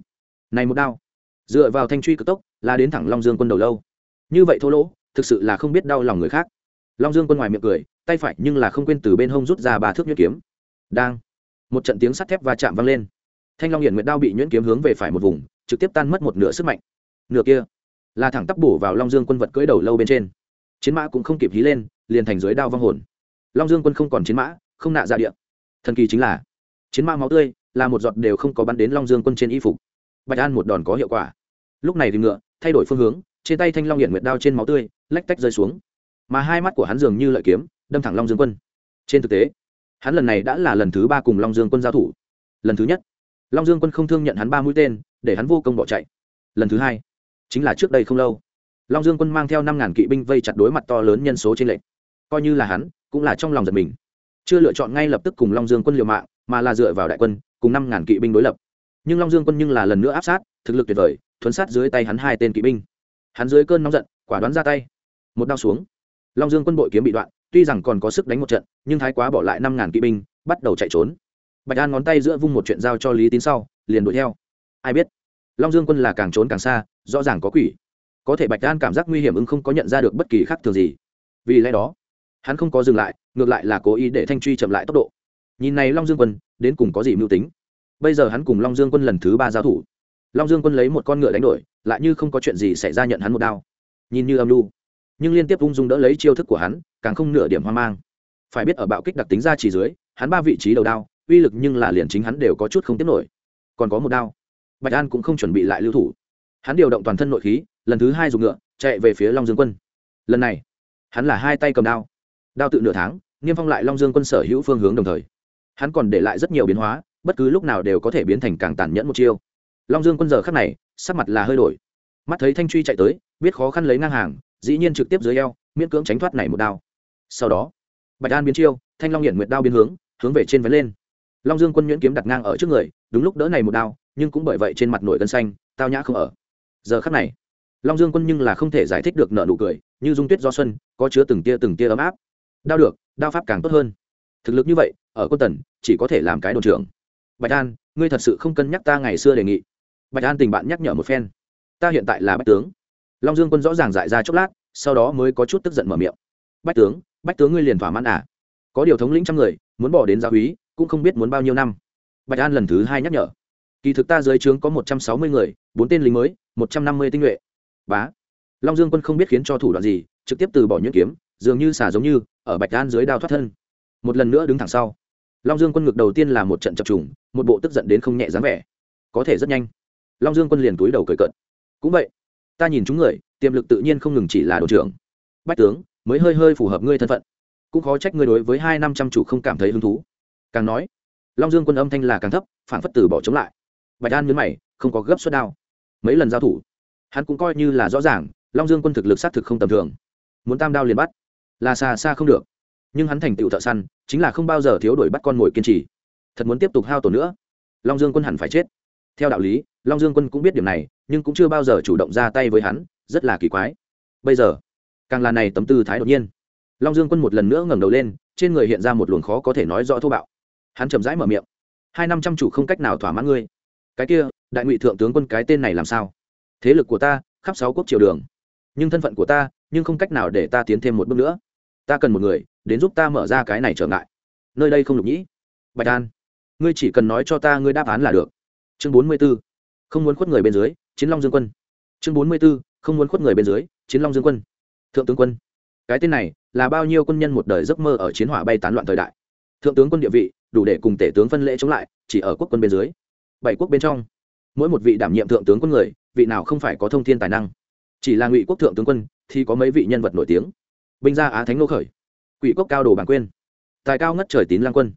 Này một đao. Dựa vào thanh truy cực tốc, là đến thẳng long dương quân đầu lâu. Như vậy thô lỗ, thực sự là không biết đau lòng người khác. Long dương quân ngoài miệng cười, tay phải nhưng là không quên từ bên hông rút ra ba thước nhuyễn kiếm. Đang. Một trận tiếng sắt thép va chạm vang lên thanh long hiển nguyệt đao bị nhuyễn kiếm hướng về phải một vùng, trực tiếp tan mất một nửa sức mạnh. Nửa kia, là thẳng tắp bổ vào long dương quân vật cưỡi đầu lâu bên trên. Chiến mã cũng không kịp hí lên, liền thành dưới đao vong hồn. Long dương quân không còn chiến mã, không nạ ra địa. Thần kỳ chính là, chiến mã máu tươi, là một giọt đều không có bắn đến long dương quân trên y phục. Bạch an một đòn có hiệu quả. Lúc này thì ngựa, thay đổi phương hướng, trên tay thanh long hiện nguyệt đao trên máu tươi, lách tách rơi xuống. Mà hai mắt của hắn dường như lợi kiếm, đâm thẳng long dương quân. Trên thực tế, hắn lần này đã là lần thứ ba cùng long dương quân giao thủ. Lần thứ nhất long dương quân không thương nhận hắn ba mũi tên, để hắn vô công bỏ chạy. Lần thứ hai, chính là trước đây không lâu. Long dương quân mang theo năm ngàn kỵ binh vây chặt đối mặt to lớn nhân số trên lệnh. Coi như là hắn, cũng là trong lòng giật mình. Chưa lựa chọn ngay lập tức cùng long dương quân liều mạng, mà là dựa vào đại quân, cùng năm ngàn kỵ binh đối lập. Nhưng long dương quân nhưng là lần nữa áp sát, thực lực tuyệt vời, thuấn sát dưới tay hắn hai tên kỵ binh. Hắn dưới cơn nóng giận, quả đoán ra tay. Một đao xuống. Long dương quân bội kiếm bị đoạn, tuy rằng còn có sức đánh một trận, nhưng thái quá bỏ lại năm ngàn kỵ binh, bắt đầu chạy trốn bạch an ngón tay giữa vung một chuyện giao cho lý tín sau, liền đuổi theo. Ai biết? Long dương quân là càng trốn càng xa, rõ ràng có quỷ. Có thể bạch an cảm giác nguy hiểm ưng không có nhận ra được bất kỳ khác thường gì. Vì lẽ đó, hắn không có dừng lại, ngược lại là cố ý để thanh truy chậm lại tốc độ. Nhìn này long dương quân, đến cùng có gì mưu tính? Bây giờ hắn cùng long dương quân lần thứ ba giao thủ. Long dương quân lấy một con ngựa đánh đổi, lại như không có chuyện gì xảy ra nhận hắn một đao. Nhìn như âm lưu nhưng liên tiếp ung dung đỡ lấy chiêu thức của hắn, càng không nửa điểm hoang mang. Phải biết ở bạo kích đặc tính ra chỉ dưới, hắn ba vị trí đầu đao uy lực nhưng là liền chính hắn đều có chút không tiếp nổi. Còn có một đao. Bạch an cũng không chuẩn bị lại lưu thủ. Hắn điều động toàn thân nội khí, lần thứ hai dùng ngựa, chạy về phía long dương quân. Lần này, hắn là hai tay cầm đao. Đao tự nửa tháng, niêm phong lại long dương quân sở hữu phương hướng đồng thời. Hắn còn để lại rất nhiều biến hóa, bất cứ lúc nào đều có thể biến thành càng tàn nhẫn một chiêu. Long dương quân giờ khắc này, sắc mặt là hơi đổi. Mắt thấy thanh truy chạy tới, biết khó khăn lấy ngang hàng, dĩ nhiên trực tiếp dưới eo, miễn cưỡng tránh thoát này một đao. Sau đó, bạch an biến chiêu, thanh long hiển nguyệt đao biến hướng hướng về trên vén lên long dương quân nhuyễn kiếm đặt ngang ở trước người, đúng lúc đỡ này một đao, nhưng cũng bởi vậy trên mặt nổi gân xanh, tao nhã không ở. Giờ khắc này, long dương quân nhưng là không thể giải thích được nợ nụ cười, như dung tuyết do xuân, có chứa từng tia từng tia ấm áp. Đao được, đao pháp càng tốt hơn. Thực lực như vậy, ở quân tần, chỉ có thể làm cái đồn trưởng. Bạch an, ngươi thật sự không cân nhắc ta ngày xưa đề nghị. Bạch an tình bạn nhắc nhở một phen. Ta hiện tại là bách tướng. Long dương quân rõ ràng dại ra chốc lát, sau đó mới có chút tức giận mở miệng. Bách tướng bách tướng ngươi liền thỏa mãn à? Có điều thống lĩnh trăm người, muốn bỏ đến gia úy cũng không biết muốn bao nhiêu năm. Bạch an lần thứ hai nhắc nhở. Kỳ thực ta dưới trướng có một trăm sáu mươi người, bốn tên lính mới, một trăm năm mươi tinh nhuệ. Bá. Long dương quân không biết khiến cho thủ đoạn gì, trực tiếp từ bỏ nhuyễn kiếm, dường như xả giống như, ở bạch an dưới đao thoát thân. Một lần nữa đứng thẳng sau. Long dương quân ngực đầu tiên là một trận chập trùng, một bộ tức giận đến không nhẹ dáng vẻ. Có thể rất nhanh. Long dương quân liền túi đầu cười cợt. Cũng vậy, ta nhìn chúng người, tiềm lực tự nhiên không ngừng chỉ là đội trưởng. Bách tướng, mới hơi hơi phù hợp ngươi thân phận. Cũng khó trách ngươi đối với hai năm trăm chủ không cảm thấy hứng thú càng nói, long dương quân âm thanh là càng thấp phản phất từ bỏ chống lại. Bạch an nhấn mày, không có gấp suất đao. Mấy lần giao thủ, hắn cũng coi như là rõ ràng, long dương quân thực lực xác thực không tầm thường. Muốn tam đao liền bắt, là xa xa không được. Nhưng hắn thành tựu thợ săn, chính là không bao giờ thiếu đuổi bắt con mồi kiên trì. Thật muốn tiếp tục hao tổn nữa, long dương quân hẳn phải chết. Theo đạo lý, long dương quân cũng biết điểm này, nhưng cũng chưa bao giờ chủ động ra tay với hắn, rất là kỳ quái. Bây giờ, càng là này tấm tư thái đột nhiên. Long dương quân một lần nữa ngẩng đầu lên, trên người hiện ra một luồng khó có thể nói rõ thô bạo hắn chậm rãi mở miệng. Hai năm trăm chủ không cách nào thỏa mãn ngươi. Cái kia, đại ngụy thượng tướng quân cái tên này làm sao? Thế lực của ta, khắp sáu quốc triều đường. Nhưng thân phận của ta, nhưng không cách nào để ta tiến thêm một bước nữa. Ta cần một người, đến giúp ta mở ra cái này trở ngại. Nơi đây không lục nhĩ. Bạch an, ngươi chỉ cần nói cho ta ngươi đáp án là được. Chương bốn mươi b ố không muốn khuất người bên dưới, chiến long dương quân. Chương bốn mươi b ố không muốn khuất người bên dưới, chiến long dương quân. Thượng tướng quân, cái tên này là bao nhiêu quân nhân một đời giấc mơ ở chiến hỏa bay tán loạn thời đại? Thượng tướng quân địa vị, đủ để cùng tể tướng phân lễ chống lại, chỉ ở quốc quân bên dưới. Bảy quốc bên trong, mỗi một vị đảm nhiệm thượng tướng quân người, vị nào không phải có thông thiên tài năng. Chỉ là ngụy quốc thượng tướng quân, thì có mấy vị nhân vật nổi tiếng. Binh gia á thánh nô khởi, quỷ quốc cao đồ bản quyên, tài cao ngất trời tín lang quân.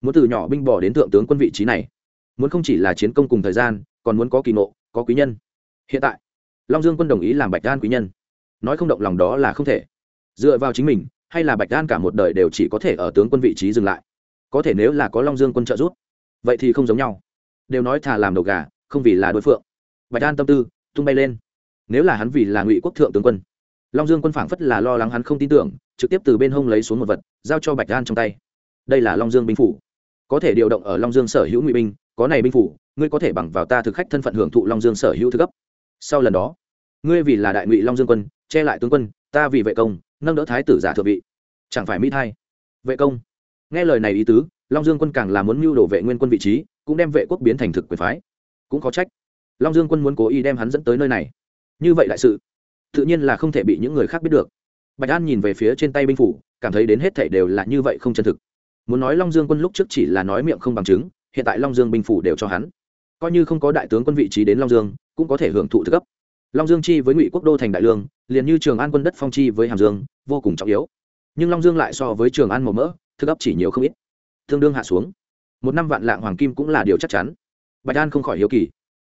Muốn từ nhỏ binh bỏ đến thượng tướng quân vị trí này, muốn không chỉ là chiến công cùng thời gian, còn muốn có kỳ nộ có quý nhân. Hiện tại, long dương quân đồng ý làm bạch đan quý nhân. Nói không động lòng đó là không thể. Dựa vào chính mình, hay là bạch đan cả một đời đều chỉ có thể ở tướng quân vị trí dừng lại có thể nếu là có long dương quân trợ giúp, vậy thì không giống nhau. Đều nói thà làm đầu gà, không vì là đối phượng. Bạch đan tâm tư, tung bay lên. Nếu là hắn vì là ngụy quốc thượng tướng quân, long dương quân phảng phất là lo lắng hắn không tin tưởng, trực tiếp từ bên hông lấy xuống một vật, giao cho bạch an trong tay. Đây là long dương binh phủ. Có thể điều động ở long dương sở hữu ngụy binh, có này binh phủ, ngươi có thể bằng vào ta thực khách thân phận hưởng thụ long dương sở hữu thứ cấp. Sau lần đó, ngươi vì là đại ngụy long dương quân, che lại tướng quân, ta vì vệ công, nâng đỡ thái tử giả thượng vị. Chẳng phải mỹ thay. Vệ công nghe lời này ý tứ, long dương quân càng là muốn mưu đồ vệ nguyên quân vị trí, cũng đem vệ quốc biến thành thực quyền phái. Cũng có trách. Long dương quân muốn cố ý đem hắn dẫn tới nơi này. Như vậy đại sự, tự nhiên là không thể bị những người khác biết được. Bạch an nhìn về phía trên tay binh phủ, cảm thấy đến hết thảy đều là như vậy không chân thực. Muốn nói long dương quân lúc trước chỉ là nói miệng không bằng chứng, hiện tại long dương binh phủ đều cho hắn. Coi như không có đại tướng quân vị trí đến long dương, cũng có thể hưởng thụ thực cấp. Long dương chi với ngụy quốc đô thành đại lương, liền như trường an quân đất phong chi với hàm dương, vô cùng trọng yếu. Nhưng long dương lại so với trường an màu mỡ thức ấp chỉ nhiều không ít. Tương đương hạ xuống. Một năm vạn lạng hoàng kim cũng là điều chắc chắn. Bạch an không khỏi hiếu kỳ.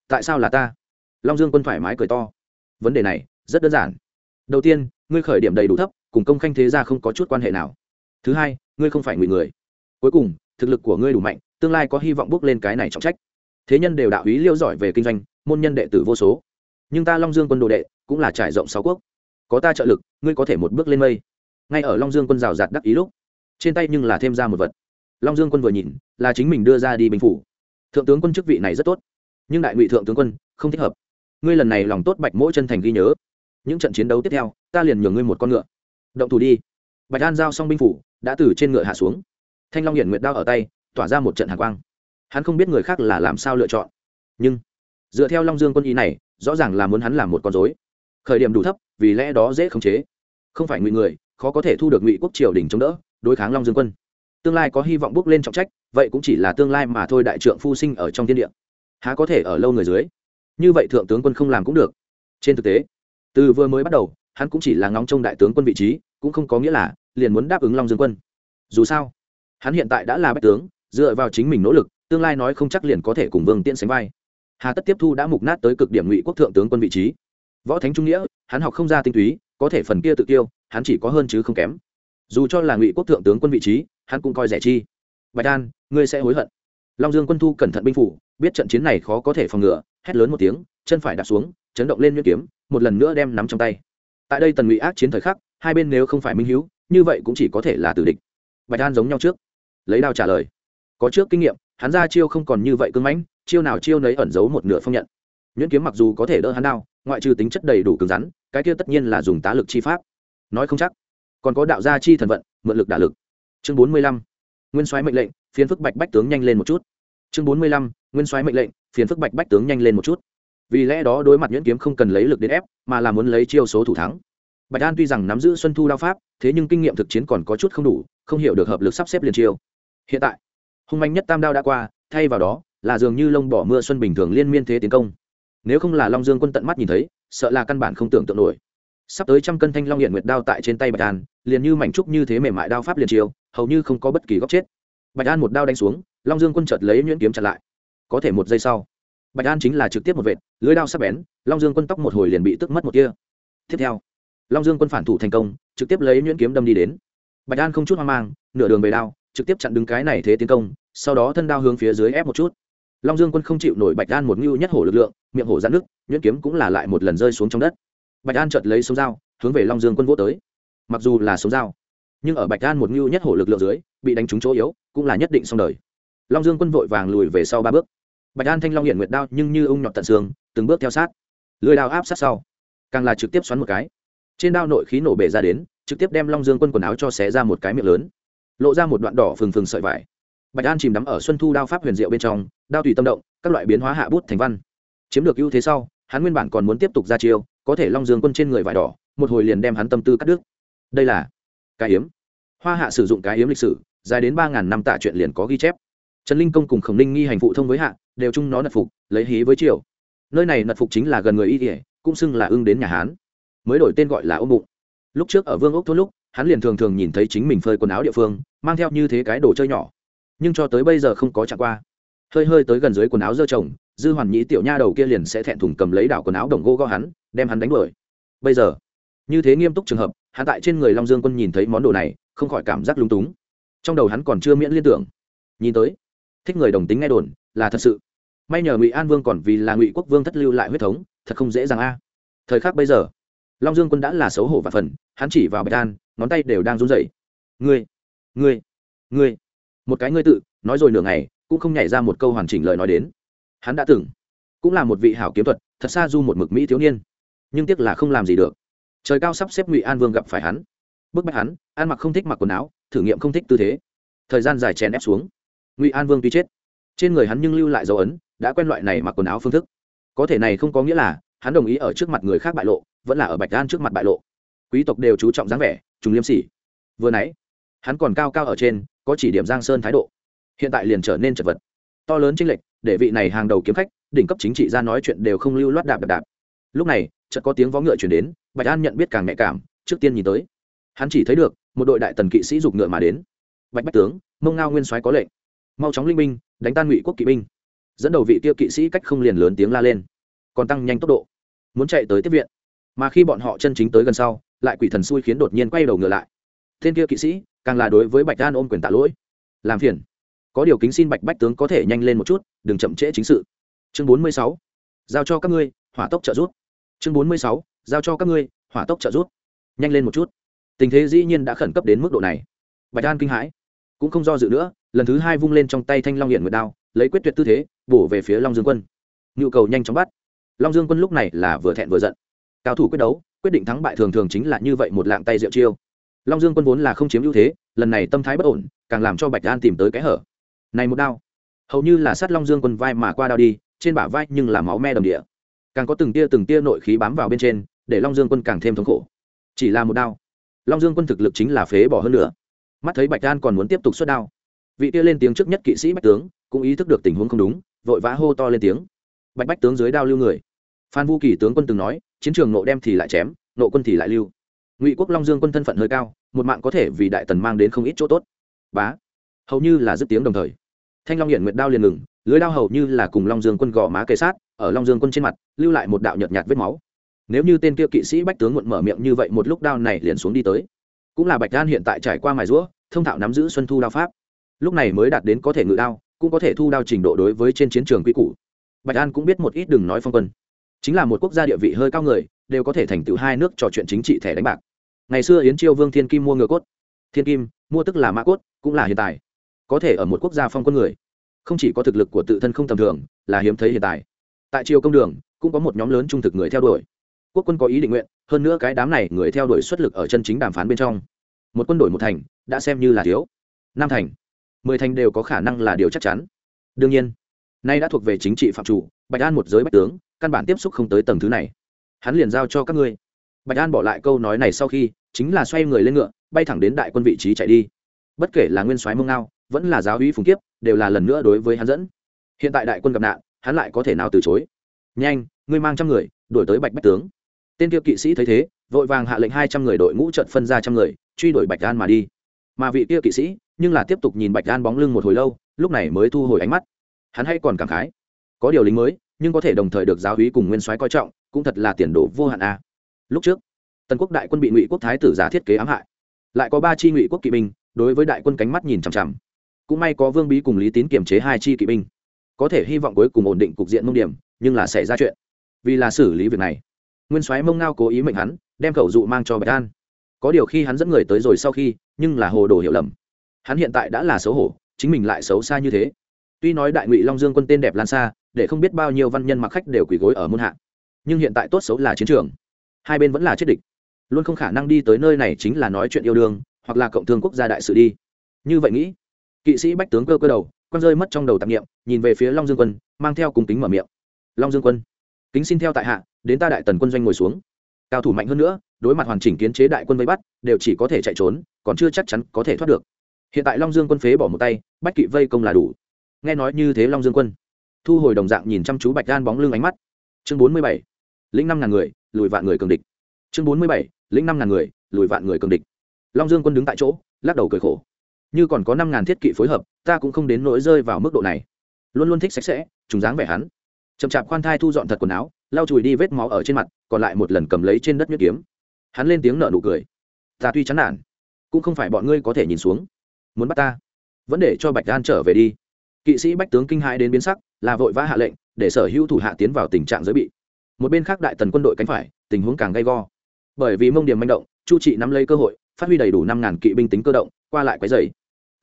Tại sao là ta? Long dương quân thoải mái cười to. Vấn đề này rất đơn giản. Đầu tiên, ngươi khởi điểm đầy đủ thấp, cùng công khanh thế gia không có chút quan hệ nào. Thứ hai, ngươi không phải ngụy người. Cuối cùng, thực lực của ngươi đủ mạnh, tương lai có hy vọng bước lên cái này trọng trách. Thế nhân đều đạo ý liêu giỏi về kinh doanh, môn nhân đệ tử vô số. Nhưng ta long dương quân đồ đệ cũng là trải rộng sáu quốc. Có ta trợ lực, ngươi có thể một bước lên mây. Ngay ở long dương quân rào rạt đắc ý lúc trên tay nhưng là thêm ra một vật. Long dương quân vừa nhìn, là chính mình đưa ra đi bình phủ. Thượng tướng quân chức vị này rất tốt, nhưng đại ngụy thượng tướng quân không thích hợp. Ngươi lần này lòng tốt bạch mỗi chân thành ghi nhớ. Những trận chiến đấu tiếp theo, ta liền nhường ngươi một con ngựa. Động thủ đi. Bạch an giao xong binh phủ, đã từ trên ngựa hạ xuống. Thanh long hiển nguyệt đao ở tay, tỏa ra một trận hạ quang. Hắn không biết người khác là làm sao lựa chọn. Nhưng, dựa theo long dương quân ý này, rõ ràng là muốn hắn làm một con dối khởi điểm đủ thấp, vì lẽ đó dễ khống chế. Không phải ngụy người, khó có thể thu được ngụy quốc triều đình chống đỡ đối kháng long dương quân. Tương lai có hy vọng bước lên trọng trách, vậy cũng chỉ là tương lai mà thôi đại trượng phu sinh ở trong thiên địa. Há có thể ở lâu người dưới? Như vậy thượng tướng quân không làm cũng được. Trên thực tế, từ vừa mới bắt đầu, hắn cũng chỉ là ngóng trông đại tướng quân vị trí, cũng không có nghĩa là liền muốn đáp ứng long dương quân. Dù sao, hắn hiện tại đã là bách tướng, dựa vào chính mình nỗ lực, tương lai nói không chắc liền có thể cùng vương tiễn sánh vai. Hà tất tiếp thu đã mục nát tới cực điểm ngụy quốc thượng tướng quân vị trí. Võ thánh trung nghĩa, hắn học không ra tinh túy, có thể phần kia tự tiêu hắn chỉ có hơn chứ không kém dù cho là ngụy quốc thượng tướng quân vị trí, hắn cũng coi rẻ chi. Bạch đan ngươi sẽ hối hận. Long dương quân thu cẩn thận binh phủ, biết trận chiến này khó có thể phòng ngừa, hét lớn một tiếng, chân phải đạp xuống, chấn động lên nhuyễn kiếm, một lần nữa đem nắm trong tay. Tại đây tần ngụy ác chiến thời khắc, hai bên nếu không phải minh hữu như vậy cũng chỉ có thể là tử địch. Bạch đan giống nhau trước, lấy đao trả lời. Có trước kinh nghiệm, hắn ra chiêu không còn như vậy cưng mãnh, chiêu nào chiêu nấy ẩn giấu một nửa phong nhận. Nhuyễn kiếm mặc dù có thể đỡ hắn đao, ngoại trừ tính chất đầy đủ cứng rắn, cái kia tất nhiên là dùng tá lực chi pháp. Nói không chắc còn có đạo gia chi thần vận, mượn lực đả lực. Chương bốn mươi lăm, nguyên soái mệnh lệnh, phiến phức bạch bách tướng nhanh lên một chút. Chương bốn mươi lăm, nguyên soái mệnh lệnh, phiến phức bạch bách tướng nhanh lên một chút. Vì lẽ đó đối mặt nhuyễn kiếm không cần lấy lực đến ép, mà là muốn lấy chiêu số thủ thắng. Bạch an tuy rằng nắm giữ xuân thu đao pháp, thế nhưng kinh nghiệm thực chiến còn có chút không đủ, không hiểu được hợp lực sắp xếp liền chiêu. Hiện tại, hung manh nhất tam đao đã qua, thay vào đó là dường như lông bỏ mưa xuân bình thường liên miên thế tiến công. Nếu không là long dương quân tận mắt nhìn thấy, sợ là căn bản không tưởng tượng nổi sắp tới trăm cân thanh long hiện nguyệt đao tại trên tay bạch an liền như mảnh trúc như thế mềm mại đao pháp liền chiều, hầu như không có bất kỳ góc chết. Bạch an một đao đánh xuống long dương quân chợt lấy nhuyễn kiếm chặn lại. Có thể một giây sau bạch an chính là trực tiếp một vệt lưới đao sắp bén long dương quân tóc một hồi liền bị tức mất một kia tiếp theo long dương quân phản thủ thành công trực tiếp lấy nhuyễn kiếm đâm đi đến. Bạch an không chút hoang mang nửa đường về đao trực tiếp chặn đứng cái này thế tiến công sau đó thân đao hướng phía dưới ép một chút. Long dương quân không chịu nổi bạch an một ngưu nhất hổ lực lượng miệng hổ giãn nước nhuyễn kiếm cũng là lại một lần rơi xuống trong đất bạch an chợt lấy sống dao, hướng về long dương quân vô tới. Mặc dù là sống dao, nhưng ở bạch an một ngưu nhất hổ lực lượng dưới, bị đánh trúng chỗ yếu, cũng là nhất định xong đời. Long dương quân vội vàng lùi về sau ba bước. Bạch an thanh long hiện nguyệt đao nhưng như ung nhọt tận xương, từng bước theo sát. Lưới đao áp sát sau, càng là trực tiếp xoắn một cái. Trên đao nội khí nổ bể ra đến, trực tiếp đem long dương quân quần áo cho xé ra một cái miệng lớn, lộ ra một đoạn đỏ phừng phừng sợi vải. Bạch an chìm đắm ở xuân thu đao pháp huyền diệu bên trong, đao tùy tâm động, các loại biến hóa hạ bút thành văn. Chiếm được ưu thế sau, hắn nguyên bản còn muốn tiếp tục ra chiêu có thể long dương quân trên người vải đỏ, một hồi liền đem hắn tâm tư cắt đứt. Đây là cái hiếm hoa hạ sử dụng cái hiếm lịch sử, dài đến ba ngàn năm tạ chuyện liền có ghi chép. Trần linh công cùng khổng ninh nghi hành phụ thông với hạ, đều chung nó nật phục, lấy hí với triều. Nơi này nật phục chính là gần người y kỉa cũng xưng là ưng đến nhà hán. Mới đổi tên gọi là ôm bụng lúc trước ở vương ốc thôn lúc, hắn liền thường thường nhìn thấy chính mình phơi quần áo địa phương, mang theo như thế cái đồ chơi nhỏ. Nhưng cho tới bây giờ không có chạm qua. Hơi hơi tới gần dưới quần áo dơ chồng dư hoàn nhĩ tiểu nha đầu kia liền sẽ thẹn thùng cầm lấy đảo quần áo đồng gô gõ hắn, đem hắn đánh đuổi. Bây giờ, như thế nghiêm túc trường hợp, hắn tại trên người long dương quân nhìn thấy món đồ này, không khỏi cảm giác lung túng. Trong đầu hắn còn chưa miễn liên tưởng. Nhìn tới, thích người đồng tính nghe đồn, là thật sự. May nhờ ngụy an vương còn vì là ngụy quốc vương thất lưu lại huyết thống, thật không dễ dàng a. Thời khắc bây giờ, long dương quân đã là xấu hổ và phần, hắn chỉ vào bạch an, ngón tay đều đang run rẩy. Ngươi ngươi ngươi. Một cái ngươi tự, nói rồi nửa ngày, cũng không nhảy ra một câu hoàn chỉnh lời nói đến hắn đã từng cũng là một vị hảo kiếm thuật, thật xa du một mực mỹ thiếu niên. Nhưng tiếc là không làm gì được. Trời cao sắp xếp ngụy an vương gặp phải hắn. Bức bách hắn, ăn mặc không thích mặc quần áo, thử nghiệm không thích tư thế. Thời gian dài chèn ép xuống, ngụy an vương tuy chết. Trên người hắn nhưng lưu lại dấu ấn, đã quen loại này mặc quần áo phương thức. Có thể này không có nghĩa là hắn đồng ý ở trước mặt người khác bại lộ, vẫn là ở bạch an trước mặt bại lộ. Quý tộc đều chú trọng dáng vẻ, trùng liêm sỉ. Vừa nãy, hắn còn cao cao ở trên, có chỉ điểm giang sơn thái độ. Hiện tại liền trở nên chật vật to lớn chênh lệch, để vị này hàng đầu kiếm khách, đỉnh cấp chính trị ra nói chuyện đều không lưu loát đạp đạp đạp. Lúc này, chợt có tiếng vó ngựa chuyển đến, bạch an nhận biết càng nhạy cảm, trước tiên nhìn tới. Hắn chỉ thấy được, một đội đại tần kỵ sĩ giục ngựa mà đến. Bạch bách tướng, mông ngao nguyên soái có lệnh. Mau chóng linh binh, đánh tan ngụy quốc kỵ binh. Dẫn đầu vị tiêu kỵ sĩ cách không liền lớn tiếng la lên. Còn tăng nhanh tốc độ. Muốn chạy tới tiếp viện. Mà khi bọn họ chân chính tới gần sau, lại quỷ thần xui khiến đột nhiên quay đầu ngựa lại. Tên kia kỵ sĩ, càng là đối với bạch đan ôm quyền tạ lỗi. Làm phiền có điều kính xin bạch bách tướng có thể nhanh lên một chút, đừng chậm trễ chính sự. Chương bốn mươi sáu, giao cho các ngươi, hỏa tốc trợ giúp. Chương bốn mươi sáu, giao cho các ngươi, hỏa tốc trợ giúp. Nhanh lên một chút. Tình thế dĩ nhiên đã khẩn cấp đến mức độ này. Bạch an kinh hãi. Cũng không do dự nữa, lần thứ hai vung lên trong tay thanh long hiện nguyệt đao, lấy quyết tuyệt tư thế, bổ về phía long dương quân. Nhu cầu nhanh chóng bắt. Long dương quân lúc này là vừa thẹn vừa giận. Cao thủ quyết đấu, quyết định thắng bại thường thường chính là như vậy một lạng tay rượu chiêu. Long dương quân vốn là không chiếm ưu thế, lần này tâm thái bất ổn, càng làm cho bạch an tìm tới cái hở này một đao. Hầu như là sát long dương quân vai mà qua đao đi, trên bả vai nhưng là máu me đầm địa. Càng có từng tia từng tia nội khí bám vào bên trên, để long dương quân càng thêm thống khổ. Chỉ là một đao. Long dương quân thực lực chính là phế bỏ hơn nữa. Mắt thấy bạch đan còn muốn tiếp tục xuất đao, vị tia lên tiếng trước nhất kỵ sĩ bạch tướng cũng ý thức được tình huống không đúng, vội vã hô to lên tiếng. Bạch bách tướng dưới đao lưu người. Phan vũ kỳ tướng quân từng nói, chiến trường nộ đem thì lại chém, nộ quân thì lại lưu. Ngụy quốc long dương quân thân phận hơi cao, một mạng có thể vì đại tần mang đến không ít chỗ tốt. Bá. Hầu như là dứt tiếng đồng thời thanh long hiện nguyệt đao liền ngừng, lưới đao hầu như là cùng long dương quân gò má kề sát, ở long dương quân trên mặt, lưu lại một đạo nhợt nhạt vết máu. Nếu như tên kia kỵ sĩ bách tướng muộn mở miệng như vậy một lúc đao này liền xuống đi tới. Cũng là bạch đan hiện tại trải qua mài rũa, thông thạo nắm giữ xuân thu đao pháp. Lúc này mới đạt đến có thể ngự đao, cũng có thể thu đao trình độ đối với trên chiến trường quy củ. Bạch an cũng biết một ít đừng nói phong quân. Chính là một quốc gia địa vị hơi cao người, đều có thể thành tựu hai nước trò chuyện chính trị thẻ đánh bạc. Ngày xưa yến chiêu vương thiên kim mua ngựa cốt. Thiên kim, mua tức là mã cốt, cũng là hiện tại có thể ở một quốc gia phong quân người. Không chỉ có thực lực của tự thân không tầm thường, là hiếm thấy hiện tại. Tại triều công đường, cũng có một nhóm lớn trung thực người theo đuổi. Quốc quân có ý định nguyện, hơn nữa cái đám này người theo đuổi xuất lực ở chân chính đàm phán bên trong. Một quân đội một thành, đã xem như là thiếu. Năm thành, mười thành đều có khả năng là điều chắc chắn. Đương nhiên, nay đã thuộc về chính trị phạm chủ, bạch an một giới bách tướng, căn bản tiếp xúc không tới tầng thứ này. Hắn liền giao cho các ngươi. Bạch an bỏ lại câu nói này sau khi, chính là xoay người lên ngựa, bay thẳng đến đại quân vị trí chạy đi. Bất kể là nguyên soái mông ngao vẫn là giáo uy phùng kiếp, đều là lần nữa đối với hắn dẫn. Hiện tại đại quân gặp nạn, hắn lại có thể nào từ chối? Nhanh, ngươi mang trăm người, đuổi tới bạch bách tướng. Tên kia kỵ sĩ thấy thế, vội vàng hạ lệnh hai trăm người đội ngũ trận phân ra trăm người, truy đuổi bạch an mà đi. Mà vị kia kỵ sĩ, nhưng là tiếp tục nhìn bạch an bóng lưng một hồi lâu, lúc này mới thu hồi ánh mắt. Hắn hay còn cảm khái. Có điều lính mới, nhưng có thể đồng thời được giáo hí cùng nguyên soái coi trọng, cũng thật là tiền đồ vô hạn a. Lúc trước, tần quốc đại quân bị ngụy quốc thái tử giả thiết kế ám hại. Lại có ba chi ngụy quốc kỵ binh, đối với đại quân cánh mắt nhìn chằm chằm cũng may có vương bí cùng lý tín kiềm chế hai chi kỵ binh. Có thể hy vọng cuối cùng ổn định cục diện mông điểm, nhưng là xảy ra chuyện. Vì là xử lý việc này, nguyên soái mông ngao cố ý mệnh hắn, đem khẩu dụ mang cho bạch an. Có điều khi hắn dẫn người tới rồi sau khi, nhưng là hồ đồ hiểu lầm. Hắn hiện tại đã là xấu hổ, chính mình lại xấu xa như thế. Tuy nói đại ngụy long dương quân tên đẹp lan xa để không biết bao nhiêu văn nhân mặc khách đều quỳ gối ở môn hạ. Nhưng hiện tại tốt xấu là chiến trường. Hai bên vẫn là chết địch. Luôn không khả năng đi tới nơi này chính là nói chuyện yêu đương, hoặc là cộng thương quốc gia đại sự đi. Như vậy nghĩ kỵ sĩ bách tướng cơ cơ đầu, quăng rơi mất trong đầu tạp nghiệm nhìn về phía long dương quân, mang theo cùng kính mở miệng. Long dương quân, kính xin theo tại hạ, đến ta đại tần quân doanh ngồi xuống. Cao thủ mạnh hơn nữa, đối mặt hoàn chỉnh kiến chế đại quân vây bắt, đều chỉ có thể chạy trốn, còn chưa chắc chắn có thể thoát được. Hiện tại long dương quân phế bỏ một tay, bách kỵ vây công là đủ. Nghe nói như thế long dương quân, thu hồi đồng dạng nhìn chăm chú bạch đan bóng lưng ánh mắt. Chương bốn mươi bảy, lĩnh năm ngàn người, lùi vạn người cường địch. Chương bốn mươi bảy, lĩnh năm ngàn người, lùi vạn người cường địch. Long dương quân đứng tại chỗ, lắc đầu cười khổ như còn có năm ngàn thiết kỵ phối hợp, ta cũng không đến nỗi rơi vào mức độ này. Luôn luôn thích sạch sẽ chúng dáng vẻ hắn. Chậm chạp khoan thai thu dọn thật quần áo, lau chùi đi vết máu ở trên mặt, còn lại một lần cầm lấy trên đất nhuyễn kiếm. Hắn lên tiếng nợ nụ cười. Ta tuy chán nản, cũng không phải bọn ngươi có thể nhìn xuống. Muốn bắt ta? Vẫn để cho bạch đan trở về đi. Kỵ sĩ bách tướng kinh hãi đến biến sắc, là vội vã hạ lệnh, để sở hữu thủ hạ tiến vào tình trạng giới bị. Một bên khác đại tần quân đội cánh phải, tình huống càng gay go. Bởi vì mông điểm manh động, chu trị nắm lấy cơ hội, phát huy đầy đủ năm ngàn kỵ binh tính cơ động, qua lại quái dày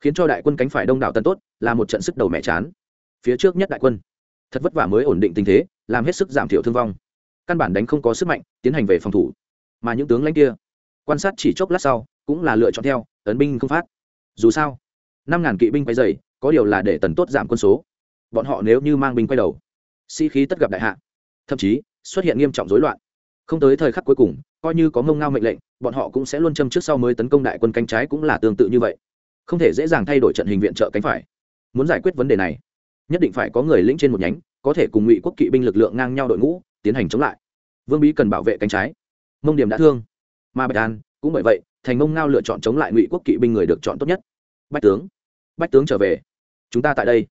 khiến cho đại quân cánh phải đông đảo tần tốt, là một trận sức đầu mẹ chán. Phía trước nhất đại quân, thật vất vả mới ổn định tình thế, làm hết sức giảm thiểu thương vong. Căn bản đánh không có sức mạnh, tiến hành về phòng thủ. Mà những tướng lãnh kia, quan sát chỉ chốc lát sau, cũng là lựa chọn theo, tấn binh không phát. Dù sao, năm ngàn kỵ binh quay dày, có điều là để tần tốt giảm quân số. Bọn họ nếu như mang binh quay đầu, sĩ、si、khí tất gặp đại hạ. Thậm chí, xuất hiện nghiêm trọng rối loạn. Không tới thời khắc cuối cùng, coi như có mông ngao mệnh lệnh, bọn họ cũng sẽ luôn châm trước sau mới tấn công đại quân cánh trái cũng là tương tự như vậy không thể dễ dàng thay đổi trận hình viện trợ cánh phải. Muốn giải quyết vấn đề này, nhất định phải có người lĩnh trên một nhánh, có thể cùng ngụy quốc kỵ binh lực lượng ngang nhau đội ngũ, tiến hành chống lại. Vương bí cần bảo vệ cánh trái. Mông điểm đã thương. Mà bạch an, cũng bởi vậy, thành mông ngao lựa chọn chống lại ngụy quốc kỵ binh người được chọn tốt nhất. Bách tướng bách tướng trở về. Chúng ta tại đây.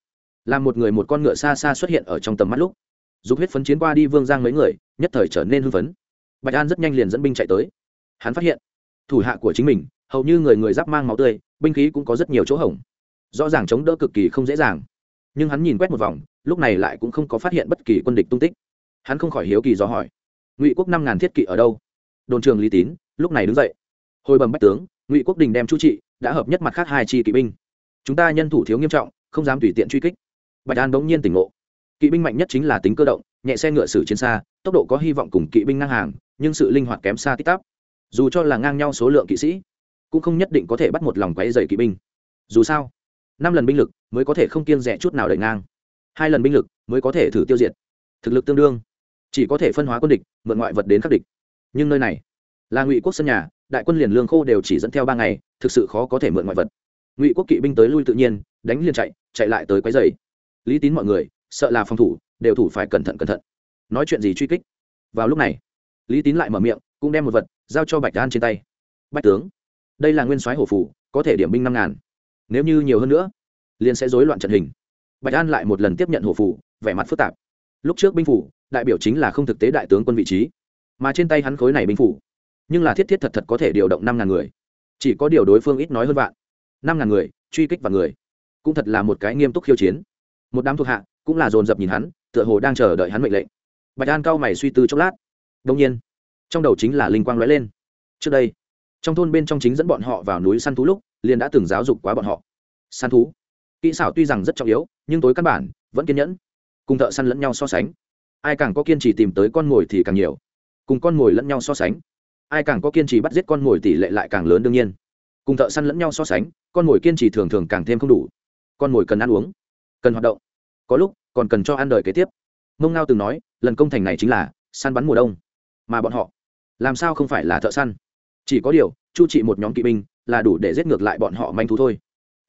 Là một người một con ngựa xa xa xuất hiện ở trong tầm mắt lúc. Dục huyết phấn chiến qua đi vương giang mấy người, nhất thời trở nên hưng phấn. Bạch an rất nhanh liền dẫn binh chạy tới. Hắn phát hiện, thủ hạ của chính mình hầu như người người giáp mang máu tươi, binh khí cũng có rất nhiều chỗ hỏng. Rõ ràng chống đỡ cực kỳ không dễ dàng. Nhưng hắn nhìn quét một vòng, lúc này lại cũng không có phát hiện bất kỳ quân địch tung tích. Hắn không khỏi hiếu kỳ do hỏi, ngụy quốc năm ngàn thiết kỵ ở đâu? Đồn trường lý tín lúc này đứng dậy. Hồi bầm bách tướng, ngụy quốc đình đem chu trị, đã hợp nhất mặt khác hai chi kỵ binh. Chúng ta nhân thủ thiếu nghiêm trọng, không dám tùy tiện truy kích. Bạch an bỗng nhiên tỉnh ngộ. Kỵ binh mạnh nhất chính là tính cơ động, nhẹ xe ngựa sử chiến xa, tốc độ có hy vọng cùng kỵ binh ngang hàng, nhưng sự linh hoạt kém xa tích tắp. Dù cho là ngang nhau số lượng kỵ sĩ cũng không nhất định có thể bắt một lòng quáy dày kỵ binh. Dù sao, năm lần binh lực mới có thể không kiêng rẻ chút nào đẩy ngang. Hai lần binh lực mới có thể thử tiêu diệt. Thực lực tương đương, chỉ có thể phân hóa quân địch, mượn ngoại vật đến khắc địch. Nhưng nơi này là ngụy quốc sân nhà, đại quân liền lương khô đều chỉ dẫn theo ba ngày, thực sự khó có thể mượn ngoại vật. Ngụy quốc kỵ binh tới lui tự nhiên, đánh liền chạy chạy lại tới quấy dày lý tín mọi người, sợ là phòng thủ, đều thủ phải cẩn thận cẩn thận. Nói chuyện gì truy kích? Vào lúc này, lý tín lại mở miệng, cũng đem một vật giao cho bạch đan trên tay. Bạch tướng đây là nguyên soái hổ phủ, có thể điểm binh năm ngàn. Nếu như nhiều hơn nữa, liền sẽ rối loạn trận hình. Bạch an lại một lần tiếp nhận hổ phủ, vẻ mặt phức tạp. Lúc trước binh phủ, đại biểu chính là không thực tế đại tướng quân vị trí. Mà trên tay hắn khối này binh phủ, nhưng là thiết thiết thật thật có thể điều động năm ngàn người. Chỉ có điều đối phương ít nói hơn vạn. Năm ngàn người, truy kích vào người, cũng thật là một cái nghiêm túc khiêu chiến. Một đám thuộc hạ cũng là dồn dập nhìn hắn, tựa hồ đang chờ đợi hắn mệnh lệnh. Bạch an cao mày suy tư chốc lát. Đông nhiên, trong đầu chính là linh quang lóe lên. Trước đây trong thôn bên trong chính dẫn bọn họ vào núi săn thú lúc, liền đã từng giáo dục quá bọn họ. Săn thú? Kỹ xảo tuy rằng rất trọng yếu, nhưng tối căn bản, vẫn kiên nhẫn. Cùng thợ săn lẫn nhau so sánh. Ai càng có kiên trì tìm tới con mồi thì càng nhiều. Cùng con mồi lẫn nhau so sánh. Ai càng có kiên trì bắt giết con mồi tỷ lệ lại càng lớn đương nhiên. Cùng thợ săn lẫn nhau so sánh, con mồi kiên trì thường thường càng thêm không đủ. Con mồi cần ăn uống, cần hoạt động. Có lúc, còn cần cho ăn đời kế tiếp. Mông ngao từng nói, lần công thành này chính là săn bắn mùa đông. Mà bọn họ, làm sao không phải là thợ săn? Chỉ có điều, chu trị một nhóm kỵ binh là đủ để giết ngược lại bọn họ manh thú thôi.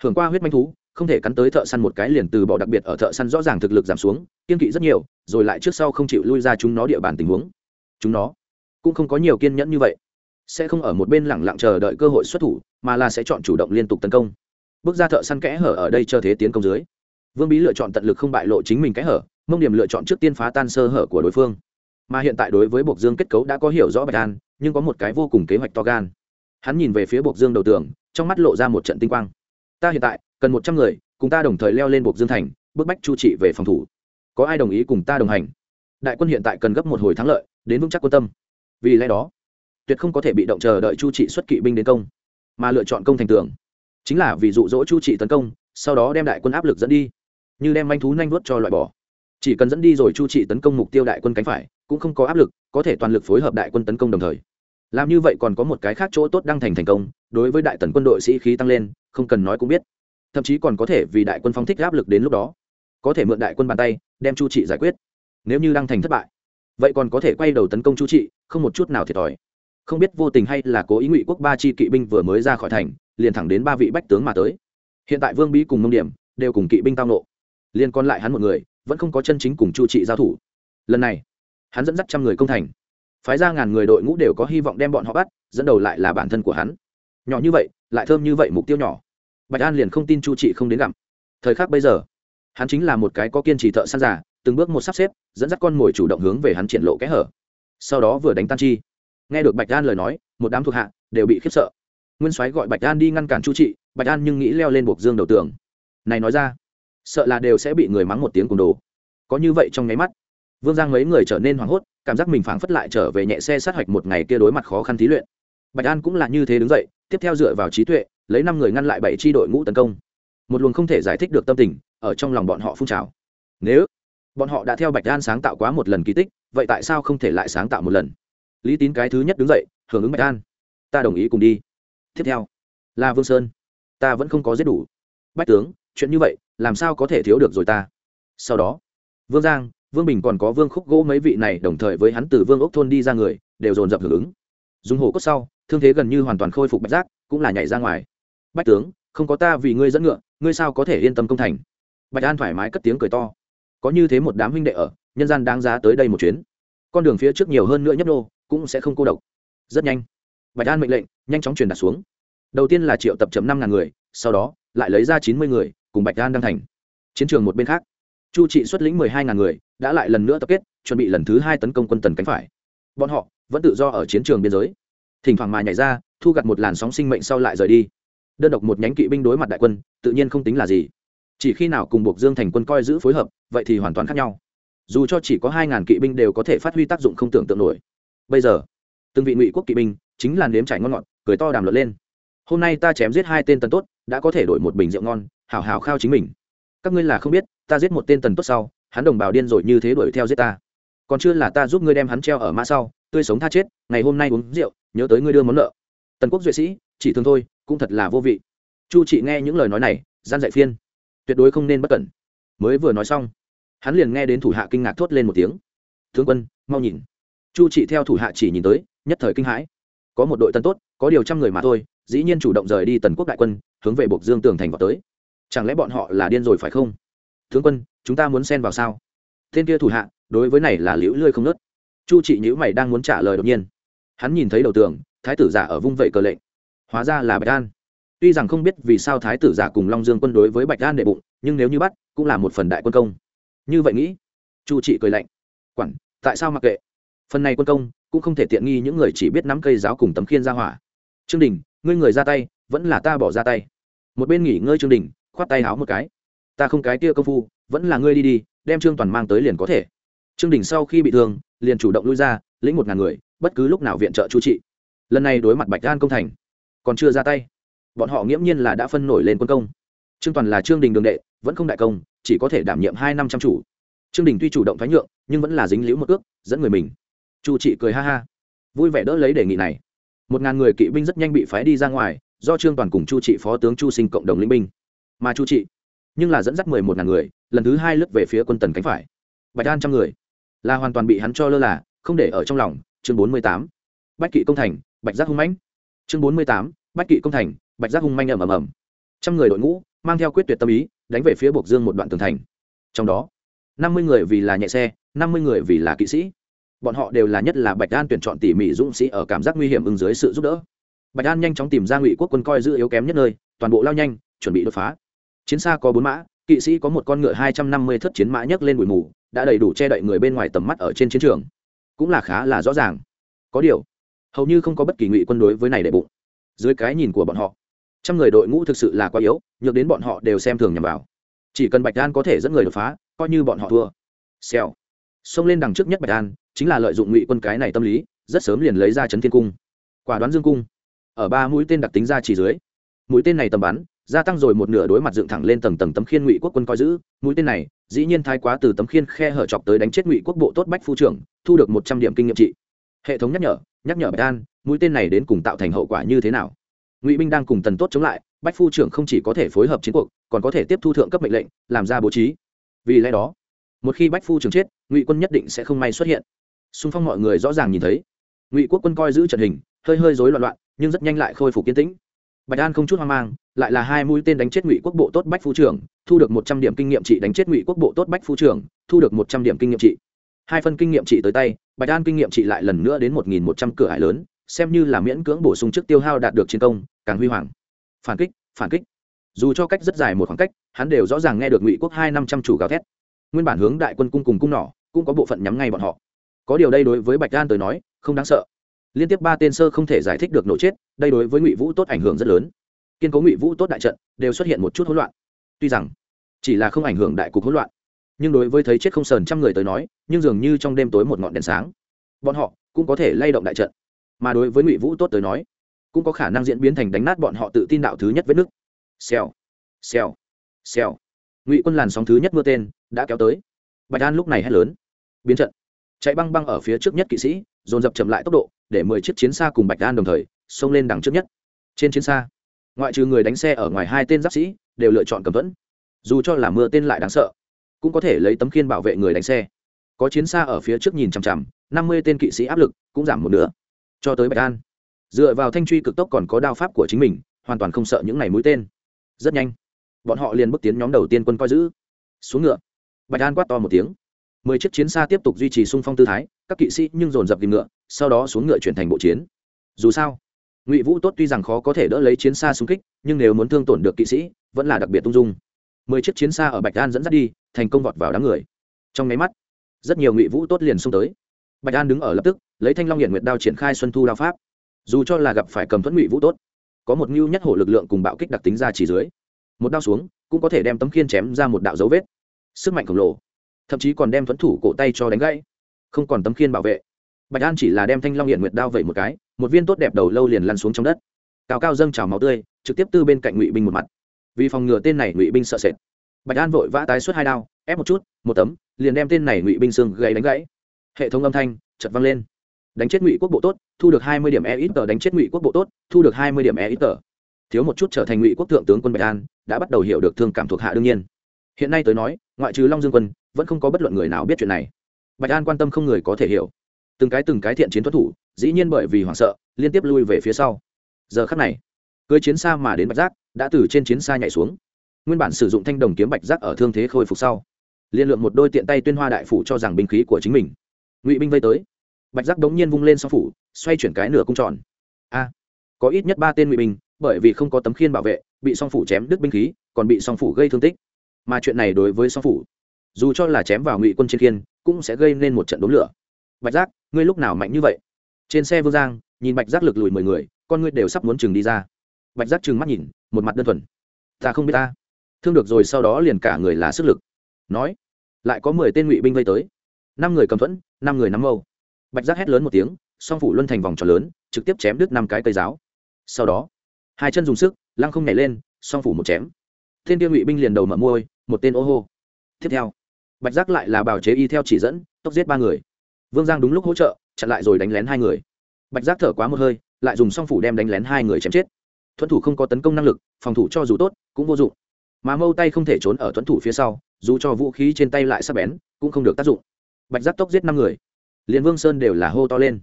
Thường qua huyết manh thú, không thể cắn tới thợ săn một cái liền từ bỏ đặc biệt ở thợ săn rõ ràng thực lực giảm xuống, kiên kỵ rất nhiều, rồi lại trước sau không chịu lui ra chúng nó địa bàn tình huống. Chúng nó cũng không có nhiều kiên nhẫn như vậy. Sẽ không ở một bên lẳng lặng chờ đợi cơ hội xuất thủ, mà là sẽ chọn chủ động liên tục tấn công. Bước ra thợ săn kẽ hở ở đây chờ thế tiến công dưới. Vương bí lựa chọn tận lực không bại lộ chính mình kẽ hở, mông điểm lựa chọn trước tiên phá tan sơ hở của đối phương mà hiện tại đối với buộc dương kết cấu đã có hiểu rõ bạch an nhưng có một cái vô cùng kế hoạch to gan. Hắn nhìn về phía buộc dương đầu tường, trong mắt lộ ra một trận tinh quang. Ta hiện tại, cần một trăm người, cùng ta đồng thời leo lên buộc dương thành bức bách chu trị về phòng thủ. Có ai đồng ý cùng ta đồng hành? Đại quân hiện tại cần gấp một hồi thắng lợi, đến vững chắc quân tâm. Vì lẽ đó, tuyệt không có thể bị động chờ đợi chu trị xuất kỵ binh đến công, mà lựa chọn công thành tường. Chính là vì dụ dỗ chu trị tấn công, sau đó đem đại quân áp lực dẫn đi, như đem manh thú nhanh vuốt cho loại bỏ chỉ cần dẫn đi rồi chu trị tấn công mục tiêu đại quân cánh phải, cũng không có áp lực, có thể toàn lực phối hợp đại quân tấn công đồng thời. Làm như vậy còn có một cái khác chỗ tốt đang thành thành công, đối với đại tần quân đội sĩ khí tăng lên, không cần nói cũng biết. Thậm chí còn có thể vì đại quân phong thích áp lực đến lúc đó. Có thể mượn đại quân bàn tay, đem chu trị giải quyết. Nếu như đang thành thất bại, vậy còn có thể quay đầu tấn công chu trị, không một chút nào thiệt thòi. Không biết vô tình hay là cố ý ngụy quốc ba chi kỵ binh vừa mới ra khỏi thành, liền thẳng đến ba vị bách tướng mà tới. Hiện tại vương bí cùng mông điểm đều cùng kỵ binh tao nộ. Liền còn lại hắn một người vẫn không có chân chính cùng chu trị giao thủ. Lần này, hắn dẫn dắt trăm người công thành. Phái ra ngàn người đội ngũ đều có hy vọng đem bọn họ bắt, dẫn đầu lại là bản thân của hắn. Nhỏ như vậy, lại thơm như vậy mục tiêu nhỏ. Bạch an liền không tin chu trị không đến gặm thời khắc bây giờ, hắn chính là một cái có kiên trì thợ săn giả từng bước một sắp xếp, dẫn dắt con mồi chủ động hướng về hắn triển lộ kẽ hở. Sau đó vừa đánh tan chi, nghe được bạch an lời nói, một đám thuộc hạ đều bị khiếp sợ. Nguyên soái gọi bạch an đi ngăn cản chu trị, bạch an nhưng nghĩ leo lên buộc dương đầu tường. Này nói ra sợ là đều sẽ bị người mắng một tiếng cùng đồ. Có như vậy trong nháy mắt, vương giang mấy người trở nên hoảng hốt, cảm giác mình phảng phất lại trở về nhẹ xe sát hạch một ngày kia đối mặt khó khăn thí luyện. Bạch an cũng là như thế đứng dậy, tiếp theo dựa vào trí tuệ, lấy năm người ngăn lại bảy tri đội ngũ tấn công. Một luồng không thể giải thích được tâm tình ở trong lòng bọn họ phun trào. Nếu bọn họ đã theo bạch an sáng tạo quá một lần kỳ tích, vậy tại sao không thể lại sáng tạo một lần? Lý tín cái thứ nhất đứng dậy, hưởng ứng bạch an. Ta đồng ý cùng đi. Tiếp theo, là vương sơn. Ta vẫn không có giết đủ. Bách tướng, chuyện như vậy làm sao có thể thiếu được rồi ta? Sau đó, vương giang, vương bình còn có vương khúc gỗ mấy vị này đồng thời với hắn từ vương ốc thôn đi ra người, đều dồn dập hưởng ứng. Dùng hồ cốt sau, thương thế gần như hoàn toàn khôi phục bạch giác, cũng là nhảy ra ngoài. Bách tướng, không có ta vì ngươi dẫn ngựa, ngươi sao có thể yên tâm công thành? Bạch an thoải mái cất tiếng cười to. Có như thế một đám huynh đệ ở, nhân gian đáng giá tới đây một chuyến. Con đường phía trước nhiều hơn nữa nhấp nô, cũng sẽ không cô độc. Rất nhanh, bạch an mệnh lệnh, nhanh chóng truyền đạt xuống. Đầu tiên là triệu tập chấm năm ngàn người, sau đó, lại lấy ra chín mươi người cùng bạch an đăng thành. Chiến trường một bên khác, chu trị xuất lĩnh mười hai ngàn người, đã lại lần nữa tập kết, chuẩn bị lần thứ hai tấn công quân tần cánh phải. Bọn họ vẫn tự do ở chiến trường biên giới. Thỉnh thoảng mà nhảy ra, thu gặt một làn sóng sinh mệnh sau lại rời đi. Đơn độc một nhánh kỵ binh đối mặt đại quân, tự nhiên không tính là gì. Chỉ khi nào cùng buộc dương thành quân coi giữ phối hợp, vậy thì hoàn toàn khác nhau. Dù cho chỉ có hai ngàn kỵ binh đều có thể phát huy tác dụng không tưởng tượng nổi. Bây giờ, từng vị ngụy quốc kỵ binh chính là nếm trải ngon ngọt, cười to đàm luận lên. Hôm nay ta chém giết hai tên tần tốt, đã có thể đổi một bình rượu ngon hào hào khao chính mình. Các ngươi là không biết, ta giết một tên tần tốt sau, hắn đồng bào điên rồi như thế đuổi theo giết ta. Còn chưa là ta giúp ngươi đem hắn treo ở mã sau, tươi sống tha chết, ngày hôm nay uống rượu, nhớ tới ngươi đưa món nợ. Tần quốc duệ sĩ, chỉ thương thôi, cũng thật là vô vị. Chu chị nghe những lời nói này, gian dạy phiên. Tuyệt đối không nên bất cẩn. Mới vừa nói xong, hắn liền nghe đến thủ hạ kinh ngạc thốt lên một tiếng. Thương quân, mau nhìn. Chu chị theo thủ hạ chỉ nhìn tới, nhất thời kinh hãi. Có một đội tân tốt, có điều trăm người mà thôi, dĩ nhiên chủ động rời đi tần quốc đại quân, hướng về bộc dương tường thành vào tới chẳng lẽ bọn họ là điên rồi phải không? Tướng quân, chúng ta muốn xen vào sao? Tên kia thủ hạ, đối với này là liễu lươi không nớt. Chu trị nhữ mày đang muốn trả lời đột nhiên. Hắn nhìn thấy đầu tường, thái tử giả ở vung vẩy cờ lệnh. Hóa ra là bạch an. Tuy rằng không biết vì sao thái tử giả cùng long dương quân đối với bạch an đệ bụng, nhưng nếu như bắt, cũng là một phần đại quân công. Như vậy nghĩ, chu trị cười lạnh. Quản, tại sao mặc kệ? Phần này quân công, cũng không thể tiện nghi những người chỉ biết nắm cây giáo cùng tấm khiên ra hỏa. Trương đình, ngươi người ra tay, vẫn là ta bỏ ra tay. Một bên nghỉ ngơi trương đình khoát tay háo một cái. Ta không cái kia công phu, vẫn là ngươi đi đi, đem trương toàn mang tới liền có thể. Trương đình sau khi bị thương, liền chủ động lui ra, lĩnh một ngàn người, bất cứ lúc nào viện trợ chu trị. Lần này đối mặt bạch an công thành, còn chưa ra tay. Bọn họ nghiễm nhiên là đã phân nổi lên quân công. Trương toàn là trương đình đường đệ, vẫn không đại công, chỉ có thể đảm nhiệm hai năm trăm chủ. Trương đình tuy chủ động thoái nhượng, nhưng vẫn là dính liễu một ước dẫn người mình. Chu trị cười ha ha. Vui vẻ đỡ lấy đề nghị này. Một ngàn người kỵ binh rất nhanh bị phái đi ra ngoài, do trương toàn cùng chu trị phó tướng chu sinh cộng đồng linh binh mà chu trị nhưng là dẫn dắt mười một ngàn người, lần thứ hai lướt về phía quân tần cánh phải. Bạch an trăm người. Là hoàn toàn bị hắn cho lơ là, không để ở trong lòng. Chương bốn mươi tám. Bách kỵ công thành, bạch giác hung mãnh. Chương bốn mươi tám. Bách kỵ công thành, bạch giác hung manh ầm ầm ầm. Trăm người đội ngũ, mang theo quyết tuyệt tâm ý, đánh về phía bộc dương một đoạn tường thành. Trong đó, năm mươi người vì là nhẹ xe, năm mươi người vì là kỵ sĩ. Bọn họ đều là nhất là bạch an tuyển chọn tỉ mỉ dũng sĩ ở cảm giác nguy hiểm ứng dưới sự giúp đỡ. Bạch an nhanh chóng tìm ra ngụy quốc quân coi giữ yếu kém nhất nơi, toàn bộ lao nhanh, chuẩn bị đột phá chiến xa có bốn mã, kỵ sĩ có một con ngựa hai trăm năm mươi thất chiến mã nhấc lên bụi mù, đã đầy đủ che đậy người bên ngoài tầm mắt ở trên chiến trường. Cũng là khá là rõ ràng. Có điều, hầu như không có bất kỳ ngụy quân đối với này đệ bụng. Dưới cái nhìn của bọn họ, trăm người đội ngũ thực sự là quá yếu, nhược đến bọn họ đều xem thường nhằm vào. Chỉ cần bạch đan có thể dẫn người đột phá, coi như bọn họ thua. Xèo. Xông lên đằng trước nhất bạch đan, chính là lợi dụng ngụy quân cái này tâm lý, rất sớm liền lấy ra chấn thiên cung. Quả đoán dương cung. Ở ba mũi tên đặc tính ra chỉ dưới. Mũi tên này tầm bắn gia tăng rồi một nửa đối mặt dựng thẳng lên tầng tầng tấm khiên ngụy quốc quân coi giữ. Mũi tên này, dĩ nhiên thái quá từ tấm khiên khe hở chọc tới đánh chết ngụy quốc bộ tốt bách phu trưởng, thu được một trăm điểm kinh nghiệm trị. Hệ thống nhắc nhở nhắc nhở bạch an mũi tên này đến cùng tạo thành hậu quả như thế nào? Ngụy binh đang cùng tần tốt chống lại, bách phu trưởng không chỉ có thể phối hợp chiến cuộc, còn có thể tiếp thu thượng cấp mệnh lệnh, làm ra bố trí. Vì lẽ đó, một khi bách phu trưởng chết, ngụy quân nhất định sẽ không may xuất hiện. Xung phong mọi người rõ ràng nhìn thấy. Ngụy quốc quân coi giữ trận hình, hơi hơi rối loạn loạn, nhưng rất nhanh lại khôi phục kiên tĩnh. Bạch an không chút hoang mang lại là hai mũi tên đánh chết ngụy quốc bộ tốt bách phu trưởng, thu được một trăm điểm kinh nghiệm trị đánh chết ngụy quốc bộ tốt bách phu trưởng, thu được một trăm điểm kinh nghiệm trị. Hai phân kinh nghiệm trị tới tay, bạch an kinh nghiệm trị lại lần nữa đến một nghìn một trăm cửa hải lớn, xem như là miễn cưỡng bổ sung trước tiêu hao đạt được chiến công, càng huy hoàng. Phản kích phản kích. Dù cho cách rất dài một khoảng cách, hắn đều rõ ràng nghe được ngụy quốc hai năm trăm chủ gào thét. Nguyên bản hướng đại quân cung cùng cung nỏ, cũng có bộ phận nhắm ngay bọn họ. Có điều đây đối với bạch an tới nói, không đáng sợ. Liên tiếp ba tên sơ không thể giải thích được nổ chết, đây đối với ngụy vũ tốt ảnh hưởng rất lớn kiên cố ngụy vũ tốt đại trận đều xuất hiện một chút hỗn loạn. Tuy rằng, chỉ là không ảnh hưởng đại cục hỗn loạn, nhưng đối với thấy chết không sờn trăm người tới nói, nhưng dường như trong đêm tối một ngọn đèn sáng, bọn họ cũng có thể lay động đại trận. Mà đối với ngụy vũ tốt tới nói, cũng có khả năng diễn biến thành đánh nát bọn họ tự tin đạo thứ nhất vết nước xèo xèo xèo. Ngụy quân làn sóng thứ nhất mưa tên đã kéo tới. Bạch an lúc này hét lớn. Biến trận. Chạy băng băng ở phía trước nhất kỵ sĩ, dồn dập chậm lại tốc độ, để mười chiếc chiến xa cùng bạch an đồng thời xông lên đằng trước nhất. Trên chiến xa ngoại trừ người đánh xe ở ngoài hai tên giáp sĩ, đều lựa chọn cầm vẫn dù cho là mưa tên lại đáng sợ, cũng có thể lấy tấm khiên bảo vệ người đánh xe. Có chiến xa ở phía trước nhìn chằm chằm, năm mươi tên kỵ sĩ áp lực cũng giảm một nửa. Cho tới bạch an, dựa vào thanh truy cực tốc còn có đao pháp của chính mình, hoàn toàn không sợ những ngày mũi tên. Rất nhanh, bọn họ liền bước tiến nhóm đầu tiên quân coi giữ. Xuống ngựa, bạch an quát to một tiếng. Mười chiếc chiến xa tiếp tục duy trì sung phong tư thái, các kỵ sĩ nhưng dồn dập tìm ngựa, sau đó xuống ngựa chuyển thành bộ chiến. Dù sao ngụy vũ tốt tuy rằng khó có thể đỡ lấy chiến xa xung kích nhưng nếu muốn thương tổn được kỵ sĩ vẫn là đặc biệt tung dung mười chiếc chiến xa ở bạch an dẫn dắt đi thành công vọt vào đám người trong nháy mắt rất nhiều ngụy vũ tốt liền xông tới bạch an đứng ở lập tức lấy thanh long hiện nguyệt đao triển khai xuân thu đao pháp dù cho là gặp phải cầm thuẫn ngụy vũ tốt có một mưu nhất hổ lực lượng cùng bạo kích đặc tính ra chỉ dưới một đao xuống cũng có thể đem tấm khiên chém ra một đạo dấu vết sức mạnh khổng lồ thậm chí còn đem thuẫn thủ cổ tay cho đánh gãy không còn tấm khiên bảo vệ bạch an chỉ là đem thanh long hiện nguyệt đao vẩy một cái một viên tốt đẹp đầu lâu liền lăn xuống trong đất. Cao cao dâng trào máu tươi, trực tiếp tư bên cạnh ngụy binh một mặt. Vì phòng ngừa tên này ngụy binh sợ sệt, bạch an vội vã tái xuất hai đao, ép một chút, một tấm, liền đem tên này ngụy binh xương gây đánh gãy. Hệ thống âm thanh chật vang lên. Đánh chết ngụy quốc bộ tốt, thu được hai mươi điểm e ít tờ, đánh chết ngụy quốc bộ tốt, thu được hai mươi điểm e ít tờ. Thiếu một chút trở thành ngụy quốc thượng tướng quân bạch an, đã bắt đầu hiểu được thương cảm thuộc hạ đương nhiên. Hiện nay tới nói, ngoại trừ long dương quân, vẫn không có bất luận người nào biết chuyện này. Bạch an quan tâm không người có thể hiểu. Từng cái từng cái thiện chiến thuật thủ dĩ nhiên bởi vì hoảng sợ, liên tiếp lui về phía sau. Giờ khắc này, cưới chiến xa mà đến bạch giác đã từ trên chiến xa nhảy xuống. Nguyên bản sử dụng thanh đồng kiếm bạch giác ở thương thế khôi phục sau, liên lượng một đôi tiện tay tuyên hoa đại phủ cho rằng binh khí của chính mình. Ngụy binh vây tới, bạch giác đống nhiên vung lên song phủ, xoay chuyển cái nửa cung tròn. A, có ít nhất ba tên ngụy binh, bởi vì không có tấm khiên bảo vệ, bị song phủ chém đứt binh khí, còn bị song phủ gây thương tích. Mà chuyện này đối với song phủ, dù cho là chém vào ngụy quân trên khiên, cũng sẽ gây nên một trận đốn lửa. Bạch giác, ngươi lúc nào mạnh như vậy? Trên xe vương giang, nhìn bạch giác lực lùi mười người, con ngươi đều sắp muốn chừng đi ra. Bạch giác chừng mắt nhìn, một mặt đơn thuần. Ta không biết ta. Thương được rồi, sau đó liền cả người là sức lực. Nói, lại có mười tên ngụy binh vây tới. Năm người cầm thuẫn, năm người nắm mâu. Bạch giác hét lớn một tiếng, song phủ luân thành vòng tròn lớn, trực tiếp chém đứt năm cái cây giáo. Sau đó, hai chân dùng sức, lăng không nhảy lên, song phủ một chém. Thiên tiêu ngụy binh liền đầu mở môi, một tên ô hô. Tiếp theo, bạch giác lại là bào chế y theo chỉ dẫn, tốc giết ba người. Vương giang đúng lúc hỗ trợ chặn lại rồi đánh lén hai người. Bạch giác thở quá một hơi, lại dùng song phủ đem đánh lén hai người chém chết. Thuẫn thủ không có tấn công năng lực, phòng thủ cho dù tốt, cũng vô dụng. Mà mâu tay không thể trốn ở thuẫn thủ phía sau, dù cho vũ khí trên tay lại sắp bén, cũng không được tác dụng. Bạch giác tốc giết năm người. Liền vương sơn đều là hô to lên.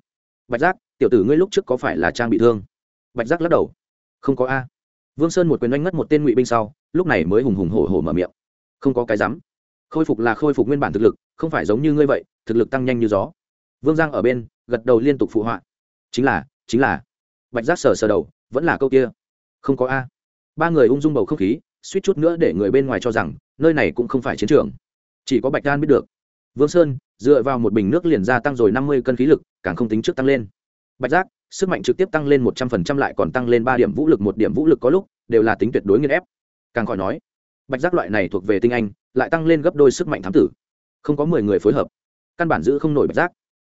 Bạch giác, tiểu tử ngươi lúc trước có phải là trang bị thương? Bạch giác lắc đầu. Không có a. Vương sơn một quyền oanh ngất một tên ngụy binh sau, lúc này mới hùng hùng hổ hổ mở miệng. Không có cái rắm. Khôi phục là khôi phục nguyên bản thực lực, không phải giống như ngươi vậy, thực lực tăng nhanh như gió vương giang ở bên, gật đầu liên tục phụ họa. Chính là chính là. Bạch giác sờ sờ đầu, vẫn là câu kia. Không có a. Ba người ung dung bầu không khí, suýt chút nữa để người bên ngoài cho rằng, nơi này cũng không phải chiến trường. Chỉ có bạch đan biết được. Vương sơn, dựa vào một bình nước liền gia tăng rồi năm mươi cân khí lực, càng không tính trước tăng lên. Bạch giác, sức mạnh trực tiếp tăng lên một trăm phần trăm lại còn tăng lên ba điểm vũ lực, một điểm vũ lực có lúc, đều là tính tuyệt đối nghiên ép. Càng khỏi nói, bạch giác loại này thuộc về tinh anh, lại tăng lên gấp đôi sức mạnh thám tử. Không có mười người phối hợp. Căn bản giữ không nổi bạch giác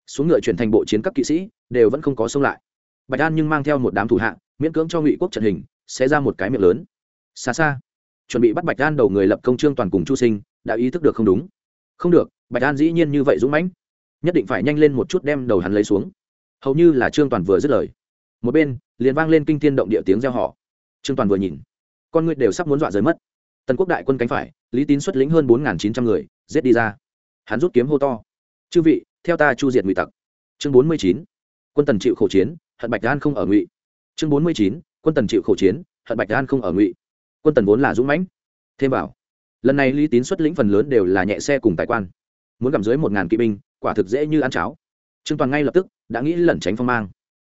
xuống ngựa chuyển thành bộ chiến các kỵ sĩ, đều vẫn không có xông lại. Bạch an nhưng mang theo một đám thủ hạng miễn cưỡng cho ngụy quốc trận hình sẽ ra một cái miệng lớn. Xa xa, chuẩn bị bắt bạch an đầu người lập công trương toàn cùng chu sinh, đã ý thức được không đúng. Không được, bạch an dĩ nhiên như vậy dũng mãnh, nhất định phải nhanh lên một chút đem đầu hắn lấy xuống. Hầu như là trương toàn vừa dứt lời, một bên, liền vang lên kinh thiên động địa tiếng reo họ trương toàn vừa nhìn, con người đều sắp muốn dọa rời mất. Tần quốc đại quân cánh phải, lý tín xuất lĩnh hơn bốn chín trăm người, giết đi ra. Hắn rút kiếm hô to. Chư vị theo ta chu diệt ngụy tặc. Chương bốn mươi chín, quân tần chịu khổ chiến, hận bạch đan không ở ngụy. Chương bốn mươi chín, quân tần chịu khổ chiến, hận bạch đan không ở ngụy. Quân tần vốn là dũng mãnh. Thêm vào, lần này lý tín xuất lĩnh phần lớn đều là nhẹ xe cùng tài quan. Muốn gặm dưới một ngàn kỵ binh, quả thực dễ như ăn cháo. Trương toàn ngay lập tức đã nghĩ lẩn tránh phong mang.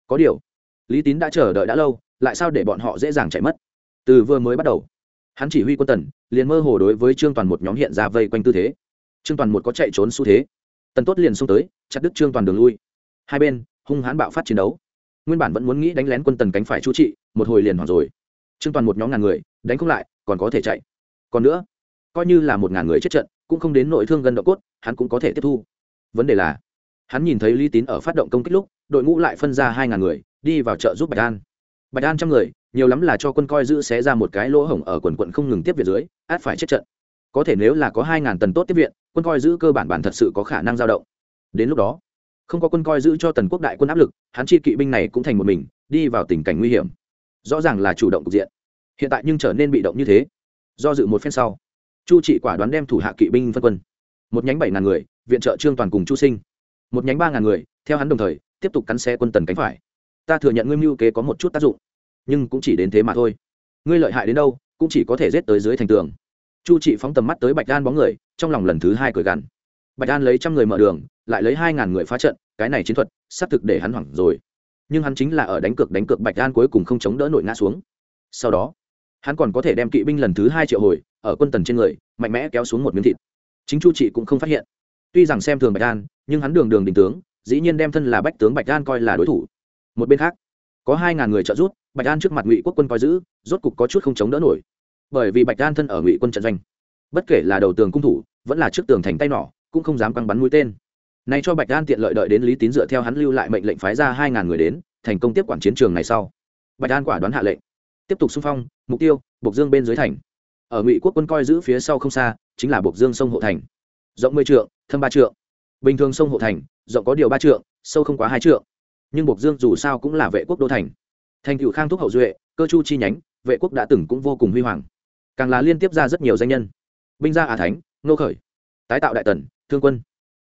Có điều, lý tín đã chờ đợi đã lâu, lại sao để bọn họ dễ dàng chạy mất? Từ vừa mới bắt đầu, hắn chỉ huy quân tần, liền mơ hồ đối với trương toàn một nhóm hiện ra vây quanh tư thế. Trương toàn một có chạy trốn xu thế tần tốt liền xông tới, chặt đứt trương toàn đường lui. Hai bên, hung hãn bạo phát chiến đấu. Nguyên bản vẫn muốn nghĩ đánh lén quân tần cánh phải chu trị, một hồi liền hoảng rồi. Trương toàn một nhóm ngàn người, đánh không lại, còn có thể chạy. Còn nữa, coi như là một ngàn người chết trận, cũng không đến nội thương gần độ cốt, hắn cũng có thể tiếp thu. Vấn đề là, hắn nhìn thấy lý tín ở phát động công kích lúc, đội ngũ lại phân ra hai ngàn người, đi vào chợ giúp bạch an. Bạch an trăm người, nhiều lắm là cho quân coi giữ xé ra một cái lỗ hổng ở quần quận không ngừng tiếp về dưới, át phải chết trận có thể nếu là có hai ngàn tần tốt tiếp viện, quân coi giữ cơ bản bản thật sự có khả năng giao động. Đến lúc đó, không có quân coi giữ cho tần quốc đại quân áp lực, hắn chi kỵ binh này cũng thành một mình, đi vào tình cảnh nguy hiểm. Rõ ràng là chủ động cục diện. Hiện tại nhưng trở nên bị động như thế. Do dự một phen sau, chu trị quả đoán đem thủ hạ kỵ binh phân quân. Một nhánh bảy ngàn người, viện trợ trương toàn cùng chu sinh. Một nhánh ba ngàn người, theo hắn đồng thời, tiếp tục cắn xe quân tần cánh phải. Ta thừa nhận ngươi mưu kế có một chút tác dụng, nhưng cũng chỉ đến thế mà thôi. Ngươi lợi hại đến đâu, cũng chỉ có thể rết tới dưới thành tường chu trị phóng tầm mắt tới bạch đan bóng người trong lòng lần thứ hai cười gằn. Bạch đan lấy trăm người mở đường lại lấy hai ngàn người phá trận cái này chiến thuật xác thực để hắn hoảng rồi. Nhưng hắn chính là ở đánh cược đánh cược bạch đan cuối cùng không chống đỡ nội ngã xuống. Sau đó hắn còn có thể đem kỵ binh lần thứ hai triệu hồi ở quân tần trên người mạnh mẽ kéo xuống một miếng thịt. Chính chu trị cũng không phát hiện. Tuy rằng xem thường bạch đan nhưng hắn đường đường đình tướng dĩ nhiên đem thân là bách tướng bạch đan coi là đối thủ. Một bên khác có hai ngàn người trợ rút, bạch đan trước mặt ngụy quốc quân coi giữ rốt cục có chút không chống đỡ nổi bởi vì bạch đan thân ở ngụy quân trận doanh. Bất kể là đầu tường cung thủ, vẫn là trước tường thành tay nỏ, cũng không dám căng bắn mũi tên. Này cho bạch đan tiện lợi đợi đến lý tín dựa theo hắn lưu lại mệnh lệnh phái ra hai ngàn người đến, thành công tiếp quản chiến trường này sau. Bạch đan quả đoán hạ lệnh. Tiếp tục xung phong, mục tiêu, bộc dương bên dưới thành. Ở ngụy quốc quân coi giữ phía sau không xa, chính là bộc dương sông hộ thành. Rộng mười trượng, thâm ba trượng. Bình thường sông hộ thành, rộng có điều ba trượng, sâu không quá hai trượng. Nhưng bộc dương dù sao cũng là vệ quốc đô thành. Thành cựu khang thúc hậu duệ, cơ chu chi nhánh, vệ quốc đã từng cũng vô cùng huy hoàng càng là liên tiếp ra rất nhiều danh nhân. Binh gia á thánh nô khởi, tái tạo đại tần, thương quân,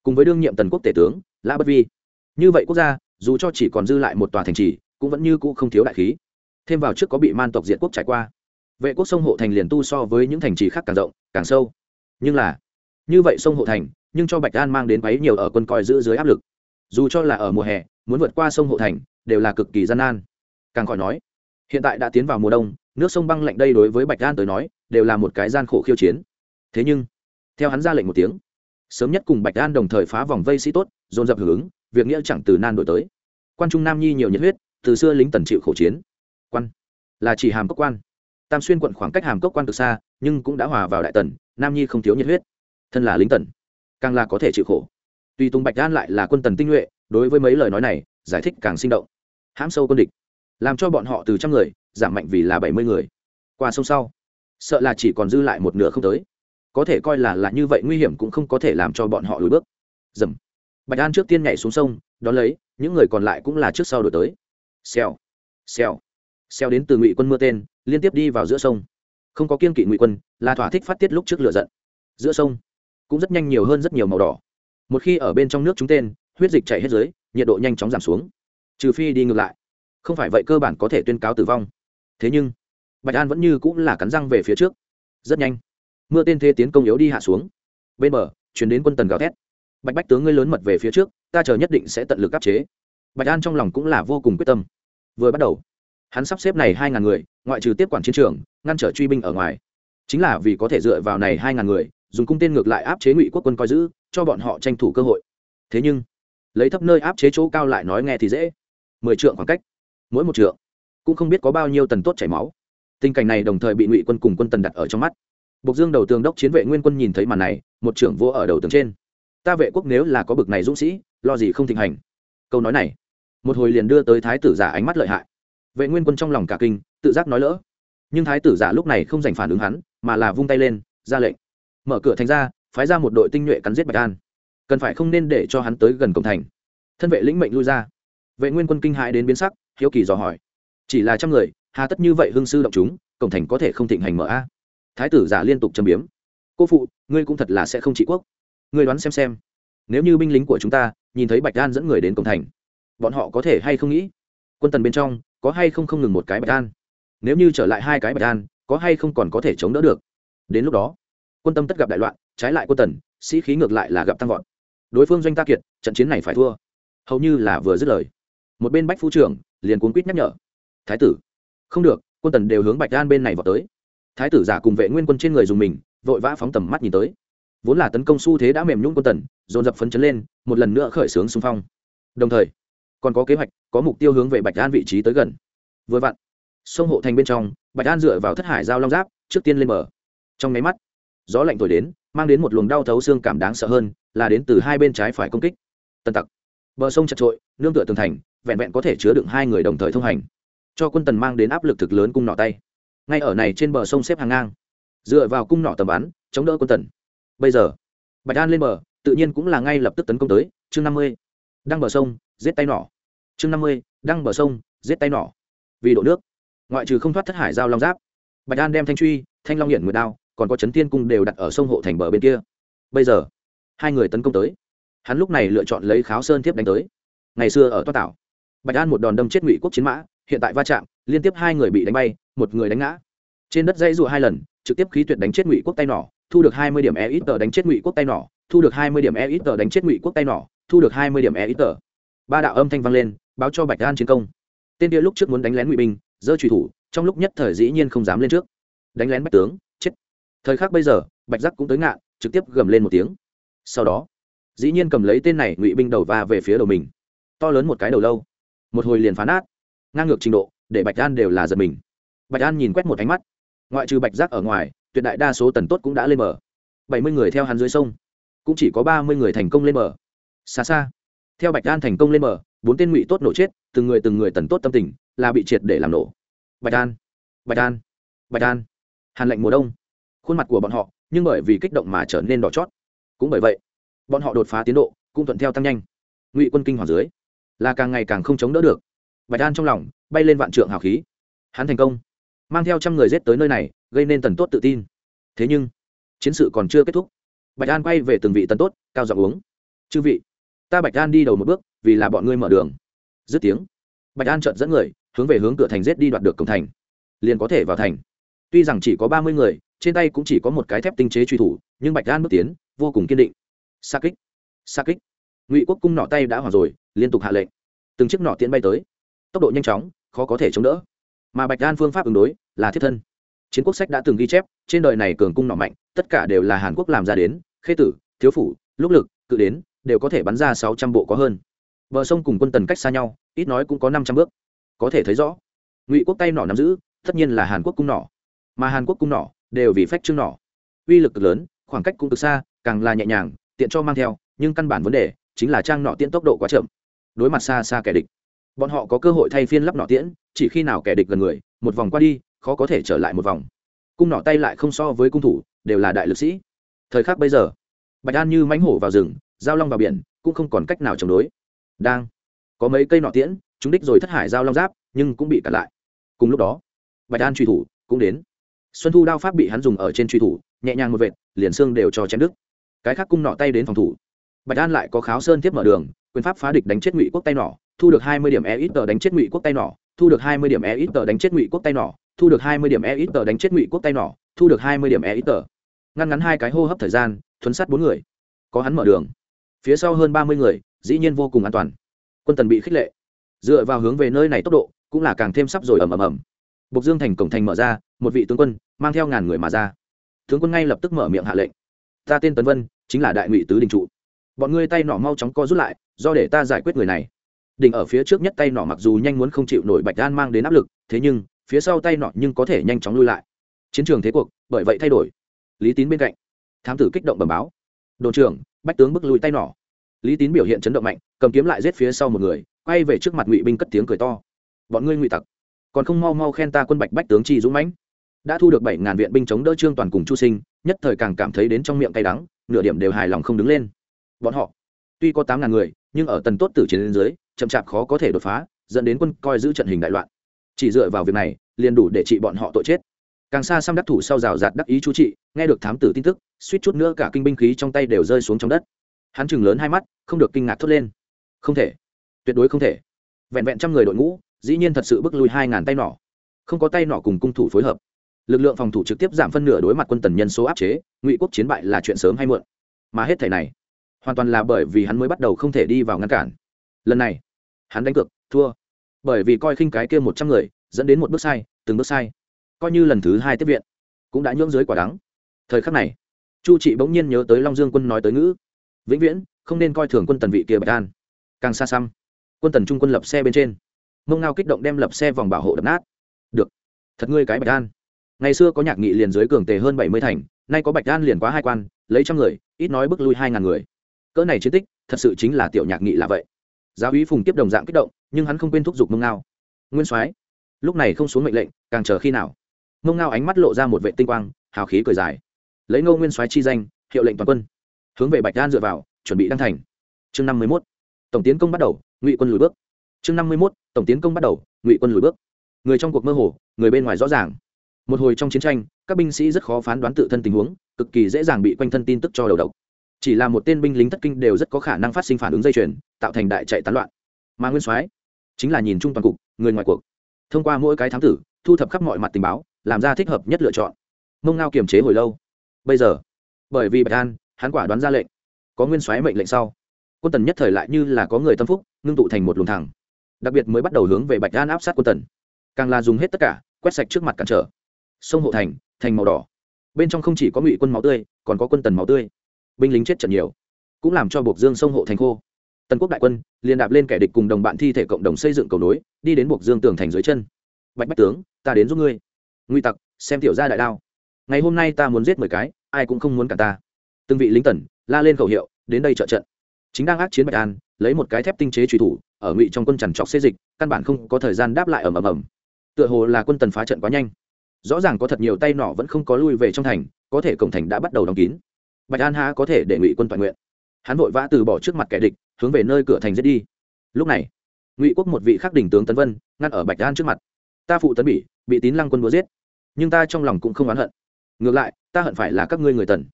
cùng với đương nhiệm tần quốc tể tướng, lã bất vi. Như vậy quốc gia, dù cho chỉ còn dư lại một tòa thành trì, cũng vẫn như cũ không thiếu đại khí. Thêm vào trước có bị man tộc diện quốc trải qua, vệ quốc sông hộ thành liền tu so với những thành trì khác càng rộng, càng sâu. Nhưng là, như vậy sông hộ thành, nhưng cho bạch an mang đến bấy nhiều ở quân coi giữ dưới áp lực. Dù cho là ở mùa hè, muốn vượt qua sông hộ thành, đều là cực kỳ gian nan. Càng khỏi nói hiện tại đã tiến vào mùa đông, nước sông băng lạnh đây đối với bạch đan tới nói, đều là một cái gian khổ khiêu chiến. Thế nhưng, theo hắn ra lệnh một tiếng, sớm nhất cùng bạch đan đồng thời phá vòng vây sĩ tốt, dồn dập hưởng ứng, việc nghĩa chẳng từ nan đổi tới. Quan trung nam nhi nhiều nhiệt huyết, từ xưa lính tần chịu khổ chiến. Quan là chỉ hàm cốc quan. Tam xuyên quận khoảng cách hàm cốc quan từ xa, nhưng cũng đã hòa vào đại tần, nam nhi không thiếu nhiệt huyết. Thân là lính tần, càng là có thể chịu khổ. Tuy tùng bạch đan lại là quân tần tinh nhuệ, đối với mấy lời nói này, giải thích càng sinh động. Hãm sâu quân địch làm cho bọn họ từ trăm người, giảm mạnh vì là bảy mươi người. Qua sông sau, sợ là chỉ còn dư lại một nửa không tới. Có thể coi là là như vậy nguy hiểm cũng không có thể làm cho bọn họ lùi bước. Dầm. Bạch an trước tiên nhảy xuống sông, đón lấy, những người còn lại cũng là trước sau đổi tới. Xèo xèo xèo đến từ ngụy quân mưa tên, liên tiếp đi vào giữa sông. Không có kiên kỵ ngụy quân, là thỏa thích phát tiết lúc trước lửa giận. Giữa sông, cũng rất nhanh nhiều hơn rất nhiều màu đỏ. Một khi ở bên trong nước chúng tên, huyết dịch chảy hết dưới, nhiệt độ nhanh chóng giảm xuống. Trừ phi đi ngược lại không phải vậy cơ bản có thể tuyên cáo tử vong. Thế nhưng, bạch an vẫn như cũng là cắn răng về phía trước. Rất nhanh, mưa tên thế tiến công yếu đi hạ xuống. Bên bờ, chuyển đến quân tần gào thét. Bạch bách tướng ngươi lớn mật về phía trước, ta chờ nhất định sẽ tận lực áp chế. Bạch an trong lòng cũng là vô cùng quyết tâm. Vừa bắt đầu, hắn sắp xếp này hai ngàn người, ngoại trừ tiếp quản chiến trường, ngăn trở truy binh ở ngoài. Chính là vì có thể dựa vào này hai ngàn người, dùng cung tên ngược lại áp chế ngụy quốc quân coi giữ, cho bọn họ tranh thủ cơ hội. Thế nhưng, lấy thấp nơi áp chế chỗ cao lại nói nghe thì dễ. Mười trượng khoảng cách mỗi một trượng, cũng không biết có bao nhiêu tần tốt chảy máu. Tình cảnh này đồng thời bị ngụy quân cùng quân tần đặt ở trong mắt. Bộc dương đầu tường đốc chiến vệ nguyên quân nhìn thấy màn này, một trưởng vô ở đầu tường trên. Ta vệ quốc nếu là có bực này dũng sĩ, lo gì không thịnh hành? Câu nói này, một hồi liền đưa tới thái tử giả ánh mắt lợi hại. Vệ nguyên quân trong lòng cả kinh, tự giác nói lỡ. Nhưng thái tử giả lúc này không giành phản ứng hắn, mà là vung tay lên, ra lệnh. Mở cửa thành ra, phái ra một đội tinh nhuệ cắn giết bạch an. Cần phải không nên để cho hắn tới gần cổng thành. Thân vệ lĩnh mệnh lui ra. Vệ nguyên quân kinh hãi đến biến sắc hiếu kỳ dò hỏi. Chỉ là trăm người, hà tất như vậy hương sư động chúng, cổng thành có thể không thịnh hành mở a? Thái tử giả liên tục châm biếm. Cô phụ, ngươi cũng thật là sẽ không trị quốc. Ngươi đoán xem xem. Nếu như binh lính của chúng ta nhìn thấy bạch đan dẫn người đến cổng thành, bọn họ có thể hay không nghĩ? Quân tần bên trong, có hay không không ngừng một cái bạch đan? Nếu như trở lại hai cái bạch đan, có hay không còn có thể chống đỡ được? Đến lúc đó, quân tâm tất gặp đại loạn, trái lại quân tần, sĩ khí ngược lại là gặp tăng vọt. Đối phương doanh ta kiệt, trận chiến này phải thua. Hầu như là vừa dứt lời một bên bách phu trưởng liền cuốn quýt nhắc nhở, thái tử. Không được, quân tần đều hướng bạch đan bên này vào tới. Thái tử giả cùng vệ nguyên quân trên người dùng mình, vội vã phóng tầm mắt nhìn tới. Vốn là tấn công xu thế đã mềm nhũng quân tần, dồn dập phấn chấn lên, một lần nữa khởi xướng xung phong. Đồng thời, còn có kế hoạch, có mục tiêu hướng về bạch an vị trí tới gần. Vừa vặn, sông hộ thành bên trong, bạch an dựa vào thất hải giao long giáp, trước tiên lên bờ. Trong máy mắt, gió lạnh thổi đến, mang đến một luồng đau thấu xương cảm đáng sợ hơn, là đến từ hai bên trái phải công kích. Tân tặc. Bờ sông chật trội, nương tựa tường thành vẹn vẹn có thể chứa đựng hai người đồng thời thông hành. Cho quân tần mang đến áp lực thực lớn cung nỏ tay. Ngay ở này trên bờ sông xếp hàng ngang. Dựa vào cung nỏ tầm bắn, chống đỡ quân tần. Bây giờ, bạch an lên bờ, tự nhiên cũng là ngay lập tức tấn công tới, chương năm mươi. Đăng bờ sông, giết tay nỏ. Chương năm mươi, đăng bờ sông, giết tay nỏ. Vì độ nước. Ngoại trừ không thoát thất hải giao long giáp. Bạch an đem thanh truy, thanh long hiển nguyệt đao, còn có trấn tiên cung đều đặt ở sông hộ thành bờ bên kia. Bây giờ, hai người tấn công tới. Hắn lúc này lựa chọn lấy kháo sơn tiếp đánh tới. Ngày xưa ở toa tảo bạch an một đòn đâm chết ngụy quốc chiến mã, hiện tại va chạm, liên tiếp hai người bị đánh bay, một người đánh ngã. Trên đất dây dụa hai lần, trực tiếp khí tuyệt đánh chết ngụy quốc tay nỏ, thu được hai mươi điểm e ít tờ đánh chết ngụy quốc tay nỏ, thu được hai mươi điểm e ít tờ đánh chết ngụy quốc tay nỏ, thu được hai mươi điểm e ít tờ. Ba đạo âm thanh vang lên, báo cho bạch an chiến công. Tên kia lúc trước muốn đánh lén ngụy binh giơ trùy thủ, trong lúc nhất thời dĩ nhiên không dám lên trước. Đánh lén bạch tướng, chết. Thời khắc bây giờ, bạch giác cũng tới ngạ trực tiếp gầm lên một tiếng. Sau đó, dĩ nhiên cầm lấy tên này ngụy binh đầu và về phía đầu mình. To lớn một cái đầu lâu một hồi liền phán át ngang ngược trình độ để bạch an đều là giật mình. Bạch an nhìn quét một ánh mắt. Ngoại trừ bạch giác ở ngoài tuyệt đại đa số tần tốt cũng đã lên mở. bảy mươi người theo hắn dưới sông cũng chỉ có ba mươi người thành công lên mở. xa xa theo bạch an thành công lên mở, bốn tên ngụy tốt nổ chết từng người từng người tần tốt tâm tình là bị triệt để làm nổ. Bạch an bạch an bạch an. Hàn lạnh mùa đông. Khuôn mặt của bọn họ nhưng bởi vì kích động mà trở nên đỏ chót. Cũng bởi vậy bọn họ đột phá tiến độ cũng thuận theo tăng nhanh. Ngụy quân kinh hoàng dưới là càng ngày càng không chống đỡ được. Bạch an trong lòng bay lên vạn trượng hào khí. Hắn thành công, mang theo trăm người rết tới nơi này, gây nên tần tốt tự tin. Thế nhưng, chiến sự còn chưa kết thúc. Bạch an quay về từng vị tần tốt, cao giọng uống. Chư vị, ta bạch an đi đầu một bước, vì là bọn ngươi mở đường. Dứt tiếng, bạch an trợn dẫn người, hướng về hướng cửa thành rết đi đoạt được cổng thành. Liền có thể vào thành. Tuy rằng chỉ có ba mươi người, trên tay cũng chỉ có một cái thép tinh chế truy thủ, nhưng bạch an bước tiến, vô cùng kiên định. Xa kích xa kích. Ngụy quốc cung nọ tay đã hòa rồi liên tục hạ lệnh. Từng chiếc nỏ tiễn bay tới. Tốc độ nhanh chóng, khó có thể chống đỡ. Mà bạch an phương pháp ứng đối là thiết thân. Chiến quốc sách đã từng ghi chép, trên đời này cường cung nỏ mạnh, tất cả đều là hàn quốc làm ra đến, khê tử, thiếu phủ, lúc lực, cự đến, đều có thể bắn ra sáu trăm bộ có hơn. Bờ sông cùng quân tần cách xa nhau, ít nói cũng có năm trăm bước. Có thể thấy rõ, ngụy quốc tay nỏ nắm giữ, tất nhiên là hàn quốc cung nỏ. Mà hàn quốc cung nỏ đều vì phách trương nỏ. Uy lực cực lớn, khoảng cách cũng cực xa, càng là nhẹ nhàng, tiện cho mang theo, nhưng căn bản vấn đề chính là trang nọ tiễn tốc độ quá chậm đối mặt xa xa kẻ địch. Bọn họ có cơ hội thay phiên lắp nọ tiễn, chỉ khi nào kẻ địch gần người, một vòng qua đi, khó có thể trở lại một vòng. Cung nọ tay lại không so với cung thủ, đều là đại lực sĩ. Thời khắc bây giờ, bạch an như mánh hổ vào rừng, giao long vào biển, cũng không còn cách nào chống đối. Đang, có mấy cây nọ tiễn, chúng đích rồi thất hải giao long giáp, nhưng cũng bị cản lại. Cùng lúc đó, bạch an truy thủ cũng đến. Xuân thu đao pháp bị hắn dùng ở trên truy thủ, nhẹ nhàng một vệt, liền xương đều cho chém đứt. Cái khác cung nọ tay đến phòng thủ bạch an lại có kháo sơn tiếp mở đường, quyền pháp phá địch đánh chết ngụy quốc tay nỏ, thu được hai mươi điểm e ít tờ đánh chết ngụy quốc tay nỏ, thu được hai mươi điểm e ít tờ đánh chết ngụy quốc tay nỏ, thu được hai mươi điểm e ít tờ đánh chết ngụy quốc tay nỏ, thu được hai mươi điểm e ít tờ. Ngăn ngắn hai cái hô hấp thời gian, thuấn sát bốn người. Có hắn mở đường. Phía sau hơn ba mươi người, dĩ nhiên vô cùng an toàn. Quân tần bị khích lệ. Dựa vào hướng về nơi này tốc độ, cũng là càng thêm sắp rồi ầm ầm ầm. Bộc dương thành cổng thành mở ra, một vị tướng quân, mang theo ngàn người mà ra. Tướng quân ngay lập tức mở miệng hạ lệnh. Ta tên tấn vân, chính là đại ngụy tứ đình trụ bọn ngươi tay nỏ mau chóng co rút lại, do để ta giải quyết người này. Đỉnh ở phía trước nhất tay nỏ mặc dù nhanh muốn không chịu nổi bạch đan mang đến áp lực, thế nhưng, phía sau tay nỏ nhưng có thể nhanh chóng lui lại. Chiến trường thế cuộc, bởi vậy thay đổi. Lý tín bên cạnh. Thám tử kích động bẩm báo. Đồn trưởng, bách tướng bức lùi tay nỏ lý tín biểu hiện chấn động mạnh, cầm kiếm lại giết phía sau một người, quay về trước mặt ngụy binh cất tiếng cười to. Bọn ngươi ngụy tặc. Còn không mau mau khen ta quân bạch bách tướng chi dũng mãnh. Đã thu được bảy ngàn viện binh chống đỡ trương toàn cùng chu sinh, nhất thời càng cảm thấy đến trong miệng cay đắng, nửa điểm đều hài lòng không đứng lên bọn họ. Tuy có tám ngàn người, nhưng ở tần tốt tử chiến lên dưới, chậm chạp khó có thể đột phá, dẫn đến quân coi giữ trận hình đại loạn. Chỉ dựa vào việc này, liền đủ để trị bọn họ tội chết. Càng xa xăm đắc thủ sau rào rạt đắc ý chú trị, nghe được thám tử tin tức, suýt chút nữa cả kinh binh khí trong tay đều rơi xuống trong đất. Hắn chừng lớn hai mắt, không được kinh ngạc thốt lên. Không thể. Tuyệt đối không thể. Vẹn vẹn trăm người đội ngũ, dĩ nhiên thật sự bước lui hai ngàn tay nỏ. Không có tay nỏ cùng cung thủ phối hợp. Lực lượng phòng thủ trực tiếp giảm phân nửa đối mặt quân tần nhân số áp chế, ngụy quốc chiến bại là chuyện sớm hay muộn. Mà hết thể này hoàn toàn là bởi vì hắn mới bắt đầu không thể đi vào ngăn cản. Lần này, hắn đánh cược, thua. Bởi vì coi khinh cái kia một trăm người, dẫn đến một bước sai, từng bước sai. Coi như lần thứ hai tiếp viện, cũng đã nhưỡng dưới quả đắng. Thời khắc này, chu trị bỗng nhiên nhớ tới long dương quân nói tới ngữ. Vĩnh viễn, không nên coi thường quân tần vị kia bạch an. Càng xa xăm, quân tần trung quân lập xe bên trên. Mông ngao kích động đem lập xe vòng bảo hộ đập nát. Được. Thật ngươi cái bạch an. Ngày xưa có nhạc nghị liền dưới cường tề hơn bảy mươi thành, nay có bạch an liền quá hai quan, lấy trăm người, ít nói bước lui hai ngàn người cỡ này chiến tích, thật sự chính là tiểu nhạc nghị là vậy. Giáo úy phùng tiếp đồng dạng kích động, nhưng hắn không quên thúc giục mông ngao. Nguyên soái, lúc này không xuống mệnh lệnh, càng chờ khi nào? Mông ngao ánh mắt lộ ra một vệ tinh quang, hào khí cười dài. Lấy ngô nguyên soái chi danh, hiệu lệnh toàn quân. Hướng về bạch đan dựa vào, chuẩn bị đăng thành. Chương năm mươi mốt, tổng tiến công bắt đầu, ngụy quân lùi bước. Chương năm mươi mốt, tổng tiến công bắt đầu, ngụy quân lùi bước. Người trong cuộc mơ hồ, người bên ngoài rõ ràng. Một hồi trong chiến tranh, các binh sĩ rất khó phán đoán tự thân tình huống, cực kỳ dễ dàng bị quanh thân tin tức cho đầu độc chỉ là một tên binh lính thất kinh đều rất có khả năng phát sinh phản ứng dây chuyền, tạo thành đại chạy tán loạn. Mà nguyên soái chính là nhìn chung toàn cục, người ngoài cuộc. Thông qua mỗi cái thám tử, thu thập khắp mọi mặt tình báo, làm ra thích hợp nhất lựa chọn. Mông ngao kiềm chế hồi lâu. Bây giờ, bởi vì bạch an, hắn quả đoán ra lệnh. Có nguyên soái mệnh lệnh sau, quân tần nhất thời lại như là có người tâm phúc, ngưng tụ thành một luồng thẳng. Đặc biệt mới bắt đầu hướng về bạch an áp sát quân tần. Càng là dùng hết tất cả, quét sạch trước mặt cản trở. Sông hộ thành thành màu đỏ. Bên trong không chỉ có ngụy quân máu tươi, còn có quân tần máu tươi binh lính chết trận nhiều, cũng làm cho buộc dương sông hộ thành khô. Tần quốc đại quân liền đạp lên kẻ địch cùng đồng bạn thi thể cộng đồng xây dựng cầu nối, đi đến buộc dương tường thành dưới chân. Bạch bách tướng, ta đến giúp ngươi. Nguy tặc, xem tiểu gia đại đao. Ngày hôm nay ta muốn giết mười cái, ai cũng không muốn cả ta. Từng vị lính tần, la lên khẩu hiệu, đến đây trợ trận. Chính đang ác chiến bạch an, lấy một cái thép tinh chế truy thủ, ở ngụy trong quân chằn trọc xê dịch, căn bản không có thời gian đáp lại ầm ầm ầm. Tựa hồ là quân tần phá trận quá nhanh. Rõ ràng có thật nhiều tay nỏ vẫn không có lui về trong thành, có thể cổng thành đã bắt đầu đóng kín bạch an há có thể để ngụy quân toàn nguyện. Hắn vội vã từ bỏ trước mặt kẻ địch, hướng về nơi cửa thành giết đi. Lúc này, ngụy quốc một vị khắc đỉnh tướng tấn vân, ngăn ở bạch an trước mặt. Ta phụ tấn bỉ, bị tín lăng quân búa giết, nhưng ta trong lòng cũng không oán hận. Ngược lại, ta hận phải là các ngươi người tần.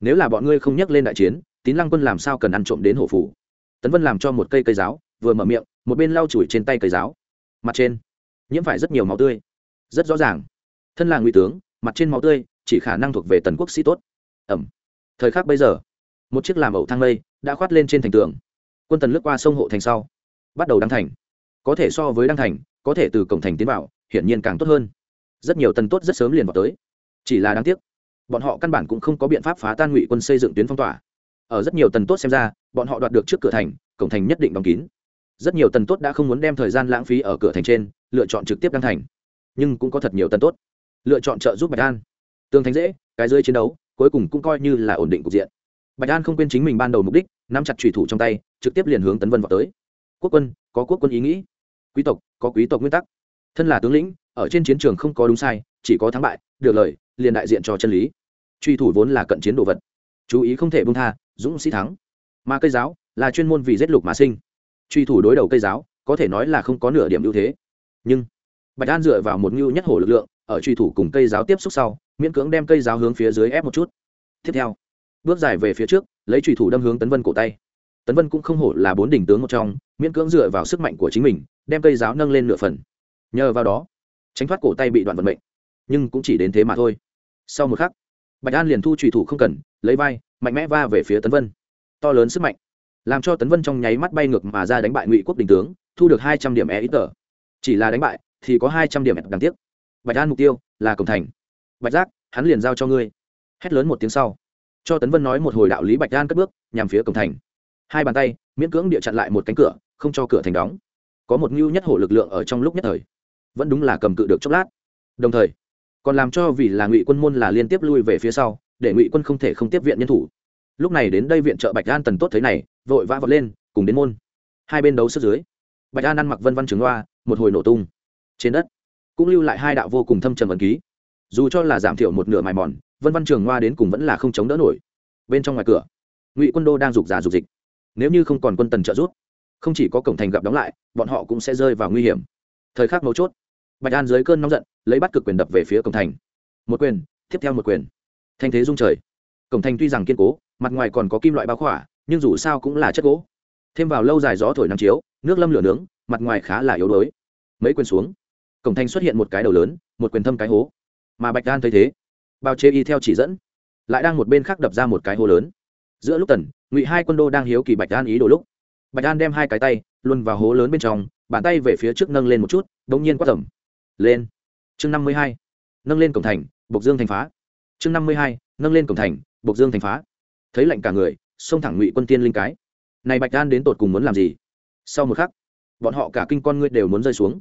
Nếu là bọn ngươi không nhắc lên đại chiến, tín lăng quân làm sao cần ăn trộm đến hổ phủ tấn vân làm cho một cây cây giáo, vừa mở miệng, một bên lau chùi trên tay cây giáo. Mặt trên, nhiễm phải rất nhiều máu tươi. Rất rõ ràng. Thân là ngụy tướng, mặt trên máu tươi, chỉ khả năng thuộc về tần quốc sĩ tốt. Ẩm thời khắc bây giờ, một chiếc làm ẩu thang mây đã khoát lên trên thành tường. Quân tần lướt qua sông hộ thành sau, bắt đầu đăng thành. Có thể so với đăng thành, có thể từ cổng thành tiến vào, hiển nhiên càng tốt hơn. Rất nhiều tần tốt rất sớm liền vào tới. Chỉ là đáng tiếc, bọn họ căn bản cũng không có biện pháp phá tan ngụy quân xây dựng tuyến phong tỏa. Ở rất nhiều tần tốt xem ra, bọn họ đoạt được trước cửa thành, cổng thành nhất định đóng kín. Rất nhiều tần tốt đã không muốn đem thời gian lãng phí ở cửa thành trên, lựa chọn trực tiếp đăng thành. Nhưng cũng có thật nhiều tần tốt lựa chọn trợ giúp bạch an. Tương thành dễ, cái rơi chiến đấu cuối cùng cũng coi như là ổn định cục diện. Bạch an không quên chính mình ban đầu mục đích, nắm chặt trùy thủ trong tay, trực tiếp liền hướng tấn vân vào tới. Quốc quân, có quốc quân ý nghĩ. Quý tộc, có quý tộc nguyên tắc. Thân là tướng lĩnh, ở trên chiến trường không có đúng sai, chỉ có thắng bại, được lời liền đại diện cho chân lý. Truy thủ vốn là cận chiến đồ vật. Chú ý không thể bung tha, dũng sĩ thắng. Mà cây giáo, là chuyên môn vì giết lục mà sinh. Truy thủ đối đầu cây giáo, có thể nói là không có nửa điểm ưu thế. Nhưng, bạch an dựa vào một ngưu nhất hổ lực lượng, ở truy thủ cùng cây giáo tiếp xúc sau miễn cưỡng đem cây giáo hướng phía dưới ép một chút. Tiếp theo, bước dài về phía trước, lấy trùy thủ đâm hướng tấn vân cổ tay. Tấn vân cũng không hổ là bốn đỉnh tướng một trong, miễn cưỡng dựa vào sức mạnh của chính mình, đem cây giáo nâng lên nửa phần. Nhờ vào đó, tránh thoát cổ tay bị đoạn vận mệnh. Nhưng cũng chỉ đến thế mà thôi. Sau một khắc, bạch an liền thu trùy thủ không cần, lấy vai, mạnh mẽ va về phía tấn vân. To lớn sức mạnh, làm cho tấn vân trong nháy mắt bay ngược mà ra đánh bại ngụy quốc đình tướng, thu được hai trăm điểm e ít tờ chỉ là đánh bại, thì có hai trăm điểm đáng tiếc. Bạch an mục tiêu là cổng thành bạch giác, hắn liền giao cho ngươi. Hét lớn một tiếng sau, cho tấn vân nói một hồi đạo lý bạch an cất bước, nhằm phía cổng thành. Hai bàn tay, miễn cưỡng địa chặn lại một cánh cửa, không cho cửa thành đóng. Có một ngưu nhất hổ lực lượng ở trong lúc nhất thời, vẫn đúng là cầm cự được chốc lát. Đồng thời, còn làm cho vì là ngụy quân môn là liên tiếp lui về phía sau, để ngụy quân không thể không tiếp viện nhân thủ. Lúc này đến đây viện trợ bạch an tần tốt thế này, vội vã vọt lên, cùng đến môn. Hai bên đấu sức dưới, bạch an ăn mặc vân văn trường loa một hồi nổ tung. Trên đất, cũng lưu lại hai đạo vô cùng thâm trầm ẩn ký dù cho là giảm thiểu một nửa mài mòn, vân văn trường hoa đến cùng vẫn là không chống đỡ nổi. Bên trong ngoài cửa, ngụy quân đô đang rục giả rục dịch. Nếu như không còn quân tần trợ giúp, không chỉ có cổng thành gặp đóng lại, bọn họ cũng sẽ rơi vào nguy hiểm. Thời khắc mấu chốt, bạch an dưới cơn nóng giận, lấy bắt cực quyền đập về phía cổng thành. Một quyền, tiếp theo một quyền. Thanh thế dung trời. Cổng thành tuy rằng kiên cố, mặt ngoài còn có kim loại bao khỏa, nhưng dù sao cũng là chất gỗ. Thêm vào lâu dài gió thổi nắng chiếu, nước lâm lửa nướng, mặt ngoài khá là yếu đuối. Mấy quyền xuống, cổng thành xuất hiện một cái đầu lớn, một quyền thâm cái hố mà bạch đan thấy thế, bao chế y theo chỉ dẫn, lại đang một bên khác đập ra một cái hố lớn. Giữa lúc tần, ngụy hai quân đô đang hiếu kỳ bạch đan ý đồ lúc, bạch đan đem hai cái tay luôn vào hố lớn bên trong, bàn tay về phía trước nâng lên một chút đ ỗ n g nhiên quát tầm, lên! Chương năm mươi hai, nâng lên cổng thành, bộc dương thành phá. Chương năm mươi hai, nâng lên cổng thành, bộc dương thành phá. Thấy lạnh cả người, xông thẳng ngụy quân tiên linh cái. Này bạch đan đến tột cùng muốn làm gì? Sau một khắc, bọn họ cả kinh con ngươi đều muốn rơi xuống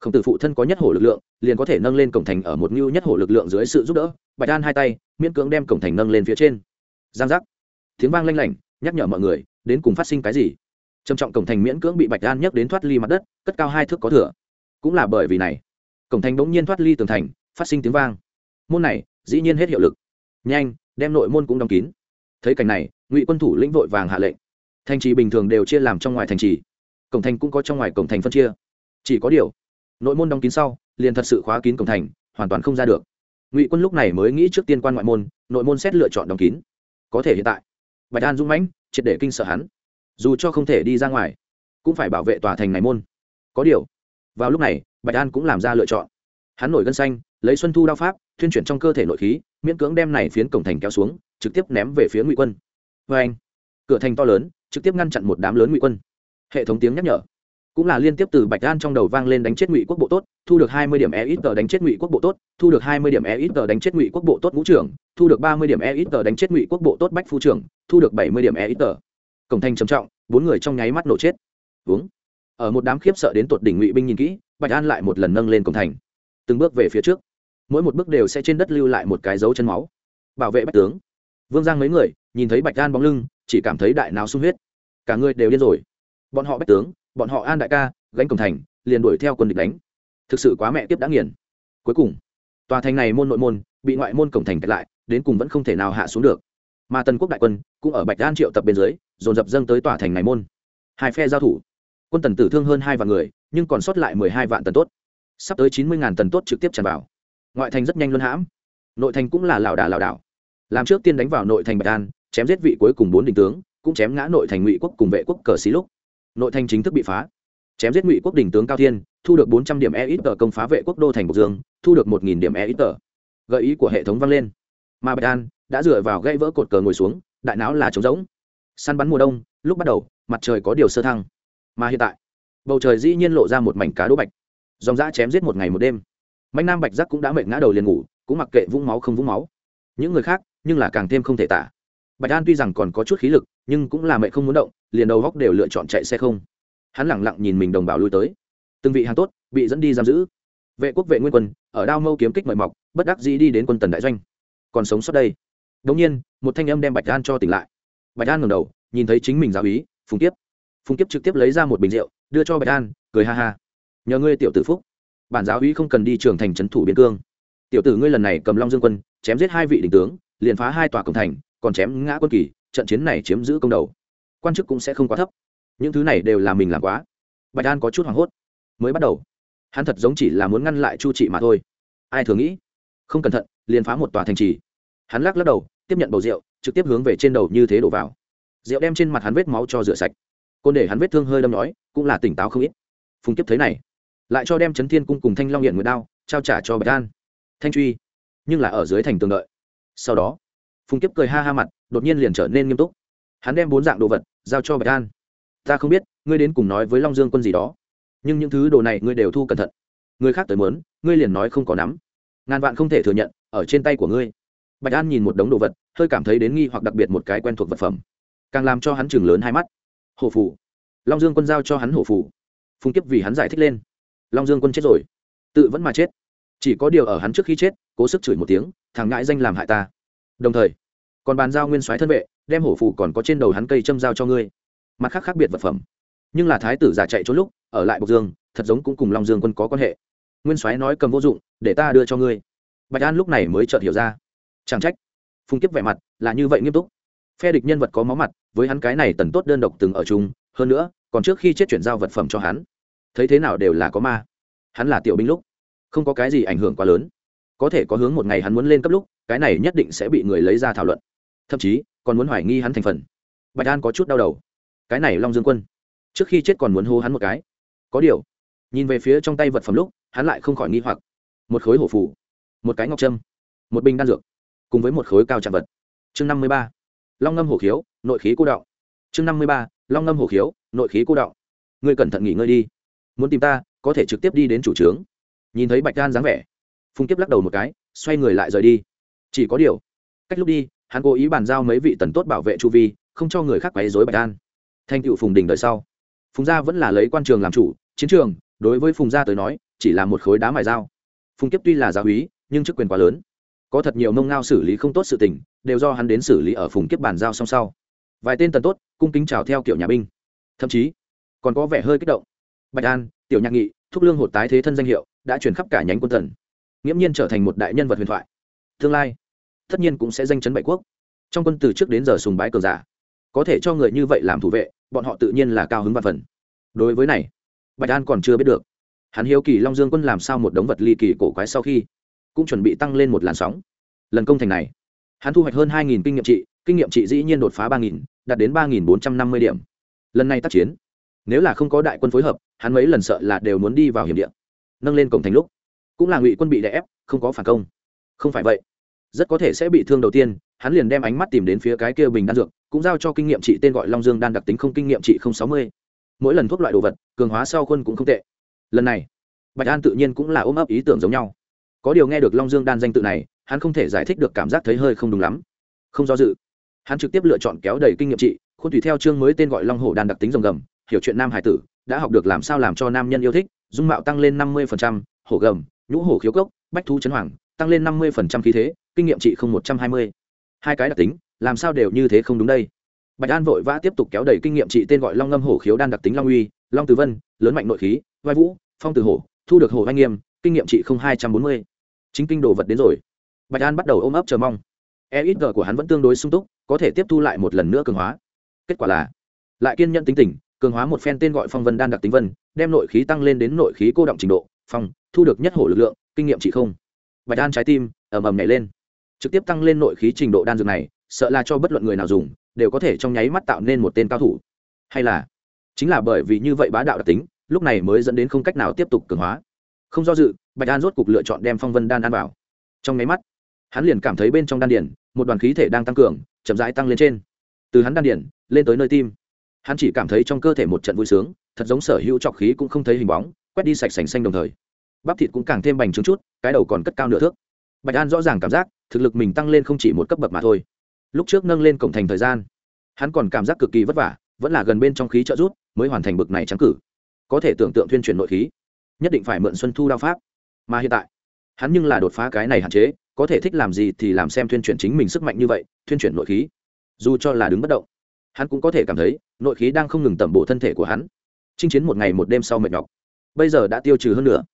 khổng tử phụ thân có nhất hổ lực lượng, liền có thể nâng lên cổng thành ở một ngưu nhất hổ lực lượng dưới sự giúp đỡ. Bạch đan hai tay, miễn cưỡng đem cổng thành nâng lên phía trên. Giang giác. Tiếng vang lanh lảnh, nhắc nhở mọi người, đến cùng phát sinh cái gì? Trầm trọng cổng thành miễn cưỡng bị bạch an nhấc đến thoát ly mặt đất, cất cao hai thước có thừa. Cũng là bởi vì này, cổng thành bỗng nhiên thoát ly tường thành, phát sinh tiếng vang. Môn này, dĩ nhiên hết hiệu lực. Nhanh, đem nội môn cũng đóng kín. Thấy cảnh này, ngụy quân thủ lĩnh vội vàng hạ lệnh. Thành trì bình thường đều chia làm trong ngoài thành trì. Cổng thành cũng có trong ngoài cổng thành phân chia. Chỉ có điều nội môn đóng kín sau, liền thật sự khóa kín cổng thành, hoàn toàn không ra được. Ngụy quân lúc này mới nghĩ trước tiên quan ngoại môn, nội môn xét lựa chọn đóng kín. Có thể hiện tại, bạch an dũng mãnh, triệt để kinh sợ hắn. Dù cho không thể đi ra ngoài, cũng phải bảo vệ tòa thành này môn. Có điều, vào lúc này, bạch an cũng làm ra lựa chọn. Hắn nổi gân xanh, lấy xuân thu đao pháp, thuyên chuyển trong cơ thể nội khí, miễn cưỡng đem này phiến cổng thành kéo xuống, trực tiếp ném về phía ngụy quân. Vê anh cửa thành to lớn, trực tiếp ngăn chặn một đám lớn ngụy quân. Hệ thống tiếng nhắc nhở cũng là liên tiếp từ bạch an trong đầu vang lên đánh chết ngụy quốc bộ tốt, thu được hai mươi điểm e ít tờ đánh chết ngụy quốc bộ tốt, thu được hai mươi điểm e ít tờ đánh chết ngụy quốc bộ tốt ngũ trưởng, thu được ba mươi điểm e ít tờ đánh chết ngụy quốc bộ tốt bách phu trưởng, thu được bảy mươi điểm e ít tờ. Cổng thành trầm trọng, bốn người trong nháy mắt nổ chết. Uống ở một đám khiếp sợ đến tột đỉnh ngụy binh nhìn kỹ, bạch an lại một lần nâng lên cổng thành. Từng bước về phía trước. Mỗi một bước đều sẽ trên đất lưu lại một cái dấu chân máu. Bảo vệ bách tướng. Vương giang mấy người, nhìn thấy bạch an bóng lưng, chỉ cảm thấy đại nào sung huyết. Cả người đều điên rồi. Bọn họ bách tướng bọn họ an đại ca, gánh cổng thành, liền đuổi theo quân địch đánh. Thực sự quá mẹ tiếp đã nghiền. Cuối cùng, tòa thành này môn nội môn, bị ngoại môn cổng thành kẹt lại, đến cùng vẫn không thể nào hạ xuống được. Mà tần quốc đại quân cũng ở bạch an triệu tập bên dưới, dồn dập dâng tới tòa thành này môn. Hai phe giao thủ, quân tần tử thương hơn hai vạn người, nhưng còn sót lại mười hai vạn tần tốt. Sắp tới chín mươi ngàn tần tốt trực tiếp tràn vào. Ngoại thành rất nhanh luân hãm. Nội thành cũng là lảo đà lảo đảo. Làm trước tiên đánh vào nội thành bạch an chém giết vị cuối cùng bốn đình tướng, cũng chém ngã nội thành ngụy quốc cùng vệ quốc cờ xí lúc nội thành chính thức bị phá. Chém giết ngụy quốc đỉnh tướng cao thiên, thu được bốn trăm điểm e ít tờ công phá vệ quốc đô thành bộc dương, thu được một nghìn điểm e ít tờ. Gợi ý của hệ thống vang lên. Mà bạch an đã dựa vào gãy vỡ cột cờ ngồi xuống, đại não là trống rỗng. Săn bắn mùa đông, lúc bắt đầu, mặt trời có điều sơ thăng. Mà hiện tại, bầu trời dĩ nhiên lộ ra một mảnh cá đỗ bạch. Dòng dã chém giết một ngày một đêm. Mạnh nam bạch giác cũng đã mệt ngã đầu liền ngủ, cũng mặc kệ vũng máu không vũng máu. Những người khác, nhưng là càng thêm không thể tả bạch an tuy rằng còn có chút khí lực, nhưng cũng là mẹ không muốn động, liền đầu góc đều lựa chọn chạy xe không. Hắn lẳng lặng nhìn mình đồng bào lui tới. Từng vị hàng tốt, bị dẫn đi giam giữ. Vệ quốc vệ nguyên quân, ở đao mâu kiếm kích mời mọc, bất đắc dĩ đi đến quân tần đại doanh. Còn sống sót đây. Đống nhiên, một thanh âm đem bạch an cho tỉnh lại. Bạch an ngẩng đầu, nhìn thấy chính mình giáo ý phùng kiếp. Phùng kiếp trực tiếp lấy ra một bình rượu, đưa cho bạch an, cười ha ha. Nhờ ngươi tiểu tử phúc. Bản giáo úy không cần đi trường thành trấn thủ biên cương. Tiểu tử ngươi lần này cầm long dương quân, chém giết hai vị đình tướng, liền phá hai tòa cổng thành còn chém ngã quân kỳ, trận chiến này chiếm giữ công đầu. Quan chức cũng sẽ không quá thấp. Những thứ này đều là mình làm quá. Bạch an có chút hoảng hốt. Mới bắt đầu, hắn thật giống chỉ là muốn ngăn lại chu trị mà thôi. Ai thường nghĩ, không cẩn thận, liền phá một tòa thành trì. Hắn lắc lắc đầu, tiếp nhận bầu rượu, trực tiếp hướng về trên đầu như thế đổ vào. Rượu đem trên mặt hắn vết máu cho rửa sạch. Côn để hắn vết thương hơi đâm nói, cũng là tỉnh táo không ít. Phùng kiếp thấy này, lại cho đem chấn thiên cung cùng thanh long hiện nguyệt đao trao trả cho bạch an. Thanh truy, nhưng là ở dưới thành tường đợi. Sau đó phùng kiếp cười ha ha mặt, đột nhiên liền trở nên nghiêm túc. Hắn đem bốn dạng đồ vật giao cho bạch an. Ta không biết, ngươi đến cùng nói với long dương quân gì đó. Nhưng những thứ đồ này ngươi đều thu cẩn thận. Người khác tới mớn ngươi liền nói không có nắm. Ngàn vạn không thể thừa nhận, ở trên tay của ngươi. Bạch an nhìn một đống đồ vật, hơi cảm thấy đến nghi hoặc đặc biệt một cái quen thuộc vật phẩm. Càng làm cho hắn chừng lớn hai mắt. Hổ phủ long dương quân giao cho hắn hổ phủ phùng kiếp vì hắn giải thích lên. Long dương quân chết rồi. Tự vẫn mà chết. Chỉ có điều ở hắn trước khi chết, cố sức chửi một tiếng, thằng ngãi danh làm hại ta đồng thời, còn bàn giao nguyên soái thân vệ, đem hổ phủ còn có trên đầu hắn cây châm giao cho ngươi. Mặt khác khác biệt vật phẩm. Nhưng là thái tử giả chạy trốn lúc, ở lại bộc dương, thật giống cũng cùng long dương quân có quan hệ. Nguyên soái nói cầm vô dụng, để ta đưa cho ngươi. Bạch an lúc này mới chợt hiểu ra. Chẳng trách. Phung kiếp vẻ mặt là như vậy nghiêm túc. Phe địch nhân vật có máu mặt, với hắn cái này tần tốt đơn độc từng ở chung, hơn nữa, còn trước khi chết chuyển giao vật phẩm cho hắn. Thấy thế nào đều là có ma. Hắn là tiểu binh lúc, không có cái gì ảnh hưởng quá lớn có thể có hướng một ngày hắn muốn lên cấp lúc, cái này nhất định sẽ bị người lấy ra thảo luận. Thậm chí, còn muốn hoài nghi hắn thành phần. Bạch an có chút đau đầu. Cái này long dương quân, trước khi chết còn muốn hô hắn một cái. Có điều, nhìn về phía trong tay vật phẩm lúc, hắn lại không khỏi nghi hoặc. Một khối hổ phủ một cái ngọc trâm, một bình đan dược, cùng với một khối cao trạng vật. Chương năm mươi ba, long ngâm hổ khiếu, nội khí cô đạo. Chương năm mươi ba, long ngâm hổ khiếu, nội khí cô đạo. Ngươi cẩn thận nghỉ ngơi đi. Muốn tìm ta, có thể trực tiếp đi đến chủ trướng. Nhìn thấy bạch đan dáng vẻ phung kiếp lắc đầu một cái, xoay người lại rời đi. Chỉ có điều, cách lúc đi, hắn cố ý bàn giao mấy vị tần tốt bảo vệ chu vi, không cho người khác quấy dối bạch An. thanh cựu phùng đình đời sau. Phùng gia vẫn là lấy quan trường làm chủ, chiến trường, đối với phùng gia tới nói, chỉ là một khối đá mài dao. Phùng kiếp tuy là gia úy, nhưng chức quyền quá lớn. Có thật nhiều mông ngao xử lý không tốt sự tình, đều do hắn đến xử lý ở phùng kiếp bàn giao song sau. Vài tên tần tốt, cung kính chào theo kiểu nhà binh. Thậm chí, còn có vẻ hơi kích động. Bạch an, tiểu nhạc nghị, thúc lương hột tái thế thân danh hiệu, đã truyền khắp cả nhánh quân tần nghiễm nhiên trở thành một đại nhân vật huyền thoại. Tương lai, tất nhiên cũng sẽ danh chấn bảy quốc. Trong quân từ trước đến giờ sùng bái cờ giả, có thể cho người như vậy làm thủ vệ, bọn họ tự nhiên là cao hứng và phần. Đối với này, bạch an còn chưa biết được, hắn hiếu kỳ long dương quân làm sao một đống vật ly kỳ cổ quái sau khi cũng chuẩn bị tăng lên một làn sóng. Lần công thành này, hắn thu hoạch hơn hai kinh nghiệm trị, kinh nghiệm trị dĩ nhiên đột phá ba đạt đến ba bốn trăm năm mươi điểm. Lần này tác chiến, nếu là không có đại quân phối hợp, hắn mấy lần sợ là đều muốn đi vào hiểm địa, nâng lên cổng thành lúc cũng là ngụy quân bị đè ép, không có phản công. Không phải vậy, rất có thể sẽ bị thương đầu tiên, hắn liền đem ánh mắt tìm đến phía cái kia bình đan dược, cũng giao cho kinh nghiệm trị tên gọi long dương đan đặc tính không kinh nghiệm trị không sáu mươi. Mỗi lần thuốc loại đồ vật, cường hóa sau quân cũng không tệ. Lần này, bạch an tự nhiên cũng là ôm ấp ý tưởng giống nhau. Có điều nghe được long dương đan danh tự này, hắn không thể giải thích được cảm giác thấy hơi không đúng lắm. Không do dự, hắn trực tiếp lựa chọn kéo đầy kinh nghiệm trị, khuôn tùy theo chương mới tên gọi long hổ đan đặc tính rồng gầm, hiểu chuyện nam hải tử, đã học được làm sao làm cho nam nhân yêu thích, dung mạo tăng lên năm mươi hổ gầm nhũ hổ khiếu cốc, bách thú chấn hoàng, tăng lên năm mươi phần trăm khí thế, kinh nghiệm trị không một trăm hai mươi. Hai cái đặc tính, làm sao đều như thế không đúng đây? Bạch an vội vã tiếp tục kéo đẩy kinh nghiệm trị tên gọi long ngâm hổ khiếu đan đặc tính long uy, long từ vân, lớn mạnh nội khí, vai vũ, phong từ hổ, thu được hổ vai nghiêm, kinh nghiệm trị không hai trăm bốn mươi. Chính kinh đồ vật đến rồi. Bạch an bắt đầu ôm ấp chờ mong. E ít g của hắn vẫn tương đối sung túc, có thể tiếp thu lại một lần nữa cường hóa. Kết quả là, lại kiên nhận tính tình, cường hóa một phen tên gọi phong vân đan đặc tính vân, đem nội khí tăng lên đến nội khí cô động trình độ phong, thu được nhất hổ lực lượng, kinh nghiệm chỉ không. Bạch đan trái tim, ầm ầm nhảy lên. Trực tiếp tăng lên nội khí trình độ đan dược này, sợ là cho bất luận người nào dùng, đều có thể trong nháy mắt tạo nên một tên cao thủ. Hay là, chính là bởi vì như vậy bá đạo đặc tính, lúc này mới dẫn đến không cách nào tiếp tục cường hóa. Không do dự, bạch đan rốt cục lựa chọn đem phong vân đan ăn vào. Trong nháy mắt, hắn liền cảm thấy bên trong đan điển một đoàn khí thể đang tăng cường, chậm rãi tăng lên trên. Từ hắn đan điển lên tới nơi tim. Hắn chỉ cảm thấy trong cơ thể một trận vui sướng, thật giống sở hữu trọc khí cũng không thấy hình bóng quét đi sạch sành xanh đồng thời. Bắp thịt cũng càng thêm bành trướng chút, cái đầu còn cất cao nửa thước. Bạch an rõ ràng cảm giác, thực lực mình tăng lên không chỉ một cấp bậc mà thôi. Lúc trước nâng lên cổng thành thời gian, hắn còn cảm giác cực kỳ vất vả, vẫn là gần bên trong khí trợ rút, mới hoàn thành bực này trắng cử. Có thể tưởng tượng tuyên truyền nội khí, nhất định phải mượn xuân thu đao pháp. Mà hiện tại, hắn nhưng là đột phá cái này hạn chế, có thể thích làm gì thì làm xem tuyên truyền chính mình sức mạnh như vậy tuyên truyền nội khí. Dù cho là đứng bất động, hắn cũng có thể cảm thấy, nội khí đang không ngừng tẩm bổ thân thể của hắn. Chinh chiến một ngày một đêm sau mệt nhọc bây giờ đã tiêu trừ hơn nữa.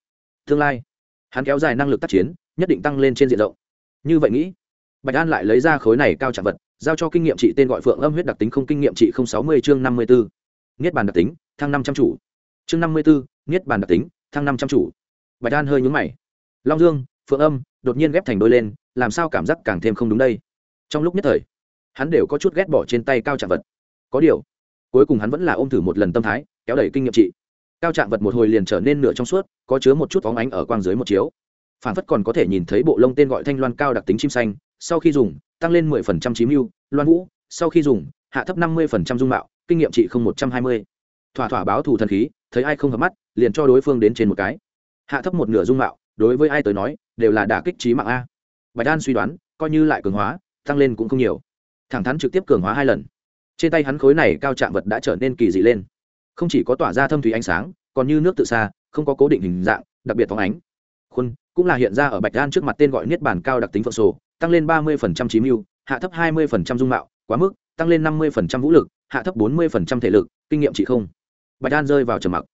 Tương lai, hắn kéo dài năng lực tác chiến, nhất định tăng lên trên diện rộng. Như vậy nghĩ, bạch an lại lấy ra khối này cao trạng vật, giao cho kinh nghiệm trị tên gọi phượng âm huyết đặc tính không kinh nghiệm trị không sáu mươi chương năm mươi bốn. Niết bàn đặc tính, thăng năm trăm chủ. Chương năm mươi bốn, niết bàn đặc tính, thăng năm trăm chủ. Bạch an hơi nhúng mày. Long dương, phượng âm, đột nhiên ghép thành đôi lên, làm sao cảm giác càng thêm không đúng đây? Trong lúc nhất thời, hắn đều có chút ghét bỏ trên tay cao trạng vật. Có điều, cuối cùng hắn vẫn là ôm thử một lần tâm thái, kéo đẩy kinh nghiệm trị cao trạng vật một hồi liền trở nên nửa trong suốt, có chứa một chút phóng ánh ở quang dưới một chiếu. Phản phất còn có thể nhìn thấy bộ lông tên gọi thanh loan cao đặc tính chim xanh, sau khi dùng, tăng lên 10% chí mưu, loan vũ, sau khi dùng, hạ thấp 50% dung mạo, kinh nghiệm trị không một trăm hai mươi. Thỏa thỏa báo thù thần khí, thấy ai không hợp mắt, liền cho đối phương đến trên một cái. Hạ thấp một nửa dung mạo, đối với ai tới nói, đều là đả kích trí mạng a. Bạch đan suy đoán, coi như lại cường hóa, tăng lên cũng không nhiều. Thẳng thắn trực tiếp cường hóa hai lần. Trên tay hắn khối này cao trạng vật đã trở nên kỳ dị lên không chỉ có tỏa ra thâm thủy ánh sáng, còn như nước tự xa, không có cố định hình dạng, đặc biệt phóng ánh. Khuôn, cũng là hiện ra ở bạch đan trước mặt tên gọi niết bản cao đặc tính phượng sổ, tăng lên ba mươi trí mưu, hạ thấp hai mươi dung mạo, quá mức, tăng lên năm mươi vũ lực, hạ thấp bốn mươi thể lực, kinh nghiệm chỉ không. Bạch đan rơi vào trầm mặc.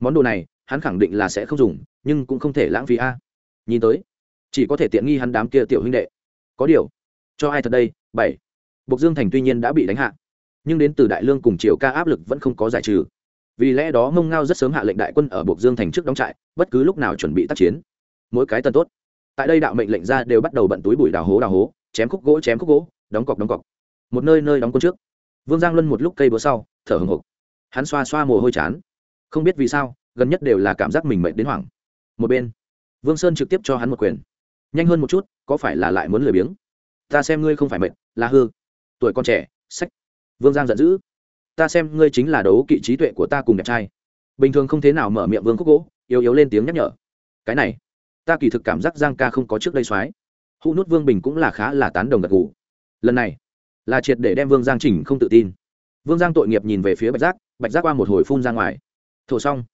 Món đồ này, hắn khẳng định là sẽ không dùng, nhưng cũng không thể lãng phí a. Nhìn tới, chỉ có thể tiện nghi hắn đám kia tiểu huynh đệ. Có điều, cho ai thật đây? Bảy. Bộc dương thành tuy nhiên đã bị đánh hạ, nhưng đến từ đại lương cùng triều ca áp lực vẫn không có giải trừ vì lẽ đó mông ngao rất sớm hạ lệnh đại quân ở buộc dương thành trước đóng trại, bất cứ lúc nào chuẩn bị tác chiến. Mỗi cái tân tốt. Tại đây đạo mệnh lệnh ra đều bắt đầu bận túi bụi đào hố đào hố, chém khúc gỗ, chém khúc gỗ, đóng cọc đóng cọc. Một nơi nơi đóng quân trước. Vương giang luân một lúc cây búa sau, thở hừng hực. Hắn xoa xoa mồ hôi chán. Không biết vì sao, gần nhất đều là cảm giác mình mệt đến hoảng. Một bên, vương sơn trực tiếp cho hắn một quyền. Nhanh hơn một chút, có phải là lại muốn lười biếng? Ta xem ngươi không phải mệt, là hư. Tuổi con trẻ, sách. Vương giang giận dữ ta xem ngươi chính là đấu kỵ trí tuệ của ta cùng đẹp trai. Bình thường không thế nào mở miệng vương khúc gỗ, yếu yếu lên tiếng nhắc nhở. Cái này, ta kỳ thực cảm giác giang ca không có trước đây soái. Hụ nút vương bình cũng là khá là tán đồng gật gù. Lần này, là triệt để đem vương giang chỉnh không tự tin. Vương giang tội nghiệp nhìn về phía bạch giác bạch giác qua một hồi phun ra ngoài. Thổ xong,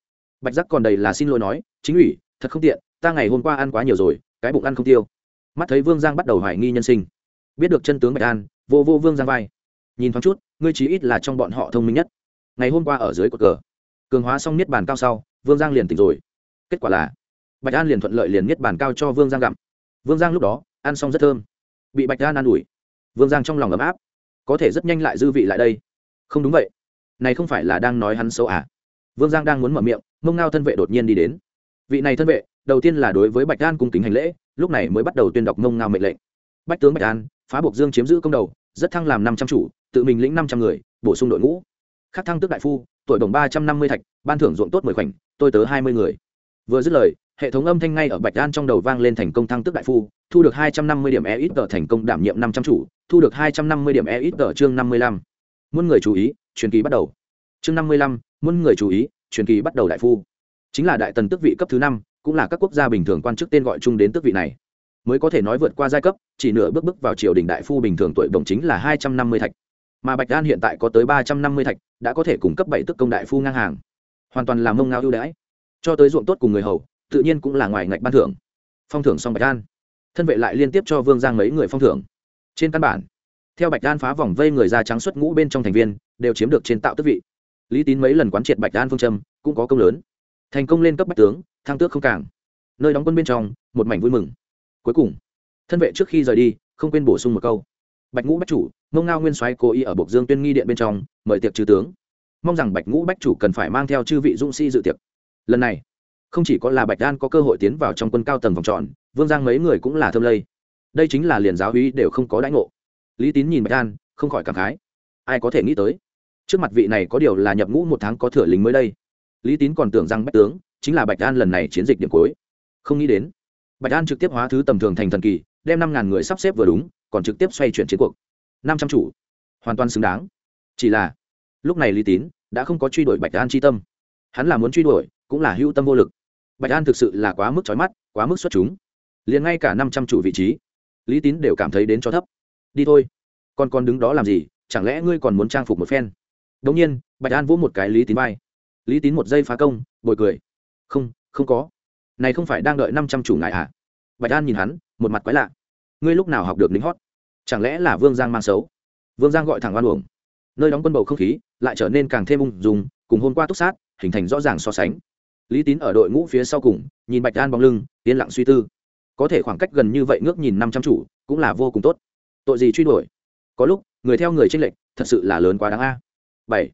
bạch giác còn đầy là xin lỗi nói, chính ủy, thật không tiện, ta ngày hôm qua ăn quá nhiều rồi, cái bụng ăn không tiêu. Mắt thấy vương giang bắt đầu hoài nghi nhân sinh. Biết được chân tướng bạch an, vô vô vương giang vai nhìn thoáng chút, ngươi chí ít là trong bọn họ thông minh nhất. Ngày hôm qua ở dưới cột cờ, cường hóa xong niết bàn cao sau, vương giang liền tỉnh rồi. Kết quả là, bạch an liền thuận lợi liền niết bàn cao cho vương giang gặm. Vương giang lúc đó, ăn xong rất thơm. Bị bạch an ăn ủi, vương giang trong lòng ấm áp. Có thể rất nhanh lại dư vị lại đây. Không đúng vậy. Này không phải là đang nói hắn xấu à? Vương giang đang muốn mở miệng, mông ngao thân vệ đột nhiên đi đến. Vị này thân vệ, đầu tiên là đối với bạch an cung kính hành lễ, lúc này mới bắt đầu tuyên đọc mông ngao mệnh lệnh. Bách tướng bạch an, phá buộc dương chiếm giữ công đầu, rất thăng làm năm trăm chủ tự mình lĩnh năm trăm người, bổ sung đội ngũ. Khắc thăng tước đại phu, tuổi đồng ba trăm năm mươi thạch, ban thưởng ruộng tốt mười khoảnh, tôi tớ hai mươi người. Vừa dứt lời, hệ thống âm thanh ngay ở bạch an trong đầu vang lên thành công thăng tước đại phu, thu được hai trăm năm mươi điểm e ít tờ thành công đảm nhiệm năm trăm chủ, thu được hai trăm năm mươi điểm e ít tờ chương năm mươi lăm. Muôn người chú ý, truyền kỳ bắt đầu. Chương năm mươi lăm, muôn người chú ý, truyền kỳ bắt đầu đại phu. Chính là đại tần tước vị cấp thứ năm, cũng là các quốc gia bình thường quan chức tên gọi chung đến tước vị này. Mới có thể nói vượt qua giai cấp, chỉ nửa bước bước vào triều đình đại phu bình thường tuổi đồng chính là hai trăm năm mươi thạch mà bạch đan hiện tại có tới ba trăm năm mươi thạch, đã có thể cung cấp bảy tức công đại phu ngang hàng. Hoàn toàn làm mông ngao ưu đãi. Cho tới ruộng tốt cùng người hầu, tự nhiên cũng là ngoài ngạch ban thưởng. Phong thưởng xong bạch đan thân vệ lại liên tiếp cho vương giang mấy người phong thưởng. Trên căn bản, theo bạch đan phá vòng vây người da trắng xuất ngũ bên trong thành viên, đều chiếm được trên tạo tức vị. Lý tín mấy lần quán triệt bạch đan phương châm, cũng có công lớn. Thành công lên cấp bạch tướng, thăng tước không càng nơi đóng quân bên trong, một mảnh vui mừng. Cuối cùng, thân vệ trước khi rời đi, không quên bổ sung một câu bạch ngũ bách chủ mông ngao nguyên soái cố ý ở bộc dương tuyên nghi điện bên trong, mời tiệc chư tướng. Mong rằng bạch ngũ bách chủ cần phải mang theo chư vị dũng sĩ dự tiệc. Lần này, không chỉ có là bạch đan có cơ hội tiến vào trong quân cao tầng vòng tròn, vương giang mấy người cũng là thơm lây. Đây chính là liền giáo hí đều không có đãi ngộ. Lý tín nhìn bạch đan, không khỏi cảm khái. Ai có thể nghĩ tới? Trước mặt vị này có điều là nhập ngũ một tháng có thừa lính mới đây. Lý tín còn tưởng rằng bách tướng chính là bạch đan lần này chiến dịch điểm cuối. Không nghĩ đến. Bạch đan trực tiếp hóa thứ tầm thường thành thần kỳ đem năm ngàn người sắp xếp vừa đúng, còn trực tiếp xoay chuyển chiến cuộc. Năm trăm chủ. Hoàn toàn xứng đáng. Chỉ là, lúc này lý tín đã không có truy đuổi bạch an chi tâm. Hắn là muốn truy đuổi, cũng là hữu tâm vô lực. Bạch an thực sự là quá mức trói mắt, quá mức xuất chúng. Liền ngay cả năm trăm chủ vị trí, lý tín đều cảm thấy đến cho thấp. Đi thôi. Con con đứng đó làm gì, chẳng lẽ ngươi còn muốn trang phục một phen? Đống nhiên, bạch an vỗ một cái lý tín vai. Lý tín một giây phá công, bồi cười. Không không có. Này không phải đang đợi năm trăm chủ ngại à? Bạch an nhìn hắn một mặt quái lạ. Ngươi lúc nào học được lính hót? Chẳng lẽ là vương giang mang xấu? Vương giang gọi thẳng oan uổng. Nơi đóng quân bầu không khí lại trở nên càng thêm ung dùng cùng hôm qua túc sát, hình thành rõ ràng so sánh. Lý tín ở đội ngũ phía sau cùng, nhìn bạch an bóng lưng, yên lặng suy tư. Có thể khoảng cách gần như vậy ngước nhìn năm trăm chủ, cũng là vô cùng tốt. Tội gì truy đuổi? Có lúc, người theo người tranh lệch, thật sự là lớn quá đáng a. Bảy.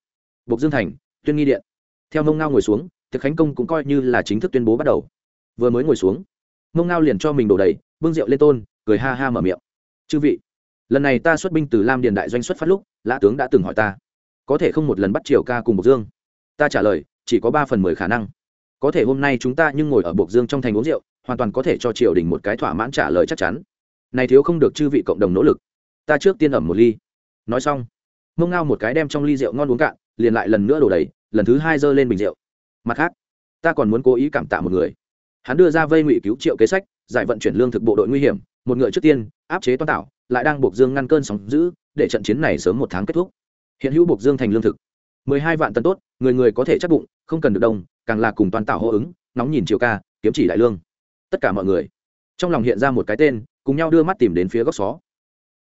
Bộc dương thành, tuyên nghi điện. Theo mông ngao ngồi xuống, thực khánh công cũng coi như là chính thức tuyên bố bắt đầu. Vừa mới ngồi xuống mông ngao liền cho mình đổ đầy, bưng rượu lên tôn, cười ha ha mở miệng. Chư vị, lần này ta xuất binh từ lam điền đại doanh xuất phát lúc, lã tướng đã từng hỏi ta, có thể không một lần bắt triều ca cùng bộc dương? Ta trả lời, chỉ có ba phần mười khả năng. Có thể hôm nay chúng ta nhưng ngồi ở bộc dương trong thành uống rượu, hoàn toàn có thể cho triều đình một cái thỏa mãn trả lời chắc chắn. Này thiếu không được chư vị cộng đồng nỗ lực. Ta trước tiên ẩm một ly. Nói xong mông ngao một cái đem trong ly rượu ngon uống cạn, liền lại lần nữa đổ đầy, lần thứ hai giơ lên bình rượu. Mặt khác, ta còn muốn cố ý cảm tạ một người hắn đưa ra vây ngụy cứu triệu kế sách, giải vận chuyển lương thực bộ đội nguy hiểm, một ngựa trước tiên, áp chế toan tạo, lại đang buộc dương ngăn cơn sóng giữ để trận chiến này sớm một tháng kết thúc. Hiện hữu buộc dương thành lương thực. mười hai vạn tấn tốt, người người có thể chắc bụng, không cần được đông, càng là cùng toàn tạo hô ứng, nóng nhìn chiều ca, kiếm chỉ đại lương. Tất cả mọi người. Trong lòng hiện ra một cái tên, cùng nhau đưa mắt tìm đến phía góc xó.